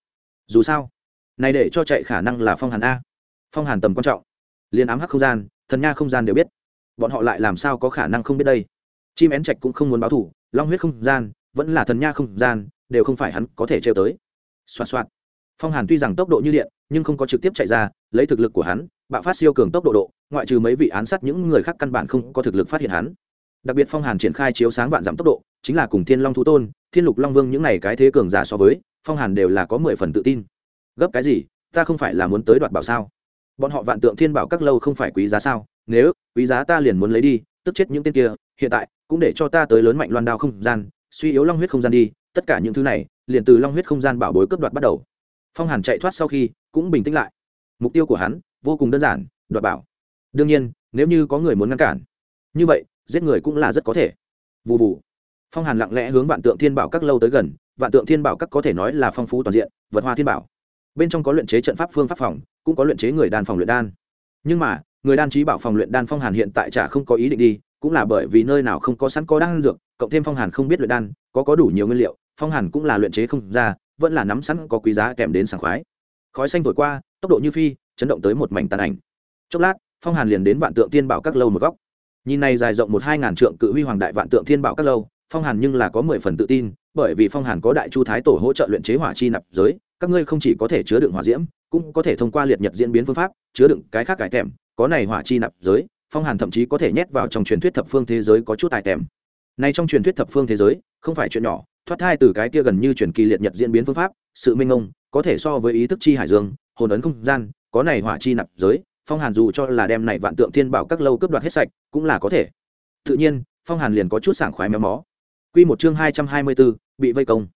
Dù sao, này để cho chạy khả năng là phong hàn a. Phong hàn tầm quan trọng. Liền ám hắc không gian, thần nha không gian đều biết. Bọn họ lại làm sao có khả năng không biết đây? Chim én trạch cũng không muốn báo thủ long huyết không gian, vẫn là thần nha không gian, đều không phải hắn có thể trêu tới. Xoạt xoạt. Phong hàn tuy rằng tốc độ như điện, nhưng không có trực tiếp chạy ra, lấy thực lực của hắn, bạo phát siêu cường tốc độ độ, ngoại trừ mấy vị án sát những người khác căn bản không có thực lực phát hiện hắn. Đặc biệt phong hàn triển khai chiếu sáng vạn giảm tốc độ chính là cùng thiên long thú tôn, thiên lục long vương những này cái thế cường giả so với, phong hàn đều là có mười phần tự tin. Gấp cái gì, ta không phải là muốn tới đoạt bảo sao? Bọn họ vạn tượng thiên bảo các lâu không phải quý giá sao? Nếu, quý giá ta liền muốn lấy đi, tức chết những tên kia, hiện tại, cũng để cho ta tới lớn mạnh loan đao không gian, suy yếu long huyết không gian đi, tất cả những thứ này, liền từ long huyết không gian bảo bối cướp đoạt bắt đầu. Phong hàn chạy thoát sau khi, cũng bình tĩnh lại. Mục tiêu của hắn, vô cùng đơn giản, đoạt bảo. Đương nhiên, nếu như có người muốn ngăn cản, như vậy, giết người cũng là rất có thể. Vụ vụ phong hàn lặng lẽ hướng vạn tượng thiên bảo các lâu tới gần, vạn tượng thiên bảo các có thể nói là phong phú toàn diện, vật hoa thiên bảo. Bên trong có luyện chế trận pháp phương pháp phòng, cũng có luyện chế người đan phòng luyện đan. Nhưng mà, người đan trí bảo phòng luyện đan phong hàn hiện tại chả không có ý định đi, cũng là bởi vì nơi nào không có sẵn có đan dược, cộng thêm phong hàn không biết luyện đan, có có đủ nhiều nguyên liệu, phong hàn cũng là luyện chế không ra, vẫn là nắm sẵn có quý giá kèm đến sảng khoái. Khói xanh thổi qua, tốc độ như phi, chấn động tới một mảnh tàn ảnh. Chốc lát, phong hàn liền đến vạn tượng thiên bảo các lâu một góc. Nhìn này dài rộng một hai ngàn trượng cự huy hoàng đại vạn tượng thiên bảo các lâu phong hàn nhưng là có mười phần tự tin, bởi vì phong hàn có đại chu thái tổ hỗ trợ luyện chế hỏa chi nạp giới, các ngươi không chỉ có thể chứa đựng hỏa diễm, cũng có thể thông qua liệt nhật diễn biến phương pháp chứa đựng cái khác cải thèm có này hỏa chi nạp giới, phong hàn thậm chí có thể nhét vào trong truyền thuyết thập phương thế giới có chút tài tèm. Này trong truyền thuyết thập phương thế giới, không phải chuyện nhỏ, thoát thai từ cái kia gần như truyền kỳ liệt nhật diễn biến phương pháp, sự minh ngông, có thể so với ý thức chi hải dương, hồn ấn không gian, có này hỏa chi nạp giới, phong hàn dù cho là đem này vạn tượng thiên bảo các lâu cướp đoạt hết sạch, cũng là có thể. Tự nhiên, phong hàn liền có chút sảng khoái méo mó quy một chương hai trăm hai mươi bốn bị vây công.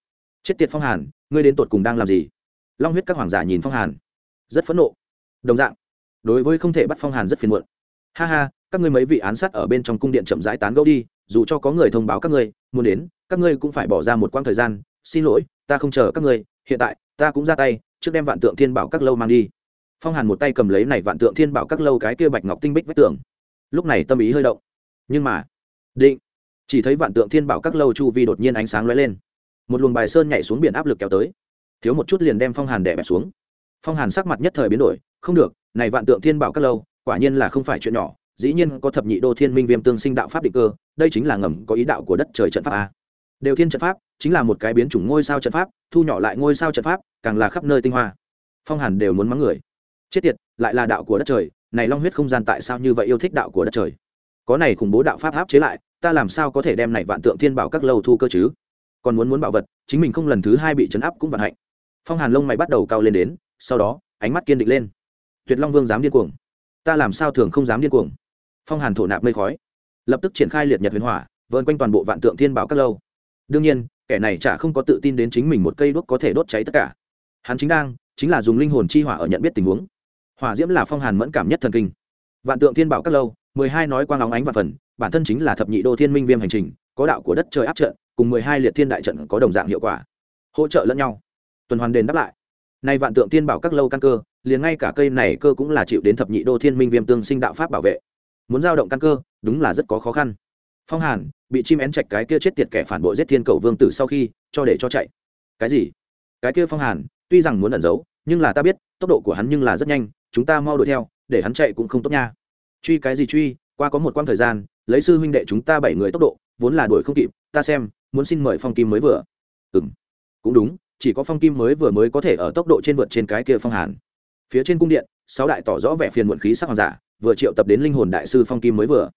Chết tiệt phong hàn, ngươi đến tụt cùng đang làm gì? Long huyết các hoàng giả nhìn phong hàn. Rất phẫn nộ. Đồng dạng, đối với không thể bắt phong hàn rất phiền muộn. Ha ha, các ngươi mấy vị án sát ở bên trong cung điện chậm rãi tán gẫu đi, dù cho có người thông báo các ngươi, muốn đến, các ngươi cũng phải bỏ ra một quãng thời gian. Xin lỗi, ta không chờ các ngươi, hiện tại, ta cũng ra tay, trước đem vạn tượng thiên bảo các lâu mang đi. Phong hàn một tay cầm lấy này vạn tượng thiên bảo các lâu cái kia bạch ngọc tinh bích vách tường. Lúc này tâm ý hơi động. Nhưng mà, định chỉ thấy vạn tượng thiên bảo các lâu chu vi đột nhiên ánh sáng lóe lên. Một luồng bài sơn nhảy xuống biển áp lực kéo tới. Thiếu một chút liền đem phong hàn đè bẹp xuống. Phong hàn sắc mặt nhất thời biến đổi, không được, này vạn tượng thiên bảo các lâu, quả nhiên là không phải chuyện nhỏ, dĩ nhiên có thập nhị đô thiên minh viêm tương sinh đạo pháp định cơ, đây chính là ngầm có ý đạo của đất trời trận pháp a. Đều thiên trận pháp, chính là một cái biến chủng ngôi sao trận pháp, thu nhỏ lại ngôi sao trận pháp, càng là khắp nơi tinh hoa. Phong hàn đều muốn mắng người. Chết tiệt, lại là đạo của đất trời, này long huyết không gian tại sao như vậy yêu thích đạo của đất trời? Có này khủng bố đạo pháp áp chế lại ta làm sao có thể đem này vạn tượng thiên bảo các lâu thu cơ chứ? Còn muốn muốn bảo vật, chính mình không lần thứ hai bị chấn áp cũng vận hạnh. Phong hàn lông mày bắt đầu cao lên đến, sau đó, ánh mắt kiên định lên. Tuyệt long vương dám điên cuồng. Ta làm sao thường không dám điên cuồng? Phong hàn thổ nạp mây khói. Lập tức triển khai liệt nhật huyền hỏa vơn quanh toàn bộ vạn tượng thiên bảo các lâu. Đương nhiên, kẻ này chả không có tự tin đến chính mình một cây đuốc có thể đốt cháy tất cả. Hắn chính đang, chính là dùng linh hồn chi hỏa ở nhận biết tình huống. Hỏa diễm là phong hàn mẫn cảm nhất thần kinh. Vạn tượng thiên bảo các lâu mười hai nói quang óng ánh và phần, bản thân chính là thập nhị đô thiên minh viêm hành trình, có đạo của đất trời áp trận, cùng mười hai liệt thiên đại trận có đồng dạng hiệu quả. Hỗ trợ lẫn nhau. Tuần hoàn đền đáp lại. Nay vạn tượng tiên bảo các lâu căn cơ, liền ngay cả cây này cơ cũng là chịu đến thập nhị đô thiên minh viêm tương sinh đạo pháp bảo vệ. Muốn giao động căn cơ, đúng là rất có khó khăn. Phong hàn, bị chim én chạch cái kia chết tiệt kẻ phản bội giết thiên cầu vương tử sau khi, cho để cho chạy. Cái gì? Cái kia phong hàn, tuy rằng muốn ẩn giấu, nhưng là ta biết, tốc độ của hắn nhưng là rất nhanh, chúng ta mau đuổi theo, để hắn chạy cũng không tốt nha truy cái gì truy, qua có một quãng thời gian, lấy sư huynh đệ chúng ta bảy người tốc độ, vốn là đuổi không kịp, ta xem, muốn xin mời phong kim mới vừa. Ừ m cũng đúng, chỉ có phong kim mới vừa mới có thể ở tốc độ trên vượt trên cái kia phong hàn. Phía trên cung điện, sáu đại tỏ rõ vẻ phiền muộn khí sắc hoàng giả, vừa triệu tập đến linh hồn đại sư phong kim mới vừa.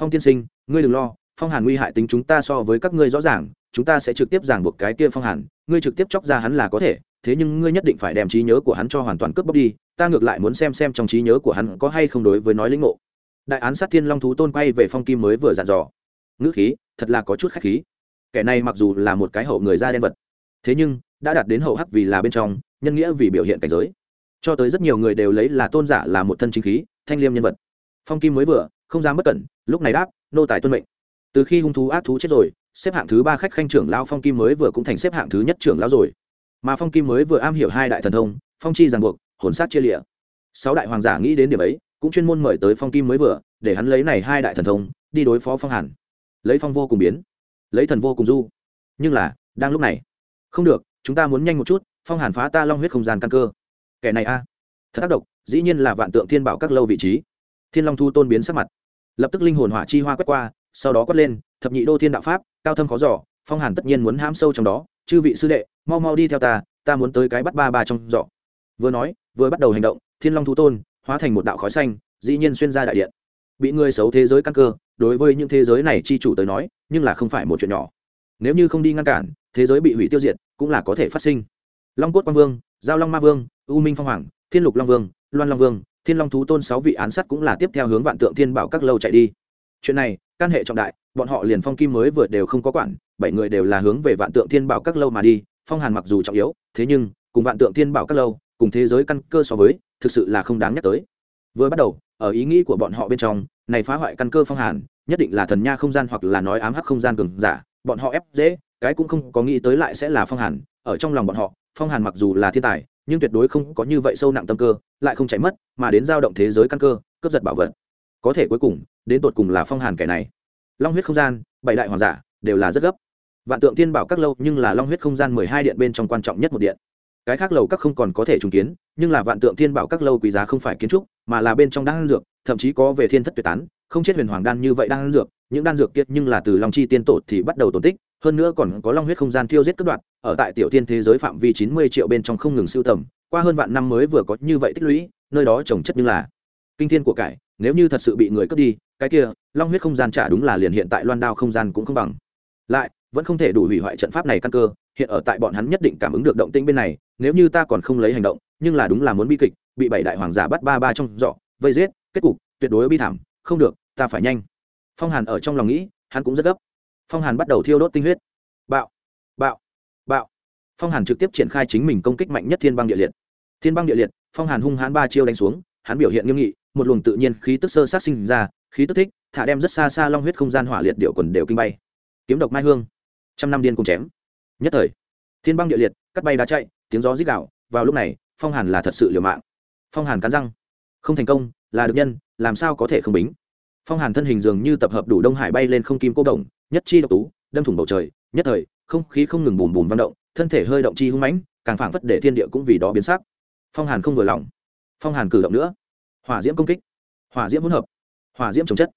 Phong tiên sinh, ngươi đừng lo, phong hàn nguy hại tính chúng ta so với các ngươi rõ ràng, chúng ta sẽ trực tiếp giảng buộc cái kia phong hàn, ngươi trực tiếp chóc ra hắn là có thể, thế nhưng ngươi nhất định phải đem trí nhớ của hắn cho hoàn toàn cướp bóc đi, ta ngược lại muốn xem xem trong trí nhớ của hắn có hay không đối với nói lĩnh ngộ đại án sát thiên long thú tôn quay về phong kim mới vừa dặn dò. Ngữ khí, thật là có chút khách khí. Kẻ này mặc dù là một cái hậu người da đen vật, thế nhưng, đã đạt đến hậu hắc vì là bên trong, nhân nghĩa vì biểu hiện cảnh giới. Cho tới rất nhiều người đều lấy là tôn giả là một thân chính khí, thanh liêm nhân vật. Phong kim mới vừa, không dám bất cẩn, lúc này đáp, nô tài tuân mệnh. Từ khi hung thú ác thú chết rồi, xếp hạng thứ ba khách khanh trưởng lao phong kim mới vừa cũng thành xếp hạng thứ nhất trưởng lao rồi. Mà phong kim mới vừa am hiểu hai đại thần thông, phong chi ràng buộc, hồn sát chia lịa. Sáu đại hoàng giả nghĩ đến điểm ấy cũng chuyên môn mời tới phong kim mới vừa, để hắn lấy này hai đại thần thông, đi đối phó phong hàn. Lấy phong vô cùng biến, lấy thần vô cùng du. Nhưng là, đang lúc này, không được, chúng ta muốn nhanh một chút, phong hàn phá ta long huyết không gian căn cơ. Kẻ này a, thật tác động dĩ nhiên là vạn tượng thiên bảo các lâu vị trí. Thiên long thu tôn biến sắc mặt, lập tức linh hồn hỏa chi hoa quét qua, sau đó quất lên, thập nhị đô thiên đạo pháp, cao thâm khó giỏ phong hàn tất nhiên muốn hãm sâu trong đó, chư vị sư đệ, mau mau đi theo ta ta muốn tới cái bắt ba ba trong giỏ vừa nói, vừa bắt đầu hành động, thiên long thú tôn hóa thành một đạo khói xanh, dĩ nhiên xuyên ra đại điện. Bị người xấu thế giới căn cơ, đối với những thế giới này chi chủ tới nói, nhưng là không phải một chuyện nhỏ. Nếu như không đi ngăn cản, thế giới bị hủy tiêu diệt, cũng là có thể phát sinh. Long cốt quang vương, giao long ma vương, u minh phong hoàng, thiên lục long vương, loan long vương, thiên long thú tôn sáu vị án sát cũng là tiếp theo hướng vạn tượng thiên bảo các lâu chạy đi. Chuyện này, căn hệ trọng đại, bọn họ liền phong kim mới vừa đều không có quản, bảy người đều là hướng về vạn tượng thiên bảo các lâu mà đi, phong hàn mặc dù trọng yếu, thế nhưng, cùng vạn tượng thiên bảo các lâu, cùng thế giới căn cơ so với thực sự là không đáng nhắc tới. Vừa bắt đầu, ở ý nghĩ của bọn họ bên trong, này phá hoại căn cơ phong hàn, nhất định là thần nha không gian hoặc là nói ám hắc không gian cường giả, bọn họ ép dễ, cái cũng không có nghĩ tới lại sẽ là phong hàn. Ở trong lòng bọn họ, phong hàn mặc dù là thiên tài, nhưng tuyệt đối không có như vậy sâu nặng tâm cơ, lại không chạy mất, mà đến giao động thế giới căn cơ, cướp giật bảo vật. Có thể cuối cùng, đến tột cùng là phong hàn kẻ này. Long huyết không gian, bảy đại hoàng giả, đều là rất gấp. Vạn tượng tiên bảo các lâu nhưng là long huyết không gian mười hai điện bên trong quan trọng nhất một điện. Cái khác lầu các không còn có thể trùng kiến nhưng là vạn tượng thiên bảo các lâu quý giá không phải kiến trúc, mà là bên trong đan dược, thậm chí có về thiên thất tuyệt tán, không chết huyền hoàng đan như vậy đan dược, những đan dược kiệt nhưng là từ long chi tiên tổ thì bắt đầu tổn tích, hơn nữa còn có long huyết không gian tiêu giết cất đoạn ở tại tiểu thiên thế giới phạm vi chín mươi triệu bên trong không ngừng sưu tầm, qua hơn vạn năm mới vừa có như vậy tích lũy, nơi đó trồng chất như là kinh thiên của cải, nếu như thật sự bị người cướp đi, cái kia, long huyết không gian trả đúng là liền hiện tại loan đao không gian cũng không bằng. Lại, vẫn không thể đủ hủy hoại trận pháp này căn cơ, hiện ở tại bọn hắn nhất định cảm ứng được động tĩnh bên này, nếu như ta còn không lấy hành động nhưng là đúng là muốn bi kịch, bị bảy đại hoàng giả bắt ba ba trong dọ vây giết, kết cục tuyệt đối bi thảm, không được, ta phải nhanh. Phong hàn ở trong lòng nghĩ, hắn cũng rất gấp. Phong hàn bắt đầu thiêu đốt tinh huyết. Bạo bạo bạo. Phong hàn trực tiếp triển khai chính mình công kích mạnh nhất thiên băng địa liệt. Thiên băng địa liệt, phong hàn hung hãn ba chiêu đánh xuống, hắn biểu hiện nghiêm nghị, một luồng tự nhiên khí tức sơ sát sinh ra, khí tức thích, thả đem rất xa xa long huyết không gian hỏa liệt điệu quần đều kinh bay. Kiếm độc mai hương, trăm năm điên cùng chém. Nhất thời, thiên băng địa liệt, cắt bay đá chạy, tiếng gió rít gạo vào lúc này phong hàn là thật sự liều mạng. Phong hàn cắn răng. Không thành công, là được nhân, làm sao có thể không bính? Phong hàn thân hình dường như tập hợp đủ đông hải bay lên không kim cô đồng nhất chi độc tú, đâm thủng bầu trời, nhất thời, không khí không ngừng bùm bùm văn động, thân thể hơi động chi hung mãnh, càng phảng phất để thiên địa cũng vì đó biến sắc. Phong hàn không vừa lòng. Phong hàn cử động nữa. Hỏa diễm công kích. Hỏa diễm hỗn hợp. Hỏa diễm trồng chất.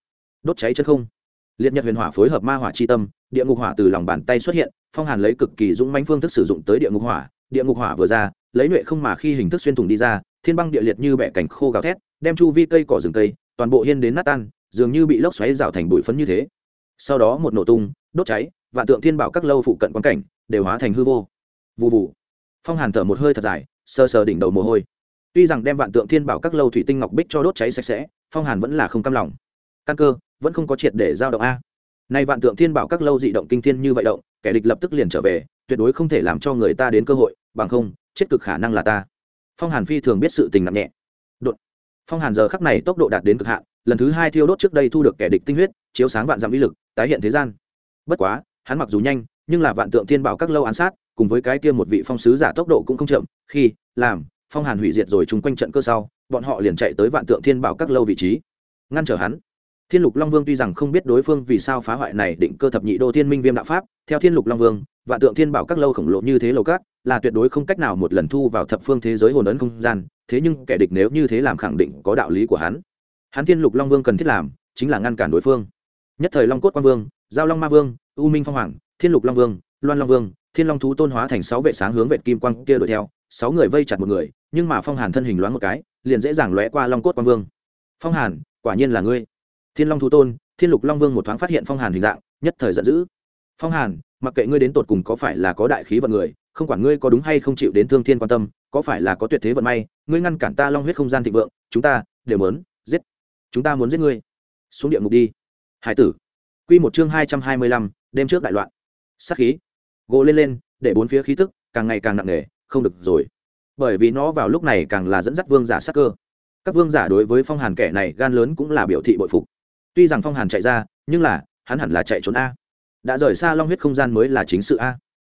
Đốt cháy chân không. Liệt nhật huyền hỏa phối hợp ma hỏa chi tâm, địa ngục hỏa từ lòng bàn tay xuất hiện, phong hàn lấy cực kỳ dũng mãnh phương thức sử dụng tới địa ngục hỏa địa ngục hỏa vừa ra, lấy nhuệ không mà khi hình thức xuyên thủng đi ra, thiên băng địa liệt như bẻ cảnh khô gào thét, đem chu vi cây cỏ rừng cây, toàn bộ hiên đến nát tan, dường như bị lốc xoáy rào thành bụi phấn như thế. Sau đó một nổ tung, đốt cháy, vạn tượng thiên bảo các lâu phụ cận quan cảnh, đều hóa thành hư vô. Vụ vụ phong hàn thở một hơi thật dài, sờ sờ đỉnh đầu mồ hôi. Tuy rằng đem vạn tượng thiên bảo các lâu thủy tinh ngọc bích cho đốt cháy sạch sẽ, phong hàn vẫn là không cam lòng. Căn cơ, vẫn không có triệt để giao động a. Nay vạn tượng thiên bảo các lâu dị động kinh thiên như vậy động, kẻ địch lập tức liền trở về, tuyệt đối không thể làm cho người ta đến cơ hội bằng không, chết cực khả năng là ta. Phong hàn phi thường biết sự tình nặng nhẹ. Đột. Phong hàn giờ khắc này tốc độ đạt đến cực hạn, lần thứ hai thiêu đốt trước đây thu được kẻ địch tinh huyết, chiếu sáng vạn dặm vĩ lực, tái hiện thế gian. Bất quá, hắn mặc dù nhanh, nhưng là vạn tượng thiên bảo các lâu án sát, cùng với cái kia một vị phong sứ giả tốc độ cũng không chậm, khi, làm, phong hàn hủy diệt rồi chung quanh trận cơ sau, bọn họ liền chạy tới vạn tượng thiên bảo các lâu vị trí. Ngăn trở hắn. Thiên lục long vương tuy rằng không biết đối phương vì sao phá hoại này định cơ thập nhị đô thiên minh viêm đạo pháp, theo thiên lục long vương, vạn tượng thiên bảo các lâu khổng lồ như thế lầu các là tuyệt đối không cách nào một lần thu vào thập phương thế giới hồn ấn không gian, thế nhưng kẻ địch nếu như thế làm khẳng định có đạo lý của hắn. Hắn thiên lục long vương cần thiết làm chính là ngăn cản đối phương. Nhất thời long cốt quang vương, giao long ma vương, u minh phong hoàng, thiên lục long vương, loan long vương, thiên long thú tôn hóa thành sáu vệ sáng hướng vệ kim quang kia đuổi theo, sáu người vây chặt một người, nhưng mà phong hàn thân hình loáng một cái, liền dễ dàng lóe qua long cốt quang vương. Phong hàn, quả nhiên là ngươi. Thiên long thú tôn, thiên lục long vương một thoáng phát hiện phong hàn hình dạng, nhất thời giận dữ. Phong hàn, mặc kệ ngươi đến tột cùng có phải là có đại khí vận người không quản ngươi có đúng hay không chịu đến thương thiên quan tâm, có phải là có tuyệt thế vận may, ngươi ngăn cản ta long huyết không gian thịnh vượng, chúng ta đều muốn giết. Chúng ta muốn giết ngươi. Xuống địa ngục đi. Hải tử. Quy một chương hai trăm hai mươi lăm, đêm trước đại loạn. Sát khí. Gỗ lên lên, để bốn phía khí tức càng ngày càng nặng nề, không được rồi. Bởi vì nó vào lúc này càng là dẫn dắt vương giả sát cơ. Các vương giả đối với phong hàn kẻ này gan lớn cũng là biểu thị bội phục. Tuy rằng phong hàn chạy ra, nhưng là, hắn hẳn là chạy trốn a. Đã rời xa long huyết không gian mới là chính sự a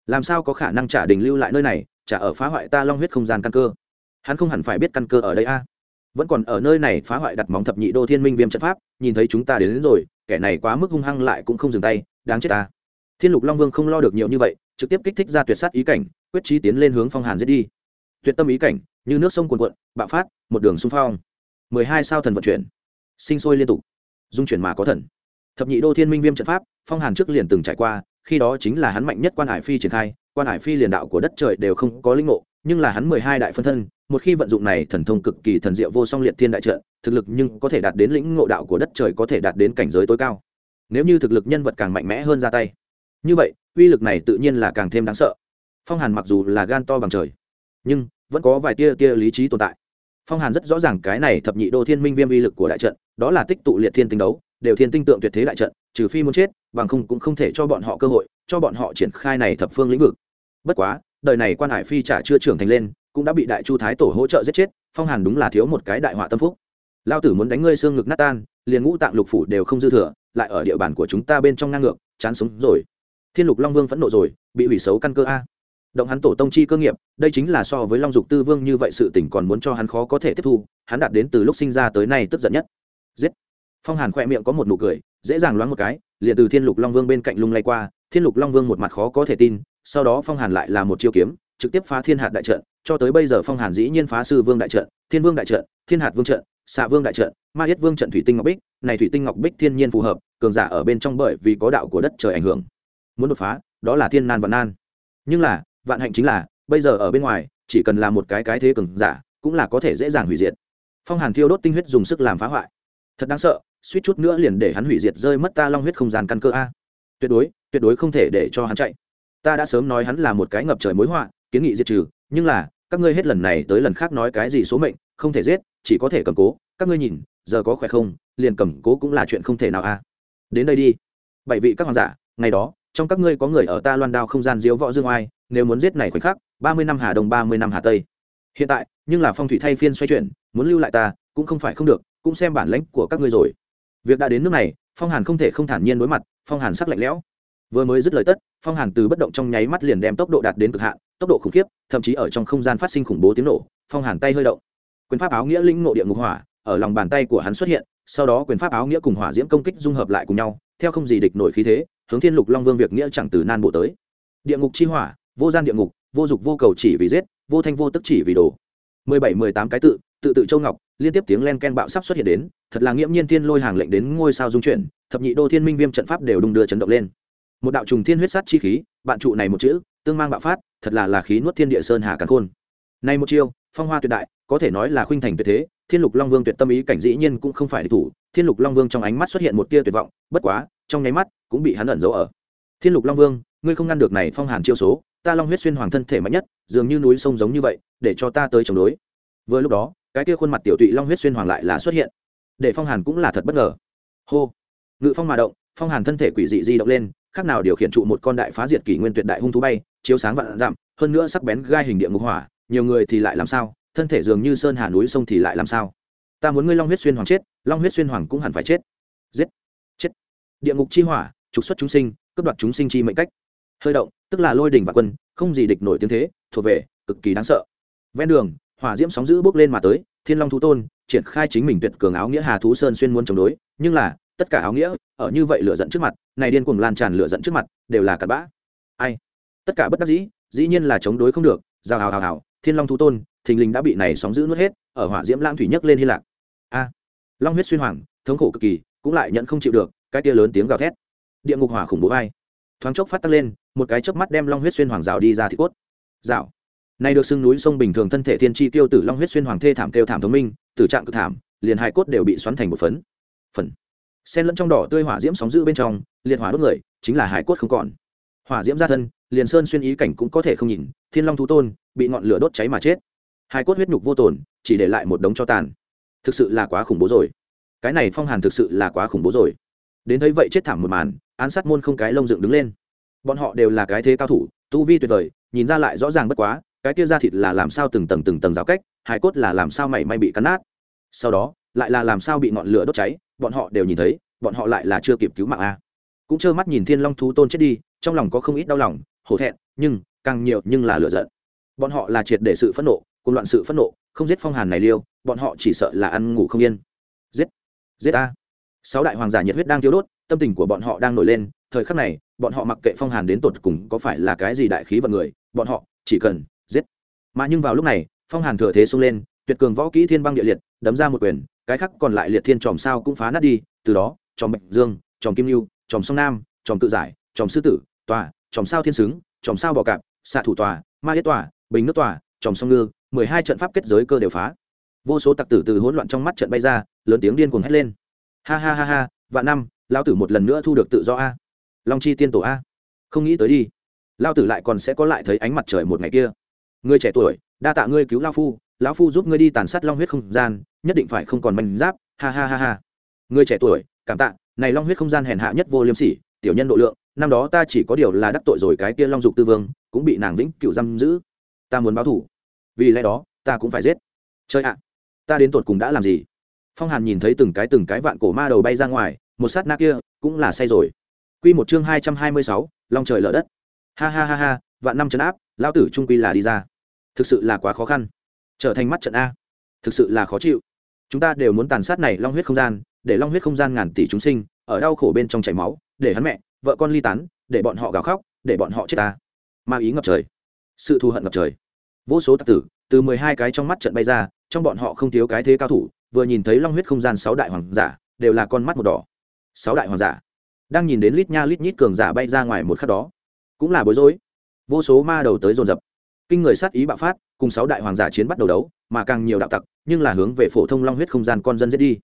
làm sao có khả năng trả đình lưu lại nơi này trả ở phá hoại ta long huyết không gian căn cơ? Hắn không hẳn phải biết căn cơ ở đây a. Vẫn còn ở nơi này phá hoại đặt móng thập nhị đô thiên minh viêm trận pháp nhìn thấy chúng ta đến, đến rồi kẻ này quá mức hung hăng lại cũng không dừng tay đáng chết ta. Thiên lục long vương không lo được nhiều như vậy trực tiếp kích thích ra tuyệt sát ý cảnh quyết trí tiến lên hướng phong hàn giết đi. Tuyệt tâm ý cảnh như nước sông cuồn cuộn bạo phát một đường xung phong. Mười hai sao thần vận chuyển sinh sôi liên tục dung chuyển mà có thần. Thập nhị đô thiên minh viêm trận pháp phong hàn trước liền từng trải qua khi đó chính là hắn mạnh nhất quan hải phi triển khai, quan hải phi liền đạo của đất trời đều không có linh ngộ, nhưng là hắn mười hai đại phân thân, một khi vận dụng này thần thông cực kỳ thần diệu vô song liệt thiên đại trận, thực lực nhưng có thể đạt đến lĩnh ngộ đạo của đất trời có thể đạt đến cảnh giới tối cao. Nếu như thực lực nhân vật càng mạnh mẽ hơn ra tay, như vậy, uy lực này tự nhiên là càng thêm đáng sợ. Phong hàn mặc dù là gan to bằng trời, nhưng vẫn có vài tia tia lý trí tồn tại. Phong hàn rất rõ ràng cái này thập nhị đô thiên minh viêm uy lực của đại trận, đó là tích tụ liệt thiên tinh đấu đều thiên tinh tượng tuyệt thế đại trận, trừ phi muốn chết, bằng không cũng không thể cho bọn họ cơ hội, cho bọn họ triển khai này thập phương lĩnh vực. Bất quá, đời này quan hải phi trả chưa trưởng thành lên, cũng đã bị đại chu thái tổ hỗ trợ giết chết, phong hàn đúng là thiếu một cái đại họa tâm phúc. Lao tử muốn đánh ngươi xương ngực nát tan, liền ngũ tạng lục phủ đều không dư thừa, lại ở địa bàn của chúng ta bên trong ngang ngược, chán sống rồi. Thiên lục long vương phẫn nộ rồi, bị hủy xấu căn cơ a. Động hắn tổ tông chi cơ nghiệp, đây chính là so với long dục tư vương như vậy sự tỉnh còn muốn cho hắn khó có thể tiếp thu, hắn đạt đến từ lúc sinh ra tới nay tức giận nhất. Giết! Phong hàn khỏe miệng có một nụ cười, dễ dàng loáng một cái, liền từ thiên lục long vương bên cạnh lung lay qua, thiên lục long vương một mặt khó có thể tin, sau đó phong hàn lại là một chiêu kiếm, trực tiếp phá thiên hạt đại trận, cho tới bây giờ phong hàn dĩ nhiên phá sư vương đại trận, thiên vương đại trận, thiên hạt vương trận, xạ vương đại trận, ma yết vương trận thủy tinh ngọc bích, này thủy tinh ngọc bích thiên nhiên phù hợp, cường giả ở bên trong bởi vì có đạo của đất trời ảnh hưởng, muốn đột phá, đó là thiên nan vạn nan. Nhưng là, vạn hạnh chính là, bây giờ ở bên ngoài, chỉ cần là một cái cái thế cường giả, cũng là có thể dễ dàng hủy diệt. Phong hàn thiêu đốt tinh huyết dùng sức làm phá hoại. Thật đáng sợ suýt chút nữa liền để hắn hủy diệt rơi mất ta long huyết không gian căn cơ a. Tuyệt đối tuyệt đối không thể để cho hắn chạy. Ta đã sớm nói hắn là một cái ngập trời mối họa, kiến nghị diệt trừ, nhưng là, các ngươi hết lần này tới lần khác nói cái gì số mệnh, không thể giết, chỉ có thể cầm cố. Các ngươi nhìn, giờ có khỏe không, liền cầm cố cũng là chuyện không thể nào a. Đến đây đi. Bảy vị các hoàng giả, ngày đó, trong các ngươi có người ở ta loan đao không gian diếu võ dương oai, nếu muốn giết này khoảnh khắc, ba mươi năm hà đông, ba mươi năm hà tây. Hiện tại, nhưng là phong thủy thay phiên xoay chuyển, muốn lưu lại ta, cũng không phải không được, cũng xem bản lãnh của các ngươi rồi việc đã đến nước này, phong hàn không thể không thản nhiên đối mặt, phong hàn sắc lạnh lẽo. Vừa mới dứt lời tất, phong hàn từ bất động trong nháy mắt liền đem tốc độ đạt đến cực hạn, tốc độ khủng khiếp, thậm chí ở trong không gian phát sinh khủng bố tiếng nổ, phong hàn tay hơi động. Quyền pháp áo nghĩa linh ngộ địa ngục hỏa, ở lòng bàn tay của hắn xuất hiện, sau đó quyền pháp áo nghĩa cùng hỏa diễm công kích dung hợp lại cùng nhau, theo không gì địch nổi khí thế, hướng thiên lục long vương việc nghĩa chẳng từ nan bộ tới. Địa ngục chi hỏa, vô gian địa ngục, vô dục vô cầu chỉ vì giết, vô thanh vô tức chỉ vì đồ. Mười bảy, mười tám cái tự tự tự châu ngọc, liên tiếp tiếng len ken bạo sắp xuất hiện đến, thật là nghiễm nhiên thiên lôi hàng lệnh đến ngôi sao dung chuyển, thập nhị đô thiên minh viêm trận pháp đều đung đưa chấn động lên. Một đạo trùng thiên huyết sát chi khí, bạn trụ này một chữ, tương mang bạo phát, thật là là khí nuốt thiên địa sơn hà càn khôn. Này một chiêu, phong hoa tuyệt đại, có thể nói là khuynh thành tuyệt thế, thiên lục long vương tuyệt tâm ý cảnh dĩ nhiên cũng không phải địch thủ, thiên lục long vương trong ánh mắt xuất hiện một tia tuyệt vọng, bất quá, trong nháy mắt cũng bị hắn ẩn giấu ở. Thiên lục long vương, ngươi không ngăn được này phong hàn chiêu số, ta long huyết xuyên hoàng thân thể mạnh nhất, dường như núi sông giống như vậy, để cho ta tới chống đối. Vừa lúc đó cái kia khuôn mặt tiểu tụy long huyết xuyên hoàng lại là xuất hiện. Để phong hàn cũng là thật bất ngờ. Hô. Ngự phong mà động, phong hàn thân thể quỷ dị di động lên, khác nào điều khiển trụ một con đại phá diệt kỷ nguyên tuyệt đại hung thú bay, chiếu sáng vạn dặm, hơn nữa sắc bén gai hình địa ngục hỏa, nhiều người thì lại làm sao, thân thể dường như sơn hà núi sông thì lại làm sao. Ta muốn ngươi long huyết xuyên hoàng chết, long huyết xuyên hoàng cũng hẳn phải chết. Giết. Chết. Địa ngục chi hỏa, trục xuất chúng sinh, cướp đoạt chúng sinh chi mệnh cách. Hơi động, tức là lôi đình và quân, không gì địch nổi tiếng thế, thuộc về, cực kỳ đáng sợ. Ven đường hỏa diễm sóng giữ bước lên mà tới, thiên long thú tôn, triển khai chính mình tuyệt cường áo nghĩa hà thú sơn xuyên muốn chống đối, nhưng là, tất cả áo nghĩa, ở như vậy lửa giận trước mặt, này điên cuồng lan tràn lửa giận trước mặt, đều là cặn bã. Ai? Tất cả bất đắc dĩ dĩ nhiên là chống đối không được. Giao hào hào hào, thiên long thú tôn, thình lình đã bị này sóng giữ nuốt hết, ở hỏa diễm lãng thủy nhấc lên hy lạc a! Long huyết xuyên hoàng, thống khổ cực kỳ, cũng lại nhận không chịu được, cái tia lớn tiếng gào thét. Địa ngục hỏa khủng bố vai. Thoáng chốc phát tăng lên, một cái chớp mắt đem long huyết xuyên hoàng rào đi ra thì cốt. Rào này được xưng núi sông bình thường thân thể thiên chi tiêu tử long huyết xuyên hoàng thê thảm kêu thảm thống minh, tử trạng cực thảm, liền hai cốt đều bị xoắn thành một phấn. Phần sen lẫn trong đỏ tươi hỏa diễm sóng giữ bên trong, liệt hỏa đốt người, chính là hải cốt không còn. Hỏa diễm ra thân, liền sơn xuyên ý cảnh cũng có thể không nhìn, thiên long thú tôn, bị ngọn lửa đốt cháy mà chết. Hải cốt huyết nhục vô tồn, chỉ để lại một đống cho tàn. Thực sự là quá khủng bố rồi. Cái này phong hàn thực sự là quá khủng bố rồi. Đến thấy vậy chết thảm một màn, án sát môn không cái lông dựng đứng lên. Bọn họ đều là cái thế cao thủ, tu vi tuyệt vời, nhìn ra lại rõ ràng bất quá cái kia ra thịt là làm sao từng tầng từng tầng rào cách hải cốt là làm sao mảy may bị cắn nát. Sau đó, lại là làm sao bị ngọn lửa đốt cháy, bọn họ đều nhìn thấy, bọn họ lại là chưa kịp cứu mạng a. Cũng trơ mắt nhìn thiên long thú tôn chết đi, trong lòng có không ít đau lòng, hổ thẹn, nhưng, càng nhiều nhưng là lựa giận. Bọn họ là triệt để sự phẫn nộ cùng loạn sự phẫn nộ, không giết phong hàn này liêu, bọn họ chỉ sợ là ăn ngủ không yên. Giết giết a. Sáu đại hoàng giả nhiệt huyết đang thiếu đốt, tâm tình của bọn họ đang nổi lên, thời khắc này, bọn họ mặc kệ phong hàn đến tột cùng có phải là cái gì đại khí vận người, bọn họ chỉ cần giết. Mà nhưng vào lúc này, phong hàn thừa thế xông lên, tuyệt cường võ kỹ thiên băng địa liệt, đấm ra một quyền, cái khác còn lại liệt thiên tròm sao cũng phá nát đi, từ đó tròm bạch dương tròm kim lưu tròm sông nam tròm tự giải tròm sư tử, tòa tròm sao thiên xứng tròm sao bò cạp, xạ thủ tòa, ma yết tòa, bình nước tòa tròm sông ngư, mười hai trận pháp kết giới cơ đều phá. Vô số tặc tử từ hỗn loạn trong mắt trận bay ra, lớn tiếng điên cuồng hét lên. Ha ha ha ha, vạn năm lao tử một lần nữa thu được tự do a. Long chi tiên tổ a. Không nghĩ tới đi. Lao tử lại còn sẽ có lại thấy ánh mặt trời một ngày kia người trẻ tuổi, đa tạ ngươi cứu lao phu, lão phu giúp ngươi đi tàn sát long huyết không gian, nhất định phải không còn manh giáp, ha ha ha ha. Người trẻ tuổi, cảm tạ, này long huyết không gian hèn hạ nhất vô liêm sỉ, tiểu nhân độ lượng, năm đó ta chỉ có điều là đắc tội rồi cái kia long dục tư vương, cũng bị nàng vĩnh cựu giam giữ. Ta muốn báo thủ vì lẽ đó, ta cũng phải giết. Chơi ạ. Ta đến tột cùng đã làm gì? Phong hàn nhìn thấy từng cái từng cái vạn cổ ma đầu bay ra ngoài, một sát na kia, cũng là say rồi. Q một chương hai trăm hai mươi sáu, long trời lở đất. Ha ha ha ha, vạn năm chấn áp, lão tử trung quy là đi ra thực sự là quá khó khăn. Trở thành mắt trận a. Thực sự là khó chịu. Chúng ta đều muốn tàn sát này long huyết không gian, để long huyết không gian ngàn tỷ chúng sinh, ở đau khổ bên trong chảy máu, để hắn mẹ, vợ con ly tán, để bọn họ gào khóc, để bọn họ chết ta. Ma ý ngập trời. Sự thù hận ngập trời. Vô số tặc tử, từ mười hai cái trong mắt trận bay ra, trong bọn họ không thiếu cái thế cao thủ, vừa nhìn thấy long huyết không gian sáu đại hoàng giả, đều là con mắt một đỏ. Sáu đại hoàng giả. Đang nhìn đến lít nha lít nhít cường giả bay ra ngoài một khắc đó, cũng là bối rối. Vô số ma đầu tới dồn dập kinh người sát ý bạo phát, cùng sáu đại hoàng giả chiến bắt đầu đấu, mà càng nhiều đạo tặc, nhưng là hướng về phổ thông long huyết không gian con dân giết đi.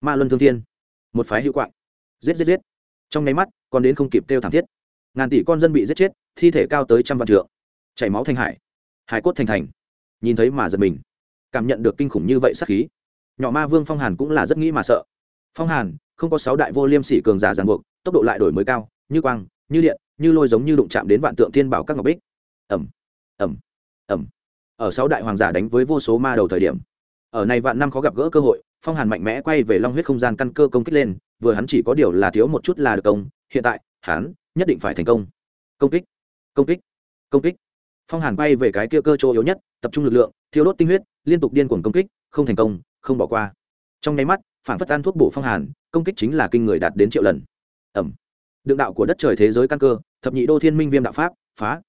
Ma luân thương thiên, một phái hữu quạng. Giết giết giết. Trong nháy mắt, còn đến không kịp kêu thảm thiết. Ngàn tỷ con dân bị giết chết, thi thể cao tới trăm vạn trượng. Chảy máu thành hải hải cốt thành thành. Nhìn thấy mà giật mình. Cảm nhận được kinh khủng như vậy sát khí. Nhỏ ma vương phong hàn cũng là rất nghĩ mà sợ. Phong hàn, không có sáu đại vô liêm sỉ cường giả ràng buộc, tốc độ lại đổi mới cao, như quang, như điện, như lôi giống như đụng chạm đến vạn tượng thiên bảo các ngọc bích. Ẩm ẩm ẩm. Ở sáu đại hoàng giả đánh với vô số ma đầu thời điểm, ở này vạn năm khó gặp gỡ cơ hội, phong hàn mạnh mẽ quay về long huyết không gian căn cơ công kích lên, vừa hắn chỉ có điều là thiếu một chút là được công, hiện tại, hắn nhất định phải thành công. Công kích công kích công kích. Phong hàn bay về cái kia cơ chỗ yếu nhất, tập trung lực lượng thiếu đốt tinh huyết, liên tục điên cuồng công kích, không thành công, không bỏ qua. Trong nháy mắt, phản phất ăn thuốc bổ phong hàn, công kích chính là kinh người đạt đến triệu lần. Ẩm. Đượng đạo của đất trời thế giới căn cơ, thập nhị đô thiên minh viêm đạo pháp, phá.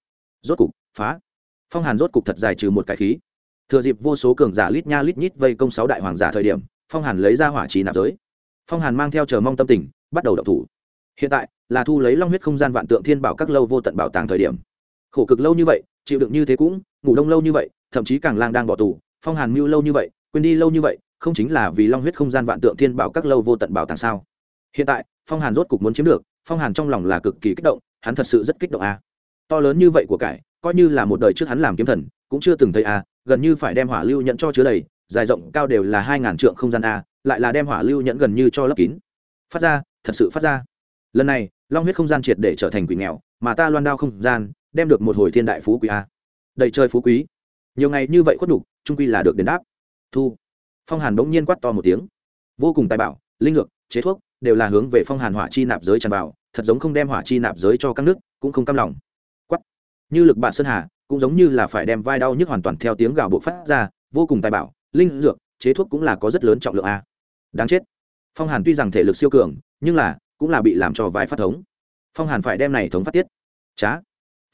Rốt cục, phá phong hàn rốt cục thật dài trừ một cái khí. Thừa dịp vô số cường giả lít nha lít nhít vây công sáu đại hoàng giả thời điểm, phong hàn lấy ra hỏa trì nạp giới. Phong hàn mang theo chờ mong tâm tình, bắt đầu đậu thủ. Hiện tại, là thu lấy long huyết không gian vạn tượng thiên bảo các lâu vô tận bảo tàng thời điểm. Khổ cực lâu như vậy, chịu đựng như thế cũng, ngủ đông lâu như vậy, thậm chí càng lang đang bỏ tù, phong hàn mưu lâu như vậy, quên đi lâu như vậy, không chính là vì long huyết không gian vạn tượng thiên bảo các lâu vô tận bảo tàng sao? Hiện tại, phong hàn rốt cục muốn chiếm được, phong hàn trong lòng là cực kỳ kích động, hắn thật sự rất kích động a. To lớn như vậy của cải coi như là một đời trước hắn làm kiếm thần, cũng chưa từng thấy a, gần như phải đem hỏa lưu nhận cho chứa đầy, dài rộng cao đều là hai ngàn trượng không gian a, lại là đem hỏa lưu nhận gần như cho lấp kín. Phát ra, thật sự phát ra. Lần này, long huyết không gian triệt để trở thành quỷ nghèo, mà ta loan đao không gian, đem được một hồi thiên đại phú quý a. Đầy chơi phú quý. Nhiều ngày như vậy khuất đục trung quy là được đền đáp. Thu. Phong hàn bỗng nhiên quát to một tiếng. Vô cùng tài bảo, linh dược, chế thuốc, đều là hướng về phong hàn hỏa chi nạp giới tràn vào, thật giống không đem hỏa chi nạp giới cho các nước, cũng không cam lòng như lực bạn sơn hà, cũng giống như là phải đem vai đau nhức hoàn toàn theo tiếng gào bộ phát ra, vô cùng tài bảo, linh dược, chế thuốc cũng là có rất lớn trọng lượng a. Đáng chết. Phong hàn tuy rằng thể lực siêu cường, nhưng là, cũng là bị làm cho vai phát thống. Phong hàn phải đem này thống phát tiết. Trá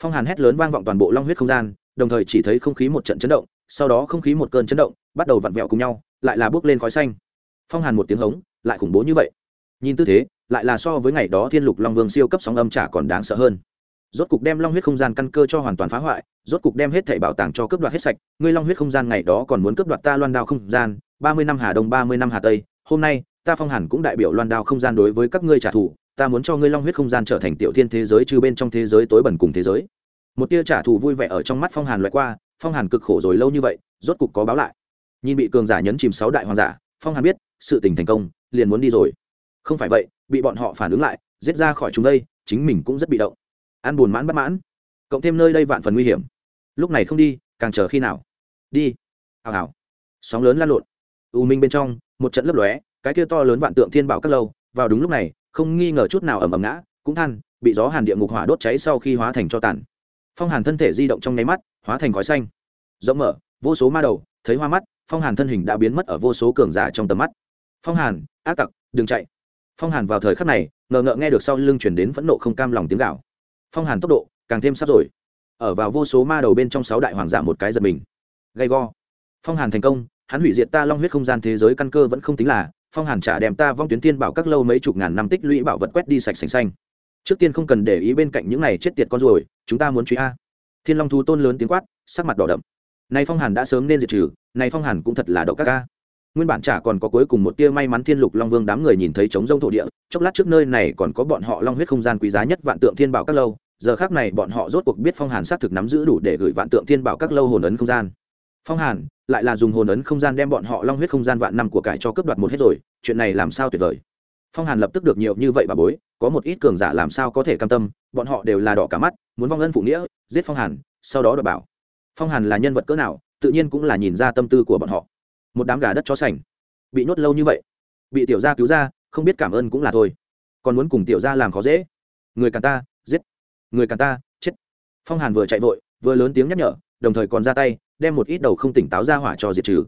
phong hàn hét lớn vang vọng toàn bộ long huyết không gian, đồng thời chỉ thấy không khí một trận chấn động, sau đó không khí một cơn chấn động, bắt đầu vặn vẹo cùng nhau, lại là bước lên khói xanh. Phong hàn một tiếng hống, lại khủng bố như vậy. Nhìn tư thế, lại là so với ngày đó thiên lục long vương siêu cấp sóng âm trả còn đáng sợ hơn rốt cục đem long huyết không gian căn cơ cho hoàn toàn phá hoại, rốt cục đem hết thảy bảo tàng cho cướp đoạt hết sạch. Ngươi long huyết không gian ngày đó còn muốn cướp đoạt ta loan đao không gian, ba mươi năm hà đông, ba mươi năm hà tây. Hôm nay, ta phong hàn cũng đại biểu loan đao không gian đối với các ngươi trả thù, ta muốn cho ngươi long huyết không gian trở thành tiểu thiên thế giới trừ bên trong thế giới tối bẩn cùng thế giới. Một tia trả thù vui vẻ ở trong mắt phong hàn loại qua, phong hàn cực khổ rồi lâu như vậy, rốt cục có báo lại. Nhìn bị cường giả nhấn chìm sáu đại hoàng giả, phong hàn biết, sự tình thành công, liền muốn đi rồi. Không phải vậy, bị bọn họ phản ứng lại, giết ra khỏi chúng đây, chính mình cũng rất bị động ăn buồn mãn bất mãn. Cộng thêm nơi đây vạn phần nguy hiểm. Lúc này không đi, càng chờ khi nào? Đi. Hào hào. Sóng lớn lan lộn. U minh bên trong, một trận lấp lóe, cái kia to lớn vạn tượng thiên bảo các lâu, vào đúng lúc này, không nghi ngờ chút nào ẩm ẩm ngã, cũng than, bị gió hàn địa ngục hỏa đốt cháy sau khi hóa thành cho tàn. Phong hàn thân thể di động trong nháy mắt, hóa thành khói xanh. Rộng mở, vô số ma đầu, thấy hoa mắt, phong hàn thân hình đã biến mất ở vô số cường giả trong tầm mắt. Phong hàn, ác tặc, đừng chạy. Phong hàn vào thời khắc này, ngờ ngợ nghe được sau lưng chuyển đến phẫn nộ không cam lòng tiếng gạo phong hàn tốc độ càng thêm sắp rồi. Ở vào vô số ma đầu bên trong sáu đại hoàng giả một cái giật mình. Gay go. Phong hàn thành công hắn hủy diệt ta long huyết không gian thế giới căn cơ vẫn không tính là phong hàn trả đem ta vong tuyến tiên bảo các lâu mấy chục ngàn năm tích lũy bảo vật quét đi sạch sành xanh. Trước tiên không cần để ý bên cạnh những này chết tiệt con ruồi, chúng ta muốn truy a. Thiên long thú tôn lớn tiếng quát sắc mặt đỏ đậm. Nay phong hàn đã sớm nên diệt trừ nay phong hàn cũng thật là đậu các ca nguyên bản chả còn có cuối cùng một tia may mắn thiên lục long vương đám người nhìn thấy trống rông thổ địa, chốc lát trước nơi này còn có bọn họ long huyết không gian quý giá nhất vạn tượng thiên bảo các lâu, giờ khác này bọn họ rốt cuộc biết phong hàn xác thực nắm giữ đủ để gửi vạn tượng thiên bảo các lâu hồn ấn không gian. Phong hàn, lại là dùng hồn ấn không gian đem bọn họ long huyết không gian vạn năm của cải cho cướp đoạt một hết rồi, chuyện này làm sao tuyệt vời? Phong hàn lập tức được nhiều như vậy bà bối, có một ít cường giả làm sao có thể cam tâm, bọn họ đều là đỏ cả mắt, muốn vong ân phụ nghĩa, giết phong hàn, sau đó đ bảo. Phong hàn là nhân vật cỡ nào, tự nhiên cũng là nhìn ra tâm tư của bọn họ một đám gà đất chó sành. Bị nhốt lâu như vậy, bị tiểu gia cứu ra, không biết cảm ơn cũng là thôi. Còn muốn cùng tiểu gia làm khó dễ. Người càng ta, giết. Người càng ta, chết. Phong hàn vừa chạy vội, vừa lớn tiếng nhắc nhở, đồng thời còn ra tay, đem một ít đầu không tỉnh táo ra hỏa cho diệt trừ.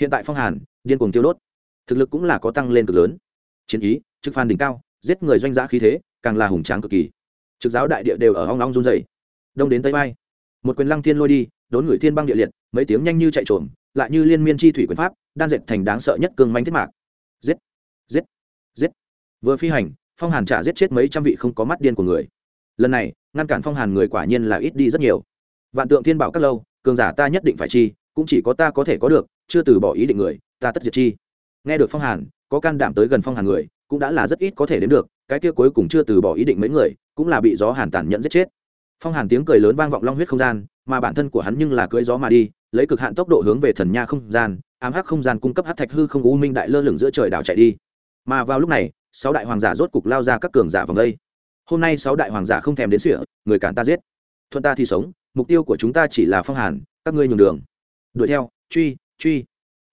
Hiện tại phong hàn, điên cuồng tiêu đốt. Thực lực cũng là có tăng lên cực lớn. Chiến ý, trực phan đỉnh cao, giết người doanh giã khí thế, càng là hùng tráng cực kỳ. Trực giáo đại địa đều ở hong long run dày đông đến tây bay. Một quyền lăng thiên lôi đi, đốn người thiên băng địa liệt, mấy tiếng nhanh như chạy trộm lại như liên miên chi thủy quyền pháp, đan dệt thành đáng sợ nhất cương manh thiết mạc. Giết! Giết! Giết! Vừa phi hành, phong hàn trả giết chết mấy trăm vị không có mắt điên của người. Lần này, ngăn cản phong hàn người quả nhiên là ít đi rất nhiều. Vạn tượng thiên bảo các lâu, cường giả ta nhất định phải chi, cũng chỉ có ta có thể có được, chưa từ bỏ ý định người, ta tất diệt chi. Nghe được phong hàn, có can đảm tới gần phong hàn người, cũng đã là rất ít có thể đến được, cái kia cuối cùng chưa từ bỏ ý định mấy người, cũng là bị gió hàn tàn nhẫn giết chết. Phong hàn tiếng cười lớn vang vọng long huyết không gian, mà bản thân của hắn nhưng là cưỡi gió mà đi lấy cực hạn tốc độ hướng về thần nha không gian, ám hắc không gian cung cấp hát thạch hư không u minh đại lơ lửng giữa trời đảo chạy đi. Mà vào lúc này, sáu đại hoàng giả rốt cục lao ra các cường giả vòng đây. Hôm nay sáu đại hoàng giả không thèm đến sỉa, người cản ta giết. Thuận ta thì sống, mục tiêu của chúng ta chỉ là phong hàn, các ngươi nhường đường. Đuổi theo, truy truy.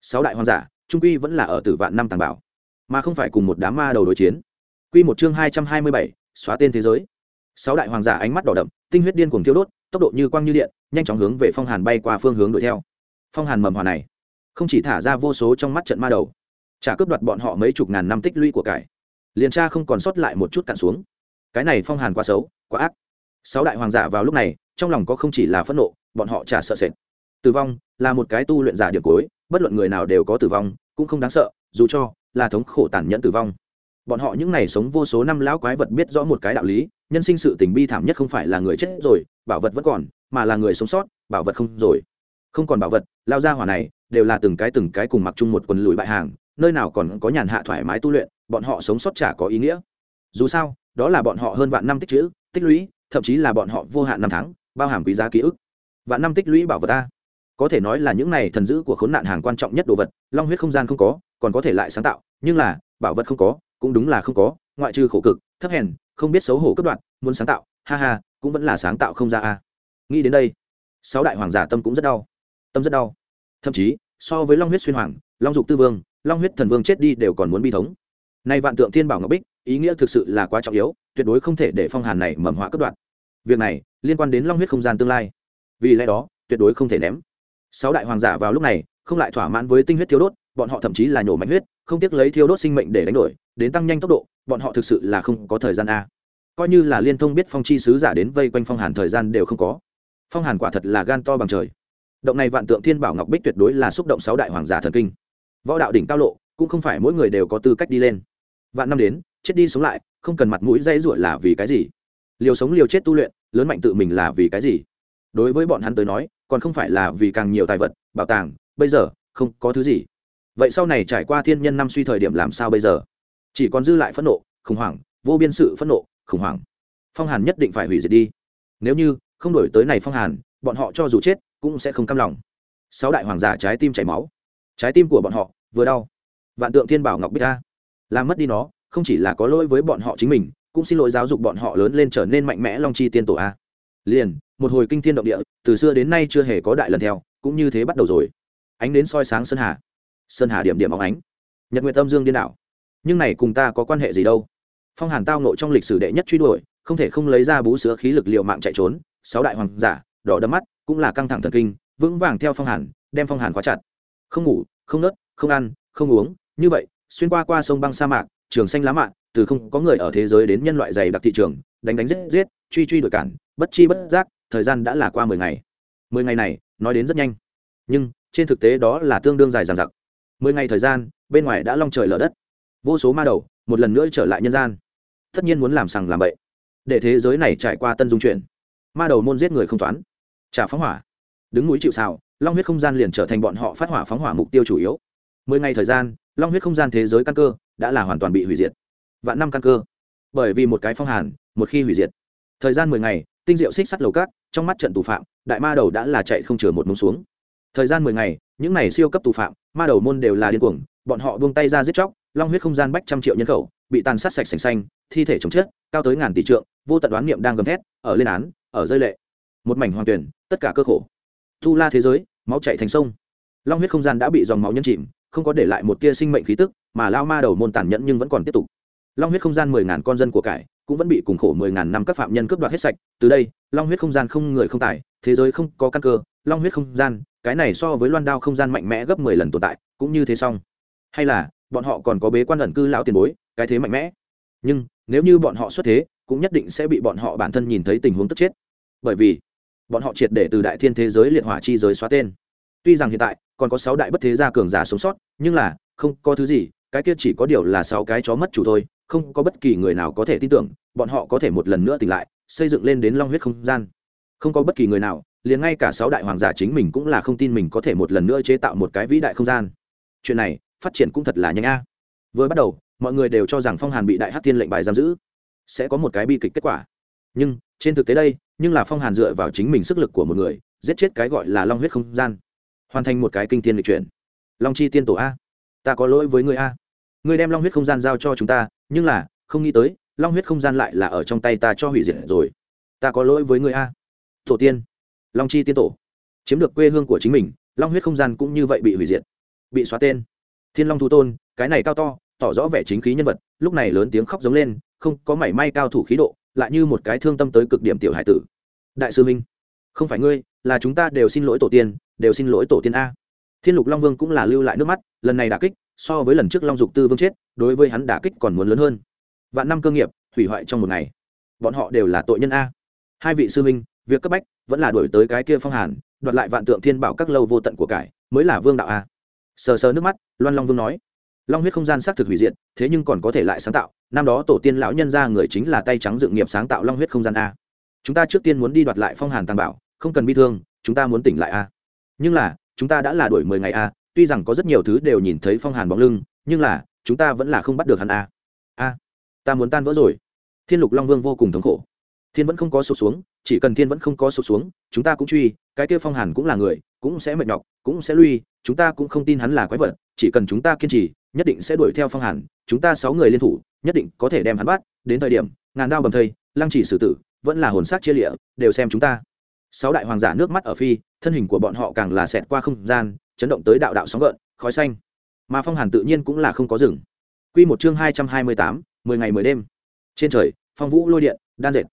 Sáu đại hoàng giả, trung quy vẫn là ở tử vạn năm tàng bảo, mà không phải cùng một đám ma đầu đối chiến. Quy một chương hai trăm hai mươi bảy, xóa tên thế giới. Sáu đại hoàng giả ánh mắt đỏ đậm, tinh huyết điên cuồng thiêu đốt tốc độ như quang như điện, nhanh chóng hướng về phong hàn bay qua phương hướng đuổi theo. Phong hàn mầm hòa này, không chỉ thả ra vô số trong mắt trận ma đầu trả cướp đoạt bọn họ mấy chục ngàn năm tích lũy của cải. Liền tra không còn sót lại một chút cạn xuống. Cái này phong hàn quá xấu, quá ác. Sáu đại hoàng giả vào lúc này, trong lòng có không chỉ là phẫn nộ, bọn họ chả sợ sệt. Tử vong là một cái tu luyện giả điểm cuối, bất luận người nào đều có tử vong, cũng không đáng sợ, dù cho là thống khổ tàn nhẫn tử vong. Bọn họ những ngày sống vô số năm lão quái vật biết rõ một cái đạo lý nhân sinh sự tình bi thảm nhất không phải là người chết rồi, bảo vật vẫn còn, mà là người sống sót, bảo vật không rồi. Không còn bảo vật, lao ra hỏa này, đều là từng cái từng cái cùng mặc chung một quần lùi bại hàng, nơi nào còn có nhàn hạ thoải mái tu luyện, bọn họ sống sót chả có ý nghĩa. Dù sao, đó là bọn họ hơn vạn năm tích chữ, tích lũy, thậm chí là bọn họ vô hạn năm tháng, bao hàm quý giá ký ức. Vạn năm tích lũy bảo vật ta. Có thể nói là những này thần dữ của khốn nạn hàng quan trọng nhất đồ vật, long huyết không gian không có, còn có thể lại sáng tạo, nhưng là, bảo vật không có, cũng đúng là không có, ngoại trừ khổ cực, thấp hèn không biết xấu hổ cất đoạn muốn sáng tạo, ha ha, cũng vẫn là sáng tạo không ra a. Nghĩ đến đây, sáu đại hoàng giả tâm cũng rất đau, tâm rất đau. Thậm chí, so với long huyết xuyên hoàng, long dục tư vương, long huyết thần vương chết đi đều còn muốn bi thống. Nay vạn tượng thiên bảo ngọc bích, ý nghĩa thực sự là quá trọng yếu, tuyệt đối không thể để phong hàn này mầm họa cất đoạn việc này liên quan đến long huyết không gian tương lai. Vì lẽ đó, tuyệt đối không thể ném. Sáu đại hoàng giả vào lúc này, không lại thỏa mãn với tinh huyết thiếu đốt, bọn họ thậm chí là nhổ mạnh huyết, không tiếc lấy thiêu đốt sinh mệnh để đánh đổi, đến tăng nhanh tốc độ bọn họ thực sự là không có thời gian a. Coi như là liên thông biết phong chi sứ giả đến vây quanh phong hàn thời gian đều không có. Phong hàn quả thật là gan to bằng trời. Động này vạn tượng thiên bảo ngọc bích tuyệt đối là xúc động sáu đại hoàng giả thần kinh. Võ đạo đỉnh cao lộ, cũng không phải mỗi người đều có tư cách đi lên. Vạn năm đến, chết đi sống lại, không cần mặt mũi dây ruột là vì cái gì? Liều sống liều chết tu luyện, lớn mạnh tự mình là vì cái gì? Đối với bọn hắn tới nói, còn không phải là vì càng nhiều tài vật, bảo tàng, bây giờ, không có thứ gì. Vậy sau này trải qua thiên nhân năm suy thời điểm làm sao bây giờ? Chỉ còn dư lại phẫn nộ, khủng hoảng, vô biên sự phẫn nộ, khủng hoảng. Phong hàn nhất định phải hủy diệt đi. Nếu như không đổi tới này phong hàn, bọn họ cho dù chết cũng sẽ không cam lòng. Sáu đại hoàng giả trái tim chảy máu. Trái tim của bọn họ vừa đau. Vạn tượng thiên bảo ngọc bích a. Làm mất đi nó, không chỉ là có lỗi với bọn họ chính mình, cũng xin lỗi giáo dục bọn họ lớn lên trở nên mạnh mẽ long chi tiên tổ a. Liền, một hồi kinh thiên động địa, từ xưa đến nay chưa hề có đại lần theo, cũng như thế bắt đầu rồi. Ánh đến soi sáng sơn hà. Sơn hà điểm điểm óng ánh. Nhật nguyệt âm dương điên đảo nhưng này cùng ta có quan hệ gì đâu? Phong hàn tao nộ trong lịch sử đệ nhất truy đuổi không thể không lấy ra bú sữa khí lực liệu mạng chạy trốn sáu đại hoàng giả đỏ đấm mắt cũng là căng thẳng thần kinh vững vàng theo phong hàn đem phong hàn khóa chặt. Không ngủ không nớt không ăn không uống như vậy xuyên qua qua sông băng sa mạc trường xanh lá mạ, từ không có người ở thế giới đến nhân loại dày đặc thị trường đánh đánh giết giết truy truy đuổi cản bất chi bất giác thời gian đã là qua mười ngày. Mười ngày này nói đến rất nhanh. Nhưng trên thực tế đó là tương đương dài dằng dặc. Mười ngày thời gian bên ngoài đã long trời lở đất vô số ma đầu, một lần nữa trở lại nhân gian. Tất nhiên muốn làm sằng làm bậy, để thế giới này trải qua tân dung chuyển. Ma đầu môn giết người không toán, trả phóng hỏa. Đứng núi chịu xào long huyết không gian liền trở thành bọn họ phát hỏa phóng hỏa mục tiêu chủ yếu. Mười ngày thời gian, long huyết không gian thế giới căn cơ đã là hoàn toàn bị hủy diệt. Vạn năm căn cơ. Bởi vì một cái phong hàn, một khi hủy diệt. Thời gian mười ngày, tinh diệu xích sắt lầu cát, trong mắt trận tù phạm, đại ma đầu đã là chạy không chừa một mông xuống. Thời gian mười ngày những này siêu cấp tù phạm, ma đầu môn đều là điên cuồng, bọn họ buông tay ra giết chóc, long huyết không gian bách trăm triệu nhân khẩu, bị tàn sát sạch sành xanh, thi thể chồng chết, cao tới ngàn tỷ trượng, vô tận đoán niệm đang gầm thét, ở lên án, ở rơi lệ. Một mảnh hoàng tuyển, tất cả cơ khổ. Tu la thế giới, máu chạy thành sông. Long huyết không gian đã bị dòng máu nhân chìm, không có để lại một tia sinh mệnh khí tức, mà lao ma đầu môn tàn nhẫn nhưng vẫn còn tiếp tục. Long huyết không gian mười ngàn con dân của cải, cũng vẫn bị cùng khổ mười ngàn năm các phạm nhân cướp đoạt hết sạch. Từ đây, long huyết không gian không người không tài, thế giới không có căn cơ, long huyết không gian cái này so với loan đao không gian mạnh mẽ gấp mười lần tồn tại, cũng như thế xong. Hay là, bọn họ còn có bế quan ẩn cư lão tiền bối, cái thế mạnh mẽ. Nhưng, nếu như bọn họ xuất thế, cũng nhất định sẽ bị bọn họ bản thân nhìn thấy tình huống tức chết. Bởi vì, bọn họ triệt để từ đại thiên thế giới liệt hỏa chi giới xóa tên. Tuy rằng hiện tại, còn có sáu đại bất thế gia cường giả sống sót, nhưng là, không có thứ gì, cái kia chỉ có điều là sáu cái chó mất chủ thôi, không có bất kỳ người nào có thể tin tưởng, bọn họ có thể một lần nữa tỉnh lại, xây dựng lên đến long huyết không gian. Không có bất kỳ người nào liền ngay cả sáu đại hoàng giả chính mình cũng là không tin mình có thể một lần nữa chế tạo một cái vĩ đại không gian. Chuyện này, phát triển cũng thật là nhanh a. Vừa bắt đầu, mọi người đều cho rằng phong hàn bị đại hát thiên lệnh bài giam giữ sẽ có một cái bi kịch kết quả. Nhưng, trên thực tế đây, nhưng là phong hàn dựa vào chính mình sức lực của một người, giết chết cái gọi là long huyết không gian, hoàn thành một cái kinh thiên lịch chuyển. Long chi tiên tổ a, ta có lỗi với người a. Người đem long huyết không gian giao cho chúng ta, nhưng là, không nghĩ tới, long huyết không gian lại là ở trong tay ta cho hủy diệt rồi. Ta có lỗi với người a. Tổ tiên long chi tiên tổ. Chiếm được quê hương của chính mình, long huyết không gian cũng như vậy bị hủy diệt, bị xóa tên. Thiên long thu tôn, cái này cao to, tỏ rõ vẻ chính khí nhân vật, lúc này lớn tiếng khóc giống lên, không có mảy may cao thủ khí độ, lại như một cái thương tâm tới cực điểm tiểu hải tử. Đại sư minh, không phải ngươi, là chúng ta đều xin lỗi tổ tiên, đều xin lỗi tổ tiên a. Thiên lục long vương cũng là lưu lại nước mắt, lần này đả kích, so với lần trước long dục tư vương chết, đối với hắn đả kích còn muốn lớn hơn. Vạn năm cơ nghiệp, hủy hoại trong một ngày. Bọn họ đều là tội nhân a. Hai vị sư minh, việc cấp bách vẫn là đổi tới cái kia phong hàn, đoạt lại vạn tượng thiên bảo các lâu vô tận của cải, mới là vương đạo a. Sờ sờ nước mắt, loan long vương nói, long huyết không gian xác thực hủy diệt, thế nhưng còn có thể lại sáng tạo, năm đó tổ tiên lão nhân ra người chính là tay trắng dựng nghiệp sáng tạo long huyết không gian a. Chúng ta trước tiên muốn đi đoạt lại phong hàn tàng bảo, không cần bi thương, chúng ta muốn tỉnh lại a. Nhưng là, chúng ta đã là đuổi mười ngày a, tuy rằng có rất nhiều thứ đều nhìn thấy phong hàn bóng lưng, nhưng là, chúng ta vẫn là không bắt được hắn a. A, ta muốn tan vỡ rồi. Thiên lục long vương vô cùng thống khổ thiên vẫn không có sụp xuống, chỉ cần thiên vẫn không có sụp xuống, chúng ta cũng truy, cái kia phong hàn cũng là người, cũng sẽ mệt nhọc, cũng sẽ lui, chúng ta cũng không tin hắn là quái vật, chỉ cần chúng ta kiên trì, nhất định sẽ đuổi theo phong hàn, chúng ta sáu người liên thủ, nhất định có thể đem hắn bắt, đến thời điểm, ngàn đao bầm thây, lăng chỉ xử tử, vẫn là hồn xác chia lịa, đều xem chúng ta. Sáu đại hoàng giả nước mắt ở phi, thân hình của bọn họ càng là xẹt qua không gian, chấn động tới đạo đạo sóng gợn, khói xanh. Mà phong hàn tự nhiên cũng là không có rừng. Q một chương hai trăm hai mươi tám, mười ngày mười đêm. Trên trời, phong vũ lôi điện, đan dệt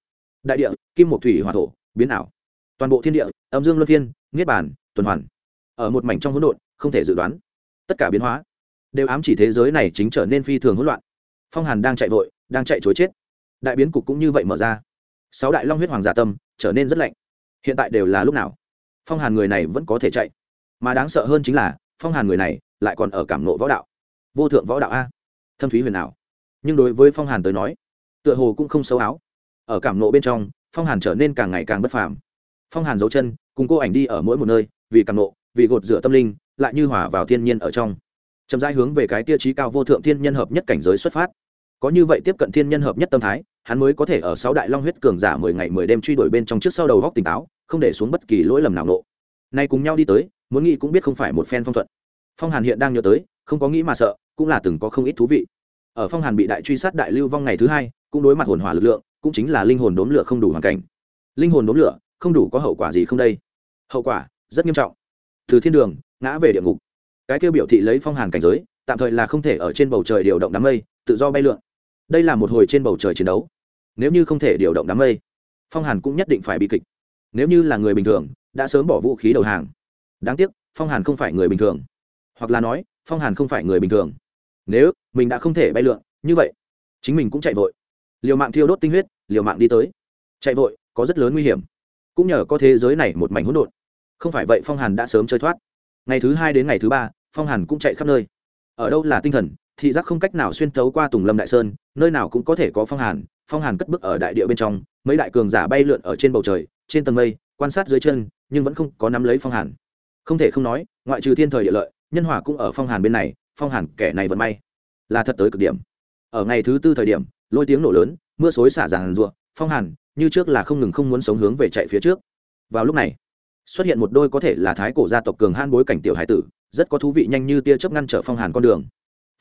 đại địa, kim một thủy hòa thổ, biến ảo. Toàn bộ thiên địa, âm dương luân phiên, niết bàn, tuần hoàn. Ở một mảnh trong hỗn độn, không thể dự đoán. Tất cả biến hóa đều ám chỉ thế giới này chính trở nên phi thường hỗn loạn. Phong hàn đang chạy vội, đang chạy chối chết. Đại biến cục cũng như vậy mở ra. Sáu đại long huyết hoàng giả tâm trở nên rất lạnh. Hiện tại đều là lúc nào? Phong hàn người này vẫn có thể chạy. Mà đáng sợ hơn chính là, phong hàn người này lại còn ở cảm nộ võ đạo. Vô thượng võ đạo a. Thâm thúy huyền ảo. Nhưng đối với phong hàn tới nói, tựa hồ cũng không xấu áo ở cảm nộ bên trong, phong hàn trở nên càng ngày càng bất phàm. Phong hàn giấu chân, cùng cô ảnh đi ở mỗi một nơi, vì cảm nộ, vì gột rửa tâm linh, lại như hòa vào thiên nhiên ở trong. Chậm rãi hướng về cái tiêu chí cao vô thượng thiên nhân hợp nhất cảnh giới xuất phát. Có như vậy tiếp cận thiên nhân hợp nhất tâm thái, hắn mới có thể ở sáu đại long huyết cường giả mười ngày mười đêm truy đuổi bên trong trước sau đầu góc tỉnh táo, không để xuống bất kỳ lỗi lầm nào nộ. Nay cùng nhau đi tới, muốn nghĩ cũng biết không phải một phen phong thuận. Phong hàn hiện đang nhớ tới, không có nghĩ mà sợ, cũng là từng có không ít thú vị. Ở phong hàn bị đại truy sát đại lưu vong ngày thứ hai, cũng đối mặt hồn hỏa lực lượng cũng chính là linh hồn đốn lửa không đủ hoàn cảnh. Linh hồn đốn lửa không đủ có hậu quả gì không đây? Hậu quả rất nghiêm trọng. Từ thiên đường, ngã về địa ngục. Cái kêu biểu thị lấy phong hàn cảnh giới, tạm thời là không thể ở trên bầu trời điều động đám mây, tự do bay lượn. Đây là một hồi trên bầu trời chiến đấu. Nếu như không thể điều động đám mây, phong hàn cũng nhất định phải bị kịch. Nếu như là người bình thường, đã sớm bỏ vũ khí đầu hàng. Đáng tiếc, phong hàn không phải người bình thường. Hoặc là nói, phong hàn không phải người bình thường. Nếu mình đã không thể bay lượn, như vậy, chính mình cũng chạy vội liều mạng thiêu đốt tinh huyết, liều mạng đi tới. Chạy vội, có rất lớn nguy hiểm. Cũng nhờ có thế giới này một mảnh hỗn độn. Không phải vậy phong hàn đã sớm chơi thoát. Ngày thứ hai đến ngày thứ ba, phong hàn cũng chạy khắp nơi. Ở đâu là tinh thần, thị giác không cách nào xuyên thấu qua tùng lâm đại sơn, nơi nào cũng có thể có phong hàn. Phong hàn cất bước ở đại địa bên trong, mấy đại cường giả bay lượn ở trên bầu trời, trên tầng mây, quan sát dưới chân, nhưng vẫn không có nắm lấy phong hàn. Không thể không nói, ngoại trừ thiên thời địa lợi, nhân hòa cũng ở phong hàn bên này, phong hàn kẻ này vẫn may. Là thật tới cực điểm. Ở ngày thứ tư thời điểm lôi tiếng nổ lớn, mưa xối xả ràng rụa, phong hàn, như trước là không ngừng không muốn sống hướng về chạy phía trước. Vào lúc này, xuất hiện một đôi có thể là thái cổ gia tộc cường han bối cảnh tiểu hải tử, rất có thú vị nhanh như tia chớp ngăn trở phong hàn con đường.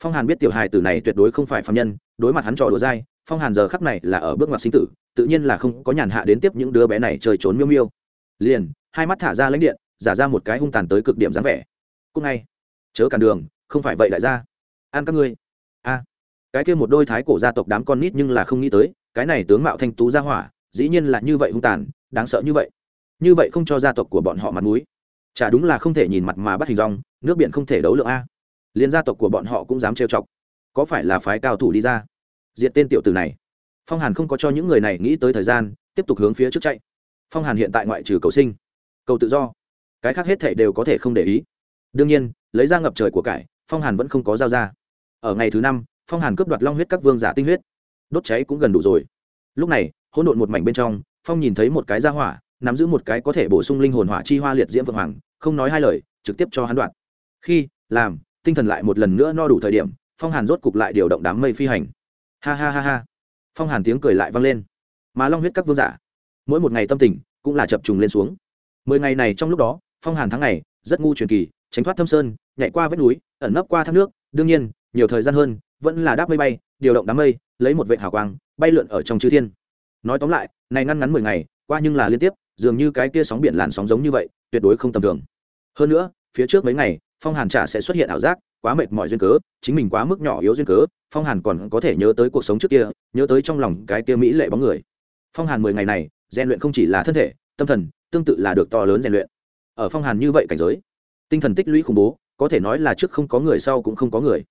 Phong hàn biết tiểu hải tử này tuyệt đối không phải phạm nhân, đối mặt hắn trò đùa dai, phong hàn giờ khắc này là ở bước ngoặt sinh tử, tự nhiên là không có nhàn hạ đến tiếp những đứa bé này chơi trốn miêu miêu. Liền, hai mắt thả ra lãnh điện, giả ra một cái hung tàn tới cực điểm dáng vẻ. Cúc ngay, chớ cản đường, không phải vậy đại gia. Ăn các ngươi. A cái kia một đôi thái cổ gia tộc đám con nít nhưng là không nghĩ tới, cái này tướng mạo thanh tú gia hỏa, dĩ nhiên là như vậy hung tàn, đáng sợ như vậy. Như vậy không cho gia tộc của bọn họ mặt mũi. Chả đúng là không thể nhìn mặt mà bắt hình rong nước biển không thể đấu lượng a. Liền gia tộc của bọn họ cũng dám trêu chọc. Có phải là phái cao thủ đi ra? Diện tên tiểu tử này. Phong hàn không có cho những người này nghĩ tới thời gian, tiếp tục hướng phía trước chạy. Phong hàn hiện tại ngoại trừ cầu sinh, cầu tự do. Cái khác hết thể đều có thể không để ý. Đương nhiên, lấy ra ngập trời của cải, phong hàn vẫn không có giao ra. Ở ngày thứ năm phong hàn cướp đoạt long huyết các vương giả tinh huyết. Đốt cháy cũng gần đủ rồi. Lúc này, hỗn độn một mảnh bên trong, phong nhìn thấy một cái ra hỏa, nắm giữ một cái có thể bổ sung linh hồn hỏa chi hoa liệt diễm vượng hoàng, không nói hai lời, trực tiếp cho hắn đoạn khi, làm, tinh thần lại một lần nữa no đủ thời điểm, phong hàn rốt cục lại điều động đám mây phi hành. Ha ha ha ha. Phong hàn tiếng cười lại vang lên. Mà long huyết các vương giả, mỗi một ngày tâm tình cũng là chập trùng lên xuống. Mười ngày này trong lúc đó, phong hàn tháng ngày, rất ngu truyền kỳ, tránh thoát thâm sơn, nhảy qua vách núi, ẩn nấp qua thác nước, đương nhiên, nhiều thời gian hơn vẫn là đáp mây bay, điều động đám mây, lấy một vệ hào quang, bay lượn ở trong chư thiên. Nói tóm lại, này ngăn ngắn mười ngày, qua nhưng là liên tiếp, dường như cái kia sóng biển làn sóng giống như vậy, tuyệt đối không tầm thường. Hơn nữa, phía trước mấy ngày, phong hàn trả sẽ xuất hiện ảo giác, quá mệt mỏi duyên cớ, chính mình quá mức nhỏ yếu duyên cớ, phong hàn còn có thể nhớ tới cuộc sống trước kia, nhớ tới trong lòng cái kia mỹ lệ bóng người. Phong hàn mười ngày này, rèn luyện không chỉ là thân thể, tâm thần, tương tự là được to lớn rèn luyện. Ở phong hàn như vậy cảnh giới, tinh thần tích lũy khủng bố, có thể nói là trước không có người sau cũng không có người.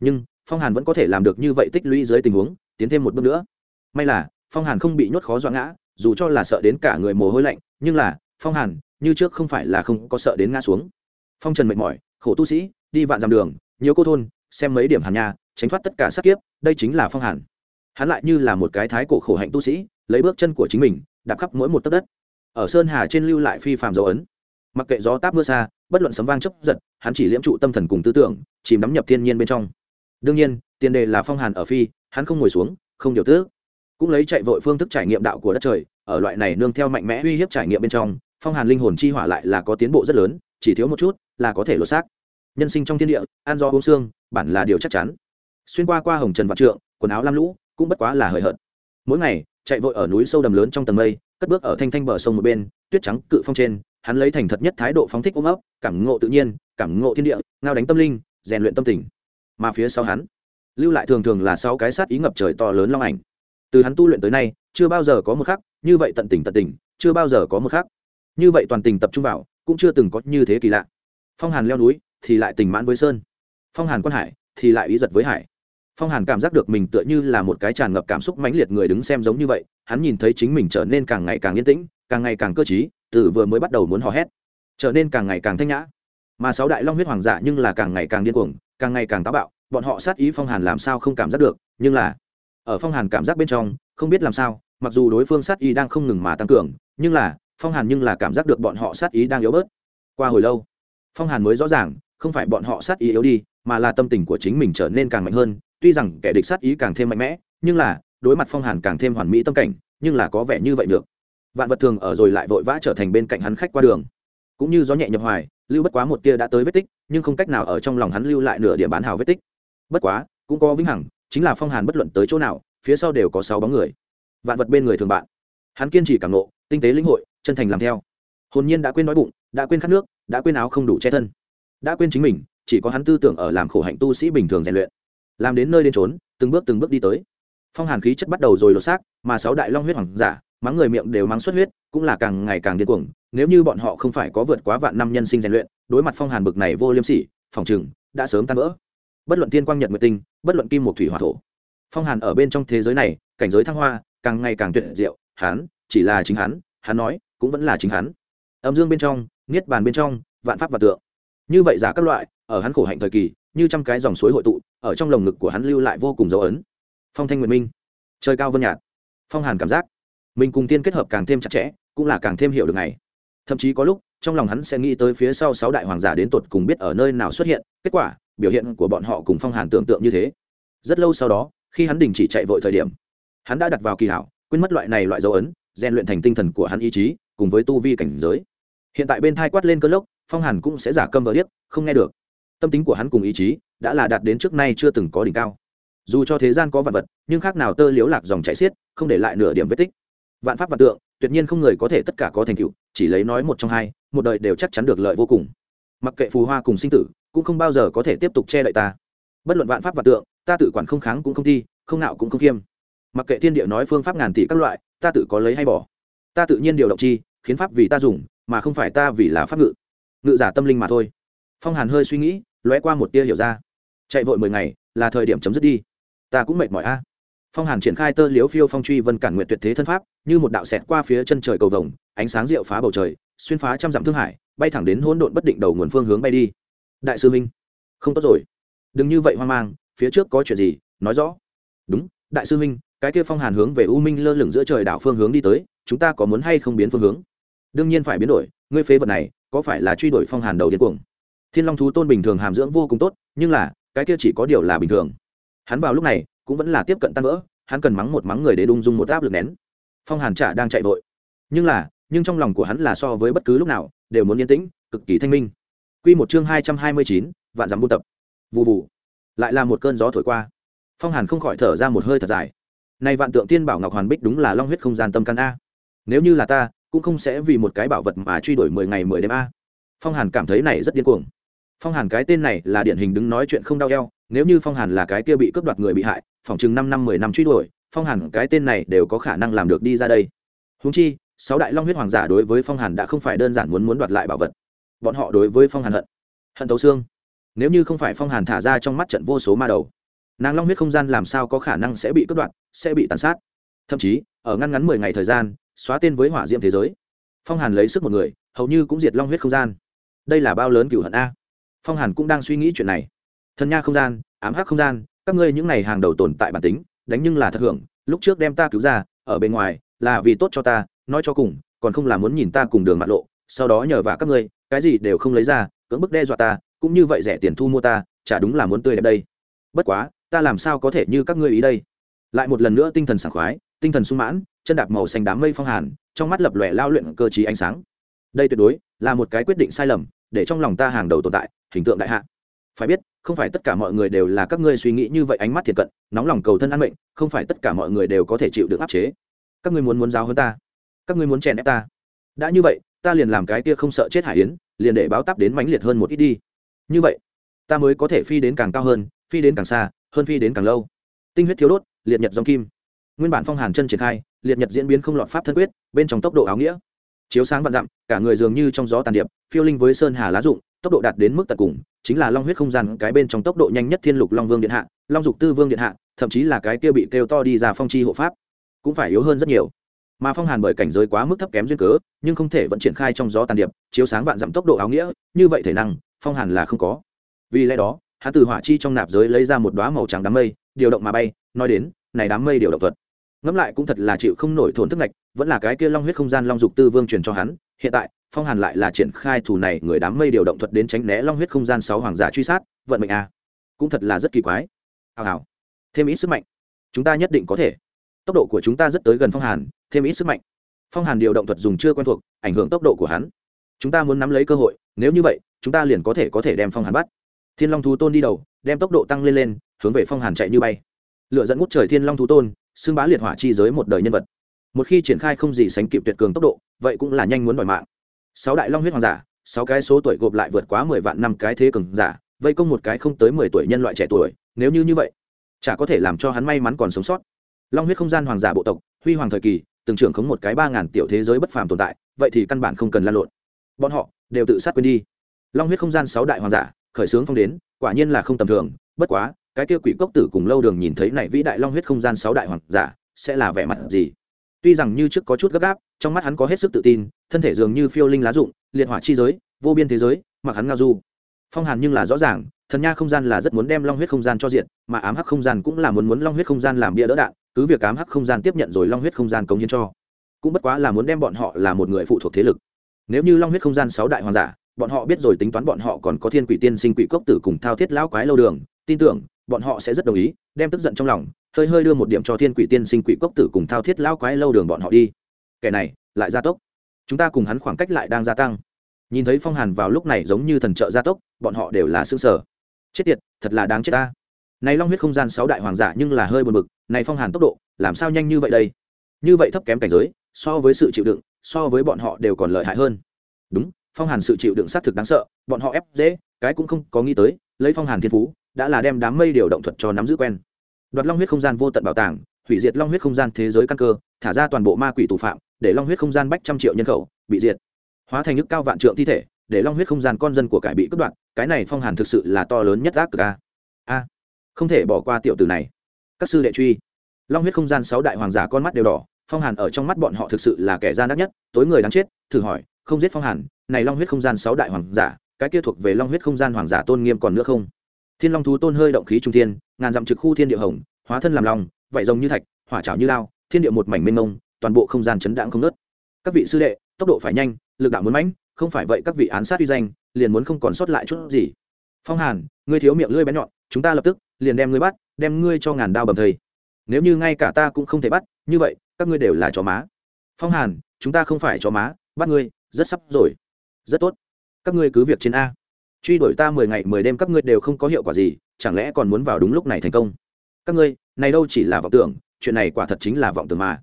Nhưng phong hàn vẫn có thể làm được như vậy tích lũy dưới tình huống, tiến thêm một bước nữa. May là, phong hàn không bị nhốt khó dọa ngã, dù cho là sợ đến cả người mồ hôi lạnh, nhưng là, phong hàn, như trước không phải là không có sợ đến ngã xuống. Phong trần mệt mỏi, khổ tu sĩ, đi vạn dặm đường, nhiều cô thôn, xem mấy điểm hàn nhà, tránh thoát tất cả sát kiếp, đây chính là phong hàn. Hắn lại như là một cái thái cổ khổ hạnh tu sĩ, lấy bước chân của chính mình, đạp khắp mỗi một tấc đất. Ở sơn hà trên lưu lại phi phàm dấu ấn. Mặc kệ gió táp mưa xa, bất luận sấm vang chấp giật, hắn chỉ liễm trụ tâm thần cùng tư tưởng, chìm đắm nhập thiên nhiên bên trong đương nhiên, tiền đề là phong hàn ở phi, hắn không ngồi xuống, không điều tước. Cũng lấy chạy vội phương thức trải nghiệm đạo của đất trời, ở loại này nương theo mạnh mẽ uy hiếp trải nghiệm bên trong, phong hàn linh hồn chi hỏa lại là có tiến bộ rất lớn, chỉ thiếu một chút là có thể lột xác. Nhân sinh trong thiên địa, ăn do uống xương, bản là điều chắc chắn. Xuyên qua qua hồng trần vạn trượng, quần áo lam lũ, cũng bất quá là hời hợt. Mỗi ngày, chạy vội ở núi sâu đầm lớn trong tầng mây, cất bước ở thanh thanh bờ sông một bên, tuyết trắng cự phong trên, hắn lấy thành thật nhất thái độ phóng thích ôm ấp, cảm ngộ tự nhiên, cảm ngộ thiên địa, ngao đánh tâm linh, rèn luyện tâm tình mà phía sau hắn lưu lại thường thường là sáu cái sát ý ngập trời to lớn long ảnh. Từ hắn tu luyện tới nay, chưa bao giờ có một khắc, như vậy tận tình tận tình, chưa bao giờ có một khắc. Như vậy toàn tình tập trung vào, cũng chưa từng có như thế kỳ lạ. Phong hàn leo núi, thì lại tình mãn với sơn. Phong hàn quan hải, thì lại ý giật với hải. Phong hàn cảm giác được mình tựa như là một cái tràn ngập cảm xúc mãnh liệt người đứng xem giống như vậy, hắn nhìn thấy chính mình trở nên càng ngày càng yên tĩnh, càng ngày càng cơ t từ vừa mới bắt đầu muốn hò hét, trở nên càng ngày càng thanh nhã. Mà sáu đại long huyết hoàng giả nhưng là càng ngày càng điên cuồng càng ngày càng táo bạo, bọn họ sát ý phong hàn làm sao không cảm giác được, nhưng là, ở phong hàn cảm giác bên trong, không biết làm sao, mặc dù đối phương sát ý đang không ngừng mà tăng cường, nhưng là, phong hàn nhưng là cảm giác được bọn họ sát ý đang yếu bớt. Qua hồi lâu, phong hàn mới rõ ràng, không phải bọn họ sát ý yếu đi, mà là tâm tình của chính mình trở nên càng mạnh hơn, tuy rằng kẻ địch sát ý càng thêm mạnh mẽ, nhưng là, đối mặt phong hàn càng thêm hoàn mỹ tâm cảnh, nhưng là có vẻ như vậy được. Vạn vật thường ở rồi lại vội vã trở thành bên cạnh hắn khách qua đường cũng như gió nhẹ nhập hoài, lưu bất quá một tia đã tới vết tích, nhưng không cách nào ở trong lòng hắn lưu lại nửa điểm bán hào vết tích. Bất quá, cũng có vĩnh hằng, chính là phong hàn bất luận tới chỗ nào, phía sau đều có sáu bóng người. Vạn vật bên người thường bạn. Hắn kiên trì cảm nộ, tinh tế lĩnh hội, chân thành làm theo. Hồn nhiên đã quên đói bụng, đã quên khát nước, đã quên áo không đủ che thân. Đã quên chính mình, chỉ có hắn tư tưởng ở làm khổ hạnh tu sĩ bình thường rèn luyện. Làm đến nơi đến trốn từng bước từng bước đi tới. Phong hàn khí chất bắt đầu rồi lột xác, mà sáu đại long huyết hoàng giả, mắng người miệng đều mắng xuất huyết, cũng là càng ngày càng điên cuồng nếu như bọn họ không phải có vượt quá vạn năm nhân sinh rèn luyện, đối mặt phong hàn bực này vô liêm sỉ, phòng chừng đã sớm tan vỡ. Bất luận tiên quang nhật nguyệt tinh, bất luận kim một thủy hỏa thổ, phong hàn ở bên trong thế giới này, cảnh giới thăng hoa, càng ngày càng tuyệt diệu, hắn, chỉ là chính hắn hắn nói, cũng vẫn là chính hắn. Âm dương bên trong, niết bàn bên trong, vạn pháp và tượng. Như vậy giả các loại, ở hắn khổ hạnh thời kỳ, như trăm cái dòng suối hội tụ, ở trong lồng ngực của hắn lưu lại vô cùng dấu ấn. Phong thanh nguyệt minh, trời cao vân nhạt. Phong hàn cảm giác, mình cùng tiên kết hợp càng thêm chặt chẽ, cũng là càng thêm hiểu được ngày thậm chí có lúc, trong lòng hắn sẽ nghĩ tới phía sau sáu đại hoàng giả đến tột cùng biết ở nơi nào xuất hiện, kết quả, biểu hiện của bọn họ cùng phong hàn tưởng tượng như thế. Rất lâu sau đó, khi hắn đình chỉ chạy vội thời điểm, hắn đã đặt vào kỳ hảo, quên mất loại này loại dấu ấn, rèn luyện thành tinh thần của hắn ý chí, cùng với tu vi cảnh giới. Hiện tại bên thai quát lên cơn lốc, phong hàn cũng sẽ giả câm vỡ điếc, không nghe được. Tâm tính của hắn cùng ý chí đã là đạt đến trước nay chưa từng có đỉnh cao. Dù cho thế gian có vật vật, nhưng khác nào tơ liếu lạc dòng chảy xiết, không để lại nửa điểm vết tích. Vạn pháp vạn tượng tuyệt nhiên không người có thể tất cả có thành tựu, chỉ lấy nói một trong hai, một đời đều chắc chắn được lợi vô cùng. Mặc kệ phù hoa cùng sinh tử, cũng không bao giờ có thể tiếp tục che đậy ta. Bất luận vạn pháp và tượng, ta tự quản không kháng cũng không thi, không nạo cũng không khiêm. mặc kệ thiên địa nói phương pháp ngàn tỷ các loại, ta tự có lấy hay bỏ. Ta tự nhiên điều động chi, khiến pháp vì ta dùng, mà không phải ta vì là pháp ngự. Ngự giả tâm linh mà thôi. Phong hàn hơi suy nghĩ, lóe qua một tia hiểu ra. Chạy vội mười ngày, là thời điểm chấm dứt đi. Ta cũng mệt mỏi a phong hàn triển khai tơ liếu phiêu phong truy vân cản nguyện tuyệt thế thân pháp, như một đạo xẹt qua phía chân trời cầu vồng, ánh sáng rượu phá bầu trời, xuyên phá trăm dặm thương hải, bay thẳng đến hỗn độn bất định đầu nguồn phương hướng bay đi. Đại sư minh, không tốt rồi. Đừng như vậy hoang mang, phía trước có chuyện gì, nói rõ. Đúng, đại sư minh, cái kia phong hàn hướng về u minh lơ lửng giữa trời đảo phương hướng đi tới, chúng ta có muốn hay không biến phương hướng? Đương nhiên phải biến đổi, ngươi phế vật này, có phải là truy đuổi phong hàn đầu điên cuồng? Thiên long thú tôn bình thường hàm dưỡng vô cùng tốt, nhưng là, cái kia chỉ có điều là bình thường. Hắn vào lúc này cũng vẫn là tiếp cận tan vỡ, hắn cần mắng một mắng người để đung dung một áp lực nén. Phong hàn trả đang chạy vội. Nhưng là, nhưng trong lòng của hắn là so với bất cứ lúc nào, đều muốn yên tĩnh, cực kỳ thanh minh. Quy một chương hai trăm hai mươi chín, vạn dặm buôn tập. Vụ vụ lại là một cơn gió thổi qua. Phong hàn không khỏi thở ra một hơi thật dài. Nay vạn tượng tiên bảo ngọc hoàn bích đúng là long huyết không gian tâm căn a. Nếu như là ta, cũng không sẽ vì một cái bảo vật mà truy đuổi mười ngày mười đêm a. Phong hàn cảm thấy này rất điên cuồng phong hàn cái tên này là điển hình đứng nói chuyện không đau eo, nếu như phong hàn là cái kia bị cướp đoạt người bị hại phòng chừng năm năm, mười năm truy đuổi, phong hàn cái tên này đều có khả năng làm được đi ra đây. Húng chi, sáu đại long huyết hoàng giả đối với phong hàn đã không phải đơn giản muốn muốn đoạt lại bảo vật. Bọn họ đối với phong hàn hận hận tấu xương. Nếu như không phải phong hàn thả ra trong mắt trận vô số ma đầu, nàng long huyết không gian làm sao có khả năng sẽ bị cướp đoạt, sẽ bị tàn sát? Thậm chí, ở ngăn ngắn mười ngày thời gian, xóa tên với hỏa diễm thế giới. Phong hàn lấy sức một người, hầu như cũng diệt long huyết không gian. Đây là bao lớn cửu hận a phong hàn cũng đang suy nghĩ chuyện này. Thần nha không gian, ám hắc không gian, các ngươi những ngày hàng đầu tồn tại bản tính, đánh nhưng là thật hưởng, lúc trước đem ta cứu ra, ở bên ngoài, là vì tốt cho ta, nói cho cùng, còn không là muốn nhìn ta cùng đường mặt lộ, sau đó nhờ vả các ngươi, cái gì đều không lấy ra, cưỡng bức đe dọa ta, cũng như vậy rẻ tiền thu mua ta, chả đúng là muốn tươi đẹp đây. Bất quá, ta làm sao có thể như các ngươi ý đây? Lại một lần nữa tinh thần sảng khoái, tinh thần sung mãn, chân đạp màu xanh đám mây phong hàn, trong mắt lập lòe lao luyện cơ trí ánh sáng. Đây tuyệt đối là một cái quyết định sai lầm, để trong lòng ta hàng đầu tồn tại hình tượng đại hạ. Phải biết, không phải tất cả mọi người đều là các ngươi suy nghĩ như vậy ánh mắt thiệt cận, nóng lòng cầu thân an mệnh, không phải tất cả mọi người đều có thể chịu được áp chế. Các ngươi muốn muốn giáo hơn ta. Các ngươi muốn chèn ép ta. Đã như vậy, ta liền làm cái kia không sợ chết hải yến, liền để báo táp đến mãnh liệt hơn một ít đi. Như vậy, ta mới có thể phi đến càng cao hơn, phi đến càng xa, hơn phi đến càng lâu. Tinh huyết thiếu đốt, liệt nhật dòng kim. Nguyên bản phong hàn chân triển khai, liệt nhật diễn biến không lọt pháp thân quyết, bên trong tốc độ áo nghĩa. Chiếu sáng vạn dặm, cả người dường như trong gió tàn điệp, phiêu linh với sơn hà lá rụng tốc độ đạt đến mức tận cùng, chính là long huyết không gian cái bên trong tốc độ nhanh nhất thiên lục long vương điện hạ, long dục tư vương điện hạ, thậm chí là cái kia bị kêu to đi ra phong chi hộ pháp, cũng phải yếu hơn rất nhiều. Mà phong hàn bởi cảnh giới quá mức thấp kém duyên cớ, nhưng không thể vẫn triển khai trong gió tàn điệp, chiếu sáng vạn dặm tốc độ áo nghĩa, như vậy thể năng, phong hàn là không có. Vì lẽ đó, hắn từ hỏa chi trong nạp giới lấy ra một đoá màu trắng đám mây, điều động mà bay, nói đến, này đám mây điều động thuật. Ngẫm lại cũng thật là chịu không nổi thốn thức ngạch, vẫn là cái kia long huyết không gian long dục tư vương truyền cho hắn, hiện tại phong hàn lại là triển khai thủ này, người đám mây điều động thuật đến tránh né long huyết không gian sáu hoàng giả truy sát, vận mệnh a. À. cũng thật là rất kỳ quái. Hào hào. Thêm ít sức mạnh. Chúng ta nhất định có thể. Tốc độ của chúng ta rất tới gần phong hàn, thêm ít sức mạnh. Phong hàn điều động thuật dùng chưa quen thuộc, ảnh hưởng tốc độ của hắn. Chúng ta muốn nắm lấy cơ hội, nếu như vậy, chúng ta liền có thể có thể đem phong hàn bắt. Thiên long thú tôn đi đầu, đem tốc độ tăng lên lên, hướng về phong hàn chạy như bay. Lựa dẫn ngút trời thiên long thú tôn, xưng bá liệt hỏa chi giới một đời nhân vật. Một khi triển khai không gì sánh kịp tuyệt cường tốc độ, vậy cũng là nhanh muốn đòi mạng sáu đại long huyết hoàng giả, sáu cái số tuổi gộp lại vượt quá mười vạn năm cái thế cường giả, vây công một cái không tới mười tuổi nhân loại trẻ tuổi, nếu như như vậy, chả có thể làm cho hắn may mắn còn sống sót. Long huyết không gian hoàng giả bộ tộc, huy hoàng thời kỳ, từng trưởng khống một cái ba ngàn tiểu thế giới bất phàm tồn tại, vậy thì căn bản không cần lan lộn. Bọn họ đều tự sát quên đi. Long huyết không gian sáu đại hoàng giả, khởi xướng phong đến, quả nhiên là không tầm thường, bất quá, cái kia quỷ cốc tử cùng lâu đường nhìn thấy này vĩ đại long huyết không gian sáu đại hoàng giả, sẽ là vẻ mặt gì? Tuy rằng như trước có chút gấp gáp, trong mắt hắn có hết sức tự tin, thân thể dường như phiêu linh lá dụng liệt hỏa chi giới, vô biên thế giới, mặc hắn ngao du. Phong hàn nhưng là rõ ràng, thần nha không gian là rất muốn đem long huyết không gian cho diện mà ám hắc không gian cũng là muốn muốn long huyết không gian làm bia đỡ đạn, cứ việc ám hắc không gian tiếp nhận rồi long huyết không gian cống hiến cho, cũng bất quá là muốn đem bọn họ là một người phụ thuộc thế lực. Nếu như long huyết không gian sáu đại hoàng giả, bọn họ biết rồi tính toán bọn họ còn có thiên quỷ tiên sinh quỷ cốc tử cùng thao thiết lão quái lâu đường, tin tưởng bọn họ sẽ rất đồng ý, đem tức giận trong lòng, hơi hơi đưa một điểm cho thiên quỷ tiên sinh quỷ cốc tử cùng thao thiết lao quái lâu đường bọn họ đi. Kẻ này, lại gia tốc. Chúng ta cùng hắn khoảng cách lại đang gia tăng. Nhìn thấy phong hàn vào lúc này giống như thần trợ gia tốc, bọn họ đều là xương sở chết tiệt, thật là đáng chết ta. Này long huyết không gian sáu đại hoàng giả nhưng là hơi buồn bực, này phong hàn tốc độ, làm sao nhanh như vậy đây? Như vậy thấp kém cảnh giới, so với sự chịu đựng, so với bọn họ đều còn lợi hại hơn. Đúng, phong hàn sự chịu đựng xác thực đáng sợ, bọn họ ép dễ, cái cũng không có nghĩ tới, lấy phong hàn thiên phú đã là đem đám mây điều động thuật cho nắm giữ quen. Đoạt long huyết không gian vô tận bảo tàng, hủy diệt long huyết không gian thế giới căn cơ, thả ra toàn bộ ma quỷ tù phạm, để long huyết không gian bách trăm triệu nhân khẩu bị diệt. Hóa thành nước cao vạn trượng thi thể, để long huyết không gian con dân của cải bị cướp đoạt, cái này phong hàn thực sự là to lớn nhất ác cực a. A, không thể bỏ qua tiểu tử này. Các sư đệ truy. Long huyết không gian sáu đại hoàng giả con mắt đều đỏ, phong hàn ở trong mắt bọn họ thực sự là kẻ gian ác nhất, tối người đáng chết, thử hỏi, không giết phong hàn, này long huyết không gian sáu đại hoàng giả, cái kia thuộc về long huyết không gian hoàng giả tôn nghiêm còn nữa không? Thiên long thú tôn hơi động khí trung thiên, ngàn dặm trực khu thiên địa hồng, hóa thân làm long vậy rồng như thạch, hỏa trào như lao thiên địa một mảnh mênh mông, toàn bộ không gian chấn đạn không nớt các vị sư đệ, tốc độ phải nhanh, lực đạo muốn mãnh, không phải vậy các vị án sát uy danh, liền muốn không còn sót lại chút gì. Phong hàn, ngươi thiếu miệng lưỡi bén nhọn, chúng ta lập tức, liền đem ngươi bắt, đem ngươi cho ngàn đao bầm thầy. nếu như ngay cả ta cũng không thể bắt, như vậy, các ngươi đều là chó má. Phong hàn, chúng ta không phải chó má, bắt ngươi, rất sắp rồi. Rất tốt. Các ngươi cứ việc trên a truy đuổi ta mười ngày mười đêm các ngươi đều không có hiệu quả gì, chẳng lẽ còn muốn vào đúng lúc này thành công? Các ngươi, này đâu chỉ là vọng tưởng, chuyện này quả thật chính là vọng tưởng mà.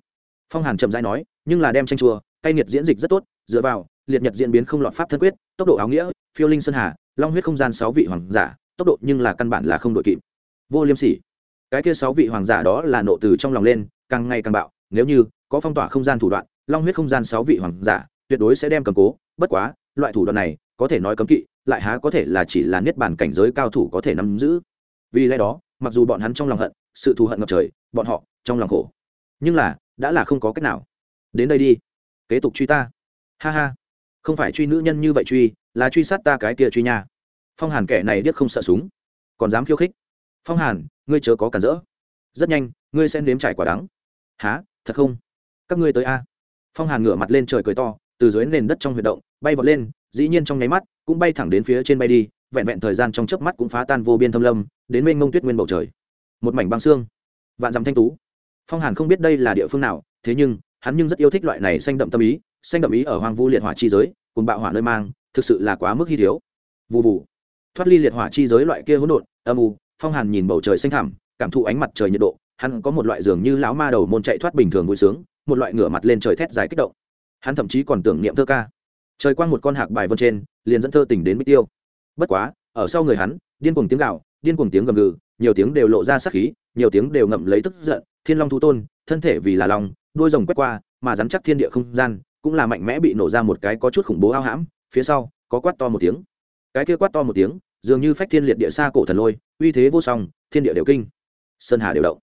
Phong hàn chậm rãi nói, nhưng là đem tranh chùa cay nghiệt diễn dịch rất tốt, dựa vào, liệt nhật diễn biến không lọt pháp thân quyết, tốc độ áo nghĩa, phiêu linh sơn hà, long huyết không gian sáu vị hoàng giả, tốc độ nhưng là căn bản là không đội kịp. Vô liêm sỉ. Cái kia sáu vị hoàng giả đó là nộ từ trong lòng lên, càng ngày càng bạo, nếu như có phong tỏa không gian thủ đoạn, long huyết không gian sáu vị hoàng giả, tuyệt đối sẽ đem cầm cố, bất quá, loại thủ đoạn này, có thể nói cấm kỵ lại há có thể là chỉ là niết bàn cảnh giới cao thủ có thể nắm giữ. Vì lẽ đó, mặc dù bọn hắn trong lòng hận, sự thù hận ngập trời, bọn họ trong lòng khổ. Nhưng là, đã là không có cách nào. Đến đây đi, kế tục truy ta. Ha ha. Không phải truy nữ nhân như vậy truy, là truy sát ta cái kia truy nha. Phong hàn kẻ này điếc không sợ súng. Còn dám khiêu khích. Phong hàn, ngươi chớ có cản rỡ. Rất nhanh, ngươi sẽ nếm trải quả đắng. Há thật không? Các ngươi tới a. Phong hàn ngửa mặt lên trời cười to, từ dưới nền đất trong huyệt động, bay vọt lên, dĩ nhiên trong nháy mắt cũng bay thẳng đến phía trên bay đi, vẹn vẹn thời gian trong chớp mắt cũng phá tan vô biên thâm lâm, đến mênh mông tuyết nguyên bầu trời. Một mảnh băng xương. Vạn dặm thanh tú. Phong hàn không biết đây là địa phương nào, thế nhưng, hắn nhưng rất yêu thích loại này xanh đậm tâm ý, xanh đậm ý ở hoang vu liệt hỏa chi giới cùng bạo hỏa nơi mang, thực sự là quá mức hy thiếu. Vụ vụ thoát ly liệt hỏa chi giới loại kia hỗn độn, âm u, phong hàn nhìn bầu trời xanh thẳm, cảm thụ ánh mặt trời nhiệt độ, hắn có một loại dường như lão ma đầu môn chạy thoát bình thường vui sướng, một loại ngửa mặt lên trời thét dài kích động. Hắn thậm chí còn tưởng niệm thơ ca trời quang một con hạc bài vân trên, liền dẫn thơ tỉnh đến bích tiêu. Bất quá, ở sau người hắn, điên cuồng tiếng gạo điên cuồng tiếng gầm gừ, nhiều tiếng đều lộ ra sắc khí, nhiều tiếng đều ngậm lấy tức giận, thiên long thu tôn, thân thể vì là lòng đôi rồng quét qua, mà dám chắc thiên địa không gian, cũng là mạnh mẽ bị nổ ra một cái có chút khủng bố ao hãm, phía sau, có quát to một tiếng. Cái kia quát to một tiếng, dường như phách thiên liệt địa xa cổ thần lôi, uy thế vô song, thiên địa đều kinh. Sơn hà đều động.